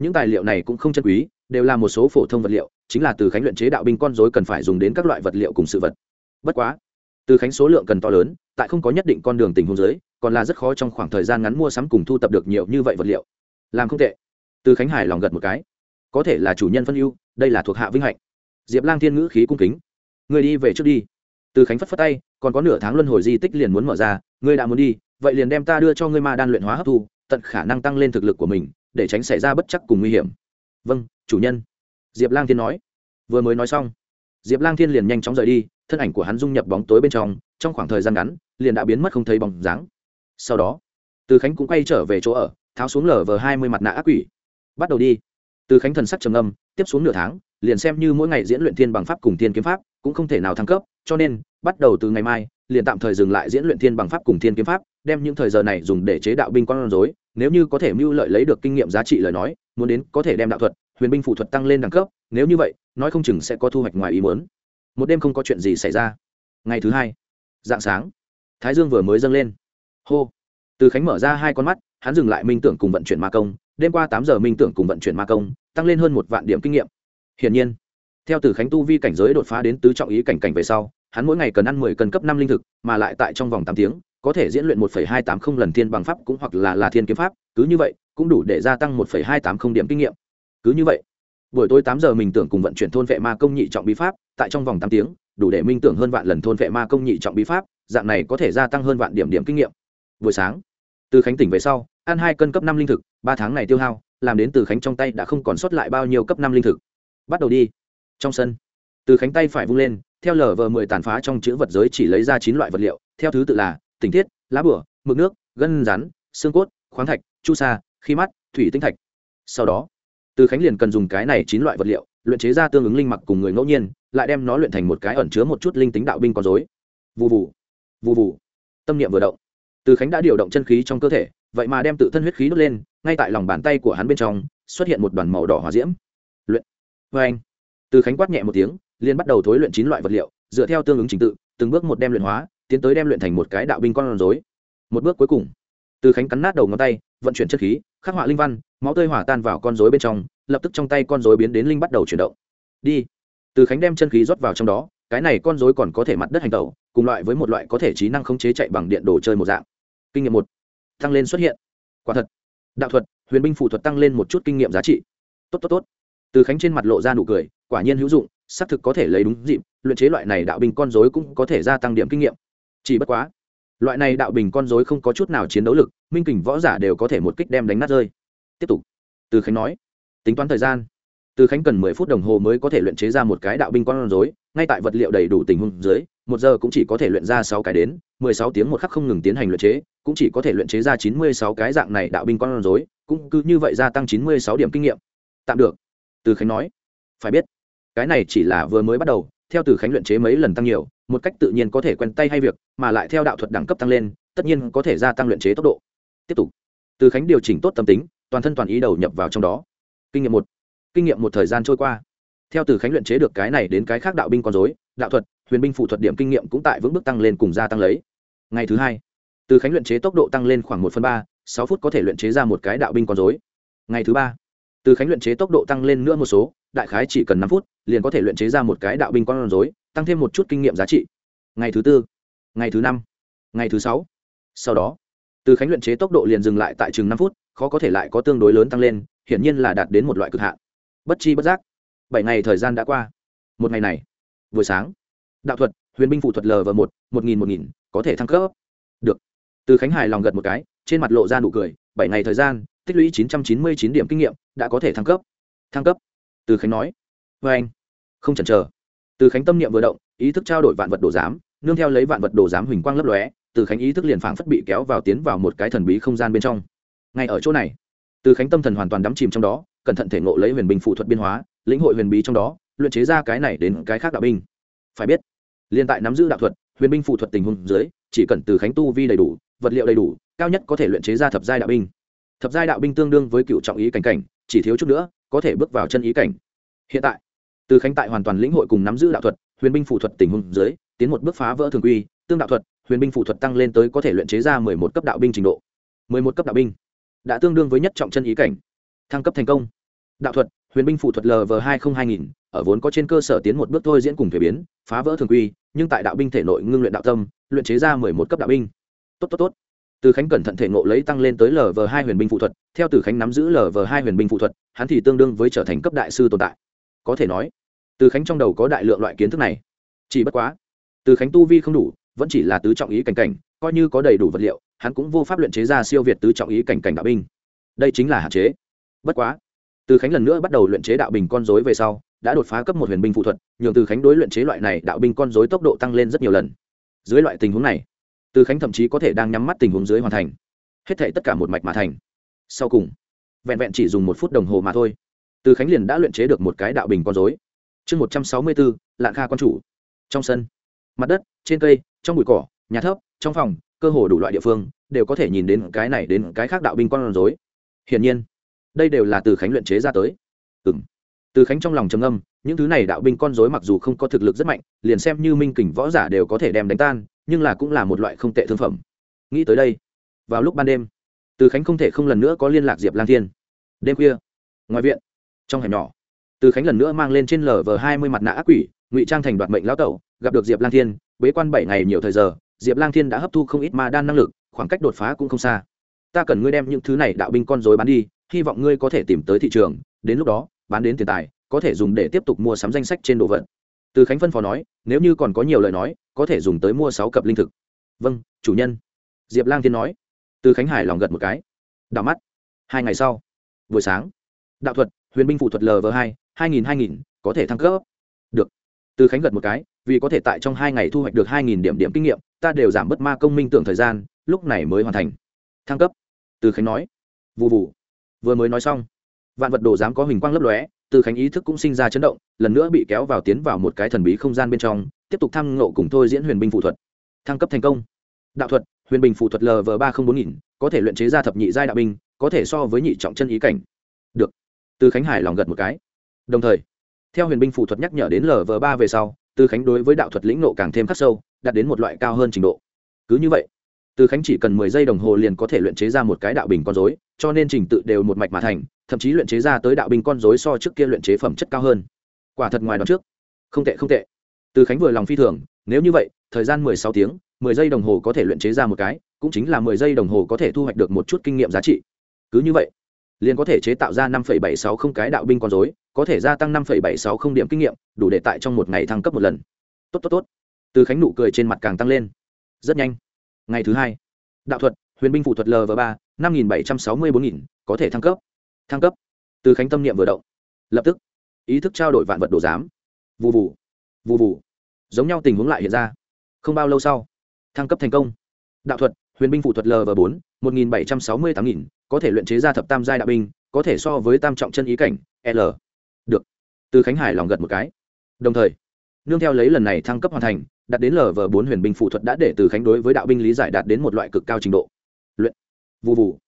những tài liệu này cũng không chân quý, đều là một số phổ thông vật liệu, chính là từ khánh luyện chế đạo binh con dối cần phải dùng đến các loại vật liệu cùng sự vật. Bất quá, từ khánh số lượng cần to lớn, tại không có nhất định con đường tình huống giới còn là rất khó trong khoảng thời gian ngắn mua sắm cùng thu tập được nhiều như vậy vật liệu. Làm không tệ. Từ khánh hải lòng gật một cái. Có thể là chủ nhân phân ưu, đây là thuộc hạ vinh hạnh. Diệp lang thiên ngữ khí cung kính. Người đi về trước đi. Từ khánh phất phất tay, còn có nửa tháng luân hồi di tích liền muốn mở ra, ngươi đã muốn đi, vậy liền đem ta đưa cho ngươi ma đan luyện hóa hấp thu, tận khả năng tăng lên thực lực của mình để tránh xảy ra bất chắc cùng nguy hiểm. Vâng chủ nhân. Diệp lang thiên nói. Vừa mới nói xong, diệp lang thiên liền nhanh chóng rời đi, thân ảnh của hắn dung nhập bóng tối bên trong trong khoảng thời gian ngắn, liền đã biến mất không thấy bóng dáng. Sau đó, từ khánh cũng quay trở về chỗ ở, tháo xuống lở vờ hai mươi mặt nạ ác quỷ. Bắt đầu đi. Từ khánh thần sắc trầm âm tiếp xuống nửa tháng, liền xem như mỗi ngày diễn luyện thiên bằng pháp cùng thiên kiếm pháp, cũng không thể nào thăng cấp, cho nên, bắt đầu từ ngày mai, liền tạm thời dừng lại diễn luyện thiên bằng pháp cùng thiên kiếm pháp, đem những thời giờ này dùng để chế đạo binh con rối nếu như có thể mưu lợi lấy được kinh nghiệm giá trị lời nói, muốn đến có thể đem đạo thuật, huyền binh phụ thuật tăng lên đẳng cấp, nếu như vậy, nói không chừng sẽ có thu hoạch ngoài ý muốn. Một đêm không có chuyện gì xảy ra. Ngày thứ hai, dạng sáng, thái dương vừa mới dâng lên. Hô. Từ khánh mở ra hai con mắt, hắn dừng lại minh tưởng cùng vận chuyển ma công. Đêm qua tám giờ minh tưởng cùng vận chuyển ma công, tăng lên hơn một vạn điểm kinh nghiệm. Hiển nhiên, theo từ khánh tu vi cảnh giới đột phá đến tứ trọng ý cảnh cảnh về sau, hắn mỗi ngày cần ăn mười cân cấp năm linh thực, mà lại tại trong vòng tám tiếng có thể diễn luyện một phẩy hai tám không lần thiên bằng pháp cũng hoặc là là thiên kiếm pháp, cứ như vậy, cũng đủ để gia tăng một phẩy hai tám không điểm kinh nghiệm. Cứ như vậy, buổi tối tám giờ mình tưởng cùng vận chuyển thôn vệ ma công nhị trọng bí pháp, tại trong vòng 8 tiếng, đủ để minh tưởng hơn vạn lần thôn vệ ma công nhị trọng bí pháp, dạng này có thể gia tăng hơn vạn điểm điểm kinh nghiệm. Buổi sáng, từ khánh tỉnh về sau, ăn hai cân cấp năm linh thực, ba tháng này tiêu hao, làm đến từ khánh trong tay đã không còn sót lại bao nhiêu cấp năm linh thực. Bắt đầu đi. Trong sân, từ khánh tay phải vung lên, theo lở vờ mười tàn phá trong chữ vật giới chỉ lấy ra chín loại vật liệu, theo thứ tự là tình thiết, lá bửa, mực nước, gân rắn xương cốt, khoáng thạch, chu sa khí mắt, thủy tinh thạch. Sau đó, từ khánh liền cần dùng cái này chín loại vật liệu, luyện chế ra tương ứng linh mặc cùng người ngẫu nhiên, lại đem nó luyện thành một cái ẩn chứa một chút linh tính đạo binh con dối vụ vụ vụ vụ tâm niệm vừa động, từ khánh đã điều động chân khí trong cơ thể, vậy mà đem tự thân huyết khí đốt lên, ngay tại lòng bàn tay của hắn bên trong xuất hiện một đoàn màu đỏ hòa diễm. Luyện. Vê anh. Từ khánh quát nhẹ một tiếng liên bắt đầu thối luyện chín loại vật liệu, dựa theo tương ứng trình tự, từng bước một đem luyện hóa tiến tới đem luyện thành một cái đạo binh con rối. Một bước cuối cùng, từ khánh cắn nát đầu ngón tay, vận chuyển chất khí, khắc họa linh văn, máu tươi hỏa tan vào con rối bên trong, lập tức trong tay con rối biến đến linh bắt đầu chuyển động. Đi. Từ khánh đem chân khí rót vào trong đó, cái này con rối còn có thể mặt đất hành tẩu, cùng loại với một loại có thể trí năng khống chế chạy bằng điện đồ chơi một dạng. Kinh nghiệm một. Tăng lên xuất hiện. Quả thật. Đạo thuật, huyền binh phụ thuật tăng lên một chút kinh nghiệm giá trị. Tốt tốt tốt. Từ khánh trên mặt lộ ra nụ cười, quả nhiên hữu dụng, xác thực có thể lấy đúng dịp, luyện chế loại này đạo binh con rối cũng có thể gia tăng điểm kinh nghiệm chỉ bất quá, loại này đạo bình con dối không có chút nào chiến đấu lực, minh kình võ giả đều có thể một kích đem đánh nát rơi. Tiếp tục, từ khánh nói, tính toán thời gian, từ khánh cần mười phút đồng hồ mới có thể luyện chế ra một cái đạo binh con rối, ngay tại vật liệu đầy đủ tình huống dưới, một giờ cũng chỉ có thể luyện ra sáu cái đến, mười sáu tiếng một khắc không ngừng tiến hành luyện chế, cũng chỉ có thể luyện chế ra chín mươi sáu cái dạng này đạo binh con rối, cũng cứ như vậy gia tăng chín mươi sáu điểm kinh nghiệm. Tạm được, từ khánh nói. Phải biết, cái này chỉ là vừa mới bắt đầu, theo từ khánh luyện chế mấy lần tăng nhiều một cách tự nhiên có thể quen tay hay việc, mà lại theo đạo thuật đẳng cấp tăng lên, tất nhiên có thể gia tăng luyện chế tốc độ. Tiếp tục. Từ khánh điều chỉnh tốt tâm tính, toàn thân toàn ý đầu nhập vào trong đó. Kinh nghiệm một. Kinh nghiệm một thời gian trôi qua. Theo từ khánh luyện chế được cái này đến cái khác đạo binh con dối đạo thuật, huyền binh phụ thuật điểm kinh nghiệm cũng tại vững bước tăng lên cùng gia tăng lấy. Ngày thứ hai, từ khánh luyện chế tốc độ tăng lên khoảng một phần ba, sáu phút có thể luyện chế ra một cái đạo binh con dối ngày thứ ba, từ khánh luyện chế tốc độ tăng lên nữa một số đại khái chỉ cần năm phút, liền có thể luyện chế ra một cái đạo binh con rối, tăng thêm một chút kinh nghiệm giá trị. Ngày thứ tư, ngày thứ năm, ngày thứ sáu. Sau đó, từ khánh luyện chế tốc độ liền dừng lại tại chừng năm phút, khó có thể lại có tương đối lớn tăng lên, hiển nhiên là đạt đến một loại cực hạn. Bất chi bất giác, bảy ngày thời gian đã qua. Một ngày này, buổi sáng, đạo thuật, huyền binh phụ thuật l và một một nghìn một nghìn, có thể thăng cấp. Được. Từ khánh hài lòng gật một cái, trên mặt lộ ra nụ cười, bảy ngày thời gian, tích lũy chín trăm chín mươi chín điểm kinh nghiệm, đã có thể thăng cấp. Thăng cấp từ khánh nói. Vê anh. Không chần chờ. Từ khánh tâm niệm vừa động, ý thức trao đổi vạn vật đồ giám, nương theo lấy vạn vật đồ giám huỳnh quang lấp lóe, từ khánh ý thức liền phảng phất bị kéo vào tiến vào một cái thần bí không gian bên trong. Ngay ở chỗ này, từ khánh tâm thần hoàn toàn đắm chìm trong đó, cẩn thận thể ngộ lấy huyền binh phụ thuật biên hóa, lĩnh hội huyền bí trong đó, luyện chế ra cái này đến cái khác đạo binh. Phải biết liên tại nắm giữ đạo thuật, huyền binh phụ thuật tình huống dưới, chỉ cần từ khánh tu vi đầy đủ, vật liệu đầy đủ, cao nhất có thể luyện chế ra thập giai đạo binh. Thập giai đạo binh tương đương với cựu trọng ý cảnh cảnh, chỉ thiếu chút nữa có thể bước vào chân ý cảnh. Hiện tại, từ khánh tại hoàn toàn lĩnh hội cùng nắm giữ đạo thuật, huyền binh phụ thuật tình huống dưới, tiến một bước phá vỡ thường quy, tương đạo thuật, huyền binh phụ thuật tăng lên tới có thể luyện chế ra mười một cấp đạo binh trình độ. mười một cấp đạo binh, đã tương đương với nhất trọng chân ý cảnh. Thăng cấp thành công. Đạo thuật, huyền binh phụ thuật lv hai không hai nghìn, ở vốn có trên cơ sở tiến một bước thôi diễn cùng thể biến, phá vỡ thường quy, nhưng tại đạo binh thể nội ngưng luyện đạo tâm, luyện chế ra mười một cấp đạo binh. Tốt tốt tốt từ khánh cẩn thận thể ngộ lấy tăng lên tới lv hai huyền binh phụ thuật, theo từ khánh nắm giữ lv hai huyền binh phụ thuật, hắn thì tương đương với trở thành cấp đại sư tồn tại. Có thể nói, từ khánh trong đầu có đại lượng loại kiến thức này. Chỉ bất quá, từ khánh tu vi không đủ, vẫn chỉ là tứ trọng ý cảnh cảnh, coi như có đầy đủ vật liệu, hắn cũng vô pháp luyện chế ra siêu việt tứ trọng ý cảnh cảnh đạo binh. Đây chính là hạn chế. Bất quá, từ khánh lần nữa bắt đầu luyện chế đạo bình con dối về sau, đã đột phá cấp một huyền binh phụ thuật, nhường từ khánh đối luyện chế loại này đạo binh con dối tốc độ tăng lên rất nhiều lần. Dưới loại tình huống này từ khánh thậm chí có thể đang nhắm mắt tình huống dưới hoàn thành. Hết thể tất cả một mạch mà thành. Sau cùng, vẹn vẹn chỉ dùng một phút đồng hồ mà thôi. Từ khánh liền đã luyện chế được một cái đạo bình con dối chương một trăm sáu mươi bốn lạng kha con chủ. Trong sân, mặt đất, trên cây, trong bụi cỏ, nhà thấp, trong phòng, cơ hồ đủ loại địa phương, đều có thể nhìn đến cái này đến cái khác đạo binh con rối. Hiển nhiên, đây đều là từ khánh luyện chế ra tới. Ừ m từ khánh trong lòng trầm âm những thứ này đạo binh con dối mặc dù không có thực lực rất mạnh, liền xem như minh kình võ giả đều có thể đem đánh tan nhưng là cũng là một loại không tệ thương phẩm. Nghĩ tới đây, vào lúc ban đêm, từ khánh không thể không lần nữa có liên lạc diệp lang thiên. Đêm khuya, ngoài viện, trong hẻm nhỏ, từ khánh lần nữa mang lên trên lv hai mươi mặt nạ ác quỷ, ngụy trang thành đoạt mệnh lão tẩu, gặp được diệp lang thiên, bế quan bảy ngày nhiều thời giờ, diệp lang thiên đã hấp thu không ít ma đan năng lực, khoảng cách đột phá cũng không xa. Ta cần ngươi đem những thứ này đạo binh con dối bán đi, hy vọng ngươi có thể tìm tới thị trường, đến lúc đó, bán đến tiền tài, có thể dùng để tiếp tục mua sắm danh sách trên đồ vật từ khánh phân phó nói, nếu như còn có nhiều lời nói, có thể dùng tới mua sáu cặp linh thực. Vâng chủ nhân. Diệp lang thiên nói. Từ khánh hải lòng gật một cái. Đạo mắt. Hai ngày sau, buổi sáng, đạo thuật, huyền binh phụ thuật lv hai hai nghìn hai nghìn, có thể thăng cấp. Được. Từ khánh gật một cái, vì có thể tại trong hai ngày thu hoạch được hai nghìn điểm điểm kinh nghiệm, ta đều giảm bớt ma công minh tưởng thời gian, lúc này mới hoàn thành. Thăng cấp. Từ khánh nói. Vụ vụ vừa mới nói xong, vạn vật đồ dám có hình quang lấp lóe từ khánh ý thức cũng sinh ra chấn động, lần nữa bị kéo vào tiến vào một cái thần bí không gian bên trong, tiếp tục thăng nộ cùng thôi diễn huyền binh phụ thuật. Thăng cấp thành công. Đạo thuật, huyền binh phụ thuật lv ba không bốn nghìn, có thể luyện chế ra thập nhị giai đạo binh, có thể so với nhị trọng chân ý cảnh. Được. Từ khánh hải lòng gật một cái. Đồng thời, theo huyền binh phụ thuật nhắc nhở đến lv ba về sau, từ khánh đối với đạo thuật lĩnh nộ càng thêm khắc sâu, đạt đến một loại cao hơn trình độ. Cứ như vậy từ khánh chỉ cần mười giây đồng hồ liền có thể luyện chế ra một cái đạo bình con dối cho nên trình tự đều một mạch mà thành, thậm chí luyện chế ra tới đạo bình con dối so trước kia luyện chế phẩm chất cao hơn. Quả thật ngoài đó trước. Không tệ không tệ. Từ khánh vừa lòng phi thường, nếu như vậy, thời gian mười sáu tiếng, mười giây đồng hồ có thể luyện chế ra một cái, cũng chính là mười giây đồng hồ có thể thu hoạch được một chút kinh nghiệm giá trị. Cứ như vậy, liền có thể chế tạo ra năm bảy sáu không cái đạo binh con dối có thể gia tăng năm bảy sáu không điểm kinh nghiệm, đủ để tại trong một ngày thăng cấp một lần. Tốt tốt tốt. Từ khánh nụ cười trên mặt càng tăng lên. Rất nhanh ngày thứ hai. Đạo thuật, huyền binh phụ thuật lv ba, năm nghìn bảy trăm sáu mươi bốn nghìn, có thể thăng cấp. Thăng cấp. Từ khánh tâm niệm vừa động. Lập tức, ý thức trao đổi vạn vật đồ giám. Vụ vụ vụ vụ giống nhau tình huống lại hiện ra. Không bao lâu sau, thăng cấp thành công. Đạo thuật, huyền binh phụ thuật lv bốn, một nghìn bảy trăm sáu mươi tám nghìn, có thể luyện chế ra thập tam giai đạo binh, có thể so với tam trọng chân ý cảnh, l. Được. Từ khánh hải lòng gật một cái. Đồng thời, nương theo lấy lần này thăng cấp hoàn thành đạt đến lv bốn huyền binh phụ thuật đã để từ khánh đối với đạo binh lý giải đạt đến một loại cực cao trình độ. Luyện. Vụ vụ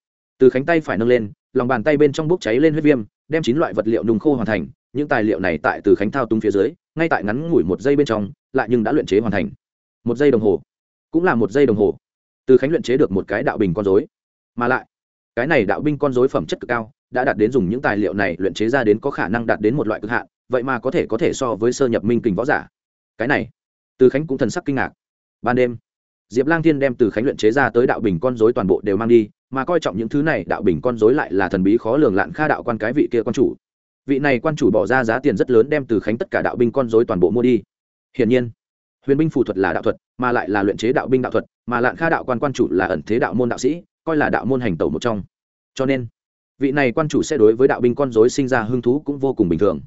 từ khánh tay phải nâng lên, lòng bàn tay bên trong bốc cháy lên huyết viêm, đem chín loại vật liệu nung khô hoàn thành, những tài liệu này tại từ khánh thao túng phía dưới, ngay tại ngắn ngủi một giây bên trong, lại nhưng đã luyện chế hoàn thành. Một giây đồng hồ. Cũng là một giây đồng hồ. Từ khánh luyện chế được một cái đạo bình con dối mà lại, cái này đạo binh con dối phẩm chất cực cao, đã đạt đến dùng những tài liệu này luyện chế ra đến có khả năng đạt đến một loại cực hạn, vậy mà có thể có thể so với sơ nhập minh kình võ giả. Cái này từ khánh cũng thần sắc kinh ngạc. Ban đêm, diệp lang thiên đem từ khánh luyện chế ra tới đạo bình con dối toàn bộ đều mang đi, mà coi trọng những thứ này, đạo bình con dối lại là thần bí khó lường lạn kha đạo quan cái vị kia quan chủ. Vị này quan chủ bỏ ra giá tiền rất lớn đem từ khánh tất cả đạo binh con dối toàn bộ mua đi. Hiển nhiên, huyền binh phù thuật là đạo thuật, mà lại là luyện chế đạo binh đạo thuật, mà lạn kha đạo quan quan chủ là ẩn thế đạo môn đạo sĩ, coi là đạo môn hành tẩu một trong. Cho nên, vị này quan chủ sẽ đối với đạo binh con dối sinh ra hứng thú cũng vô cùng bình thường.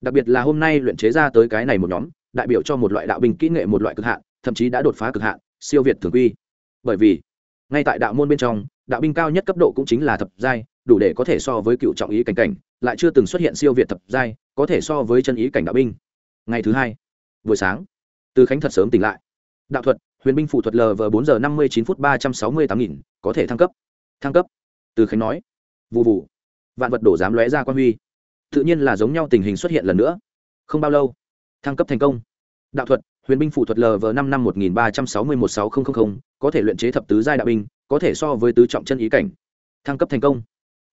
Đặc biệt là hôm nay luyện chế ra tới cái này một nhóm đại biểu cho một loại đạo binh kỹ nghệ một loại cực hạn, thậm chí đã đột phá cực hạn, siêu việt thường quy. Bởi vì, ngay tại đạo môn bên trong, đạo binh cao nhất cấp độ cũng chính là thập giai, đủ để có thể so với cựu trọng ý cảnh cảnh, lại chưa từng xuất hiện siêu việt thập giai, có thể so với chân ý cảnh đạo binh. Ngày thứ hai, buổi sáng, từ khánh thật sớm tỉnh lại. Đạo thuật, huyền binh phụ thuật lv bốn giờ năm mươi chín phút ba trăm sáu mươi tám nghìn, có thể thăng cấp. Thăng cấp. Từ khánh nói. Vụ vụ vạn vật đổ dám lóe ra quan huy. Tự nhiên là giống nhau tình hình xuất hiện lần nữa. Không bao lâu thăng cấp thành công. Đạo thuật, huyền binh phụ thuật lv năm năm một nghìn ba trăm sáu mươi một sáu nghìn có thể luyện chế thập tứ giai đạo binh, có thể so với tứ trọng chân ý cảnh. Thăng cấp thành công.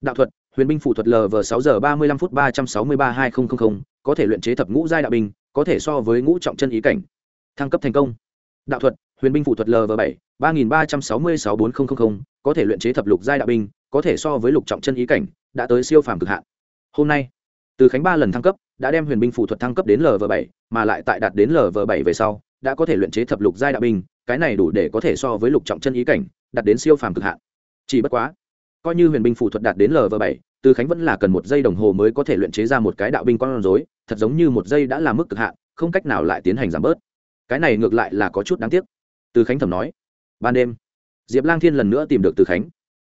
Đạo thuật, huyền binh phụ thuật lv sáu giờ ba mươi lăm phút ba trăm sáu mươi ba hai nghìn có thể luyện chế thập ngũ giai đạo binh, có thể so với ngũ trọng chân ý cảnh. Thăng cấp thành công. Đạo thuật, huyền binh phụ thuật lv bảy, ba nghìn ba trăm sáu mươi sáu bốn nghìn có thể luyện chế thập lục giai đạo binh, có thể so với lục trọng chân ý cảnh, đã tới siêu phàm cực hạn. Hôm nay từ khánh ba lần thăng cấp, đã đem huyền binh phụ thuật thăng cấp đến lv bảy, mà lại tại đạt đến lv bảy về sau, đã có thể luyện chế thập lục giai đạo binh, cái này đủ để có thể so với lục trọng chân ý cảnh, đạt đến siêu phàm cực hạn. Chỉ bất quá, coi như huyền binh phụ thuật đạt đến lv bảy, từ khánh vẫn là cần một giây đồng hồ mới có thể luyện chế ra một cái đạo binh con rối, thật giống như một giây đã là mức cực hạn, không cách nào lại tiến hành giảm bớt. Cái này ngược lại là có chút đáng tiếc. Từ khánh thầm nói, ban đêm, diệp lang thiên lần nữa tìm được từ khánh.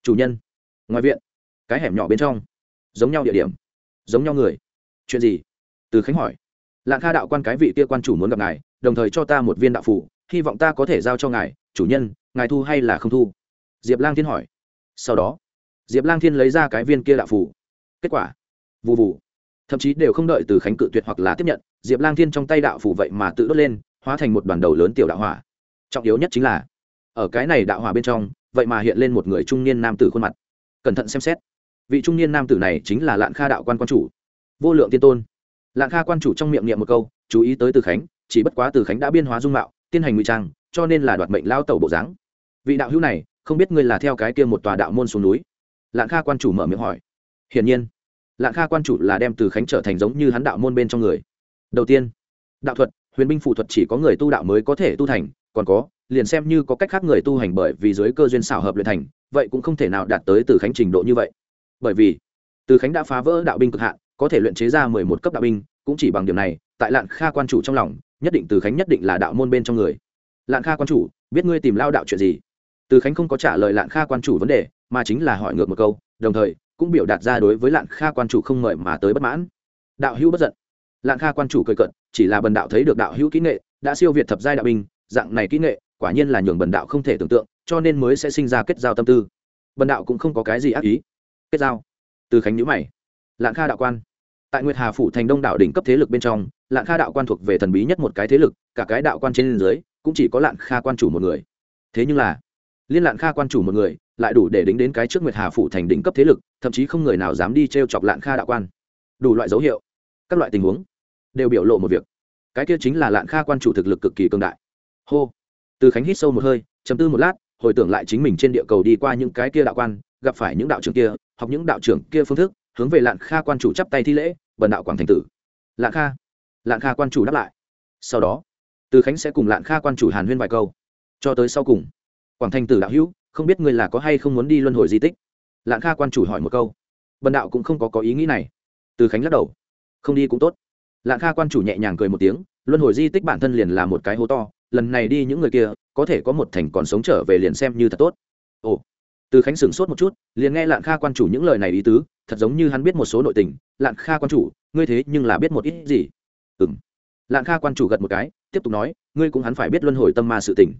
Chủ nhân, ngoài viện, cái hẻm nhỏ bên trong, giống nhau địa điểm giống nhau người. Chuyện gì? Từ khánh hỏi. Lạng kha đạo quan cái vị kia quan chủ muốn gặp ngài, đồng thời cho ta một viên đạo phủ, hy vọng ta có thể giao cho ngài. Chủ nhân, ngài thu hay là không thu? Diệp lang thiên hỏi. Sau đó, diệp lang thiên lấy ra cái viên kia đạo phủ. Kết quả vụ vụ thậm chí đều không đợi từ khánh cự tuyệt hoặc là tiếp nhận, diệp lang thiên trong tay đạo phủ vậy mà tự đốt lên, hóa thành một đoàn đầu lớn tiểu đạo hỏa. Trọng yếu nhất chính là, ở cái này đạo hỏa bên trong, vậy mà hiện lên một người trung niên nam tử khuôn mặt. Cẩn thận xem xét vị trung niên nam tử này chính là lạn kha đạo quan quan chủ. Vô lượng tiên tôn. Lạn kha quan chủ trong miệng niệm một câu, chú ý tới từ khánh, chỉ bất quá từ khánh đã biên hóa dung mạo, tiên hành ngụy trang, cho nên là đoạt mệnh lao tẩu bộ dáng. Vị đạo hữu này, không biết ngươi là theo cái kia một tòa đạo môn xuống núi? Lạn kha quan chủ mở miệng hỏi. Hiển nhiên, lạn kha quan chủ là đem từ khánh trở thành giống như hắn đạo môn bên trong người. Đầu tiên, đạo thuật, huyền binh phụ thuật chỉ có người tu đạo mới có thể tu thành, còn có, liền xem như có cách khác người tu hành bởi vì dưới cơ duyên xảo hợp luyện thành, vậy cũng không thể nào đạt tới từ khánh trình độ như vậy bởi vì từ khánh đã phá vỡ đạo binh cực hạn, có thể luyện chế ra mười một cấp đạo binh, cũng chỉ bằng điểm này, tại lạn kha quan chủ trong lòng, nhất định từ khánh nhất định là đạo môn bên trong người. Lạn kha quan chủ, biết ngươi tìm lao đạo chuyện gì? Từ khánh không có trả lời lạn kha quan chủ vấn đề, mà chính là hỏi ngược một câu, đồng thời, cũng biểu đạt ra đối với lạn kha quan chủ không mời mà tới bất mãn. Đạo hữu bất giận. Lạn kha quan chủ cười cận chỉ là bần đạo thấy được đạo hữu kỹ nghệ, đã siêu việt thập giai đạo binh, dạng này kỹ nghệ, quả nhiên là nhường bần đạo không thể tưởng tượng, cho nên mới sẽ sinh ra kết giao tâm tư. Bần đạo cũng không có cái gì ác ý kết giao. Từ khánh nhữ mày. Lạng kha đạo quan. Tại nguyệt hà phủ thành đông đạo đỉnh cấp thế lực bên trong, lạng kha đạo quan thuộc về thần bí nhất một cái thế lực, cả cái đạo quan trên dưới, cũng chỉ có lạng kha quan chủ một người. Thế nhưng là, liên lạng kha quan chủ một người, lại đủ để đính đến cái trước nguyệt hà phủ thành đỉnh cấp thế lực, thậm chí không người nào dám đi t r e o chọc lạng kha đạo quan. Đủ loại dấu hiệu, các loại tình huống, đều biểu lộ một việc. Cái kia chính là lạng kha quan chủ thực lực cực kỳ cương đại. Hô. Từ khánh hít sâu một hơi chấm tư một lát, hồi tưởng lại chính mình trên địa cầu đi qua những cái kia đạo quan gặp phải những đạo trưởng kia, học những đạo trưởng kia phương thức, hướng về lạn kha quan chủ chắp tay thi lễ, bần đạo quảng thành tử. Lạn kha lạn kha quan chủ đáp lại. Sau đó, từ khánh sẽ cùng lạn kha quan chủ hàn huyên vài câu. Cho tới sau cùng, quảng thành tử đạo hữu, không biết ngươi là có hay không muốn đi luân hồi di tích? Lạn kha quan chủ hỏi một câu. Bần đạo cũng không có có ý nghĩ này. Từ khánh lắc đầu. Không đi cũng tốt. Lạn kha quan chủ nhẹ nhàng cười một tiếng, luân hồi di tích bản thân liền là một cái hố to, lần này đi những người kia, có thể có một thành còn sống trở về liền xem như thật tốt. Ồ từ khánh sửng sốt một chút, liền nghe lạn kha quan chủ những lời này ý tứ, thật giống như hắn biết một số nội tình. Lạn kha quan chủ, ngươi thế nhưng là biết một ít gì? Ừ m lạn kha quan chủ gật một cái, tiếp tục nói, ngươi cũng hắn phải biết luân hồi tâm ma sự tình.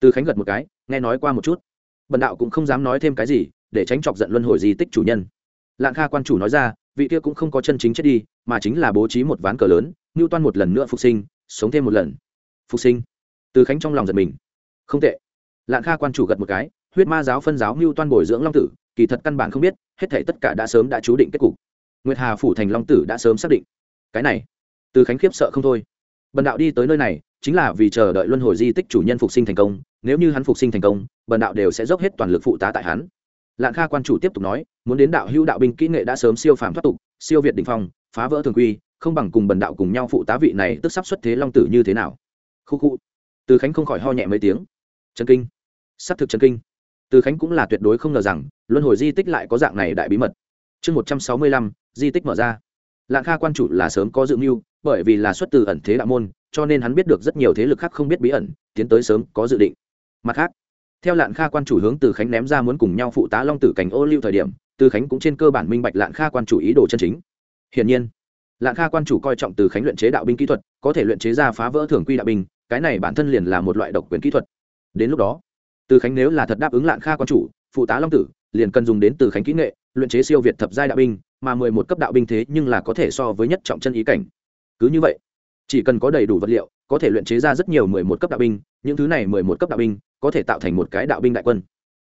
Từ khánh gật một cái, nghe nói qua một chút. Bần đạo cũng không dám nói thêm cái gì, để tránh chọc giận luân hồi di tích chủ nhân. Lạn kha quan chủ nói ra, vị kia cũng không có chân chính chết đi, mà chính là bố trí một ván cờ lớn, ngưu toan một lần nữa phục sinh, sống thêm một lần. Phục sinh? Từ khánh trong lòng giật mình. Không tệ. Lạng kha quan chủ gật một cái huyết ma giáo phân giáo mưu toan bồi dưỡng long tử, kỳ thật căn bản không biết, hết thể tất cả đã sớm đã chú định kết cục. Nguyệt hà phủ thành long tử đã sớm xác định. Cái này, từ khánh khiếp sợ không thôi. Bần đạo đi tới nơi này, chính là vì chờ đợi luân hồi di tích chủ nhân phục sinh thành công, nếu như hắn phục sinh thành công, bần đạo đều sẽ dốc hết toàn lực phụ tá tại hắn. Lạng kha quan chủ tiếp tục nói, muốn đến đạo hữu đạo binh kỹ nghệ đã sớm siêu phàm thoát tục, siêu việt đình phong, phá vỡ thường quy, không bằng cùng bần đạo cùng nhau phụ tá vị này tức sắp xuất thế long tử như thế nào. Khu khu. Từ khánh không khỏi ho nhẹ mấy tiếng. Trần kinh. S ắ c thực trần kinh từ khánh cũng là tuyệt đối không ngờ rằng, luân hồi di tích lại có dạng này đại bí mật. Chương một trăm sáu mươi lăm, di tích mở ra. Lạng kha quan chủ là sớm có dự mưu, bởi vì là xuất từ ẩn thế đạo môn, cho nên hắn biết được rất nhiều thế lực khác không biết bí ẩn, tiến tới sớm có dự định. Mặt khác, theo lạn kha quan chủ hướng từ khánh ném ra muốn cùng nhau phụ tá long tử cảnh ô lưu thời điểm, từ khánh cũng trên cơ bản minh bạch lạn kha quan chủ ý đồ chân chính. Hiển nhiên lạn kha quan chủ coi trọng từ khánh luyện chế đạo binh kỹ thuật, có thể luyện chế ra phá vỡ thường quy đạo binh, cái này bản thân liền là một loại độc quyền kỹ thuật. Đến lúc đó từ khánh nếu là thật đáp ứng lạn kha quan chủ, phụ tá long tử liền cần dùng đến từ khánh kỹ nghệ, luyện chế siêu việt thập giai đạo binh, mà mười một cấp đạo binh thế nhưng là có thể so với nhất trọng chân ý cảnh. Cứ như vậy, chỉ cần có đầy đủ vật liệu, có thể luyện chế ra rất nhiều mười một cấp đạo binh, những thứ này mười một cấp đạo binh có thể tạo thành một cái đạo binh đại quân.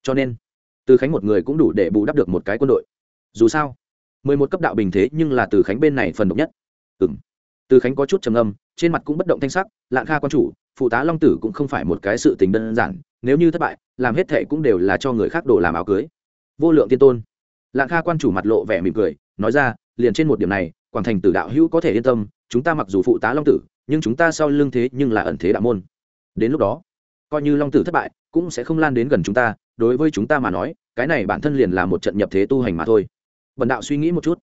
Cho nên, từ khánh một người cũng đủ để bù đắp được một cái quân đội. Dù sao, mười một cấp đạo bình thế nhưng là từ khánh bên này phần độc nhất. Ừ m từ khánh có chút trầm âm trên mặt cũng bất động thanh sắc lạng kha quan chủ, phụ tá long tử cũng không phải một cái sự tình đơn giản nếu như thất bại, làm hết thệ cũng đều là cho người khác đổ làm áo cưới. Vô lượng tiên tôn. Lạng kha quan chủ mặt lộ vẻ mỉm cười, nói ra, liền trên một điểm này, quảng thành tử đạo hữu có thể yên tâm, chúng ta mặc dù phụ tá long tử, nhưng chúng ta sau lưng thế nhưng là ẩn thế đạo môn. Đến lúc đó, coi như long tử thất bại, cũng sẽ không lan đến gần chúng ta, đối với chúng ta mà nói, cái này bản thân liền là một trận nhập thế tu hành mà thôi. Vần đạo suy nghĩ một chút.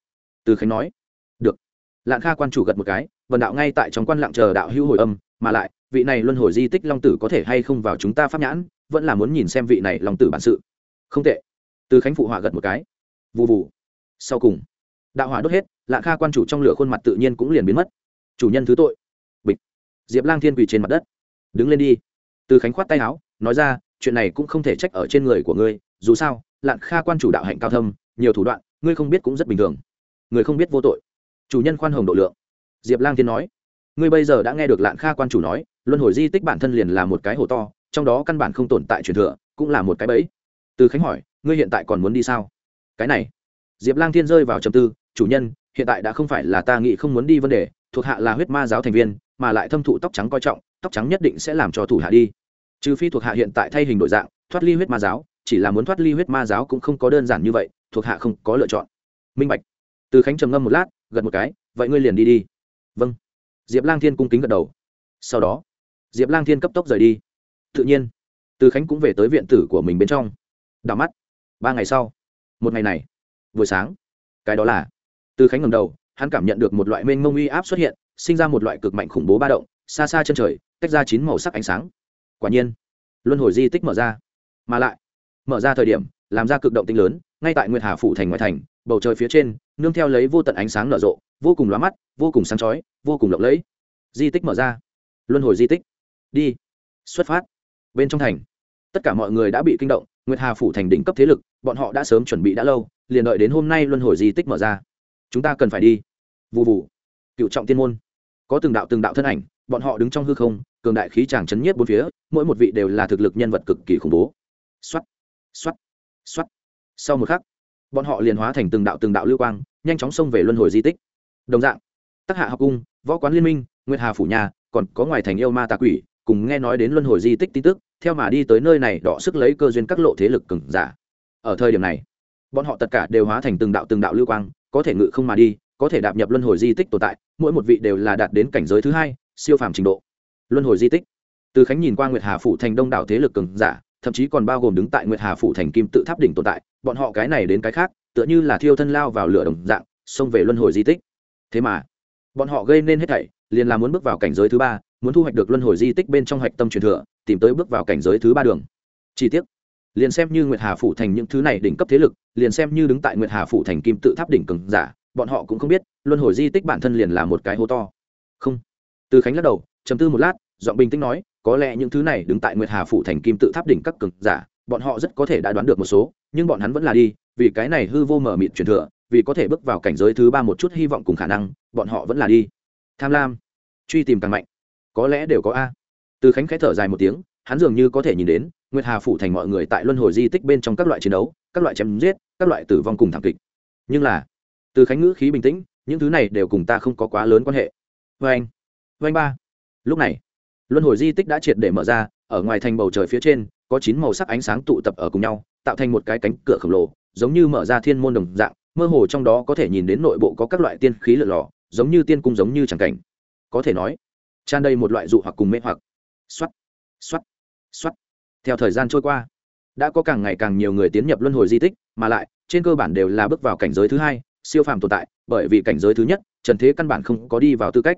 Từ khánh nói, được. Lạng kha quan chủ gật một cái vần đạo ngay tại trong quan lạng chờ đạo hữu hồi âm, mà lại vị này luân hồi di tích long tử có thể hay không vào chúng ta pháp nhãn, vẫn là muốn nhìn xem vị này long tử bản sự. Không tệ. Từ khánh phụ họa gật một cái. Vụ vụ sau cùng, đạo hỏa đốt hết, lạ kha quan chủ trong lửa khuôn mặt tự nhiên cũng liền biến mất. Chủ nhân thứ tội. Bịch. Diệp lang thiên quỳ trên mặt đất. Đứng lên đi. Từ khánh khoát tay áo, nói ra, chuyện này cũng không thể trách ở trên người của ngươi, dù sao lạng kha quan chủ đạo hạnh cao thâm, nhiều thủ đoạn, ngươi không biết cũng rất bình thường. Người không biết vô tội. Chủ nhân khoan hồng độ lượng. Diệp lang thiên nói. Ngươi bây giờ đã nghe được lạng kha quan chủ nói luân hồi di tích bản thân liền là một cái hồ to, trong đó căn bản không tồn tại truyền thừa, cũng là một cái bẫy. Từ khánh hỏi, ngươi hiện tại còn muốn đi sao? Cái này. Diệp lang thiên rơi vào trầm tư, chủ nhân, hiện tại đã không phải là ta nghĩ không muốn đi vấn đề, thuộc hạ là huyết ma giáo thành viên, mà lại thâm thụ tóc trắng coi trọng, tóc trắng nhất định sẽ làm cho thủ hạ đi. Trừ phi thuộc hạ hiện tại thay hình đổi dạng, thoát ly huyết ma giáo, chỉ là muốn thoát ly huyết ma giáo cũng không có đơn giản như vậy, thuộc hạ không có lựa chọn. Minh bạch. Từ khánh trầm ngâm một lát, gật một cái, vậy ngươi liền đi đi. Vâng. Diệp lang thiên cung kính gật đầu. Sau đó diệp lang thiên cấp tốc rời đi. Tự nhiên, từ khánh cũng về tới viện tử của mình bên trong. Đảo mắt, ba ngày sau, một ngày này, buổi sáng, cái đó là, từ khánh ngầm đầu, hắn cảm nhận được một loại mênh mông uy áp xuất hiện, sinh ra một loại cực mạnh khủng bố ba động, xa xa chân trời, tách ra chín màu sắc ánh sáng. Quả nhiên, luân hồi di tích mở ra. Mà lại, mở ra thời điểm, làm ra cực động tinh lớn, ngay tại nguyệt hà phủ thành ngoại thành, bầu trời phía trên, nương theo lấy vô tận ánh sáng nở rộ, vô cùng lóa mắt, vô cùng sáng chói, vô cùng lộng lẫy. Di tích mở ra. Luân hồi di tích đi. Xuất phát. Bên trong thành. Tất cả mọi người đã bị kinh động, nguyệt hà phủ thành đỉnh cấp thế lực, bọn họ đã sớm chuẩn bị đã lâu, liền đợi đến hôm nay luân hồi di tích mở ra. Chúng ta cần phải đi. Vụ vụ cựu trọng tiên môn. Có từng đạo từng đạo thân ảnh, bọn họ đứng trong hư không, cường đại khí tràng chấn nhiếp bốn phía, mỗi một vị đều là thực lực nhân vật cực kỳ khủng bố. Xuất xuất xuất sau một khắc, bọn họ liền hóa thành từng đạo từng đạo lưu quang, nhanh chóng xông về luân hồi di tích. Đồng dạng tác hạ học cung, võ quán liên minh, nguyệt hà phủ nhà, còn có ngoài thành yêu ma tà quỷ cùng nghe nói đến luân hồi di tích tin tức, theo mà đi tới nơi này đọ sức lấy cơ duyên các lộ thế lực cừng giả. Ở thời điểm này, bọn họ tất cả đều hóa thành từng đạo từng đạo lưu quang, có thể ngự không mà đi, có thể đạp nhập luân hồi di tích tồn tại, mỗi một vị đều là đạt đến cảnh giới thứ hai, siêu phàm trình độ. Luân hồi di tích, từ khánh nhìn qua nguyệt hà phủ thành đông đảo thế lực cường giả, thậm chí còn bao gồm đứng tại nguyệt hà phủ thành kim tự tháp đỉnh tồn tại, bọn họ cái này đến cái khác, tựa như là thiêu thân lao vào lửa đồng dạng, xông về luân hồi di tích. Thế mà, bọn họ gây nên hết thảy, liền là muốn bước vào cảnh giới thứ ba muốn thu hoạch được luân hồi di tích bên trong hạch tâm truyền thừa, tìm tới bước vào cảnh giới thứ ba đường. Chi tiết. Liền xem như nguyệt hà phủ thành những thứ này đỉnh cấp thế lực, liền xem như đứng tại nguyệt hà phủ thành kim tự tháp đỉnh cường giả, bọn họ cũng không biết, luân hồi di tích bản thân liền là một cái hố to. Không. Từ khánh lắc đầu chấm tư một lát, giọng bình tĩnh nói, có lẽ những thứ này đứng tại nguyệt hà phủ thành kim tự tháp đỉnh các cường giả, bọn họ rất có thể đã đoán được một số, nhưng bọn hắn vẫn là đi, vì cái này hư vô mở mịt truyền thừa, vì có thể bước vào cảnh giới thứ ba một chút hy vọng cùng khả năng, bọn họ vẫn là đi. Tham lam. Truy tìm càng mạnh có lẽ đều có a. Từ khánh khẽ thở dài một tiếng, hắn dường như có thể nhìn đến, nguyệt hà phủ thành mọi người tại luân hồi di tích bên trong các loại chiến đấu, các loại chém giết, các loại tử vong cùng thảm kịch. Nhưng là, từ khánh ngữ khí bình tĩnh, những thứ này đều cùng ta không có quá lớn quan hệ. Vê anh vê anh ba. Lúc này, luân hồi di tích đã triệt để mở ra, ở ngoài thành bầu trời phía trên, có chín màu sắc ánh sáng tụ tập ở cùng nhau, tạo thành một cái cánh cửa khổng lồ, giống như mở ra thiên môn đồng dạng, mơ hồ trong đó có thể nhìn đến nội bộ có các loại tiên khí lượn lò giống như tiên cung giống như tràng cảnh. Có thể nói tràn đầy một loại dụ hoặc cùng mê hoặc. Xoắt xoắt xoắt theo thời gian trôi qua, đã có càng ngày càng nhiều người tiến nhập luân hồi di tích, mà lại, trên cơ bản đều là bước vào cảnh giới thứ hai, siêu phàm tồn tại, bởi vì cảnh giới thứ nhất, trần thế căn bản không có đi vào tư cách.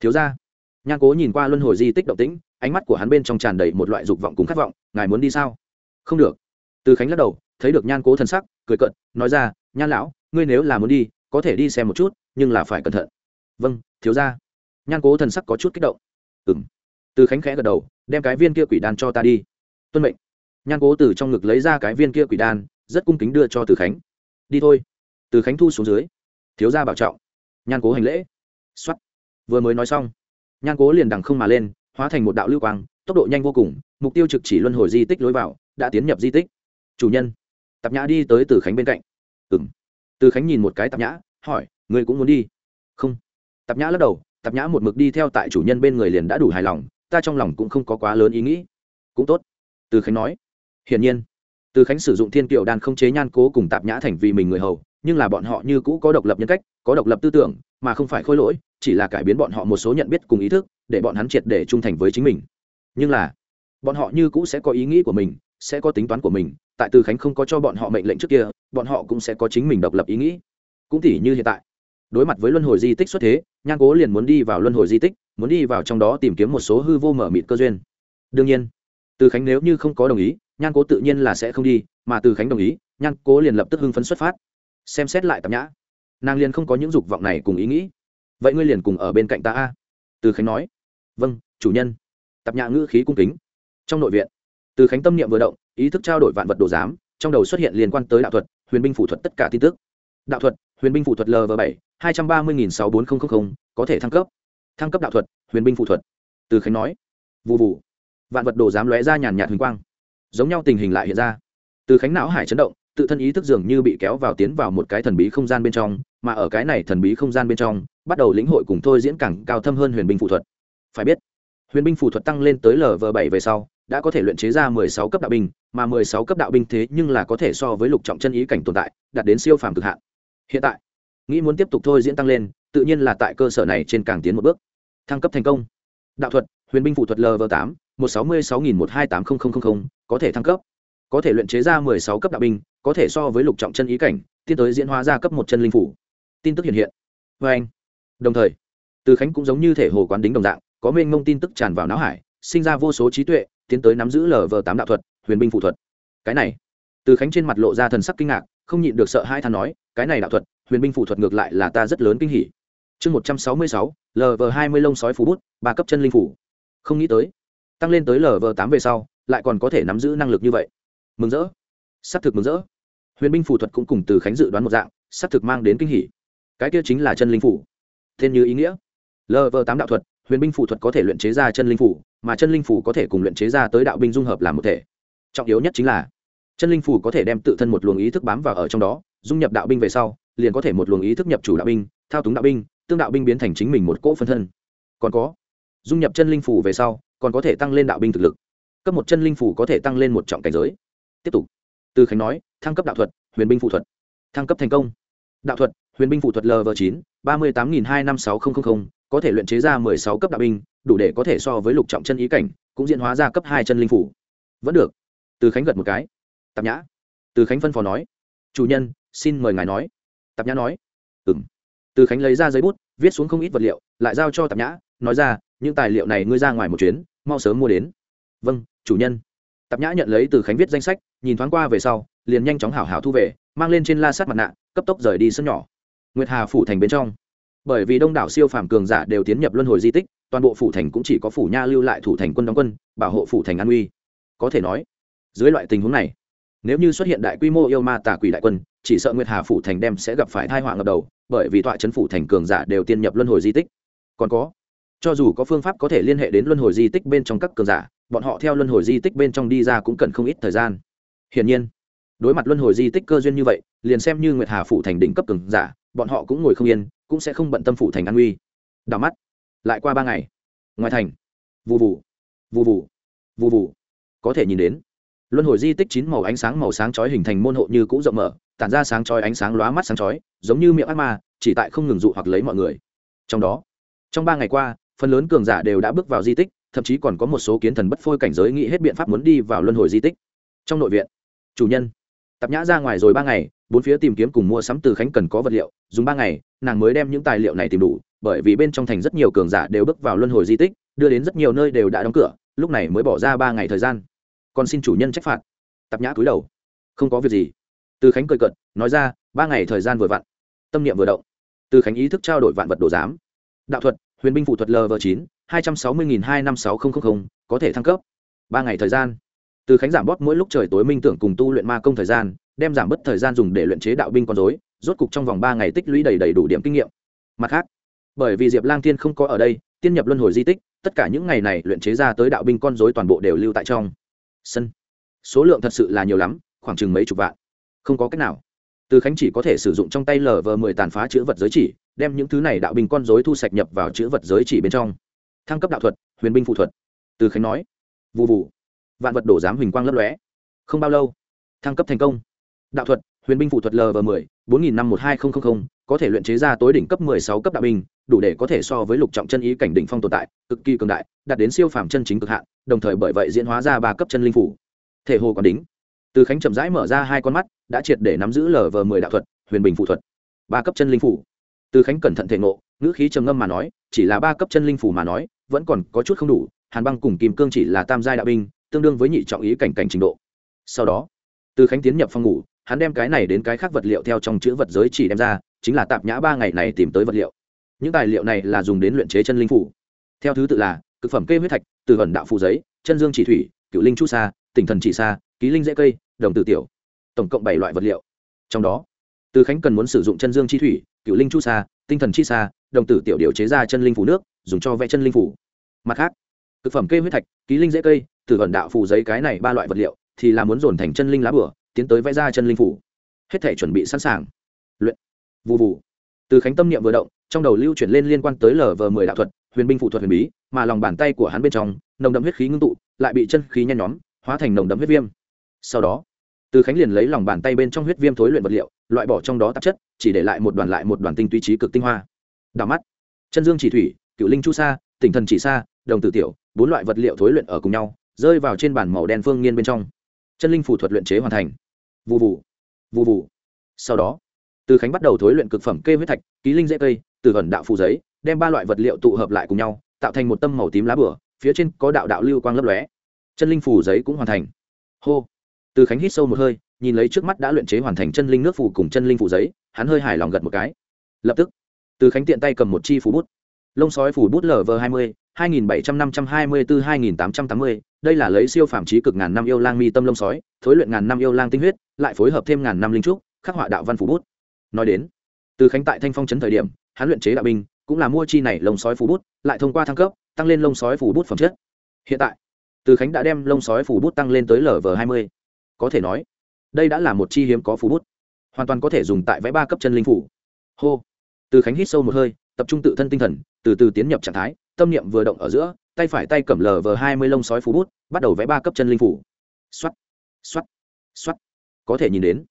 Thiếu ra nhan cố nhìn qua luân hồi di tích động tĩnh, ánh mắt của hắn bên trong tràn đầy một loại dục vọng cùng khát vọng, ngài muốn đi sao? Không được. Từ khánh lắc đầu, thấy được nhan cố thần sắc, cười cận nói ra, nhan lão, ngươi nếu là muốn đi, có thể đi xem một chút, nhưng là phải cẩn thận. Vâng thiếu ra nhan cố thần sắc có chút kích động. Ừng từ khánh khẽ gật đầu, đem cái viên kia quỷ đan cho ta đi. Tuân mệnh. Nhan cố từ trong ngực lấy ra cái viên kia quỷ đan, rất cung kính đưa cho từ khánh. Đi thôi. Từ khánh thu xuống dưới. Thiếu gia bảo trọng. Nhan cố hành lễ. X o á t vừa mới nói xong, nhan cố liền đằng không mà lên, hóa thành một đạo lưu quang, tốc độ nhanh vô cùng, mục tiêu trực chỉ luân hồi di tích lối vào, đã tiến nhập di tích. Chủ nhân tạp nhã đi tới từ khánh bên cạnh. Ừ m từ khánh nhìn một cái tạp nhã, hỏi người cũng muốn đi? Không. Tạp nhã lắc đầu tạp nhã một mực đi theo tại chủ nhân bên người liền đã đủ hài lòng, ta trong lòng cũng không có quá lớn ý nghĩ. Cũng tốt. Từ khánh nói. Hiển nhiên, từ khánh sử dụng thiên Kiều đan không chế nhan cố cùng tạp nhã thành vì mình người hầu, nhưng là bọn họ như cũ có độc lập nhân cách, có độc lập tư tưởng, mà không phải khôi lỗi, chỉ là cải biến bọn họ một số nhận biết cùng ý thức, để bọn hắn triệt để trung thành với chính mình. Nhưng là, bọn họ như cũ sẽ có ý nghĩ của mình, sẽ có tính toán của mình, tại từ khánh không có cho bọn họ mệnh lệnh trước kia, bọn họ cũng sẽ có chính mình độc lập ý nghĩ. Cũng tỉ như hiện tại, đối mặt với luân hồi di tích xuất thế nhan cố liền muốn đi vào luân hồi di tích, muốn đi vào trong đó tìm kiếm một số hư vô mở mịt cơ duyên. Đương nhiên, từ khánh nếu như không có đồng ý, nhan cố tự nhiên là sẽ không đi, mà từ khánh đồng ý, nhan cố liền lập tức hưng phấn xuất phát. Xem xét lại tạp nhã, nàng liền không có những dục vọng này cùng ý nghĩ. Vậy ngươi liền cùng ở bên cạnh ta a? Từ khánh nói. Vâng chủ nhân. Tạp nhã ngữ khí cung kính. Trong nội viện, từ khánh tâm niệm vừa động, ý thức trao đổi vạn vật đồ giám, trong đầu xuất hiện liên quan tới đạo thuật, huyền binh phủ thuật tất cả tin tức. Đạo thuật huyền binh phụ thuật lv bảy, hai trăm ba mươi nghìn sáu bốn nghìn có thể thăng cấp. Thăng cấp đạo thuật, huyền binh phụ thuật. Từ khánh nói. Vụ vụ vạn vật đồ dám lóe ra nhàn nhạt huỳnh quang. Giống nhau tình hình lại hiện ra. Từ khánh não hải chấn động, tự thân ý thức dường như bị kéo vào tiến vào một cái thần bí không gian bên trong, mà ở cái này thần bí không gian bên trong, bắt đầu lĩnh hội cùng thôi diễn càng cao thâm hơn huyền binh phụ thuật. Phải biết, huyền binh phụ thuật tăng lên tới lv bảy về sau, đã có thể luyện chế ra mười sáu cấp đạo binh, mà mười sáu cấp đạo binh thế nhưng là có thể so với lục trọng chân ý cảnh tồn tại, đạt đến siêu phàm cực hạn hiện tại, nghĩ muốn tiếp tục thôi diễn tăng lên, tự nhiên là tại cơ sở này trên càng tiến một bước. Thăng cấp thành công. Đạo thuật, huyền binh phụ thuật lv tám, một sáu mươi sáu nghìn một hai tám nghìn có thể thăng cấp. Có thể luyện chế ra mười sáu cấp đạo binh, có thể so với lục trọng chân ý cảnh, tiến tới diễn hóa ra cấp một chân linh phủ. Tin tức hiện hiện. Vê anh. Đồng thời, từ khánh cũng giống như thể hồ quán đính đồng dạng, có mênh mông tin tức tràn vào não hải, sinh ra vô số trí tuệ, tiến tới nắm giữ lv tám đạo thuật, huyền binh phụ thuật. Cái này, từ khánh trên mặt lộ ra thần sắc kinh ngạc không nhịn được sợ hai than nói, cái này đạo thuật, huyền binh phụ thuật ngược lại là ta rất lớn kinh hỉ. Chương một trăm sáu mươi sáu lv hai mươi lông sói phú bút, ba cấp chân linh phủ không nghĩ tới, tăng lên tới lv tám về sau, lại còn có thể nắm giữ năng lực như vậy. Mừng rỡ. S c thực mừng rỡ. Huyền binh phù thuật cũng cùng từ khánh dự đoán một dạng s c thực mang đến kinh hỉ. Cái kia chính là chân linh phủ tên như ý nghĩa. Lv tám đạo thuật, huyền binh phù thuật có thể luyện chế ra chân linh phủ mà chân linh phủ có thể cùng luyện chế ra tới đạo binh dung hợp làm một thể. Trọng yếu nhất chính là chân linh phủ có thể đem tự thân một luồng ý thức bám vào ở trong đó, dung nhập đạo binh về sau, liền có thể một luồng ý thức nhập chủ đạo binh, thao túng đạo binh, tương đạo binh biến thành chính mình một cỗ phân thân. Còn có, dung nhập chân linh phủ về sau, còn có thể tăng lên đạo binh thực lực. Cấp một chân linh phủ có thể tăng lên một trọng cảnh giới. Tiếp tục. Từ khánh nói, thăng cấp đạo thuật, huyền binh phụ thuật. Thăng cấp thành công. Đạo thuật, huyền binh phụ thuật lv chín, ba mươi tám nghìn hai năm sáu nghìn có thể luyện chế ra mười sáu cấp đạo binh, đủ để có thể so với lục trọng chân ý cảnh, cũng diễn hóa ra cấp hai chân linh phủ vẫn được. Từ khánh gật một cái tạp nhã. Từ khánh phân phó nói. Chủ nhân, xin mời ngài nói. Tạp nhã nói. Ừng từ khánh lấy ra giấy bút, viết xuống không ít vật liệu, lại giao cho tạp nhã, nói ra, những tài liệu này ngươi ra ngoài một chuyến, mau sớm mua đến. Vâng chủ nhân. Tạp nhã nhận lấy từ khánh viết danh sách, nhìn thoáng qua về sau, liền nhanh chóng hảo hảo thu về, mang lên trên la sát mặt nạ, cấp tốc rời đi sân nhỏ. Nguyệt hà phủ thành bên trong. Bởi vì đông đảo siêu phàm cường giả đều tiến nhập luân hồi di tích, toàn bộ phủ thành cũng chỉ có phủ nha lưu lại thủ thành quân đóng quân, bảo hộ phủ thành an uy. Có thể nói, dưới loại tình huống này nếu như xuất hiện đại quy mô yêu ma tà quỷ đại quân, chỉ sợ nguyệt hà phủ thành đem sẽ gặp phải thai họa ngập đầu, bởi vì tọa chấn phủ thành cường giả đều tiên nhập luân hồi di tích. Còn có, cho dù có phương pháp có thể liên hệ đến luân hồi di tích bên trong các cường giả, bọn họ theo luân hồi di tích bên trong đi ra cũng cần không ít thời gian. Hiển nhiên, đối mặt luân hồi di tích cơ duyên như vậy, liền xem như nguyệt hà phủ thành đỉnh cấp cường giả, bọn họ cũng ngồi không yên, cũng sẽ không bận tâm phủ thành an nguy đảo mắt, lại qua ba ngày. Ngoài thành. Vụ vụ vụ vụ vụ vụ có thể nhìn đến luân hồi di tích chín màu ánh sáng màu sáng chói hình thành môn hộ như cũ rộng mở, tản ra sáng chói ánh sáng lóa mắt sáng chói, giống như miệng ác ma, chỉ tại không ngừng dụ hoặc lấy mọi người. Trong đó, trong ba ngày qua, phần lớn cường giả đều đã bước vào di tích, thậm chí còn có một số kiến thần bất phôi cảnh giới nghĩ hết biện pháp muốn đi vào luân hồi di tích. Trong nội viện, chủ nhân tập nhã ra ngoài rồi ba ngày, bốn phía tìm kiếm cùng mua sắm từ khánh cần có vật liệu, dùng ba ngày, nàng mới đem những tài liệu này tìm đủ, bởi vì bên trong thành rất nhiều cường giả đều bước vào luân hồi di tích, đưa đến rất nhiều nơi đều đã đóng cửa, lúc này mới bỏ ra ba ngày thời gian còn xin chủ nhân trách phạt. Tạp nhã cúi đầu. Không có việc gì. Từ khánh cười cận nói ra, ba ngày thời gian vừa vặn. Tâm niệm vừa động. Từ khánh ý thức trao đổi vạn vật đồ giám. Đạo thuật, huyền binh phụ thuật lv chín, hai trăm sáu mươi nghìn hai năm sáu nghìn có thể thăng cấp. Ba ngày thời gian. Từ khánh giảm bóp mỗi lúc trời tối minh tưởng cùng tu luyện ma công thời gian, đem giảm bớt thời gian dùng để luyện chế đạo binh con dối rốt cục trong vòng ba ngày tích lũy đầy đầy đủ điểm kinh nghiệm. Mặt khác, bởi vì diệp lang thiên không có ở đây, tiên nhập luân hồi di tích, tất cả những ngày này luyện chế ra tới đạo binh con dối toàn bộ đều lưu tại trong sân. Số lượng thật sự là nhiều lắm, khoảng chừng mấy chục vạn. Không có cách nào. Từ khánh chỉ có thể sử dụng trong tay lờ vờ mười tàn phá chữ vật giới chỉ, đem những thứ này đạo binh con dối thu sạch nhập vào chữ vật giới chỉ bên trong. Thăng cấp đạo thuật, huyền binh phụ thuật. Từ khánh nói. Vụ vụ vạn vật đổ giám huỳnh quang lấp lóe. Không bao lâu, thăng cấp thành công. Đạo thuật, huyền binh phụ thuật lv mười, bốn nghìn năm một hai nghìn có thể luyện chế ra tối đỉnh cấp mười sáu cấp đạo binh, đủ để có thể so với lục trọng chân ý cảnh đỉnh phong tồn tại, cực kỳ cường đại, đạt đến siêu phàm chân chính cực hạn, đồng thời bởi vậy diễn hóa ra ba cấp chân linh phủ. Thể hồ còn đỉnh. Từ khánh chậm rãi mở ra hai con mắt, đã triệt để nắm giữ lở vở mười đạo thuật, huyền bình phụ thuật. Ba cấp chân linh phủ. Từ khánh cẩn thận thể ngộ, ngữ khí trầm ngâm mà nói, chỉ là ba cấp chân linh phủ mà nói, vẫn còn có chút không đủ, hàn băng cùng kim cương chỉ là tam giai đạo binh, tương đương với nhị trọng ý cảnh cảnh trình độ. Sau đó, từ khánh tiến nhập phòng ngủ, hắn đem cái này đến cái khác vật liệu theo trong chữ vật giới chỉ đem ra chính là tạp nhã ba ngày này tìm tới vật liệu. Những tài liệu này là dùng đến luyện chế chân linh phủ. Theo thứ tự là, cực phẩm kê huyết thạch, từ vẩn đạo phù giấy, chân dương chỉ thủy, cựu linh chu sa, tỉnh thần chỉ sa, ký linh dễ cây, đồng tử tiểu. Tổng cộng bảy loại vật liệu. Trong đó, từ khánh cần muốn sử dụng chân dương chi thủy, cựu linh chu sa, tinh thần chi sa, đồng tử tiểu điều chế ra chân linh phủ nước, dùng cho vẽ chân linh phủ. Mặt khác thực phẩm kê huyết thạch, ký linh dễ cây, từ vẩn đạo phù giấy cái này ba loại vật liệu, thì là muốn dồn thành chân linh lá bửa, tiến tới vẽ ra chân linh phủ. Hết thể chuẩn bị sẵn sàng. Luyện vụ vụ từ khánh tâm niệm vừa động, trong đầu lưu chuyển lên liên quan tới lv mười đạo thuật, huyền binh phụ thuật huyền bí, mà lòng bàn tay của hắn bên trong, nồng đậm huyết khí ngưng tụ, lại bị chân khí nhen nhóm, hóa thành nồng đậm huyết viêm. Sau đó, từ khánh liền lấy lòng bàn tay bên trong huyết viêm thối luyện vật liệu, loại bỏ trong đó tạp chất, chỉ để lại một đoàn lại một đoàn tinh túy trí cực tinh hoa. Đào mắt, chân dương chỉ thủy, cựu linh chu sa, tỉnh thần chỉ sa, đồng tử tiểu, bốn loại vật liệu thối luyện ở cùng nhau, rơi vào trên bản màu đen phương nghiên bên trong. Chân linh phủ thuật luyện chế hoàn thành. Vụ vụ vụ vụ sau đó từ khánh bắt đầu thối luyện cực phẩm kê huyết thạch, ký linh dễ cây, từ gần đạo phù giấy, đem ba loại vật liệu tụ hợp lại cùng nhau, tạo thành một tâm màu tím lá bửa, phía trên có đạo đạo lưu quang lấp lóe. Chân linh phủ giấy cũng hoàn thành. Hô. Từ khánh hít sâu một hơi, nhìn lấy trước mắt đã luyện chế hoàn thành chân linh nước phủ cùng chân linh phủ giấy, hắn hơi hài lòng gật một cái. Lập tức, từ khánh tiện tay cầm một chi phủ bút. Lông sói phủ bút lv hai mươi, hai nghìn bảy trăm năm trăm hai mươi bốn hai nghìn tám trăm tám mươi, đây là lấy siêu phạm trí cực ngàn năm yêu lang mi tâm lông sói, thối luyện ngàn năm yêu lang tinh huyết, lại phối hợp thêm ngàn năm linh trúc, khắc họa đạo văn phủ bút nói đến, từ khánh tại thanh phong trấn thời điểm, hắn luyện chế đạo binh, cũng là mua chi này lông sói phủ bút, lại thông qua thăng cấp, tăng lên lông sói phủ bút phẩm chất. Hiện tại, từ khánh đã đem lông sói phủ bút tăng lên tới lv hai mươi. Có thể nói, đây đã là một chi hiếm có phủ bút, hoàn toàn có thể dùng tại vẽ ba cấp chân linh phủ. Hô! Từ khánh hít sâu một hơi, tập trung tự thân tinh thần, từ từ tiến nhập trạng thái, tâm niệm vừa động ở giữa, tay phải tay cầm lv hai mươi lông sói phủ bút, bắt đầu vẽ ba cấp chân linh phủ. X o á t x o á t x o á t có thể nhìn đến,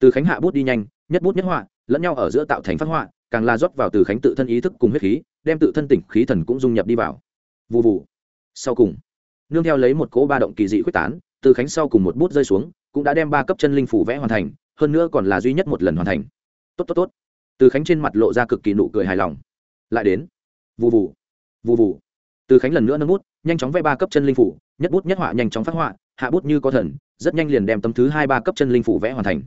từ khánh hạ bút đi nhanh nhất bút nhất họa, lẫn nhau ở giữa tạo thành phát họa, càng la rót vào từ khánh tự thân ý thức cùng huyết khí, đem tự thân tỉnh khí thần cũng dung nhập đi vào. Vụ vụ sau cùng, nương theo lấy một cỗ ba động kỳ dị quyết tán, từ khánh sau cùng một bút rơi xuống, cũng đã đem ba cấp chân linh phủ vẽ hoàn thành, hơn nữa còn là duy nhất một lần hoàn thành. Tốt tốt tốt. Từ khánh trên mặt lộ ra cực kỳ nụ cười hài lòng. Lại đến. Vụ vụ vụ vụ từ khánh lần nữa nâng bút, nhanh chóng vẽ ba cấp chân linh phủ, nhất bút nhất họa nhanh chóng phát họa, hạ bút như có thần, rất nhanh liền đem tấm thứ hai ba cấp chân linh phủ vẽ hoàn thành.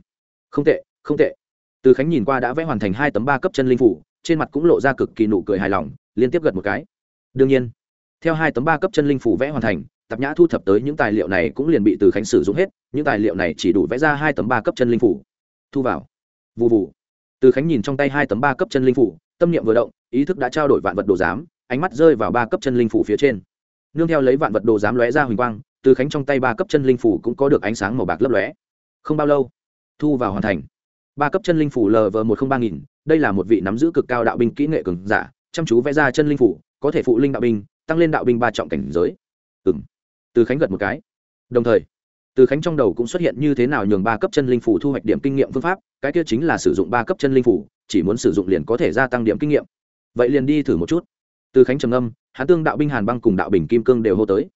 Không tệ không tệ từ khánh nhìn qua đã vẽ hoàn thành hai tấm ba cấp chân linh phủ, trên mặt cũng lộ ra cực kỳ nụ cười hài lòng, liên tiếp gật một cái. Đương nhiên, theo hai tấm ba cấp chân linh phủ vẽ hoàn thành, tạp nhã thu thập tới những tài liệu này cũng liền bị từ khánh sử dụng hết, những tài liệu này chỉ đủ vẽ ra hai tấm ba cấp chân linh phủ. Thu vào. Vụ vụ từ khánh nhìn trong tay hai tấm ba cấp chân linh phủ, tâm niệm vừa động, ý thức đã trao đổi vạn vật đồ giám, ánh mắt rơi vào ba cấp chân linh phủ phía trên. Nương theo lấy vạn vật đồ giám lóe ra huỳnh quang, từ khánh trong tay ba cấp chân linh phủ cũng có được ánh sáng màu bạc lấp lóe. Không bao lâu, thu vào hoàn thành ba cấp chân linh phủ lv một trăm ba nghìn, đây là một vị nắm giữ cực cao đạo binh kỹ nghệ cường giả, chăm chú vẽ ra chân linh phủ, có thể phụ linh đạo binh, tăng lên đạo binh ba trọng cảnh giới. Ừ m từ khánh gật một cái. Đồng thời, từ khánh trong đầu cũng xuất hiện như thế nào nhường ba cấp chân linh phủ thu hoạch điểm kinh nghiệm phương pháp, cái kia chính là sử dụng ba cấp chân linh phủ, chỉ muốn sử dụng liền có thể gia tăng điểm kinh nghiệm. Vậy liền đi thử một chút. Từ khánh trầm âm hán tương đạo binh hàn băng cùng đạo bình kim cương đều hô tới.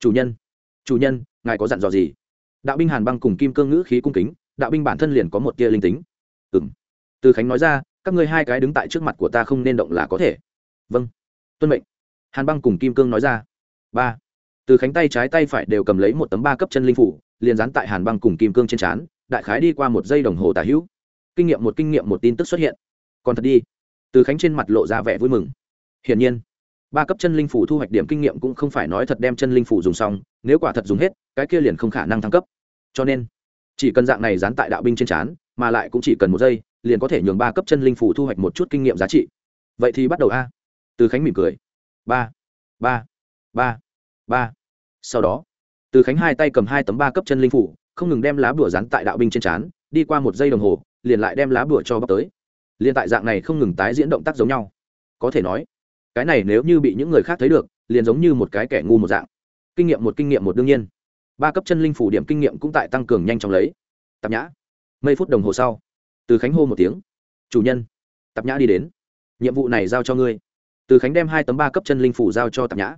Chủ nhân chủ nhân, ngài có dặn dò gì? Đạo binh hàn băng cùng kim cương ngữ khí cung kính, đạo binh bản thân liền có một tia linh tính ừ m từ khánh nói ra, các ngươi hai cái đứng tại trước mặt của ta không nên động là có thể. Vâng. Tuân mệnh. Hàn băng cùng kim cương nói ra. Ba. Từ khánh tay trái tay phải đều cầm lấy một tấm ba cấp chân linh phủ, liền dán tại hàn băng cùng kim cương trên trán, đại khái đi qua một giây đồng hồ tả hữu. Kinh nghiệm một, kinh nghiệm một tin tức xuất hiện. Còn thật đi. Từ khánh trên mặt lộ ra vẻ vui mừng. Hiển nhiên, ba cấp chân linh phủ thu hoạch điểm kinh nghiệm cũng không phải nói thật đem chân linh phủ dùng xong, nếu quả thật dùng hết, cái kia liền không khả năng thăng cấp. Cho nên, chỉ cần dạng này dán tại đạo binh trên trán mà lại cũng chỉ cần một giây, liền có thể nhường ba cấp chân linh phủ thu hoạch một chút kinh nghiệm giá trị. Vậy thì bắt đầu a. Từ khánh mỉm cười. Ba ba ba ba. Sau đó, từ khánh hai tay cầm hai tấm ba cấp chân linh phủ không ngừng đem lá bùa dán tại đạo binh trên trán, đi qua một giây đồng hồ, liền lại đem lá bùa cho bóc tới. Liền tại dạng này không ngừng tái diễn động tác giống nhau. Có thể nói, cái này nếu như bị những người khác thấy được, liền giống như một cái kẻ ngu một dạng. Kinh nghiệm một kinh nghiệm một đương nhiên. Ba cấp chân linh phủ điểm kinh nghiệm cũng tại tăng cường nhanh chóng lấy. Tạp nhã mấy phút đồng hồ sau, từ khánh hô một tiếng, chủ nhân, tạp nhã đi đến. Nhiệm vụ này giao cho ngươi. Từ khánh đem hai tấm ba cấp chân linh phủ giao cho tạp nhã.